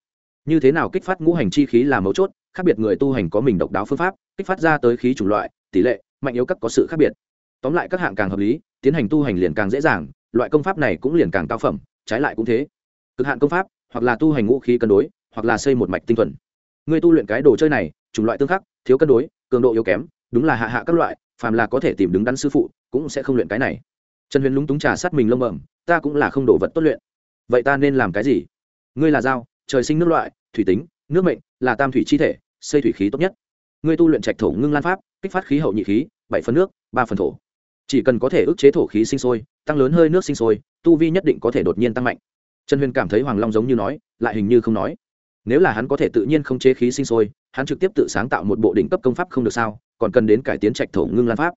như thế nào kích phát ngũ hành chi khí là mấu chốt, khác biệt người tu hành có mình độc đáo phương pháp, kích phát ra tới khí chủng loại, tỷ lệ, mạnh yếu các có sự khác biệt. Tóm lại các hạng càng hợp lý, tiến hành tu hành liền càng dễ dàng, loại công pháp này cũng liền càng cao phẩm, trái lại cũng thế. Cực hạn công pháp, hoặc là tu hành ngũ khí cân đối, hoặc là xây một mạch tinh thuần. Người tu luyện cái đồ chơi này, chủng loại tương khắc, thiếu cân đối, cường độ yếu kém, đúng là hạ hạ các loại, phàm là có thể tìm đứng đắn sư phụ, cũng sẽ không luyện cái này. Trần huyền lúng túng trà sát mình lông bẩm, ta cũng là không đồ vật tốt luyện. Vậy ta nên làm cái gì? Ngươi là dao, trời sinh nước loại thủy tính, nước mệnh, là tam thủy chi thể, xây thủy khí tốt nhất. Ngươi tu luyện trạch thổ ngưng lan pháp, kích phát khí hậu nhị khí, bảy phần nước, ba phần thổ. Chỉ cần có thể ức chế thổ khí sinh sôi, tăng lớn hơi nước sinh sôi, tu vi nhất định có thể đột nhiên tăng mạnh. Trần huyền cảm thấy hoàng long giống như nói, lại hình như không nói. Nếu là hắn có thể tự nhiên không chế khí sinh sôi, hắn trực tiếp tự sáng tạo một bộ đỉnh cấp công pháp không được sao, còn cần đến cải tiến trạch thổ ngưng lan pháp.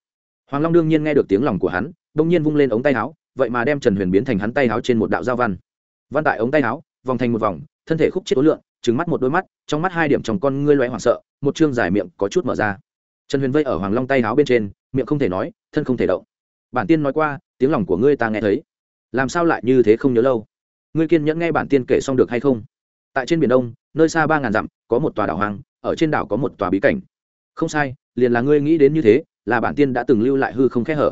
Hoàng long đương nhiên nghe được tiếng lòng của hắn đông nhiên vung lên ống tay áo, vậy mà đem trần huyền biến thành hắn tay áo trên một đạo giao văn. Văn tại ống tay áo, vòng thành một vòng, thân thể khúc chết ối lượng trứng mắt một đôi mắt, trong mắt hai điểm trong con ngươi loé hoảng sợ, một chương dài miệng có chút mở ra. Trần huyền vây ở hoàng long tay háo bên trên, miệng không thể nói, thân không thể động. Bản tiên nói qua, tiếng lòng của ngươi ta nghe thấy. Làm sao lại như thế không nhớ lâu? Ngươi kiên nhẫn nghe bản tiên kể xong được hay không? Tại trên biển đông, nơi xa ba ngàn dặm, có một tòa đảo hoang, ở trên đảo có một tòa bí cảnh. Không sai, liền là ngươi nghĩ đến như thế, là bản tiên đã từng lưu lại hư không khẽ hở.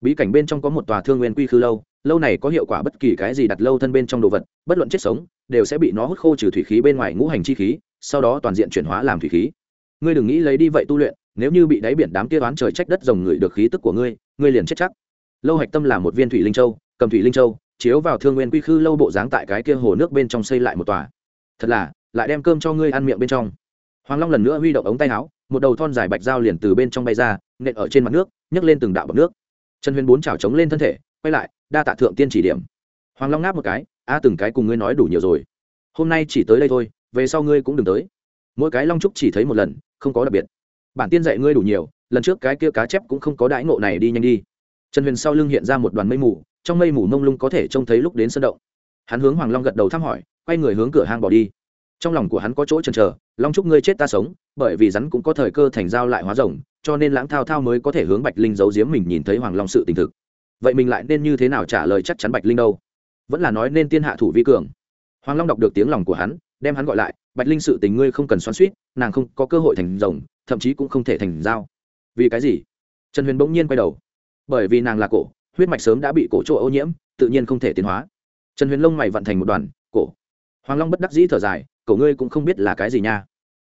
Bí cảnh bên trong có một tòa thương nguyên quy khư lâu lâu này có hiệu quả bất kỳ cái gì đặt lâu thân bên trong đồ vật, bất luận chết sống đều sẽ bị nó hút khô trừ thủy khí bên ngoài ngũ hành chi khí, sau đó toàn diện chuyển hóa làm thủy khí. Ngươi đừng nghĩ lấy đi vậy tu luyện, nếu như bị đáy biển đám kia đoán trời trách đất rồng người được khí tức của ngươi ngươi liền chết chắc. Lâu hạch tâm là một viên thủy linh châu, cầm thủy linh châu, chiếu vào thương nguyên quy khư lâu bộ dáng tại cái kia hồ nước bên trong xây lại một tòa. Thật là, lại đem cơm cho ngươi ăn miệng bên trong. Hoàng long lần nữa huy động ống tay áo, một đầu thon dài bạch dao liền từ bên trong bay ra, nện ở trên mặt nước, nhấc lên từng đạo bọc nước. Trần huyền bốn chảo chống lên thân thể, quay lại, đa tạ thượng tiên chỉ điểm. Hoàng long ngáp một cái a từng cái cùng ngươi nói đủ nhiều rồi. Hôm nay chỉ tới đây thôi, về sau ngươi cũng đừng tới. Mỗi cái long trúc chỉ thấy một lần, không có đặc biệt. Bản tiên dạy ngươi đủ nhiều, lần trước cái kia cá chép cũng không có đãi ngộ này đi nhanh đi. Trần huyền sau lưng hiện ra một đoàn mây mù, trong mây mù mông lung có thể trông thấy lúc đến sân động. Hắn hướng hoàng long gật đầu thăm hỏi, quay người hướng cửa hang bỏ đi. Trong lòng của hắn có chỗ chần chờ, long trúc ngươi chết ta sống, bởi vì rắn cũng có thời cơ thành giao lại hóa rồng, cho nên lãng thao thao mới có thể hướng bạch linh giấu giếm mình nhìn thấy hoàng long sự tình thực. Vậy mình lại nên như thế nào trả lời chắc chắn bạch linh đâu? Vẫn là nói nên tiên hạ thủ vi cường. Hoàng long đọc được tiếng lòng của hắn, đem hắn gọi lại, bạch linh sự tình ngươi không cần xoắn suýt nàng không có cơ hội thành rồng, thậm chí cũng không thể thành dao. Vì cái gì? Trần huyền bỗng nhiên quay đầu. Bởi vì nàng là cổ, huyết mạch sớm đã bị cổ chỗ ô nhiễm, tự nhiên không thể tiến hóa. Trần huyền lông mày vận thành một đoàn, cổ? Hoàng long bất đắc dĩ thở dài, cổ ngươi cũng không biết là cái gì nha.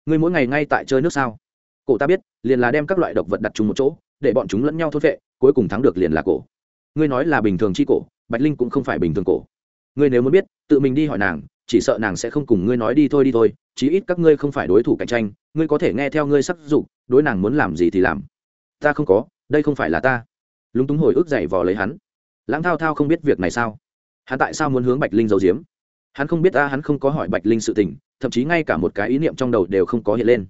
Ngươi mỗi ngày ngay tại chơi nước sao? Cổ ta biết, liền là đem các loại độc vật đặt chung một chỗ, để bọn chúng lẫn nhau thốt vệ cuối cùng thắng được liền là cổ. Ngươi nói là bình thường chi cổ bạch linh cũng không phải bình thường cổ. Ngươi nếu muốn biết, tự mình đi hỏi nàng, chỉ sợ nàng sẽ không cùng ngươi nói đi thôi đi thôi, chí ít các ngươi không phải đối thủ cạnh tranh, ngươi có thể nghe theo ngươi sắc dụng đối nàng muốn làm gì thì làm. Ta không có, đây không phải là ta. Lúng túng hồi ức dậy vò lấy hắn. Lãng thao thao không biết việc này sao? Hắn tại sao muốn hướng bạch linh giấu giếm? Hắn không biết ta, hắn không có hỏi bạch linh sự tình, thậm chí ngay cả một cái ý niệm trong đầu đều không có hiện lên.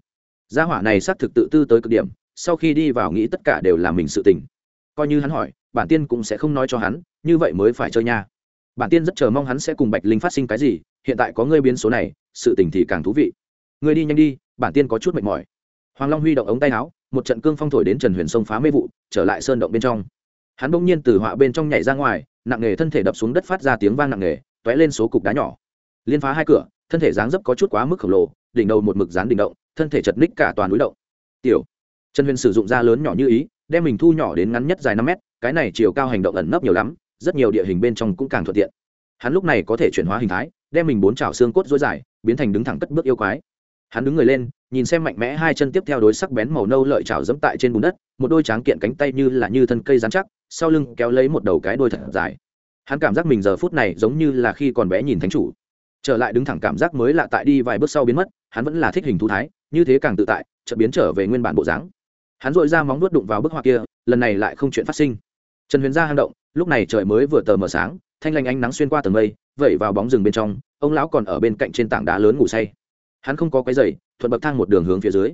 Gia hỏa này xác thực tự tư tới cực điểm, sau khi đi vào nghĩ tất cả đều là mình sự tình. Coi như hắn hỏi, bản tiên cũng sẽ không nói cho hắn như vậy mới phải chơi nha. Bản tiên rất chờ mong hắn sẽ cùng bạch linh phát sinh cái gì, hiện tại có ngươi biến số này, sự tình thì càng thú vị. Ngươi đi nhanh đi, bản tiên có chút mệt mỏi. Hoàng long huy động ống tay áo, một trận cương phong thổi đến trần huyền sông phá mê vụ, trở lại sơn động bên trong. Hắn bỗng nhiên từ họa bên trong nhảy ra ngoài, nặng nghề thân thể đập xuống đất phát ra tiếng vang nặng nghề t ó é lên số cục đá nhỏ. Liên phá hai cửa, thân thể dáng dấp có chút quá mức khổng lồ, đỉnh đầu một mực dán đỉnh động, thân thể chật ních cả toàn núi động. Tiểu, trần huyền sử dụng da lớn nhỏ như ý, đem mình thu nhỏ đến ngắn nhất dài năm mét, cái này chiều cao hành động ẩn nấp nhiều lắm rất nhiều địa hình bên trong cũng càng thuận tiện. Hắn lúc này có thể chuyển hóa hình thái, đem mình bốn chảo xương cốt dối dài, biến thành đứng thẳng cất bước yêu quái. Hắn đứng người lên, nhìn xem mạnh mẽ hai chân tiếp theo đối sắc bén màu nâu lợi chảo dẫm tại trên bùn đất, một đôi tráng kiện cánh tay như là như thân cây dán chắc, sau lưng kéo lấy một đầu cái đôi thật dài. Hắn cảm giác mình giờ phút này giống như là khi còn bé nhìn thánh chủ. Trở lại đứng thẳng cảm giác mới lạ tại đi vài bước sau biến mất, hắn vẫn là thích hình thú thái, như thế càng tự tại, chợt biến trở về nguyên bản bộ dáng. Hắn dội ra móng nuốt đụng vào bức họa kia, lần này lại không chuyện phát sinh. Trần huyền ra hang động lúc này trời mới vừa tờ mờ sáng, thanh lanh ánh nắng xuyên qua tầng mây, vẩy vào bóng rừng bên trong, ông lão còn ở bên cạnh trên tảng đá lớn ngủ say. Hắn không có cái giày thuận bậc thang một đường hướng phía dưới.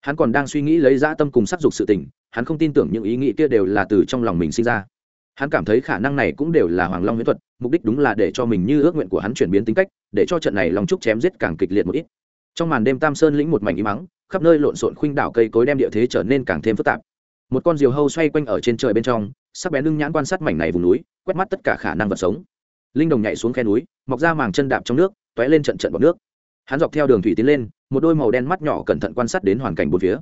Hắn còn đang suy nghĩ lấy dã tâm cùng sắc dục sự tình, hắn không tin tưởng những ý nghĩ kia đều là từ trong lòng mình sinh ra. Hắn cảm thấy khả năng này cũng đều là hoàng long huyễn thuật, mục đích đúng là để cho mình như ước nguyện của hắn chuyển biến tính cách, để cho trận này lòng trúc chém giết càng kịch liệt một ít. Trong màn đêm tam sơn lĩnh một mảnh im mắng, khắp nơi lộn xộn khuynh đảo cây cối đem địa thế trở nên càng thêm phức tạp. Một con diều hâu xoay quanh ở trên trời bên trong sắc bén lưng nhãn quan sát mảnh này vùng núi, quét mắt tất cả khả năng vật sống. Linh đồng nhảy xuống khe núi, mọc ra màng chân đạp trong nước t ó é lên trận trận bọc nước. Hắn dọc theo đường thủy tiến lên, một đôi màu đen mắt nhỏ cẩn thận quan sát đến hoàn cảnh bốn phía.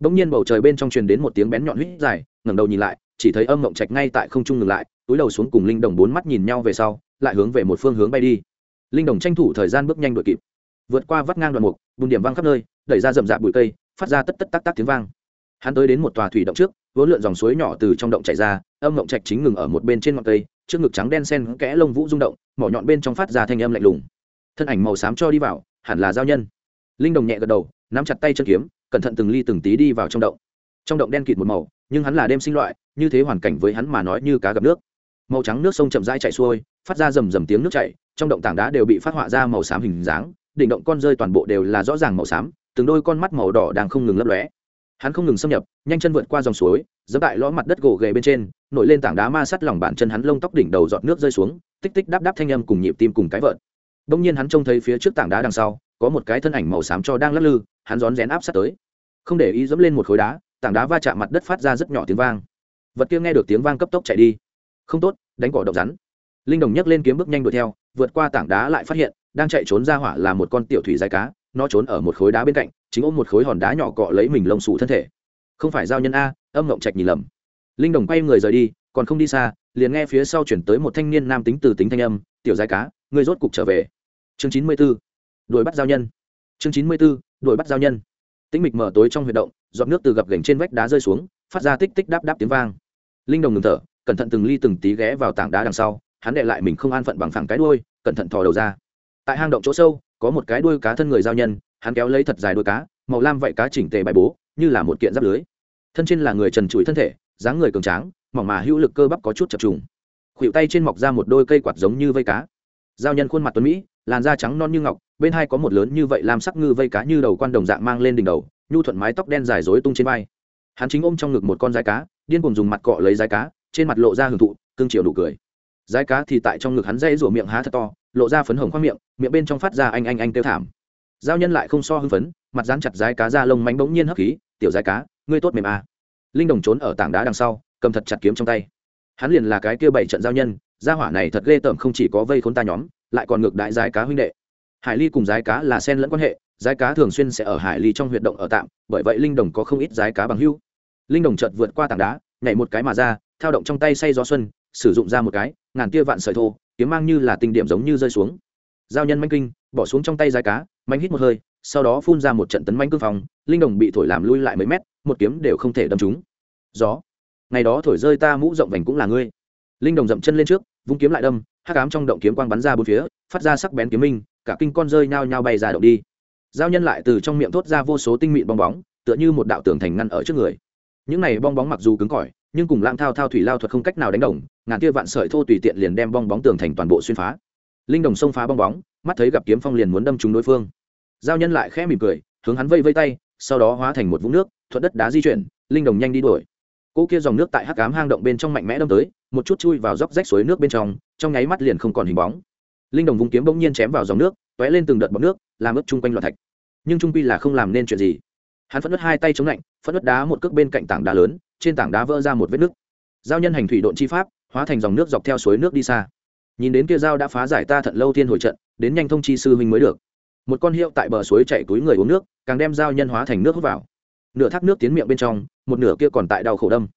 Đ ỗ n g nhiên bầu trời bên trong truyền đến một tiếng bén nhọn huýt dài, ngẩng đầu nhìn lại, chỉ thấy âm mộng trạch ngay tại không trung ngừng lại, túi đầu xuống cùng linh đồng bốn mắt nhìn nhau về sau, lại hướng về một phương hướng bay đi. Linh đồng tranh thủ thời gian bước nhanh đội kịp. Vượt qua vắt ngang đoạn mục, bùn điểm văng khắp nơi, đẩy ra rậm rạp bụi cây, phát ra tất tất tắc tắc tiếng vang. Hắn tới đến một tòa thủy động trước vốn lượn dòng suối nhỏ từ trong động chảy ra, âm mộng trạch chính ngừng ở một bên trên ngọn cây, trước ngực trắng đen sen kẽ lông vũ rung động, mỏ nhọn bên trong phát ra thanh âm lạnh lùng. Thân ảnh màu xám cho đi vào, hẳn là giao nhân. Linh đồng nhẹ gật đầu, nắm chặt tay chân kiếm, cẩn thận từng ly từng tí đi vào trong động. Trong động đen kịt một màu, nhưng hắn là đêm sinh loại, như thế hoàn cảnh với hắn mà nói như cá gặp nước. Màu trắng nước sông chậm rãi chạy xuôi, phát ra rầm rầm tiếng nước chảy, trong động tảng đá đều bị phát họa ra màu xám hình dáng, đỉnh động con rơi toàn bộ đều là rõ ràng màu xám, từng đôi con mắt màu đỏ đang không ngừng lấp lóe hắn không ngừng xâm nhập, nhanh chân vượt qua dòng suối dẫm tại lõ mặt đất gỗ ghề bên trên, nổi lên tảng đá ma sắt lòng bàn chân hắn lông tóc đỉnh đầu giọt nước rơi xuống, tích tích đáp đáp thanh âm cùng nhịp tim cùng cái vợt. Đông nhiên hắn trông thấy phía trước tảng đá đằng sau, có một cái thân ảnh màu xám cho đang lắc lư, hắn rón rén áp sát tới. Không để ý dẫm lên một khối đá, tảng đá va chạm mặt đất phát ra rất nhỏ tiếng vang. Vật kia nghe được tiếng vang cấp tốc chạy đi. Không tốt, đánh cỏ độc rắn. Linh đồng nhấc lên kiếm bước nhanh đuổi theo, vượt qua tảng đá lại phát hiện, đang chạy trốn ra hỏa là một con tiểu thủy dài cá, nó trốn ở một khối đá bên cạnh chính ôm một khối hòn đá nhỏ cọ lấy mình lông xù thân thể. Không phải giao nhân a, âm ngộng trạch nhìn lầm. Linh đồng quay người rời đi, còn không đi xa, liền nghe phía sau chuyển tới một thanh niên nam tính từ tính thanh âm, tiểu giai cá, ngươi rốt cục trở về. Chương chín mươi b ố đuổi bắt giao nhân. Chương chín mươi b ố đuổi bắt giao nhân. Tĩnh mịch mở tối trong huyệt động, giọt nước từ gập gành trên vách đá rơi xuống, phát ra tích tích đáp đáp tiếng vang. Linh đồng ngừng thở, cẩn thận từng ly từng tí ghé vào tảng đá đằng sau, hắn đệ lại mình không an phận bằng phẳng cái đuôi, cẩn thận thò đầu ra. Tại hang động chỗ sâu, có một cái đuôi cá thân người giao nhân hắn kéo lấy thật dài đuôi cá, màu lam vậy cá chỉnh tề bài bố, như là một kiện giáp lưới. Thân trên là người trần trụi thân thể, dáng người cường tráng, mỏng mà hữu lực cơ bắp có chút chập trùng. Khuỷu tay trên mọc ra một đôi cây quạt giống như vây cá. Giao nhân khuôn mặt tuấn mỹ, làn da trắng non như ngọc, bên hai có một lớn như vậy làm sắc ngư vây cá như đầu quan đồng dạng mang lên đỉnh đầu, nhu thuận mái tóc đen dài rối tung trên vai. Hắn chính ôm trong ngực một con rái cá, điên cùng dùng mặt cọ lấy rái cá, trên mặt lộ ra hưởng thụ, cưng chiều đủ cười. Rái cá thì tại trong ngực hắn dây rủa miệng há thật to, lộ ra phấn hồng khoang miệng miệng bên trong phát ra anh anh anh kêu thảm giao nhân lại không so hưng phấn, mặt dán chặt rái cá ra lông mánh bỗng nhiên hấp khí, tiểu rái cá, ngươi tốt mềm à. linh đồng trốn ở tảng đá đằng sau, cầm thật chặt kiếm trong tay. Hắn liền là cái kia bảy trận giao nhân, gia hỏa này thật ghê tởm không chỉ có vây khốn ta nhóm, lại còn ngược đại rái cá huynh đệ. Hải ly cùng rái cá là sen lẫn quan hệ, rái cá thường xuyên sẽ ở hải ly trong huyệt động ở tạm, bởi vậy linh đồng có không ít rái cá bằng hưu. Linh đồng chợt vượt qua tảng đá, nhảy một cái mà ra, thao động trong tay say gió xuân, sử dụng ra một cái, ngàn tia vạn sợi thô, kiếm mang như là tinh điểm giống như rơi xuống giao nhân manh kinh, bỏ xuống trong tay dài cá, manh hít một hơi, sau đó phun ra một trận tấn manh cương phòng linh đồng bị thổi làm lui lại mấy mét, một kiếm đều không thể đâm trúng. Gió. Ngày đó thổi rơi ta mũ rộng vành cũng là ngươi. Linh đồng dậm chân lên trước, vung kiếm lại đâm, hắc ám trong động kiếm quang bắn ra bốn phía, phát ra sắc bén kiếm minh, cả kinh con rơi nhao nhao bay ra động đi. Giao nhân lại từ trong miệng thốt ra vô số tinh mịn bong bóng, tựa như một đạo tường thành ngăn ở trước người. Những này bong bóng mặc dù cứng cỏi, nhưng cùng lãng thao thao thủy lao thuật không cách nào đánh đồng, ngàn kia vạn sợi thô tùy tiện liền đem bong bóng tường thành toàn bộ xuyên phá linh đồng xông phá bong bóng, mắt thấy gặp kiếm phong liền muốn đâm trúng đối phương. Giao nhân lại khẽ mỉm cười, hướng hắn vây vây tay, sau đó hóa thành một vũng nước, thuận đất đá di chuyển, linh đồng nhanh đi đuổi. Cỗ kia dòng nước tại hắc cám hang động bên trong mạnh mẽ đâm tới, một chút chui vào dốc rách suối nước bên trong trong nháy mắt liền không còn hình bóng. Linh đồng vùng kiếm bỗng nhiên chém vào dòng nước t ó é lên từng đợt bọc nước, làm ướp chung quanh loạn thạch. Nhưng trung quy là không làm nên chuyện gì. Hắn phất đất hai tay chống lạnh, phất đất đá một cước bên cạnh tảng đá lớn, trên tảng đá vỡ ra một vết nước giao nhân hành thủy độn chi pháp, hóa thành dòng nước dọc theo suối nước đi xa nhìn đến kia dao đã phá giải ta thận lâu thiên hồi trận, đến nhanh thông chi sư huynh mới được. Một con hiệu tại bờ suối chạy túi người uống nước, càng đem dao nhân hóa thành nước hút vào. Nửa thác nước tiến miệng bên trong, một nửa kia còn tại đau khổ đâm.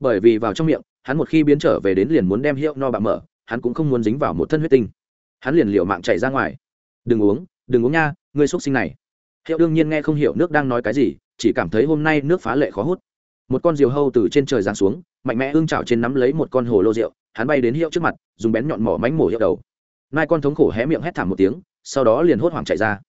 Bởi vì vào trong miệng, hắn một khi biến trở về đến liền muốn đem hiệu no bạc mở, hắn cũng không muốn dính vào một thân huyết tinh. Hắn liền liều mạng chạy ra ngoài. Đừng uống đừng uống nha, ngươi xúc sinh này. Hiệu đương nhiên nghe không hiểu nước đang nói cái gì, chỉ cảm thấy hôm nay nước phá lệ khó hút. Một con diều hâu từ trên trời giáng xuống, mạnh mẽ ương chảo trên nắm lấy một con hồ lô rượu hắn bay đến hiệu trước mặt, dùng bén nhọn mỏ mánh mổ hiệu đầu. Nai con thống khổ hé miệng hét thảm một tiếng, sau đó liền hốt hoảng chạy ra.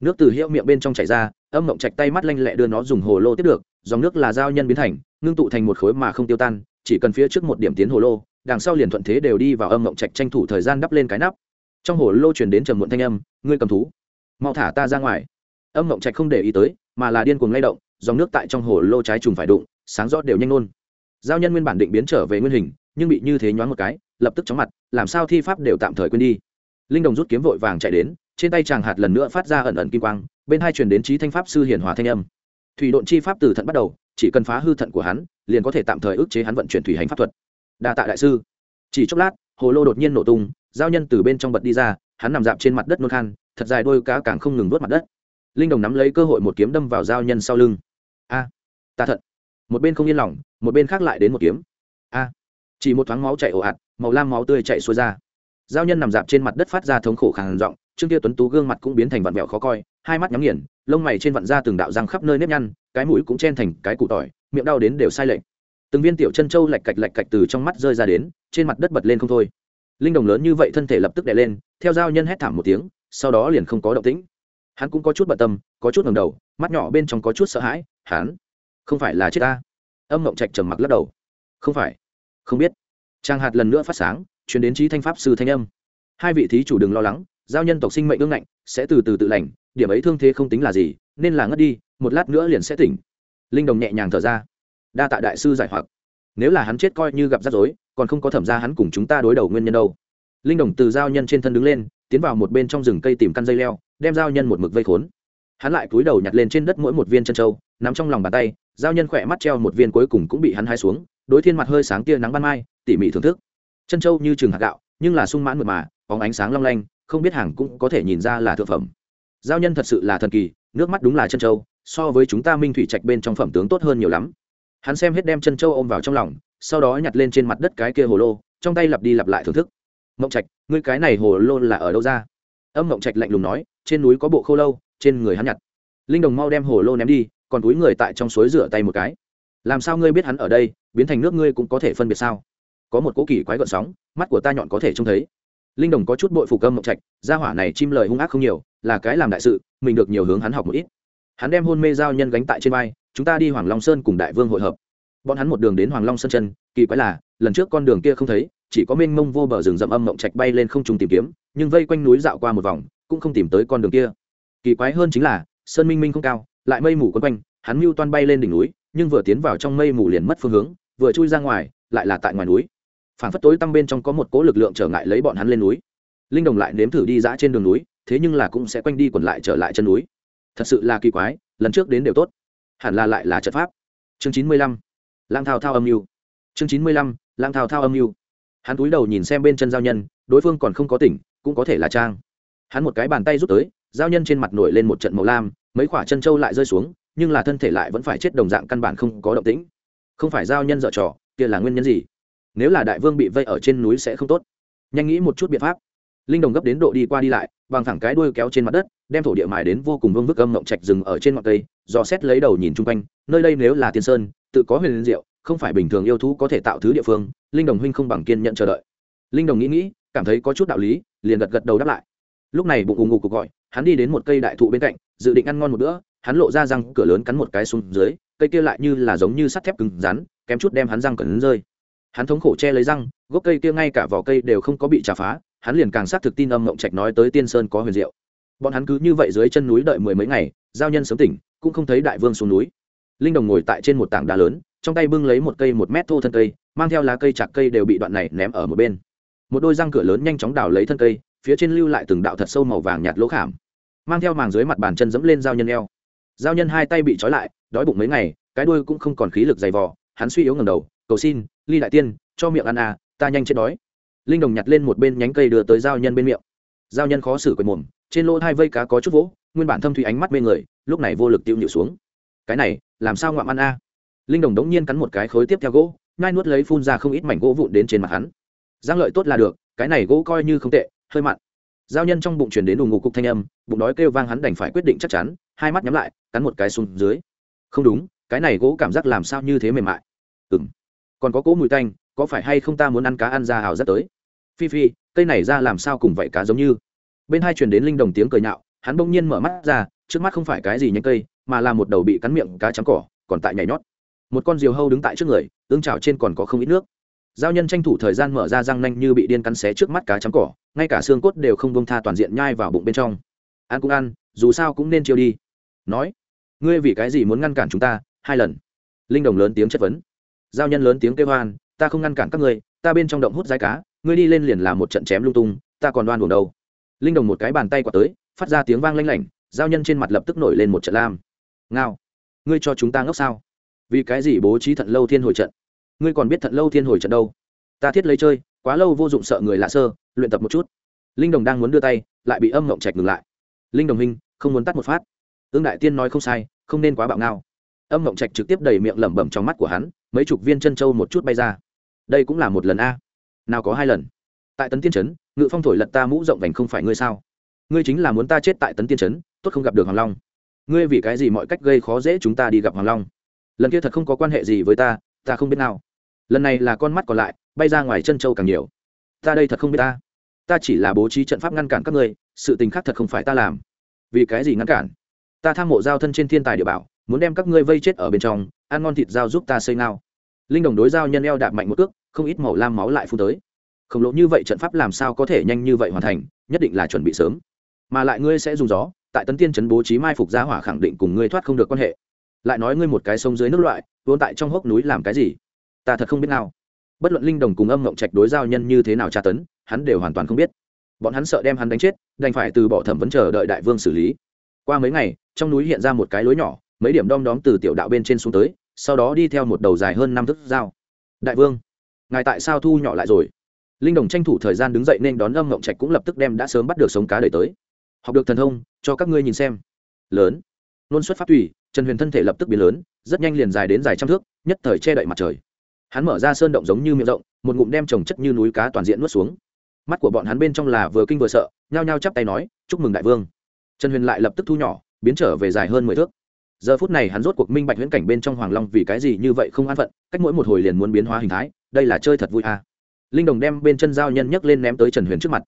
Nước từ hiệu miệng bên trong chảy ra, âm mộng chạch tay mắt lanh lẹ đưa nó dùng hồ lô tiếp được, dòng nước là giao nhân biến thành, ngưng tụ thành một khối mà không tiêu tan, chỉ cần phía trước một điểm tiến hồ lô, đằng sau liền thuận thế đều đi vào âm mộng trạch tranh thủ thời gian đắp lên cái nắp. Trong hồ lô chuyển đến trầm muộn thanh âm, ngươi cầm thú, mau thả ta ra ngoài. Âm mộng trạch không để ý tới, mà là điên cuồng lay động, dòng nước tại trong hồ lô trái trùng phải đụng, sáng rõ đều nhanh nôn. Giao nhân nguyên bản định biến trở về nguyên hình nhưng bị như thế nhoáng một cái lập tức chóng mặt làm sao thi pháp đều tạm thời quên đi. Linh đồng rút kiếm vội vàng chạy đến trên tay chàng hạt lần nữa phát ra ẩn ẩn kim quang bên hai truyền đến trí thanh pháp sư hiền hòa thanh âm. Thủy độn chi pháp từ thận bắt đầu chỉ cần phá hư thận của hắn liền có thể tạm thời ức chế hắn vận chuyển thủy hành pháp thuật. Đa tạ đại sư. Chỉ chốc lát hồ lô đột nhiên nổ tung giao nhân từ bên trong bật đi ra hắn nằm dạp trên mặt đất nôn khan thật dài đôi cá càng không ngừng vớt mặt đất. Linh đồng nắm lấy cơ hội một kiếm đâm vào giao nhân sau lưng. A à, ta thận. Một bên không yên lòng một bên khác lại đến một kiếm chỉ một thoáng máu chảy ồ ạt, màu lam máu tươi chảy xuôi ra. Giao nhân nằm dạp trên mặt đất phát ra thống khổ khàn giọng, trương kia tuấn tú gương mặt cũng biến thành vặn vẹo khó coi, hai mắt nhắm nghiền, lông mày trên vặn da từng đạo răng khắp nơi nếp nhăn, cái mũi cũng chen thành cái củ tỏi, miệng đau đến đều sai lệch. Từng viên tiểu chân trâu lạch cạch lạch cạch từ trong mắt rơi ra đến, trên mặt đất bật lên không thôi. Linh đồng lớn như vậy thân thể lập tức đè lên, theo giao nhân hét thảm một tiếng, sau đó liền không có động tĩnh. Hắn cũng có chút bận tâm, có chút ngầm đầu, mắt nhỏ bên trong có chút sợ hãi, hắn không phải là chết ta? Âm mộng trạch trầm mặc lắc đầu. Không phải không biết. Trang hạt lần nữa phát sáng, chuyển đến trí thanh pháp sư thanh âm. Hai vị thí chủ đừng lo lắng, giao nhân tộc sinh mệnh ương ngạnh, sẽ từ từ tự lành, điểm ấy thương thế không tính là gì, nên là ngất đi, một lát nữa liền sẽ tỉnh. Linh đồng nhẹ nhàng thở ra. Đa tạ đại sư giải hoặc. Nếu là hắn chết coi như gặp rắc rối, còn không có thẩm ra hắn cùng chúng ta đối đầu nguyên nhân đâu. Linh đồng từ giao nhân trên thân đứng lên, tiến vào một bên trong rừng cây tìm căn dây leo, đem giao nhân một mực vây khốn. Hắn lại cúi đầu nhặt lên trên đất mỗi một viên chân trâu nằm trong lòng bàn tay, giao nhân khỏe mắt treo một viên cuối cùng cũng bị hắn hai xuống, đối thiên mặt hơi sáng tia nắng ban mai, tỉ mỉ thưởng thức. Chân trâu như chừng hạt gạo, nhưng là sung mãn mượt mà, bóng ánh sáng long lanh, không biết hàng cũng có thể nhìn ra là thượng phẩm. Giao nhân thật sự là thần kỳ, nước mắt đúng là chân trâu so với chúng ta minh thủy trạch bên trong phẩm tướng tốt hơn nhiều lắm. Hắn xem hết đem chân trâu ôm vào trong lòng, sau đó nhặt lên trên mặt đất cái kia hồ lô, trong tay lặp đi lặp lại thưởng thức. Mộng trạch, ngươi cái này hồ lô là ở đâu ra? Âm mộng trạch lạnh lùng nói, trên núi có bộ khô lâu, trên người hắn nhặt. Linh đồng mau đem hồ lô ném đi còn túi người tại trong suối rửa tay một cái. Làm sao ngươi biết hắn ở đây, biến thành nước ngươi cũng có thể phân biệt sao? Có một cỗ kỳ quái gợn sóng, mắt của ta nhọn có thể trông thấy. Linh đồng có chút bội phục âm mộng trạch, gia hỏa này chim lời hung ác không nhiều, là cái làm đại sự, mình được nhiều hướng hắn học một ít. Hắn đem hôn mê giao nhân gánh tại trên vai, chúng ta đi hoàng long sơn cùng đại vương hội hợp. Bọn hắn một đường đến hoàng long sơn chân, kỳ quái là, lần trước con đường kia không thấy, chỉ có mênh mông vô bờ rừng rậm âm mộng trạch bay lên không trùng tìm kiếm, nhưng vây quanh núi dạo qua một vòng, cũng không tìm tới con đường kia. Kỳ quái hơn chính là, sơn minh minh không cao lại mây mù quấn quanh, hắn mưu toan bay lên đỉnh núi, nhưng vừa tiến vào trong mây mù liền mất phương hướng, vừa chui ra ngoài, lại là tại ngoài núi. Phản phất tối tăm bên trong có một cỗ lực lượng trở ngại lấy bọn hắn lên núi. Linh đồng lại nếm thử đi dã trên đường núi, thế nhưng là cũng sẽ quanh đi quẩn lại trở lại chân núi. Thật sự là kỳ quái, lần trước đến đều tốt. Hẳn là lại là trận pháp. Chương chín mươi lăm, lang thao thao âm mưu. Chương chín mươi lăm, lang thao thao âm mưu. Hắn cúi đầu nhìn xem bên chân giao nhân, đối phương còn không có tỉnh, cũng có thể là trang. Hắn một cái bàn tay rút tới, giao nhân trên mặt nổi lên một trận màu lam mấy quả chân trâu lại rơi xuống, nhưng là thân thể lại vẫn phải chết đồng dạng căn bản không có động tĩnh. Không phải giao nhân dở trò, kia là nguyên nhân gì? Nếu là đại vương bị vây ở trên núi sẽ không tốt. Nhanh nghĩ một chút biện pháp. Linh đồng gấp đến độ đi qua đi lại, bằng thẳng cái đuôi kéo trên mặt đất, đem thổ địa mài đến vô cùng vương vức âm ngộng trạch rừng ở trên ngọn cây, dò xét lấy đầu nhìn chung quanh, nơi đây nếu là tiên sơn, tự có huyền liên diệu, không phải bình thường yêu thú có thể tạo thứ địa phương, linh đồng huynh không bằng kiên nhận chờ đợi. Linh đồng nghĩ nghĩ, cảm thấy có chút đạo lý, liền gật gật đầu đáp lại. Lúc này bụng ù ngụ cuộc gọi hắn đi đến một cây đại thụ bên cạnh, dự định ăn ngon một bữa, hắn lộ ra răng cửa lớn cắn một cái xuống dưới, cây kia lại như là giống như sắt thép cứng rắn, kém chút đem hắn răng cẩn rơi. Hắn thống khổ che lấy răng, gốc cây kia ngay cả vỏ cây đều không có bị trả phá, hắn liền càng xác thực tin âm mộng trạch nói tới tiên sơn có huyền diệu. Bọn hắn cứ như vậy dưới chân núi đợi mười mấy ngày, giao nhân sớm tỉnh, cũng không thấy đại vương xuống núi. Linh đồng ngồi tại trên một tảng đá lớn, trong tay bưng lấy một cây một mét thô thân cây, mang theo lá cây chạc cây đều bị đoạn này ném ở một bên. Một đôi răng cửa lớn nhanh chóng đào lấy thân cây, phía trên lưu lại từng đạo thật sâu màu vàng nhạt lỗ khảm mang theo màng dưới mặt bàn chân dẫm lên giao nhân eo. Giao nhân hai tay bị trói lại, đói bụng mấy ngày, cái đuôi cũng không còn khí lực dày vò, hắn suy yếu ngầm đầu, cầu xin, ly đại tiên, cho miệng ăn à ta nhanh chết đói. Linh đồng nhặt lên một bên nhánh cây đưa tới giao nhân bên miệng. Giao nhân khó xử quệt mồm, trên lỗ hai vây cá có chút vỗ, nguyên bản thâm thủy ánh mắt bên người, lúc này vô lực tiêu nhịu xuống. Cái này, làm sao ngoạm ăn a linh đồng đống nhiên cắn một cái khối tiếp theo gỗ ngai nuốt lấy phun ra không ít mảnh gỗ vụn đến trên mặt hắn. Giang lợi tốt là được, cái này gỗ coi như không tệ, hơi mặn giao nhân trong bụng chuyển đến đùng ngục cục thanh âm, bụng đói kêu vang hắn đành phải quyết định chắc chắn, hai mắt nhắm lại, cắn một cái xuống dưới. Không đúng, cái này gỗ cảm giác làm sao như thế mềm mại? Ừ m còn có cỗ mùi tanh, có phải hay không ta muốn ăn cá ăn ra hào rất tới? Phi phi, cây này ra làm sao cùng vậy cá giống như? Bên hai truyền đến linh đồng tiếng cười nhạo, hắn bỗng nhiên mở mắt ra, trước mắt không phải cái gì nhánh cây, mà là một đầu bị cắn miệng cá trắng cỏ, còn tại nhảy nhót. Một con diều hâu đứng tại trước người, ương trào trên còn có không ít nước giao nhân tranh thủ thời gian mở ra răng nanh như bị điên cắn xé trước mắt cá chấm cỏ, ngay cả xương cốt đều không bông tha toàn diện nhai vào bụng bên trong. Ăn cũng ăn, dù sao cũng nên chiêu đi. Nói, ngươi vì cái gì muốn ngăn cản chúng ta? Hai lần. Linh đồng lớn tiếng chất vấn. Giao nhân lớn tiếng kêu hoan ta không ngăn cản các ngươi, ta bên trong động hút dái cá, ngươi đi lên liền làm một trận chém lung tung, ta còn đoan buồn đâu. Linh đồng một cái bàn tay quả tới, phát ra tiếng vang lanh lảnh, giao nhân trên mặt lập tức nổi lên một trận lam. Ngao, ngươi cho chúng ta ngốc sao? Vì cái gì bố trí thận lâu thiên hồi trận? Ngươi còn biết thận lâu thiên hồi trận đâu? Ta thiết lấy chơi, quá lâu vô dụng sợ người lạ sơ, luyện tập một chút. Linh đồng đang muốn đưa tay, lại bị âm mộng trạch ngừng lại. Linh đồng hình không muốn tắt một phát. Ương đại tiên nói không sai, không nên quá bạo ngao. Âm mộng trạch trực tiếp đầy miệng lẩm bẩm trong mắt của hắn, mấy chục viên chân trâu một chút bay ra. Đây cũng là một lần a. Nào có hai lần. Tại tấn tiên trấn, ngự phong thổi lật ta mũ rộng vành không phải ngươi sao? Ngươi chính là muốn ta chết tại tấn tiên trấn, tốt không gặp được hoàng long. Ngươi vì cái gì mọi cách gây khó dễ chúng ta đi gặp hoàng long? Lần kia thật không có quan hệ gì với ta ta không biết nào lần này là con mắt còn lại, bay ra ngoài chân châu càng nhiều. Ta đây thật không biết ta. Ta chỉ là bố trí trận pháp ngăn cản các ngươi, sự tình khác thật không phải ta làm. Vì cái gì ngăn cản? Ta tham mộ giao thân trên thiên tài địa bảo, muốn đem các ngươi vây chết ở bên trong, ăn ngon thịt dao giúp ta xây ngao. Linh đồng đối giao nhân eo đạp mạnh một cước, không ít màu lam máu lại phun tới. Khổng lồ như vậy trận pháp làm sao có thể nhanh như vậy hoàn thành, nhất định là chuẩn bị sớm. Mà lại ngươi sẽ dùng gió, tại tấn tiên trấn bố trí mai phục giá hỏa khẳng định cùng ngươi thoát không được quan hệ. Lại nói ngươi một cái sông dưới nước loại, vốn tại trong hốc núi làm cái gì? Ta thật không biết nào. Bất luận linh đồng cùng âm ngộng trạch đối giao nhân như thế nào tra tấn, hắn đều hoàn toàn không biết. Bọn hắn sợ đem hắn đánh chết, đành phải từ bỏ thẩm vấn chờ đợi đại vương xử lý. Qua mấy ngày, trong núi hiện ra một cái lối nhỏ, mấy điểm đom đóm từ tiểu đạo bên trên xuống tới, sau đó đi theo một đầu dài hơn năm thước dao. Đại vương, ngài tại sao thu nhỏ lại rồi? Linh đồng tranh thủ thời gian đứng dậy nên đón âm ngộng trạch cũng lập tức đem đã sớm bắt được sống cá đời tới. Học được thần thông, cho các ngươi nhìn xem. Lớn. Nôn xuất phát tùy, trần huyền thân thể lập tức biến lớn, rất nhanh liền dài đến dài trăm thước, nhất thời che đậy mặt trời hắn mở ra sơn động giống như miệng rộng, một ngụm đem trồng chất như núi cá toàn diện nuốt xuống. Mắt của bọn hắn bên trong là vừa kinh vừa sợ, nhao nhao chắp tay nói, chúc mừng đại vương. Trần huyền lại lập tức thu nhỏ, biến trở về dài hơn mười thước. Giờ phút này hắn rốt cuộc minh bạch huyễn cảnh bên trong hoàng long vì cái gì như vậy không an phận, cách mỗi một hồi liền muốn biến hóa hình thái, đây là chơi thật vui à. linh đồng đem bên chân giao nhân nhấc lên ném tới trần huyền trước mặt.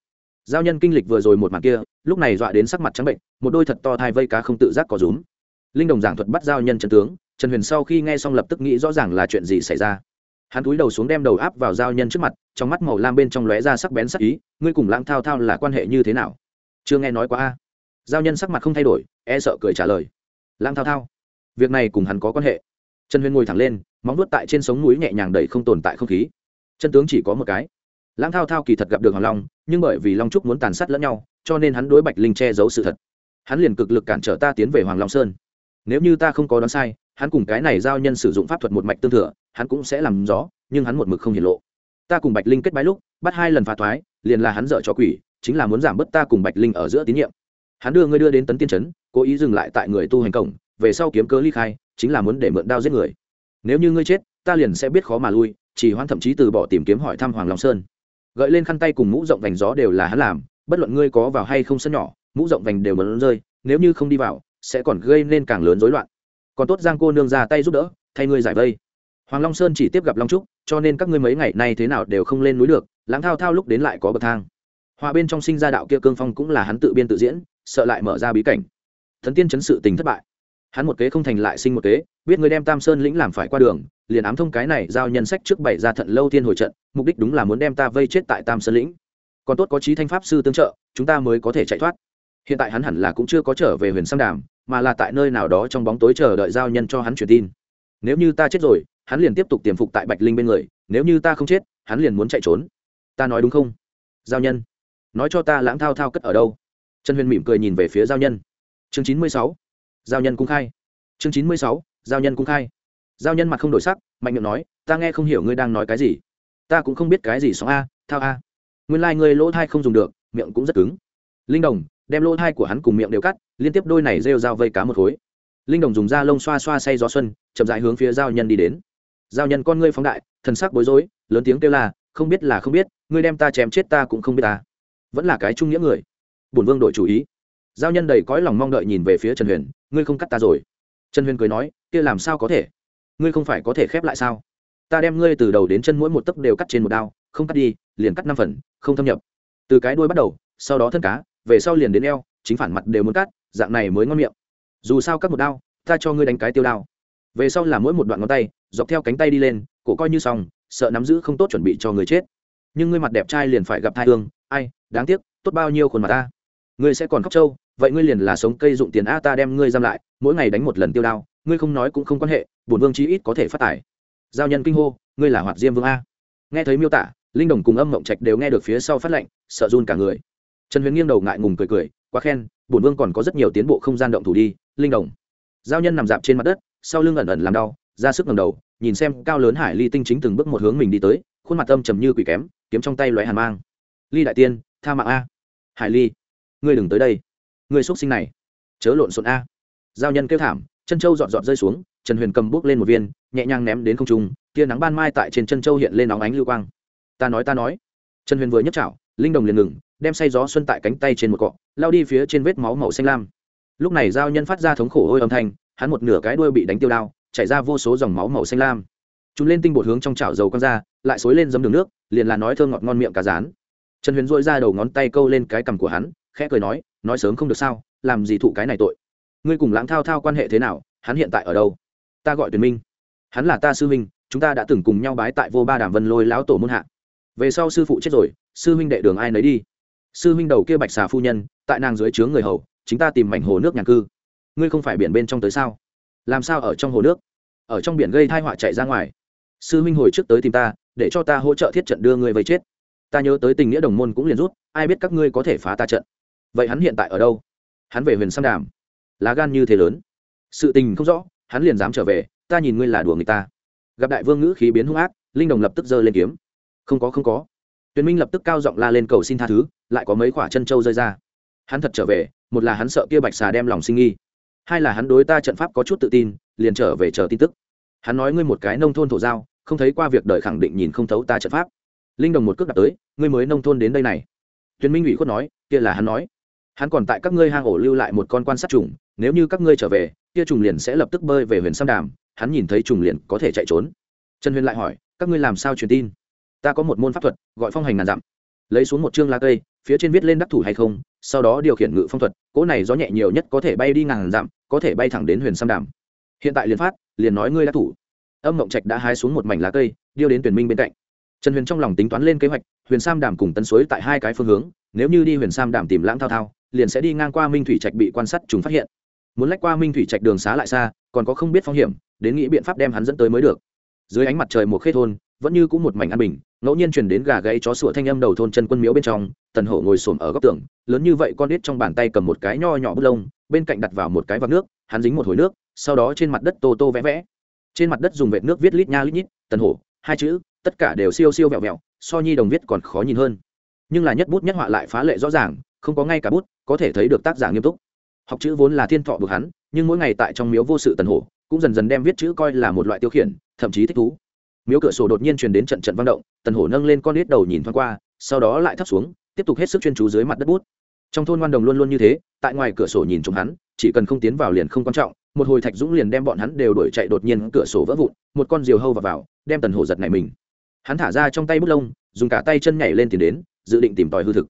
Giao nhân kinh lịch vừa rồi một mặt kia, lúc này dọa đến sắc mặt trắng bệnh, một đôi thật to thai vây cá không tự giác có rúm. Linh đồng giảng thuật bắt giao nhân chân tướng, trần huyền sau khi nghe xong lập tức nghĩ rõ ràng là chuyện gì xảy ra hắn cúi đầu xuống đem đầu áp vào giao nhân trước mặt, trong mắt màu lam bên trong lóe ra sắc bén sắc ý, ngươi cùng lãng thao thao là quan hệ như thế nào? Chưa nghe nói quá a. Giao nhân sắc mặt không thay đổi e sợ cười trả lời. Lãng thao thao, việc này cùng hắn có quan hệ. Trần huyền ngồi thẳng lên, móng vuốt tại trên sống núi nhẹ nhàng đầy không tồn tại không khí. Chân tướng chỉ có một cái. Lãng thao thao kỳ thật gặp được hoàng long, nhưng bởi vì long trúc muốn tàn sát lẫn nhau, cho nên hắn đối bạch linh che giấu sự thật. Hắn liền cực lực cản trở ta tiến về hoàng long sơn. Nếu như ta không có đoán sai, hắn cùng cái này giao nhân sử dụng pháp thuật một mạch tương thừa hắn cũng sẽ làm rõ nhưng hắn một mực không hiển lộ. Ta cùng bạch linh kết bái lúc, bắt hai lần phá thoái, liền là hắn dở cho quỷ, chính là muốn giảm bớt ta cùng bạch linh ở giữa tín nhiệm. Hắn đưa ngươi đưa đến tấn tiên trấn, cố ý dừng lại tại người tu hành cổng, về sau kiếm cớ ly khai, chính là muốn để mượn đao giết người. Nếu như ngươi chết, ta liền sẽ biết khó mà lui, chỉ hoan thậm chí từ bỏ tìm kiếm hỏi thăm hoàng long sơn. Gợi lên khăn tay cùng mũ rộng vành gió đều là hắn làm, bất luận ngươi có vào hay không sân nhỏ, mũ rộng vành đều mớn rơi, nếu như không đi vào, sẽ còn gây nên càng lớn rối loạn. Còn tốt giang cô nương ra tay giúp đỡ, thay ngươi giải vây hoàng long sơn chỉ tiếp gặp long trúc, cho nên các ngươi mấy ngày nay thế nào đều không lên núi được, lãng thao thao lúc đến lại có bậc thang. Hòa bên trong sinh ra đạo kia cương phong cũng là hắn tự biên tự diễn, sợ lại mở ra bí cảnh. Thần tiên chấn sự tình thất bại. Hắn một kế không thành lại sinh một kế, biết người đem tam sơn lĩnh làm phải qua đường, liền ám thông cái này giao nhân sách trước bảy ra thận lâu thiên hồi trận, mục đích đúng là muốn đem ta vây chết tại tam sơn lĩnh. Còn tốt có trí thanh pháp sư tương trợ, chúng ta mới có thể chạy thoát. Hiện tại hắn hẳn là cũng chưa có trở về huyền sam đàm, mà là tại nơi nào đó trong bóng tối chờ đợi giao nhân cho hắn truyền tin. Nếu như ta chết rồi hắn liền tiếp tục tiềm phục tại bạch linh bên người, nếu như ta không chết, hắn liền muốn chạy trốn. Ta nói đúng không? Giao nhân. Nói cho ta lãng thao thao cất ở đâu? Trần huyền mỉm cười nhìn về phía giao nhân. Chương chín mươi sáu. Giao nhân cung khai. Chương chín mươi sáu. Giao nhân cung khai. Giao nhân mặt không đổi sắc, mạnh miệng nói, ta nghe không hiểu ngươi đang nói cái gì. Ta cũng không biết cái gì sóng a, thao a. Nguyên lai、like、ngươi lỗ thai không dùng được, miệng cũng rất cứng. Linh đồng, đem lỗ thai của hắn cùng miệng đều cắt, liên tiếp đôi này rêu dao vây cá một khối. Linh đồng dùng da lông xoa xoa say gió xuân, chậm dại hướng phía giao nhân đi đến giao nhân con ngươi phóng đại, thần sắc bối rối, lớn tiếng kêu là, không biết là không biết, ngươi đem ta chém chết ta cũng không biết ta. Vẫn là cái trung nghĩa người. Bổn vương đội chủ ý. Giao nhân đầy cõi lòng mong đợi nhìn về phía trần huyền, ngươi không cắt ta rồi. Trần huyền cười nói, kia làm sao có thể? Ngươi không phải có thể khép lại sao? Ta đem ngươi từ đầu đến chân mỗi một tấc đều cắt trên một đao, không cắt đi, liền cắt năm phần, không thâm nhập. Từ cái đuôi bắt đầu, sau đó thân cá, về sau liền đến eo, chính phản mặt đều muốn cắt, dạng này mới ngon miệng. Dù sao cắt một đao, ta cho ngươi đánh cái tiêu đao. Về sau là mỗi một đoạn ngón tay dọc theo cánh tay đi lên, cổ coi như xong, sợ nắm giữ không tốt chuẩn bị cho người chết. Nhưng ngươi mặt đẹp trai liền phải gặp thai hương, ai, đáng tiếc, tốt bao nhiêu khuôn mặt ta. Ngươi sẽ còn khóc trâu, vậy ngươi liền là sống cây dụng tiền a ta đem ngươi giam lại, mỗi ngày đánh một lần tiêu đao, ngươi không nói cũng không quan hệ, bổn vương chí ít có thể phát tài. Giao nhân kinh hô, ngươi là hoạt diêm vương a. Nghe thấy miêu tả, linh đồng cùng âm mộng trạch đều nghe được phía sau phát lệnh, sợ run cả người. Trần huyền nghiêng đầu ngại ngùng cười cười, quá khen, bổn vương còn có rất nhiều tiến bộ không gian động thủ đi, linh đồng. Giao nhân nằm dạp trên mặt đất, sau lưng ẩn ẩn làm đau ra sức ngầm đầu, nhìn xem cao lớn hải ly tinh chính từng bước một hướng mình đi tới, khuôn mặt âm trầm như quỷ kém, kiếm trong tay lóe hàn mang. Ly đại tiên, tha mạng a. Hải ly, ngươi đừng tới đây. Ngươi x sinh này, chớ lộn xộn a. Giao nhân kêu thảm, chân châu dọn dọn rơi xuống, trần huyền cầm bước lên một viên, nhẹ nhàng ném đến không trung, tia nắng ban mai tại trên chân châu hiện lên óng ánh lưu quang. Ta nói ta nói. Trần huyền vừa nhấc chảo, linh đồng liền ngừng, đem say gió xuân tại cánh tay trên một cọ, lao đi phía trên vết máu màu xanh lam. Lúc này giao nhân phát ra thống khổ ôi âm thanh, hắn một nửa cái đuôi bị đánh tiêu đao chảy ra vô số dòng máu màu xanh lam. Chúng lên tinh bột hướng trong chảo dầu con ra, lại xối lên giấm đường nước, liền là nói thơ ngọt ngon miệng cá rán. Trần huyền dội ra đầu ngón tay câu lên cái cằm của hắn, khẽ cười nói nói sớm không được sao, làm gì thụ cái này tội? Ngươi cùng lãng thao thao quan hệ thế nào, hắn hiện tại ở đâu? Ta gọi Tuyền minh. Hắn là ta sư huynh, chúng ta đã từng cùng nhau bái tại vô ba đàm vân lôi lão tổ môn hạ. Về sau sư phụ chết rồi, sư huynh đệ đường ai nấy đi. Sư huynh đầu kia bạch xà phu nhân, tại nàng dưới trướng người hầu, chính ta tìm mảnh hồ nước nhà cư. Ngươi không phải biển bên trong tới sao? Làm sao ở trong hồ nước? Ở trong biển gây thai họa chạy ra ngoài. Sư huynh hồi trước tới tìm ta, để cho ta hỗ trợ thiết trận đưa ngươi vây chết. Ta nhớ tới tình nghĩa đồng môn cũng liền rút, ai biết các ngươi có thể phá ta trận. Vậy hắn hiện tại ở đâu? Hắn về huyền sam đàm. Lá gan như thế lớn. Sự tình không rõ, hắn liền dám trở về, ta nhìn ngươi là đùa người ta. Gặp đại vương ngữ khí biến hung ác, linh đồng lập tức giơ lên kiếm. Không có không có. Tuyền minh lập tức cao giọng la lên cầu xin tha thứ, lại có mấy quả chân trâu rơi ra. Hắn thật trở về, một là hắn sợ kia bạch xà đem lòng sinh nghi, hai là hắn đối ta trận pháp có chút tự tin liền trở về chờ tin tức. Hắn nói, ngươi một cái nông thôn thổ giao, không thấy qua việc đời khẳng định nhìn không thấu ta trận pháp. Linh đồng một cước đặt tới, ngươi mới nông thôn đến đây này. Tuyền minh ủy khuất nói, kia là hắn nói. Hắn còn tại các ngươi hang ổ lưu lại một con quan sát trùng, nếu như các ngươi trở về, kia trùng liền sẽ lập tức bơi về huyền sam đàm, hắn nhìn thấy trùng liền có thể chạy trốn. Trần huyền lại hỏi, các ngươi làm sao truyền tin? Ta có một môn pháp thuật, gọi phong hành ngàn dặm. Lấy xuống một chương lá cây, phía trên viết lên đắc thủ hay không, sau đó điều khiển ngự phong thuật, cỗ này gió nhẹ nhiều nhất có thể bay đi ngàn dặm, có thể bay thẳng đến huyền sam đàm hiện tại liền phát, liền nói ngươi đã thủ. Âm mộng trạch đã hái xuống một mảnh lá cây, điêu đến tuyển minh bên cạnh. Trần huyền trong lòng tính toán lên kế hoạch, huyền sam đàm cùng tấn suối tại hai cái phương hướng, nếu như đi huyền sam đàm tìm lãng thao thao, liền sẽ đi ngang qua minh thủy trạch bị quan sát chúng phát hiện. Muốn lách qua minh thủy trạch đường xá lại xa, còn có không biết phong hiểm, đến nghĩ biện pháp đem hắn dẫn tới mới được. Dưới ánh mặt trời một khê thôn, vẫn như cũng một mảnh an bình, ngẫu nhiên truyền đến gà gáy chó sủa thanh âm đầu thôn chân quân miếu bên trong, tần hổ ngồi xổm ở góc tường, lớn như vậy con đít trong bàn tay cầm một cái nho nhỏ bút lông, bên cạnh đặt vào một cái vạc nước, hắn dính một hồi nước sau đó trên mặt đất tô tô vẽ vẽ. Trên mặt đất dùng vệt nước viết lít nha lít nhít, tần hổ, hai chữ, tất cả đều siêu siêu vẹo vẹo, so nhi đồng viết còn khó nhìn hơn. Nhưng là nhất bút nhất họa lại phá lệ rõ ràng, không có ngay cả bút có thể thấy được tác giả nghiêm túc. Học chữ vốn là thiên thọ bực hắn, nhưng mỗi ngày tại trong miếu vô sự tần hổ, cũng dần dần đem viết chữ coi là một loại tiêu khiển, thậm chí thích thú. Miếu cửa sổ đột nhiên truyền đến trận trận vang động, tần hổ nâng lên con nít đầu nhìn thoáng qua, sau đó lại thấp xuống, tiếp tục hết sức chuyên chú dưới mặt đất bút. Trong thôn ngoan đồng luôn luôn như thế, tại ngoài cửa sổ nhìn chúng hắn, chỉ cần không tiến vào liền không quan trọng một hồi thạch dũng liền đem bọn hắn đều đuổi chạy đột nhiên cửa sổ vỡ vụn một con diều hâu vào, vào đem tần hổ giật này mình. Hắn thả ra trong tay bút lông dùng cả tay chân nhảy lên tìm đến dự định tìm tòi hư thực.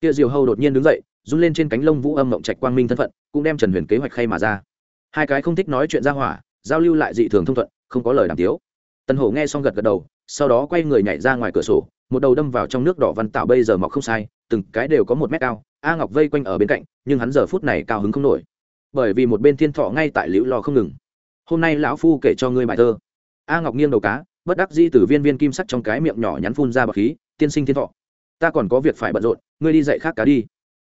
Kia diều hâu đột nhiên đứng dậy run lên trên cánh lông vũ âm mộng trạch quang minh thân phận cũng đem trần huyền kế hoạch khay mà ra. Hai cái không thích nói chuyện ra hỏa giao lưu lại dị thường thông thuận không có lời đàm tiếu. Tần hổ nghe xong gật gật đầu sau đó quay người nhảy ra ngoài cửa sổ một đầu đâm vào trong nước đỏ văn tạo bây giờ mọc không sai từng cái đều có một mét cao a ngọc vây quanh ở bên cạnh nhưng hắn giờ phút này cao hứng không nổi bởi vì một bên thiên thọ ngay tại liễu lò không ngừng. Hôm nay lão phu kể cho ngươi bài thơ. A ngọc nghiêng đầu cá, bất đắc di từ viên viên kim sắc trong cái miệng nhỏ nhắn phun ra bọc khí, tiên sinh thiên thọ, ta còn có việc phải bận rộn, ngươi đi dạy khác cá đi.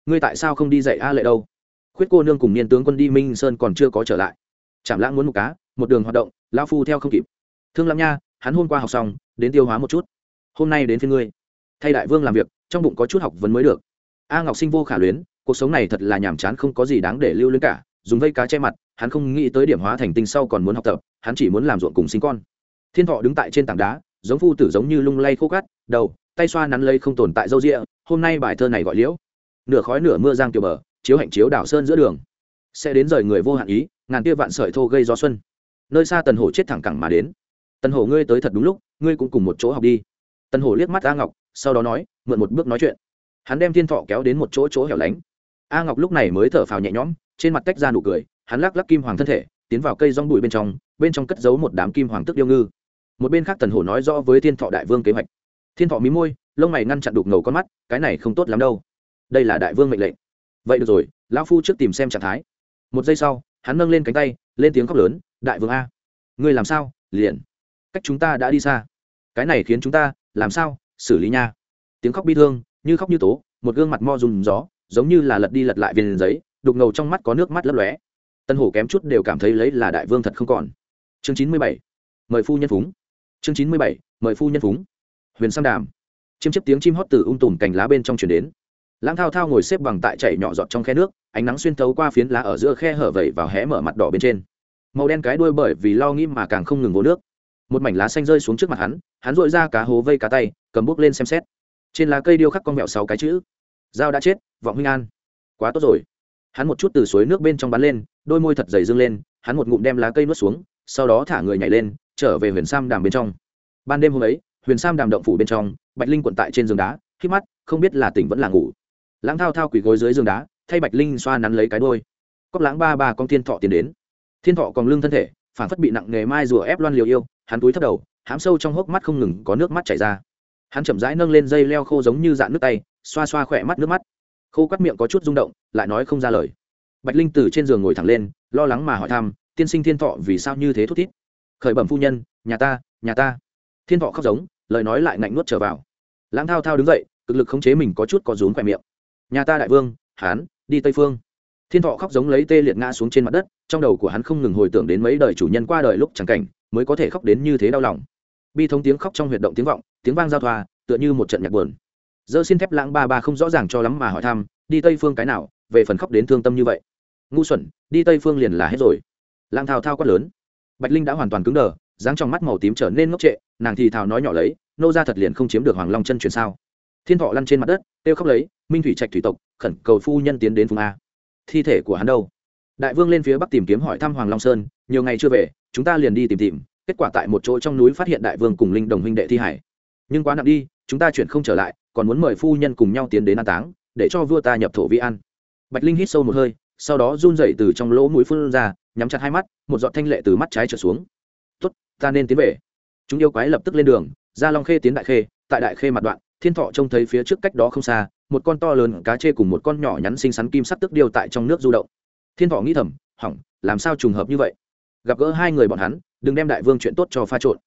Ngươi tại sao không đi dạy a lệ đâu? Khuyết cô nương cùng niên tướng quân đi minh sơn còn chưa có trở lại. Chạm lãng muốn một cá, một đường hoạt động, lão phu theo không kịp. Thương lắm nha, hắn hôm qua học xong, đến tiêu hóa một chút. Hôm nay đến phía ngươi. Thay đại vương làm việc, trong bụng có chút học vấn mới được. A ngọc sinh vô khả luyến, cuộc sống này thật là nhàm chán, không có gì đáng để lưu luyến cả dùng vây cá che mặt, hắn không nghĩ tới điểm hóa thành tinh sau còn muốn học tập, hắn chỉ muốn làm ruộng cùng sinh con. Thiên thọ đứng tại trên tảng đá, giống phu tử giống như lung lay khô cát, đầu, tay xoa nắn lây không tồn tại dâu rịa, hôm nay bài thơ này gọi liễu. Nửa khói nửa mưa giang tiểu bờ, chiếu hạnh chiếu đảo sơn giữa đường. Sẽ đến rời người vô hạn ý, ngàn tia vạn sợi thô gây gió xuân. Nơi xa tần hổ chết thẳng cẳng mà đến. Tần hổ ngươi tới thật đúng lúc, ngươi cũng cùng một chỗ học đi. Tần hổ liếc mắt a ngọc, sau đó nói, mượn một bước nói chuyện. Hắn đem thiên thọ kéo đến một chỗ chỗ hẻo lánh a ngọc lúc này mới thở phào nhẹ nhõm, trên mặt tách ra nụ cười, hắn lắc lắc kim hoàng thân thể, tiến vào cây rong bụi bên trong bên trong cất giấu một đám kim hoàng tức điêu ngư. Một bên khác tần hổ nói rõ với thiên thọ đại vương kế hoạch. Thiên thọ mí môi, lông mày ngăn chặn đục ngầu con mắt, cái này không tốt lắm đâu. Đây là đại vương mệnh lệnh. Vậy được rồi, lão phu trước tìm xem trạng thái. Một giây sau, hắn nâng lên cánh tay, lên tiếng khóc lớn, đại vương a, ngươi làm sao, liền? Cách chúng ta đã đi xa. Cái này khiến chúng ta, làm sao, xử lý nha. Tiếng khóc bi thương, như khóc như tố, một gương mặt mo dùng gió giống như là lật đi lật lại viên giấy, đục ngầu trong mắt có nước mắt lấp lóe. Tân hổ kém chút đều cảm thấy lấy là đại vương thật không còn. Chương chín mươi bảy, mời phu nhân phúng. Chương chín mươi bảy, mời phu nhân phúng. Huyền sam đàm. Chiêm chiếc tiếng chim hót từ ung tùm cành lá bên trong chuyển đến. Lãng thao thao ngồi xếp bằng tại chảy nhỏ giọt trong khe nước, ánh nắng xuyên thấu qua phiến lá ở giữa khe hở vẩy vào hé mở mặt đỏ bên trên. Màu đen cái đuôi bởi vì lo nghĩ mà càng không ngừng vô nước. Một mảnh lá xanh rơi xuống trước mặt hắn hắn dội ra cá hố vây cá tay, cầm bút lên xem xét. Trên lá cây điêu khắc con mẹo sáu cái chữ. Dao đã chết vọng huynh an. Quá tốt rồi. Hắn một chút từ suối nước bên trong bắn lên, đôi môi thật dày dâng lên, hắn một ngụm đem lá cây nuốt xuống, sau đó thả người nhảy lên, trở về huyền sam đàm bên trong. Ban đêm hôm ấy, huyền sam đàm động phủ bên trong, bạch linh quận tại trên giường đá, khi mắt, không biết là tỉnh vẫn là ngủ. Lãng thao thao quỳ gối dưới giường đá, thay bạch linh xoa nắn lấy cái đôi cóc lãng ba ba con thiên thọ tiến đến. Thiên thọ còn lưng thân thể phản phất bị nặng nghề mai rùa ép loan liều yêu, hắn túi thấp đầu, hám sâu trong hốc mắt không ngừng có nước mắt chảy ra. Hắn chậm rãi nâng lên dây leo khô giống như dạn nước tay, xoa xoa khỏe mắt nước mắt khô quắt miệng có chút rung động, lại nói không ra lời. Bạch linh từ trên giường ngồi thẳng lên, lo lắng mà hỏi thăm, tiên sinh thiên thọ vì sao như thế thút thít? Khởi bẩm phu nhân, nhà ta nhà ta. Thiên thọ khóc giống, lời nói lại ngạnh nuốt trở vào. Lãng thao thao đứng dậy, cực lực khống chế mình có chút có rúm khỏe miệng. Nhà ta đại vương, hán, đi tây phương. Thiên thọ khóc giống lấy tê liệt ngã xuống trên mặt đất, trong đầu của hắn không ngừng hồi tưởng đến mấy đời chủ nhân qua đời lúc chẳng cảnh, mới có thể khóc đến như thế đau lòng. Bi thống tiếng khóc trong huyệt động tiếng vọng, tiếng vang giao thoa, tựa như một trận nhạc buồn dơ xin thép lãng ba ba không rõ ràng cho lắm mà hỏi thăm, đi tây phương cái nào, về phần khóc đến thương tâm như vậy. Ngu xuẩn, đi tây phương liền là hết rồi. Lang thao thao quát lớn. Bạch linh đã hoàn toàn cứng đờ, dáng trong mắt màu tím trở nên ngốc trệ, nàng thì thào nói nhỏ lấy, nô ra thật liền không chiếm được hoàng long chân truyền sao? Thiên thọ lăn trên mặt đất, kêu khóc lấy, minh thủy trạch thủy tộc, khẩn cầu phu nhân tiến đến phùng a. Thi thể của hắn đâu? Đại vương lên phía bắc tìm kiếm hỏi thăm hoàng long sơn, nhiều ngày chưa về, chúng ta liền đi tìm tìm, kết quả tại một chỗ trong núi phát hiện đại vương cùng linh đồng huynh đệ thi hải. Nhưng quá nặng đi chúng ta chuyển không trở lại, còn muốn mời phu nhân cùng nhau tiến đến an táng, để cho vua ta nhập thổ vi an. Bạch linh hít sâu một hơi, sau đó run dậy từ trong lỗ mũi phun ra, nhắm chặt hai mắt, một giọt thanh lệ từ mắt trái trở xuống. Tốt, ta nên tiến về. Chúng yêu quái lập tức lên đường, ra long khê tiến đại khê, tại đại khê mặt đoạn, thiên thọ trông thấy phía trước cách đó không xa, một con to lớn cá chê cùng một con nhỏ nhắn xinh xắn kim sắc tức điêu tại trong nước du động. Thiên thọ nghĩ thầm, hỏng, làm sao trùng hợp như vậy? Gặp gỡ hai người bọn hắn, đừng đem đại vương chuyện tốt cho pha trộn.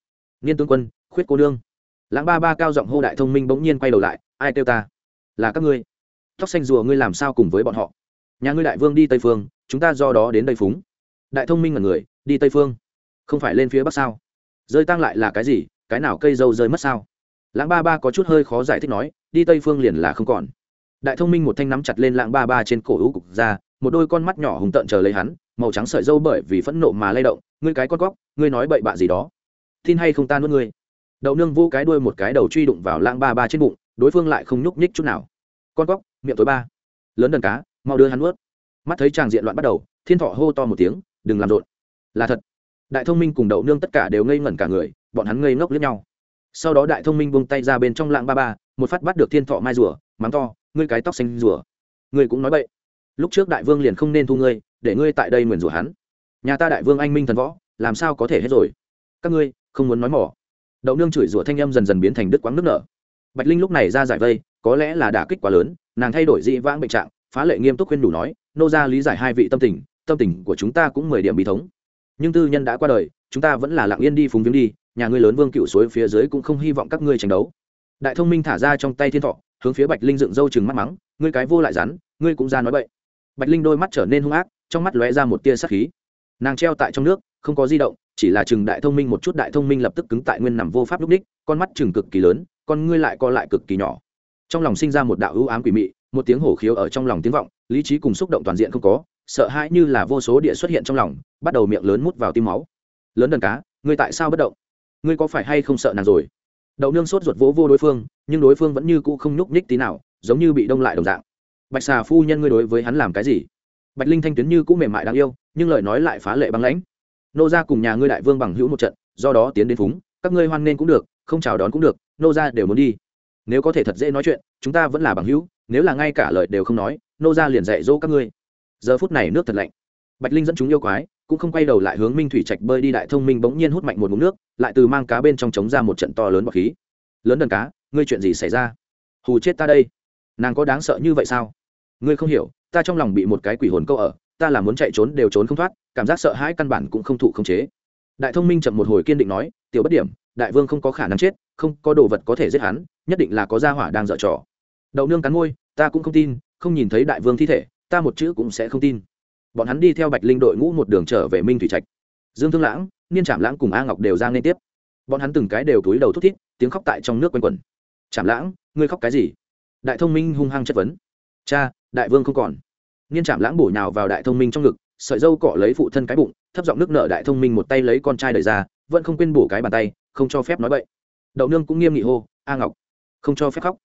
Nghiên tướng quân, khuyết cô nương lãng ba ba cao giọng hô đại thông minh bỗng nhiên quay đầu lại, ai kêu ta? Là các ngươi. Tóc xanh rùa ngươi làm sao cùng với bọn họ? Nhà ngươi đại vương đi tây phương, chúng ta do đó đến đây phúng. Đại thông minh là người, đi tây phương? Không phải lên phía bắc sao? Rơi tăng lại là cái gì? Cái nào cây dâu rơi mất sao? Lãng ba ba có chút hơi khó giải thích nói, đi tây phương liền là không còn. Đại thông minh một thanh nắm chặt lên lãng ba ba trên cổ hữu cục ra, một đôi con mắt nhỏ hùng tợn chờ lấy hắn, màu trắng sợi dâu bởi vì phẫn nộ mà lay động, ngươi cái con cóc ngươi nói bậy bạ gì đó? Tin hay không ta nuốt ngươi? Đậu nương vô cái đuôi một cái đầu truy đụng vào lang ba ba trên bụng, đối phương lại không nhúc nhích chút nào. Con cóc, miệng tối ba. Lớn đần cá, mau đưa hắn nuốt. Mắt thấy tràng diện loạn bắt đầu, thiên thọ hô to một tiếng, đừng làm rộn. Là thật. Đại thông minh cùng đậu nương tất cả đều ngây ngẩn cả người, bọn hắn ngây ngốc lướt nhau. Sau đó đại thông minh buông tay ra bên trong lạng ba ba, một phát bắt được thiên thọ mai rùa, mắng to, ngươi cái tóc xanh rùa. Ngươi cũng nói vậy lúc trước đại vương liền không nên thu ngươi, để ngươi tại đây nguyền rủa hắn. Nhà ta đại vương anh minh thần võ, làm sao có thể hết rồi? Các ngươi, không muốn nói mỏ đậu nương chửi rủa thanh âm dần dần biến thành đứt quãng nước nở. Bạch linh lúc này ra giải vây, có lẽ là đả kích quá lớn, nàng thay đổi dị vãng bệnh trạng, phá lệ nghiêm túc khuyên đủ nói, nô ra lý giải hai vị tâm tình tâm tình của chúng ta cũng mười điểm bí thống. Nhưng tư nhân đã qua đời, chúng ta vẫn là lặng yên đi phúng viếng đi, nhà ngươi lớn vương cựu suối phía dưới cũng không hy vọng các ngươi tranh đấu. Đại thông minh thả ra trong tay thiên thọ, hướng phía bạch linh dựng râu chừng mắt mắng, ngươi cái vô lại rắn, ngươi cũng ra nói vậy bạch linh đôi mắt trở nên hung ác, trong mắt lóe ra một tia sắc khí nàng treo tại trong nước, không có di động, chỉ là chừng đại thông minh một chút đại thông minh lập tức cứng tại nguyên nằm vô pháp lúc ních con mắt chừng cực kỳ lớn, con ngươi lại co lại cực kỳ nhỏ. Trong lòng sinh ra một đạo ưu ám quỷ mị, một tiếng hổ khiếu ở trong lòng tiếng vọng, lý trí cùng xúc động toàn diện không có, sợ hãi như là vô số địa xuất hiện trong lòng, bắt đầu miệng lớn mút vào tim máu. Lớn đần cá, ngươi tại sao bất động? Ngươi có phải hay không sợ nàng rồi? Đậu nương sốt ruột vỗ vô đối phương, nhưng đối phương vẫn như cũ không nhúc nhích tí nào, giống như bị đông lại đồng dạng. Bạch xà phu nhân ngươi đối với hắn làm cái gì? Bạch linh thanh tuyến như cũ mềm mại đáng yêu nhưng lời nói lại phá lệ băng lãnh. Nô ra cùng nhà ngươi đại vương bằng hữu một trận, do đó tiến đến phúng, các ngươi hoan nghênh cũng được, không chào đón cũng được, nô ra đều muốn đi. Nếu có thể thật dễ nói chuyện, chúng ta vẫn là bằng hữu, nếu là ngay cả lời đều không nói, nô ra liền dạy dỗ các ngươi. Giờ phút này nước thật lạnh. Bạch linh dẫn chúng yêu quái, cũng không quay đầu lại hướng minh thủy trạch bơi đi đại thông minh bỗng nhiên hút mạnh một mụn nước, lại từ mang cá bên trong trống ra một trận to lớn bọc khí. Lớn đần cá, ngươi chuyện gì xảy ra? Hù chết ta đây. Nàng có đáng sợ như vậy sao? Ngươi không hiểu, ta trong lòng bị một cái quỷ hồn câu ở ta là muốn chạy trốn đều trốn không thoát, cảm giác sợ hãi căn bản cũng không thụ không chế. Đại thông minh chậm một hồi kiên định nói, tiểu bất điểm, đại vương không có khả năng chết, không có đồ vật có thể giết hắn, nhất định là có gia hỏa đang dở trò. Đậu nương cắn môi, ta cũng không tin, không nhìn thấy đại vương thi thể, ta một chữ cũng sẽ không tin. Bọn hắn đi theo bạch linh đội ngũ một đường trở về minh thủy trạch. Dương thương lãng, niên trạm lãng cùng a ngọc đều ra liên tiếp. Bọn hắn từng cái đều túi đầu thút thít, tiếng khóc tại trong nước quanh quẩn. Trạm lãng, ngươi khóc cái gì? Đại thông minh hung hăng chất vấn. Cha, đại vương không còn niên trạm lãng bổ nhào vào đại thông minh trong ngực, sợi dâu cọ lấy phụ thân cái bụng, thấp giọng nước nợ đại thông minh một tay lấy con trai đời ra, vẫn không quên bổ cái bàn tay, không cho phép nói vậy đậu nương cũng nghiêm nghị hô, a ngọc, không cho phép khóc.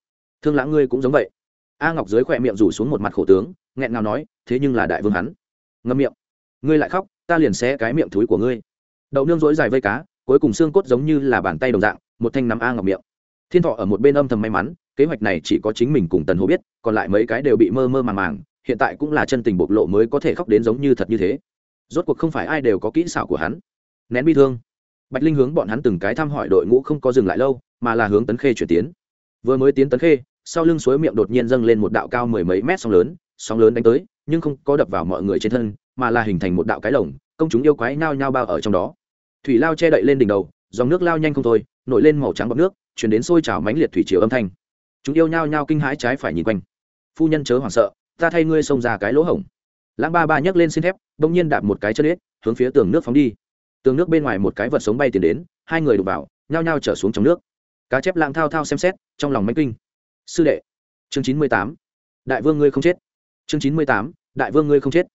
Thương lãng ngươi cũng giống vậy. A ngọc dưới khỏe miệng rủ xuống một mặt khổ tướng, nghẹn ngào nói, thế nhưng là đại vương hắn. Ngâm miệng, ngươi lại khóc, ta liền xé cái miệng thúi của ngươi. Đậu nương dối dài vây cá, cuối cùng xương cốt giống như là bàn tay đồng dạng, một thanh nắm a ngọc miệng. Thiên thọ ở một bên âm thầm may mắn, kế hoạch này chỉ có chính mình cùng tần hồ biết, còn lại mấy cái đều bị mơ mơ màng màng hiện tại cũng là chân tình bộc lộ mới có thể khóc đến giống như thật như thế. Rốt cuộc không phải ai đều có kỹ xảo của hắn. Nén bi thương. Bạch linh hướng bọn hắn từng cái thăm hỏi đội ngũ không có dừng lại lâu, mà là hướng tấn khê chuyển tiến. Vừa mới tiến tấn khê, sau lưng suối miệng đột nhiên dâng lên một đạo cao mười mấy mét sóng lớn sóng lớn đánh tới, nhưng không có đập vào mọi người trên thân, mà là hình thành một đạo cái lồng, công chúng yêu quái nhao nhao bao ở trong đó. Thủy lao che đậy lên đỉnh đầu, dòng nước lao nhanh không thôi, nổi lên màu trắng bọc nước, chuyển đến sôi trào mãnh liệt thủy chiều âm thanh. Chúng yêu nhao nhao kinh hãi trái phải nhìn quanh. Phu nhân chớ hoảng sợ ta thay ngươi xông ra cái lỗ hổng. Lãng ba ba nhấc lên xin thép, bỗng nhiên đạp một cái chân ếch, hướng phía tường nước phóng đi. Tường nước bên ngoài một cái vật sống bay tiền đến, hai người đục vào, nhao nhao trở xuống trong nước. Cá chép lãng thao thao xem xét, trong lòng manh kinh. Sư đệ, chương chín mươi tám, đại vương ngươi không chết. Chương chín mươi tám, đại vương ngươi không chết.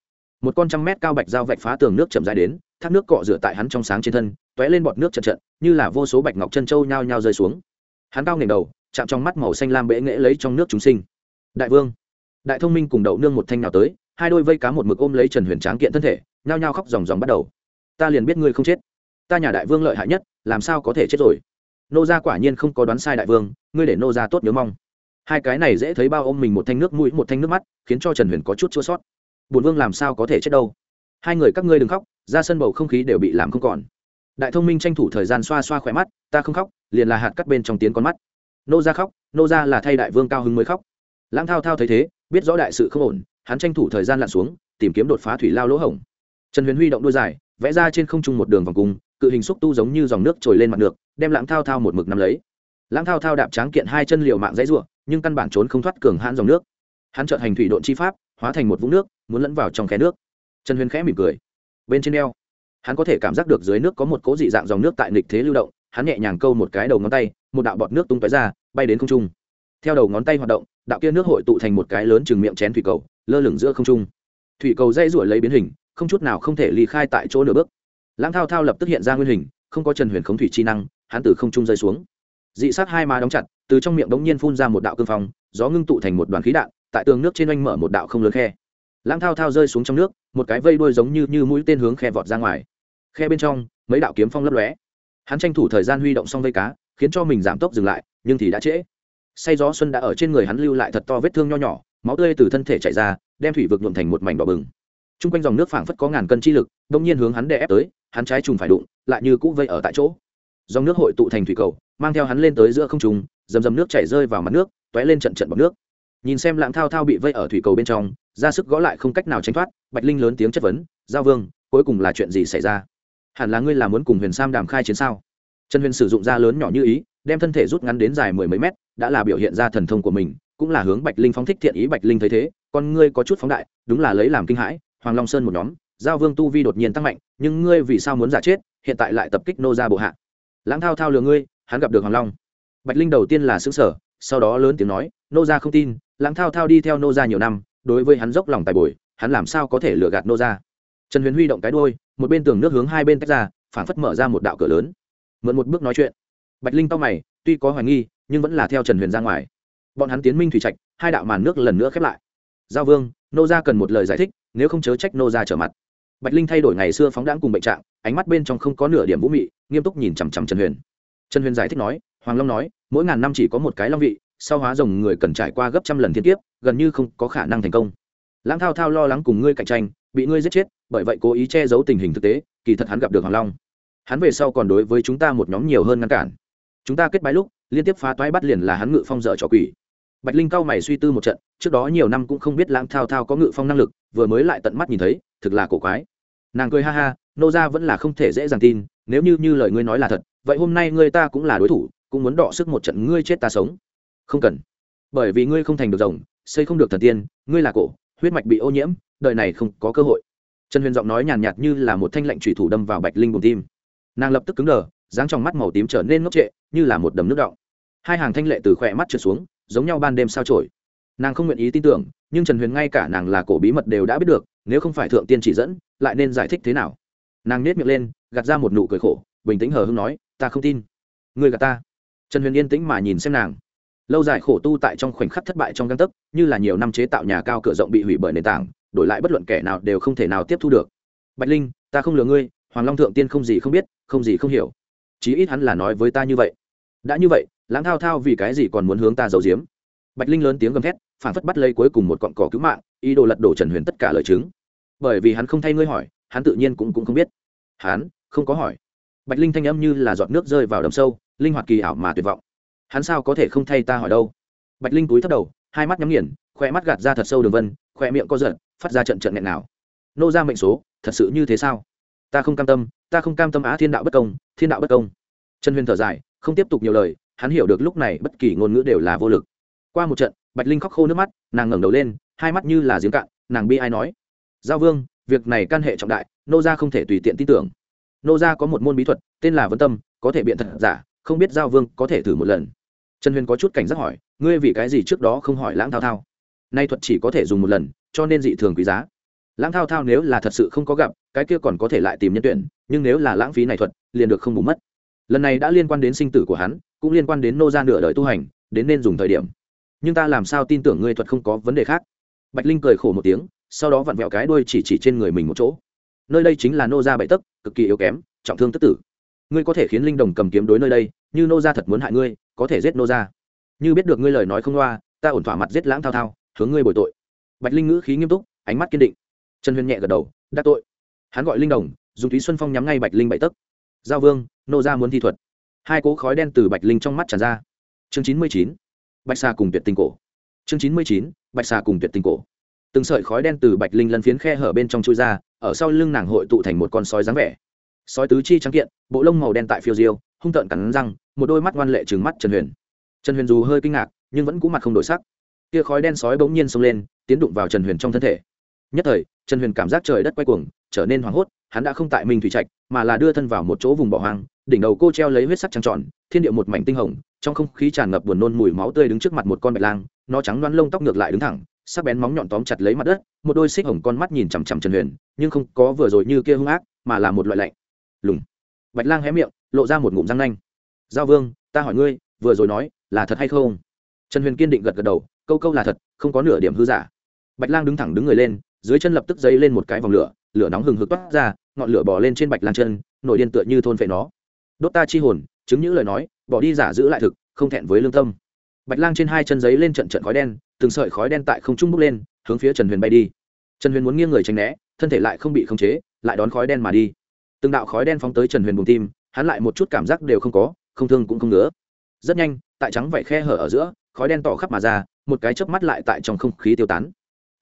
Một con trăm mét cao bạch dao vạch phá tường nước chậm dài đến, thác nước cọ rửa tại hắn trong sáng trên thân t ó é lên bọt nước trận trận, như là vô số bạch ngọc chân trâu nhao nhao rơi xuống. Hắn cao nghềnh đầu, chạm trong mắt màu xanh lam bệ nghễ lấy trong nước chúng sinh. Đại vương đại thông minh cùng đậu nương một thanh nào tới, hai đôi vây cá một mực ôm lấy trần huyền tráng kiện thân thể, nhao nhao khóc dòng dòng bắt đầu. Ta liền biết ngươi không chết. Ta nhà đại vương lợi hại nhất, làm sao có thể chết rồi? Nô gia quả nhiên không có đoán sai đại vương, ngươi để nô gia tốt nhớ mong. Hai cái này dễ thấy bao ôm mình một thanh nước mũi, một thanh nước mắt, khiến cho trần huyền có chút chua sót. Bùn vương làm sao có thể chết đâu? Hai người các ngươi đừng khóc, ra sân bầu không khí đều bị làm không còn. Đại thông minh tranh thủ thời gian xoa xoa khỏe mắt, ta không khóc, liền là hạt cắt bên trong tiếng con mắt. Nô ra khóc, nô ra là thay đại vương cao hứng mới khóc. Lãng thao thao thấy thế biết rõ đại sự không ổn, hắn tranh thủ thời gian lặn xuống, tìm kiếm đột phá thủy lao lỗ hổng. Trần huyền huy động đôi dài, vẽ ra trên không trung một đường vòng cung, cự hình xúc tu giống như dòng nước trồi lên mặt nước, đem lãng thao thao một mực nắm lấy. Lãng thao thao đạp tráng kiện hai chân liều mạng dãy ruộng nhưng căn bản trốn không thoát cường hãn dòng nước. Hắn trợn hành thủy độn chi pháp, hóa thành một vũng nước, muốn lẫn vào trong khe nước. Trần huyền khẽ mỉm cười. Bên trên đeo hắn có thể cảm giác được dưới nước có một cố dị dạng dòng nước tại nghịch thế lưu động, hắn nhẹ nhàng câu một cái đầu ngón tay, một đạo bọt nước tung tói ra, bay đến không trung. Theo đầu ngón tay hoạt động đạo kia nước hội tụ thành một cái lớn chừng miệng chén thủy cầu, lơ lửng giữa không trung. Thủy cầu dây ruổi lấy biến hình, không chút nào không thể ly khai tại chỗ nửa bước. Lãng thao thao lập tức hiện ra nguyên hình, không có trần huyền khống thủy chi năng, hắn từ không trung rơi xuống. Dị sát hai má đóng chặt, từ trong miệng đống nhiên phun ra một đạo cương phong, gió ngưng tụ thành một đoàn khí đạn, tại tường nước trên oanh mở một đạo không lớn khe. Lãng thao thao rơi xuống trong nước, một cái vây đuôi giống như như mũi tên hướng khe vọt ra ngoài. Khe bên trong, mấy đạo kiếm phong lấp lóe. Hắn tranh thủ thời gian huy động xong vây cá, khiến cho mình giảm tốc dừng lại, nhưng thì đã trễ say gió xuân đã ở trên người hắn lưu lại thật to vết thương nho nhỏ, máu tươi từ thân thể chảy ra, đem thủy vực nhuộm thành một mảnh đỏ bừng. T r u n g quanh dòng nước phảng phất có ngàn cân chi lực đ ỗ n g nhiên hướng hắn đè ép tới, hắn trái trùng phải đụng, lại như cũ vây ở tại chỗ. Dòng nước hội tụ thành thủy cầu, mang theo hắn lên tới giữa không trùng dầm dầm nước chảy rơi vào mặt nước t ó é lên trận trận bọc nước. Nhìn xem lạng thao thao bị vây ở thủy cầu bên trong, ra sức gõ lại không cách nào tránh thoát, bạch linh lớn tiếng chất vấn, giao vương, cuối cùng là chuyện gì xảy ra? Hẳn là ngươi là muốn cùng huyền sam đàm khai chiến sao? Trần huyền sử dụng da lớn nhỏ như ý đem thân thể rút ngắn đến dài mười mấy mét, đã là biểu hiện ra thần thông của mình, cũng là hướng bạch linh phóng thích thiện ý bạch linh thấy thế, con ngươi có chút phóng đại, đúng là lấy làm kinh hãi, hoàng long sơn một nhóm, giao vương tu vi đột nhiên tăng mạnh, nhưng ngươi vì sao muốn giả chết, hiện tại lại tập kích nô ra bộ hạ. Lãng thao thao lừa ngươi, hắn gặp được hoàng long. Bạch linh đầu tiên là xứ sở sau đó lớn tiếng nói, nô ra không tin, lãng thao thao đi theo nô ra nhiều năm, đối với hắn dốc lòng tài bồi, hắn làm sao có thể lừa gạt nô ra trần huyền huy động cái đôi một bên tường nước hướng hai bên tách ra phản phất mở ra một đạo cửa lớn. Mượn một bước nói chuyện bạch linh to mày, tuy có hoài nghi, nhưng vẫn là theo trần huyền ra ngoài. Bọn hắn tiến minh thủy trạch, hai đạo màn nước lần nữa khép lại. Giao vương, nô gia cần một lời giải thích, nếu không chớ trách nô gia trở mặt. Bạch linh thay đổi ngày xưa phóng đãng cùng bệnh trạng, ánh mắt bên trong không có nửa điểm vũ mị, nghiêm túc nhìn chằm chằm trần huyền. Trần huyền giải thích nói, hoàng long nói, mỗi ngàn năm chỉ có một cái long vị, sau hóa rồng người cần trải qua gấp trăm lần thiên kiếp, gần như không có khả năng thành công. Lãng thao thao lo lắng cùng ngươi cạnh tranh, bị ngươi giết chết, bởi vậy cố ý che giấu tình hình thực tế, kỳ thật hắn gặp được hoàng long. Hắn về sau còn đối với chúng ta một nhóm nhiều hơn ngăn cản chúng ta kết bái lúc, liên tiếp phá toái bắt liền là hắn ngự phong dở trò quỷ. Bạch linh cao mày suy tư một trận, trước đó nhiều năm cũng không biết lãng thao thao có ngự phong năng lực, vừa mới lại tận mắt nhìn thấy, thực là cổ quái. Nàng cười ha ha, nô ra vẫn là không thể dễ dàng tin, nếu như như lời ngươi nói là thật, vậy hôm nay ngươi ta cũng là đối thủ, cũng muốn đọ sức một trận ngươi chết ta sống. Không cần. Bởi vì ngươi không thành được rồng, xây không được thần tiên, ngươi là cổ, huyết mạch bị ô nhiễm, đời này không có cơ hội. Trần huyền giọng nói nhàn nhạt như là một thanh lệnh thủy thủ đâm vào bạch linh bùn tim. Nàng lập tức cứng đờ dáng trong mắt màu tím trở nên ngốc trệ, như là một đầm nước động. Hai hàng thanh lệ từ khỏe mắt trượt xuống, giống nhau ban đêm sao trổi. Nàng không nguyện ý tin tưởng, nhưng trần huyền ngay cả nàng là cổ bí mật đều đã biết được, nếu không phải thượng tiên chỉ dẫn, lại nên giải thích thế nào? Nàng nết miệng lên, gạt ra một nụ cười khổ, bình tĩnh hờ hưng nói, ta không tin. Người gạt ta. Trần huyền yên tĩnh mà nhìn xem nàng. Lâu dài khổ tu tại trong khoảnh khắc thất bại trong găng tấc, như là nhiều năm chế tạo nhà cao cửa rộng bị hủy bởi nền tảng, đổi lại bất luận kẻ nào đều không thể nào tiếp thu được. Bạch linh, ta không lừa ngươi, hoàng long thượng tiên không gì không biết, không gì không hiểu chí ít hắn là nói với ta như vậy. Đã như vậy, lãng thao thao vì cái gì còn muốn hướng ta giấu giếm? Bạch linh lớn tiếng gầm thét, phản phất bắt lấy cuối cùng một cọn cỏ cứu mạng, ý đồ lật đổ trần huyền tất cả lời chứng. Bởi vì hắn không thay ngươi hỏi, hắn tự nhiên cũng cũng không biết. Hắn, không có hỏi. Bạch linh thanh âm như là giọt nước rơi vào đầm sâu, linh hoạt kỳ ảo mà tuyệt vọng. Hắn sao có thể không thay ta hỏi đâu? Bạch linh túi thấp đầu, hai mắt nhắm nghiền khoe mắt gạt ra thật sâu đường vân khoe miệng co giật, phát ra trận trận nghẹn nào nô ra mệnh số, thật sự như thế sao? Ta không cam tâm, ta không cam tâm á thiên đạo bất công, thiên đạo bất công. Trần huyền thở dài, không tiếp tục nhiều lời, hắn hiểu được lúc này bất kỳ ngôn ngữ đều là vô lực. Qua một trận, bạch linh khóc khô nước mắt, nàng ngẩng đầu lên, hai mắt như là giếng cạn, nàng bi ai nói, giao vương, việc này can hệ trọng đại, nô gia không thể tùy tiện tin tưởng. Nô gia có một môn bí thuật, tên là vân tâm, có thể biện thật giả, không biết giao vương có thể thử một lần. Trần huyền có chút cảnh giác hỏi, ngươi vì cái gì trước đó không hỏi lãng thao thao? Nay thuật chỉ có thể dùng một lần, cho nên dị thường quý giá lãng thao thao nếu là thật sự không có gặp, cái kia còn có thể lại tìm nhân tuyển, nhưng nếu là lãng phí này thuật, liền được không bù mất. Lần này đã liên quan đến sinh tử của hắn, cũng liên quan đến nô gia nửa đời tu hành, đến nên dùng thời điểm. Nhưng ta làm sao tin tưởng ngươi thuật không có vấn đề khác? Bạch linh cười khổ một tiếng, sau đó vặn vẹo cái đuôi chỉ chỉ trên người mình một chỗ. Nơi đây chính là nô gia bậy tấc, cực kỳ yếu kém, trọng thương tức tử. Ngươi có thể khiến linh đồng cầm kiếm đối nơi đây, như nô gia thật muốn hại ngươi, có thể giết nô gia. Như biết được ngươi lời nói không loa, ta ổn thỏa mặt giết lãng thao thao, hướng ngươi bồi tội. Bạch linh ngữ khí nghiêm túc, ánh mắt kiên định trần huyền nhẹ gật đầu, đắc tội. Hắn gọi linh đồng, dùng thúy xuân phong nhắm ngay bạch linh bậy tấc. Giao vương, nô gia muốn thi thuật. Hai cố khói đen từ bạch linh trong mắt tràn ra. Chương chín mươi chín, bạch xà cùng tuyệt tình cổ. Chương chín mươi chín, bạch xà cùng tuyệt tình cổ. Từng sợi khói đen từ bạch linh lân phiến khe hở bên trong chui ra, ở sau lưng nàng hội tụ thành một con sói dáng vẻ. Sói tứ chi trắng kiện, bộ lông màu đen tại phiêu diêu, hung tợn cắn răng, một đôi mắt ngoan lệ trừng mắt trần huyền. Trần huyền dù hơi kinh ngạc, nhưng vẫn cũ mặt không đổi sắc. Kia khói đen sói bỗng nhiên xông lên, tiến đụng vào trần huyền trong thân thể. Nhất thời trần huyền cảm giác trời đất quay cuồng, trở nên hoảng hốt, hắn đã không tại minh thủy trạch, mà là đưa thân vào một chỗ vùng bỏ hoang, đỉnh đầu cô treo lấy huyết sắc trăng tròn, thiên địa một mảnh tinh hồng, trong không khí tràn ngập buồn nôn mùi máu tươi đứng trước mặt một con bạch lang, nó trắng loăn lông tóc ngược lại đứng thẳng, sắc bén móng nhọn tóm chặt lấy mặt đất, một đôi xích hồng con mắt nhìn chằm chằm trần huyền, nhưng không có vừa rồi như kia hung ác, mà là một loại lạnh. Lùng. Bạch lang hé miệng, lộ ra một ngụm răng nanh. Giao vương, ta hỏi ngươi, vừa rồi nói là thật hay không? Trần huyền kiên định gật gật đầu, câu câu là thật, không có nửa điểm hư giả. Bạch lang đứng thẳng đứng người lên dưới chân lập tức dấy lên một cái vòng lửa lửa nóng hừng hực toát ra, ngọn lửa bỏ lên trên bạch lang chân, nổi điên tựa như thôn phệ nó. Đốt ta chi hồn, chứng những lời nói, bỏ đi giả giữ lại thực, không thẹn với lương tâm. Bạch lang trên hai chân giấy lên trận trận khói đen, từng sợi khói đen tại không trung bốc lên, hướng phía trần huyền bay đi. Trần huyền muốn nghiêng người tránh né, thân thể lại không bị khống chế, lại đón khói đen mà đi. Từng đạo khói đen phóng tới trần huyền bùng tim, hắn lại một chút cảm giác đều không có, không thương cũng không nữa rất nhanh, tại trắng vảy khe hở ở giữa, khói đen tỏ khắp mà ra, một cái chớp mắt lại tại trong không khí tiêu tán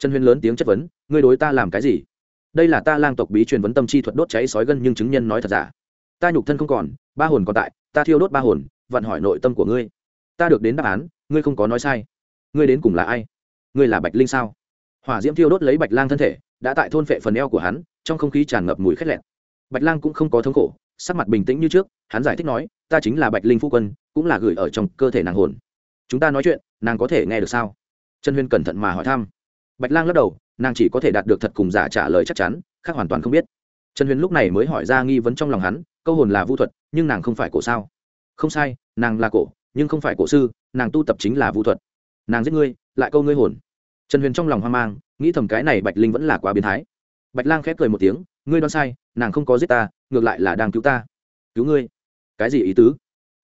trần huyền lớn tiếng chất vấn, ngươi đối ta làm cái gì? Đây là ta lang tộc bí truyền vấn tâm chi thuật đốt cháy sói gân nhưng chứng nhân nói thật giả. Ta nhục thân không còn, ba hồn còn tại, ta thiêu đốt ba hồn, vặn hỏi nội tâm của ngươi. Ta được đến đáp án, ngươi không có nói sai. Ngươi đến cùng là ai? Ngươi là bạch linh sao? Hỏa diễm thiêu đốt lấy bạch lang thân thể, đã tại thôn phệ phần eo của hắn, trong không khí tràn ngập mùi khét lẹn bạch lang cũng không có thống khổ, sắc mặt bình tĩnh như trước, hắn giải thích nói, ta chính là bạch linh phu quân, cũng là gửi ở trong cơ thể nàng hồn. Chúng ta nói chuyện, nàng có thể nghe được sao? Trần huyên cẩn thận mà hỏi thăm bạch lang lắc đầu, nàng chỉ có thể đạt được thật cùng giả trả lời chắc chắn, khác hoàn toàn không biết. Trần huyền lúc này mới hỏi ra nghi vấn trong lòng hắn, câu hồn là vu thuật, nhưng nàng không phải cổ sao? Không sai, nàng là cổ, nhưng không phải cổ sư, nàng tu tập chính là vu thuật. Nàng giết ngươi, lại câu ngươi hồn. Trần huyền trong lòng hoang mang, nghĩ thầm cái này bạch linh vẫn là quá biến thái. Bạch lang khép cười một tiếng, ngươi đoán sai, nàng không có giết ta, ngược lại là đang cứu ta. Cứu ngươi? Cái gì ý tứ?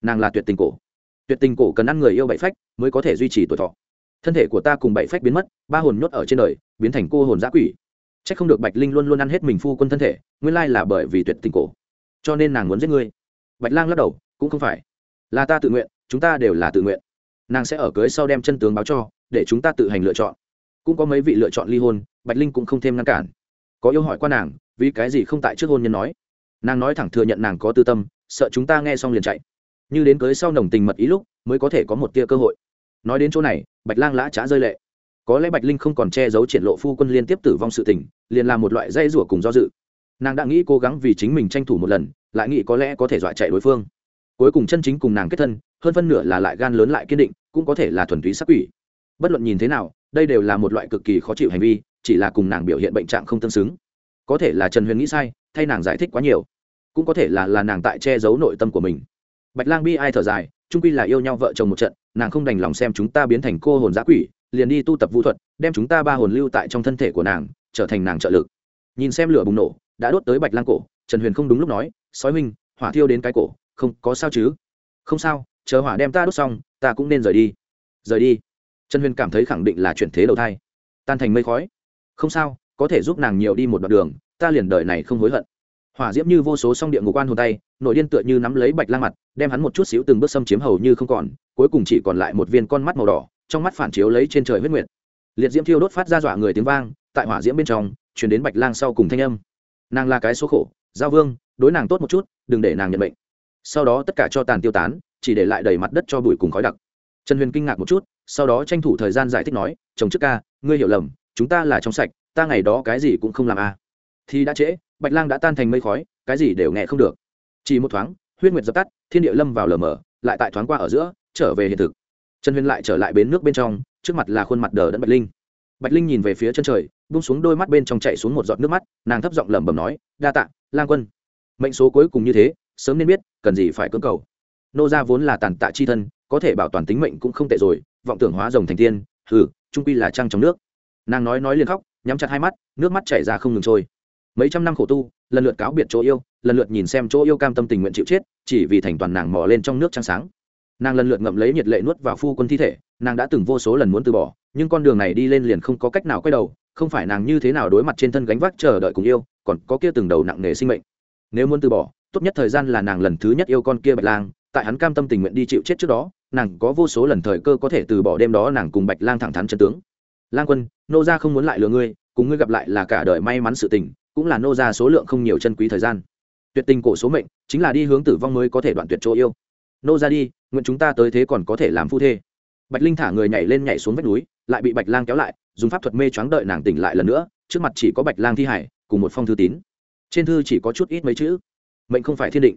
Nàng là tuyệt tình cổ. Tuyệt tình cổ cần ăn người yêu bảy phách, mới có thể duy trì tuổi thọ thân thể của ta cùng bảy phách biến mất, ba hồn nhốt ở trên đời, biến thành cô hồn giã quỷ. C h ắ c không được bạch linh luôn luôn ăn hết mình phu quân thân thể, nguyên lai là bởi vì tuyệt tình cổ. Cho nên nàng muốn giết ngươi. Bạch lang lắc đầu, cũng không phải. Là ta tự nguyện, chúng ta đều là tự nguyện. Nàng sẽ ở cưới sau đem chân tướng báo cho, để chúng ta tự hành lựa chọn. Cũng có mấy vị lựa chọn ly hôn, bạch linh cũng không thêm ngăn cản. Có yêu hỏi qua nàng, vì cái gì không tại trước hôn nhân nói? Nàng nói thẳng thừa nhận nàng có tư tâm, sợ chúng ta nghe xong liền chạy. Như đến cưới sau nồng tình mật ý lúc, mới có thể có một tia cơ hội nói đến chỗ này, bạch lang lã trá rơi lệ. Có lẽ bạch linh không còn che giấu triển lộ phu quân liên tiếp tử vong sự tình, liền là một loại dây rủa cùng do dự. Nàng đã nghĩ cố gắng vì chính mình tranh thủ một lần, lại nghĩ có lẽ có thể dọa chạy đối phương. Cuối cùng chân chính cùng nàng kết thân, hơn phân nửa là lại gan lớn lại kiên định, cũng có thể là thuần túy sắc quỷ. Bất luận nhìn thế nào, đây đều là một loại cực kỳ khó chịu hành vi, chỉ là cùng nàng biểu hiện bệnh trạng không tương xứng. Có thể là trần huyền nghĩ sai, thay nàng giải thích quá nhiều, cũng có thể là là nàng tại che giấu nội tâm của mình. Bạch lang bi ai thở dài trung quy là yêu nhau vợ chồng một trận nàng không đành lòng xem chúng ta biến thành cô hồn giã quỷ, liền đi tu tập vũ thuật, đem chúng ta ba hồn lưu tại trong thân thể của nàng, trở thành nàng trợ lực. Nhìn xem lửa bùng nổ, đã đốt tới bạch lang cổ, trần huyền không đúng lúc nói, sói huynh, hỏa thiêu đến cái cổ, không, có sao chứ? Không sao, chờ hỏa đem ta đốt xong, ta cũng nên rời đi. Rời đi? Trần huyền cảm thấy khẳng định là chuyển thế đầu thai. Tan thành mây khói. Không sao, có thể giúp nàng nhiều đi một đoạn đường, ta liền đời này không hối hận hỏa diễm như vô số song địa ngục quan hồn tay, nội điên tựa như nắm lấy bạch lang mặt, đem hắn một chút xíu từng bước xâm chiếm hầu như không còn, cuối cùng chỉ còn lại một viên con mắt màu đỏ, trong mắt phản chiếu lấy trên trời huyết nguyệt. Liệt diễm thiêu đốt phát ra dọa người tiếng vang, tại hỏa diễm bên trong chuyển đến bạch lang sau cùng thanh âm. Nàng là cái số khổ, giao vương, đối nàng tốt một chút, đừng để nàng nhận bệnh. Sau đó tất cả cho tàn tiêu tán, chỉ để lại đầy mặt đất cho bụi cùng khói đặc. Trần huyền kinh ngạc một chút, sau đó tranh thủ thời gian giải thích nói, chồng trước ca, ngươi hiểu lầm, chúng ta là trong sạch, ta ngày đó cái gì cũng không làm a. à thì đã trễ, bạch lang đã tan thành mây khói, cái gì đều nghe không được. Chỉ một thoáng, huyết nguyệt dập tắt, thiên địa lâm vào lờ mờ, lại tại thoáng qua ở giữa, trở về hiện thực. Trần huyền lại trở lại bến nước bên trong, trước mặt là khuôn mặt đờ đẫn bạch linh. Bạch linh nhìn về phía chân trời bung xuống đôi mắt bên trong chạy xuống một giọt nước mắt, nàng thấp giọng lẩm bẩm nói, đa tạ, lang quân. Mệnh số cuối cùng như thế, sớm nên biết, cần gì phải cưỡng cầu. Nô gia vốn là tàn tạ chi thân, có thể bảo toàn tính mệnh cũng không tệ rồi, vọng tưởng hóa rồng thành tiên, hừ, trung quy là trăng trong nước. Nàng nói nói liền khóc, nhắm chặt hai mắt, nước mắt chảy ra không ngừng trôi mấy trăm năm khổ tu, lần lượt cáo biệt chỗ yêu, lần lượt nhìn xem chỗ yêu cam tâm tình nguyện chịu chết, chỉ vì thành toàn nàng mò lên trong nước trăng sáng. Nàng lần lượt ngậm lấy nhiệt lệ nuốt vào phu quân thi thể, nàng đã từng vô số lần muốn từ bỏ, nhưng con đường này đi lên liền không có cách nào quay đầu, không phải nàng như thế nào đối mặt trên thân gánh vác chờ đợi cùng yêu, còn có kia từng đầu nặng nề sinh mệnh. Nếu muốn từ bỏ, tốt nhất thời gian là nàng lần thứ nhất yêu con kia bạch lang, tại hắn cam tâm tình nguyện đi chịu chết trước đó, nàng có vô số lần thời cơ có thể từ bỏ đêm đó nàng cùng bạch lang thẳng thắn chân tướng. Lang quân, nô gia không muốn lại lừa ngươi, cùng ngươi gặp lại là cả đời may mắn sự tình cũng là nô gia số lượng không nhiều chân quý thời gian. Tuyệt tình cổ số mệnh, chính là đi hướng tử vong mới có thể đoạn tuyệt chỗ yêu. Nô gia đi, nguyện chúng ta tới thế còn có thể làm phu thê. Bạch linh thả người nhảy lên nhảy xuống vách núi, lại bị bạch lang kéo lại, dùng pháp thuật mê choáng đợi nàng tỉnh lại lần nữa, trước mặt chỉ có bạch lang thi hải, cùng một phong thư tín. Trên thư chỉ có chút ít mấy chữ. Mệnh không phải thiên định.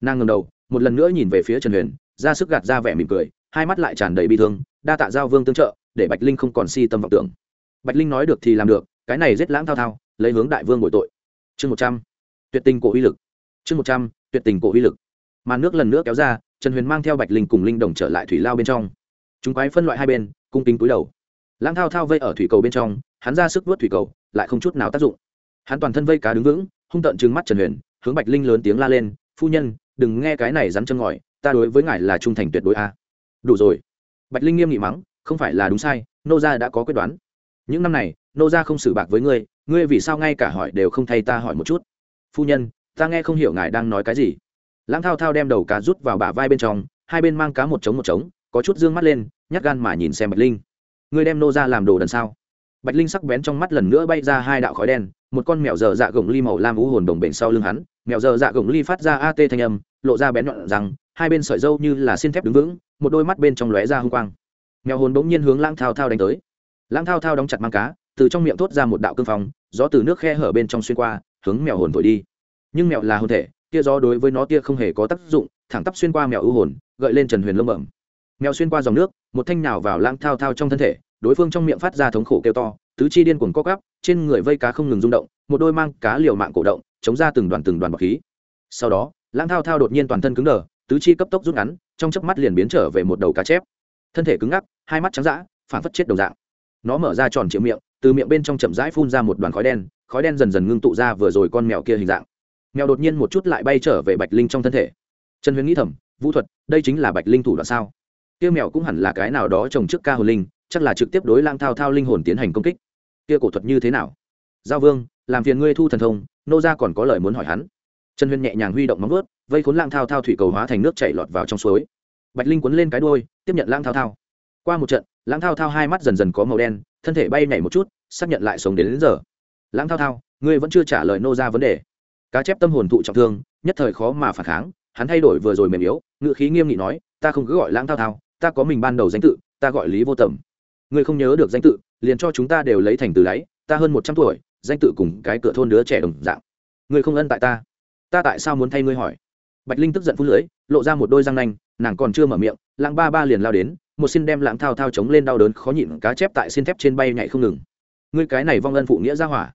Nàng ngầm đầu, một lần nữa nhìn về phía trần huyền, ra sức gạt ra vẻ mỉm cười, hai mắt lại tràn đầy bi thương, đa tạ giao vương tương trợ, để bạch linh không còn si tâm vọng tưởng. Bạch linh nói được thì làm được, cái này rất lãng thao thao lấy hướng đại vương bội tội. Chương một trăm. Tuyệt tình cổ uy lực. Chương một trăm, tuyệt tình cổ uy lực. Màn nước lần nữa kéo ra, trần huyền mang theo bạch linh cùng linh đồng trở lại thủy lao bên trong. Chúng quái phân loại hai bên, cung kính túi đầu. Lãng thao thao vây ở thủy cầu bên trong, hắn ra sức vớt thủy cầu, lại không chút nào tác dụng. Hắn toàn thân vây cá đứng vững, hung tợn trừng mắt trần huyền, hướng bạch linh lớn tiếng la lên, phu nhân, đừng nghe cái này rắn chân ngòi, ta đối với ngài là trung thành tuyệt đối a. Đủ rồi. Bạch linh nghiêm nghị mắng, không phải là đúng sai, nô gia đã có quyết đoán. Những năm này, nô gia không xử bạc với ngươi ngươi vì sao ngay cả hỏi đều không thay ta hỏi một chút? Phu nhân, ta nghe không hiểu ngài đang nói cái gì. Lãng thao thao đem đầu cá rút vào bả vai bên trong, hai bên mang cá một trống một trống, có chút dương mắt lên, nhát gan mà nhìn xem bạch linh. Ngươi đem nô ra làm đồ đần sao? Bạch linh sắc bén trong mắt lần nữa bay ra hai đạo khói đen, một con mèo dở dạ gồng ly màu lam ú hồn đồng bể sau lưng hắn, mèo dở dạ gồng ly phát ra at thanh âm, lộ ra bén nhọn rằng, hai bên sợi dâu như là xin thép đứng vững, một đôi mắt bên trong lóe ra hung quang. Mèo hồn bỗng nhiên hướng lãng thao thao đánh tới. Lãng thao thao đóng chặt mang cá từ trong miệng thốt ra một đạo cương phong, gió từ nước khe hở bên trong xuyên qua, hướng mèo hồn thổi đi. Nhưng mèo là hồn thể, tia gió đối với nó tia không hề có tác dụng, thẳng tắp xuyên qua mèo ưu hồn, gợi lên trần huyền lông bẩm. Mèo xuyên qua dòng nước, một thanh nào vào lang thao thao trong thân thể, đối phương trong miệng phát ra thống khổ kêu to, tứ chi điên cuồng co gắp trên người vây cá không ngừng rung động, một đôi mang cá liều mạng cổ động, chống ra từng đoàn từng đoàn bọc khí. Sau đó, lang thao thao đột nhiên toàn thân cứng đờ, tứ chi cấp tốc rút ngắn, trong chớp mắt liền biến trở về một đầu cá chép. Thân thể cứng ngắc, hai mắt trắng dã phản phất chết đồng dạng. Nó mở ra tròn triệu miệng từ miệng bên trong chậm rãi phun ra một đoàn khói đen khói đen dần dần ngưng tụ ra vừa rồi con mèo kia hình dạng. Mèo đột nhiên một chút lại bay trở về bạch linh trong thân thể. Trần huyền nghĩ thầm, vũ thuật, đây chính là bạch linh thủ đoạn sao? Kia mèo cũng hẳn là cái nào đó trồng trước ca hồn linh, chắc là trực tiếp đối lang thao thao linh hồn tiến hành công kích. Kia cổ thuật như thế nào? Giao vương, làm phiền ngươi thu thần thông, nô gia còn có lời muốn hỏi hắn. Trần huyền nhẹ nhàng huy động móng vớt vây khốn lang thao thao thủy cầu hóa thành nước chảy lọt vào trong suối. Bạch linh quấn lên cái đuôi, tiếp nhận lang thao thao. Qua một trận, lang thao thao hai mắt dần dần có màu đen thân thể bay nhảy một chút xác nhận lại sống đến, đến giờ. Lãng thao thao ngươi vẫn chưa trả lời nô ra vấn đề. Cá chép tâm hồn thụ trọng thương nhất thời khó mà phản kháng hắn thay đổi vừa rồi mềm yếu ngự khí nghiêm nghị nói ta không cứ gọi lãng thao thao ta có mình ban đầu danh tự ta gọi lý vô tầm ngươi không nhớ được danh tự liền cho chúng ta đều lấy thành từ đáy ta hơn một trăm tuổi danh tự cùng cái cửa thôn đứa trẻ đồng dạng. Ngươi không ân tại ta. Ta tại sao muốn thay ngươi hỏi? Bạch linh tức giận phút lưỡi lộ ra một đôi răng nanh nàng còn chưa mở miệng lãng ba ba liền lao đến một xin đem lãng thao thao chống lên đau đớn khó nhịn cá chép tại xin thép trên bay nhảy không ngừng. Ngươi cái này vong ân phụ nghĩa ra hỏa.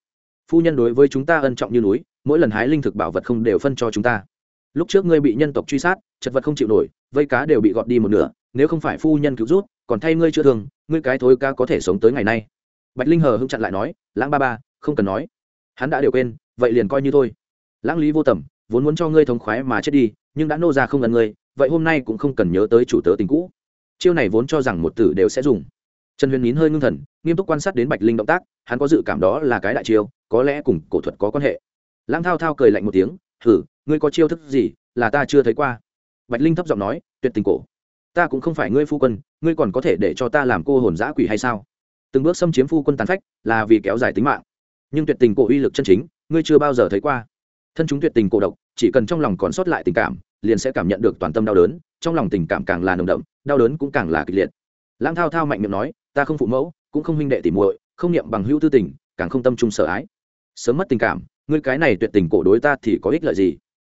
Phu nhân đối với chúng ta ân trọng như núi, mỗi lần hái linh thực bảo vật không đều phân cho chúng ta. Lúc trước ngươi bị nhân tộc truy sát, chật vật không chịu nổi, vây cá đều bị gọt đi một nửa, nếu không phải phu nhân cứu rút, còn thay ngươi chưa thường ngươi cái thối ca có thể sống tới ngày nay. Bạch linh hờ hưng chặn lại nói, lãng ba ba, không cần nói. Hắn đã đều quên, vậy liền coi như thôi. Lãng lý vô tầm, vốn muốn cho ngươi thống khoái mà chết đi, nhưng đã nô ra không gần ngươi, vậy hôm nay cũng không cần nhớ tới chủ tớ tình cũ chiêu này vốn cho rằng một tử đều sẽ dùng. Trần huyền nín hơi ngưng thần, nghiêm túc quan sát đến bạch linh động tác, hắn có dự cảm đó là cái đại chiêu, có lẽ cùng cổ thuật có quan hệ. Lãng thao thao cười lạnh một tiếng thử ngươi có chiêu thức gì là ta chưa thấy qua? Bạch linh thấp giọng nói, tuyệt tình cổ. Ta cũng không phải ngươi phu quân, ngươi còn có thể để cho ta làm cô hồn giã quỷ hay sao? Từng bước xâm chiếm phu quân tàn phách là vì kéo dài tính mạng. Nhưng tuyệt tình cổ uy lực chân chính, ngươi chưa bao giờ thấy qua. Thân chúng tuyệt tình cổ độc, chỉ cần trong lòng còn sót lại tình cảm, liền sẽ cảm nhận được toàn tâm đau đớn trong lòng tình cảm càng là nồng đậm, đau đớn cũng càng là kịch liệt. Lãng thao thao mạnh miệng nói, ta không phụ mẫu, cũng không huynh đệ tỉ muội, không niệm bằng hữu tư tình, càng không tâm trung sợ ái. Sớm mất tình cảm, ngươi cái này tuyệt tình cổ đối ta thì có ích lợi gì?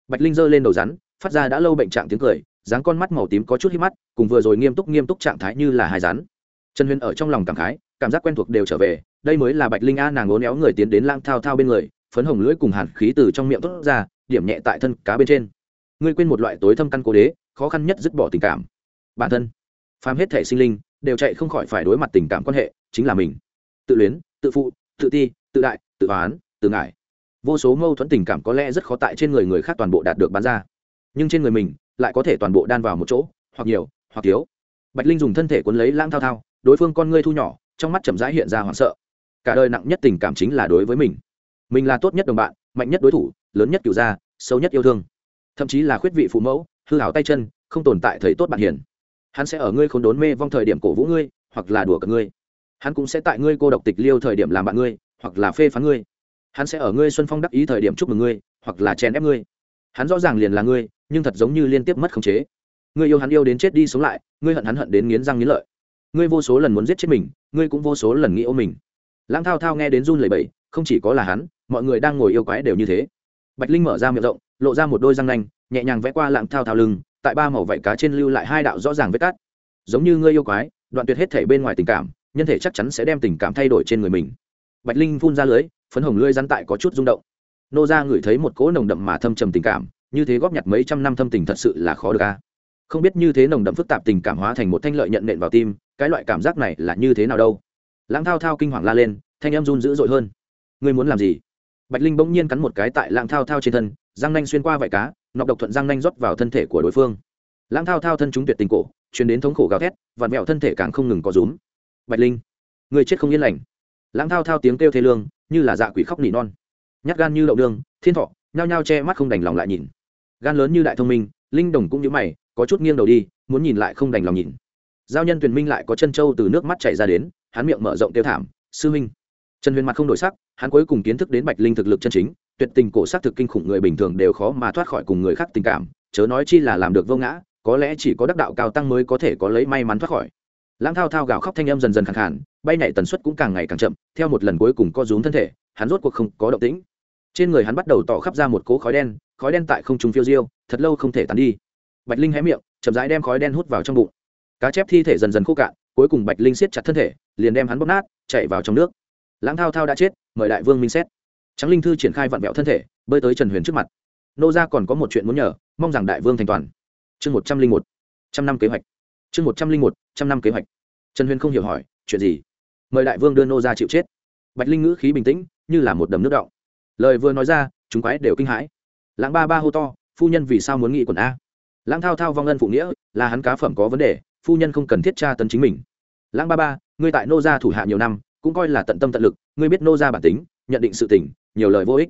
Bạch linh giơ lên đầu rắn, phát ra đã lâu bệnh trạng tiếng cười, dáng con mắt màu tím có chút hít mắt, cùng vừa rồi nghiêm túc nghiêm túc trạng thái như là hai rắn. Trần huyền ở trong lòng cảm khái, cảm giác quen thuộc đều trở về, đây mới là bạch linh a nàng ngốn éo người tiến đến lang thao thao bên người, phấn hồng lưỡi cùng hàn khí từ trong miệng thốt ra, điểm nhẹ tại thân cá bên trên. Ngươi quên một loại tối thâm căn cố đế khó khăn nhất dứt bỏ tình cảm. Bản thân, phàm hết thể sinh linh đều chạy không khỏi phải đối mặt tình cảm quan hệ, chính là mình. Tự luyến, tự phụ, tự ti, tự đại, tự oán, tự ngại. Vô số mâu thuẫn tình cảm có lẽ rất khó tại trên người người khác toàn bộ đạt được bán ra. Nhưng trên người mình lại có thể toàn bộ đan vào một chỗ, hoặc nhiều, hoặc thiếu. Bạch linh dùng thân thể cuốn lấy lãng thao thao, đối phương con ngươi thu nhỏ, trong mắt chậm rãi hiện ra hoảng sợ. Cả đời nặng nhất tình cảm chính là đối với mình. Mình là tốt nhất đồng bạn, mạnh nhất đối thủ, lớn nhất cựu gia, sâu nhất yêu thương. Thậm chí là khuyết vị phụ mẫu hư hảo tay chân, không tồn tại thầy tốt bạn hiền. Hắn sẽ ở ngươi khốn đốn mê vong thời điểm cổ vũ ngươi, hoặc là đùa cợt ngươi. Hắn cũng sẽ tại ngươi cô độc tịch liêu thời điểm làm bạn ngươi, hoặc là phê phán ngươi. Hắn sẽ ở ngươi xuân phong đắc ý thời điểm chúc mừng ngươi, hoặc là chèn ép ngươi. Hắn rõ ràng liền là ngươi, nhưng thật giống như liên tiếp mất khống chế. Ngươi yêu hắn yêu đến chết đi sống lại, ngươi hận hắn hận đến nghiến răng nghiến lợi. Ngươi vô số lần muốn giết chết mình, ngươi cũng vô số lần nghĩ ô mình. Lãng thao thao nghe đến run lẩy bẩy, không chỉ có là hắn, mọi người đang ngồi yêu quái đều như thế. Bạch linh mở ra miệng rộng, lộ ra một đôi răng nanh nhẹ nhàng vẽ qua lãng thao thao lưng, tại ba màu vảy cá trên lưu lại hai đạo rõ ràng vết cắt. Giống như ngươi yêu quái, đoạn tuyệt hết thể bên ngoài tình cảm, nhân thể chắc chắn sẽ đem tình cảm thay đổi trên người mình. Bạch linh phun ra lưới, phấn hồng lưới rắn tại có chút rung động. Nô ra ngửi thấy một cỗ nồng đậm mà thâm trầm tình cảm, như thế góp nhặt mấy trăm năm thâm tình thật sự là khó được a. Không biết như thế nồng đậm phức tạp tình cảm hóa thành một thanh lợi nhận nện vào tim, cái loại cảm giác này là như thế nào đâu. Lãng thao thao kinh hoàng la lên, thanh em run dữ dội hơn. Ngươi muốn làm gì? Bạch linh bỗng nhiên cắn một cái tại lãng thao thao trên thân, răng nanh xuyên qua vải cá nọc độc thuận răng nanh rót vào thân thể của đối phương. Lãng thao thao thân chúng tuyệt tình cổ chuyển đến thống khổ gào thét và mẹo thân thể càng không ngừng có rúm. Bạch linh, người chết không yên lành. Lãng thao thao tiếng kêu thê lương, như là dạ quỷ khóc nỉ non. Nhát gan như đậu đương thiên thọ, nhao nhao che mắt không đành lòng lại nhìn. Gan lớn như đại thông minh, linh đồng cũng như mày, có chút nghiêng đầu đi, muốn nhìn lại không đành lòng nhìn. Giao nhân tuyền minh lại có chân trâu từ nước mắt chảy ra đến, hắn miệng mở rộng tiêu thảm, sư minh trần huyền mặt không đổi sắc, hắn cuối cùng kiến thức đến bạch linh thực lực chân chính tuyệt tình cổ xác thực kinh khủng người bình thường đều khó mà thoát khỏi cùng người khác tình cảm, chớ nói chi là làm được vô ngã, có lẽ chỉ có đắc đạo cao tăng mới có thể có lấy may mắn thoát khỏi. Lãng thao thao gào khóc thanh âm dần dần khẳng khản bay nhảy tần suất cũng càng ngày càng chậm, theo một lần cuối cùng co rúm thân thể, hắn rốt cuộc không có động tĩnh. Trên người hắn bắt đầu tỏ khắp ra một cỗ khói đen khói đen tại không trung phiêu diêu, thật lâu không thể tán đi. Bạch linh hé miệng, chậm rãi đem khói đen hút vào trong bụng. Cá chép thi thể dần dần khô cạn, cuối cùng bạch linh siết chặt thân thể, liền đem hắn bóp nát, chạy vào trong nước. Lãng thao thao đã chết, mời đại vương minh xét tráng linh thư triển khai vặn vẹo thân thể, bơi tới trần huyền trước mặt. Nô gia còn có một chuyện muốn nhờ, mong rằng đại vương thành toàn. Chương một trăm linh một, trăm năm kế hoạch. Chương một trăm linh một, trăm năm kế hoạch. Trần huyền không hiểu hỏi, chuyện gì? Mời đại vương đưa nô gia chịu chết. Bạch linh ngữ khí bình tĩnh, như là một đầm nước động. Lời vừa nói ra, chúng quái đều kinh hãi. Lãng ba ba hô to, phu nhân vì sao muốn nghị quần a? Lãng thao thao vong ân phụ nghĩa, là hắn cá phẩm có vấn đề, phu nhân không cần thiết tra tấn chính mình. Lãng ba ba, ngươi tại nô gia thủ hạ nhiều năm, cũng coi là tận tâm tận lực, ngươi biết nô gia bản tính, nhận định sự tình nhiều lời vô ích.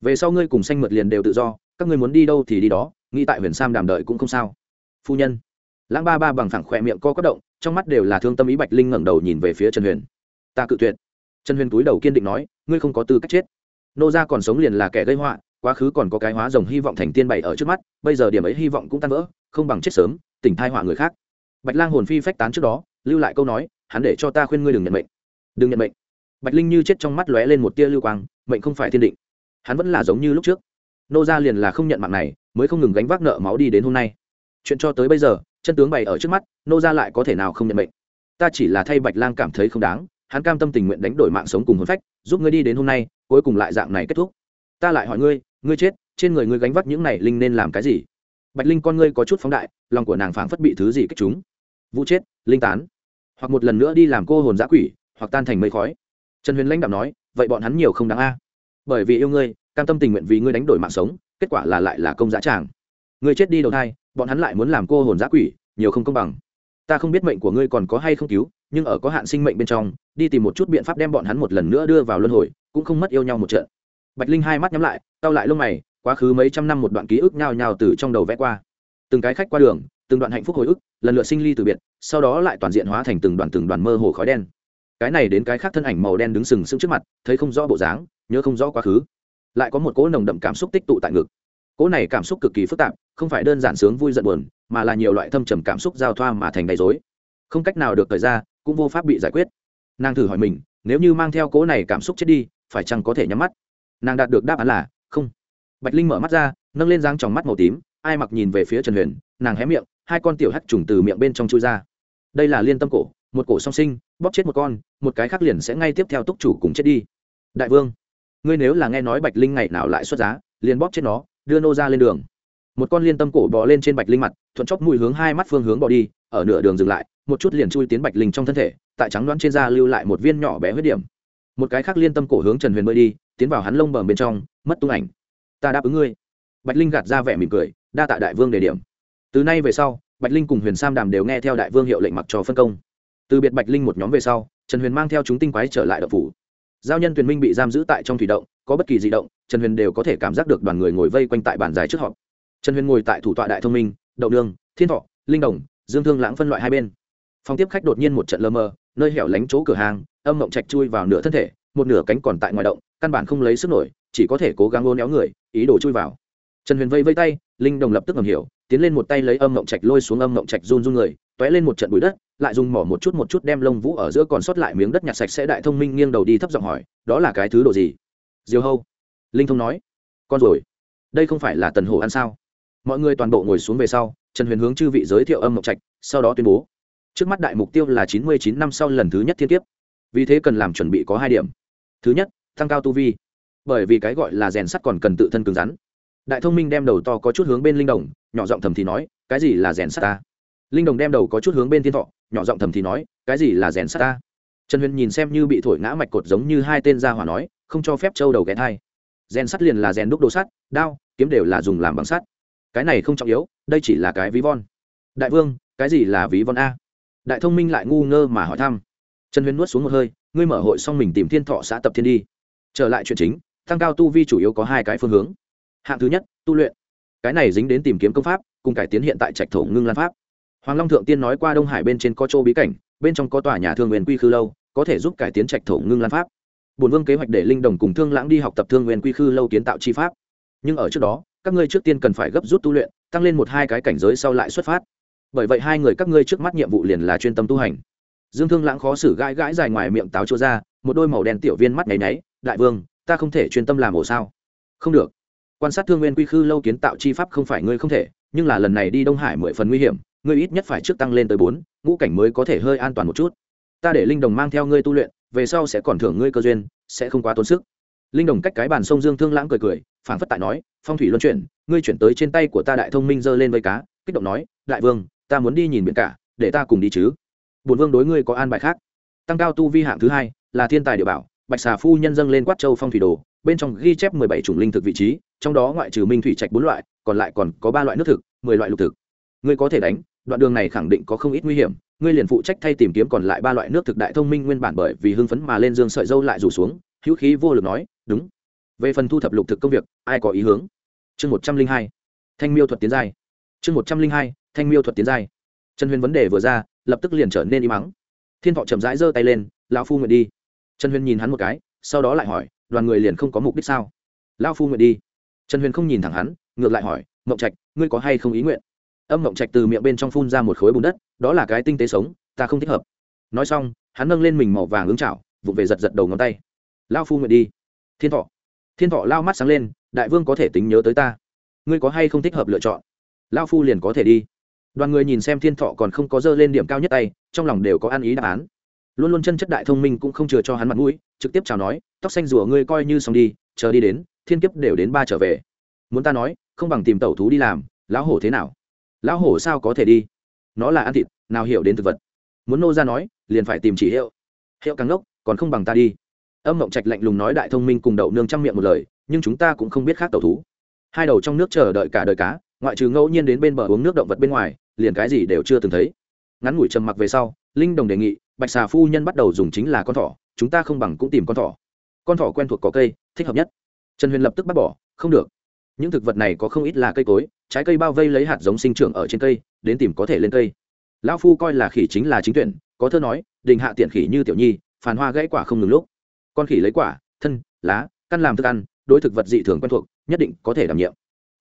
Về sau ngươi cùng xanh mượt liền đều tự do, các ngươi muốn đi đâu thì đi đó, nghĩ tại huyền sam đàm đợi cũng không sao. Phu nhân. Lãng ba ba bằng phẳng khỏe miệng co quất động, trong mắt đều là thương tâm ý bạch linh ngẩng đầu nhìn về phía trần huyền. Ta cự tuyệt. Trần huyền túi đầu kiên định nói, ngươi không có tư cách chết. Nô gia còn sống liền là kẻ gây họa, quá khứ còn có cái hóa rồng hy vọng thành tiên bày ở trước mắt, bây giờ điểm ấy hy vọng cũng tan vỡ, không bằng chết sớm, tỉnh thai họa người khác. Bạch lang hồn phi phách tán trước đó, lưu lại câu nói, hắn để cho ta khuyên ngươi đừng nhận mệnh. Đừng nhận mệnh bạch linh như chết trong mắt lóe lên một tia lưu quang, mệnh không phải thiên định. Hắn vẫn là giống như lúc trước. Nô gia liền là không nhận mạng này, mới không ngừng gánh vác nợ máu đi đến hôm nay. Chuyện cho tới bây giờ, chân tướng bày ở trước mắt, nô gia lại có thể nào không nhận mệnh? Ta chỉ là thay bạch lang cảm thấy không đáng, hắn cam tâm tình nguyện đánh đổi mạng sống cùng hôn phách, giúp ngươi đi đến hôm nay, cuối cùng lại dạng này kết thúc. Ta lại hỏi ngươi ngươi chết, trên người ngươi gánh vác những này linh nên làm cái gì? Bạch linh con ngươi có chút phóng đại, lòng của nàng phảng phất bị thứ gì kích chúng vũ chết, linh tán. Hoặc một lần nữa đi làm cô hồn giã quỷ, hoặc tan thành mây khói trần huyền lãnh đạo nói, vậy bọn hắn nhiều không đáng a. Bởi vì yêu ngươi, cam tâm tình nguyện vì ngươi đánh đổi mạng sống, kết quả là lại là công giá tràng. Ngươi chết đi đầu thai, bọn hắn lại muốn làm cô hồn giã quỷ, nhiều không công bằng. Ta không biết mệnh của ngươi còn có hay không cứu, nhưng ở có hạn sinh mệnh bên trong, đi tìm một chút biện pháp đem bọn hắn một lần nữa đưa vào luân hồi, cũng không mất yêu nhau một trận. Bạch linh hai mắt nhắm lại tao lại lông mày, quá khứ mấy trăm năm một đoạn ký ức nhào nhào từ trong đầu vẽ qua. Từng cái khách qua đường, từng đoạn hạnh phúc hồi ức, lần lượt sinh ly từ biệt, sau đó lại toàn diện hóa thành từng đoàn từng đoàn mơ hồ khói đen cái này đến cái khác thân ảnh màu đen đứng sừng sững trước mặt, thấy không rõ bộ dáng, nhớ không rõ quá khứ. Lại có một cỗ nồng đậm cảm xúc tích tụ tại ngực. Cỗ này cảm xúc cực kỳ phức tạp, không phải đơn giản sướng vui giận buồn, mà là nhiều loại thâm trầm cảm xúc giao thoa mà thành đầy dối không cách nào được thời ra, cũng vô pháp bị giải quyết. Nàng thử hỏi mình, nếu như mang theo cỗ này cảm xúc chết đi, phải chăng có thể nhắm mắt? Nàng đạt được đáp án là không. Bạch linh mở mắt ra, nâng lên dáng tròng mắt màu tím, ai mặc nhìn về phía trần huyền, nàng hé miệng, hai con tiểu hắt trùng từ miệng bên trong chui ra. Đây là liên tâm cổ, một cổ song sinh, bóp chết một con một cái khác liền sẽ ngay tiếp theo túc chủ cùng chết đi. Đại vương, ngươi nếu là nghe nói bạch linh ngày nào lại xuất giá, liền bóp chết nó, đưa nô ra lên đường. Một con liên tâm cổ bò lên trên bạch linh mặt, thuận chóc mùi hướng hai mắt phương hướng bỏ đi, ở nửa đường dừng lại, một chút liền chui tiến bạch linh trong thân thể, tại trắng đoán trên da lưu lại một viên nhỏ bé huyết điểm. Một cái khác liên tâm cổ hướng trần huyền bơi đi, tiến vào hắn lông bờm bên trong, mất tung ảnh. Ta đáp ứng ngươi. Bạch linh gạt ra vẻ mỉm cười, đa tạ đại vương đề điểm. Từ nay về sau, bạch linh cùng huyền sam đàm đều nghe theo đại vương hiệu lệnh mặc cho phân công. Từ biệt bạch linh một nhóm về sau trần huyền mang theo chúng tinh quái trở lại đập phủ. Giao nhân tuyền minh bị giam giữ tại trong thủy động, có bất kỳ di động, trần huyền đều có thể cảm giác được đoàn người ngồi vây quanh tại bàn dài trước họp. Trần huyền ngồi tại thủ tọa đại thông minh, đậu đường thiên thọ, linh đồng, dương thương lãng phân loại hai bên. Phòng tiếp khách đột nhiên một trận lơ mơ, nơi hẻo lánh chỗ cửa hàng, âm mộng trạch chui vào nửa thân thể, một nửa cánh còn tại ngoài động, căn bản không lấy sức nổi, chỉ có thể cố gắng ôn éo người, ý đồ chui vào. Trần huyền vây vây tay, linh đồng lập tức ngầm hiểu, tiến lên một tay lấy âm mộng trạch lôi xuống âm mộng trạch run run người t ó é lên một trận bụi đất lại dùng mỏ một chút một chút đem lông vũ ở giữa còn sót lại miếng đất nhặt sạch sẽ đại thông minh nghiêng đầu đi thấp giọng hỏi, đó là cái thứ đồ gì? Diều hâu. Linh thông nói, con rồi. Đây không phải là tần hổ ăn sao? Mọi người toàn bộ ngồi xuống về sau, trần huyền hướng chư vị giới thiệu âm mộc trạch, sau đó tuyên bố, trước mắt đại mục tiêu là chín mươi chín năm sau lần thứ nhất thiên tiếp vì thế cần làm chuẩn bị có hai điểm. Thứ nhất, tăng cao tu vi, bởi vì cái gọi là rèn sắt còn cần tự thân cứng rắn. Đại thông minh đem đầu to có chút hướng bên linh đồng, nhỏ giọng thầm thì nói, cái gì là rèn sắt ta? Linh đồng đem đầu có chút hướng bên thiên thọ nhỏ giọng thầm thì nói, cái gì là rèn sắt ta? Trần huyền nhìn xem như bị thổi ngã mạch cột giống như hai tên gia hỏa nói, không cho phép châu đầu ghé thai. Rèn sắt liền là rèn đúc đồ sắt, đao, kiếm đều là dùng làm bằng sắt. Cái này không trọng yếu, đây chỉ là cái ví von. Đại vương, cái gì là ví von a? Đại thông minh lại ngu ngơ mà hỏi thăm. Trần huyền nuốt xuống một hơi, ngươi mở hội xong mình tìm thiên thọ xã tập thiên đi. Trở lại chuyện chính, tăng cao tu vi chủ yếu có hai cái phương hướng. Hạng thứ nhất, tu luyện. Cái này dính đến tìm kiếm công pháp, cùng cải tiến hiện tại trạch thổ ngưng lan pháp hoàng long thượng tiên nói qua đông hải bên trên có chỗ bí cảnh, bên trong có tòa nhà thương nguyên quy khư lâu, có thể giúp cải tiến trạch thổ ngưng lan pháp. Bổn vương kế hoạch để linh đồng cùng thương lãng đi học tập thương nguyên quy khư lâu kiến tạo chi pháp. Nhưng ở trước đó, các ngươi trước tiên cần phải gấp rút tu luyện, tăng lên một hai cái cảnh giới sau lại xuất phát. Bởi vậy hai người các ngươi trước mắt nhiệm vụ liền là chuyên tâm tu hành. Dương thương lãng khó xử gãi gãi dài ngoài miệng táo chỗ ra, một đôi màu đen tiểu viên mắt nháy nháy, đại vương, ta không thể chuyên tâm làm ổ sao? Không được. Quan sát thương nguyên quy khư lâu kiến tạo chi pháp không phải ngươi không thể, nhưng là lần này đi đông hải mười phần nguy hiểm ngươi ít nhất phải trước tăng lên tới bốn, ngũ cảnh mới có thể hơi an toàn một chút. Ta để linh đồng mang theo ngươi tu luyện, về sau sẽ còn thưởng ngươi cơ duyên, sẽ không quá tốn sức. Linh đồng cách cái bàn sông dương thương lãng cười cười, phảng phất tại nói, phong thủy luân chuyển, ngươi chuyển tới trên tay của ta đại thông minh giơ lên với cá, kích động nói, đại vương, ta muốn đi nhìn biển cả, để ta cùng đi chứ. Bổn vương đối ngươi có an bài khác. Tăng cao tu vi hạng thứ hai, là thiên tài địa bảo, bạch xà phu nhân dâng lên quát châu phong thủy đồ, bên trong ghi chép mười bảy chủng linh thực vị trí, trong đó ngoại trừ minh thủy trạch bốn loại, còn lại còn có ba loại nước thực, mười loại lục thực. Ngươi có thể đánh đoạn đường này khẳng định có không ít nguy hiểm, ngươi liền phụ trách thay tìm kiếm còn lại ba loại nước thực đại thông minh nguyên bản bởi vì hưng phấn mà lên dương sợi dâu lại rủ xuống, hữu khí vô lực nói, đúng. Về phần thu thập lục thực công việc, ai có ý hướng? Chương một trăm linh hai. Thanh miêu thuật tiến giai. Chương một trăm linh hai, thanh miêu thuật tiến giai. Trần huyền vấn đề vừa ra, lập tức liền trở nên im mắng thiên thọ chậm rãi giơ tay lên, lão phu nguyện đi. Trần huyền nhìn hắn một cái, sau đó lại hỏi, đoàn người liền không có mục đích sao? Lão phu nguyện đi. Trần huyền không nhìn thẳng hắn, ngược lại hỏi mậu trạch, ngươi có hay không ý nguyện? Âm mộng trạch từ miệng bên trong phun ra một khối bùn đất, đó là cái tinh tế sống, ta không thích hợp. Nói xong, hắn nâng lên mình màu vàng ứng chảo, vụng về giật giật đầu ngón tay. Lao phu nguyện đi. Thiên thọ. Thiên thọ lao mắt sáng lên, đại vương có thể tính nhớ tới ta. Ngươi có hay không thích hợp lựa chọn? Lao phu liền có thể đi. Đoàn người nhìn xem thiên thọ còn không có dơ lên điểm cao nhất tay, trong lòng đều có ăn ý đáp án. Luôn luôn chân chất đại thông minh cũng không chừa cho hắn mặt mũi, trực tiếp chào nói, tóc xanh rùa ngươi coi như xong đi, chờ đi đến, thiên kiếp đều đến ba trở về. Muốn ta nói, không bằng tìm tẩu thú đi làm, lão hổ thế nào? Lão hổ sao có thể đi? Nó là ăn thịt, nào hiểu đến thực vật. Muốn nô ra nói, liền phải tìm chỉ hiệu. Hiệu càng ngốc, còn không bằng ta đi. Âm mộng trạch lạnh lùng nói đại thông minh cùng đậu nương trăm miệng một lời, nhưng chúng ta cũng không biết khác tẩu thú. Hai đầu trong nước chờ đợi cả đời cá, ngoại trừ ngẫu nhiên đến bên bờ uống nước động vật bên ngoài, liền cái gì đều chưa từng thấy. Ngắn ngủi trầm mặc về sau, linh đồng đề nghị, bạch xà phu nhân bắt đầu dùng chính là con thỏ, chúng ta không bằng cũng tìm con thỏ. Con thỏ quen thuộc có cây, thích hợp nhất. Trần huyền lập tức bắt bỏ, không được những thực vật này có không ít là cây cối, trái cây bao vây lấy hạt giống sinh trưởng ở trên cây, đến tìm có thể lên cây. Lão phu coi là khỉ chính là chính tuyển, có thơ nói, đình hạ tiện khỉ như tiểu nhi phản hoa gãy quả không ngừng lúc. Con khỉ lấy quả, thân, lá, căn làm thức ăn, đối thực vật dị thường quen thuộc, nhất định có thể đảm nhiệm.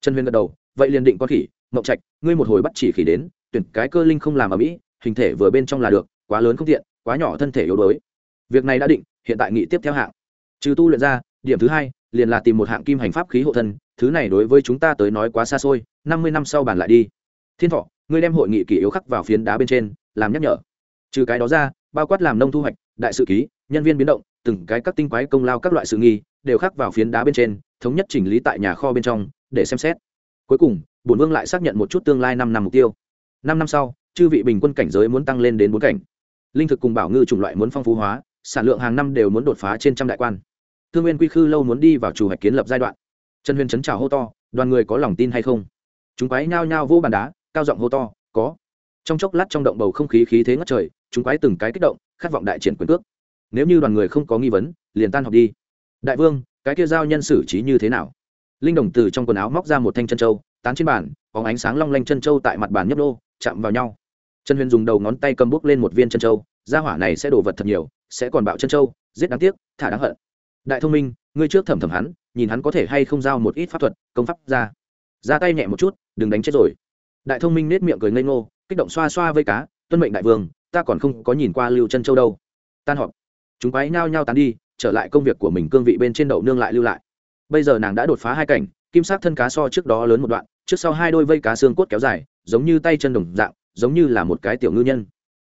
Trần huyền gật đầu, vậy liền định con khỉ mộng trạch, ngươi một hồi bắt chỉ khỉ đến, tuyển cái cơ linh không làm ở mỹ, hình thể vừa bên trong là được, quá lớn không tiện, quá nhỏ thân thể yếu đuối. Việc này đã định, hiện tại nghị tiếp theo hạng. Trừ tu luyện ra, điểm thứ hai, liền là tìm một hạng kim hành pháp khí hộ thân thứ này đối với chúng ta tới nói quá xa xôi, năm mươi năm sau bàn lại đi. Thiên thọ, ngươi đem hội nghị kỷ yếu khắc vào phiến đá bên trên, làm nhắc nhở. Trừ cái đó ra, bao quát làm nông thu hoạch, đại sự ký, nhân viên biến động, từng cái các tinh quái công lao các loại sự nghi, đều khắc vào phiến đá bên trên, thống nhất chỉnh lý tại nhà kho bên trong, để xem xét. Cuối cùng, bổn vương lại xác nhận một chút tương lai năm năm mục tiêu. Năm năm sau, chư vị bình quân cảnh giới muốn tăng lên đến bốn cảnh. Linh thực cùng bảo ngư chủng loại muốn phong phú hóa, sản lượng hàng năm đều muốn đột phá trên trăm đại quan. Thương nguyên quy khư lâu muốn đi vào chủ hoạch kiến lập giai đoạn trần huyền chấn chào hô to, đoàn người có lòng tin hay không? Chúng quái nhao nhao vô bàn đá, cao giọng hô to, có. Trong chốc lát trong động bầu không khí khí thế ngất trời, chúng quái từng cái kích động, khát vọng đại triển quyền cước. Nếu như đoàn người không có nghi vấn, liền tan học đi. Đại vương, cái kia giao nhân xử trí như thế nào? Linh đồng từ trong quần áo móc ra một thanh chân trâu tán trên bàn có ánh sáng long lanh chân trâu tại mặt bàn nhấp đô chạm vào nhau. Trần huyền dùng đầu ngón tay cầm bút lên một viên chân trâu gia hỏa này sẽ đổ vật thật nhiều, sẽ còn bạo chân trâu giết đáng tiếc, thả đáng hận. Đại thông minh, ngươi trước thẩm thẩm hắn nhìn hắn có thể hay không giao một ít pháp thuật, công pháp ra. Ra tay nhẹ một chút, đừng đánh chết rồi. Đại thông minh nết miệng cười ngây ngô, kích động xoa xoa vây cá, tuân mệnh đại vương, ta còn không có nhìn qua lưu chân châu đâu. Tan họp. Chúng quái nhao nhao tán đi, trở lại công việc của mình cương vị bên trên đậu nương lại lưu lại. Bây giờ nàng đã đột phá hai cảnh, kim sắc thân cá so trước đó lớn một đoạn, trước sau hai đôi vây cá xương cốt kéo dài, giống như tay chân đồng dạng, giống như là một cái tiểu ngư nhân.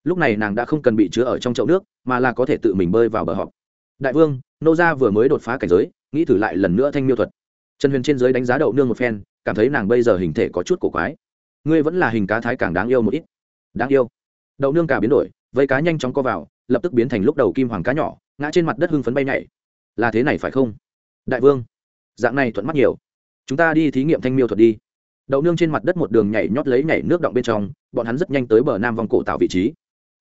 Lúc này nàng đã không cần bị chứa ở trong chậu nước, mà là có thể tự mình bơi vào bờ họp. Đại vương, nô gia vừa mới đột phá cảnh giới nghĩ thử lại lần nữa thanh miêu thuật. Trần huyền trên giới đánh giá đậu nương một phen, cảm thấy nàng bây giờ hình thể có chút cổ quái. Ngươi vẫn là hình cá thái càng đáng yêu một ít. Đáng yêu. Đậu nương cả biến đổi, vây cá nhanh chóng co vào, lập tức biến thành lúc đầu kim hoàng cá nhỏ, ngã trên mặt đất hưng phấn bay nhảy. Là thế này phải không? Đại vương, dạng này thuận mắt nhiều. Chúng ta đi thí nghiệm thanh miêu thuật đi. Đậu nương trên mặt đất một đường nhảy nhót lấy nhảy nước động bên trong, bọn hắn rất nhanh tới bờ nam vòng cổ tạo vị trí.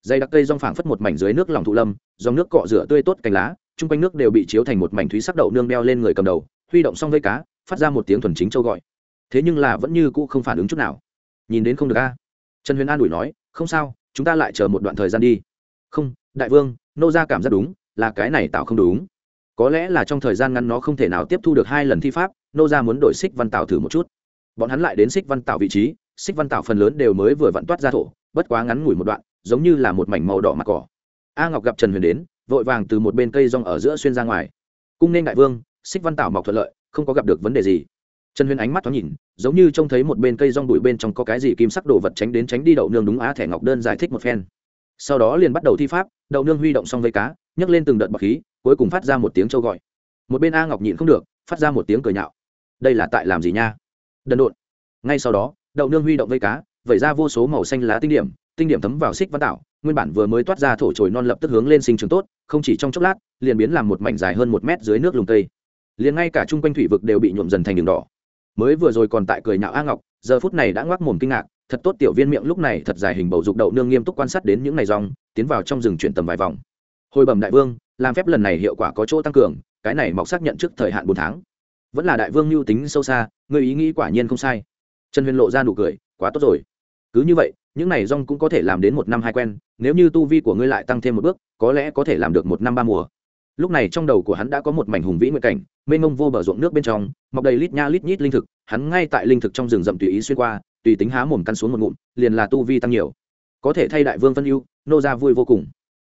Dây đặc cây rong phảng phất một mảnh dưới nước lòng thụ lâm, dòng nước cọ rửa tươi tốt cành lá chung quanh nước đều bị chiếu thành một mảnh thúy sắc đậu nương đeo lên người cầm đầu, huy động xong vây cá, phát ra một tiếng thuần chính châu gọi. Thế nhưng là vẫn như cũ không phản ứng chút nào. Nhìn đến không được a. À? Trần huyền an ủi nói, không sao, chúng ta lại chờ một đoạn thời gian đi. Không, đại vương, nô ra cảm giác đúng, là cái này tạo không đúng. Có lẽ là trong thời gian ngắn nó không thể nào tiếp thu được hai lần thi pháp, nô ra muốn đổi xích văn tạo thử một chút. Bọn hắn lại đến xích văn tạo vị trí, xích văn tạo phần lớn đều mới vừa vặn toát ra thổ, bất quá ngắn ngủi một đoạn, giống như là một mảnh màu đỏ mặt cỏ. A ngọc gặp trần huyền đến vội vàng từ một bên cây rong ở giữa xuyên ra ngoài. Cung nên đại vương xích văn tảo mọc thuận lợi, không có gặp được vấn đề gì. Trần huyền ánh mắt thoáng nhìn, giống như trông thấy một bên cây rong bụi bên trong có cái gì kim sắc đồ vật tránh đến tránh đi đậu nương đúng á thẻ ngọc đơn giải thích một phen. Sau đó liền bắt đầu thi pháp, đậu nương huy động xong vây cá, nhấc lên từng đợt bọc khí, cuối cùng phát ra một tiếng trâu gọi. Một bên a ngọc nhịn không được, phát ra một tiếng cười nhạo. Đây là tại làm gì nha? Đần độn. Ngay sau đó, đậu nương huy động vây cá, vẩy ra vô số màu xanh lá tinh điểm tinh điểm thấm vào xích văn tạo, nguyên bản vừa mới toát ra thổ trồi non lập tức hướng lên sinh trường tốt, không chỉ trong chốc lát, liền biến làm một mảnh dài hơn một mét dưới nước lùng cây. Liền ngay cả chung quanh thủy vực đều bị nhuộm dần thành đường đỏ. Mới vừa rồi còn tại cười nhạo a ngọc, giờ phút này đã ngoác mồm kinh ngạc, thật tốt tiểu viên miệng lúc này thật dài hình bầu dục đậu nương nghiêm túc quan sát đến những ngày rong, tiến vào trong rừng chuyển tầm vài vòng. Hồi bẩm đại vương, làm phép lần này hiệu quả có chỗ tăng cường, cái này mọc xác nhận trước thời hạn bốn tháng. Vẫn là đại vương mưu tính sâu xa, người ý nghĩ quả nhiên không sai. Trần huyền lộ ra nụ cười, quá tốt rồi. Cứ như vậy những này rong cũng có thể làm đến một năm hai quen, nếu như tu vi của ngươi lại tăng thêm một bước, có lẽ có thể làm được một năm ba mùa. Lúc này trong đầu của hắn đã có một mảnh hùng vĩ nguyện cảnh, mênh mông vô bờ ruộng nước bên trong, mọc đầy lít nha lít nhít linh thực, hắn ngay tại linh thực trong rừng rậm tùy ý xuyên qua, tùy tính há mồm căn xuống một ngụm, liền là tu vi tăng nhiều. Có thể thay đại vương phân ưu, nô ra vui vô cùng.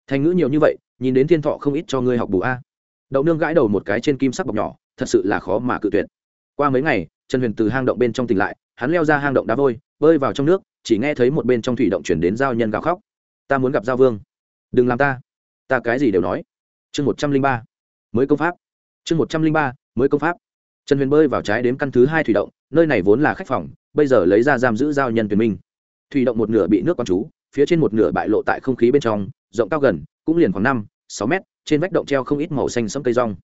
Thành ngữ nhiều như vậy, nhìn đến thiên thọ không ít cho ngươi học bù a. Đậu nương gãi đầu một cái trên kim sắc bọc nhỏ, thật sự là khó mà cự tuyệt. Qua mấy ngày, trần huyền từ hang động bên trong tỉnh lại, hắn leo ra hang động đá vôi, bơi vào trong nước chỉ nghe thấy một bên trong thủy động chuyển đến giao nhân gào khóc. Ta muốn gặp giao vương. Đừng làm ta. Ta cái gì đều nói. Chương một trăm linh ba. Mới công pháp. Chương một trăm linh ba, mới công pháp. Trần huyền bơi vào trái đếm căn thứ hai thủy động, nơi này vốn là khách phòng, bây giờ lấy ra giam giữ giao nhân tuyển minh. Thủy động một nửa bị nước con chú phía trên một nửa bại lộ tại không khí bên trong, rộng cao gần, cũng liền khoảng năm, sáu mét, trên vách động treo không ít màu xanh sẫm cây rong.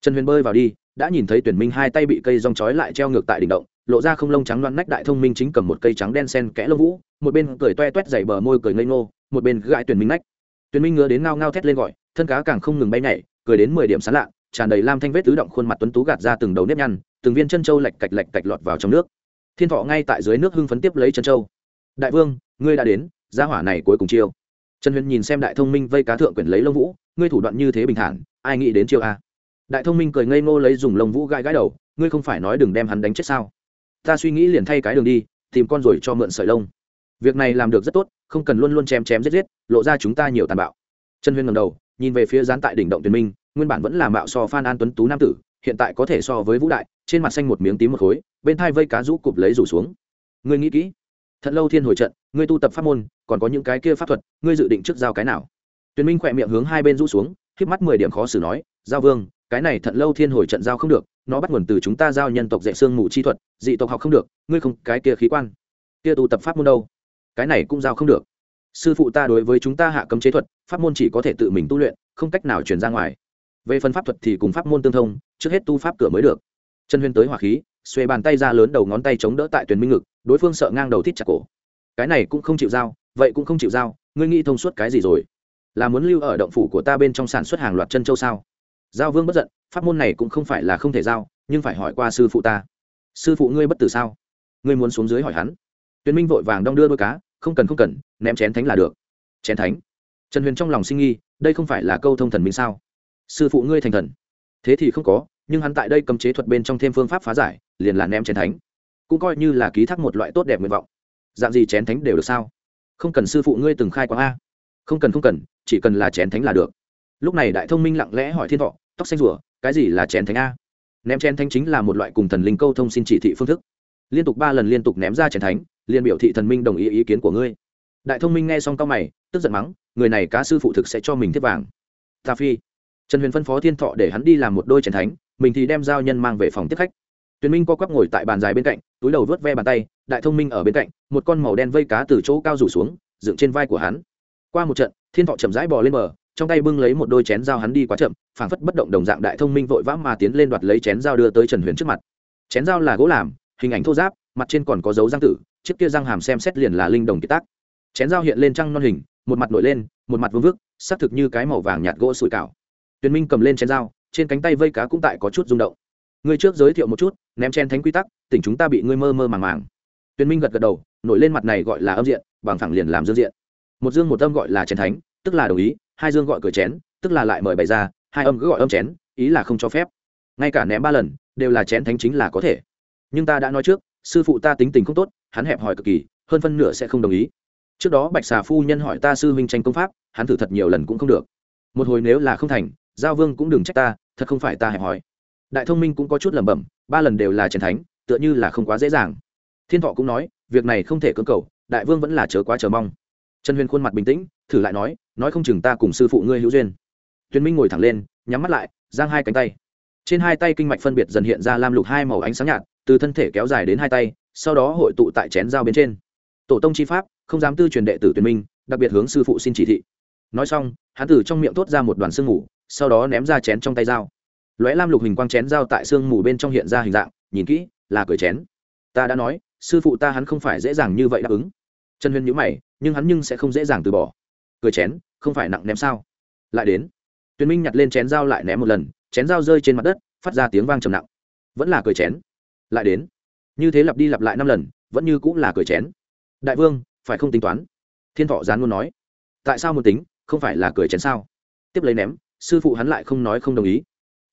Trần huyền bơi vào đi, đã nhìn thấy tuyển minh hai tay bị cây rong trói lại treo ngược tại đỉnh động lộ ra không lông trắng loan nách đại thông minh chính cầm một cây trắng đen sen kẽ lông vũ, một bên cười toe toét dày bờ môi cười ngây ngô, một bên gãi tuyển minh nách. Tuyển minh ngứa đến ngao ngao thét lên gọi, thân cá càng không ngừng bay nhảy, cười đến mười điểm sán lạ, tràn đầy lam thanh vết tứ động khuôn mặt tuấn tú gạt ra từng đầu nếp nhăn, từng viên chân trâu lạch cạch lạch cạch lọt vào trong nước. Thiên thọ ngay tại dưới nước hưng phấn tiếp lấy chân trâu. Đại vương, ngươi đã đến, gia hỏa này cuối cùng chiêu. Trần huyền nhìn xem đại thông minh vây cá thượng quyển lấy lông vũ, ngươi thủ đoạn như thế bình thản, ai nghĩ đến chiêu a? Đại thông minh cười ngây ngô lấy dùng lông vũ gai gãi đầu, ngươi không phải nói đừng đem hắn đánh chết sao? Ta suy nghĩ liền thay cái đường đi, tìm con rồi cho mượn sợi lông. Việc này làm được rất tốt, không cần luôn luôn chém chém giết giết, lộ ra chúng ta nhiều tàn bạo. Trần Huyên ngầm đầu, nhìn về phía gián tại đỉnh động Tuyền minh, nguyên bản vẫn là mạo so phan an tuấn tú nam tử, hiện tại có thể so với vũ đại, trên mặt xanh một miếng tím một khối, bên thai vây cá rũ cụp lấy rủ xuống. Ngươi nghĩ kỹ. Thật lâu thiên hồi trận, ngươi tu tập pháp môn, còn có những cái kia pháp thuật, ngươi dự định trước giao cái nào? Tuyền minh khỏe miệng hướng hai bên rũ xuống híp mắt mười điểm khó xử nói, giao vương, cái này thận lâu thiên hồi trận giao không được nó bắt nguồn từ chúng ta giao nhân tộc dạy xương mù chi thuật, dị tộc học không được, ngươi không, cái kia khí quan. Kia tu tập pháp môn đâu? Cái này cũng giao không được. Sư phụ ta đối với chúng ta hạ cấm chế thuật, pháp môn chỉ có thể tự mình tu luyện, không cách nào truyền ra ngoài. Về phần pháp thuật thì cùng pháp môn tương thông, trước hết tu pháp cửa mới được. Trần huyên tới hỏa khí xuê bàn tay ra lớn đầu ngón tay chống đỡ tại tuyển minh ngực, đối phương sợ ngang đầu thít chặt cổ. Cái này cũng không chịu giao, vậy cũng không chịu giao, ngươi nghĩ thông suốt cái gì rồi? Là muốn lưu ở động phủ của ta bên trong sản xuất hàng loạt chân châu sao? Giao vương bất giận, pháp môn này cũng không phải là không thể giao, nhưng phải hỏi qua sư phụ ta. Sư phụ ngươi bất tử sao? Ngươi muốn xuống dưới hỏi hắn. Tuyền minh vội vàng đong đưa đôi cá, không cần không cần, ném chén thánh là được. Chén thánh? Trần huyền trong lòng sinh nghi đây không phải là câu thông thần minh sao? Sư phụ ngươi thành thần. Thế thì không có, nhưng hắn tại đây cầm chế thuật bên trong thêm phương pháp phá giải, liền là ném chén thánh. Cũng coi như là ký thác một loại tốt đẹp nguyện vọng. Dạng gì chén thánh đều được sao? Không cần sư phụ ngươi từng khai quang a. Không cần không cần, chỉ cần là chén thánh là được. Lúc này đại thông minh lặng lẽ hỏi thiên thọ tóc xanh rủa cái gì là chén thánh a? Ném chén thánh chính là một loại cùng thần linh câu thông xin chỉ thị phương thức. Liên tục ba lần liên tục ném ra chén thánh, liền biểu thị thần minh đồng ý ý kiến của ngươi. Đại thông minh nghe xong cao mày, tức giận mắng, người này cá sư phụ thực sẽ cho mình thiết vàng. Ta phi. Trần huyền phân phó thiên thọ để hắn đi làm một đôi chén thánh, mình thì đem giao nhân mang về phòng tiếp khách. Tuyền minh co quắp ngồi tại bàn dài bên cạnh, túi đầu vớt ve bàn tay, đại thông minh ở bên cạnh, một con màu đen vây cá từ chỗ cao rủ xuống, dựng trên vai của hắn. Qua một trận, thiên thọ chậm rãi bò lên bờ trong tay bưng lấy một đôi chén dao hắn đi quá chậm, phảng phất bất động đồng dạng đại thông minh vội vã mà tiến lên đoạt lấy chén dao đưa tới trần huyền trước mặt. Chén dao là gỗ làm, hình ảnh thô giáp, mặt trên còn có dấu răng tử, chiếc kia răng hàm xem xét liền là linh đồng kiệt tác. Chén dao hiện lên trăng non hình, một mặt nổi lên, một mặt vương vức xác thực như cái màu vàng nhạt gỗ sủi cảo. Tuyền minh cầm lên chén dao, trên cánh tay vây cá cũng tại có chút rung động. Ngươi trước giới thiệu một chút, ném chen thánh quy tắc, tỉnh chúng ta bị ngươi mơ mơ màng màng. Tuyền minh gật gật đầu, nổi lên mặt này gọi là âm diện, bằng thẳng liền làm dương diện. Một dương một âm gọi là chén thánh tức là đồng ý, hai dương gọi cửa chén, tức là lại mời bày ra, hai âm cứ gọi âm chén, ý là không cho phép. Ngay cả ném ba lần, đều là chén thánh chính là có thể. Nhưng ta đã nói trước, sư phụ ta tính tình không tốt, hắn hẹp hòi cực kỳ, hơn phân nửa sẽ không đồng ý. Trước đó bạch xà phu nhân hỏi ta sư huynh tranh công pháp, hắn thử thật nhiều lần cũng không được. Một hồi nếu là không thành, giao vương cũng đừng trách ta, thật không phải ta hẹp hòi. Đại thông minh cũng có chút lẩm bẩm, ba lần đều là chén thánh, tựa như là không quá dễ dàng. Thiên thọ cũng nói, việc này không thể cưỡng cầu, đại vương vẫn là chớ quá chờ mong trần huyền khuôn mặt bình tĩnh, thử lại nói nói không chừng ta cùng sư phụ ngươi hữu duyên. Tuyền minh ngồi thẳng lên, nhắm mắt lại, giang hai cánh tay. Trên hai tay kinh mạch phân biệt dần hiện ra lam lục hai màu ánh sáng nhạt, từ thân thể kéo dài đến hai tay, sau đó hội tụ tại chén dao bên trên. Tổ tông chi pháp, không dám tư truyền đệ tử Tuyền minh, đặc biệt hướng sư phụ xin chỉ thị. Nói xong, hắn từ trong miệng thốt ra một đoàn sương mù, sau đó ném ra chén trong tay dao. Lóe lam lục hình quang chén dao tại sương mù bên trong hiện ra hình dạng, nhìn kỹ, là cười chén. Ta đã nói, sư phụ ta hắn không phải dễ dàng như vậy đáp ứng. Trần huyền nhữ mày nhưng hắn nhưng sẽ không dễ dàng từ bỏ. Cười chén, không phải nặng ném sao? Lại đến. Tuyền minh nhặt lên chén dao lại ném một lần, chén dao rơi trên mặt đất, phát ra tiếng vang trầm nặng. Vẫn là cười chén. Lại đến. Như thế lặp đi lặp lại năm lần, vẫn như cũng là cười chén. Đại vương, phải không tính toán? Thiên thọ gián luôn nói. Tại sao muốn tính, không phải là cười chén sao? Tiếp lấy ném, sư phụ hắn lại không nói không đồng ý.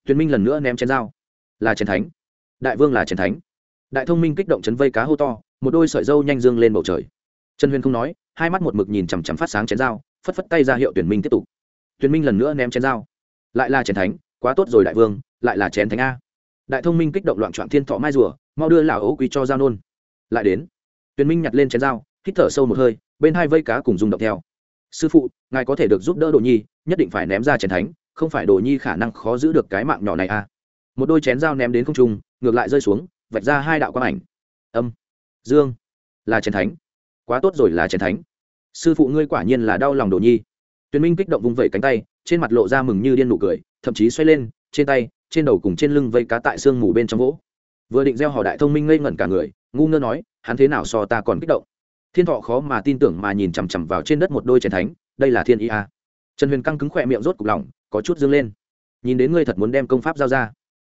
Tuyền minh lần nữa ném chén dao. Là chén thánh. Đại vương là chén thánh. Đại thông minh kích động chấn vây cá hô to, một đôi sợi dâu nhanh dương lên bầu trời. Trần huyền không nói hai mắt một mực nhìn chằm chằm phát sáng chén dao, phất phất tay ra hiệu tuyển minh tiếp tục. Tuyển minh lần nữa ném chén dao. Lại là chén thánh, quá tốt rồi đại vương, lại là chén thánh a. Đại thông minh kích động loạn trọn thiên thọ mai rùa, mau đưa lão ấu quý cho dao nôn. Lại đến. Tuyển minh nhặt lên chén dao, hít thở sâu một hơi, bên hai vây cá cùng dùng động theo. Sư phụ, ngài có thể được giúp đỡ đồ nhi, nhất định phải ném ra chén thánh, không phải đồ nhi khả năng khó giữ được cái mạng nhỏ này a một đôi chén dao ném đến không trung, ngược lại rơi xuống, vạch ra hai đạo quang ảnh. Âm. Dương. Là chén thánh quá tốt rồi là chén thánh. Sư phụ ngươi quả nhiên là đau lòng đồ nhi. Tuyền minh kích động vung vẩy cánh tay, trên mặt lộ ra mừng như điên nụ cười, thậm chí xoay lên, trên tay, trên đầu cùng trên lưng vây cá tại sương mù bên trong gỗ vừa định gieo họ đại thông minh ngây ngẩn cả người, ngu ngơ nói, hắn thế nào so ta còn kích động? Thiên thọ khó mà tin tưởng mà nhìn chằm chằm vào trên đất một đôi chén thánh, đây là thiên ý a trần huyền căng cứng khỏe miệng rốt cục lỏng, có chút dương lên. Nhìn đến ngươi thật muốn đem công pháp giao ra.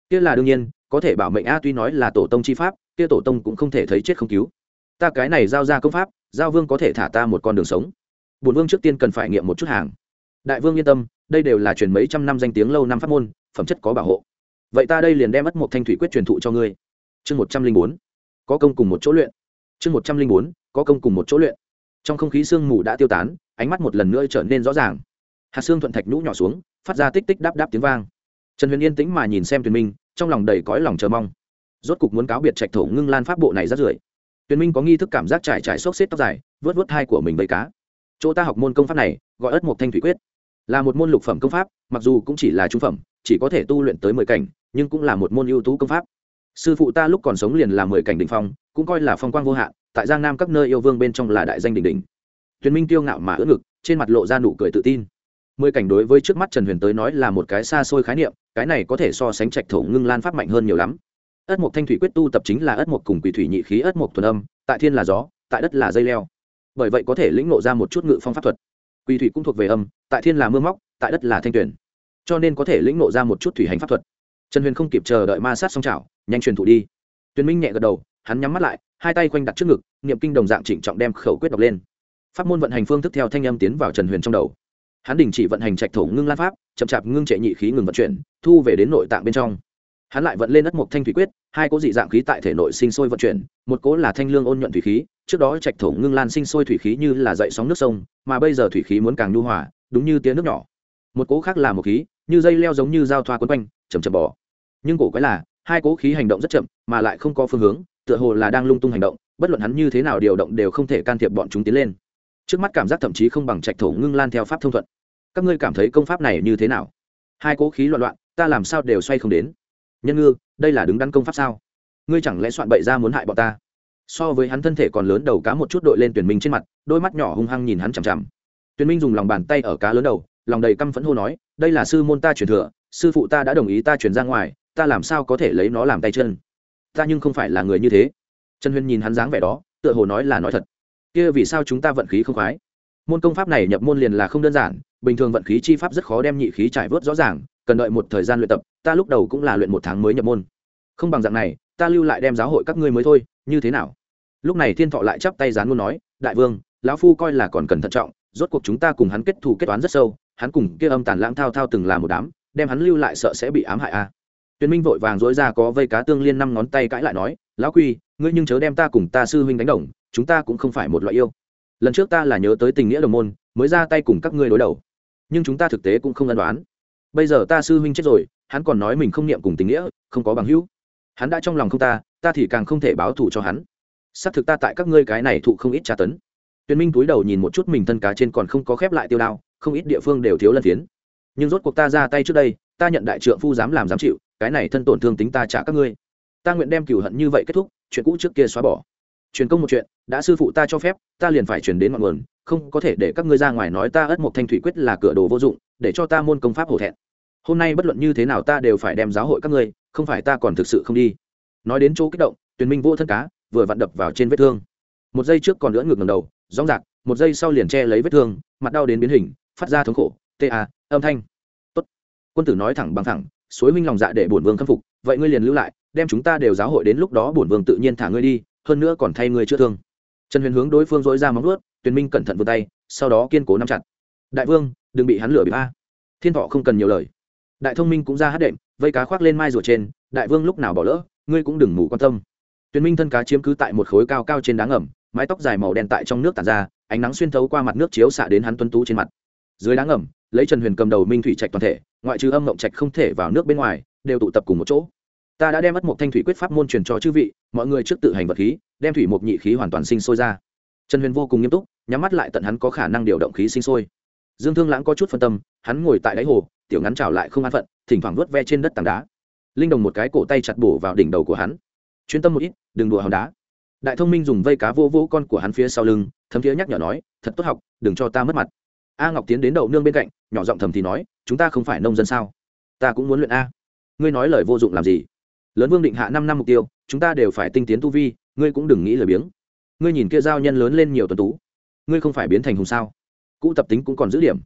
Kia là đương nhiên, có thể bảo mệnh a tuy nói là tổ tông chi pháp, kia tổ tông cũng không thể thấy chết không cứu. Ta cái này giao ra công pháp giao vương có thể thả ta một con đường sống. Bùn vương trước tiên cần phải nghiệm một chút hàng. Đại vương yên tâm, đây đều là truyền mấy trăm năm danh tiếng lâu năm pháp môn, phẩm chất có bảo hộ. Vậy ta đây liền đem mất một thanh thủy quyết truyền thụ cho ngươi. Chương một trăm linh bốn, có công cùng một chỗ luyện. Chương một trăm linh bốn, có công cùng một chỗ luyện. Trong không khí sương mù đã tiêu tán, ánh mắt một lần nữa trở nên rõ ràng. Hạt xương thuận thạch nhũ nhỏ xuống, phát ra tích tích đáp đáp tiếng vang. Trần huyền yên tĩnh mà nhìn xem tuyền minh, trong lòng đầy cõi lòng chờ mong. Rốt cục muốn cáo biệt trạch thổ ngưng lan pháp bộ này rất rưởi tuyền minh có nghi thức cảm giác trải trải xốc xếp tóc dài vớt vớt hai của mình vây cá. Chỗ ta học môn công pháp này, gọi ất một thanh thủy quyết. Là một môn lục phẩm công pháp, mặc dù cũng chỉ là trung phẩm, chỉ có thể tu luyện tới mười cảnh, nhưng cũng là một môn ưu tú công pháp. Sư phụ ta lúc còn sống liền là mười cảnh đ ỉ n h phong, cũng coi là phong quang vô hạn, tại giang nam các nơi yêu vương bên trong là đại danh đỉnh đỉnh. Tuyền minh tiêu ngạo mà ưỡn ngực, trên mặt lộ ra nụ cười tự tin. Mười cảnh đối với trước mắt trần huyền tới nói là một cái xa xôi khái niệm, cái này có thể so sánh trạch thổ ngưng lan pháp mạnh hơn nhiều lắm ất mộc thanh thủy quyết tu tập chính là ất mộc cùng quỷ thủy nhị khí ất mộc thuần âm, tại thiên là gió, tại đất là dây leo. Bởi vậy có thể lĩnh nộ ra một chút ngự phong pháp thuật. Quỷ thủy cũng thuộc về âm, tại thiên là mưa móc, tại đất là thanh tuyển. Cho nên có thể lĩnh nộ ra một chút thủy hành pháp thuật. Trần huyền không kịp chờ đợi ma sát song trào nhanh truyền thụ đi. Tuyền minh nhẹ gật đầu, hắn nhắm mắt lại, hai tay quanh đặt trước ngực, niệm kinh đồng dạng trịnh trọng đem khẩu quyết đọc lên. Pháp môn vận hành phương thức theo thanh âm tiến vào trần huyền trong đầu. Hắn đình chỉ vận hành trạch thổ ngưng lan pháp, chậm chạp ngưng trệ nhị khí ngừng vận chuyển, thu về đến nội tạng bên trong hắn lại vận lên đất mộc thanh thủy quyết, hai cố dị dạng khí tại thể nội sinh sôi vận chuyển, một cố là thanh lương ôn nhuận thủy khí, trước đó trạch thổ ngưng lan sinh sôi thủy khí như là dậy sóng nước sông, mà bây giờ thủy khí muốn càng nhu hòa, đúng như tiếng nước nhỏ. Một cố khác là một khí, như dây leo giống như dao thoa quấn quanh chầm chầm bỏ nhưng cổ quái là, hai cố khí hành động rất chậm, mà lại không có phương hướng, tựa hồ là đang lung tung hành động, bất luận hắn như thế nào điều động đều không thể can thiệp bọn chúng tiến lên. Trước mắt cảm giác thậm chí không bằng trạch thổ ngưng lan theo pháp thông thuận. Các ngươi cảm thấy công pháp này như thế nào? Hai cố khí loạn loạn, ta làm sao đều xoay không đến? Nhân ngư, đây là đứng đắn công pháp sao? Ngươi chẳng lẽ soạn bậy ra muốn hại bọn ta? So với hắn thân thể còn lớn đầu cá một chút đội lên tuyển minh trên mặt, đôi mắt nhỏ hung hăng nhìn hắn chằm chằm. Tuyển minh dùng lòng bàn tay ở cá lớn đầu, lòng đầy căm phẫn hô nói, đây là sư môn ta truyền thừa, sư phụ ta đã đồng ý ta truyền ra ngoài, ta làm sao có thể lấy nó làm tay chân? Ta nhưng không phải là người như thế. Trần huyên nhìn hắn dáng vẻ đó, tựa hồ nói là nói thật. Kia vì sao chúng ta vận khí không khoái? Môn công pháp này nhập môn liền là không đơn giản, bình thường vận khí chi pháp rất khó đem nhị khí trải vớt rõ ràng cần đợi một thời gian luyện tập, ta lúc đầu cũng là luyện một tháng mới nhập môn. Không bằng dạng này, ta lưu lại đem giáo hội các ngươi mới thôi, như thế nào? Lúc này thiên thọ lại chắp tay dán luôn nói, đại vương, lão phu coi là còn cần thận trọng, rốt cuộc chúng ta cùng hắn kết thù kết toán rất sâu, hắn cùng kia âm tàn lãng thao thao từng là một đám, đem hắn lưu lại sợ sẽ bị ám hại a. À. tuyên minh vội vàng dối ra có vây cá tương liên năm ngón tay cãi lại nói, lão quy, ngươi nhưng chớ đem ta cùng ta sư huynh đánh đồng, chúng ta cũng không phải một loại yêu. Lần trước ta là nhớ tới tình nghĩa đồng môn, mới ra tay cùng các ngươi đối đầu. Nhưng chúng ta thực tế cũng không ân đoán bây giờ ta sư huynh chết rồi, hắn còn nói mình không niệm cùng tình nghĩa, không có bằng hữu. Hắn đã trong lòng không ta ta thì càng không thể báo thù cho hắn. Xác thực ta tại các ngươi cái này thụ không ít tra tấn. Tuyên minh túi đầu nhìn một chút mình thân cá trên còn không có khép lại tiêu đao, không ít địa phương đều thiếu lân phiến. Nhưng rốt cuộc ta ra tay trước đây, ta nhận đại trượng phu dám làm dám chịu, cái này thân tổn thương tính ta trả các ngươi. Ta nguyện đem cửu hận như vậy kết thúc, chuyện cũ trước kia xóa bỏ. Truyền công một chuyện, đã sư phụ ta cho phép, ta liền phải truyền đến mọi nguồn, không có thể để các ngươi ra ngoài nói ta ất một thanh thủy quyết là cửa đồ vô dụng để cho ta môn công pháp hổ thẹn. Hôm nay bất luận như thế nào ta đều phải đem giáo hội các ngươi, không phải ta còn thực sự không đi. Nói đến chỗ kích động, tuyền minh vô thân cá, vừa vặn đập vào trên vết thương. Một giây trước còn lưỡn ngược ngầm đầu, rong rạc, một giây sau liền che lấy vết thương, mặt đau đến biến hình, phát ra thống khổ ta âm thanh. Tốt. Quân tử nói thẳng bằng thẳng, suối minh lòng dạ để bổn vương khâm phục, vậy ngươi liền lưu lại, đem chúng ta đều giáo hội đến lúc đó bổn vương tự nhiên thả ngươi đi, hơn nữa còn thay ngươi chữa thương. Trần huyền hướng đối phương dối ra móng ướt tuyền minh cẩn thận vươn tay, sau đó kiên cố nắm chặt đại vương, đừng bị hắn lửa bị a. Thiên thọ không cần nhiều lời. Đại thông minh cũng ra hát đệm, vây cá khoác lên mai rùa trên, đại vương lúc nào bỏ lỡ, ngươi cũng đừng ngủ quan tâm. Tuyền minh thân cá chiếm cứ tại một khối cao cao trên đá ngầm, mái tóc dài màu đen tại trong nước tàn ra, ánh nắng xuyên thấu qua mặt nước chiếu xạ đến hắn tuân tú trên mặt. Dưới đá ngầm, lấy trần huyền cầm đầu minh thủy trạch toàn thể, ngoại trừ âm mộng trạch không thể vào nước bên ngoài, đều tụ tập cùng một chỗ. Ta đã đem mất một thanh thủy quyết pháp môn truyền cho chư vị, mọi người trước tự hành vật khí, đem thủy một nhị khí hoàn toàn sinh sôi ra. Trần huyền vô cùng nghiêm túc, nhắm mắt lại tận hắn có khả năng điều động khí sinh sôi dương thương lãng có chút phân tâm, hắn ngồi tại đáy hồ, tiểu ngắn trào lại không an phận, thỉnh thoảng vớt ve trên đất tảng đá. Linh đồng một cái cổ tay chặt bổ vào đỉnh đầu của hắn. Chuyên tâm một ít, đừng đùa hòn đá. Đại thông minh dùng vây cá vô vỗ con của hắn phía sau lưng, thấm thiế nhắc nhở nói, thật tốt học, đừng cho ta mất mặt. A ngọc tiến đến đậu nương bên cạnh, nhỏ giọng thầm thì nói, chúng ta không phải nông dân sao? Ta cũng muốn luyện a. Ngươi nói lời vô dụng làm gì? Lớn vương định hạ năm năm mục tiêu, chúng ta đều phải tinh tiến tu vi, ngươi cũng đừng nghĩ lời biếng. Ngươi nhìn kia giao nhân lớn lên nhiều tuần tú, ngươi không phải biến thành hùng sao? Cũ tập tính cũng còn giữ điểm.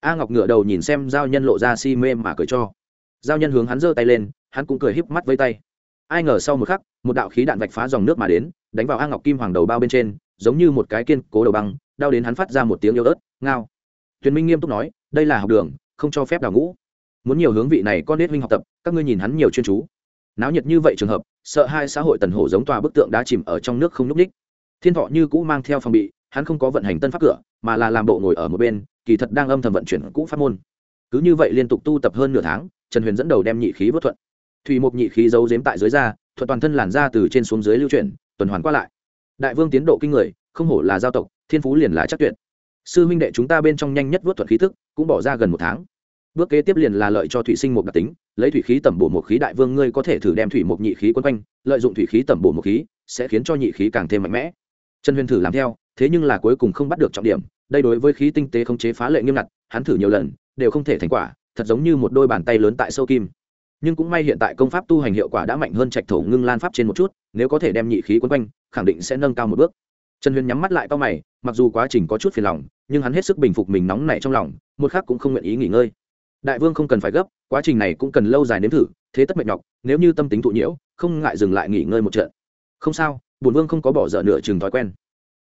A ngọc ngửa đầu nhìn xem giao nhân lộ ra si mê mà cười cho. Giao nhân hướng hắn giơ tay lên, hắn cũng cười híp mắt với tay. Ai ngờ sau một khắc, một đạo khí đạn vạch phá dòng nước mà đến, đánh vào a ngọc kim hoàng đầu bao bên trên, giống như một cái kiên cố đầu băng, đau đến hắn phát ra một tiếng yêu ớt, ngao. Tuyền minh nghiêm túc nói, đây là học đường, không cho phép đào ngũ. Muốn nhiều hướng vị này con nết minh học tập, các ngươi nhìn hắn nhiều chuyên chú. Náo nhiệt như vậy trường hợp, sợ hai xã hội tần hổ giống tòa bức tượng đá chìm ở trong nước không n ú c ních thiên thọ như cũ mang theo phòng bị hắn không có vận hành tân pháp cửa, mà là làm bộ ngồi ở một bên, kỳ thật đang âm thầm vận chuyển cũ pháp môn. Cứ như vậy liên tục tu tập hơn nửa tháng, trần huyền dẫn đầu đem nhị khí vớt thuận. Thủy mục nhị khí giấu dếm tại dưới da, thuận toàn thân làn da từ trên xuống dưới lưu chuyển, tuần hoàn qua lại. Đại vương tiến độ kinh người, không hổ là giao tộc, thiên phú liền là chắc tuyệt. Sư huynh đệ chúng ta bên trong nhanh nhất vớt thuận khí thức, cũng bỏ ra gần một tháng. Bước kế tiếp liền là lợi cho thủy sinh một đặc tính, lấy thủy khí tẩm bổ một khí đại vương ngươi có thể thử đem thủy một nhị khí quân quanh, lợi dụng thủy khí tẩm bổ một khí, sẽ khiến cho nhị khí càng thêm mạnh mẽ. Trần huyền thử làm theo thế nhưng là cuối cùng không bắt được trọng điểm, đây đối với khí tinh tế không chế phá lệ nghiêm ngặt, hắn thử nhiều lần, đều không thể thành quả, thật giống như một đôi bàn tay lớn tại sâu kim. Nhưng cũng may hiện tại công pháp tu hành hiệu quả đã mạnh hơn trạch thổ ngưng lan pháp trên một chút, nếu có thể đem nhị khí quấn quanh, khẳng định sẽ nâng cao một bước. Trần huyền nhắm mắt lại cao mày, mặc dù quá trình có chút phiền lòng, nhưng hắn hết sức bình phục mình nóng nảy trong lòng, một khác cũng không nguyện ý nghỉ ngơi. Đại vương không cần phải gấp, quá trình này cũng cần lâu dài nếm thử, thế tất mệt nhọc, nếu như tâm tính thụ nhiễu, không ngại dừng lại nghỉ ngơi một trận. Không sao bùn vương không có bỏ dở nửa chừng thói quen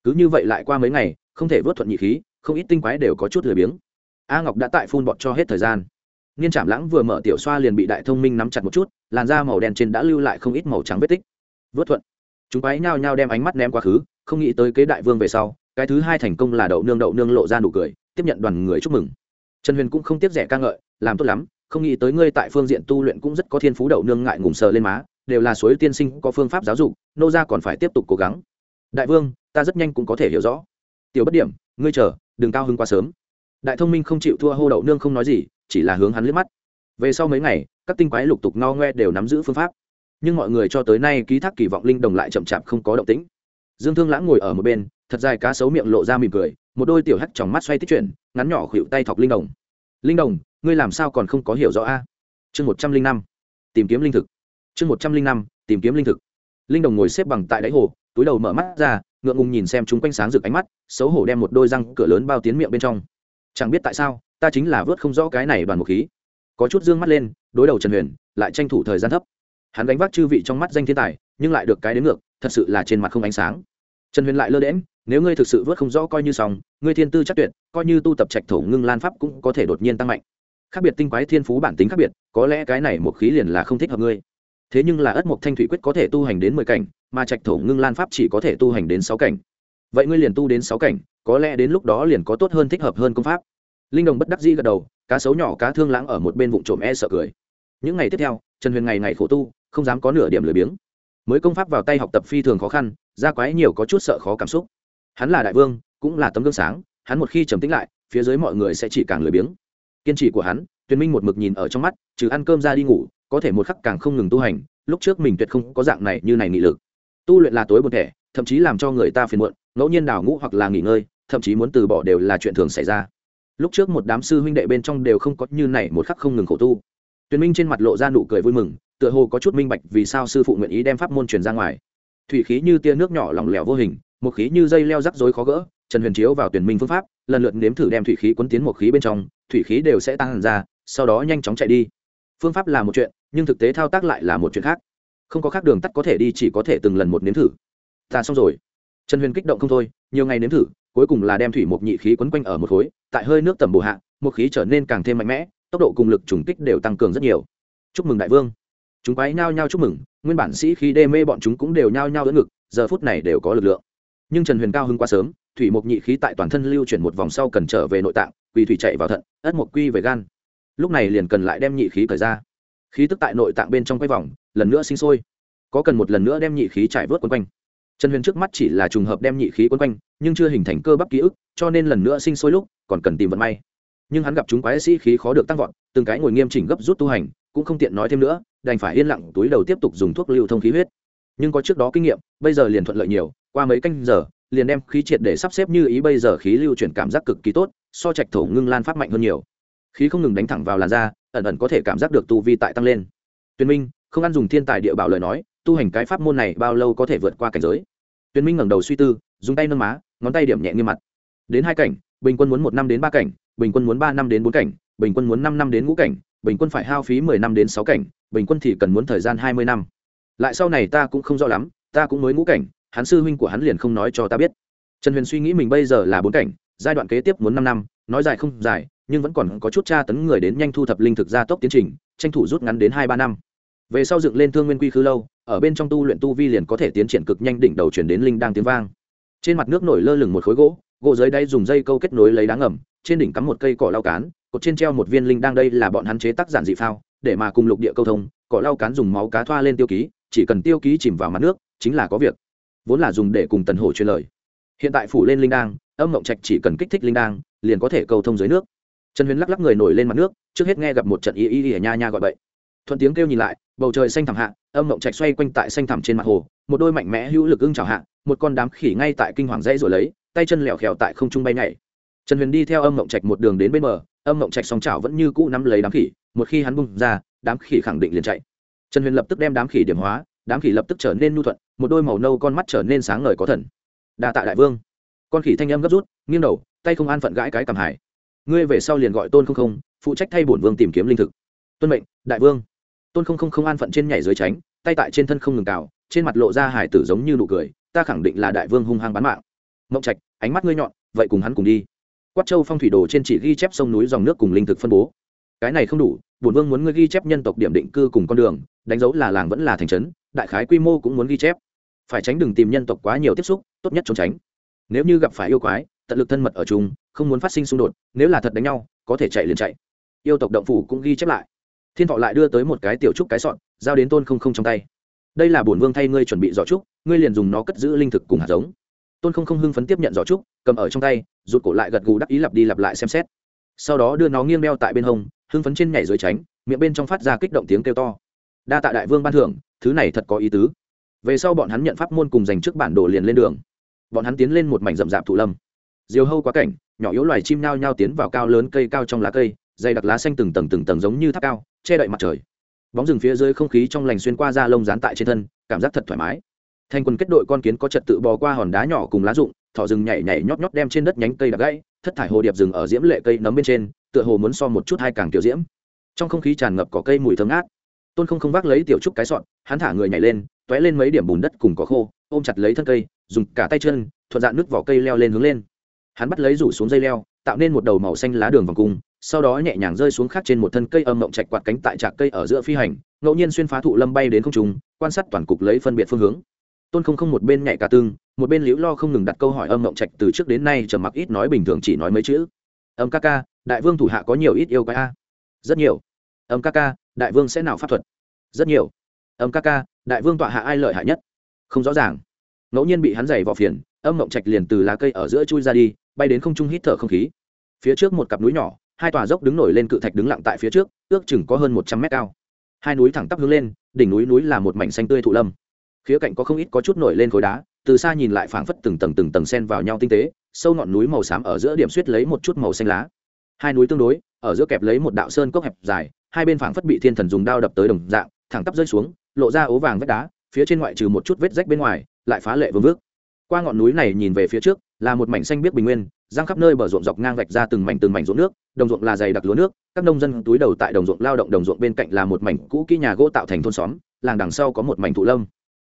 cứ như vậy lại qua mấy ngày, không thể vớt thuận nhị khí, không ít tinh quái đều có chút lười biếng. A ngọc đã tại phun bọt cho hết thời gian. Niên trảm lãng vừa mở tiểu xoa liền bị đại thông minh nắm chặt một chút, làn da màu đen trên đã lưu lại không ít màu trắng vết tích. Vớt thuận. Chúng quái nhao nhao đem ánh mắt ném quá khứ không nghĩ tới kế đại vương về sau, cái thứ hai thành công là đậu nương đậu nương lộ ra nụ cười, tiếp nhận đoàn người chúc mừng. Trần huyền cũng không tiếp rẻ ca ngợi, làm tốt lắm, không nghĩ tới ngươi tại phương diện tu luyện cũng rất có thiên phú đậu nương ngại ngùng sờ lên má, đều là suối tiên sinh có phương pháp giáo dục, nô ra còn phải tiếp tục cố gắng đại vương, ta rất nhanh cũng có thể hiểu rõ. Tiểu bất điểm, ngươi chờ, đừng cao hứng quá sớm. Đại thông minh không chịu thua hô đậu nương không nói gì, chỉ là hướng hắn liếc mắt. Về sau mấy ngày, các tinh quái lục tục no ngoe đều nắm giữ phương pháp. Nhưng mọi người cho tới nay ký thác kỳ vọng linh đồng lại chậm chạp không có động tĩnh. Dương thương lãng ngồi ở một bên, thật dài cá sấu miệng lộ ra mỉm cười, một đôi tiểu hắt tròng mắt xoay tích chuyển, ngắn nhỏ khuỵu tay thọc linh đồng. Linh đồng, ngươi làm sao còn không có hiểu rõ a? Chương một trăm linh năm, tìm kiếm linh thực. Chương một trăm linh năm, tìm kiếm linh thực. Linh đồng ngồi xếp bằng tại đáy hồ túi đầu mở mắt ra, ngượng ngùng nhìn xem chúng quanh sáng rực ánh mắt, xấu hổ đem một đôi răng cửa lớn bao tiến miệng bên trong. Chẳng biết tại sao, ta chính là vớt không rõ cái này đoàn một khí. Có chút d ư ơ n g mắt lên, đối đầu trần huyền, lại tranh thủ thời gian thấp. Hắn đánh vác chư vị trong mắt danh thiên tài, nhưng lại được cái đến ngược, thật sự là trên mặt không ánh sáng. Trần huyền lại lơ đễm nếu ngươi thực sự vớt không rõ coi như xong, ngươi thiên tư chắc tuyệt, coi như tu tập trạch thổ ngưng lan pháp cũng có thể đột nhiên tăng mạnh. Khác biệt tinh quái thiên phú bản tính khác biệt, có lẽ cái này một khí liền là không thích hợp ngươi thế nhưng là ất mộc thanh thủy quyết có thể tu hành đến mười cảnh, mà trạch thổ ngưng lan pháp chỉ có thể tu hành đến sáu cảnh. Vậy ngươi liền tu đến sáu cảnh, có lẽ đến lúc đó liền có tốt hơn thích hợp hơn công pháp. Linh đồng bất đắc dĩ gật đầu, cá sấu nhỏ cá thương lãng ở một bên vụ trộm e sợ cười. Những ngày tiếp theo, trần huyền ngày ngày khổ tu, không dám có nửa điểm lười biếng. Mới công pháp vào tay học tập phi thường khó khăn ra quái nhiều có chút sợ khó cảm xúc. Hắn là đại vương, cũng là tấm gương sáng, hắn một khi trầm tĩnh lại, phía dưới mọi người sẽ chỉ càng lười biếng. Kiên trì của hắn, tuyền minh một mực nhìn ở trong mắt, trừ ăn cơm ra đi ngủ có thể một khắc càng không ngừng tu hành, lúc trước mình tuyệt không có dạng này như này nghị lực. Tu luyện là tối một thể thậm chí làm cho người ta phiền muộn, ngẫu nhiên đào ngũ hoặc là nghỉ ngơi, thậm chí muốn từ bỏ đều là chuyện thường xảy ra. Lúc trước một đám sư huynh đệ bên trong đều không có như này một khắc không ngừng khổ tu. Tuyền minh trên mặt lộ ra nụ cười vui mừng, tựa hồ có chút minh bạch vì sao sư phụ nguyện ý đem pháp môn truyền ra ngoài. Thủy khí như tia nước nhỏ lỏng lẻo vô hình, một khí như dây leo rắc rối khó gỡ, trần huyền chiếu vào tuyển minh phương pháp, lần lượt nếm thử đem thủy khí quấn tiến một khí bên trong, thủy khí đều sẽ tăng ra, sau đó nhanh chóng chạy đi. Phương pháp là một chuyện nhưng thực tế thao tác lại là một chuyện khác. Không có khác đường tắt có thể đi, chỉ có thể từng lần một nếm thử. Ta xong rồi. Trần huyền kích động không thôi, nhiều ngày nếm thử, cuối cùng là đem thủy một nhị khí quấn quanh ở một khối, tại hơi nước tầm bồ hạ một khí trở nên càng thêm mạnh mẽ, tốc độ cùng lực trùng kích đều tăng cường rất nhiều. Chúc mừng đại vương. Chúng quái nhao nhao chúc mừng, nguyên bản sĩ khi đê mê bọn chúng cũng đều nhao nhao đỡ ngực, giờ phút này đều có lực lượng. Nhưng trần huyền cao hưng quá sớm, thủy mục nhị khí tại toàn thân lưu chuyển một vòng sau cần trở về nội tạng, quỳ thủy chạy vào thận, ất mục quy về gan. Lúc này liền cần lại đem nhị khí cởi ra khí tức tại nội tạng bên trong quay vòng, lần nữa sinh sôi. Có cần một lần nữa đem nhị khí trải vớt quấn quanh. Trần huyền trước mắt chỉ là trùng hợp đem nhị khí quấn quanh, nhưng chưa hình thành cơ bắp ký ức, cho nên lần nữa sinh sôi lúc còn cần tìm vận may. Nhưng hắn gặp chúng quái sĩ khí khó được tăng vọt, từng cái ngồi nghiêm chỉnh gấp rút tu hành, cũng không tiện nói thêm nữa, đành phải yên lặng túi đầu tiếp tục dùng thuốc lưu thông khí huyết. Nhưng có trước đó kinh nghiệm, bây giờ liền thuận lợi nhiều, qua mấy canh giờ, liền đem khí triệt để sắp xếp như ý bây giờ khí lưu chuyển cảm giác cực kỳ tốt, so trạch thổ ngưng lan phát mạnh hơn nhiều khí không ngừng đánh thẳng vào làn da, ẩn ẩn có thể cảm giác được tu vi tại tăng lên. Tuyên minh, không ăn dùng thiên tài địa bảo lời nói, tu hành cái pháp môn này bao lâu có thể vượt qua cảnh giới? Tuyên minh ngẩng đầu suy tư, dùng tay nâng má, ngón tay điểm nhẹ nghiêm mặt. Đến hai cảnh, bình quân muốn một năm đến ba cảnh, bình quân muốn ba năm đến bốn cảnh, bình quân muốn năm năm đến ngũ cảnh, bình quân phải hao phí mười năm đến sáu cảnh, bình quân thì cần muốn thời gian hai mươi năm. Lại sau này ta cũng không rõ lắm, ta cũng mới ngũ cảnh, hắn sư huynh của hắn liền không nói cho ta biết. Trần huyền suy nghĩ mình bây giờ là bốn cảnh, giai đoạn kế tiếp muốn năm năm, nói dài không dài nhưng vẫn còn có chút tra tấn người đến nhanh thu thập linh thực gia tốc tiến trình, tranh thủ rút ngắn đến hai ba năm. Về sau dựng lên thương nguyên quy khứ lâu, ở bên trong tu luyện tu vi liền có thể tiến triển cực nhanh đỉnh đầu chuyển đến linh đang tiếng vang. Trên mặt nước nổi lơ lửng một khối gỗ gỗ dưới đây dùng dây câu kết nối lấy đá ngầm, trên đỉnh cắm một cây cỏ lau cán, cột trên treo một viên linh đang đây là bọn hắn chế tác giản dị phao, để mà cùng lục địa câu thông, cỏ lau cán dùng máu cá thoa lên tiêu ký, chỉ cần tiêu ký chìm vào mặt nước, chính là có việc. Vốn là dùng để cùng tần hổ truyền lời. Hiện tại phủ lên linh đang, âm mộng trạch chỉ cần kích thích linh đang, liền có thể câu thông dưới nước trần huyền lắc lắc người nổi lên mặt nước, trước hết nghe gặp một trận y y y nha nha gọi bậy. Thuận tiếng kêu nhìn lại, bầu trời xanh thẳm hạ, âm mộng trạch xoay quanh tại xanh thẳm trên mặt hồ, một đôi mạnh mẽ hữu lực ưng trào hạ, một con đám khỉ ngay tại kinh hoàng dãy rồi lấy, tay chân lẹo khèo tại không trung bay nhảy. Trần huyền đi theo âm mộng trạch một đường đến bên bờ, âm mộng trạch song chảo vẫn như cũ nắm lấy đám khỉ, một khi hắn bung ra, đám khỉ khẳng định liền chạy. Trần huyền lập tức đem đám khỉ điểm hóa, đám khỉ lập tức trở nên nhu thuận, một đôi màu nâu con mắt trở nên sáng ngời có thần. Đa tạ đại vương. Con khỉ thanh âm gấp rút, nghiêng đầu, tay không an phận gãi cái cầm hải ngươi về sau liền gọi tôn không không, phụ trách thay bổn vương tìm kiếm linh thực. Tuân mệnh, đại vương. Tôn không không không an phận trên nhảy dưới tránh, tay tại trên thân không ngừng cào, trên mặt lộ ra hải tử giống như nụ cười, ta khẳng định là đại vương hung hăng bán mạng. Mộng trạch, ánh mắt ngươi nhọn, vậy cùng hắn cùng đi. Quát châu phong thủy đồ trên chỉ ghi chép sông núi dòng nước cùng linh thực phân bố. Cái này không đủ, bổn vương muốn ngươi ghi chép nhân tộc điểm định cư cùng con đường, đánh dấu là làng vẫn là thành trấn, đại khái quy mô cũng muốn ghi chép. Phải tránh đừng tìm nhân tộc quá nhiều tiếp xúc, tốt nhất trốn tránh. Nếu như gặp phải yêu quái tận lực thân mật ở chung, không muốn phát sinh xung đột, nếu là thật đánh nhau, có thể chạy liền chạy. Yêu tộc động phủ cũng ghi chép lại. Thiên thọ lại đưa tới một cái tiểu trúc cái sọn giao đến tôn không không trong tay. Đây là bổn vương thay ngươi chuẩn bị giỏ trúc, ngươi liền dùng nó cất giữ linh thực cùng hạt giống. Tôn không không hưng phấn tiếp nhận giỏ trúc, cầm ở trong tay, rụt cổ lại gật gù đắc ý lặp đi lặp lại xem xét. Sau đó đưa nó nghiêng đeo tại bên hông, hưng phấn trên nhảy dưới tránh, miệng bên trong phát ra kích động tiếng kêu to. Đa tạ đại vương ban thưởng, thứ này thật có ý tứ. Về sau bọn hắn nhận pháp môn cùng dành trước bản đồ liền lên đường. Bọn hắn tiến lên một mảnh rậm rạp thụ lâm diều hâu quá cảnh, nhỏ yếu loài chim nao nhao tiến vào cao lớn cây cao trong lá cây, dày đặc lá xanh từng tầng từng tầng giống như tháp cao, che đậy mặt trời. Bóng rừng phía dưới không khí trong lành xuyên qua da lông dán tại trên thân, cảm giác thật thoải mái. Thành quân kết đội con kiến có trật tự bò qua hòn đá nhỏ cùng lá rụng, thỏ rừng nhảy nhảy nhót nhót đem trên đất nhánh cây đặc gãy, thất thải hồ điệp rừng ở diễm lệ cây nấm bên trên, tựa hồ muốn so một chút hai càng tiểu diễm. Trong không khí tràn ngập cỏ cây mùi thơm ngát. Tôn không không vác lấy tiểu trúc cái sọn hắn thả người nhảy lên t ó é lên mấy điểm bùn đất cùng cỏ khô, ôm chặt lấy thân cây, dùng cả tay chân, thuận dạn nước vỏ cây leo lên hướng lên hắn bắt lấy rủ xuống dây leo tạo nên một đầu màu xanh lá đường vòng cung sau đó nhẹ nhàng rơi xuống khác trên một thân cây âm mộng chạch quạt cánh tại trạc cây ở giữa phi hành ngẫu nhiên xuyên phá thụ lâm bay đến không trung, quan sát toàn cục lấy phân biệt phương hướng. Tôn không không một bên nhảy cả tương một bên liễu lo không ngừng đặt câu hỏi âm mộng trạch từ trước đến nay trầm mặc ít nói bình thường chỉ nói mấy chữ. Âm ca ca đại vương thủ hạ có nhiều ít yêu quái a? Rất nhiều. Âm ca ca đại vương sẽ nào pháp thuật? Rất nhiều. Âm ca ca đại vương tọa hạ ai lợi hại nhất? Không rõ ràng. Ngẫu nhiên bị hắn giày vào phiền âm mộng trạch liền từ lá cây ở giữa chui ra đi bay đến không trung hít thở không khí. Phía trước một cặp núi nhỏ, hai tòa dốc đứng nổi lên cự thạch đứng lặng tại phía trước, ước chừng có hơn một trăm mét cao. Hai núi thẳng tắp hướng lên, đỉnh núi núi là một mảnh xanh tươi thụ lâm. Khía cạnh có không ít có chút nổi lên khối đá, từ xa nhìn lại phảng phất từng tầng từng tầng sen vào nhau tinh tế, sâu ngọn núi màu xám ở giữa điểm suýt lấy một chút màu xanh lá. Hai núi tương đối, ở giữa kẹp lấy một đạo sơn cốc hẹp dài, hai bên phảng phất bị thiên thần dùng đao đập tới đồng dạng, thẳng tắp rơi xuống, lộ ra ố vàng vách đá, phía trên ngoại trừ một chút vết rách bên ngoài, lại phá lệ vương vước qua ngọn núi này nhìn về phía trước, là một mảnh xanh biếc bình nguyên giang khắp nơi bờ ruộng dọc ngang vạch ra từng mảnh từng mảnh ruộng nước, đồng ruộng là dày đặc lúa nước, các nông dân túi đầu tại đồng ruộng lao động đồng ruộng bên cạnh là một mảnh cũ kỹ nhà gỗ tạo thành thôn xóm, làng đằng sau có một mảnh thụ lâm.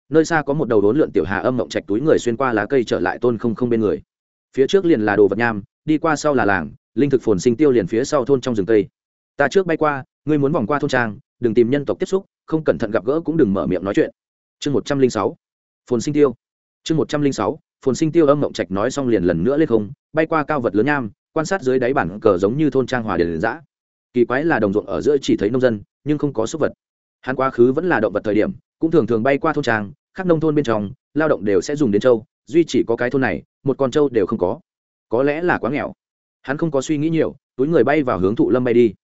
Nơi xa có một đầu đốn lượn tiểu hà âm mộng chạch túi người xuyên qua lá cây trở lại tôn không không bên người. Phía trước liền là đồ vật nham, đi qua sau là làng, linh thực phồn sinh tiêu liền phía sau thôn trong rừng cây. Ta trước bay qua, ngươi muốn vòng qua thôn trang, đừng tìm nhân tộc tiếp xúc, không cẩn thận gặp gỡ cũng đừng mở miệng nói chuyện. Chương một trăm linh sáu, phồn sinh tiêu chương một trăm linh sáu, phồn sinh tiêu âm mộng trạch nói xong liền lần nữa lên không, bay qua cao vật lớn nham, quan sát dưới đáy bản cờ giống như thôn trang hòa điền giã kỳ quái là đồng ruộng ở giữa chỉ thấy nông dân, nhưng không có súc vật. Hắn quá khứ vẫn là động vật thời điểm, cũng thường thường bay qua thôn trang các nông thôn bên trong, lao động đều sẽ dùng đến trâu, duy chỉ có cái thôn này, một con trâu đều không có. Có lẽ là quá nghèo. Hắn không có suy nghĩ nhiều, túi người bay vào hướng thụ lâm bay đi.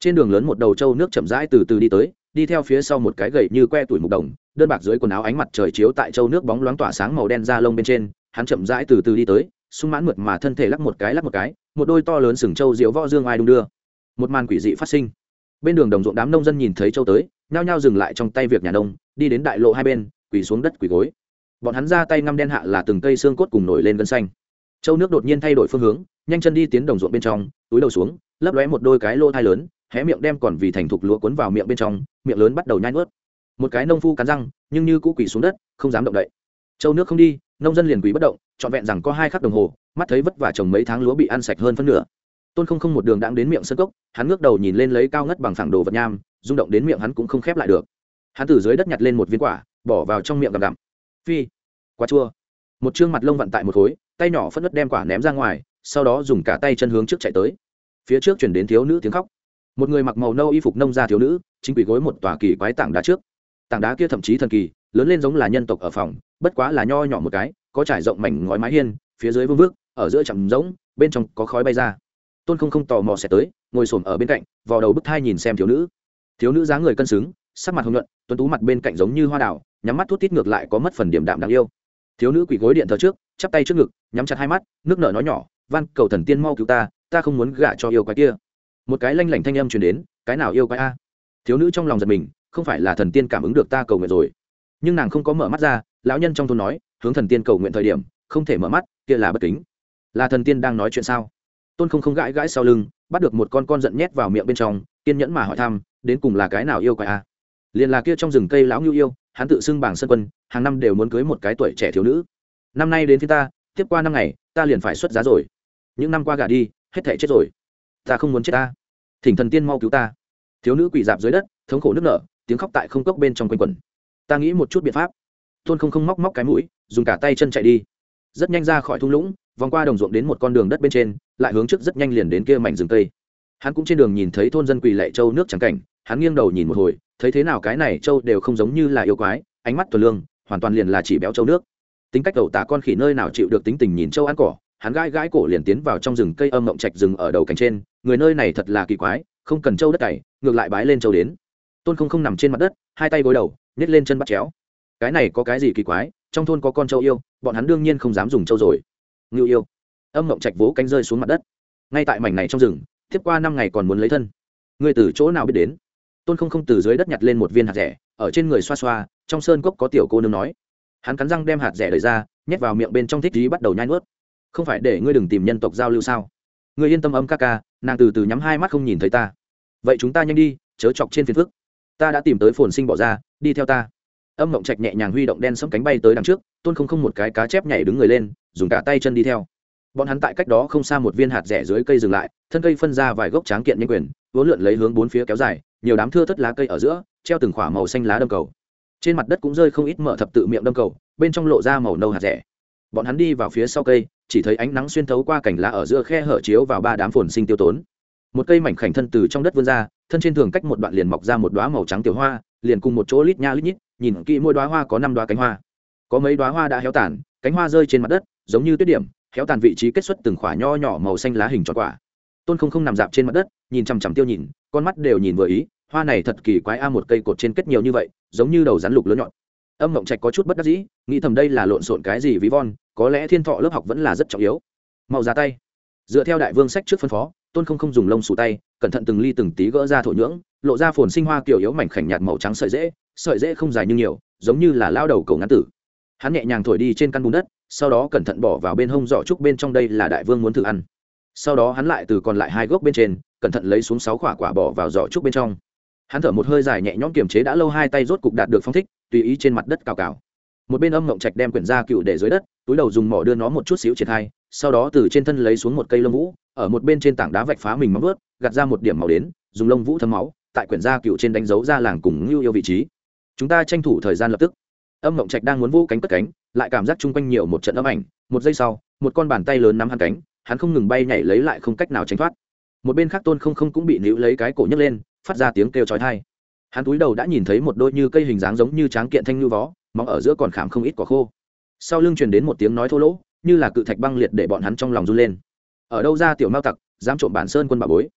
Trên đường lớn một đầu trâu nước chậm rãi từ từ đi tới, đi theo phía sau một cái gậy như que tuổi mục đồng đơn bạc dưới quần áo ánh mặt trời chiếu tại châu nước bóng loáng tỏa sáng màu đen da lông bên trên, hắn chậm rãi từ từ đi tới, sung mãn mượt mà thân thể lắc một cái lắc một cái, một đôi to lớn sừng châu diễu võ dương ai đung đưa. Một màn quỷ dị phát sinh. Bên đường đồng ruộng đám nông dân nhìn thấy châu tới, nhao nhao dừng lại trong tay việc nhà nông, đi đến đại lộ hai bên, quỳ xuống đất quỳ gối. Bọn hắn ra tay ngăm đen hạ là từng cây xương cốt cùng nổi lên gân xanh. Châu nước đột nhiên thay đổi phương hướng, nhanh chân đi tiến đồng ruộng bên trong, túi đầu xuống, lấp lóe một đôi cái lô thai lớn, hé miệng đem còn vì thành thục lúa cuốn vào miệng bên trong, miệng lớn bắt đầu nhai nuốt một cái nông phu cắn răng, nhưng như cũ quỳ xuống đất, không dám động đậy. Châu nước không đi, nông dân liền quỳ bất động, trọn vẹn rằng có hai khắc đồng hồ, mắt thấy vất vả trồng mấy tháng lúa bị ăn sạch hơn phân nửa. Tôn không không một đường đang đến miệng sân cốc, hắn ngước đầu nhìn lên lấy cao ngất bằng phẳng đồ vật nham, rung động đến miệng hắn cũng không khép lại được. Hắn từ dưới đất nhặt lên một viên quả, bỏ vào trong miệng gặm gặm. Phi quá chua. Một chương mặt lông vặn tại một khối, tay nhỏ phất đất đem quả ném ra ngoài, sau đó dùng cả tay chân hướng trước chạy tới. Phía trước chuyển đến thiếu nữ tiếng khóc. Một người mặc màu nâu y phục nông ra thiếu nữ, chính quỷ gối một tòa kỳ quái tảng đá trước tảng đá kia thậm chí thần kỳ, lớn lên giống là nhân tộc ở phòng, bất quá là nho nhỏ một cái, có trải rộng mảnh ngói mái hiên, phía dưới vương vước, ở giữa chậm rỗng, bên trong có khói bay ra. Tôn không không tò mò sẽ tới, ngồi xổm ở bên cạnh, vò đầu bức thai nhìn xem thiếu nữ. Thiếu nữ dáng người cân xứng, sắc mặt hồng nhuận, tuấn tú mặt bên cạnh giống như hoa đào, nhắm mắt thút tít ngược lại có mất phần điểm đạm đáng yêu. Thiếu nữ quỳ gối điện thờ trước, chắp tay trước ngực, nhắm chặt hai mắt, nước nở nói nhỏ van cầu thần tiên mau cứu ta ta không muốn gả cho yêu quái kia. Một cái lanh lảnh thanh âm truyền đến, cái nào yêu quái a? Thiếu nữ trong lòng giật mình không phải là thần tiên cảm ứng được ta cầu nguyện rồi. Nhưng nàng không có mở mắt ra, lão nhân trong thôn nói, hướng thần tiên cầu nguyện thời điểm, không thể mở mắt, kia là bất kính. Là thần tiên đang nói chuyện sao? Tôn không không gãi gãi sau lưng, bắt được một con con giận nhét vào miệng bên trong, kiên nhẫn mà hỏi thăm, đến cùng là cái nào yêu quái à? liền là kia trong rừng cây lão ngưu yêu, hắn tự xưng bảng sân quân, hàng năm đều muốn cưới một cái tuổi trẻ thiếu nữ. Năm nay đến phía ta, tiếp qua năm ngày, ta liền phải xuất giá rồi. Những năm qua gả đi, hết thể chết rồi. Ta không muốn chết ta. Thỉnh thần tiên mau cứu ta. Thiếu nữ quỳ dạp dưới đất, thống khổ nước nở tiếng khóc tại không cốc bên trong quanh quần ta nghĩ một chút biện pháp. Tôn không không móc móc cái mũi, dùng cả tay chân chạy đi. Rất nhanh ra khỏi thung lũng, vòng qua đồng ruộng đến một con đường đất bên trên, lại hướng trước rất nhanh liền đến kia mảnh rừng cây. Hắn cũng trên đường nhìn thấy thôn dân quỳ lệ châu nước trắng cảnh, hắn nghiêng đầu nhìn một hồi, thấy thế nào cái này châu đều không giống như là yêu quái, ánh mắt thuần lương, hoàn toàn liền là chỉ béo châu nước. Tính cách đầu tả con khỉ nơi nào chịu được tính tình nhìn châu ăn cỏ, hắn gãi gãi cổ liền tiến vào trong rừng cây âm mộng trạch rừng ở đầu cành trên, người nơi này thật là kỳ quái, không cần châu đất cày, ngược lại bái lên châu đến tôn không không nằm trên mặt đất, hai tay gối đầu nhét lên chân bắt chéo. Cái này có cái gì kỳ quái, trong thôn có con châu yêu, bọn hắn đương nhiên không dám dùng châu rồi. Ngưu yêu. Âm mộng trạch vỗ cánh rơi xuống mặt đất. Ngay tại mảnh này trong rừng, tiếp qua năm ngày còn muốn lấy thân. Người từ chỗ nào biết đến? Tôn không không từ dưới đất nhặt lên một viên hạt rẻ, ở trên người xoa xoa, trong sơn cốc có tiểu cô nương nói. Hắn cắn răng đem hạt rẻ đẩy ra, nhét vào miệng bên trong thích trí bắt đầu nhai nuốt. Không phải để ngươi đừng tìm nhân tộc giao lưu sao? Ngươi yên tâm âm ca ca, nàng từ từ nhắm hai mắt không nhìn thấy ta. Vậy chúng ta nhanh đi, chớ chọc trên phiền phức ta đã tìm tới phồn sinh bỏ ra, đi theo ta. Âm mộng trạch nhẹ nhàng huy động đen sẫm cánh bay tới đằng trước, tôn không không một cái cá chép nhảy đứng người lên, dùng cả tay chân đi theo. Bọn hắn tại cách đó không xa một viên hạt rẻ dưới cây dừng lại, thân cây phân ra vài gốc tráng kiện nhanh quyền vốn lượn lấy hướng bốn phía kéo dài, nhiều đám thưa thất lá cây ở giữa, treo từng khỏa màu xanh lá đâm cầu. Trên mặt đất cũng rơi không ít mở thập tự miệng đâm cầu, bên trong lộ ra màu nâu hạt rẻ. Bọn hắn đi vào phía sau cây, chỉ thấy ánh nắng xuyên thấu qua cành lá ở giữa khe hở chiếu vào ba đám phồn sinh tiêu tốn một cây mảnh khảnh thân từ trong đất vươn ra, thân trên thường cách một đoạn liền mọc ra một đoá màu trắng tiểu hoa, liền cùng một chỗ lít nha lít nhít, nhìn kỹ mỗi đoá hoa có năm đoá cánh hoa. Có mấy đoá hoa đã héo tàn, cánh hoa rơi trên mặt đất, giống như tuyết điểm, héo tàn vị trí kết xuất từng khỏa nho nhỏ màu xanh lá hình tròn quả. Tôn không không nằm dạp trên mặt đất, nhìn chằm chằm tiêu nhìn, con mắt đều nhìn vừa ý, hoa này thật kỳ quái a, một cây cột trên kết nhiều như vậy, giống như đầu rắn lục lớn nhọn. Âm mộng trạch có chút bất đắc dĩ, nghĩ thầm đây là lộn xộn cái gì ví von, có lẽ thiên thọ lớp học vẫn là rất trọng yếu. Mau ra tay. Dựa theo đại vương sách trước phân phó tôn không không dùng lông sù tay, cẩn thận từng ly từng tí gỡ ra thổ nhưỡng, lộ ra phồn sinh hoa kiểu yếu mảnh khảnh nhạt màu trắng sợi dễ sợi dễ không dài như nhiều, giống như là lao đầu cầu ngắn tử. Hắn nhẹ nhàng thổi đi trên căn bùn đất, sau đó cẩn thận bỏ vào bên hông giỏ trúc bên trong đây là đại vương muốn thử ăn. Sau đó hắn lại từ còn lại hai gốc bên trên, cẩn thận lấy xuống sáu quả quả bỏ vào giỏ trúc bên trong. Hắn thở một hơi dài nhẹ nhõm kiềm chế đã lâu hai tay rốt cục đạt được phong thích, tùy ý trên mặt đất cào cào. Một bên âm mộng trạch đem quyển da cựu để dưới đất, túi đầu dùng mỏ đưa nó một chút xíu triển khai sau đó từ trên thân lấy xuống một cây lông vũ ở một bên trên tảng đá vạch phá mình móng vớt gạt ra một điểm màu đến, dùng lông vũ thấm máu, tại quyển da cựu trên đánh dấu ra làng cùng ngưu yêu vị trí. Chúng ta tranh thủ thời gian lập tức. Âm mộng trạch đang muốn vũ cánh cất cánh, lại cảm giác chung quanh nhiều một trận âm ảnh. Một giây sau, một con bàn tay lớn nắm hắn cánh, hắn không ngừng bay nhảy lấy lại không cách nào tránh thoát. Một bên khác tôn không không cũng bị níu lấy cái cổ nhấc lên, phát ra tiếng kêu chói tai. Hắn túi đầu đã nhìn thấy một đôi như cây hình dáng giống như tráng kiện thanh như vó móng ở giữa còn khảm không ít quả khô. Sau lưng truyền đến một tiếng nói thô lỗ, như là cự thạch băng liệt để bọn hắn trong lòng run lên ở đâu ra tiểu mao tặc dám trộm bản sơn quân bà bối?